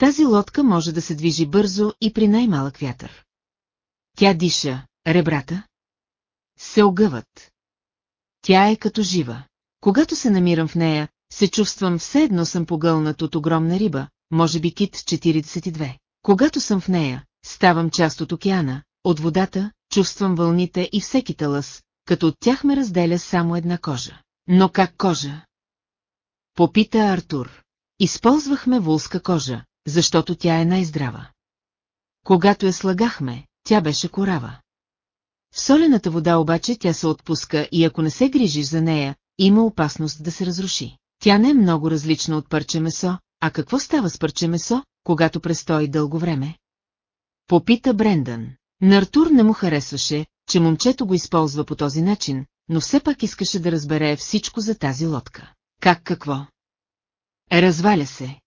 Тази лодка може да се движи бързо и при най-малък вятър. Тя диша, ребрата се огъват. Тя е като жива. Когато се намирам в нея, се чувствам все едно съм погълнат от огромна риба, може би кит 42. Когато съм в нея, ставам част от океана, от водата, чувствам вълните и всеки талъс, като от тях ме разделя само една кожа. Но как кожа? Попита Артур. Използвахме вулска кожа, защото тя е най-здрава. Когато я слагахме, тя беше корава. В солената вода обаче тя се отпуска и ако не се грижиш за нея, има опасност да се разруши. Тя не е много различна от парче месо, а какво става с парче месо, когато престои дълго време? Попита Брендан. На Артур не му харесваше, че момчето го използва по този начин, но все пак искаше да разбере всичко за тази лодка. Как какво? Разваля се.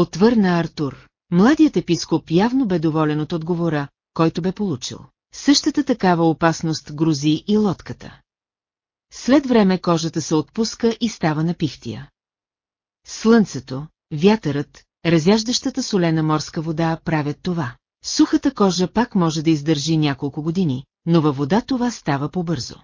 Отвърна Артур. Младият епископ явно бе доволен от отговора, който бе получил. Същата такава опасност грози и лодката. След време кожата се отпуска и става на пихтия. Слънцето, вятърът, разяждащата солена морска вода правят това. Сухата кожа пак може да издържи няколко години, но във вода това става по-бързо.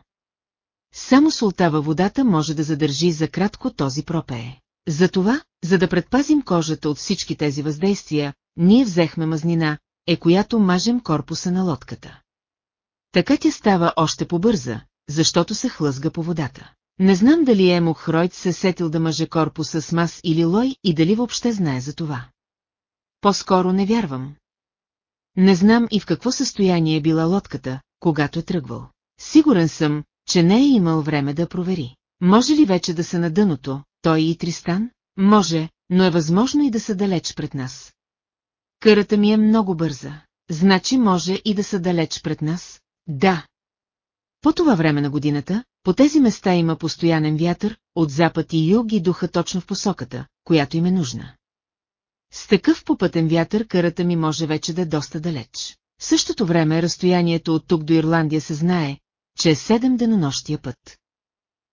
Само солта във водата може да задържи за кратко този пропее. Затова, за да предпазим кожата от всички тези въздействия, ние взехме мазнина, е която мажем корпуса на лодката. Така тя става още по-бърза, защото се хлъзга по водата. Не знам дали Емок Хройт се сетил да мъже корпуса с мас или лой и дали въобще знае за това. По-скоро не вярвам. Не знам и в какво състояние е била лодката, когато е тръгвал. Сигурен съм, че не е имал време да провери. Може ли вече да са на дъното, той и Тристан? Може, но е възможно и да са далеч пред нас. Кърата ми е много бърза. Значи може и да са далеч пред нас? Да. По това време на годината, по тези места има постоянен вятър, от запад и юг и духа точно в посоката, която им е нужна. С такъв попътен вятър карата ми може вече да е доста далеч. В същото време разстоянието от тук до Ирландия се знае, че е седем денонощия път.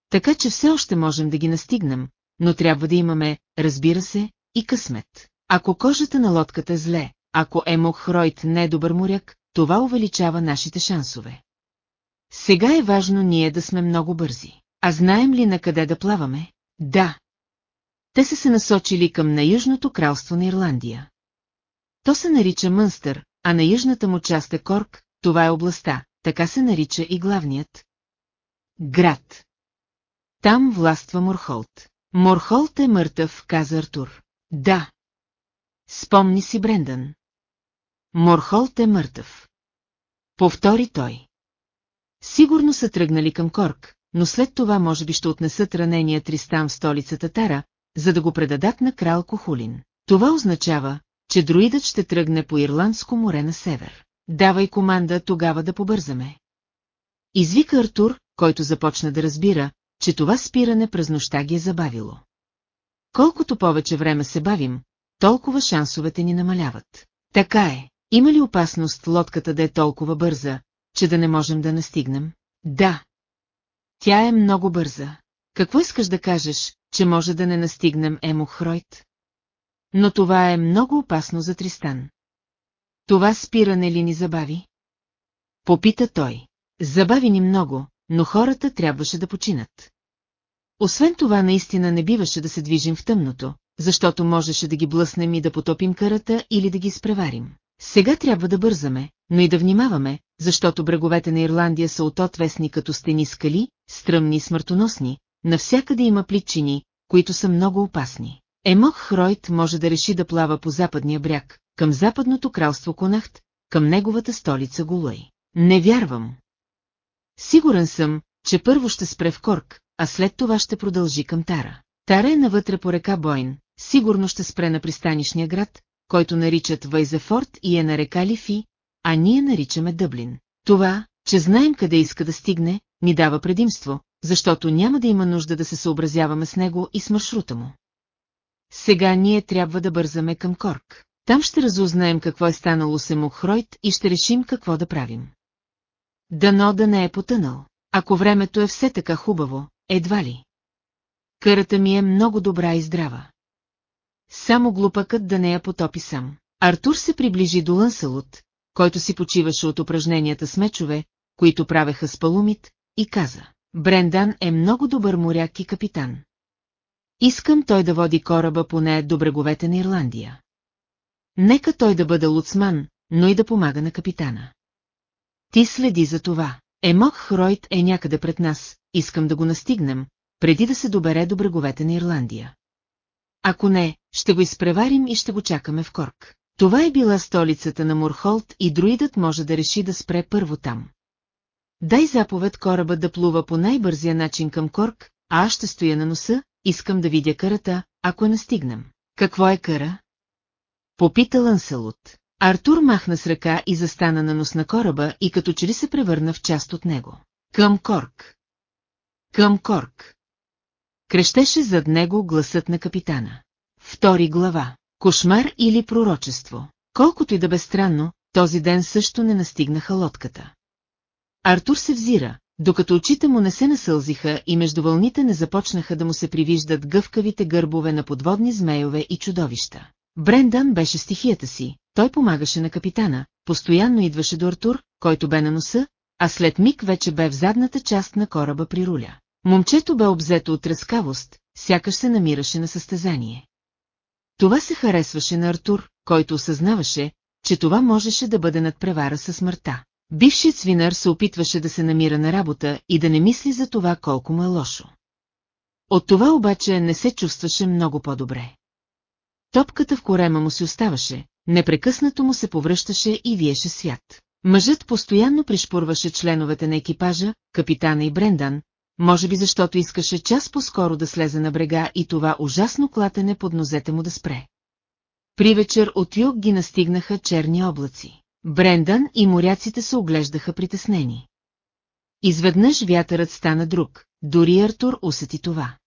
Така че все още можем да ги настигнем, но трябва да имаме, разбира се, и късмет. Ако кожата на лодката е зле, ако Емок Хройт не е добър моряк, това увеличава нашите шансове. Сега е важно ние да сме много бързи. А знаем ли на къде да плаваме? Да. Те са се насочили към на Южното кралство на Ирландия. То се нарича Мънстър, а на южната му част е Корк, това е областта, така се нарича и главният. Град. Там властва Морхолт. Морхолт е мъртъв, каза Артур. Да. Спомни си Брендан. Морхолт е мъртъв. Повтори той. Сигурно са тръгнали към Корк, но след това може би ще отнесат ранения Тристан в столицата Тара, за да го предадат на крал Кохулин. Това означава, че друидът ще тръгне по Ирландско море на север. Давай команда тогава да побързаме. Извика Артур, който започна да разбира, че това спиране през нощта ги е забавило. Колкото повече време се бавим, толкова шансовете ни намаляват. Така е. Има ли опасност лодката да е толкова бърза, че да не можем да настигнем? Да. Тя е много бърза. Какво искаш да кажеш, че може да не настигнем Емохройт? Но това е много опасно за Тристан. Това спиране ли ни забави? Попита той. Забави ни много, но хората трябваше да починат. Освен това наистина не биваше да се движим в тъмното, защото можеше да ги блъснем и да потопим карата или да ги изпреварим. Сега трябва да бързаме, но и да внимаваме, защото бреговете на Ирландия са от отвесни като стени скали, стръмни и смъртоносни, навсякъде има плитчини, които са много опасни. Емок Хройт може да реши да плава по западния бряг, към западното кралство Конахт, към неговата столица Гулой. Не вярвам. Сигурен съм, че първо ще спре в Корк, а след това ще продължи към Тара. Тара е навътре по река Бойн, сигурно ще спре на пристанишния град, който наричат Вайзефорт и е на река Лифи, а ние наричаме Дъблин. Това, че знаем къде иска да стигне, ни дава предимство, защото няма да има нужда да се съобразяваме с него и с маршрута му. Сега ние трябва да бързаме към Корк. Там ще разузнаем какво е станало с Емохройт и ще решим какво да правим. Дано да не е потънал. Ако времето е все така хубаво, едва ли. Кърата ми е много добра и здрава. Само глупакът да не я потопи сам. Артур се приближи до Лънсалот, който си почиваше от упражненията с мечове, които правеха с палумит, и каза. Брендан е много добър моряк и капитан. Искам той да води кораба поне до бреговете на Ирландия. Нека той да бъде луцман, но и да помага на капитана. Ти следи за това. Емок Хройт е някъде пред нас, искам да го настигнем, преди да се добере до бреговете на Ирландия. Ако не, ще го изпреварим и ще го чакаме в Корк. Това е била столицата на Мурхолт и друидът може да реши да спре първо там. Дай заповед корабът да плува по най-бързия начин към Корк, а аз ще стоя на носа, искам да видя карата, ако я настигнем. Какво е кара? Попита Ланселот. Артур махна с ръка и застана на нос на кораба и като че ли се превърна в част от него. Към Корк. Към Корк. Крещеше зад него гласът на капитана. Втори глава. Кошмар или пророчество. Колкото и да бе странно, този ден също не настигнаха лодката. Артур се взира, докато очите му не се насълзиха и между вълните не започнаха да му се привиждат гъвкавите гърбове на подводни змейове и чудовища. Брендан беше стихията си, той помагаше на капитана, постоянно идваше до Артур, който бе на носа, а след миг вече бе в задната част на кораба при руля. Момчето бе обзето от трескавост, сякаш се намираше на състезание. Това се харесваше на Артур, който осъзнаваше, че това можеше да бъде надпревара със смъртта. Бившият свинар се опитваше да се намира на работа и да не мисли за това колко му е лошо. От това обаче не се чувстваше много по-добре. Топката в корема му си оставаше, непрекъснато му се повръщаше и виеше свят. Мъжът постоянно пришпурваше членовете на екипажа, капитана и Брендан, може би защото искаше час по-скоро да слезе на брега и това ужасно клатене под нозете му да спре. При вечер от юг ги настигнаха черни облаци. Брендан и моряците се оглеждаха притеснени. Изведнъж вятърът стана друг, дори Артур усети това.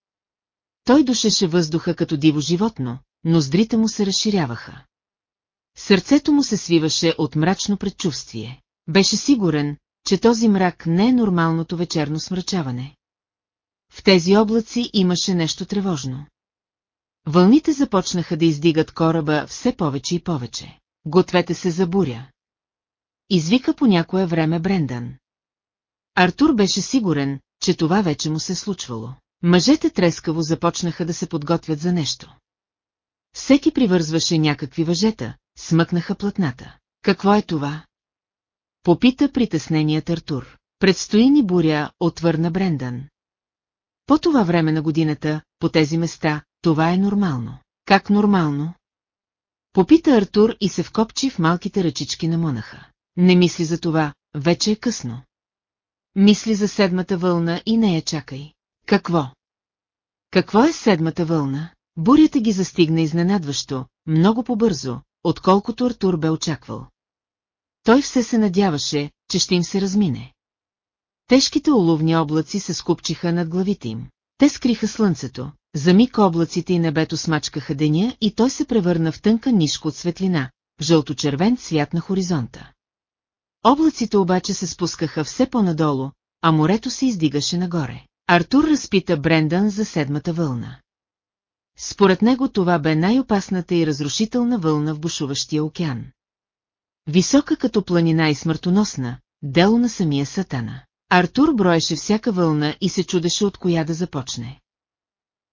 Той душеше въздуха като диво животно, но здрите му се разширяваха. Сърцето му се свиваше от мрачно предчувствие. Беше сигурен, че този мрак не е нормалното вечерно смрачаване. В тези облаци имаше нещо тревожно. Вълните започнаха да издигат кораба все повече и повече. Гответе се за буря. Извика по някое време Брендан. Артур беше сигурен, че това вече му се случвало. Мъжете трескаво започнаха да се подготвят за нещо. Всеки привързваше някакви въжета, смъкнаха платната. Какво е това? Попита притесненият Артур. Предстои ни буря, отвърна Брендан. По това време на годината, по тези места, това е нормално. Как нормално? Попита Артур и се вкопчи в малките ръчички на монаха. Не мисли за това, вече е късно. Мисли за седмата вълна и не я чакай. Какво? Какво е седмата вълна? Бурята ги застигна изненадващо, много по-бързо, отколкото Артур бе очаквал. Той все се надяваше, че ще им се размине. Тежките оловни облаци се скупчиха над главите им. Те скриха слънцето, за миг облаците и небето смачкаха деня и той се превърна в тънка нишка от светлина, жълто-червен цвят на хоризонта. Облаците обаче се спускаха все по-надолу, а морето се издигаше нагоре. Артур разпита Брендан за седмата вълна. Според него това бе най-опасната и разрушителна вълна в бушуващия океан. Висока като планина и смъртоносна, дело на самия сатана. Артур броеше всяка вълна и се чудеше от коя да започне.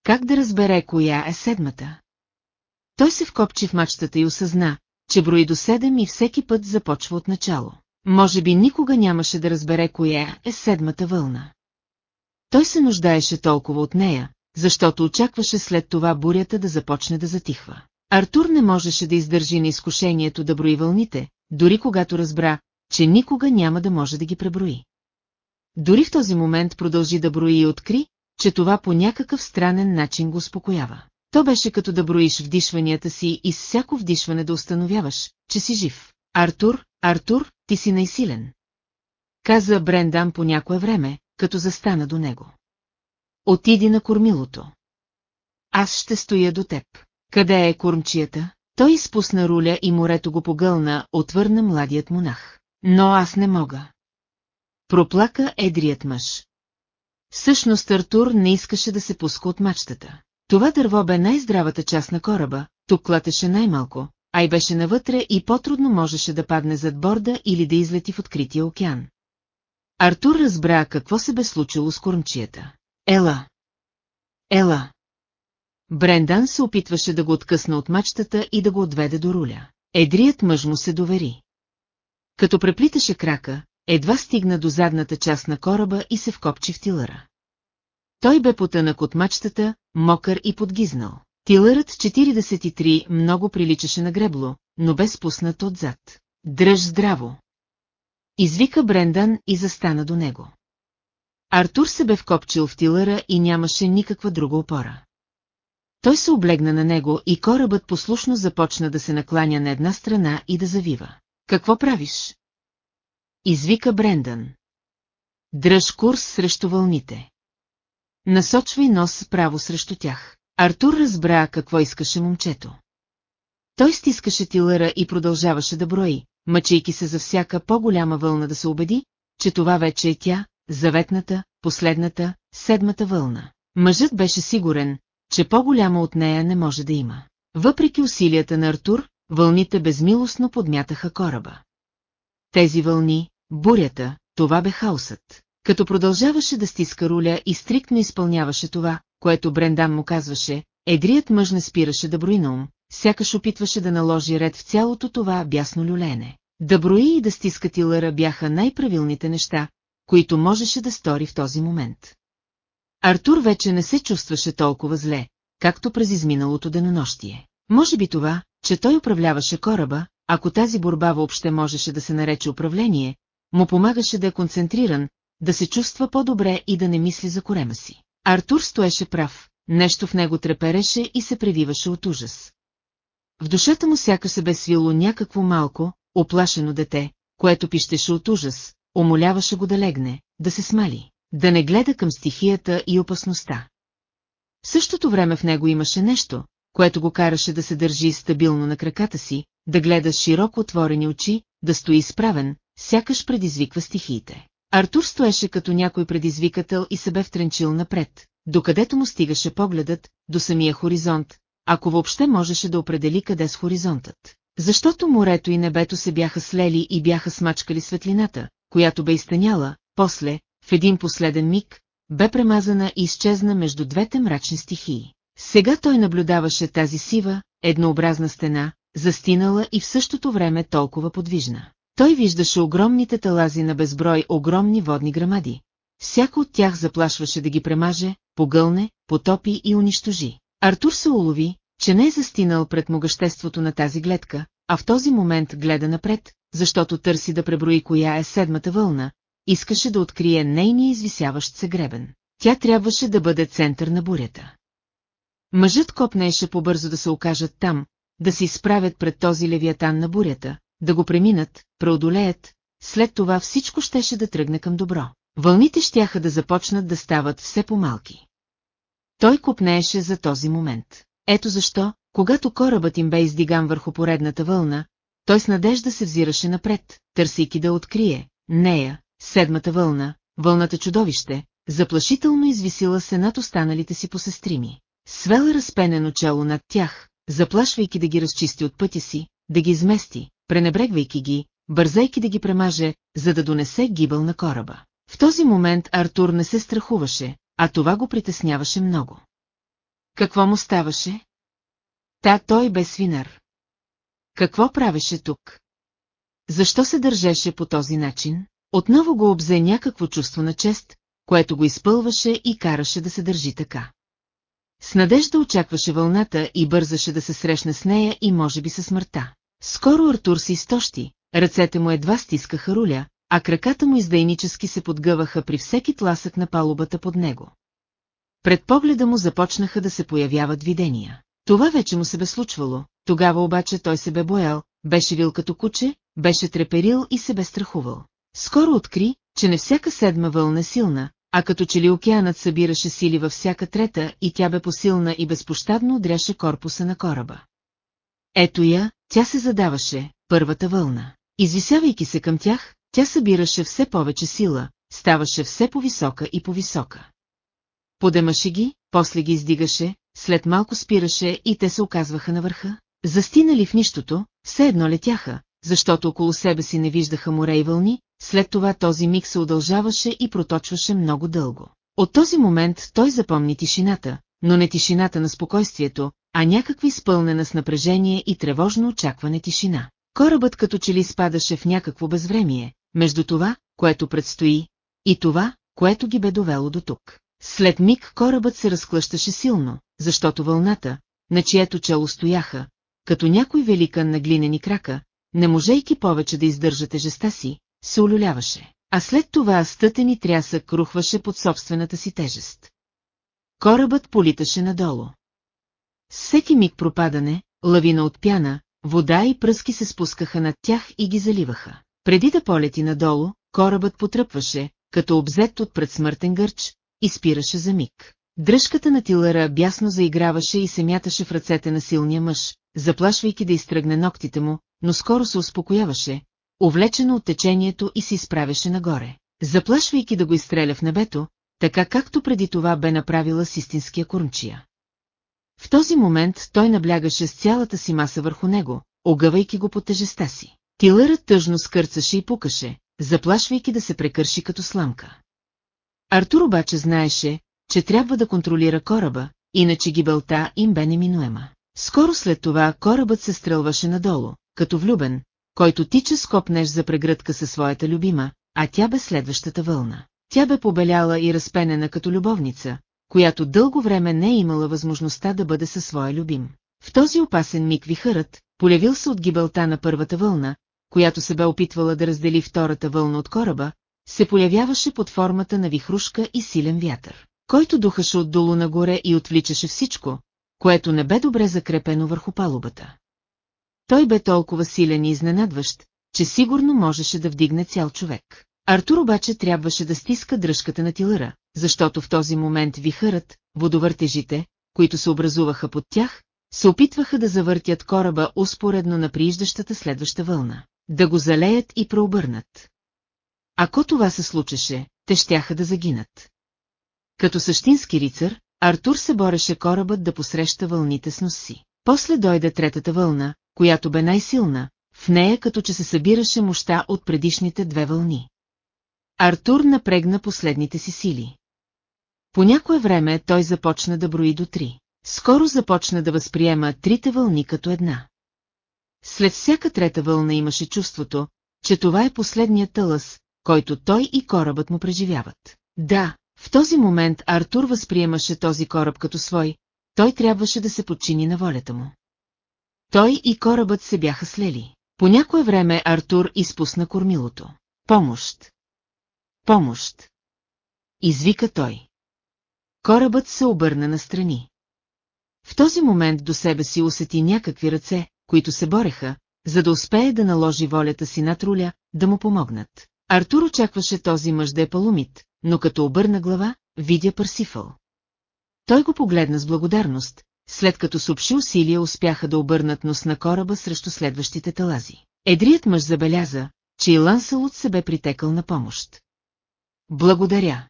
Как да разбере коя е седмата? Той се вкопчи в мачтата и осъзна, че брои до седем и всеки път започва от начало. Може би никога нямаше да разбере коя е седмата вълна. Той се нуждаеше толкова от нея, защото очакваше след това бурята да започне да затихва. Артур не можеше да издържи на изкушението да брои вълните, дори когато разбра, че никога няма да може да ги преброи. Дори в този момент продължи да брои и откри, че това по някакъв странен начин го успокоява. То беше като да броиш вдишванията си и с всяко вдишване да установяваш, че си жив. Артур, Артур, ти си най-силен. Каза Брендан по някое време, като застана до него. Отиди на кормилото. Аз ще стоя до теб. Къде е кормчията? Той изпусна руля и морето го погълна, отвърна младият монах. Но аз не мога. Проплака едрият мъж. Всъщност Артур не искаше да се пуска от мачтата. Това дърво бе най-здравата част на кораба, тук клатеше най-малко, а и беше навътре и по-трудно можеше да падне зад борда или да излети в открития океан. Артур разбра какво се бе случило с кормчията. Ела! Ела! Брендан се опитваше да го откъсна от мачтата и да го отведе до руля. Едрият мъж му се довери. Като преплиташе крака, едва стигна до задната част на кораба и се вкопчи в тилъра. Той бе потънък от мачтата, мокър и подгизнал. Тилърът 43 много приличаше на гребло, но бе спуснат отзад. Дръж здраво! Извика Брендан и застана до него. Артур се бе вкопчил в тилъра и нямаше никаква друга опора. Той се облегна на него и корабът послушно започна да се накланя на една страна и да завива. Какво правиш? Извика Брендан. Дръж курс срещу вълните. Насочвай нос право срещу тях. Артур разбра какво искаше момчето. Той стискаше тилъра и продължаваше да брои, мъчейки се за всяка по-голяма вълна да се убеди, че това вече е тя, заветната, последната, седмата вълна. Мъжът беше сигурен, че по-голяма от нея не може да има. Въпреки усилията на Артур, вълните безмилостно подмятаха кораба. Тези вълни, бурята, това бе хаосът. Като продължаваше да стиска руля и стриктно изпълняваше това, което Брендан му казваше, едрият мъж не спираше да брои на ум, сякаш опитваше да наложи ред в цялото това бясно люлене. Да брои и да стиска тилъра бяха най-правилните неща, които можеше да стори в този момент. Артур вече не се чувстваше толкова зле, както през изминалото денонощие. Може би това, че той управляваше кораба, ако тази борба въобще можеше да се нарече управление, му помагаше да е концентриран, да се чувства по-добре и да не мисли за корема си. Артур стоеше прав, нещо в него трепереше и се превиваше от ужас. В душата му сяка се бе свило някакво малко, оплашено дете, което пищеше от ужас, умоляваше го да легне, да се смали, да не гледа към стихията и опасността. В същото време в него имаше нещо, което го караше да се държи стабилно на краката си, да гледа широко отворени очи, да стои изправен, сякаш предизвиква стихиите. Артур стоеше като някой предизвикател и се бе втренчил напред, докъдето му стигаше погледът, до самия хоризонт, ако въобще можеше да определи къде с хоризонтът. Защото морето и небето се бяха слели и бяха смачкали светлината, която бе изтъняла, после, в един последен миг, бе премазана и изчезна между двете мрачни стихии. Сега той наблюдаваше тази сива, еднообразна стена, застинала и в същото време толкова подвижна. Той виждаше огромните талази на безброй огромни водни грамади. Всяко от тях заплашваше да ги премаже, погълне, потопи и унищожи. Артур се улови, че не е застинал пред могъществото на тази гледка, а в този момент гледа напред, защото търси да преброи коя е седмата вълна, искаше да открие нейния извисяващ се гребен. Тя трябваше да бъде център на бурята. Мъжът копнееше побързо да се окажат там, да се изправят пред този левиатан на бурята, да го преминат, преодолеят, след това всичко щеше да тръгне към добро. Вълните щяха да започнат да стават все по-малки. Той купнееше за този момент. Ето защо, когато корабът им бе издиган върху поредната вълна, той с надежда се взираше напред, търсейки да открие, нея, седмата вълна, вълната чудовище, заплашително извисила се над останалите си посестрими. Свела разпенено чело над тях, заплашвайки да ги разчисти от пътя си, да ги измести, пренебрегвайки ги, бързайки да ги премаже, за да донесе гибъл на кораба. В този момент Артур не се страхуваше, а това го притесняваше много. Какво му ставаше? Та той бе свинар. Какво правеше тук? Защо се държеше по този начин? Отново го обзе някакво чувство на чест, което го изпълваше и караше да се държи така. С надежда очакваше вълната и бързаше да се срещне с нея и може би със смъртта. Скоро Артур се изтощи, ръцете му едва стискаха руля, а краката му издейнически се подгъваха при всеки тласък на палубата под него. Пред погледа му започнаха да се появяват видения. Това вече му се бе случвало, тогава обаче той се бе боял, беше вил като куче, беше треперил и се бе страхувал. Скоро откри, че не всяка седма вълна е силна, а като че ли океанът събираше сили във всяка трета и тя бе посилна и безпощадно удряше корпуса на кораба. Ето я, тя се задаваше, първата вълна. Извисявайки се към тях, тя събираше все повече сила, ставаше все по-висока и по-висока. Подемаше ги, после ги издигаше, след малко спираше и те се оказваха на върха. Застинали в нищото, все едно летяха, защото около себе си не виждаха море и вълни, след това този миг се удължаваше и проточваше много дълго. От този момент той запомни тишината, но не тишината на спокойствието, а някаква изпълнена с напрежение и тревожно очакване тишина. Корабът като че ли спадаше в някакво безвремие, между това, което предстои, и това, което ги бе довело до тук. След миг корабът се разклъщаше силно, защото вълната, на чието чело стояха, като някой великан на глинени крака, не можейки повече да издържа тежеста си, се улюляваше, а след това стътен и трясък рухваше под собствената си тежест. Корабът политаше надолу. Всеки миг пропадане, лавина от пяна, вода и пръски се спускаха над тях и ги заливаха. Преди да полети надолу, корабът потръпваше, като обзет от предсмъртен гърч, и спираше за миг. Дръжката на тилъра бясно заиграваше и се мяташе в ръцете на силния мъж, заплашвайки да изтръгне ногтите му, но скоро се успокояваше, увлечено от течението и се изправяше нагоре, заплашвайки да го изстреля в небето, така както преди това бе направила с истинския кормчия. В този момент той наблягаше с цялата си маса върху него, огъвайки го по тежеста си. Тилърът тъжно скърцаше и пукаше, заплашвайки да се прекърши като сламка. Артур обаче знаеше, че трябва да контролира кораба, иначе гибелта им бе неминуема. Скоро след това корабът се стрелваше надолу, като влюбен, който тича с копнеж за прегръдка със своята любима, а тя бе следващата вълна. Тя бе побеляла и разпенена като любовница, която дълго време не е имала възможността да бъде със своя любим. В този опасен миг вихърът, полявил се от гибелта на първата вълна, която се бе опитвала да раздели втората вълна от кораба, се появяваше под формата на вихрушка и силен вятър, който духаше отдолу нагоре и отвличаше всичко, което не бе добре закрепено върху палубата. Той бе толкова силен и изненадващ, че сигурно можеше да вдигне цял човек. Артур обаче трябваше да стиска дръжката на тилъра, защото в този момент вихърът, водовъртежите, които се образуваха под тях, се опитваха да завъртят кораба успоредно на прииждащата следваща вълна, да го залеят и преобърнат. Ако това се случеше, те щяха да загинат. Като същински рицар, Артур се бореше корабът да посреща вълните с носи. После дойде третата вълна, която бе най-силна, в нея като че се събираше мощта от предишните две вълни. Артур напрегна последните си сили. По някое време той започна да брои до три. Скоро започна да възприема трите вълни като една. След всяка трета вълна имаше чувството, че това е последният тълъс, който той и корабът му преживяват. Да, в този момент Артур възприемаше този кораб като свой, той трябваше да се подчини на волята му. Той и корабът се бяха слели. По някое време Артур изпусна кормилото. Помощ! Помощ! Извика той. Корабът се обърна настрани. В този момент до себе си усети някакви ръце, които се бореха, за да успее да наложи волята си над руля, да му помогнат. Артур очакваше този мъж да е паломит, но като обърна глава, видя Парсифъл. Той го погледна с благодарност, след като съобщи усилия успяха да обърнат нос на кораба срещу следващите талази. Едрият мъж забеляза, че и Ланселот се бе притекал на помощ. Благодаря.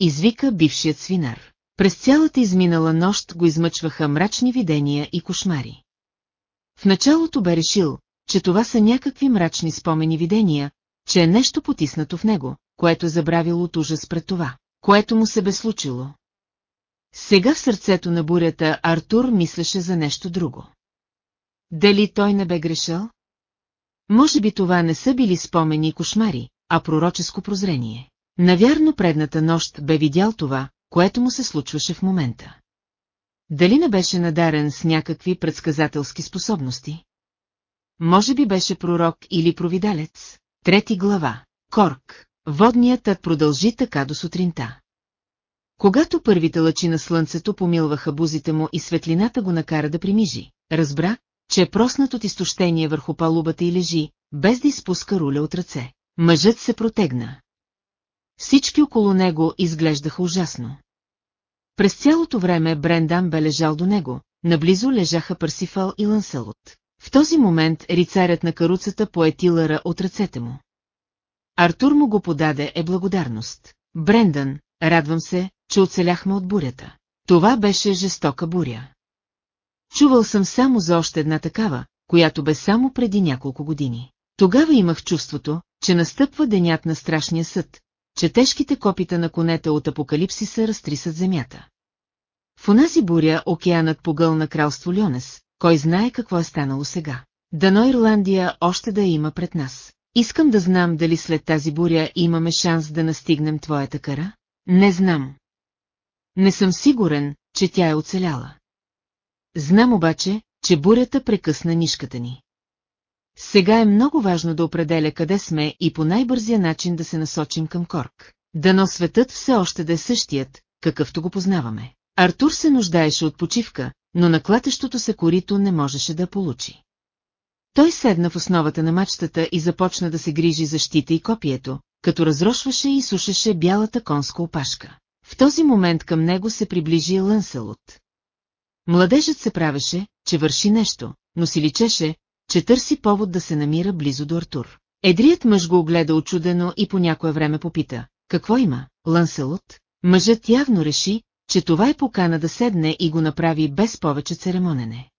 Извика бившият свинар. През цялата изминала нощ го измъчваха мрачни видения и кошмари. В началото бе решил, че това са някакви мрачни спомени видения, че е нещо потиснато в него, което е забравил от ужас пред това, което му се бе случило. Сега в сърцето на бурята Артур мислеше за нещо друго. Дали той не бе грешал? Може би това не са били спомени и кошмари, а пророческо прозрение. Навярно предната нощ бе видял това, което му се случваше в момента. Дали не беше надарен с някакви предсказателски способности? Може би беше пророк или провидалец? Трети глава. Корк. Водният продължи така до сутринта. Когато първите лъчи на слънцето помилваха бузите му и светлината го накара да примижи, разбра, че е проснат от изтощение върху палубата и лежи, без да изпуска руля от ръце. Мъжът се протегна. Всички около него изглеждаха ужасно. През цялото време Брендан бе лежал до него, наблизо лежаха Парсифал и Ланселот. В този момент рицарят на каруцата пое тилъра от ръцете му. Артур му го подаде е благодарност. Брендан, радвам се, че оцеляхме от бурята. Това беше жестока буря. Чувал съм само за още една такава, която бе само преди няколко години. Тогава имах чувството, че настъпва денят на страшния съд, че тежките копита на конете от апокалипсиса разтрисат земята. В онази буря океанът погълна кралство Льонес, кой знае какво е станало сега. Дано Ирландия още да има пред нас. Искам да знам дали след тази буря имаме шанс да настигнем твоята кара? Не знам. Не съм сигурен, че тя е оцеляла. Знам обаче, че бурята прекъсна нишката ни. Сега е много важно да определя къде сме и по най-бързия начин да се насочим към Корк. Дано светът все още да е същият, какъвто го познаваме. Артур се нуждаеше от почивка, но на клатещото се корито не можеше да получи. Той седна в основата на мачтата и започна да се грижи за щита и копието, като разрошваше и сушеше бялата конска опашка. В този момент към него се приближи Лънселот. Младежът се правеше, че върши нещо, но си личеше, че търси повод да се намира близо до Артур. Едрият мъж го огледа очудено и по някое време попита. Какво има, Ланселот? Мъжът явно реши, че това е покана да седне и го направи без повече церемонене.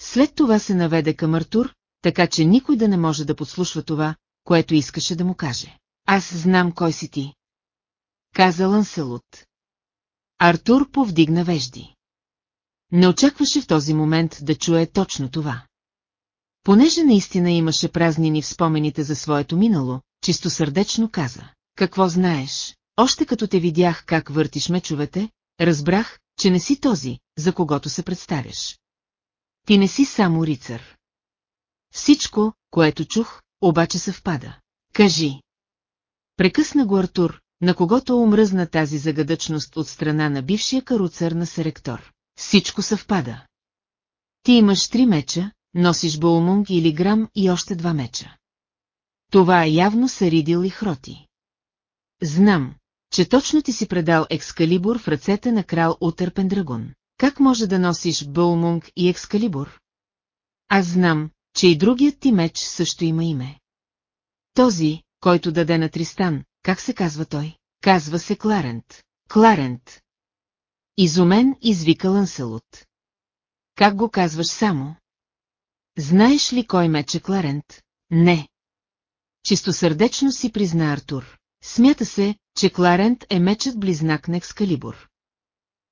След това се наведе към Артур, така че никой да не може да подслушва това, което искаше да му каже. Аз знам кой си ти. Каза Ланселот. Артур повдигна вежди. Не очакваше в този момент да чуе точно това. Понеже наистина имаше празнини в спомените за своето минало, чисто сърдечно каза. Какво знаеш? Още като те видях как въртиш мечовете, разбрах, че не си този, за когото се представяш. Ти не си само рицар. Всичко, което чух, обаче съвпада. Кажи. Прекъсна го Артур, на когото омръзна тази загадъчност от страна на бившия каруцар на Серектор. Всичко съвпада. Ти имаш три меча, носиш Булмунг или Грам и още два меча. Това явно са Ридил и Хроти. Знам, че точно ти си предал Екскалибур в ръцете на крал Утър Пендрагон. Как може да носиш Бълмунг и Екскалибур? Аз знам, че и другият ти меч също има име. Този, който даде на Тристан, как се казва той? Казва се Кларент. Кларент. Изумен извика Ланселот. Как го казваш само? Знаеш ли кой меч е Кларент? Не. Чистосърдечно си призна Артур. Смята се, че Кларент е мечът близнак на Екскалибур.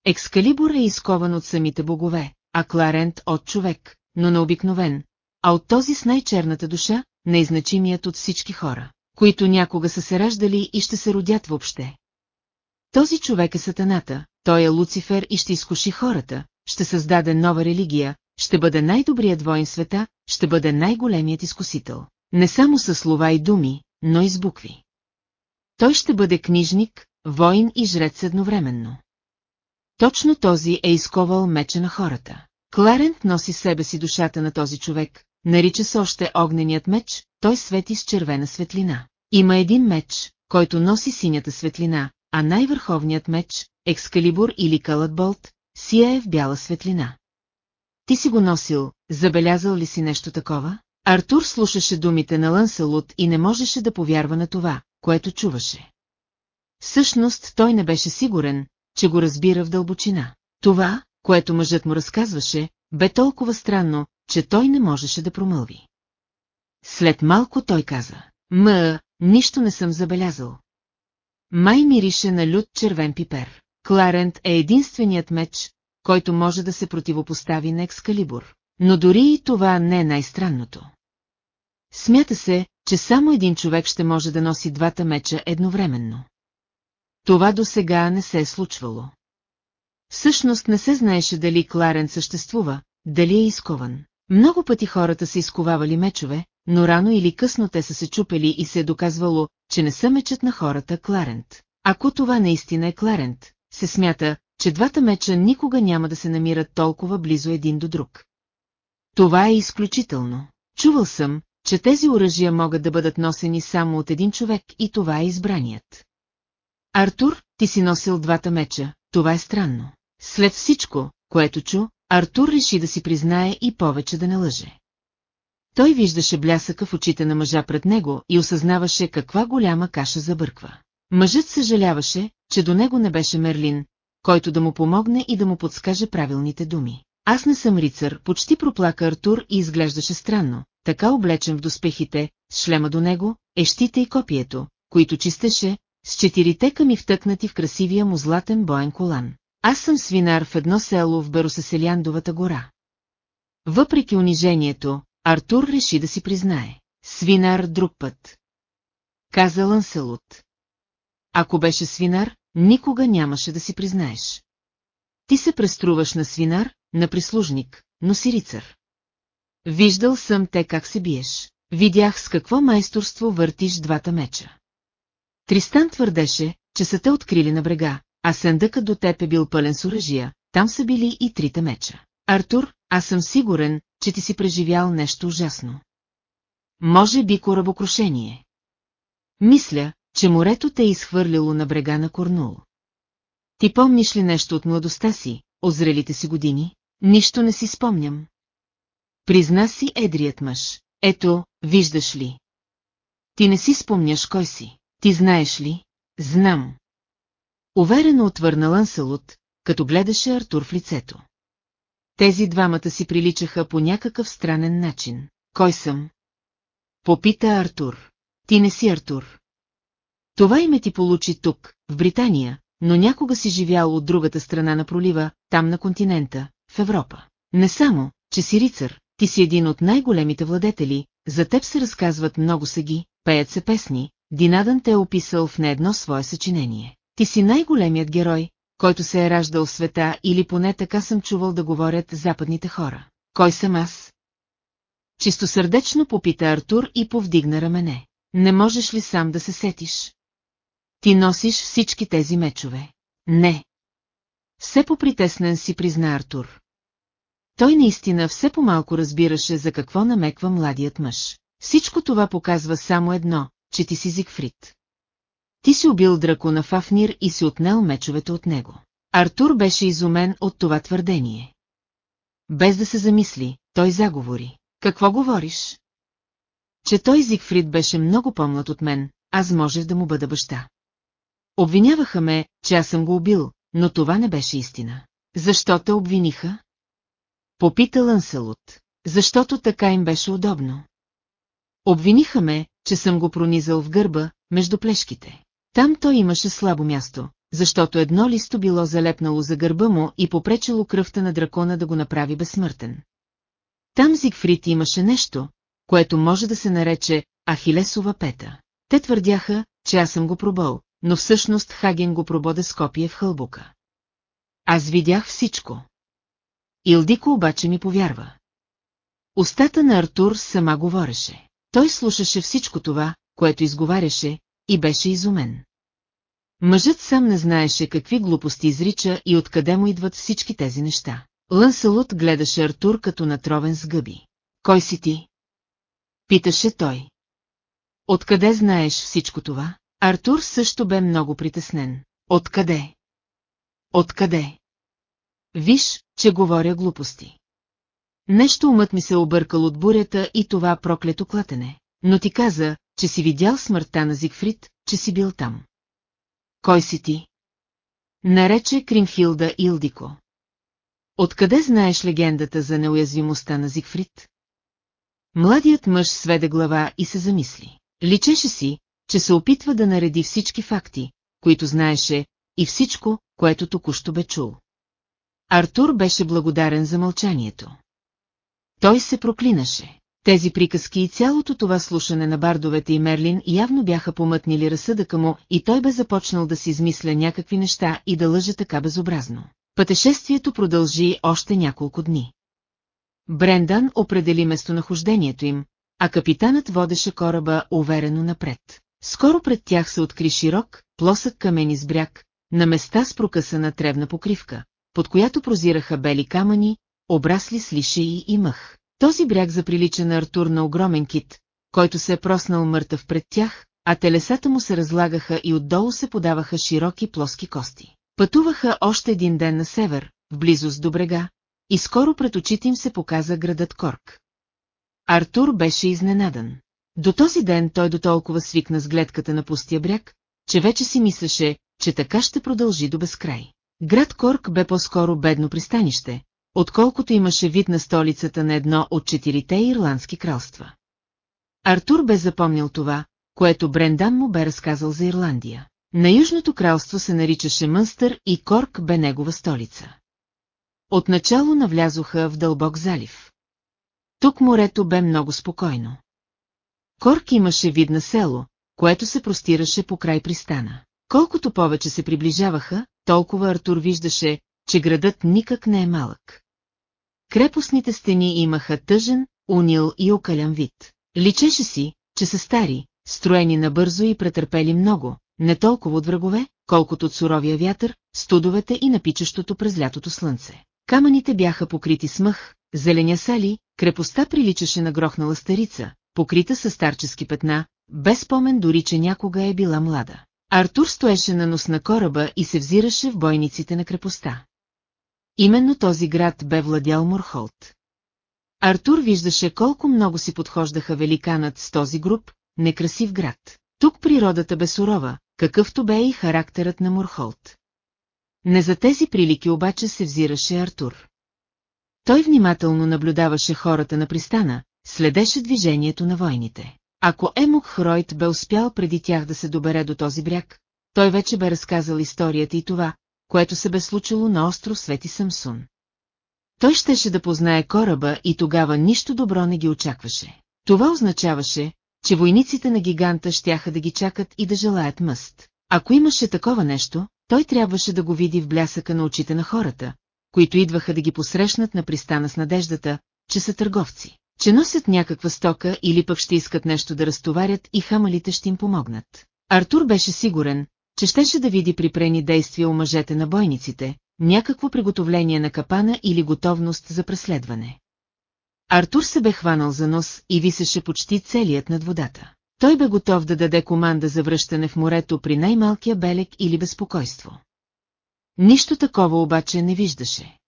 Екскалибур е изкован от самите богове, а Кларент от човек, но необикновен, а от този с най-черната душа, най-значимият от всички хора, които някога са се раждали и ще се родят въобще. Този човек е сатаната, той е Луцифер и ще изкуши хората, ще създаде нова религия, ще бъде най-добрият воин света, ще бъде най-големият изкусител. Не само с слова и думи, но и с букви. Той ще бъде книжник, воин и жрец едновременно. Точно този е изковал меча на хората. Кларент носи себе си душата на този човек, нарича се още огненият меч, той свети с червена светлина. Има един меч, който носи синята светлина, а най-върховният меч, Екскалибур или Калатболт, сия в бяла светлина. Ти си го носил, забелязал ли си нещо такова? Артур слушаше думите на Лънселот и не можеше да повярва на това, което чуваше. Всъщност той не беше сигурен, че го разбира в дълбочина. Това, което мъжът му разказваше, бе толкова странно, че той не можеше да промълви. След малко той каза, М, нищо не съм забелязал. Май мирише на лют червен пипер. Кларент е единственият меч, който може да се противопостави на Екскалибур. Но дори и това не е най-странното. Смята се, че само един човек ще може да носи двата меча едновременно. Това до сега не се е случвало. Всъщност не се знаеше дали Кларен съществува, дали е изкован. Много пъти хората са изковавали мечове, но рано или късно те са се чупели и се е доказвало, че не са мечът на хората Кларент. Ако това наистина е Кларент, се смята, че двата меча никога няма да се намират толкова близо един до друг. Това е изключително. Чувал съм, че тези оръжия могат да бъдат носени само от един човек и това е избраният. Артур, ти си носил двата меча, това е странно. След всичко, което чу, Артур реши да си признае и повече да не лъже. Той виждаше блясъка в очите на мъжа пред него и осъзнаваше каква голяма каша забърква. Мъжът съжаляваше, че до него не беше Мерлин, който да му помогне и да му подскаже правилните думи. Аз не съм рицар, почти проплака Артур и изглеждаше странно, така облечен в доспехите, с шлема до него, ещите и копието, които чистеше, с четирите ками втъкнати в красивия му златен боен колан. Аз съм свинар в едно село в Беросеселяндовата гора. Въпреки унижението, Артур реши да си признае. Свинар друг път. Каза Ланселот. Ако беше свинар, никога нямаше да си признаеш. Ти се преструваш на свинар, на прислужник, но си рицар. Виждал съм те как се биеш. Видях с какво майсторство въртиш двата меча. Тристан твърдеше, че са те открили на брега, а съндъкът до теб е бил пълен с оръжия, там са били и трите меча. Артур, аз съм сигурен, че ти си преживял нещо ужасно. Може би корабокрушение. Мисля, че морето те е изхвърлило на брега на Корнул. Ти помниш ли нещо от младостта си, от зрелите си години? Нищо не си спомням. Призна си едрият мъж. Ето, виждаш ли. Ти не си спомняш кой си. Ти знаеш ли? Знам. Уверено отвърна Ланселот, като гледаше Артур в лицето. Тези двамата си приличаха по някакъв странен начин. Кой съм? Попита Артур. Ти не си Артур. Това име ти получи тук, в Британия, но някога си живял от другата страна на пролива, там на континента, в Европа. Не само, че си рицар, ти си един от най-големите владетели, за теб се разказват много саги, пеят се песни, Динадън те е описал в не едно свое съчинение. Ти си най-големият герой, който се е раждал в света или поне така съм чувал да говорят западните хора. Кой съм аз? Чистосърдечно попита Артур и повдигна рамене. Не можеш ли сам да се сетиш? Ти носиш всички тези мечове. Не. Все попритеснен си призна Артур. Той наистина все по-малко разбираше за какво намеква младият мъж. Всичко това показва само едно, че ти си Зигфрид. Ти си убил дракона Фафнир и си отнел мечовете от него. Артур беше изумен от това твърдение. Без да се замисли, той заговори. Какво говориш? Че той Зигфрид беше много помлад от мен, аз можех да му бъда баща. Обвиняваха ме, че аз съм го убил, но това не беше истина. Защо те обвиниха? Попита Ланселот. Защото така им беше удобно. Обвиниха ме, че съм го пронизал в гърба, между плешките. Там той имаше слабо място, защото едно листо било залепнало за гърба му и попречило кръвта на дракона да го направи безсмъртен. Там Зигфрид имаше нещо, което може да се нарече Ахилесова пета. Те твърдяха, че аз съм го пробол, но всъщност Хаген го прободе с копие в хълбука. Аз видях всичко. Илдико обаче ми повярва. Остата на Артур сама говореше. Той слушаше всичко това, което изговаряше, и беше изумен. Мъжът сам не знаеше какви глупости изрича и откъде му идват всички тези неща. Лънселот гледаше Артур като натровен с гъби. Кой си ти? Питаше той. Откъде знаеш всичко това? Артур също бе много притеснен. Откъде? Откъде? Виж, че говоря глупости. Нещо умът ми се объркал от бурята и това проклето клатене. Но ти каза, че си видял смъртта на Зигфрид, че си бил там. Кой си ти? Нарече Кримхилда Илдико. Откъде знаеш легендата за неуязвимостта на Зигфрид? Младият мъж сведе глава и се замисли. Личеше си, че се опитва да нареди всички факти, които знаеше, и всичко, което току-що бе чул. Артур беше благодарен за мълчанието. Той се проклинаше. Тези приказки и цялото това слушане на бардовете и Мерлин явно бяха помътнили разсъдъка му и той бе започнал да си измисля някакви неща и да лъже така безобразно. Пътешествието продължи още няколко дни. Брендан определи местонахождението им, а капитанът водеше кораба уверено напред. Скоро пред тях се откри широк, плосък камен из бряг, на места с прокъсана тревна покривка, под която прозираха бели камъни, обрасли с лишеи и мъх. Този бряг заприлича на Артур на огромен кит, който се е проснал мъртъв пред тях, а телесата му се разлагаха и отдолу се подаваха широки плоски кости. Пътуваха още един ден на север, в близост до брега, и скоро пред очите им се показа градът Корк. Артур беше изненадан. До този ден той до толкова свикна с гледката на пустия бряг, че вече си мислеше, че така ще продължи до безкрай. Град Корк бе по-скоро бедно пристанище, отколкото имаше вид на столицата на едно от четирите ирландски кралства. Артур бе запомнил това, което Брендан му бе разказал за Ирландия. На Южното кралство се наричаше Мънстър и Корк бе негова столица. Отначало навлязоха в дълбок залив. Тук морето бе много спокойно. Корк имаше вид на село, което се простираше по край пристана. Колкото повече се приближаваха, толкова Артур виждаше, че градът никак не е малък. Крепостните стени имаха тъжен, унил и окалян вид. Личеше си, че са стари, строени набързо и претърпели много, не толкова от врагове, колкото от суровия вятър, студовете и напичащото през лятото слънце. Камъните бяха покрити с мъх, зеленя сали, крепостта приличаше на грохнала старица, покрита с старчески петна, без спомен дори, че някога е била млада. Артур стоеше на нос на кораба и се взираше в бойниците на крепостта. Именно този град бе владял Морхолт. Артур виждаше колко много си подхождаха великанът с този груп, некрасив град. Тук природата бе сурова, какъвто бе и характерът на Морхолт. Не за тези прилики обаче се взираше Артур. Той внимателно наблюдаваше хората на пристана, следеше движението на войните. Ако Емок Хройт бе успял преди тях да се добере до този бряг, той вече бе разказал историята и това, което се бе случило на остров Свети Самсун. Той щеше да познае кораба и тогава нищо добро не ги очакваше. Това означаваше, че войниците на гиганта щяха да ги чакат и да желаят мъст. Ако имаше такова нещо, той трябваше да го види в блясъка на очите на хората, които идваха да ги посрещнат на пристана с надеждата, че са търговци, че носят някаква стока или пък ще искат нещо да разтоварят и хамалите ще им помогнат. Артур беше сигурен, че щеше да види припрени действия у мъжете на бойниците, някакво приготовление на капана или готовност за преследване. Артур се бе хванал за нос и висеше почти целият над водата. Той бе готов да даде команда за връщане в морето при най-малкия белек или безпокойство. Нищо такова обаче не виждаше.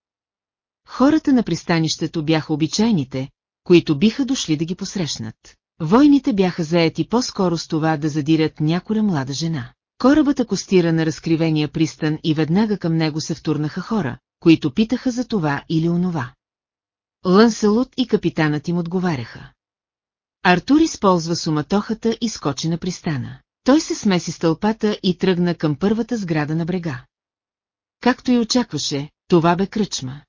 Хората на пристанището бяха обичайните, които биха дошли да ги посрещнат. Войните бяха заети по-скоро с това да задирят няколя млада жена. Корабът акостира на разкривения пристан и веднага към него се втурнаха хора, които питаха за това или онова. Ланселот и капитанът им отговаряха. Артур използва суматохата и скочи на пристана. Той се смеси с тълпата и тръгна към първата сграда на брега. Както и очакваше, това бе кръчма.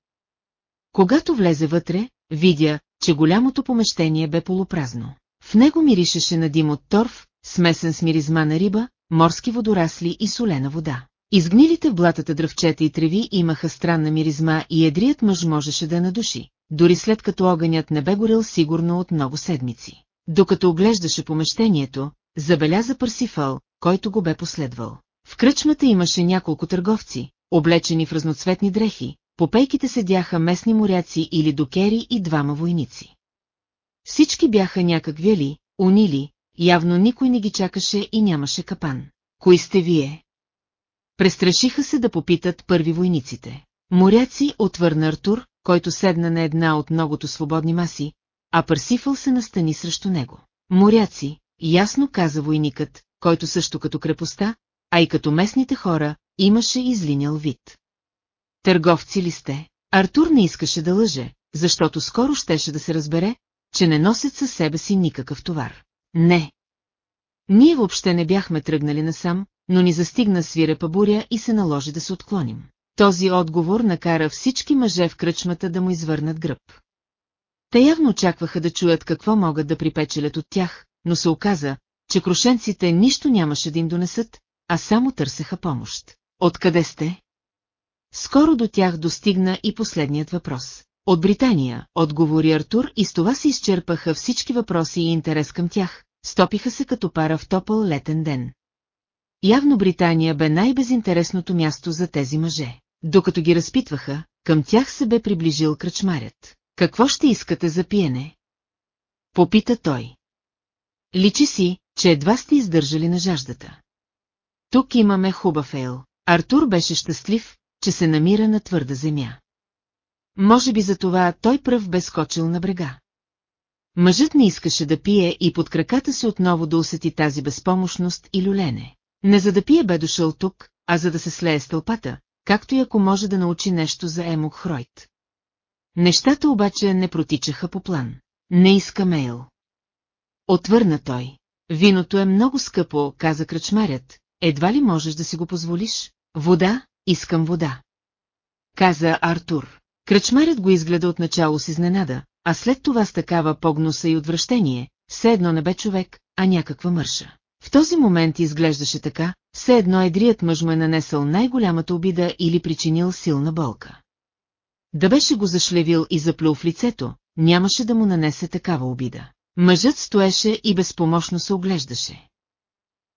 Когато влезе вътре, видя, че голямото помещение бе полупразно. В него миришеше на дим от торф, смесен с миризма на риба, морски водорасли и солена вода. Изгнилите в блатата дръвчета и треви имаха странна миризма и едрият мъж можеше да надуши, дори след като огънят не бе горил сигурно от много седмици. Докато оглеждаше помещението, забеляза Парсифал, който го бе последвал. В кръчмата имаше няколко търговци, облечени в разноцветни дрехи, по пейките седяха местни моряци или докери и двама войници. Всички бяха някакви ли, унили, явно никой не ги чакаше и нямаше капан. Кои сте вие? Престрашиха се да попитат първи войниците. Моряци отвърна Артур, който седна на една от многото свободни маси, а Парсифъл се настани срещу него. Моряци, ясно каза войникът, който също като крепостта, а и като местните хора, имаше излинял вид. Търговци ли сте? Артур не искаше да лъже, защото скоро щеше да се разбере, че не носят със себе си никакъв товар. Не. Ние въобще не бяхме тръгнали насам, но ни застигна свирепа буря и се наложи да се отклоним. Този отговор накара всички мъже в кръчмата да му извърнат гръб. Те явно очакваха да чуят какво могат да припечелят от тях, но се оказа, че крушенците нищо нямаше да им донесат, а само търсеха помощ. Откъде сте? Скоро до тях достигна и последният въпрос. От Британия, отговори Артур и с това се изчерпаха всички въпроси и интерес към тях, стопиха се като пара в топъл летен ден. Явно Британия бе най-безинтересното място за тези мъже. Докато ги разпитваха, към тях се бе приближил кръчмарят. Какво ще искате за пиене? Попита той. Личи си, че едва сте издържали на жаждата. Тук имаме хубав ейл. Артур беше щастлив, че се намира на твърда земя. Може би за това той пръв бе скочил на брега. Мъжът не искаше да пие и под краката си отново да усети тази безпомощност и люлене. Не за да пие бе дошъл тук, а за да се слее с тълпата, както и ако може да научи нещо за Емок Хройт. Нещата обаче не протичаха по план. Не иска мейл. Отвърна той. Виното е много скъпо, каза кръчмарят. Едва ли можеш да си го позволиш? Вода, искам вода. Каза Артур. Кръчмарят го изгледа отначало с изненада, а след това с такава погноса и отвращение, все едно не бе човек, а някаква мърша. В този момент изглеждаше така, все едно едрият мъж му е нанесъл най-голямата обида или причинил силна болка. Да беше го зашлевил и заплюл в лицето, нямаше да му нанесе такава обида. Мъжът стоеше и безпомощно се оглеждаше.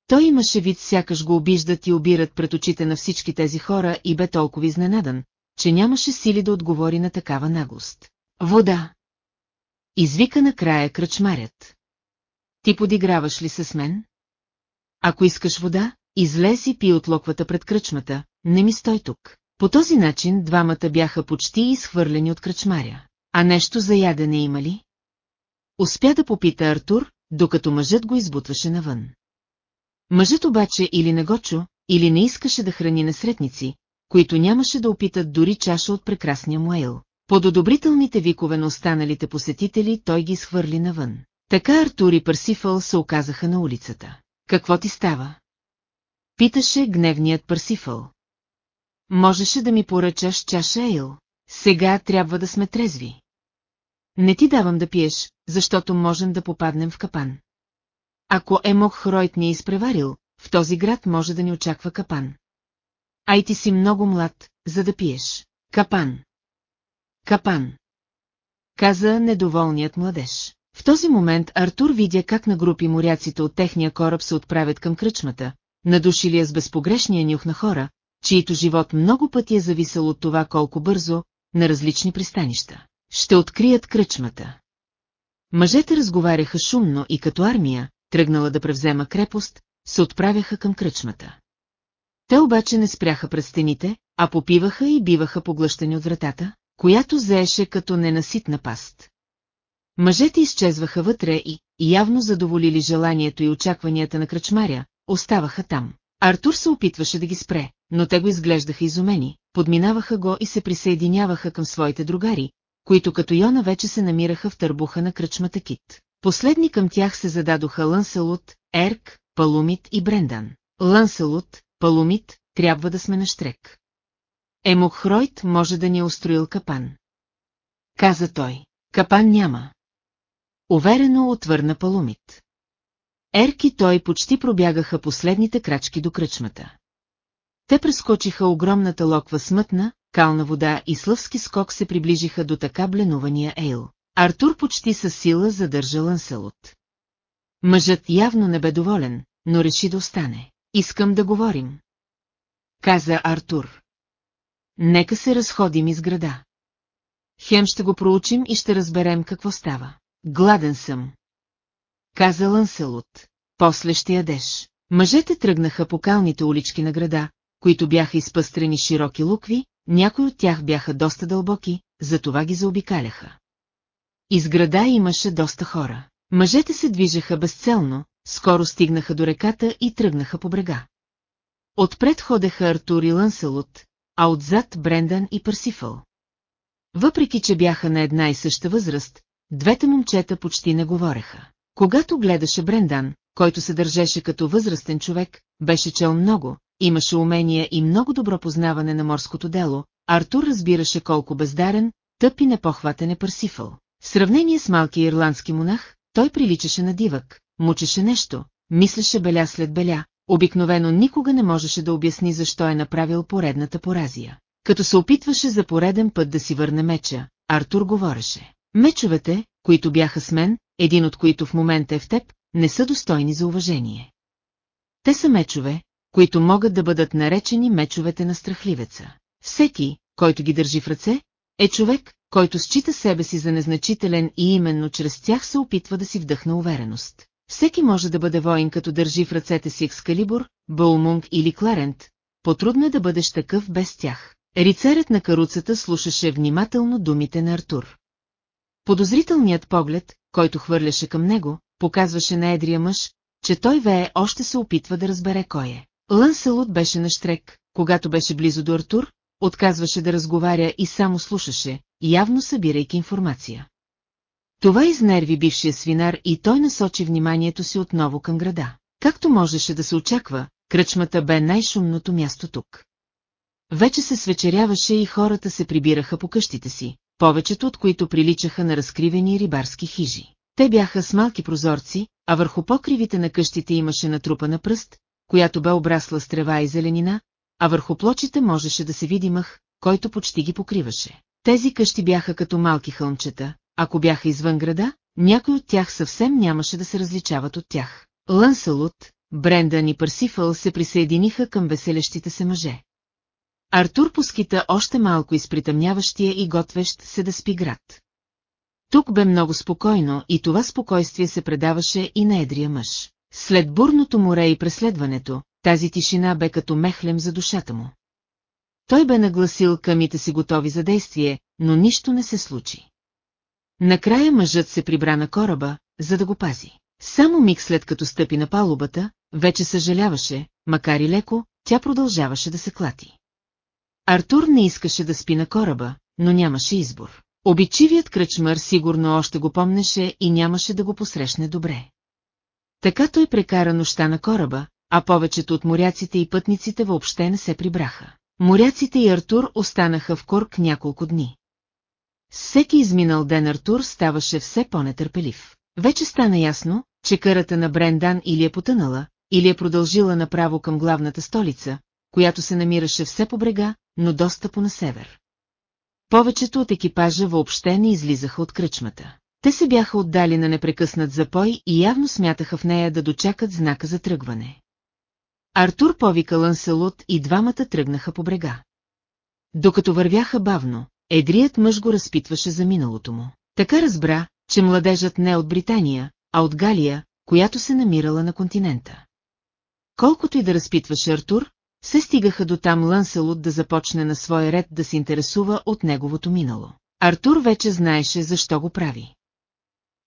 Той имаше вид сякаш го обиждат и обират пред очите на всички тези хора и бе толкова изненадан, че нямаше сили да отговори на такава наглост. Вода! Извика накрая кръчмарят. Ти подиграваш ли се с мен? Ако искаш вода, излез и пи от локвата пред кръчмата, не ми стой тук. По този начин двамата бяха почти изхвърлени от кръчмаря. А нещо за ядене има ли? Успя да попита Артур, докато мъжът го избутваше навън. Мъжът обаче или не го чу, или не искаше да храни насретници, които нямаше да опитат дори чаша от прекрасния муейл. Под одобрителните викове на останалите посетители той ги схвърли навън. Така Артур и Парсифъл се оказаха на улицата. Какво ти става? Питаше гневният Парсифъл. Можеше да ми поръчаш чаша ейл. Сега трябва да сме трезви. Не ти давам да пиеш, защото можем да попаднем в капан. Ако Емок Хройт ни е изпреварил, в този град може да ни очаква капан. Ай ти си много млад, за да пиеш. Капан. Капан. Каза недоволният младеж. В този момент Артур видя как на групи моряците от техния кораб се отправят към кръчмата, надушили я с безпогрешния нюх на хора, чието живот много пъти е зависел от това колко бързо, на различни пристанища. Ще открият кръчмата. Мъжете разговаряха шумно и като армия, тръгнала да превзема крепост, се отправяха към кръчмата. Те обаче не спряха пред стените, а попиваха и биваха поглъщани от вратата, която заеше като ненаситна паст. Мъжете изчезваха вътре и, явно задоволили желанието и очакванията на кръчмаря, оставаха там. Артур се опитваше да ги спре, но те го изглеждаха изумени, подминаваха го и се присъединяваха към своите другари, които като Йона вече се намираха в търбуха на кръчмата Кит. Последни към тях се зададоха Лънселут, Ерк, Палумит и Брендан. Лънселут, Палумит, трябва да сме на штрек. Емокхройт може да ни е устроил капан. Каза той. Капан няма. Уверено отвърна Палумит. Ерк и той почти пробягаха последните крачки до кръчмата. Те прескочиха огромната локва смътна, кална вода и слъвски скок се приближиха до така бленувания Ейл. Артур почти със сила задържа Ланселот. Мъжът явно не бе доволен, но реши да остане. Искам да говорим. Каза Артур. Нека се разходим из града. Хем ще го проучим и ще разберем какво става. Гладен съм. Каза Ланселот. После ще ядеш. Мъжете тръгнаха по калните улички на града, които бяха изпъстрени широки лукви, някои от тях бяха доста дълбоки, затова ги заобикаляха. Из града имаше доста хора. Мъжете се движеха безцелно, скоро стигнаха до реката и тръгнаха по брега. Отпред ходеха Артур и Лънселот, а отзад Брендан и Парсифъл. Въпреки, че бяха на една и съща възраст, двете момчета почти не говореха. Когато гледаше Брендан, който се държеше като възрастен човек, беше чел много, имаше умения и много добро познаване на морското дело, Артур разбираше колко бездарен, тъп и непохватен е Парсифъл. В сравнение с малкия ирландски монах, той приличаше на дивък, мучеше нещо, мислеше беля след беля, обикновено никога не можеше да обясни защо е направил поредната поразия. Като се опитваше за пореден път да си върне меча, Артур говореше. Мечовете, които бяха с мен, един от които в момента е в теб, не са достойни за уважение. Те са мечове, които могат да бъдат наречени мечовете на страхливеца. Всеки, който ги държи в ръце, е човек, който счита себе си за незначителен и именно чрез тях се опитва да си вдъхна увереност. Всеки може да бъде воин, като държи в ръцете си екскалибур, Бълмунг или Кларент, потрудно е да бъдеш такъв без тях. Рицарят на каруцата слушаше внимателно думите на Артур. Подозрителният поглед, който хвърляше към него, показваше на едрия мъж, че той вее още се опитва да разбере кой е. Лънселот беше на штрек, когато беше близо до Артур, отказваше да разговаря и само слушаше, явно събирайки информация. Това изнерви бившия свинар и той насочи вниманието си отново към града. Както можеше да се очаква, кръчмата бе най-шумното място тук. Вече се свечеряваше и хората се прибираха по къщите си, повечето от които приличаха на разкривени рибарски хижи. Те бяха с малки прозорци, а върху покривите на къщите имаше натрупана пръст, която бе обрасла с трева и зеленина, а върху плочите можеше да се види мъх, който почти ги покриваше. Тези къщи бяха като малки хълмчета, ако бяха извън града, някой от тях съвсем нямаше да се различават от тях. Лънсалут, Брендан и Парсифъл се присъединиха към веселещите се мъже. Артур поскита още малко из притъмняващия и готвещ се да спи град. Тук бе много спокойно и това спокойствие се предаваше и на едрия мъж. След бурното море и преследването, тази тишина бе като мехлем за душата му. Той бе нагласил камите си готови за действие, но нищо не се случи. Накрая мъжът се прибра на кораба, за да го пази. Само миг след като стъпи на палубата, вече съжаляваше, макар и леко, тя продължаваше да се клати. Артур не искаше да спи на кораба, но нямаше избор. Обичивият кръчмър сигурно още го помнеше и нямаше да го посрещне добре. Така той прекара нощта на кораба, а повечето от моряците и пътниците въобще не се прибраха. Моряците и Артур останаха в Корк няколко дни. Всеки изминал ден Артур ставаше все по-нетърпелив. Вече стана ясно, че карата на Брендан или е потънала, или е продължила направо към главната столица, която се намираше все по брега, но доста по на север. Повечето от екипажа въобще не излизаха от кръчмата. Те се бяха отдали на непрекъснат запой и явно смятаха в нея да дочакат знака за тръгване. Артур повика Ланселот и двамата тръгнаха по брега. Докато вървяха бавно, едрият мъж го разпитваше за миналото му. Така разбра, че младежът не е от Британия, а от Галия, която се намирала на континента. Колкото и да разпитваше Артур, се стигаха до там Ланселот да започне на свой ред да се интересува от неговото минало. Артур вече знаеше защо го прави.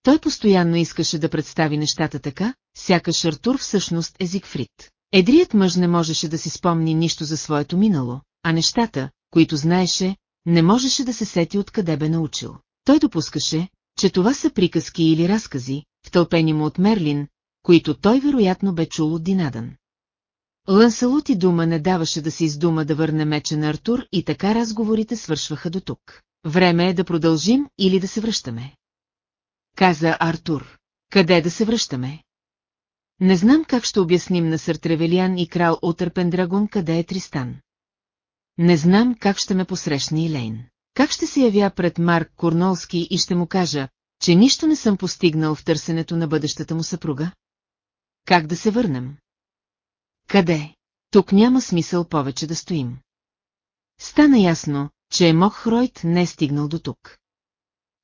Той постоянно искаше да представи нещата така, сякаш Артур всъщност е Зигфрид. Едрият мъж не можеше да си спомни нищо за своето минало, а нещата, които знаеше, не можеше да се сети откъде бе научил. Той допускаше, че това са приказки или разкази, втълпени му от Мерлин, които той вероятно бе чул от Динадън. Ланселот и дума не даваше да се издума да върне меча на Артур и така разговорите свършваха до тук. Време е да продължим или да се връщаме. Каза Артур. Къде да се връщаме? Не знам как ще обясним на сър Тревелиан и крал Отърпен Драгон къде е Тристан. Не знам как ще ме посрещне Илейн. Как ще се явя пред Марк Корнолски и ще му кажа, че нищо не съм постигнал в търсенето на бъдещата му съпруга? Как да се върнем? Къде? Тук няма смисъл повече да стоим. Стана ясно, че Емок Хройт не е стигнал до тук.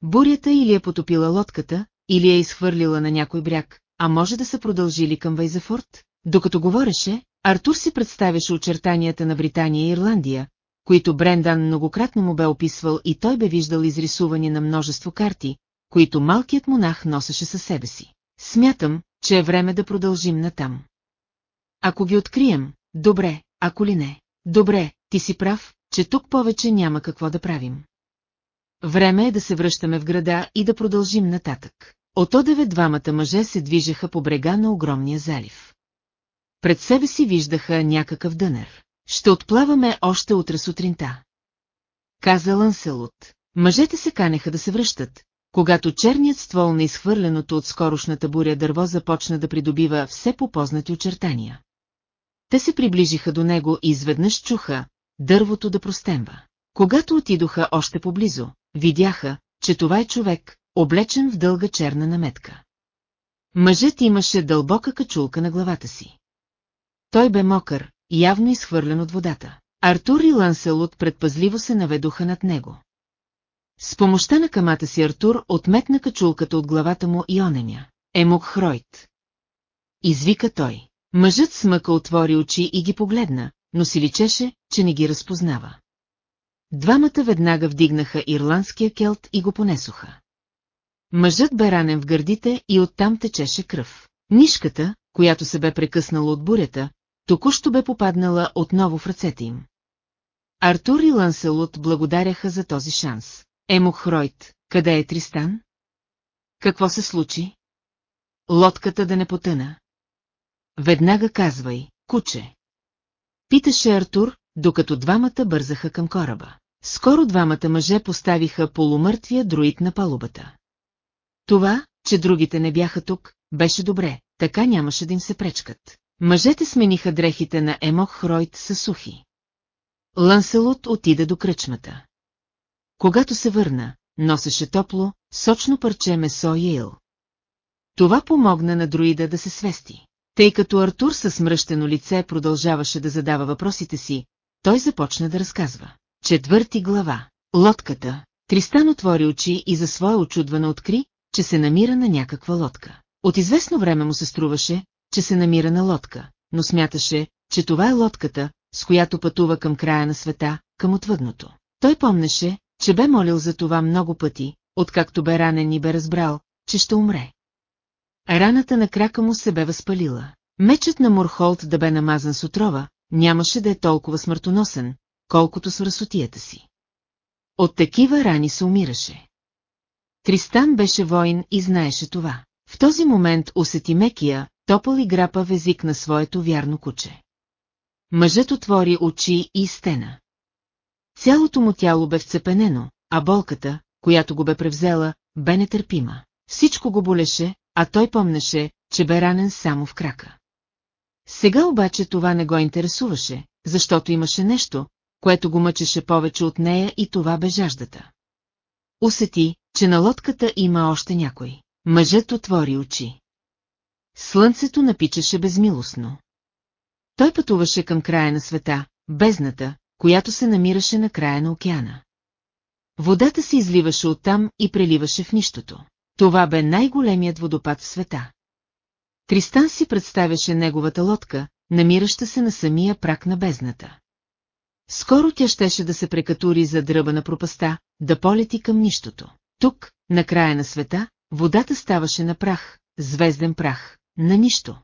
Бурята или е потопила лодката, или е изхвърлила на някой бряг, а може да са продължили към Вейзафорт? Докато говореше, Артур си представяше очертанията на Британия и Ирландия, които Брендан многократно му бе описвал и той бе виждал изрисувани на множество карти, които малкият монах носеше със себе си. Смятам, че е време да продължим натам. Ако ги открием, добре, ако ли не. Добре, ти си прав, че тук повече няма какво да правим. Време е да се връщаме в града и да продължим нататък. От одеве двамата мъже се движеха по брега на огромния залив. Пред себе си виждаха някакъв дънер. Ще отплаваме още утре сутринта. Каза Ланселот. Мъжете се канеха да се връщат, когато черният ствол на изхвърленото от скорошната буря дърво започна да придобива все по-познати очертания. Те се приближиха до него и изведнъж чуха дървото да простемва. Когато отидоха още поблизо, видяха, че това е човек, облечен в дълга черна наметка. Мъжът имаше дълбока качулка на главата си. Той бе мокър, явно изхвърлен от водата. Артур и Ланселот предпазливо се наведоха над него. С помощта на камата си Артур отметна качулката от главата му и оненя. Емок Хройт. Извика той. Мъжът смъка отвори очи и ги погледна, но си личеше, че не ги разпознава. Двамата веднага вдигнаха ирландския келт и го понесоха. Мъжът бе ранен в гърдите и оттам течеше кръв. Нишката, която се бе прекъснала от бурята, току-що бе попаднала отново в ръцете им. Артур и Ланселот благодаряха за този шанс. Емо Хройт, къде е Тристан? Какво се случи? Лодката да не потъна. Веднага казвай, куче. Питаше Артур, докато двамата бързаха към кораба. Скоро двамата мъже поставиха полумъртвия друид на палубата. Това, че другите не бяха тук, беше добре, така нямаше да им се пречкат. Мъжете смениха дрехите на Емок Хройт със сухи. Ланселот отида до кръчмата. Когато се върна, носеше топло, сочно парче месо и ил. Това помогна на друида да се свести. Тъй като Артур със смръщено лице продължаваше да задава въпросите си, той започна да разказва. Четвърти глава. Лодката. Тристан отвори очи и за своя очудване откри, че се намира на някаква лодка. От известно време му се струваше, че се намира на лодка, но смяташе, че това е лодката, с която пътува към края на света, към отвъдното. Той помнеше, че бе молил за това много пъти, откакто бе ранен и бе разбрал, че ще умре. Раната на крака му се бе възпалила. Мечът на Мурхолд да бе намазан с отрова, нямаше да е толкова смъртоносен, колкото с връсотията си. От такива рани се умираше. Тристан беше воин и знаеше това. В този момент усети мекия, топъл и грапав език на своето вярно куче. Мъжът отвори очи и стена. Цялото му тяло бе вцепенено, а болката, която го бе превзела, бе нетърпима. Всичко го болеше, а той помнеше, че бе ранен само в крака. Сега обаче това не го интересуваше, защото имаше нещо, което го мъчеше повече от нея и това бе жаждата. Усети, че на лодката има още някой. Мъжът отвори очи. Слънцето напичаше безмилостно. Той пътуваше към края на света, бездната, която се намираше на края на океана. Водата се изливаше оттам и преливаше в нищото. Това бе най-големият водопад в света. Тристан си представяше неговата лодка, намираща се на самия прак на бездната. Скоро тя щеше да се прекатури за дръба на пропаста, да полети към нищото. Тук, на края на света, водата ставаше на прах, звезден прах, на нищо.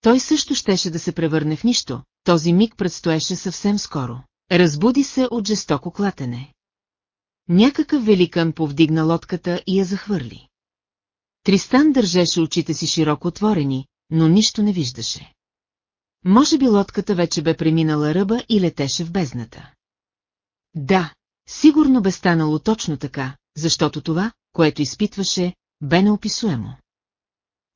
Той също щеше да се превърне в нищо, този миг предстоеше съвсем скоро. Разбуди се от жестоко клатене. Някакъв великан повдигна лодката и я захвърли. Тристан държеше очите си широко отворени, но нищо не виждаше. Може би лодката вече бе преминала ръба и летеше в бездната. Да, сигурно бе станало точно така, защото това, което изпитваше, бе неописуемо.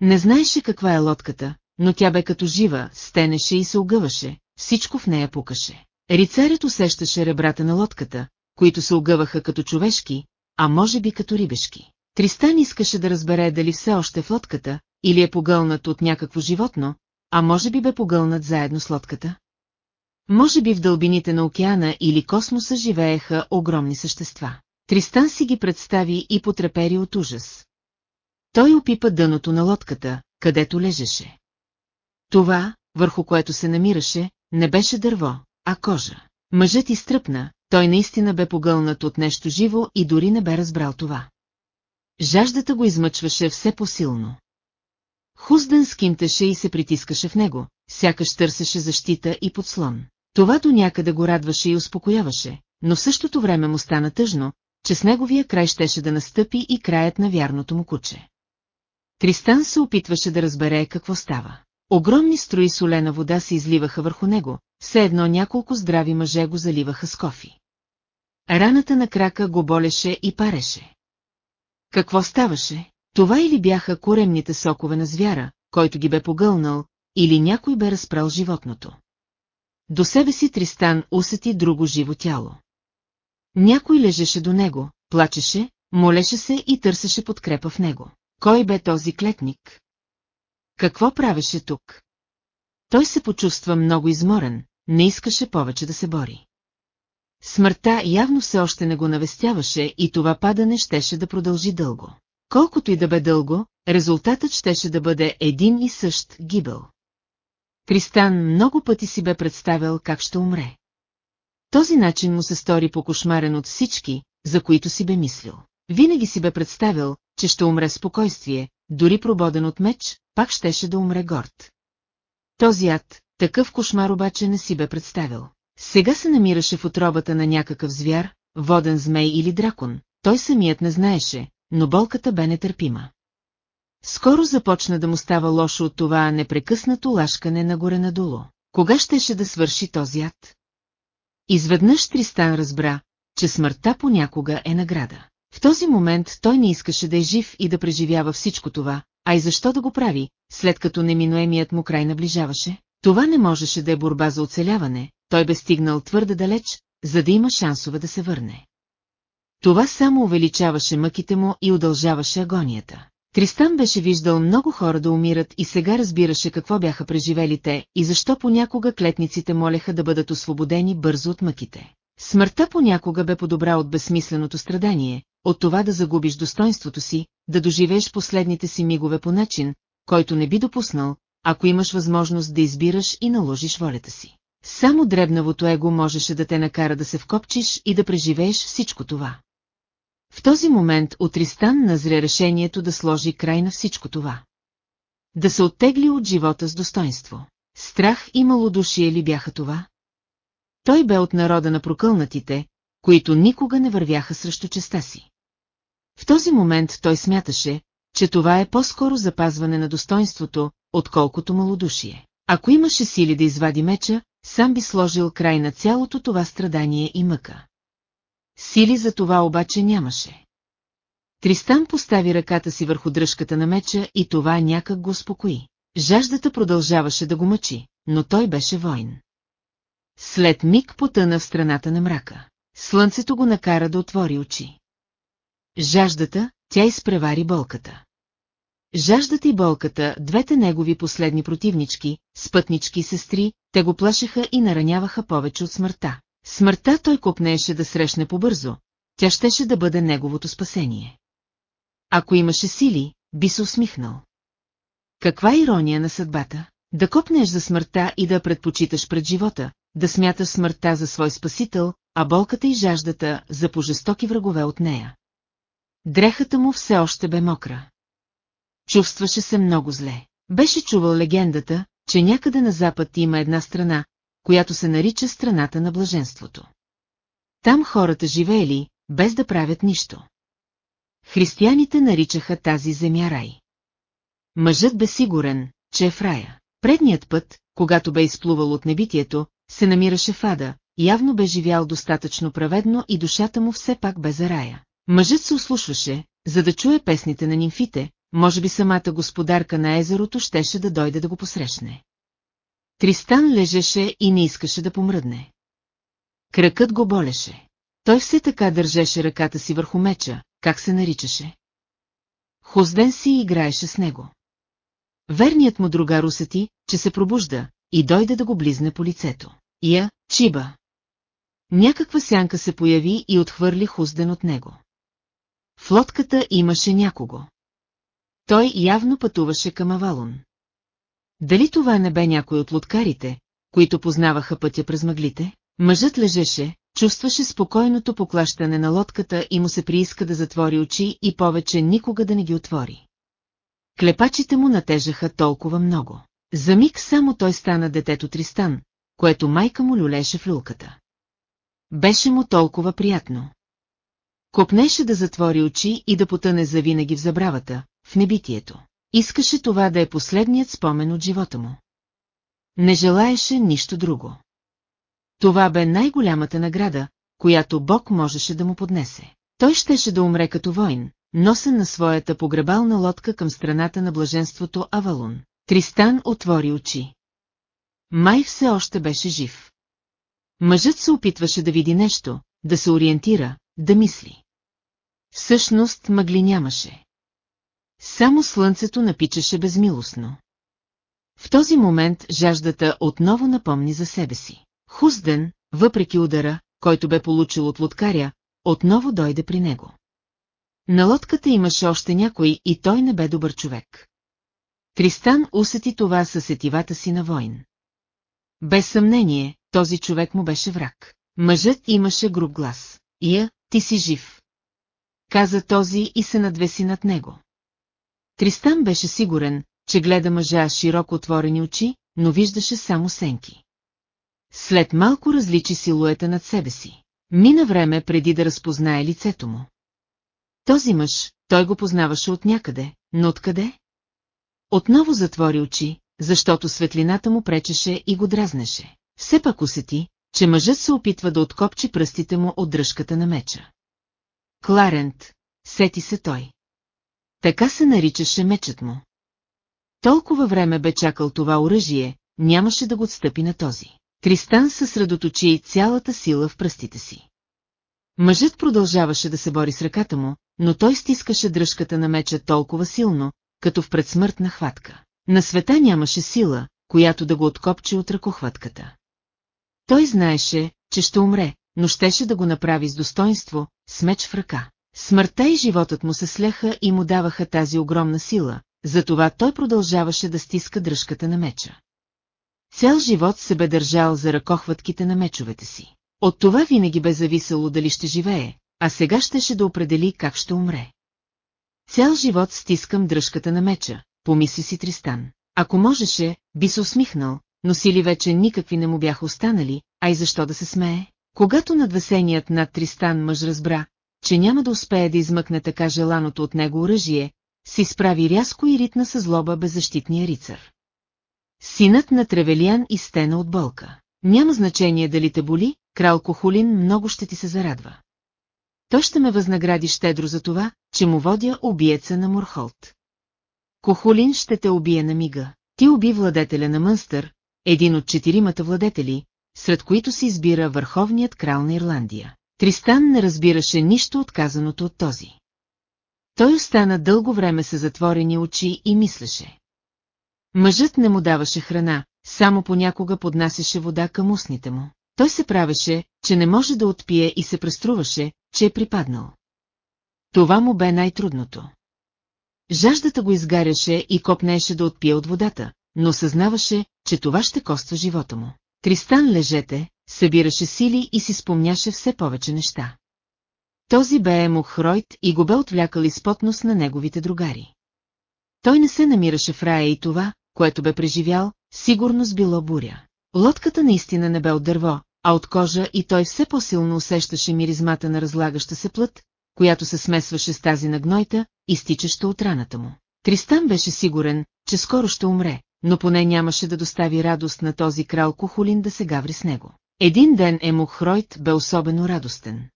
Не знаеше каква е лодката, но тя бе като жива, стенеше и се огъваше, всичко в нея пукаше. Рицарят усещаше ребрата на лодката, които се огъваха като човешки, а може би като рибешки. Тристан искаше да разбере дали все още е в лодката, или е погълнат от някакво животно, а може би бе погълнат заедно с лодката. Може би в дълбините на океана или космоса живееха огромни същества. Тристан си ги представи и потрепери от ужас. Той опипа дъното на лодката, където лежеше. Това, върху което се намираше, не беше дърво, а кожа. Мъжът изтръпна, той наистина бе погълнат от нещо живо и дори не бе разбрал това. Жаждата го измъчваше все по-силно. Хузден скимтеше и се притискаше в него, сякаш търсеше защита и подслон. Това до някъде го радваше и успокояваше, но в същото време му стана тъжно, че с неговия край щеше да настъпи и краят на вярното му куче. Тристан се опитваше да разбере какво става. Огромни строи солена вода се изливаха върху него, все едно няколко здрави мъже го заливаха с кофи. Раната на крака го болеше и пареше. Какво ставаше? Това или бяха коремните сокове на звяра, който ги бе погълнал, или някой бе разпрал животното. До себе си Тристан усети друго живо тяло. Някой лежеше до него, плачеше, молеше се и търсеше подкрепа в него. Кой бе този клетник? Какво правеше тук? Той се почувства много изморен, не искаше повече да се бори. Смъртта явно все още не го навестяваше и това падане щеше да продължи дълго. Колкото и да бе дълго, резултатът щеше да бъде един и същ гибел. Тристан много пъти си бе представил как ще умре. Този начин му се стори покошмарен от всички, за които си бе мислил. Винаги си бе представил, че ще умре спокойствие, дори прободен от меч, пак щеше да умре горд. Този ад, такъв кошмар обаче не си бе представил. Сега се намираше в отробата на някакъв звяр, воден змей или дракон, той самият не знаеше, но болката бе нетърпима. Скоро започна да му става лошо от това непрекъснато лашкане нагоре-надолу. Кога щеше да свърши този ад? Изведнъж Тристан разбра, че смъртта понякога е награда. В този момент той не искаше да е жив и да преживява всичко това, а и защо да го прави, след като неминуемият му край наближаваше? Това не можеше да е борба за оцеляване, той бе стигнал твърде далеч, за да има шансове да се върне. Това само увеличаваше мъките му и удължаваше агонията. Тристан беше виждал много хора да умират и сега разбираше какво бяха преживели те и защо понякога клетниците молеха да бъдат освободени бързо от мъките. Смъртта понякога бе подобра от безсмисленото страдание, от това да загубиш достоинството си, да доживееш последните си мигове по начин, който не би допуснал, ако имаш възможност да избираш и наложиш волята си. Само дребнавото его можеше да те накара да се вкопчиш и да преживееш всичко това. В този момент от назря решението да сложи край на всичко това. Да се оттегли от живота с достоинство. Страх и малодушие ли бяха това? Той бе от народа на прокълнатите, които никога не вървяха срещу честа си. В този момент той смяташе, че това е по-скоро запазване на достоинството, отколкото малодушие. Ако имаше сили да извади меча, сам би сложил край на цялото това страдание и мъка. Сили за това обаче нямаше. Тристан постави ръката си върху дръжката на меча и това някак го успокои. Жаждата продължаваше да го мъчи, но той беше войн. След миг потъна в страната на мрака. Слънцето го накара да отвори очи. Жаждата, тя изпревари болката. Жаждата и болката, двете негови последни противнички, спътнички сестри, те го плашеха и нараняваха повече от смъртта. Смъртта той копнееше да срещне побързо, тя щеше да бъде неговото спасение. Ако имаше сили, би се усмихнал. Каква ирония на съдбата? Да копнеш за смъртта и да предпочиташ пред живота, да смяташ смъртта за свой спасител, а болката и жаждата за пожестоки врагове от нея. Дрехата му все още бе мокра. Чувстваше се много зле. Беше чувал легендата, че някъде на запад има една страна, която се нарича страната на блаженството. Там хората живеели, без да правят нищо. Християните наричаха тази земя рай. Мъжът бе сигурен, че е в рая. Предният път, когато бе изплувал от небитието, се намираше в ада, явно бе живял достатъчно праведно и душата му все пак бе за рая. Мъжът се услушваше, за да чуе песните на нимфите, може би самата господарка на езерото щеше да дойде да го посрещне. Тристан лежеше и не искаше да помръдне. Кракът го болеше. Той все така държеше ръката си върху меча, как се наричаше. Хозден си играеше с него. Верният му другар усети, че се пробужда, и дойде да го близне по лицето. Я, Чиба. Някаква сянка се появи и отхвърли Хузден от него. В лодката имаше някого. Той явно пътуваше към Авалон. Дали това не бе някой от лодкарите, които познаваха пътя през мъглите? Мъжът лежеше, чувстваше спокойното поклащане на лодката и му се прииска да затвори очи и повече никога да не ги отвори. Клепачите му натежаха толкова много. За миг само той стана детето Тристан, което майка му люлеше в люлката. Беше му толкова приятно. Копнеше да затвори очи и да потъне завинаги в забравата, в небитието. Искаше това да е последният спомен от живота му. Не желаеше нищо друго. Това бе най-голямата награда, която Бог можеше да му поднесе. Той щеше да умре като воин, носен на своята погребална лодка към страната на блаженството Авалун. Тристан отвори очи. Май все още беше жив. Мъжът се опитваше да види нещо, да се ориентира, да мисли. Всъщност мъгли нямаше. Само слънцето напичаше безмилостно. В този момент жаждата отново напомни за себе си. Хузден, въпреки удара, който бе получил от лодкаря, отново дойде при него. На лодката имаше още някой и той не бе добър човек. Тристан усети това със сетивата си на войн. Без съмнение, този човек му беше враг. Мъжът имаше груб глас. Ия, ти си жив. Каза този и се надвеси над него. Тристан беше сигурен, че гледа мъжа с широко отворени очи, но виждаше само сенки. След малко различи силуета над себе си. Мина време преди да разпознае лицето му. Този мъж, той го познаваше от някъде, но откъде? Отново затвори очи, защото светлината му пречеше и го дразнеше. Все пак усети, че мъжът се опитва да откопчи пръстите му от дръжката на меча. Кларент, сети се той. Така се наричаше мечът му. Толкова време бе чакал това оръжие, нямаше да го отстъпи на този. Тристан съсредоточи цялата сила в пръстите си. Мъжът продължаваше да се бори с ръката му, но той стискаше дръжката на меча толкова силно, като в предсмъртна хватка. На света нямаше сила, която да го откопче от ръкохватката. Той знаеше, че ще умре, но щеше да го направи с достоинство, с меч в ръка. Смъртта и животът му се сляха и му даваха тази огромна сила, затова той продължаваше да стиска дръжката на меча. Цял живот се бе държал за ръкохватките на мечовете си. От това винаги бе зависело дали ще живее, а сега щеше да определи как ще умре. Цял живот стискам дръжката на меча, помисли си Тристан. Ако можеше, би се усмихнал, но сили вече никакви не му бяха останали, а и защо да се смее? Когато надвесеният над Тристан мъж разбра, че няма да успее да измъкне така желаното от него оръжие, си справи рязко и ритна със злоба беззащитния рицар. Синът на Тревелиан изтена от болка. Няма значение дали те боли, крал Кохулин много ще ти се зарадва. Той ще ме възнагради щедро за това, че му водя убиеца на Мурхолт. Кохулин ще те убие на мига. Ти уби владетеля на Мънстър, един от четиримата владетели, сред които се избира върховният крал на Ирландия. Тристан не разбираше нищо от казаното от този. Той остана дълго време с затворени очи и мислеше. Мъжът не му даваше храна, само понякога поднасяше вода към устните му. Той се правеше, че не може да отпие и се преструваше, че е припаднал. Това му бе най-трудното. Жаждата го изгаряше и копнееше да отпие от водата, но съзнаваше, че това ще коства живота му. Тристан лежете, събираше сили и си спомняше все повече неща. Този бе Емохройт и го бе отвлякал изпотност на неговите другари. Той не се намираше в рая и това, което бе преживял, сигурно било буря. Лодката наистина не бе от дърво, а от кожа и той все по-силно усещаше миризмата на разлагаща се плът, която се смесваше с тази на гнойта, изтичаща от раната му. Тристан беше сигурен, че скоро ще умре, но поне нямаше да достави радост на този крал Кухолин да се гаври с него. Един ден Емохройт бе особено радостен.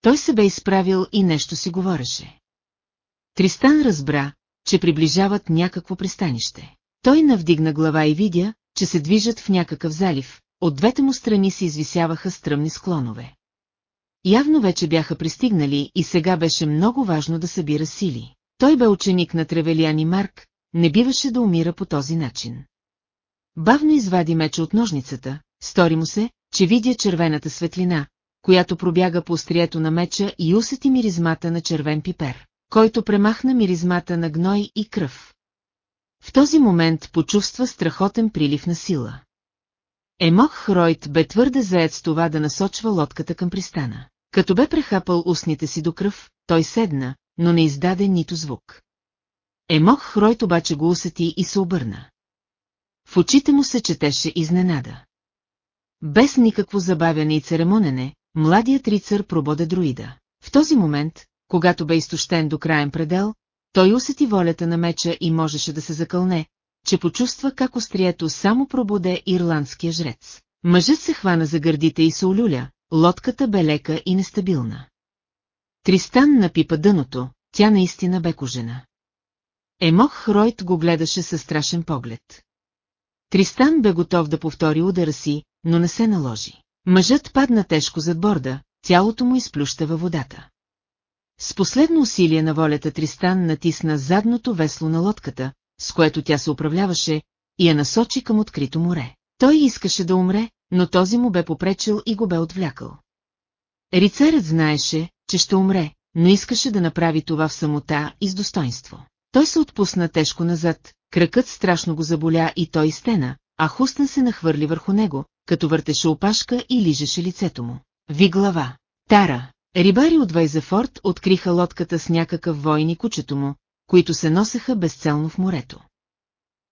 Той се бе изправил и нещо си говореше. Тристан разбра, че приближават някакво пристанище. Той навдигна глава и видя, че се движат в някакъв залив, от двете му страни се извисяваха стръмни склонове. Явно вече бяха пристигнали и сега беше много важно да събира сили. Той бе ученик на Тревелиан и Марк, не биваше да умира по този начин. Бавно извади меча от ножницата, стори му се, че видя червената светлина, която пробяга по острието на меча и усети миризмата на червен пипер, който премахна миризмата на гной и кръв. В този момент почувства страхотен прилив на сила. Емок Хройт бе твърде заед с това да насочва лодката към пристана. Като бе прехапал устните си до кръв, той седна, но не издаде нито звук. Емок Хройт обаче го усети и се обърна. В очите му се четеше изненада. Без никакво забавяне и церемонене, младият рицар прободе друида. В този момент, когато бе изтощен до краен предел, той усети волята на меча и можеше да се закълне, че почувства как острието само пробуде ирландския жрец. Мъжът се хвана за гърдите и се олюля, лодката бе лека и нестабилна. Тристан напипа дъното, тя наистина бе кожена. Емох Хройт го гледаше със страшен поглед. Тристан бе готов да повтори удара си, но не се наложи. Мъжът падна тежко зад борда, тялото му изплюща във водата. С последно усилие на волята Тристан натисна задното весло на лодката, с което тя се управляваше, и я насочи към открито море. Той искаше да умре, но този му бе попречил и го бе отвлякал. Рицарът знаеше, че ще умре, но искаше да направи това в самота и с достоинство. Той се отпусна тежко назад, кракът страшно го заболя и той стена, а Хустен се нахвърли върху него, като въртеше опашка и лижеше лицето му. Ви глава. Тара. Рибари от Вайзефорд откриха лодката с някакъв войн и кучето му, които се носеха безцелно в морето.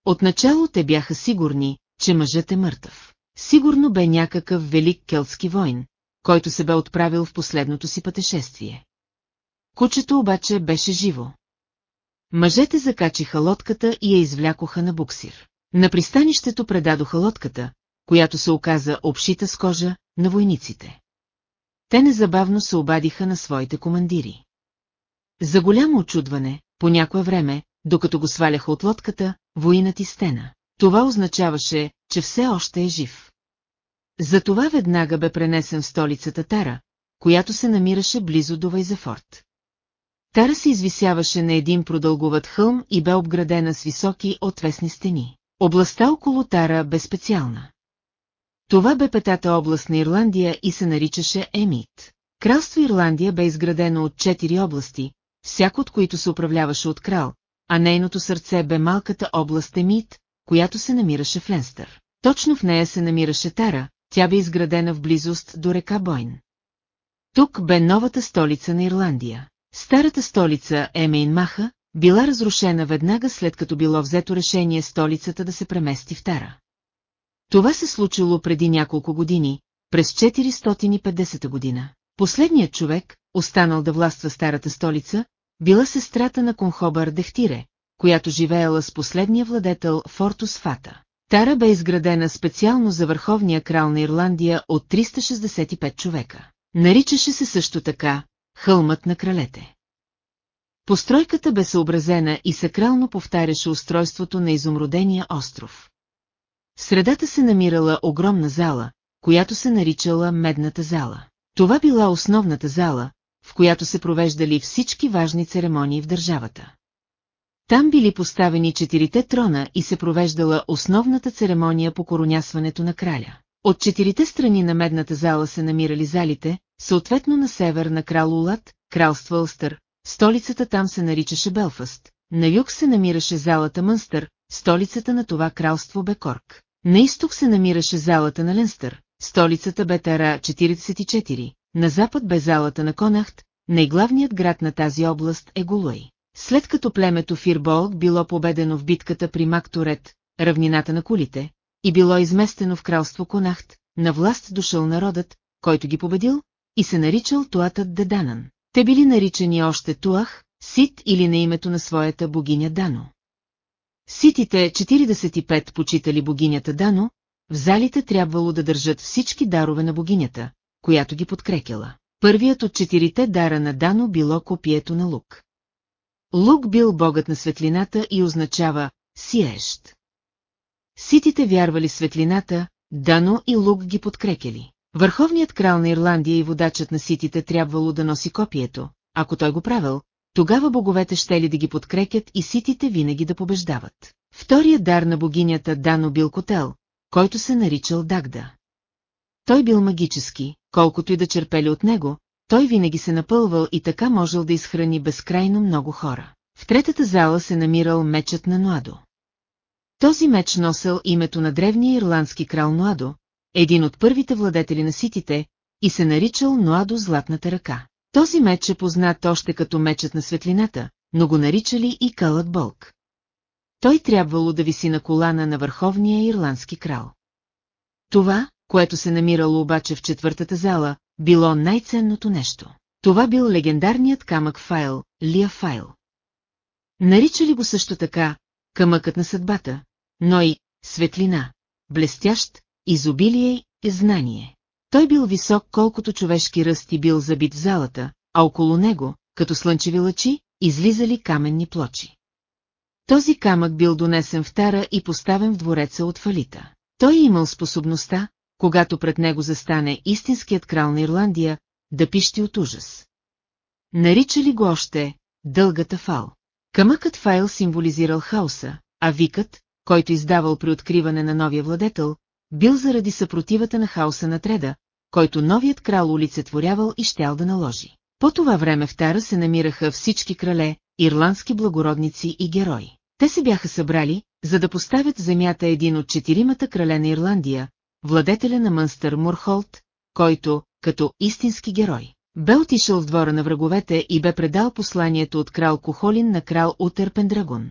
Отначало те бяха сигурни, че мъжът е мъртъв. Сигурно бе някакъв велик келтски войн, който се бе отправил в последното си пътешествие. Кучето обаче беше живо. Мъжете закачиха лодката и я извлякоха на буксир. На пристанището предадоха лодката, която се оказа обшита с кожа, на войниците. Те незабавно се обадиха на своите командири. За голямо очудване, по някое време, докато го сваляха от лодката, воинът и стена. Това означаваше, че все още е жив. Затова веднага бе пренесен в столицата Тара, която се намираше близо до Вайзефорт. Тара се извисяваше на един продълговат хълм и бе обградена с високи отвесни стени. Областта около Тара бе специална. Това бе петата област на Ирландия и се наричаше Емит. Кралство Ирландия бе изградено от четири области, всяко от които се управляваше от крал, а нейното сърце бе малката област Емит, която се намираше в Ленстър. Точно в нея се намираше Тара, тя бе изградена в близост до река Бойн. Тук бе новата столица на Ирландия. Старата столица Емейнмаха била разрушена веднага след като било взето решение столицата да се премести в Тара. Това се случило преди няколко години, през 450 година. Последният човек, останал да властва старата столица, била сестрата на Конхобър Дехтире, която живеела с последния владетел Фортус Фата. Тара бе изградена специално за върховния крал на Ирландия от 365 човека. Наричаше се също така Хълмът на кралете. Постройката бе съобразена и сакрално повтаряше устройството на изумродения остров. В средата се намирала огромна зала, която се наричала Медната зала. Това била основната зала, в която се провеждали всички важни церемонии в държавата. Там били поставени четирите трона и се провеждала основната церемония по коронясването на краля. От четирите страни на медната зала се намирали залите, съответно на север на крал Улат, кралствоЪлстър, столицата там се наричаше Белфаст, на юг се намираше залата Мънстър, столицата на това кралство бе Корк. На изток се намираше залата на Ленстър, столицата бе Тара 44, на запад бе залата на Конахт, най-главният град на тази област е Голуей. След като племето Фирболг било победено в битката при Макторет, равнината на кулите, и било изместено в кралство Конахт, на власт дошъл народът, който ги победил, и се наричал Туатът Деданан. Те били наричани още Туах, Сит или на името на своята богиня Дано. Ситите 45 почитали богинята Дано, в залите трябвало да държат всички дарове на богинята, която ги подкрекела. Първият от четирите дара на Дано било копието на Лук. Лук бил богът на светлината и означава «сиещ». Ситите вярвали светлината, Дано и Лук ги подкрекели. Върховният крал на Ирландия и водачът на ситите трябвало да носи копието, ако той го правил, тогава боговете ще ли да ги подкрекят и ситите винаги да побеждават. Вторият дар на богинята Дано бил котел, който се наричал Дагда. Той бил магически, колкото и да черпели от него, той винаги се напълвал и така можел да изхрани безкрайно много хора. В третата зала се намирал мечът на Нуадо. Този меч носел името на древния ирландски крал Нуадо, един от първите владетели на ситите, и се наричал Нуадо Златната ръка. Този меч е познат още като мечът на светлината, но го наричали и Кълът Болк. Той трябвало да виси на колана на върховния ирландски крал. Това, което се намирало обаче в четвъртата зала, било най-ценното нещо. Това бил легендарният камък Файл, Лия Файл. Наричали го също така камъкът на съдбата, но и светлина, блестящ, изобилие и знание. Той бил висок колкото човешки ръст и бил забит в залата, а около него, като слънчеви лъчи, излизали каменни плочи. Този камък бил донесен в Тара и поставен в двореца от Фалита. Той имал способността, когато пред него застане истинският крал на Ирландия, да пищи от ужас. Наричали го още «дългата фал». Камъкът файл символизирал хаоса, а викът, който издавал при откриване на новия владетел, бил заради съпротивата на хаоса на треда, който новият крал олицетворявал и щял да наложи. По това време в Тара се намираха всички крале, ирландски благородници и герои. Те се бяха събрали, за да поставят земята един от четиримата крале на Ирландия, владетеля на Мънстър Мурхолт, който, като истински герой, бе отишъл в двора на враговете и бе предал посланието от крал Кохолин на крал Утер Пендрагон.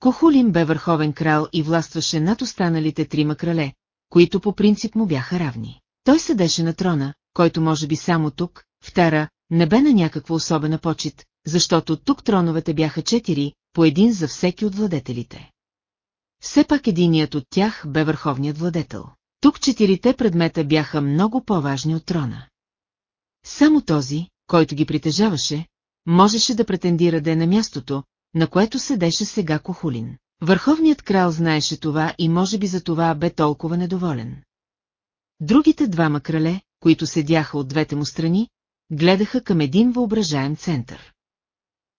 Кохолин бе върховен крал и властваше над останалите трима крале, които по принцип му бяха равни. Той седеше на трона, който може би само тук, в Тара, не бе на някаква особена почет, защото тук троновете бяха четири, по един за всеки от владетелите. Все пак единият от тях бе върховният владетел. Тук четирите предмета бяха много по-важни от трона. Само този, който ги притежаваше, можеше да претендира да е на мястото, на което седеше сега Кохулин. Върховният крал знаеше това и може би за това бе толкова недоволен. Другите двама крале, които седяха от двете му страни, гледаха към един въображаем център.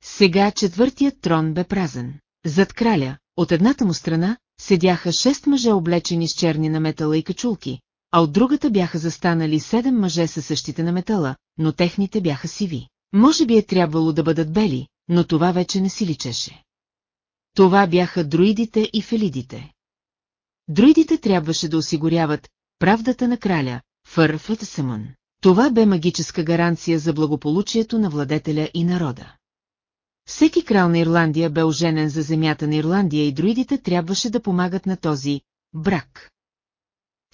Сега четвъртият трон бе празен. Зад краля, от едната му страна, седяха шест мъже облечени с черни на метала и качулки, а от другата бяха застанали седем мъже със същите на метала, но техните бяха сиви. Може би е трябвало да бъдат бели, но това вече не си личеше. Това бяха друидите и фелидите. Друидите трябваше да осигуряват правдата на краля, Фърфът Самън. Това бе магическа гаранция за благополучието на владетеля и народа. Всеки крал на Ирландия бе оженен за земята на Ирландия и друидите трябваше да помагат на този брак.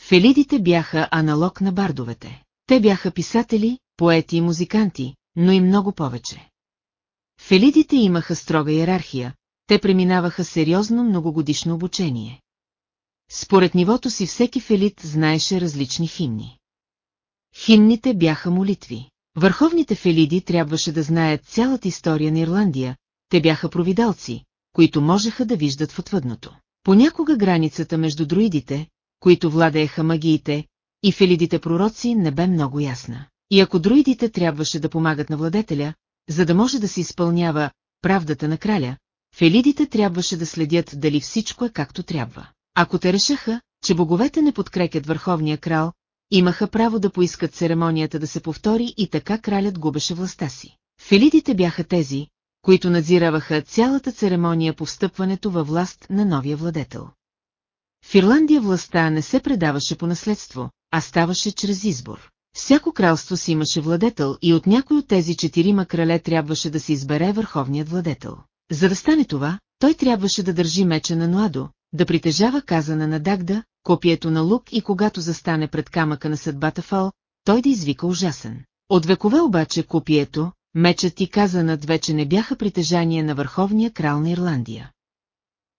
Фелидите бяха аналог на бардовете. Те бяха писатели, поети и музиканти, но и много повече. Фелидите имаха строга иерархия, те преминаваха сериозно многогодишно обучение. Според нивото си всеки фелит знаеше различни химни. Химните бяха молитви. Върховните фелиди трябваше да знаят цялата история на Ирландия, те бяха провидалци, които можеха да виждат в отвъдното. Понякога границата между друидите, които владееха магиите, и фелидите пророци не бе много ясна. И ако друидите трябваше да помагат на владетеля, за да може да се изпълнява правдата на краля, фелидите трябваше да следят дали всичко е както трябва. Ако те решаха, че боговете не подкрепят върховния крал, имаха право да поискат церемонията да се повтори и така кралят губеше властта си. Фелидите бяха тези, които надзираваха цялата церемония по встъпването във власт на новия владетел. В Ирландия властта не се предаваше по наследство, а ставаше чрез избор. Всяко кралство си имаше владетел и от някой от тези четирима крале трябваше да се избере върховният владетел. За да стане това, той трябваше да държи меча на Нуадо, да притежава казана на Дагда, копието на лук и когато застане пред камъка на съдбата Фал, той да извика ужасен. От векове обаче копието, мечът и казанът вече не бяха притежание на върховния крал на Ирландия.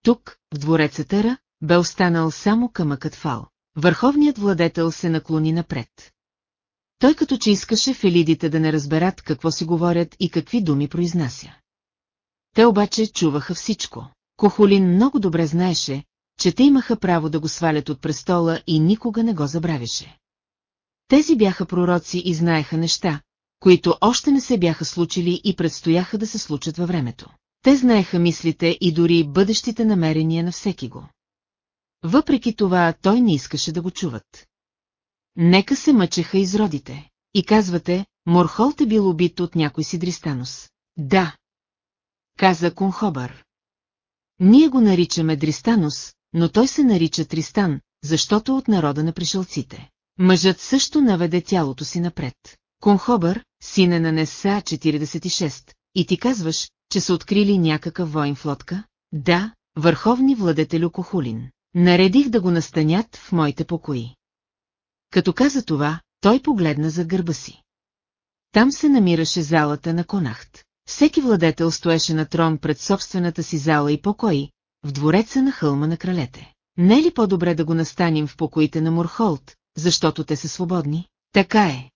Тук, в двореца Търа, бе останал само камъкът Фал. Върховният владетел се наклони напред. Той като че искаше фелидите да не разберат какво си говорят и какви думи произнася. Те обаче чуваха всичко. Кохолин много добре знаеше, че те имаха право да го свалят от престола и никога не го забравяше. Тези бяха пророци и знаеха неща, които още не се бяха случили и предстояха да се случат във времето. Те знаеха мислите и дори бъдещите намерения на всеки го. Въпреки това той не искаше да го чуват. Нека се мъчеха изродите. И казвате, Морхолт е бил убит от някой си Дристанус. Да. Каза Конхобър. Ние го наричаме Дристанус, но той се нарича Тристан, защото от народа на пришелците. Мъжът също наведе тялото си напред. Конхобър, сине на Неса 46, и ти казваш, че са открили някакъв воин в лодка? Да, върховни владетелю Кохулин. Наредих да го настанят в моите покои. Като каза това, той погледна за гърба си. Там се намираше залата на Конахт. Всеки владетел стоеше на трон пред собствената си зала и покои, в двореца на хълма на кралете. Не е ли по-добре да го настаним в покоите на Мурхолт, защото те са свободни? Така е.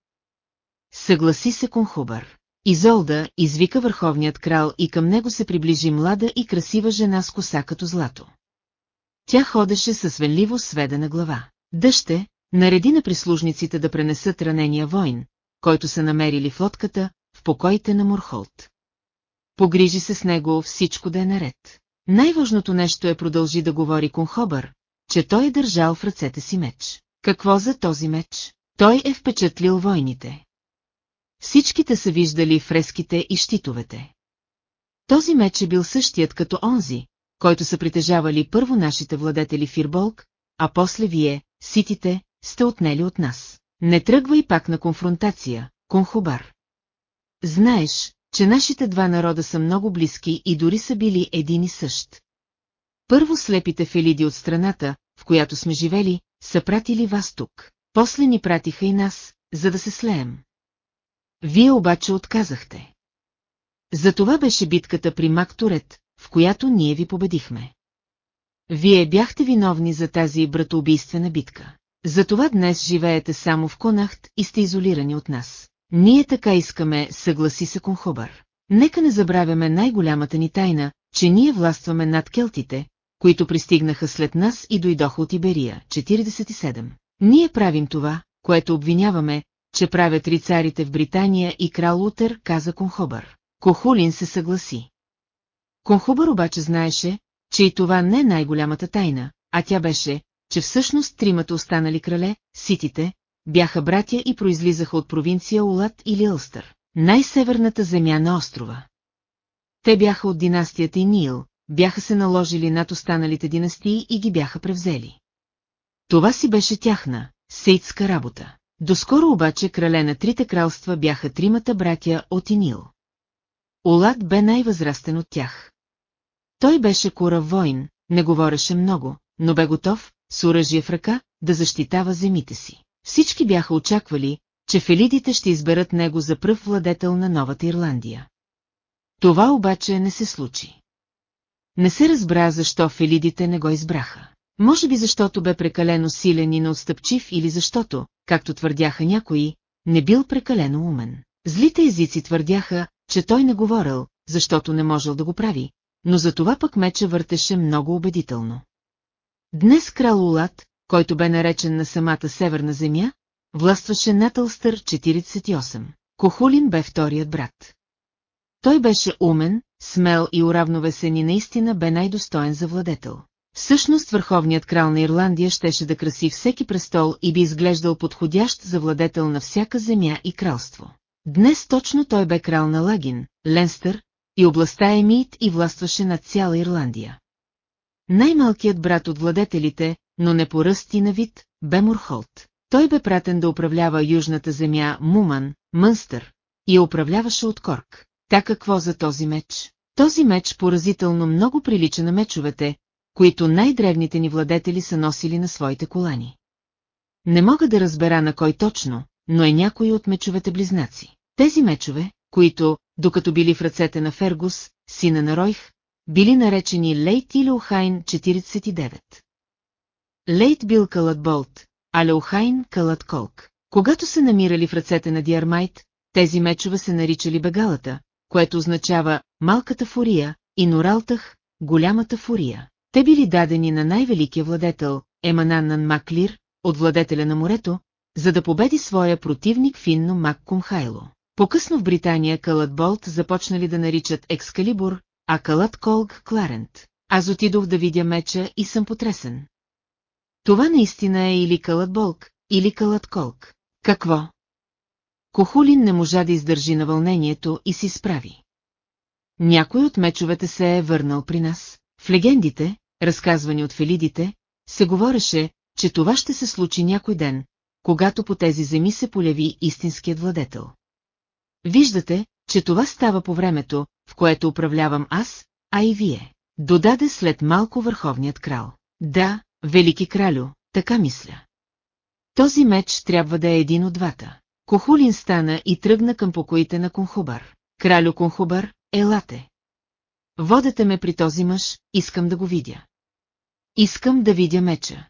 Съгласи се Конхубър. Изолда извика върховният крал и към него се приближи млада и красива жена с коса като злато. Тя ходеше със свенливо сведена глава. Дъще, нареди на прислужниците да пренесат ранения войн, който са намерили в лодката, в покоите на Мурхолт. Погрижи се с него всичко да е наред. Най-важното нещо е продължи да говори Конхобър, че той е държал в ръцете си меч. Какво за този меч? Той е впечатлил войните. Всичките са виждали фреските и щитовете. Този меч е бил същият като онзи, който са притежавали първо нашите владетели Фирболк, а после вие, ситите, сте отнели от нас. Не тръгвай пак на конфронтация, Конхубар. Знаеш, че нашите два народа са много близки и дори са били един и същ. Първо слепите фелиди от страната, в която сме живели, са пратили вас тук. После ни пратиха и нас, за да се слеем. Вие обаче отказахте. За това беше битката при Мактурет, в която ние ви победихме. Вие бяхте виновни за тази братоубийствена битка. Затова днес живеете само в Конахт и сте изолирани от нас. Ние така искаме, съгласи се Конхобър. Нека не забравяме най-голямата ни тайна, че ние властваме над келтите, които пристигнаха след нас и дойдоха от Иберия, 47. Ние правим това, което обвиняваме, че правят рицарите в Британия и крал Лутер, каза Конхобър. Кохулин се съгласи. Конхубър обаче знаеше, че и това не е най-голямата тайна, а тя беше, че всъщност тримата останали крале, ситите, бяха братя и произлизаха от провинция Олат или Елстър, най-северната земя на острова. Те бяха от династията и Нил, бяха се наложили над останалите династии и ги бяха превзели. Това си беше тяхна, сейтска работа. Доскоро обаче крале на трите кралства бяха тримата братя от Инил. Олад бе най-възрастен от тях. Той беше кура войн, не говореше много, но бе готов, с оръжие в ръка, да защитава земите си. Всички бяха очаквали, че фелидите ще изберат него за пръв владетел на Новата Ирландия. Това обаче не се случи. Не се разбра защо фелидите не го избраха. Може би защото бе прекалено силен и неотстъпчив или защото, както твърдяха някои, не бил прекалено умен. Злите езици твърдяха, че той не говорил, защото не можел да го прави, но за това пък меча въртеше много убедително. Днес крал Улат, който бе наречен на самата Северна земя, властваше Натълстър 48. Кохулин бе вторият брат. Той беше умен, смел и уравновесен и наистина бе най-достоен за владетел. Всъщност върховният крал на Ирландия щеше да краси всеки престол и би изглеждал подходящ за владетел на всяка земя и кралство. Днес точно той бе крал на Лагин, Ленстър и областта Емит и властваше над цяла Ирландия. Най-малкият брат от владетелите, но не по ръст и на вид, бе Мурхолт. Той бе пратен да управлява южната земя Муман, Мънстър, и я управляваше от Корк. Та какво за този меч? Този меч поразително много прилича на мечовете, които най-древните ни владетели са носили на своите колани. Не мога да разбера на кой точно, но е някой от мечовете близнаци. Тези мечове, които, докато били в ръцете на Фергус, сина на Ройх, били наречени Лейт или Охайн 49. Лейт бил Калът Болт, а Леохайн Калът Колк. Когато се намирали в ръцете на Диармайт, тези мечове се наричали Бегалата, което означава малката фурия, и Норалтах, голямата фурия. Те били дадени на най-великия владетел, Емананнан Маклир, от владетеля на морето, за да победи своя противник Финно Мак Кумхайло. По-късно в Британия Калът Болт започнали да наричат Екскалибур, а Калът Колг Кларент. Аз отидох да видя меча и съм потресен. Това наистина е или Калът Болк, или Калът Колг. Какво? Кохулин не можа да издържи на вълнението и си справи. Някой от мечовете се е върнал при нас. В легендите, разказвани от фелидите, се говореше, че това ще се случи някой ден, когато по тези земи се поляви истинският владетел. Виждате, че това става по времето, в което управлявам аз, а и вие. Додаде след малко върховният крал. Да, велики кралю, така мисля. Този меч трябва да е един от двата. Кохулин стана и тръгна към покоите на Конхубар. Кралю Конхубар, елате. Водете ме при този мъж, искам да го видя. Искам да видя меча.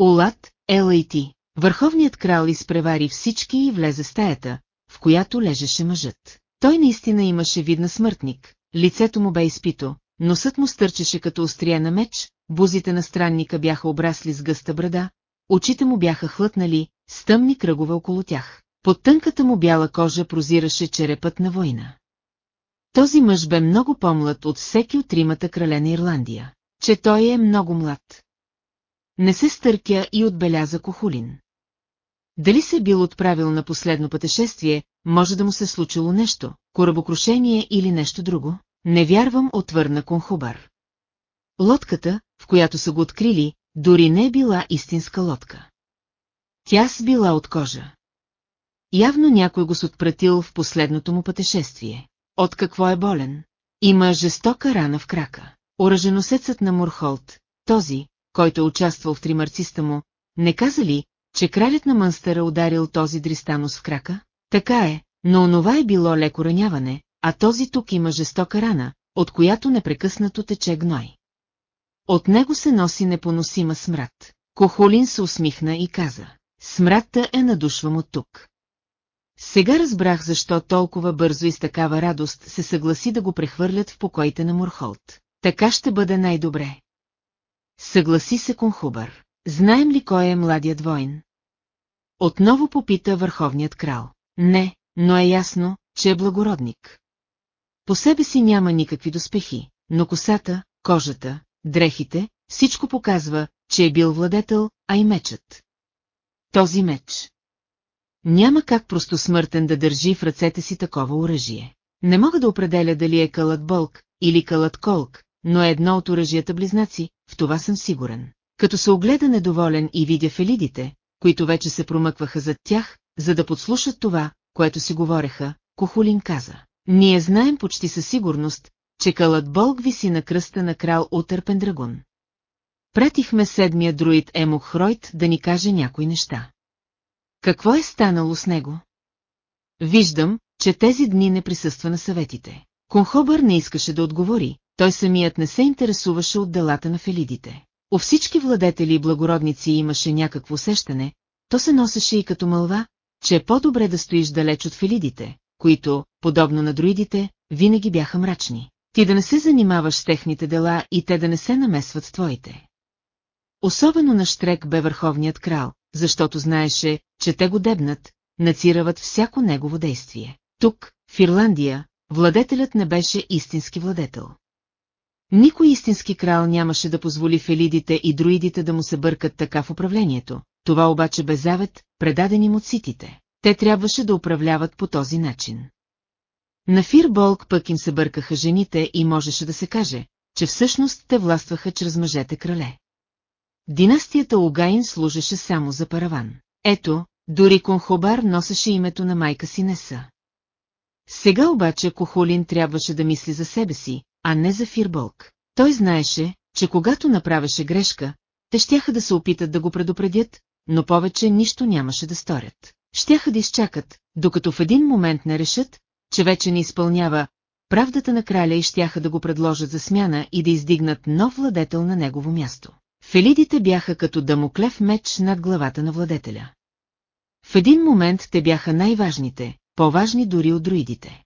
Олат, ела и ти. Върховният крал изпревари всички и влезе в стаята, в която лежеше мъжът. Той наистина имаше видна смъртник, лицето му бе изпито, носът му стърчеше като острия на меч, бузите на странника бяха обрасли с гъста брада, очите му бяха хлътнали, с тъмни кръгове около тях. Под тънката му бяла кожа прозираше черепът на война. Този мъж бе много по-млад от всеки от тримата крале на Ирландия, че той е много млад. Не се стъркя и отбеляза Кохулин. Дали се бил отправил на последно пътешествие, може да му се случило нещо, корабокрушение или нещо друго? Не вярвам, отвърна Конхубар. Лодката, в която са го открили, дори не е била истинска лодка. Тя с била от кожа. Явно някой го отпратил в последното му пътешествие. От какво е болен? Има жестока рана в крака. Оръженосецът на Мурхолт, този, който е участвал в тримарциста му, не каза ли, че кралят на Мънстъра ударил този Дристанос в крака? Така е, но онова е било леко раняване, а този тук има жестока рана, от която непрекъснато тече гной. От него се носи непоносима смрад. Кохолин се усмихна и каза, смрадта е надушвам от тук. Сега разбрах защо толкова бързо и с такава радост се съгласи да го прехвърлят в покоите на Мурхолт. Така ще бъде най-добре. Съгласи се Конхубър. Знаем ли кой е младият войн? Отново попита върховният крал. Не, но е ясно, че е благородник. По себе си няма никакви доспехи, но косата, кожата, дрехите, всичко показва, че е бил владетел, а и мечът. Този меч. Няма как просто смъртен да държи в ръцете си такова оръжие. Не мога да определя дали е кълът болк или кълът колк, но е едно от оръжията близнаци, в това съм сигурен. Като се огледа недоволен и видя фелидите, които вече се промъкваха зад тях, за да подслушат това, което си говореха, Кохулин каза. Ние знаем почти със сигурност, че кълът Болг виси на кръста на крал Утър Пендрагон. Пратихме седмия друид Емок Хройт да ни каже някои неща. Какво е станало с него? Виждам, че тези дни не присъства на съветите. Конхобър не искаше да отговори, той самият не се интересуваше от делата на фелидите. У всички владетели и благородници имаше някакво усещане, то се носеше и като мълва, че е по-добре да стоиш далеч от фелидите, които, подобно на друидите, винаги бяха мрачни. Ти да не се занимаваш с техните дела и те да не се намесват с твоите. Особено на Штрек бе върховният крал, защото знаеше, че те го дебнат, нацирават всяко негово действие. Тук, в Ирландия, владетелят не беше истински владетел. Никой истински крал нямаше да позволи фелидите и друидите да му се бъркат така в управлението, това обаче бе завет, предадени му ситите. Те трябваше да управляват по този начин. На Фирболк пък им се бъркаха жените и можеше да се каже, че всъщност те властваха чрез мъжете крале. Династията Огаин служеше само за параван. Ето, дори Конхобар носеше името на майка си Неса. Сега обаче Кохолин трябваше да мисли за себе си, а не за Фирболк. Той знаеше, че когато направеше грешка, те щяха да се опитат да го предупредят, но повече нищо нямаше да сторят. Щяха да изчакат, докато в един момент не решат, че вече не изпълнява правдата на краля и щяха да го предложат за смяна и да издигнат нов владетел на негово място. Фелидите бяха като дамоклев меч над главата на владетеля. В един момент те бяха най-важните, по-важни дори от друидите.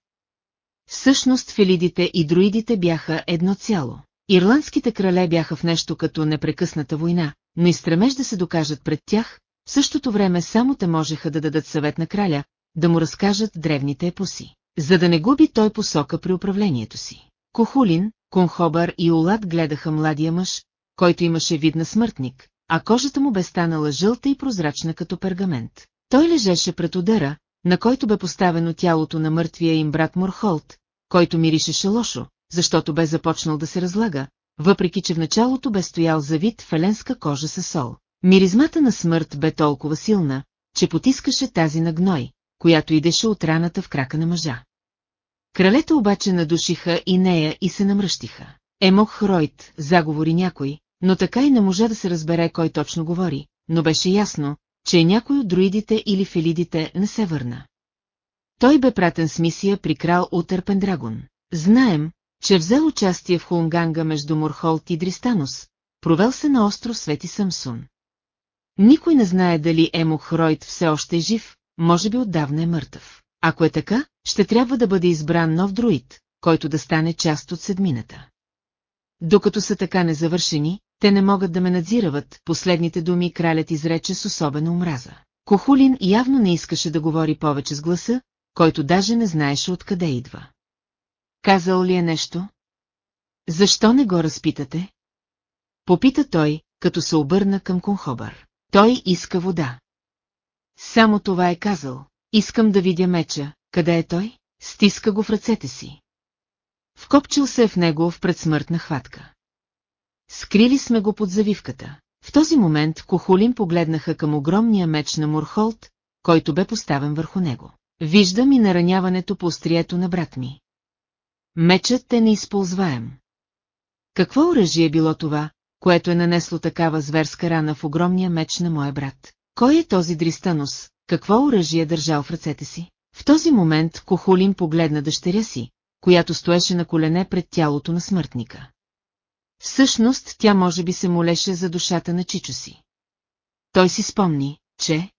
Всъщност фелидите и друидите бяха едно цяло. Ирландските крале бяха в нещо като непрекъсната война, но и стремеж да се докажат пред тях, в същото време само те можеха да дадат съвет на краля, да му разкажат древните епоси, за да не губи той посока при управлението си. Кохулин, Конхобър и Олад гледаха младия мъж, който имаше вид на смъртник, а кожата му бе станала жълта и прозрачна като пергамент. Той лежеше пред удара, на който бе поставено тялото на мъртвия им брат Морхолт, който миришеше лошо, защото бе започнал да се разлага, въпреки че в началото бе стоял завит в еленска кожа със сол. Миризмата на смърт бе толкова силна, че потискаше тази на гной, която идеше от раната в крака на мъжа. Кралете обаче надушиха и нея и се намръщиха. Емок Хройт, заговори някой, но така и не можа да се разбере кой точно говори, но беше ясно, че някой от друидите или фелидите не се върна. Той бе пратен с мисия при крал Утър Пендрагон. Знаем, че взел участие в Хунганга между Морхолт и Дристанус, провел се на остров Свети Самсун. Никой не знае дали Емок Хройт все още е жив, може би отдавна е мъртъв. Ако е така, ще трябва да бъде избран нов друид, който да стане част от седмината. Докато са така незавършени, те не могат да ме надзирават, последните думи кралят изрече с особена омраза. Кохулин явно не искаше да говори повече с гласа, който даже не знаеше откъде идва. Казал ли е нещо? Защо не го разпитате? Попита той, като се обърна към Конхобър. Той иска вода. Само това е казал. Искам да видя меча. Къде е той? Стиска го в ръцете си. Вкопчил се в него в предсмъртна хватка. Скрили сме го под завивката. В този момент Кохулин погледнаха към огромния меч на Мурхолт, който бе поставен върху него. Виждам и нараняването по острието на брат ми. Мечът е неизползваем. Какво оръжие е било това, което е нанесло такава зверска рана в огромния меч на моя брат? Кой е този Дристанус? Какво оръжие е държал в ръцете си? В този момент Кохулин погледна дъщеря си, която стоеше на колене пред тялото на смъртника. Всъщност тя може би се молеше за душата на Чичо си. Той си спомни, че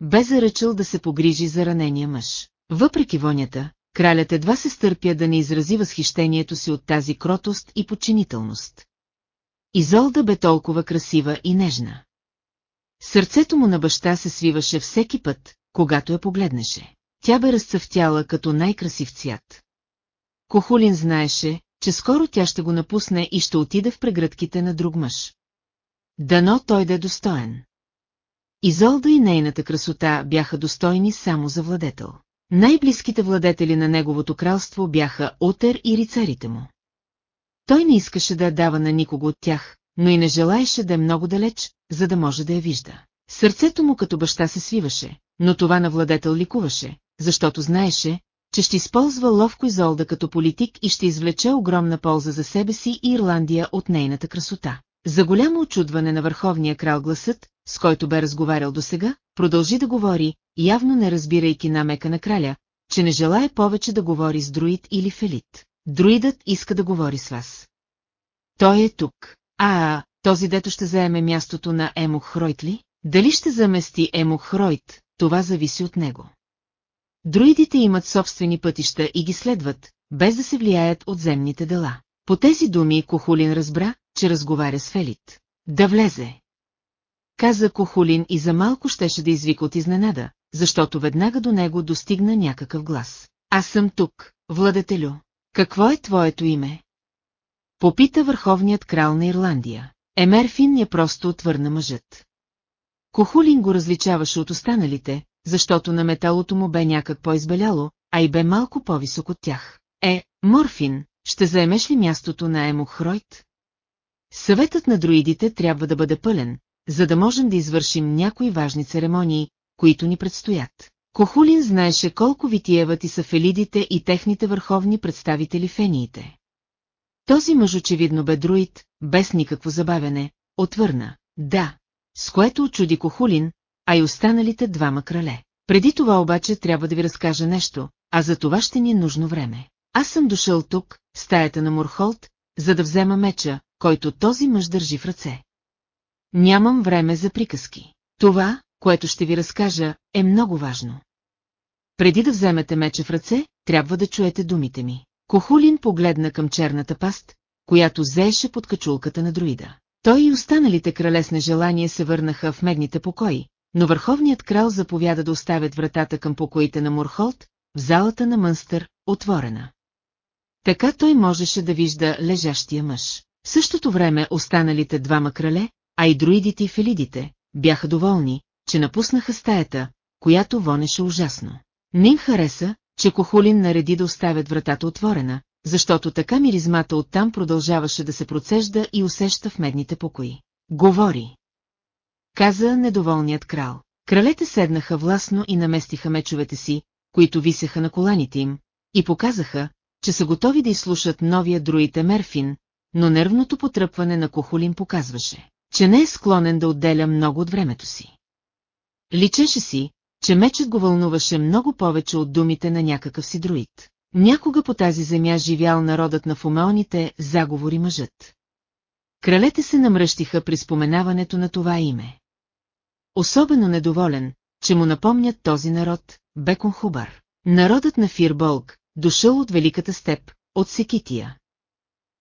бе заръчал да се погрижи за ранения мъж. Въпреки вонята, кралят едва се стърпя да не изрази възхищението си от тази кротост и подчинителност. Изолда бе толкова красива и нежна. Сърцето му на баща се свиваше всеки път, когато я погледнеше. Тя бе разцъфтяла като най-красив цвят. Кохулин знаеше, че скоро тя ще го напусне и ще отиде в прегръдките на друг мъж. Дано той да е достоен. Изолда и нейната красота бяха достойни само за владетел. Най-близките владетели на неговото кралство бяха Отер и рицарите му. Той не искаше да я дава на никого от тях, но и не желаеше да е много далеч, за да може да я вижда. Сърцето му като баща се свиваше, но това на владетел ликуваше, защото знаеше, че ще използва ловко Изолда като политик и ще извлече огромна полза за себе си и Ирландия от нейната красота. За голямо очудване на върховния крал гласът, с който бе разговарял досега, продължи да говори, явно не разбирайки намека на краля, че не желая повече да говори с друид или фелит. Друидът иска да говори с вас. Той е тук. А, този дето ще заеме мястото на Емох Хройт ли? Дали ще замести Емох Хройт, това зависи от него. Друидите имат собствени пътища и ги следват, без да се влияят от земните дела. По тези думи Кохулин разбра, че разговаря с Фелит. Да влезе. каза Кохулин и за малко щеше да извика от изненада, защото веднага до него достигна някакъв глас. Аз съм тук, владетелю. Какво е твоето име? Попита върховният крал на Ирландия. Емерфин я просто отвърна мъжът. Кохулин го различаваше от останалите, защото на металото му бе някак по-избеляло, а и бе малко по-висок от тях. Е, Морфин, ще заемеш ли мястото на Емохройт? Съветът на друидите трябва да бъде пълен, за да можем да извършим някои важни церемонии, които ни предстоят. Кохулин знаеше колко витиевати са фелидите и техните върховни представители фениите. Този мъж очевидно бе друид, без никакво забавяне, отвърна, да, с което очуди Кохулин, а и останалите двама крале. Преди това обаче трябва да ви разкажа нещо, а за това ще ни е нужно време. Аз съм дошъл тук, в стаята на Мурхолт, за да взема меча, който този мъж държи в ръце. Нямам време за приказки. Това, което ще ви разкажа, е много важно. Преди да вземете меча в ръце, трябва да чуете думите ми. Кохулин погледна към черната паст, която зееше под качулката на друида. Той и останалите крале с нежелание се върнаха в медните покои, но върховният крал заповяда да оставят вратата към покоите на Мурхолт, в залата на Мънстър, отворена. Така той можеше да вижда лежащия мъж. В същото време останалите двама крале, а и друидите и фелидите, бяха доволни, че напуснаха стаята, която вонеше ужасно. Ним хареса, че Кохулин нареди да оставят вратата отворена, защото така миризмата оттам продължаваше да се процежда и усеща в медните покои. Говори. Каза недоволният крал. Кралете седнаха властно и наместиха мечовете си, които висеха на коланите им, и показаха, че са готови да изслушат новия друите Мерфин, но нервното потръпване на Кохулин показваше, че не е склонен да отделя много от времето си. Личеше си, че мечът го вълнуваше много повече от думите на някакъв си друид. Някога по тази земя живял народът на фумеоните, заговори мъжът. Кралете се намръщиха при споменаването на това име. Особено недоволен, че му напомнят този народ, Бекон Хубар. Народът на Фирболг, дошъл от Великата степ, от Секития.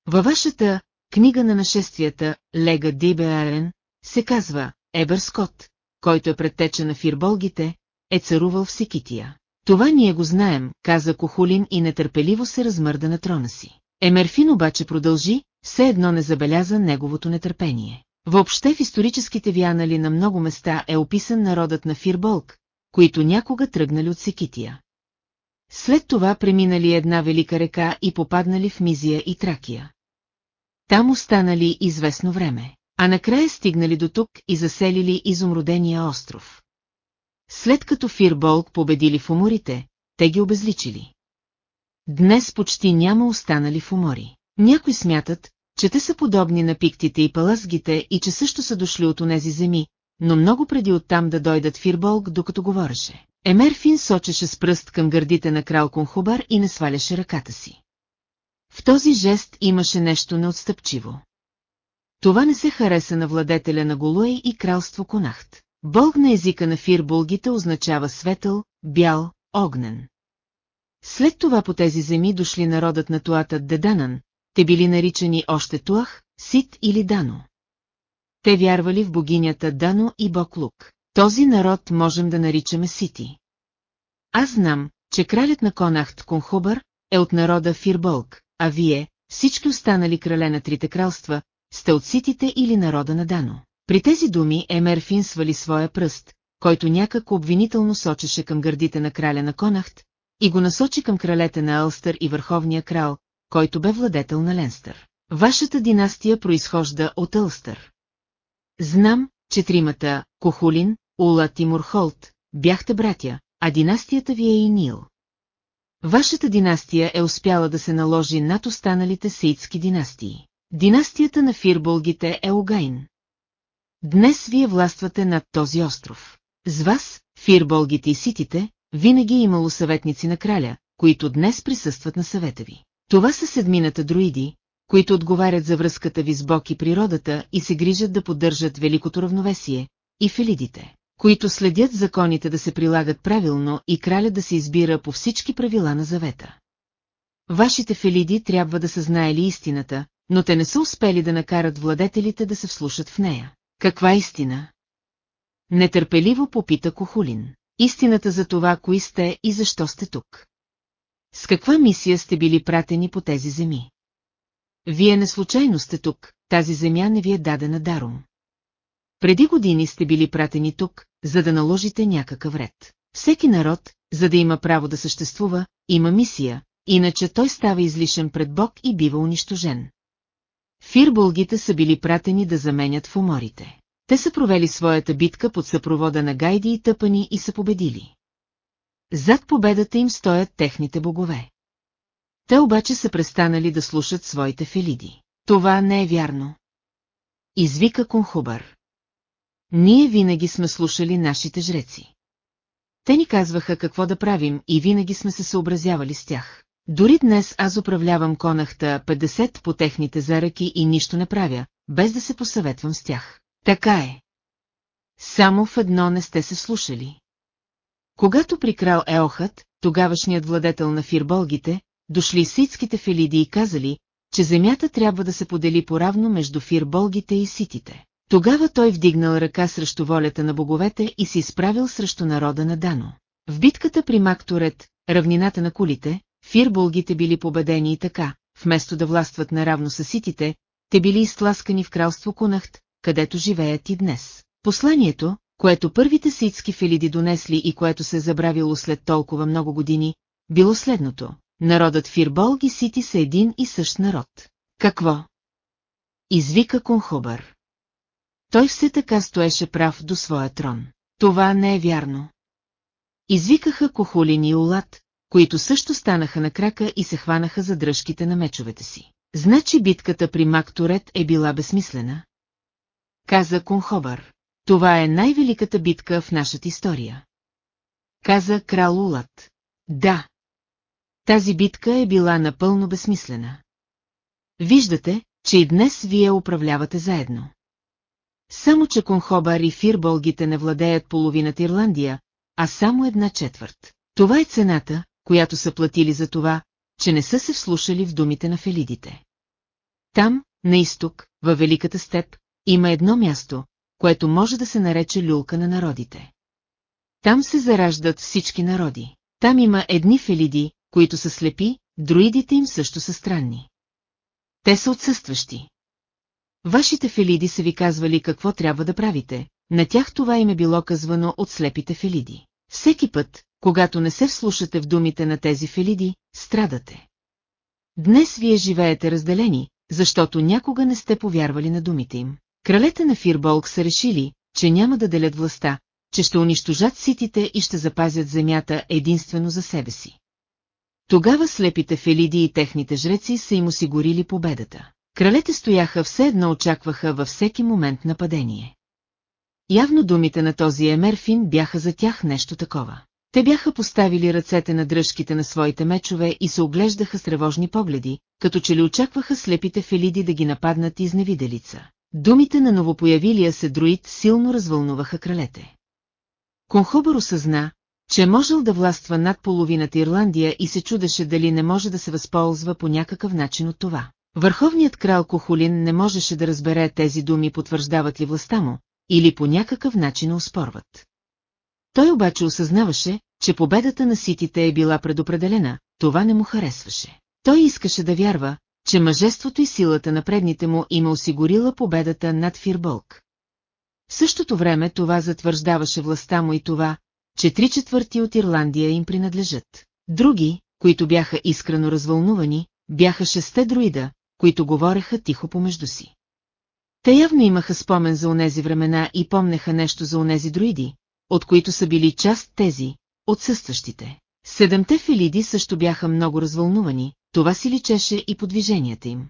Във вашата книга на нашествията, Лега Дибеарен, се казва Ебер Скот, който е предтеча на Фирболгите, е царувал в Секития. Това ние го знаем, каза Кохулин и нетърпеливо се размърда на трона си. Емерфин обаче продължи, все едно не забеляза неговото нетърпение. Въобще в историческите вианали на много места е описан народът на Фирболк, които някога тръгнали от Секития. След това преминали една велика река и попаднали в Мизия и Тракия. Там останали известно време, а накрая стигнали до тук и заселили изумродения остров. След като Фирболк победили в уморите, те ги обезличили. Днес почти няма останали в умори. Някои смятат, че те са подобни на пиктите и палазгите и че също са дошли от онези земи, но много преди оттам да дойдат Фирболк, докато говореше. Емерфин сочеше с пръст към гърдите на крал Конхубар и не сваляше ръката си. В този жест имаше нещо неотстъпчиво. Това не се хареса на владетеля на Голуей и кралство Конахт. Бълг на езика на фирбулгите означава светъл, бял, огнен. След това по тези земи дошли народът на Туата Деданан, те били наричани още Туах, Сит или Дано. Те вярвали в богинята Дано и бог Лук. Този народ можем да наричаме Сити. Аз знам, че кралят на Конахт Конхубър е от народа Фирбълг, а вие, всички останали крале на трите кралства, сте от ситите или народа на Дано. При тези думи Емерфин свали своя пръст, който някак обвинително сочеше към гърдите на краля на Конахт, и го насочи към кралете на Алстър и върховния крал, който бе владетел на Ленстър. Вашата династия произхожда от Алстър. Знам, че тримата, Кохулин, Улат и Мурхолт, бяхте братя, а династията ви е и Нил. Вашата династия е успяла да се наложи над останалите сейтски династии. Династията на фирболгите е Огайн. Днес вие властвате над този остров. С вас, фирболгите и ситите, винаги е имало съветници на краля, които днес присъстват на съвета ви. Това са седмината друиди, които отговарят за връзката ви с Бог и природата и се грижат да поддържат великото равновесие, и фелидите, които следят законите да се прилагат правилно и краля да се избира по всички правила на завета. Вашите фелиди трябва да са знаели истината, но те не са успели да накарат владетелите да се вслушат в нея. Каква истина? Нетърпеливо попита Кохулин. Истината за това, кои сте и защо сте тук. С каква мисия сте били пратени по тези земи? Вие не случайно сте тук, тази земя не ви е дадена даром. Преди години сте били пратени тук, за да наложите някакъв ред. Всеки народ, за да има право да съществува, има мисия, иначе той става излишен пред Бог и бива унищожен. Фирболгите са били пратени да заменят в уморите. Те са провели своята битка под съпровода на гайди и тъпани и са победили. Зад победата им стоят техните богове. Те обаче са престанали да слушат своите фелиди. Това не е вярно. Извика Конхубър. Ние винаги сме слушали нашите жреци. Те ни казваха какво да правим и винаги сме се съобразявали с тях. Дори днес аз управлявам конахта 50 по техните заръки и нищо не правя, без да се посъветвам с тях. Така е. Само в едно не сте се слушали. Когато при крал Еохът, тогавашният владетел на фирболгите, дошли ситските филиди и казали, че земята трябва да се подели поравно между фирболгите и ситите. Тогава той вдигнал ръка срещу волята на боговете и се изправил срещу народа на Дано. В битката при Макторет, равнината на кулите, фирболгите били победени и така, вместо да властват наравно с ситите, те били изтласкани в кралство Кунахт, където живеят и днес. Посланието, което първите ситски филиди донесли и което се е забравило след толкова много години, било следното. Народът Фирболг и Сити са един и същ народ. Какво? Извика Конхобър. Той все така стоеше прав до своя трон. Това не е вярно. Извикаха Кохулин и Олат, които също станаха на крака и се хванаха за дръжките на мечовете си. Значи битката при Макторет е била безсмислена? Каза Конхобър. Това е най-великата битка в нашата история. Каза крал Улат. Да. Тази битка е била напълно безсмислена. Виждате, че и днес вие управлявате заедно. Само, че Конхобар и Фирболгите не владеят половината Ирландия, а само една четвърт. Това е цената, която са платили за това, че не са се вслушали в думите на фелидите. Там, на изток, във Великата степ, има едно място, което може да се нарече люлка на народите. Там се зараждат всички народи. Там има едни фелиди, които са слепи, друидите им също са странни. Те са отсъстващи. Вашите фелиди са ви казвали какво трябва да правите, на тях това им е било казвано от слепите фелиди. Всеки път, когато не се вслушате в думите на тези фелиди, страдате. Днес вие живеете разделени, защото някога не сте повярвали на думите им. Кралете на Фирболк са решили, че няма да делят властта, че ще унищожат ситите и ще запазят земята единствено за себе си. Тогава слепите фелиди и техните жреци са им осигурили победата. Кралете стояха все едно очакваха във всеки момент нападение. Явно думите на този Емерфин бяха за тях нещо такова. Те бяха поставили ръцете на дръжките на своите мечове и се оглеждаха с тревожни погледи, като че ли очакваха слепите фелиди да ги нападнат изневиделица. Думите на новопоявилия се друид силно развълнуваха кралете. Конхобър осъзна, че можел да властва над половината Ирландия и се чудеше дали не може да се възползва по някакъв начин от това. Върховният крал Кохолин не можеше да разбере тези думи потвърждават ли властта му, или по някакъв начин успорват. Той обаче осъзнаваше, че победата на ситите е била предопределена, това не му харесваше. Той искаше да вярва, че мъжеството и силата на предните му има осигурила победата над Фирболк. В същото време това затвърждаваше властта му и това, че три четвърти от Ирландия им принадлежат. Други, които бяха искрено развълнувани, бяха шесте друида, които говореха тихо помежду си. Те явно имаха спомен за онези времена и помнеха нещо за онези друиди, от които са били част тези, отсъстващите. Седемте филиди също бяха много развълнувани, това си личеше и по движенията им.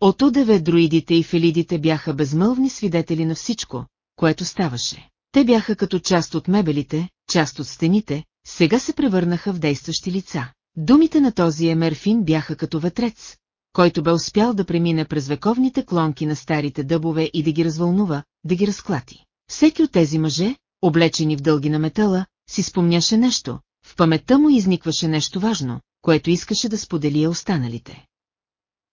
От одеве друидите и филидите бяха безмълвни свидетели на всичко, което ставаше. Те бяха като част от мебелите, част от стените, сега се превърнаха в действащи лица. Думите на този емерфин бяха като ветрец, който бе успял да премине през вековните клонки на старите дъбове и да ги развълнува, да ги разклати. Всеки от тези мъже, облечени в дълги на метала, си спомняше нещо, в паметта му изникваше нещо важно, което искаше да сподели останалите.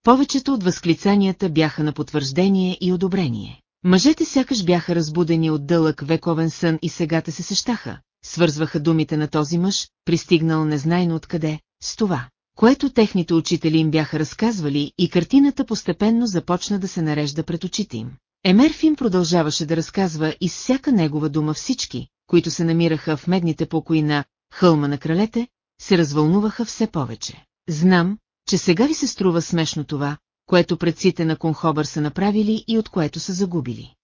Повечето от възклицанията бяха на потвърждение и одобрение. Мъжете сякаш бяха разбудени от дълъг вековен сън и сега те се сещаха, свързваха думите на този мъж, пристигнал незнайно откъде, с това, което техните учители им бяха разказвали и картината постепенно започна да се нарежда пред очите им. Емерфин продължаваше да разказва и с всяка негова дума всички, които се намираха в медните покои на хълма на кралете, се развълнуваха все повече. Знам, че сега ви се струва смешно това, което предците на Конхобър са направили и от което са загубили.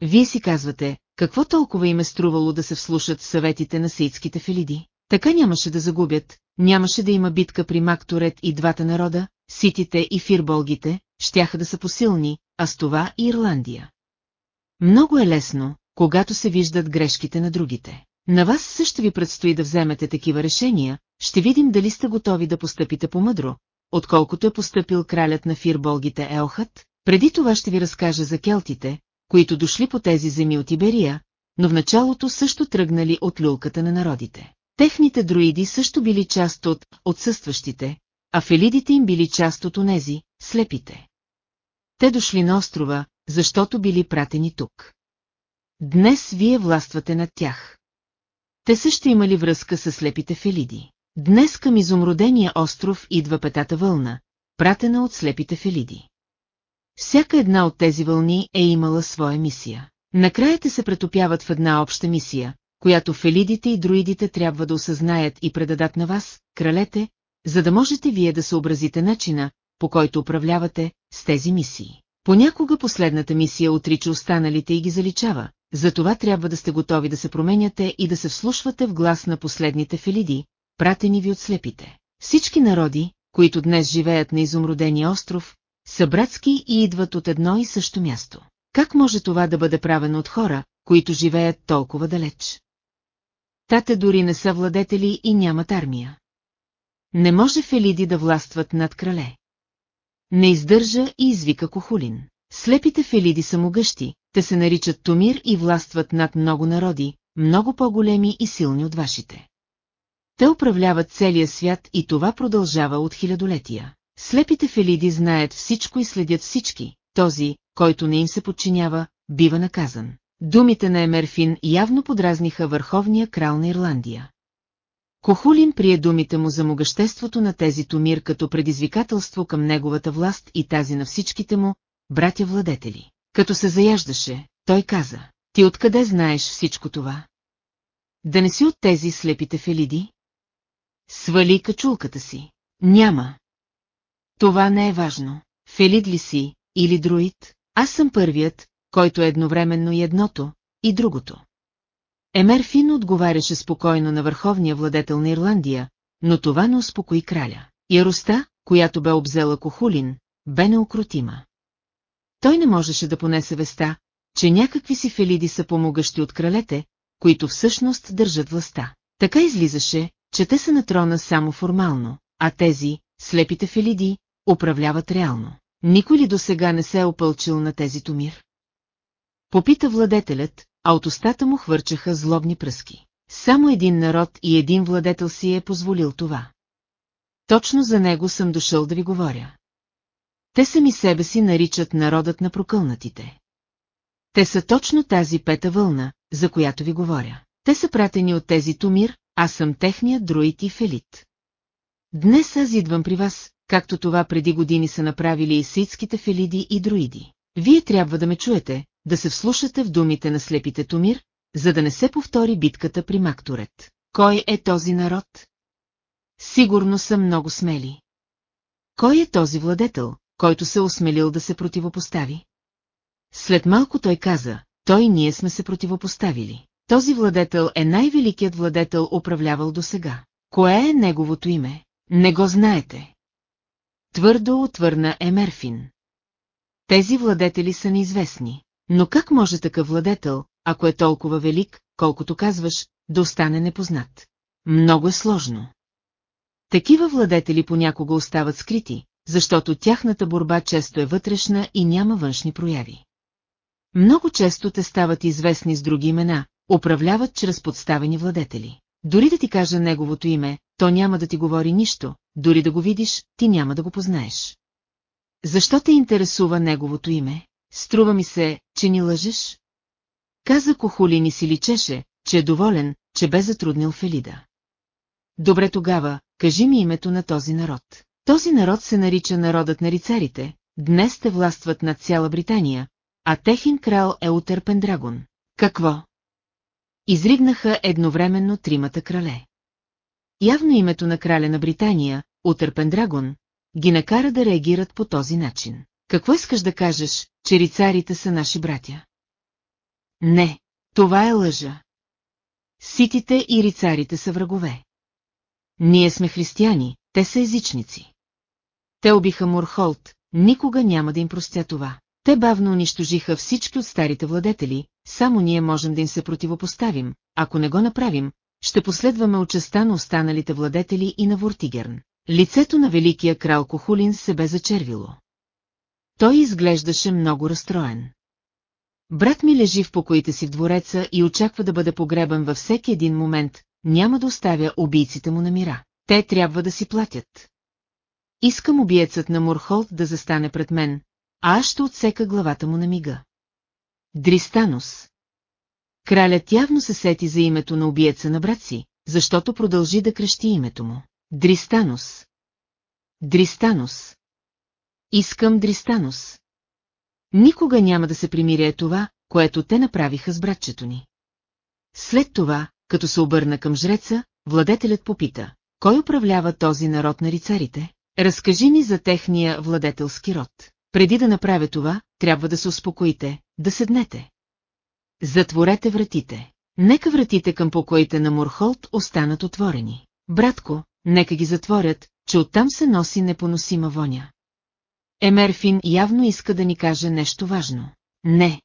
Вие си казвате, какво толкова им е струвало да се вслушат съветите на сейтските филиди? Така нямаше да загубят, нямаше да има битка при Макторет и двата народа, ситите и фирболгите, щяха да са посилни, а с това и Ирландия. Много е лесно, когато се виждат грешките на другите. На вас също ви предстои да вземете такива решения, ще видим дали сте готови да постъпите по-мъдро, отколкото е постъпил кралят на фирболгите Елхът. Преди това ще ви разкажа за келтите, които дошли по тези земи от Иберия, но в началото също тръгнали от люлката на народите. Техните друиди също били част от отсъстващите, а фелидите им били част от онези, слепите. Те дошли на острова, защото били пратени тук. Днес вие властвате над тях. Те също имали връзка с слепите фелиди. Днес към изумродения остров идва петата вълна, пратена от слепите фелиди. Всяка една от тези вълни е имала своя мисия. Накрая те се претопяват в една обща мисия, която фелидите и друидите трябва да осъзнаят и предадат на вас, кралете, за да можете вие да съобразите начина, по който управлявате с тези мисии. Понякога последната мисия отрича останалите и ги заличава, затова трябва да сте готови да се променяте и да се вслушвате в глас на последните фелиди, пратени ви от слепите. Всички народи, които днес живеят на изумродения остров, са братски и идват от едно и също място. Как може това да бъде правено от хора, които живеят толкова далеч? Тате дори не са владетели и нямат армия. Не може Фелиди да властват над крале. Не издържа и извика Кохулин. Слепите Фелиди са могъщи, те се наричат Томир и властват над много народи, много по-големи и силни от вашите. Те управляват целия свят и това продължава от хилядолетия. Слепите фелиди знаят всичко и следят всички, този, който не им се подчинява, бива наказан. Думите на Емерфин явно подразниха върховния крал на Ирландия. Кохулин прие думите му за могъществото на тези Томир като предизвикателство към неговата власт и тази на всичките му, братя владетели. Като се заяждаше, той каза, ти откъде знаеш всичко това? Да не си от тези слепите фелиди? Свали качулката си. Няма. Това не е важно. Фелид ли си, или друид? Аз съм първият, който е едновременно и едното, и другото. Емерфин отговаряше спокойно на върховния владетел на Ирландия, но това не успокои краля. Яроста, която бе обзела Кохулин, бе неукротима. Той не можеше да понесе веста, че някакви си фелиди са помогащи от кралете, които всъщност държат властта. Така излизаше, че те са на трона само формално, а тези, слепите фелиди, управляват реално. Никой ли до сега не се е опълчил на тези томир? Попита владетелят, а от устата му хвърчаха злобни пръски. Само един народ и един владетел си е позволил това. Точно за него съм дошъл да ви говоря. Те сами себе си наричат народът на прокълнатите. Те са точно тази пета вълна, за която ви говоря. Те са пратени от тези Тумир, аз съм техният друид и Фелит. Днес аз идвам при вас, както това преди години са направили и ситските фелиди и друиди. Вие трябва да ме чуете, да се вслушате в думите на слепите Томир, за да не се повтори битката при Макторет. Кой е този народ? Сигурно са много смели. Кой е този владетел, който се осмелил да се противопостави? След малко той каза, той ние сме се противопоставили. Този владетел е най-великият владетел управлявал до сега. Кое е неговото име? Не го знаете. Твърдо отвърна Емерфин. Тези владетели са неизвестни. Но как може такъв владетел, ако е толкова велик, колкото казваш, да остане непознат? Много е сложно. Такива владетели понякога остават скрити, защото тяхната борба често е вътрешна и няма външни прояви. Много често те стават известни с други имена, управляват чрез подставени владетели. Дори да ти кажа неговото име, то няма да ти говори нищо, дори да го видиш, ти няма да го познаеш. Защо те интересува неговото име? Струва ми се, че ни лъжеш? Каза Кохулин и си личеше, че е доволен, че бе затруднил Фелида. Добре тогава, кажи ми името на този народ. Този народ се нарича народът на рицарите, днес те властват над цяла Британия, а техин крал е Утер Пендрагон. Какво? Изригнаха едновременно тримата крале. Явно името на краля на Британия, Утер Пендрагон, ги накара да реагират по този начин. Какво искаш да кажеш, че рицарите са наши братя? Не, това е лъжа. Ситите и рицарите са врагове. Ние сме християни, те са езичници. Те убиха Мурхолт, никога няма да им простя това. Те бавно унищожиха всички от старите владетели, само ние можем да им се противопоставим, ако не го направим, ще последваме участа на останалите владетели и на Вортигерн. Лицето на великия крал Кохулин се бе зачервило. Той изглеждаше много разстроен. Брат ми лежи в покоите си в двореца и очаква да бъде погребан във всеки един момент, няма да оставя убийците му на мира. Те трябва да си платят. Искам убиецът на Мурхолт да застане пред мен, а аз ще отсека главата му на мига. Дристанус. Кралят явно се сети за името на убиеца на брат си, защото продължи да крещи името му. Дристанус. Дристанус. Искам Дристанус. Никога няма да се примиря е това, което те направиха с братчето ни. След това, като се обърна към жреца, владетелят попита, кой управлява този народ на рицарите? Разкажи ни за техния владетелски род. Преди да направя това, трябва да се успокоите, да седнете. Затворете вратите. Нека вратите към покоите на Мурхолт останат отворени. Братко, нека ги затворят, че оттам се носи непоносима воня. Емерфин явно иска да ни каже нещо важно. Не.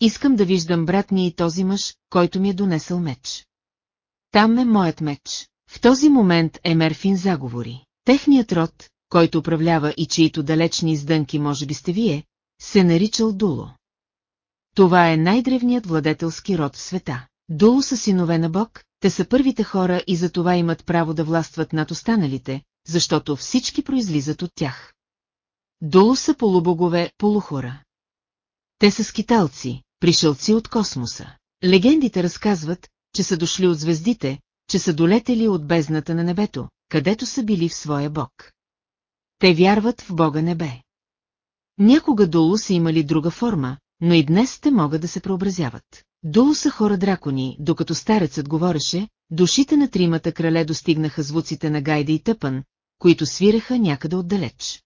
Искам да виждам брат ни и този мъж, който ми е донесъл меч. Там е моят меч. В този момент Емерфин заговори. Техният род, който управлява и чието далечни издънки може би сте вие, се наричал Дуло. Това е най-древният владетелски род в света. Дуло са синове на Бог, те са първите хора и за това имат право да властват над останалите, защото всички произлизат от тях. Дуло са полубогове, полухора. Те са скиталци, пришълци от космоса. Легендите разказват, че са дошли от звездите, че са долетели от бездната на небето, където са били в своя бог. Те вярват в Бога небе. Някога долу са имали друга форма, но и днес те могат да се преобразяват. Долу са хора дракони, докато старецът говореше, душите на тримата крале достигнаха звуците на гайда и тъпън, които свиреха някъде отдалеч.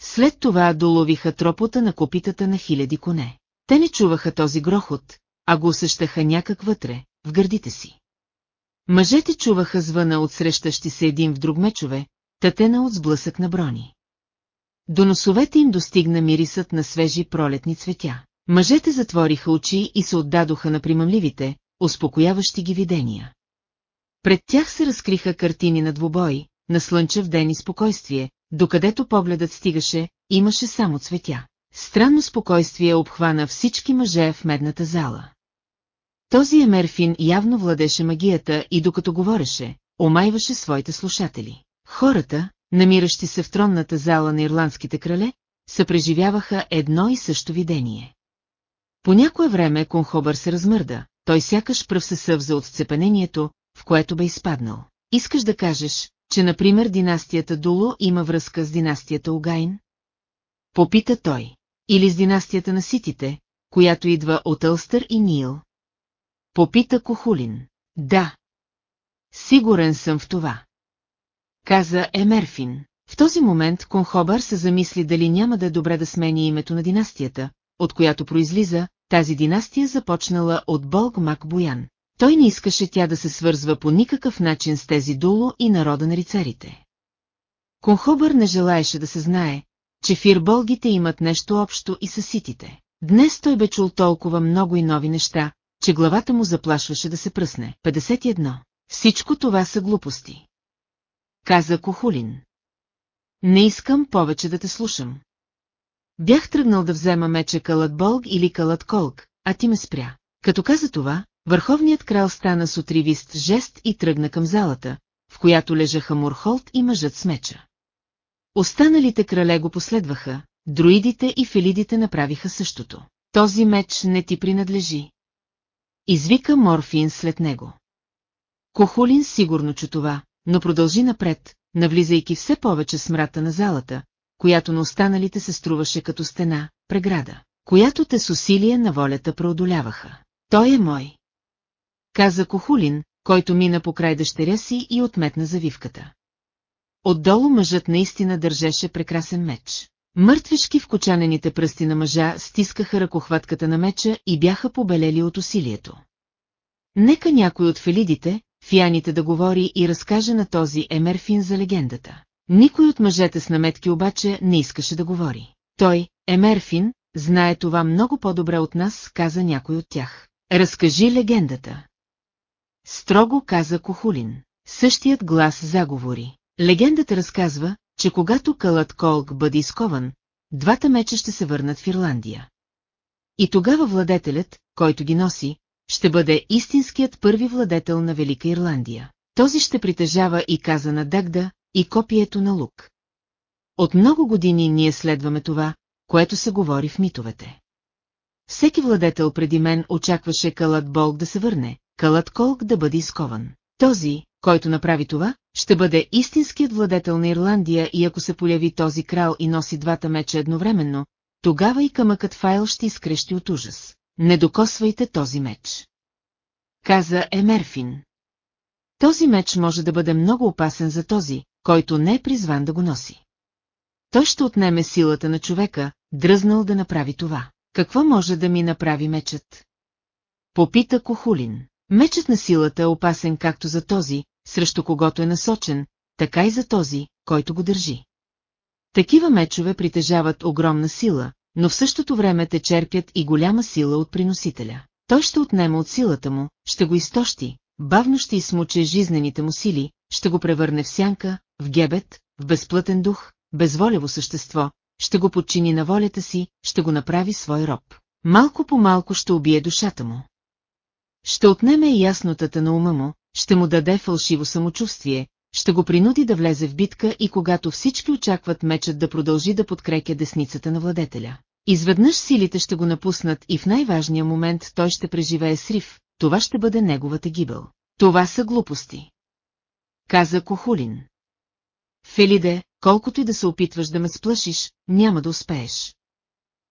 След това доловиха тропота на копитата на хиляди коне. Те не чуваха този грохот, а го усещаха някак вътре, в гърдите си. Мъжете чуваха звъна от срещащи се един в друг мечове, татена от сблъсък на брони. До носовете им достигна мирисът на свежи пролетни цветя. Мъжете затвориха очи и се отдадоха на примамливите, успокояващи ги видения. Пред тях се разкриха картини на двубой, на слънчев ден и спокойствие, докъдето погледът стигаше, имаше само цветя. Странно спокойствие обхвана всички мъже в медната зала. Този Емерфин явно владеше магията и докато говореше, омайваше своите слушатели. Хората, намиращи се в тронната зала на ирландските крале, съпреживяваха едно и също видение. По някое време Конхобър се размърда, той сякаш пръв се съвза от сцепенението, в което бе изпаднал. Искаш да кажеш, че например династията Дуло има връзка с династията Огайн? Попита той. Или с династията на Ситите, която идва отЪлстър и Нил? Попита Кохулин. Да. Сигурен съм в това. Каза Емерфин. В този момент Конхобър се замисли дали няма да е добре да смени името на династията, от която произлиза, тази династия започнала от Болг Мак Боян. Той не искаше тя да се свързва по никакъв начин с тези дуло и народа на рицарите. Конхобър не желаеше да се знае, че фирболгите имат нещо общо и с ситите. Днес той бе чул толкова много и нови неща, че главата му заплашваше да се пръсне. 51. Всичко това са глупости. Каза Кохулин. Не искам повече да те слушам. Бях тръгнал да взема меча Калът Болг или Калът Колг, а ти ме спря. Като каза това, върховният крал стана с отривист жест и тръгна към залата, в която лежаха Мурхолт и мъжът с меча. Останалите крале го последваха, друидите и фелидите направиха същото. Този меч не ти принадлежи. Извика Морфин след него. Кохулин сигурно чу това, но продължи напред, навлизайки все повече смрата на залата, която на останалите се струваше като стена, преграда, която те с усилие на волята преодоляваха. Той е мой. Каза Кохулин, който мина покрай дъщеря си и отметна завивката. Отдолу мъжът наистина държеше прекрасен меч. Мъртвишки в кочанените пръсти на мъжа стискаха ръкохватката на меча и бяха побелели от усилието. Нека някой от фелидите, фианите да говори и разкаже на този Емерфин за легендата. Никой от мъжете с наметки обаче не искаше да говори. Той, Емерфин, знае това много по-добре от нас, каза някой от тях. Разкажи легендата. Строго каза Кохулин. Същият глас заговори. Легендата разказва, че когато Калът Колк бъде изкован, двата меча ще се върнат в Ирландия. И тогава владетелят, който ги носи, ще бъде истинският първи владетел на Велика Ирландия. Този ще притежава и каза на Дагда, и копието на Лук. От много години ние следваме това, което се говори в митовете. Всеки владетел преди мен очакваше Калът Болк да се върне, Калът Колк да бъде изкован. Този, който направи това, ще бъде истинският владетел на Ирландия и ако се появи този крал и носи двата меча едновременно, тогава и камъкът Файл ще изкрещи от ужас. Не докосвайте този меч. Каза Емерфин. Този меч може да бъде много опасен за този, който не е призван да го носи. Той ще отнеме силата на човека, дръзнал да направи това. Какво може да ми направи мечът? Попита Кохулин. Мечът на силата е опасен както за този, срещу когото е насочен, така и за този, който го държи. Такива мечове притежават огромна сила, но в същото време те черпят и голяма сила от приносителя. Той ще отнема от силата му, ще го изтощи, бавно ще измуче жизнените му сили, ще го превърне в сянка, в гебет, в безплътен дух, безволево същество, ще го подчини на волята си, ще го направи свой роб. Малко по малко ще убие душата му. Ще отнеме яснотата на ума му, ще му даде фалшиво самочувствие, ще го принуди да влезе в битка и когато всички очакват мечът да продължи да подкрепя десницата на владетеля. Изведнъж силите ще го напуснат и в най-важния момент той ще преживее срив, това ще бъде неговата гибел. Това са глупости. Каза Кохулин. Фелиде, колкото и да се опитваш да ме сплашиш, няма да успееш.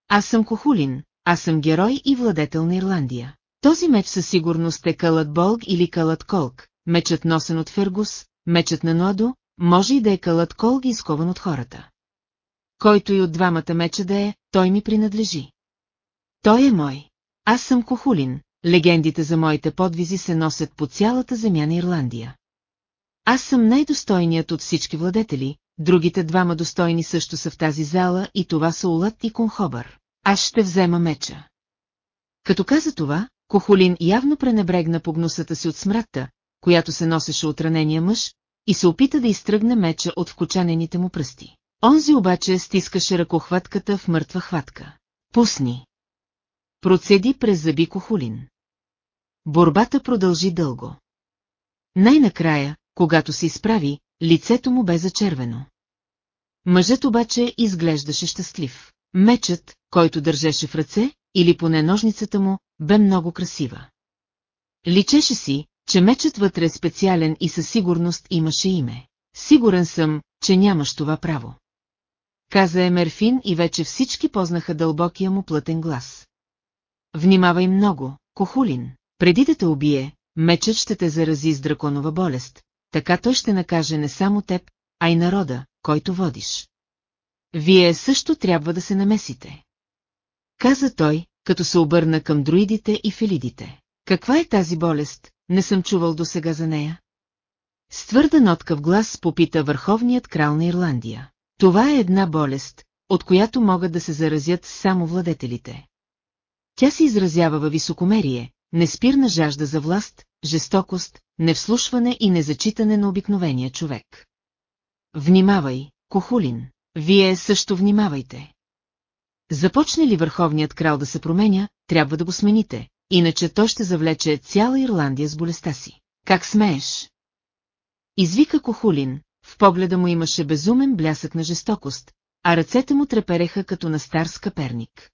Аз съм Кохулин, аз съм герой и владетел на Ирландия. Този меч със сигурност е Калът Болг или Калът Колк, мечът носен от Фергус, мечът на Нодо, може и да е Калът Колг изкован от хората. Който и от двамата меча да е, той ми принадлежи. Той е мой. Аз съм Кохулин, легендите за моите подвизи се носят по цялата земя на Ирландия. Аз съм най-достойният от всички владетели, другите двама достойни също са в тази зала и това са Улат и Конхобър. Аз ще взема меча. Като каза това, Кохолин явно пренебрегна погнусата си от смратта, която се носеше от ранения мъж, и се опита да изтръгне меча от вкочанените му пръсти. Онзи обаче стискаше ръкохватката в мъртва хватка. Пусни! Процеди през зъби Кохолин. Борбата продължи дълго. Най-накрая, когато се изправи, лицето му бе зачервено. Мъжът обаче изглеждаше щастлив. Мечът, който държеше в ръце, или поне ножницата му, бе много красива. Личеше си, че мечът вътре е специален и със сигурност имаше име. Сигурен съм, че нямаш това право. Каза Емерфин и вече всички познаха дълбокия му плътен глас. Внимавай много, Кохулин. Преди да те убие, мечът ще те зарази с драконова болест, така той ще накаже не само теб, а и народа, който водиш. Вие също трябва да се намесите. Каза той, като се обърна към друидите и фелидите. Каква е тази болест, не съм чувал досега за нея? С твърда нотка в глас попита върховният крал на Ирландия. Това е една болест, от която могат да се заразят само владетелите. Тя се изразява във високомерие, неспирна жажда за власт, жестокост, невслушване и незачитане на обикновения човек. Внимавай, Кохулин, вие също внимавайте. Започне ли върховният крал да се променя, трябва да го смените, иначе той ще завлече цяла Ирландия с болестта си. Как смееш? Извика Кохулин, в погледа му имаше безумен блясък на жестокост, а ръцете му трепереха като на стар скъперник.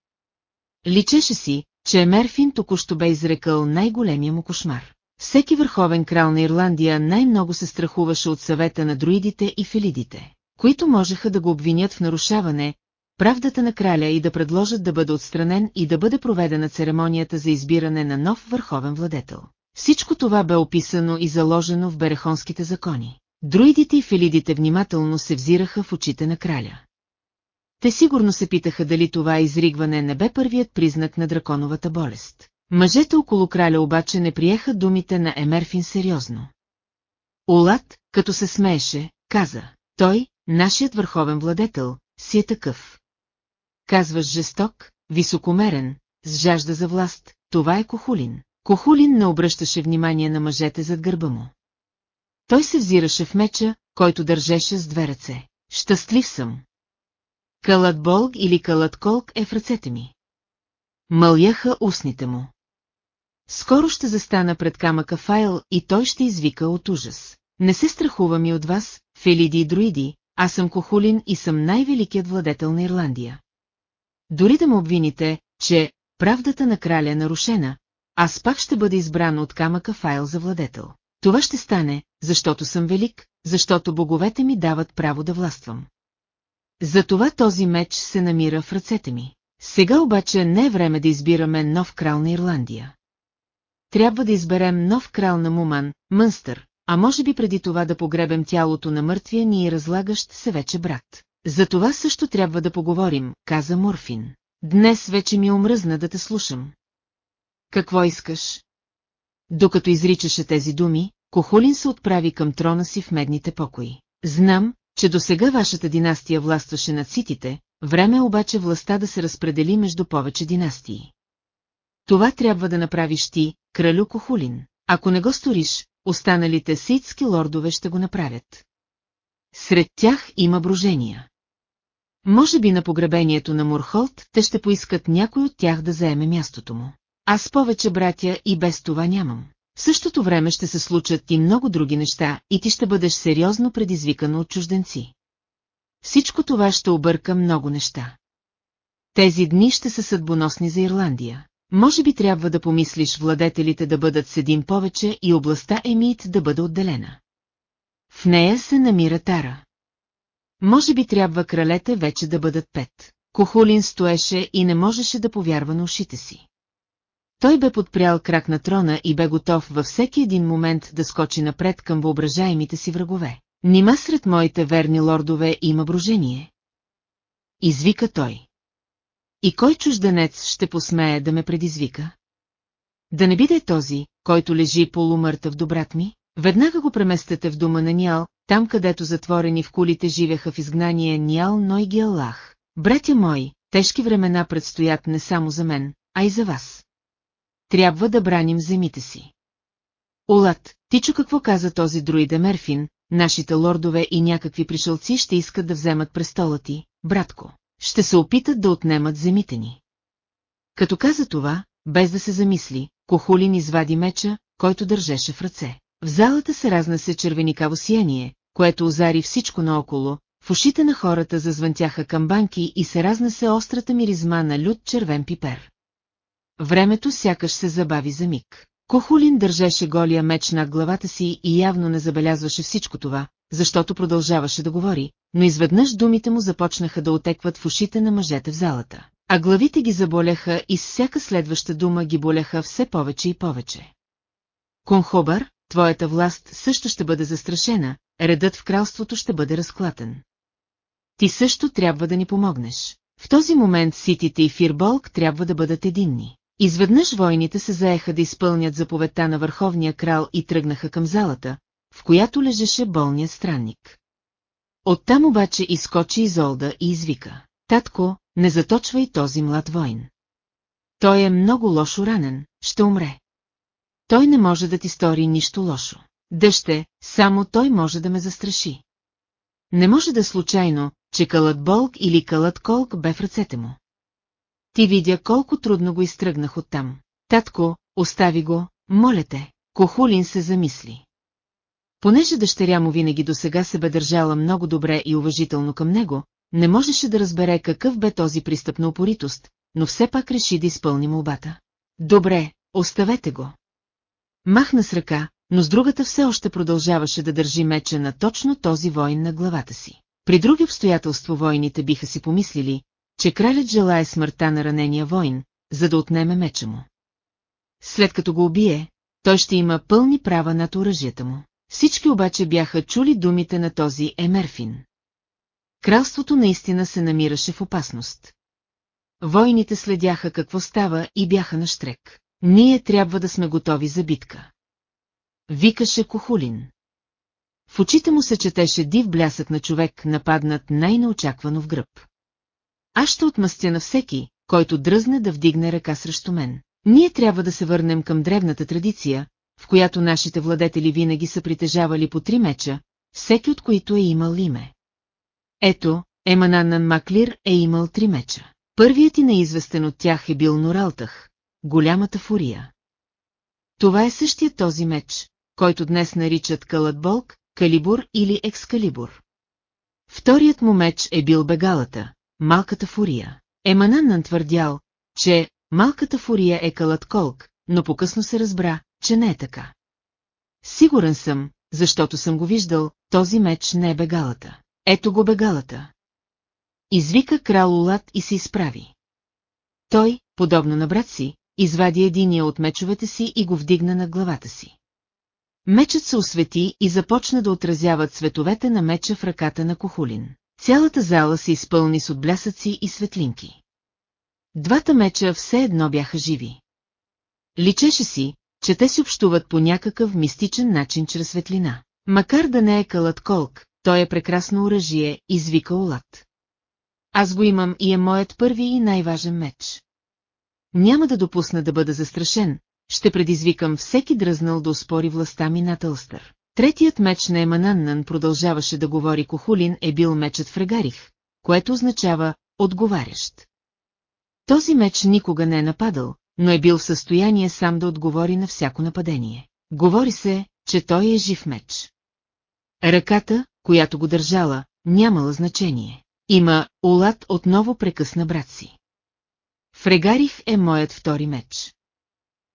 Личеше си, че Емерфин току-що бе изрекал най-големия му кошмар. Всеки върховен крал на Ирландия най-много се страхуваше от съвета на друидите и филидите, които можеха да го обвинят в нарушаване, правдата на краля и да предложат да бъде отстранен и да бъде проведена церемонията за избиране на нов върховен владетел. Всичко това бе описано и заложено в берехонските закони. Друидите и филидите внимателно се взираха в очите на краля. Те сигурно се питаха дали това изригване не бе първият признак на драконовата болест. Мъжете около краля обаче не приеха думите на Емерфин сериозно. Олад, като се смееше, каза, той, нашият върховен владетел, си е такъв. Казваш жесток, високомерен, с жажда за власт, това е Кохулин. Кохулин не обръщаше внимание на мъжете зад гърба му. Той се взираше в меча, който държеше с две ръце. Щастлив съм. Калът болг или калът колк е в ръцете ми. Мъляха устните му. Скоро ще застана пред камъка Файл и той ще извика от ужас. Не се страхувам и от вас, Фелиди и Друиди, аз съм Кохулин и съм най-великият владетел на Ирландия. Дори да му обвините, че правдата на краля е нарушена, аз пак ще бъда избран от камъка Файл за владетел. Това ще стане, защото съм велик, защото боговете ми дават право да властвам. Затова този меч се намира в ръцете ми. Сега обаче не е време да избираме нов крал на Ирландия. Трябва да изберем нов крал на Муман, Мънстър, а може би преди това да погребем тялото на мъртвия ни и разлагащ се вече брат. За това също трябва да поговорим, каза Морфин. Днес вече ми омръзна да те слушам. Какво искаш? Докато изричаше тези думи, Кохулин се отправи към трона си в медните покои. Знам, че до сега вашата династия властваше над ситите, време е обаче властта да се разпредели между повече династии. Това трябва да направиш ти, кралю Кохулин. Ако не го сториш, останалите ситски лордове ще го направят. Сред тях има брожения. Може би на погребението на Мурхолт те ще поискат някой от тях да заеме мястото му. Аз повече братя и без това нямам. В същото време ще се случат и много други неща и ти ще бъдеш сериозно предизвикано от чужденци. Всичко това ще обърка много неща. Тези дни ще са съдбоносни за Ирландия. Може би трябва да помислиш владетелите да бъдат с един повече и областта Емит да бъде отделена. В нея се намира Тара. Може би трябва кралете вече да бъдат пет. Кохулин стоеше и не можеше да повярва на ушите си. Той бе подпрял крак на трона и бе готов във всеки един момент да скочи напред към въображаемите си врагове. Нима сред моите верни лордове има брожение? Извика той. И кой чужденец ще посмее да ме предизвика? Да не биде този, който лежи полумъртъв до брат ми? Веднага го преместете в дома на Ниал, там където затворени в кулите живеха в изгнание Ниал Ной Гиаллах. Братя мои, тежки времена предстоят не само за мен, а и за вас. Трябва да браним земите си. Олат, ти чу какво каза този друиде Мерфин, нашите лордове и някакви пришълци ще искат да вземат престола ти, братко. Ще се опитат да отнемат земите ни. Като каза това, без да се замисли, Кохулин извади меча, който държеше в ръце. В залата се разнесе червеникаво сияние, което озари всичко наоколо, в ушите на хората зазвънтяха камбанки и се разнесе острата миризма на лют червен пипер. Времето сякаш се забави за миг. Кохулин държеше голия меч над главата си и явно не забелязваше всичко това, защото продължаваше да говори, но изведнъж думите му започнаха да отекват в ушите на мъжете в залата. А главите ги заболяха и с всяка следваща дума ги боляха все повече и повече. Конхобър, твоята власт също ще бъде застрашена, редът в кралството ще бъде разклатен. Ти също трябва да ни помогнеш. В този момент ситите и Фирболк трябва да бъдат единни. Изведнъж войните се заеха да изпълнят заповедта на върховния крал и тръгнаха към залата, в която лежеше болният странник. Оттам обаче изкочи Изолда и извика. Татко, не заточвай този млад войн. Той е много лошо ранен, ще умре. Той не може да ти стори нищо лошо. Дъще, само той може да ме застраши. Не може да случайно, че кълът болк или кълът колк бе в ръцете му. Ти видя колко трудно го изтръгнах оттам. Татко, остави го, моля те. Кохулин се замисли. Понеже дъщеря му винаги до сега се бе държала много добре и уважително към него, не можеше да разбере какъв бе този пристъп на упоритост, но все пак реши да изпълни молбата. Добре, оставете го. Махна с ръка, но с другата все още продължаваше да държи меча на точно този воин на главата си. При други обстоятелства войните биха си помислили, че кралят желая смъртта на ранения воин, за да отнеме меча му. След като го убие, той ще има пълни права над оръжията му. Всички обаче бяха чули думите на този Емерфин. Кралството наистина се намираше в опасност. Войните следяха какво става и бяха на штрек. Ние трябва да сме готови за битка. Викаше Кохулин. В очите му се четеше див блясък на човек, нападнат най-неочаквано в гръб. Аз ще отмъстя на всеки, който дръзне да вдигне ръка срещу мен. Ние трябва да се върнем към древната традиция, в която нашите владетели винаги са притежавали по три меча, всеки от които е имал име. Ето, Емананнан Маклир е имал три меча. Първият и неизвестен от тях е бил Норалтах, голямата фурия. Това е същия този меч, който днес наричат Калатболк, Калибур или Екскалибур. Вторият му меч е бил Бегалата, малката фурия. Емананнан твърдял, че малката фурия е Калатколк, но покъсно се разбра, че не е така. Сигурен съм, защото съм го виждал, този меч не е бегалата. Ето го бегалата. Извика крал Улат и се изправи. Той, подобно на брат си, извади единия от мечовете си и го вдигна на главата си. Мечът се освети и започна да отразява цветовете на меча в ръката на Кохулин. Цялата зала се изпълни с отблясъци и светлинки. Двата меча все едно бяха живи. Личеше си, че те си общуват по някакъв мистичен начин чрез светлина. Макар да не е кълът колк, той е прекрасно оръжие, извика Олат. Аз го имам и е моят първи и най-важен меч. Няма да допусна да бъда застрашен, ще предизвикам всеки дръзнал да успори властта ми на Тълстър. Третият меч на Емананнан продължаваше да говори Кохулин е бил мечът в Регарих, което означава «отговарящ». Този меч никога не е нападал, но е бил в състояние сам да отговори на всяко нападение. Говори се, че той е жив меч. Ръката, която го държала, нямала значение. Има, Олат отново прекъсна брат си. Фрегарих е моят втори меч.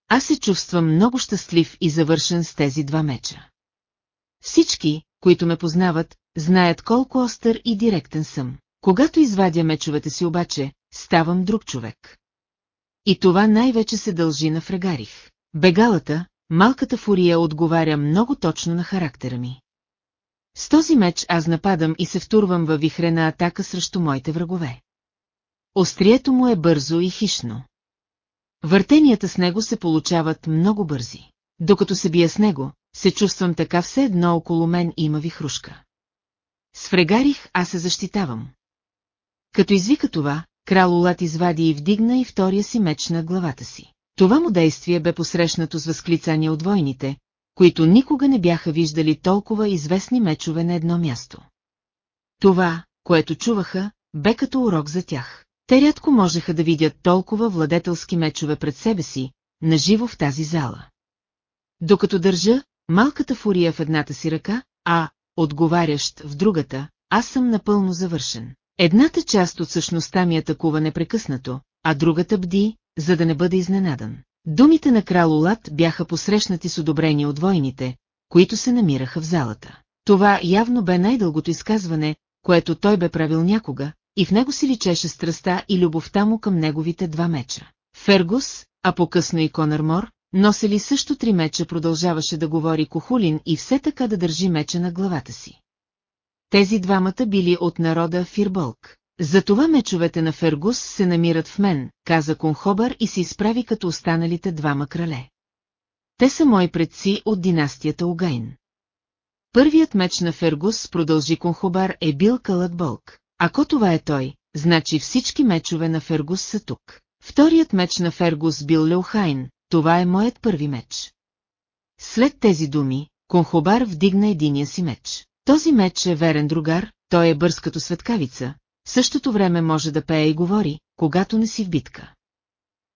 Аз се чувствам много щастлив и завършен с тези два меча. Всички, които ме познават, знаят колко остър и директен съм. Когато извадя мечовете си обаче, ставам друг човек. И това най-вече се дължи на Фрегарих. Бегалата, малката фурия отговаря много точно на характера ми. С този меч аз нападам и се втурвам във вихрена атака срещу моите врагове. Острието му е бързо и хищно. Въртенията с него се получават много бързи. Докато се бия с него, се чувствам така все едно около мен има вихрушка. С фрегарих аз се защитавам. Като извика това, крал Олат извади и вдигна и втория си меч на главата си. Това му действие бе посрещнато с възклицания от войните, които никога не бяха виждали толкова известни мечове на едно място. Това, което чуваха, бе като урок за тях. Те рядко можеха да видят толкова владетелски мечове пред себе си, наживо в тази зала. Докато държа, малката фурия в едната си ръка, а, отговарящ в другата, аз съм напълно завършен. Едната част от същността ми атакува непрекъснато, а другата бди, за да не бъде изненадан. Думите на крал Олат бяха посрещнати с одобрение от войните, които се намираха в залата. Това явно бе най-дългото изказване, което той бе правил някога, и в него си личеше страста и любовта му към неговите два меча. Фергус, а по-късно и Конър Мор, носели също три меча продължаваше да говори Кохулин и все така да държи меча на главата си. Тези двамата били от народа Фирболк. Затова мечовете на Фергус се намират в мен, каза Конхобър и се изправи като останалите двама крале. Те са мои предци от династията Огайн. Първият меч на Фергус, продължи Конхобар, е бил Калът Болк. Ако това е той, значи всички мечове на Фергус са тук. Вторият меч на Фергус бил Леохайн, това е моят първи меч. След тези думи, Конхобар вдигна единия си меч. Този меч е верен другар, той е бърз като светкавица, в същото време може да пее и говори, когато не си в битка.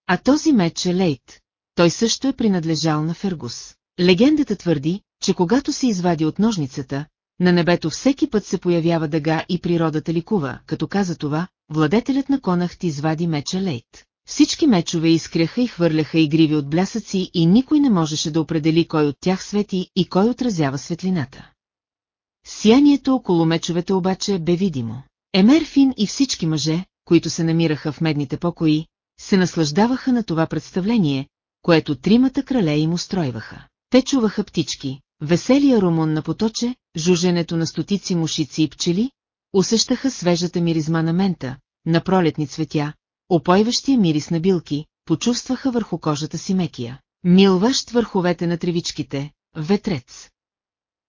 А този меч е Лейт, той също е принадлежал на Фергус. Легендата твърди, че когато се извади от ножницата, на небето всеки път се появява дъга и природата ликува, като каза това, владетелят на конахт извади меча Лейт. Всички мечове изкряха и хвърляха игриви от блясъци и никой не можеше да определи кой от тях свети и кой отразява светлината. Сиянието около мечовете обаче бе видимо. Емерфин и всички мъже, които се намираха в медните покои, се наслаждаваха на това представление, което тримата крале им устройваха. Те чуваха птички, веселия румун на поточе, жуженето на стотици мушици и пчели, усещаха свежата миризма на мента, на пролетни цветя, опойващия мирис на билки, почувстваха върху кожата си мекия, милващ върховете на тревичките, ветрец.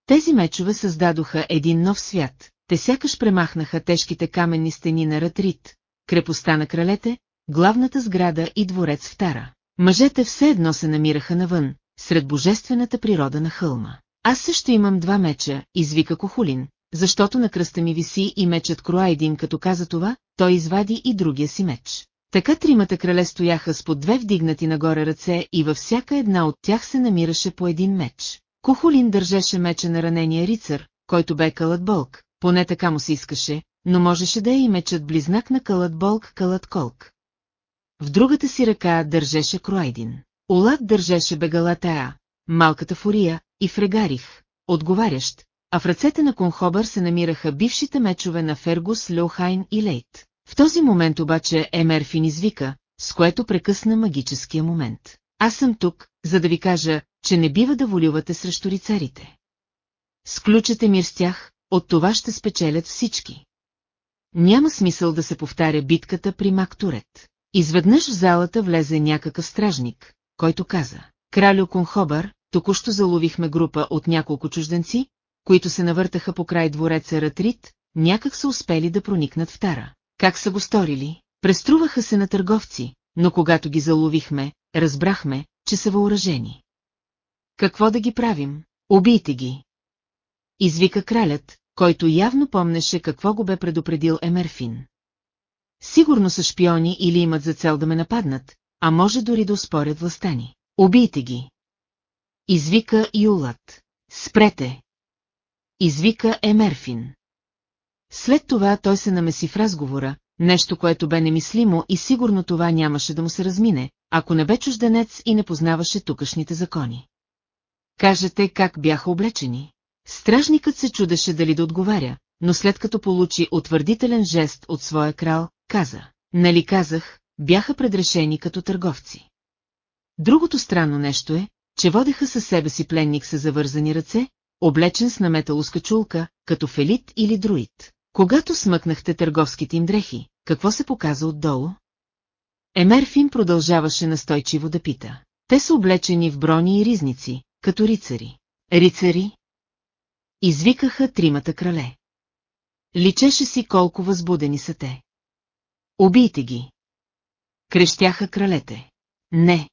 Тези мечове създадоха един нов свят, те сякаш премахнаха тежките каменни стени на Ратрит, крепостта на кралете, главната сграда и дворец в Тара. Мъжете все едно се намираха навън, сред божествената природа на хълма. Аз също имам два меча, извика Кохулин, защото на кръста ми виси и мечът Круайдин, като каза това, той извади и другия си меч. Така тримата крале стояха с по две вдигнати нагоре ръце и във всяка една от тях се намираше по един меч. Кохолин държеше меча на ранения рицар, който бе Калът Болк, поне така му се искаше, но можеше да е и мечът близнак на Калът Болк Калът Колк. В другата си ръка държеше Круайдин. Олад държеше бегалата А, малката фурия и фрегарих, отговарящ, а в ръцете на Конхобър се намираха бившите мечове на Фергус, Леохайн и Лейт. В този момент обаче Емерфин извика, с което прекъсна магическия момент. Аз съм тук, за да ви кажа, че не бива да волювате срещу рицарите. Сключете мир с тях, от това ще спечелят всички. Няма смисъл да се повтаря битката при Мактурет. Изведнъж в залата влезе някакъв стражник, който каза. Кралю Конхобър, току-що заловихме група от няколко чужденци, които се навъртаха по край двореца Ратрит, някак са успели да проникнат в Тара. Как са го сторили? Преструваха се на търговци, но когато ги заловихме, разбрахме, че са въоръжени. Какво да ги правим? Убийте ги! Извика кралят, който явно помнеше какво го бе предупредил Емерфин. Сигурно са шпиони или имат за цел да ме нападнат, а може дори да успорят властта ни. Убийте ги! Извика Юлат. Спрете! Извика Емерфин. След това той се намеси в разговора, нещо, което бе немислимо и сигурно това нямаше да му се размине, ако не бе чужденец и не познаваше тукашните закони. Кажете как бяха облечени. Стражникът се чудеше дали да отговаря, но след като получи утвърдителен жест от своя крал, каза. Нали казах, бяха предрешени като търговци. Другото странно нещо е, че водеха със себе си пленник с завързани ръце, облечен с наметалуска чулка, като фелит или друид. Когато смъкнахте търговските им дрехи, какво се показа отдолу? Емерфин продължаваше настойчиво да пита. Те са облечени в брони и ризници, като рицари. Рицари? Извикаха тримата крале. Личеше си колко възбудени са те. Убийте ги. Крещяха кралете. Не.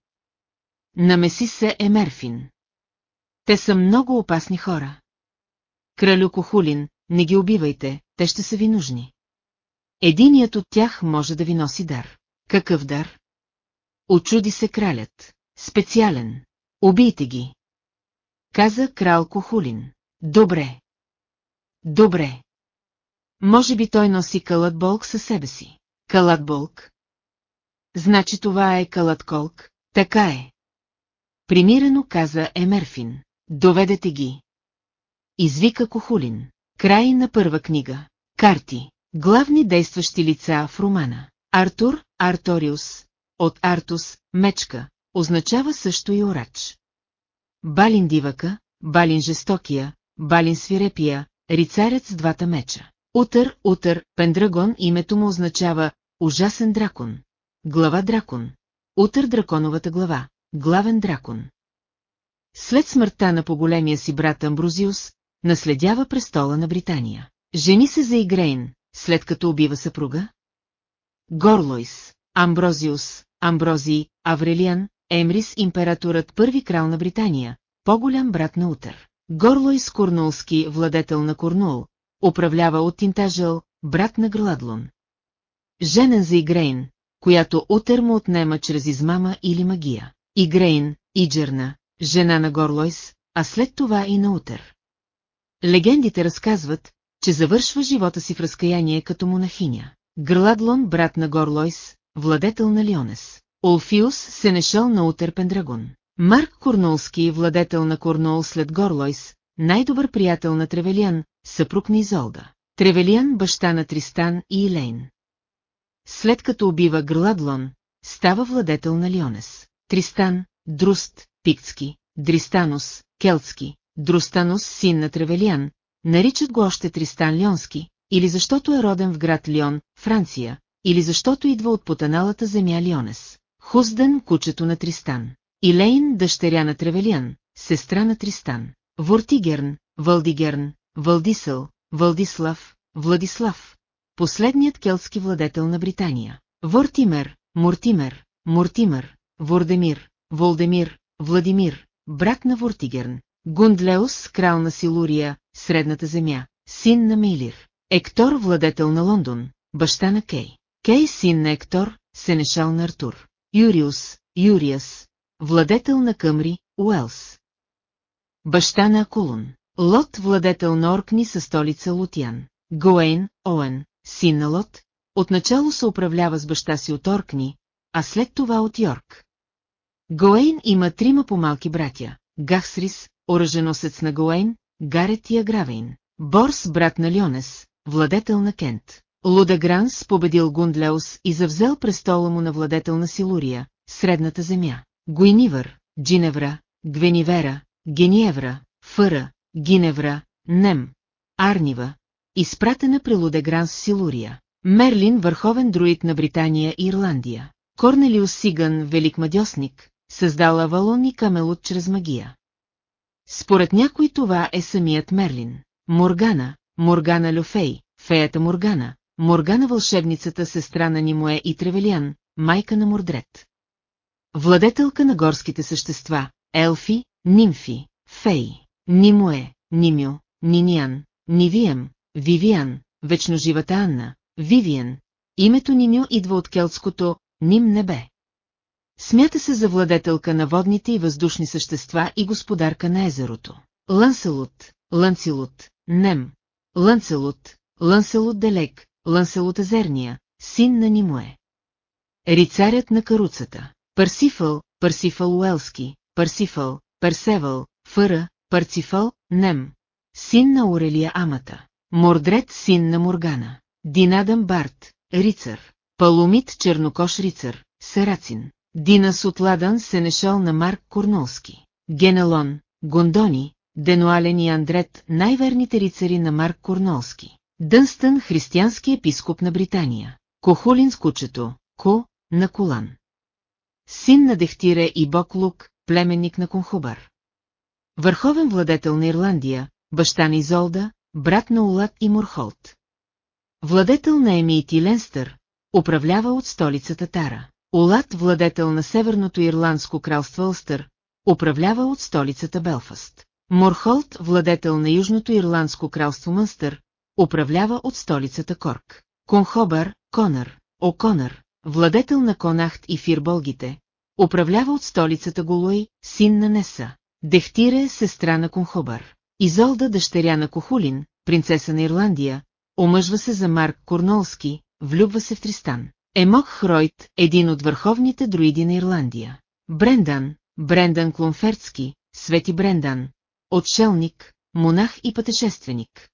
Намеси се Емерфин. Те са много опасни хора. Кралю Кохулин, не ги убивайте, те ще са ви нужни. Единият от тях може да ви носи дар. Какъв дар? Очуди се кралят. Специален. Убийте ги. Каза крал Кохулин. Добре. Добре. Може би той носи калатболк със себе си. Калатболк? Значи това е калатколк? Така е. Примирено каза Емерфин. Доведете ги. Извика Кохулин. Край на първа книга. Карти. Главни действащи лица в романа. Артур, Арториус, от Артус, мечка, означава също иорач. Балин дивака, Балин жестокия, Балин свирепия, рицарят с двата меча. Утър, утър, Пендрагон името му означава ужасен дракон. Глава дракон. Утър драконовата глава, главен дракон. След смъртта на поголемия си брат Амброзиус, наследява престола на Британия. Жени се за Игрейн, след като убива съпруга? Горлойс, Амброзиус, Амброзий, Аврелиан, Емрис императорът първи крал на Британия, по-голям брат на Утър. Горлойс Корнулски, владетел на Корнул, управлява от Тинтажел, брат на Грладлон. Женен за Игрейн, която Утър му отнема чрез измама или магия. Игрейн, Иджерна, жена на Горлойс, а след това и на Утър. Легендите разказват, че завършва живота си в разкаяние като монахиня. Грладлон, брат на Горлойс, владетел на Лионес. Олфиус, сенешал на Утер Пендрагон. Марк Корнолски, владетел на Корнол след Горлойс, най-добър приятел на Тревелиан, съпруг на Изолда. Тревелиан баща на Тристан и Илейн. След като убива Грладлон, става владетел на Лионес. Тристан, Друст, Пиктски, Дристанус, Келтски, Друстанус, син на Тревелиан, наричат го още Тристан Лионски, или защото е роден в град Лион, Франция, или защото идва от потаналата земя Лионес. Хузден, кучето на Тристан. Илейн, дъщеря на Тревелиан, сестра на Тристан. Вортигерн, Валдигерн, Валдисъл, Валдислав, Владислав. Последният келтски владетел на Британия. Вортимер, Мортимер, Мортимер, Вордемир, Волдемир, Владимир, брат на Вортигерн. Гундлеус, крал на Силурия, Средната земя, син на Мейлир. Ектор, владетел на Лондон, баща на Кей. Кей, син на Ектор, сенешал на Артур. Юриус, Юриас, владетел на Къмри, Уелс. Баща на Акулун. Лот, владетел на Оркни със столица Лутян. Гоейн, Оен, син на Лот, отначало се управлява с баща си от Оркни, а след това от Йорк. Гоейн има трима по-малки братя – Гахсрис, оръженосец на Гоейн, Гарет и Агравейн. Борс, брат на Льонес, владетел на Кент. Лудагранс победил Гундлеус и завзел престола му на владетел на Силурия, Средната земя. Гуинивър, Джиневра, Гвенивера, Гениевра, Фъра, Гиневра, Нем, Арнива, изпратена при Лудегранс Силурия. Мерлин, върховен друид на Британия и Ирландия. Корнелиус Сиган, велик мадьосник, създал Авалон и Камелот чрез магия. Според някой това е самият Мерлин. Моргана, Моргана Люфей, феята Моргана, Моргана вълшебницата сестра на Нимое и Тревелиан, майка на Мордрет. Владетелка на горските същества, елфи, нимфи, фей, Нимое, Нимю, Ниниан, Нивием, Вивиан, вечноживата Анна, Вивиан. Името Нимю идва от келтското Ним небе. Смята се за владетелка на водните и въздушни същества и господарка на езерото. Ланселут, Ланцилут, Нем, Ланцелут, Ланселут Делек, Ланселут Езерния, син на Нимое. Рицарят на каруцата. Парсифъл, Парсифъл Уелски, Парсифъл, Персевъл, Фъра, Парцифъл, Нем. Син на Орелия Амата. Мордрет, син на Моргана. Динадъм Барт, Рицар. Паломит Чернокош Рицар, Сарацин. Динас от Ладан Сенешал на Марк Корнолски. Генелон, Гондони, Денуален и Андрет, най-верните рицари на Марк Корнолски. Дънстън, християнски епископ на Британия. Кохулин с кучето, Ко, на Колан. Син на Дехтире и Бог Лук, племенник на Конхубар. Върховен владетел на Ирландия, баща на Изолда, брат на Улат и Мурхолт. Владетел на Емиит и Ленстър, управлява от столицата Тара. Улат, владетел на Северното Ирландско кралствоЪлстър, управлява от столицата Белфаст. Морхолт, владетел на Южното Ирландско кралство Мънстър, управлява от столицата Корк. Конхобар, Конър, О'Конър, владетел на Конахт и Фирболгите, управлява от столицата Голуй, син на Неса. Дехтире, сестра на Конхобар. Изолда, дъщеря на Кохулин, принцеса на Ирландия, омъжва се за Марк Корнолски, влюбва се в Тристан. Емок Хройт, един от върховните друиди на Ирландия. Брендан, Брендан Клонферцки, Свети Брендан, отшелник, монах и пътешественик.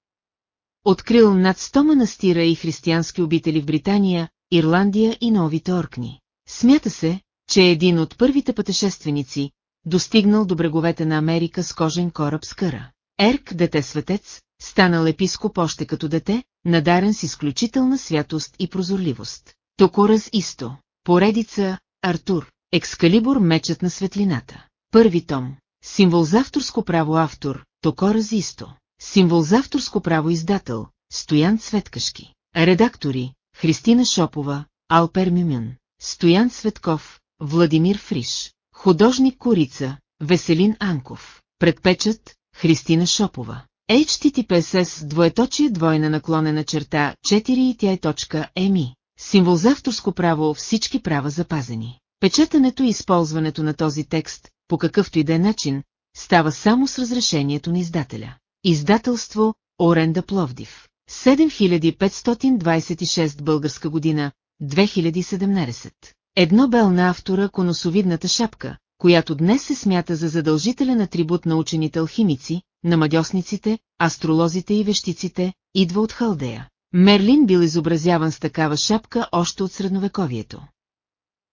Открил над 100 манастира и християнски обители в Британия, Ирландия и Новите Оркни. Смята се, че е един от първите пътешественици, достигнал до бреговете на Америка с кожен кораб с къра. Ерк, дете-светец, станал епископ още като дете, надарен с изключителна святост и прозорливост. Токораз Исто, поредица, Артур, Екскалибур мечът на светлината. Първи том, символ за авторско право автор, Токораз Исто, символ за авторско право издател, Стоян Цветкашки, редактори, Христина Шопова, Алпер Мюмюн, Стоян Цветков, Владимир Фриш, художник Корица, Веселин Анков, предпечат, Христина Шопова. HTTPSS двоеточие двойна наклонена черта 4 и е точка еми. Символ за авторско право всички права запазени. Печатането и използването на този текст, по какъвто и да е начин, става само с разрешението на издателя. Издателство Оренда Пловдив. 7526 българска година, 2017. Едно бел на автора конусовидната шапка, която днес се смята за задължителен атрибут на учените алхимици, на мадьосниците, астролозите и вещиците, идва от Халдея. Мерлин бил изобразяван с такава шапка още от средновековието.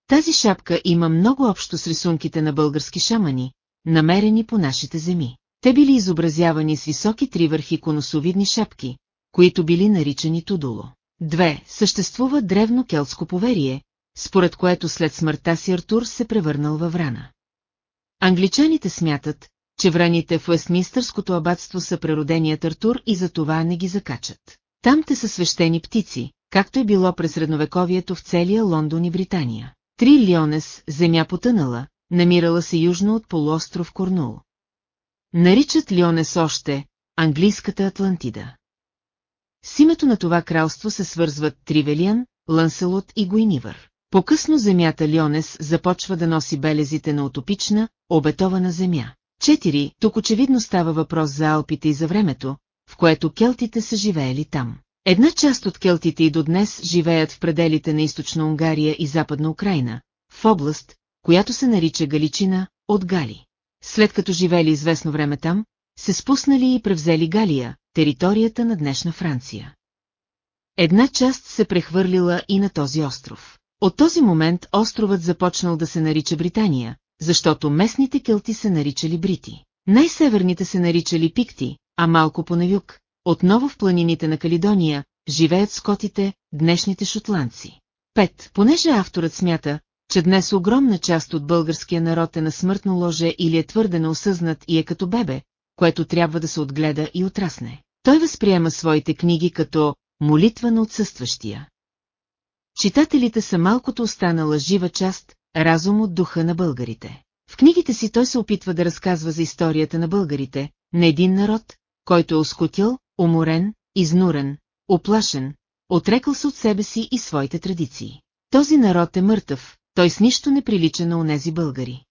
Тази шапка има много общо с рисунките на български шамани, намерени по нашите земи. Те били изобразявани с високи тривърхи конусовидни шапки, които били наричани Тудоло. Две, съществува древно келтско поверие, според което след смъртта си Артур се превърнал във врана. Англичаните смятат, че враните в Уестминстърското абатство са прероденият Артур и за това не ги закачат. Там те са свещени птици, както е било през средновековието в целия Лондон и Британия. Три Лионес, земя потънала, намирала се южно от полуостров Корнул. Наричат Лионес още английската Атлантида. С името на това кралство се свързват Тривелиан, Ланселот и Гуинивър. По-късно земята Лионес започва да носи белезите на утопична, обетована земя. Четири, тук очевидно става въпрос за Алпите и за времето, в което келтите са живеели там. Една част от келтите и до днес живеят в пределите на източна Унгария и западна Украина, в област, която се нарича Галичина, от Гали. След като живели известно време там, се спуснали и превзели Галия, територията на днешна Франция. Една част се прехвърлила и на този остров. От този момент островът започнал да се нарича Британия, защото местните келти се наричали брити. Най-северните се наричали пикти, а малко по юг, отново в планините на Калидония, живеят скотите, днешните шотландци. Пет, понеже авторът смята, че днес огромна част от българския народ е на смъртно ложе или е твърде неосъзнат и е като бебе, което трябва да се отгледа и отрасне. Той възприема своите книги като молитва на отсъстващия. Читателите са малкото останала жива част, разум от духа на българите. В книгите си той се опитва да разказва за историята на българите, на един народ, който е оскотил, уморен, изнурен, оплашен, отрекал се от себе си и своите традиции. Този народ е мъртъв, той с нищо не прилича на онези българи.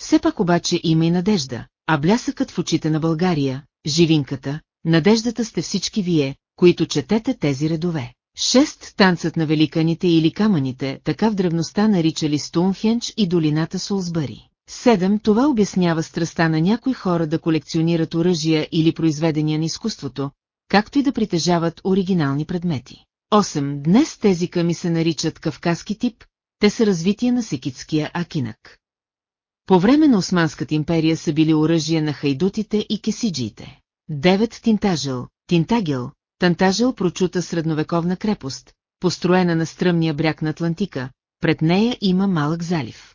Все пак обаче има и надежда, а блясъкът в очите на България, живинката, надеждата сте всички вие, които четете тези редове. Шест танцът на великаните или камъните, така в древността наричали Стунхендж и долината Солсбъри. Седем, това обяснява страста на някои хора да колекционират оръжия или произведения на изкуството, както и да притежават оригинални предмети. 8. Днес тези къми се наричат кавказки тип, те са развитие на секитския акинак. По време на Османската империя са били оръжия на хайдутите и кесиджиите. 9. Тинтажел, Тинтагел, Тантажел прочута средновековна крепост, построена на стръмния бряг на Атлантика, пред нея има малък залив.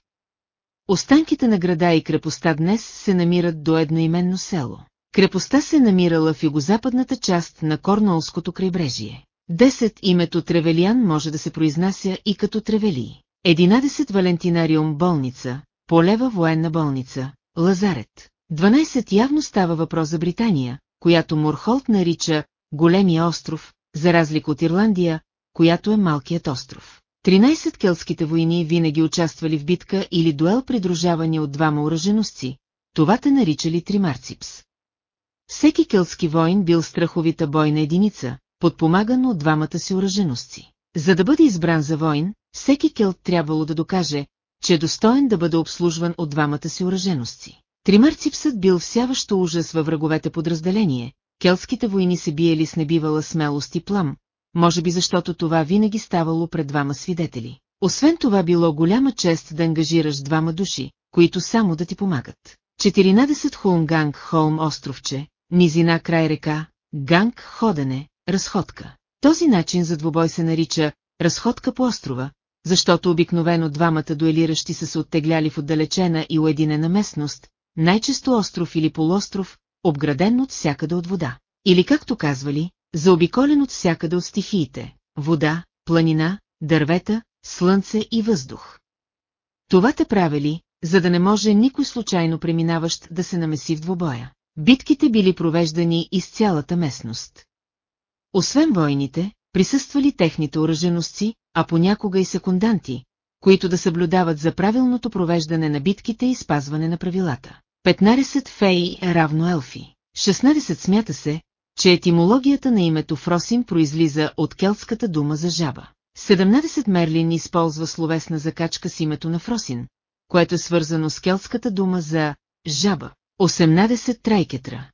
Останките на града и крепостта днес се намират до едноименно село. Крепостта се намирала в югозападната част на Корнолското крайбрежие. 10. Името Тревелиан може да се произнася и като Тревели. 11. Валентинариум болница, полева военна болница, Лазарет. 12. Явно става въпрос за Британия, която Мурхолт нарича големия остров, за разлика от Ирландия, която е малкият остров. 13 келтските войни винаги участвали в битка или дуел придружавани от двама ураженостци, това те наричали тримарципс. Всеки келтски войн бил страховита бойна единица, подпомаган от двамата си ураженостци. За да бъде избран за войн, всеки келт трябвало да докаже, че е достоен да бъде обслужван от двамата си ураженостци. Тримарципсът бил всяващо ужас във враговете подразделение, келтските войни се биели с небивала смелост и плам, може би защото това винаги ставало пред двама свидетели. Освен това било голяма чест да ангажираш двама души, които само да ти помагат. 14 Хунганг Холм островче, низина край река, Ганг ходене, разходка. Този начин за двубой се нарича разходка по острова, защото обикновено двамата дуелиращи са се оттегляли в отдалечена и уединена местност, най-често остров или полуостров, обграден от всякъде от вода. Или както казвали, заобиколен от всякъде от стихиите – вода, планина, дървета, слънце и въздух. Това те правили, за да не може никой случайно преминаващ да се намеси в двобоя. Битките били провеждани из цялата местност. Освен войните, присъствали техните оръженостци, а понякога и секунданти, които да съблюдават за правилното провеждане на битките и спазване на правилата. 15 феи равно елфи. 16 смята се, че етимологията на името Фросин произлиза от келтската дума за жаба. 17 Мерлин използва словесна закачка с името на Фросин, което е свързано с келтската дума за жаба. 18 Трайкетра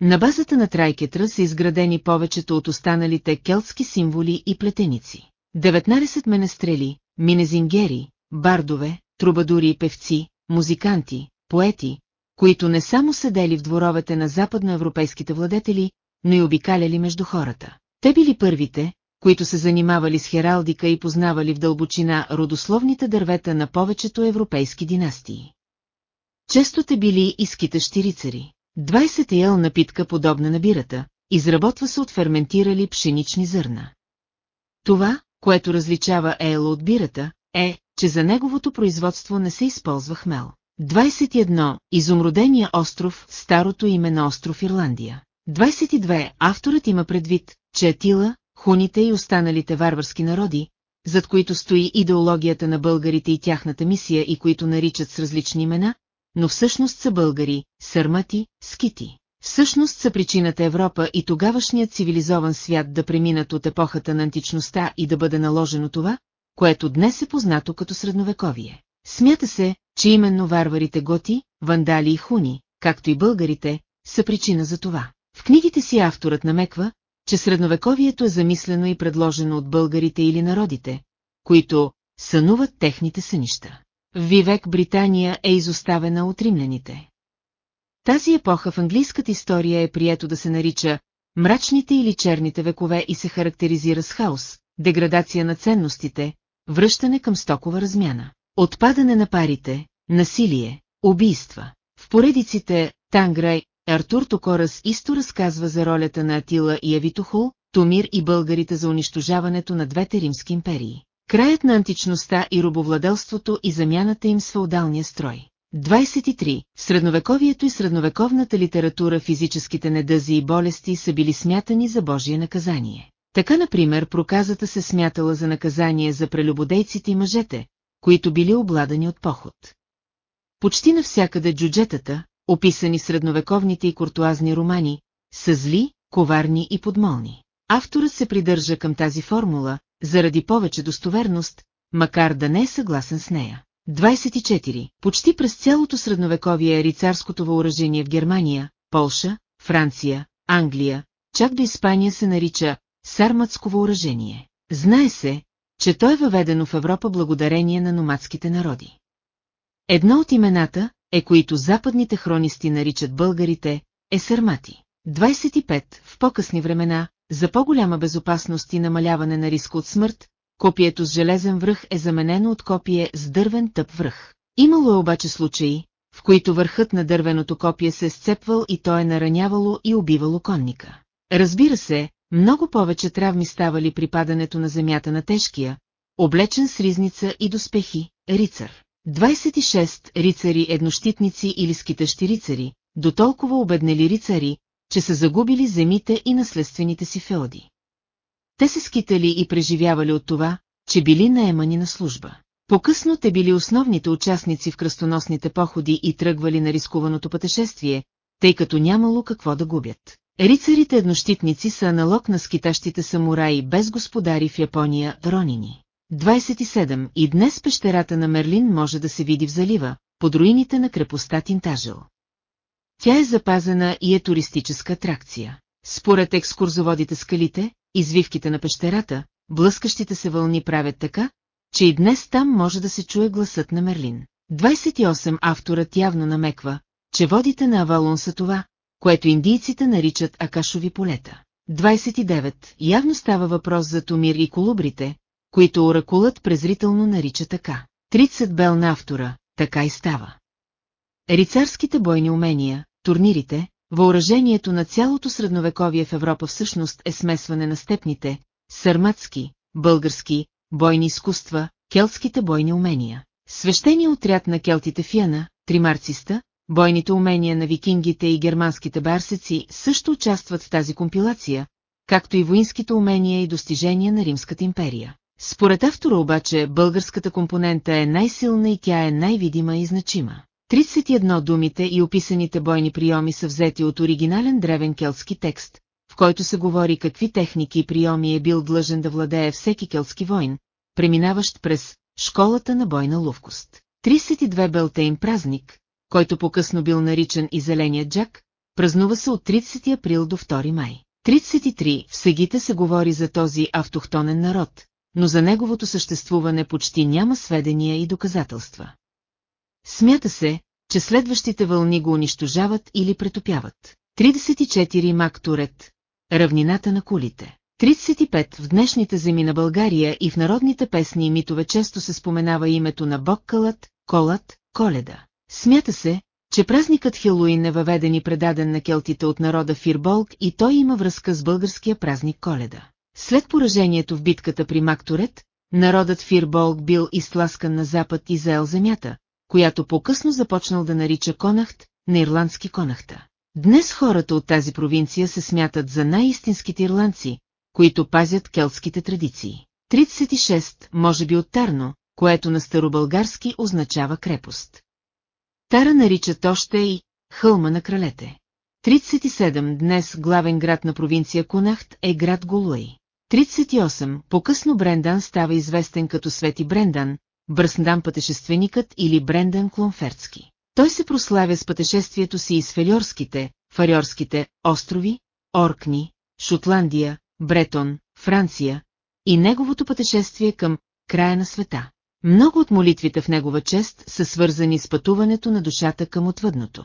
На базата на Трайкетра са изградени повечето от останалите келтски символи и плетеници. 19 менестрели, минезингери, бардове, трубадури и певци, музиканти, поети, които не само седели в дворовете на западноевропейските владетели, но и обикаляли между хората. Те били първите, които се занимавали с хералдика и познавали в дълбочина родословните дървета на повечето европейски династии. Често те били и скитащи рицари. 20 ел напитка подобна на бирата, изработва се от ферментирали пшенични зърна. Това, което различава ел от бирата, е, че за неговото производство не се използва хмел. 21. Изумродения остров, старото име на остров Ирландия. 22. Авторът има предвид, че Атила, хуните и останалите варварски народи, зад които стои идеологията на българите и тяхната мисия и които наричат с различни имена, но всъщност са българи, сърмати, скити. Всъщност са причината Европа и тогавашният цивилизован свят да преминат от епохата на античността и да бъде наложено това, което днес е познато като средновековие. Смята се, че именно варварите готи, вандали и хуни, както и българите, са причина за това. В книгите си авторът намеква, че средновековието е замислено и предложено от българите или народите, които сънуват техните сънища. В Вивек Британия е изоставена от римляните. Тази епоха в английската история е прието да се нарича мрачните или черните векове и се характеризира с хаос, деградация на ценностите, връщане към стокова размяна, отпадане на парите, насилие, убийства. В поредиците Танграй, Артур Токорас исто разказва за ролята на Атила и Авитохул, Томир и българите за унищожаването на двете римски империи. Краят на античността и робовладелството и замяната им с феодалния строй. 23. В средновековието и средновековната литература физическите недъзи и болести са били смятани за Божие наказание. Така, например, проказата се смятала за наказание за прелюбодейците и мъжете, които били обладани от поход. Почти навсякъде джуджетата, описани средновековните и куртуазни романи, са зли, коварни и подмолни. Авторът се придържа към тази формула, заради повече достоверност, макар да не е съгласен с нея. 24. Почти през цялото средновековие рицарското въоръжение в Германия, Полша, Франция, Англия, чак до Испания се нарича сарматско въоръжение. Знае се, че той е въведено в Европа благодарение на номадските народи. Едно от имената, е които западните хронисти наричат българите, е сармати. 25. В по-късни времена, за по-голяма безопасност и намаляване на риска от смърт, копието с железен връх е заменено от копие с дървен тъп връх. Имало е обаче случаи, в които върхът на дървеното копие се е сцепвал и то е наранявало и убивало конника. Разбира се, много повече травми ставали при падането на земята на тежкия, облечен с ризница и доспехи, рицар. 26 рицари еднощитници или скитащи рицари, до толкова обеднели рицари, че са загубили земите и наследствените си феоди. Те се скитали и преживявали от това, че били наемани на служба. По-късно те били основните участници в кръстоносните походи и тръгвали на рискуваното пътешествие, тъй като нямало какво да губят. Рицарите еднощитници са аналог на скитащите самураи без господари в Япония, ронини. 27. И днес пещерата на Мерлин може да се види в залива, под руините на крепостта Тинтажел. Тя е запазена и е туристическа атракция. Според екскурзоводите скалите, извивките на пещерата, блъскащите се вълни правят така, че и днес там може да се чуе гласът на Мерлин. 28. Авторът явно намеква, че водите на Авалон са това, което индийците наричат акашови полета. 29. Явно става въпрос за Томир и колубрите, които оракулът презрително нарича така. 30 бел на автора, така и става. Рицарските бойни умения, турнирите, въоръжението на цялото средновековие в Европа всъщност е смесване на степните, сарматски, български, бойни изкуства, келтските бойни умения. Свещеният отряд на келтите Фиана, тримарциста, бойните умения на викингите и германските барсеци също участват в тази компилация, както и воинските умения и достижения на Римската империя. Според автора обаче българската компонента е най-силна и тя е най-видима и значима. 31 думите и описаните бойни приеми са взети от оригинален древен келтски текст, в който се говори какви техники и приеми е бил длъжен да владее всеки келтски войн, преминаващ през школата на бойна ловкост. 32 Белтейн празник, който по-късно бил наричан и Зеления джак, празнува се от 30 април до 2 май. 33 в сегите се говори за този автохтонен народ, но за неговото съществуване почти няма сведения и доказателства. Смята се, че следващите вълни го унищожават или претопяват. 34 Мак Турет. Равнината на кулите. 35 В днешните земи на България и в народните песни и митове често се споменава името на Бог Калът, Колът, Коледа. Смята се, че празникът Хелуин е въведен и предаден на келтите от народа Фирболк и той има връзка с българския празник Коледа. След поражението в битката при Макторет, народът Фирболк бил изтласкан на запад и заел земята, която по-късно започнал да нарича Конахт, на ирландски Конахта. Днес хората от тази провинция се смятат за най-истинските ирландци, които пазят келтските традиции. 36, може би от Тарно, което на старобългарски означава крепост. Тара наричат още и хълма на кралете. 37. Днес главен град на провинция Кунахт е град Голуей. 38. По-късно Брендан става известен като Свети Брендан, Бръсндан пътешественикът или Брендан Клонферцки. Той се прославя с пътешествието си из Фелиорските, Фариорските острови, Оркни, Шотландия, Бретон, Франция и неговото пътешествие към края на света. Много от молитвите в негова чест са свързани с пътуването на душата към отвъдното.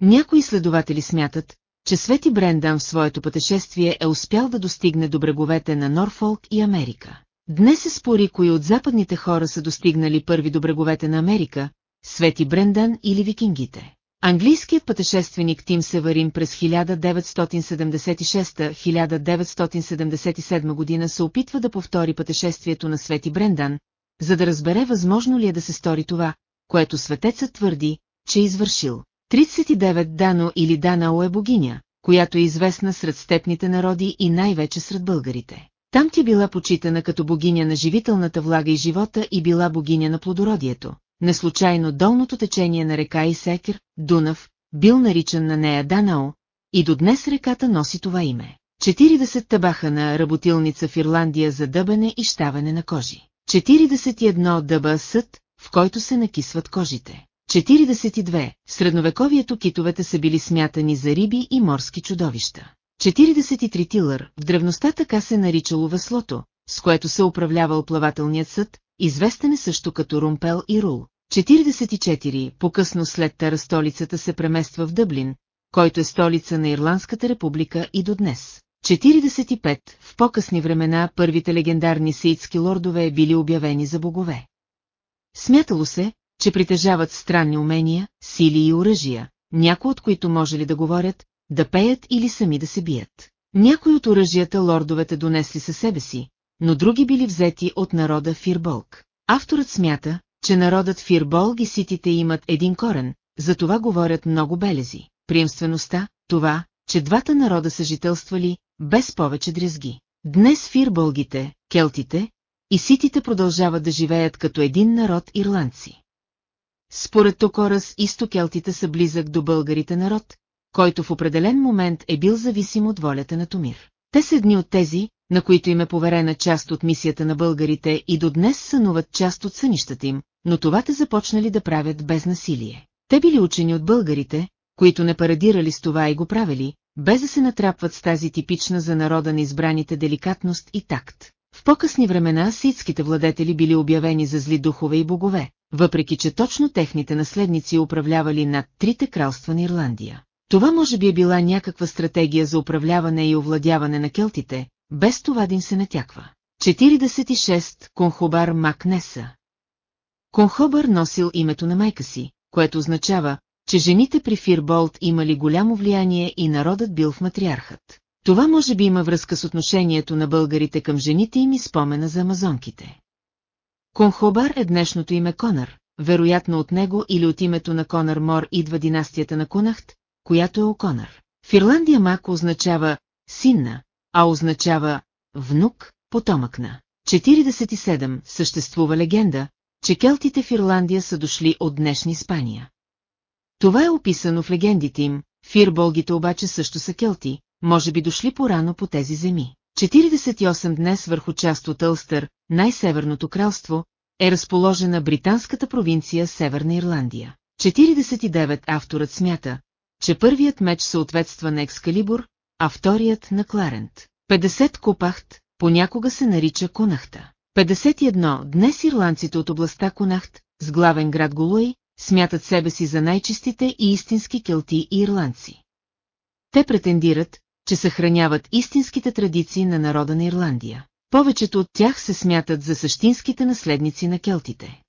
Някои следователи смятат, че Свети Брендан в своето пътешествие е успял да достигне до бреговете на Норфолк и Америка. Днес се спори кои от западните хора са достигнали първи до бреговете на Америка, Свети Брендан или викингите. Английският пътешественик Тим Севарин през 1976-1977 година се опитва да повтори пътешествието на Свети Брендан, за да разбере възможно ли е да се стори това, което светецът твърди, че е извършил. 39 Дано или Данао е богиня, която е известна сред степните народи и най-вече сред българите. Там ти била почитана като богиня на живителната влага и живота и била богиня на плодородието. Неслучайно долното течение на река Исекер, Дунав, бил наричан на нея Данао, и до днес реката носи това име. 40 табаха на работилница в Ирландия за дъбене и щаване на кожи. 41 дъба съд, в който се накисват кожите. 42. В средновековието китовете са били смятани за риби и морски чудовища. 43 Тилър, в древността така се наричало веслото, с което се управлявал плавателният съд, известен е също като Румпел и Рул. 44. По-късно след Тара столицата се премества в Дъблин, който е столица на Ирландската република и до днес. 45. В по-късни времена първите легендарни сеитски лордове били обявени за богове. Смятало се, че притежават странни умения, сили и оръжия, някои от които може ли да говорят, да пеят или сами да се бият. Някои от оръжията лордовете донесли със себе си, но други били взети от народа Фирболк. Авторът смята, че народът Фирболг и ситите имат един корен, за това говорят много белези. Приемствеността, това, че двата народа са жителствали, без повече дрезги. Днес фирбългите, келтите и ситите продължават да живеят като един народ ирландци. Според Токорас истокелтите са близък до българите народ, който в определен момент е бил зависим от волята на Томир. Те са едни от тези, на които им е поверена част от мисията на българите и до днес сънуват част от сънищата им, но това те започнали да правят без насилие. Те били учени от българите, които не парадирали с това и го правили, без да се натрапват с тази типична за народа на избраните деликатност и такт. В по-късни времена ситските владетели били обявени за зли духове и богове, въпреки че точно техните наследници управлявали над трите кралства на Ирландия. Това може би е била някаква стратегия за управляване и овладяване на келтите, без това да им се натяква. 46. Конхобар Макнеса Конхобар носил името на майка си, което означава, че жените при Фирболт имали голямо влияние и народът бил в матриархът. Това може би има връзка с отношението на българите към жените им и спомена за амазонките. Конхобар е днешното име Конър, вероятно от него или от името на Конър Мор идва династията на Кунахт, която е Оконър. В Ирландия мак означава синна, а означава внук, потомък на. 47. Съществува легенда, че келтите в Ирландия са дошли от днешни Испания. Това е описано в легендите им, фирболгите обаче също са келти, може би дошли порано по тези земи. 48 днес върху част отЪлстър, най-северното кралство, е разположена британската провинция Северна Ирландия. 49 авторът смята, че първият меч съответства на Екскалибур, а вторият на Кларент. 50 Купахт, понякога се нарича Кунахта. 51. Днес ирландците от областта Конахт, с главен град Голуи, смятат себе си за най-чистите и истински келти и ирландци. Те претендират, че съхраняват истинските традиции на народа на Ирландия. Повечето от тях се смятат за същинските наследници на келтите.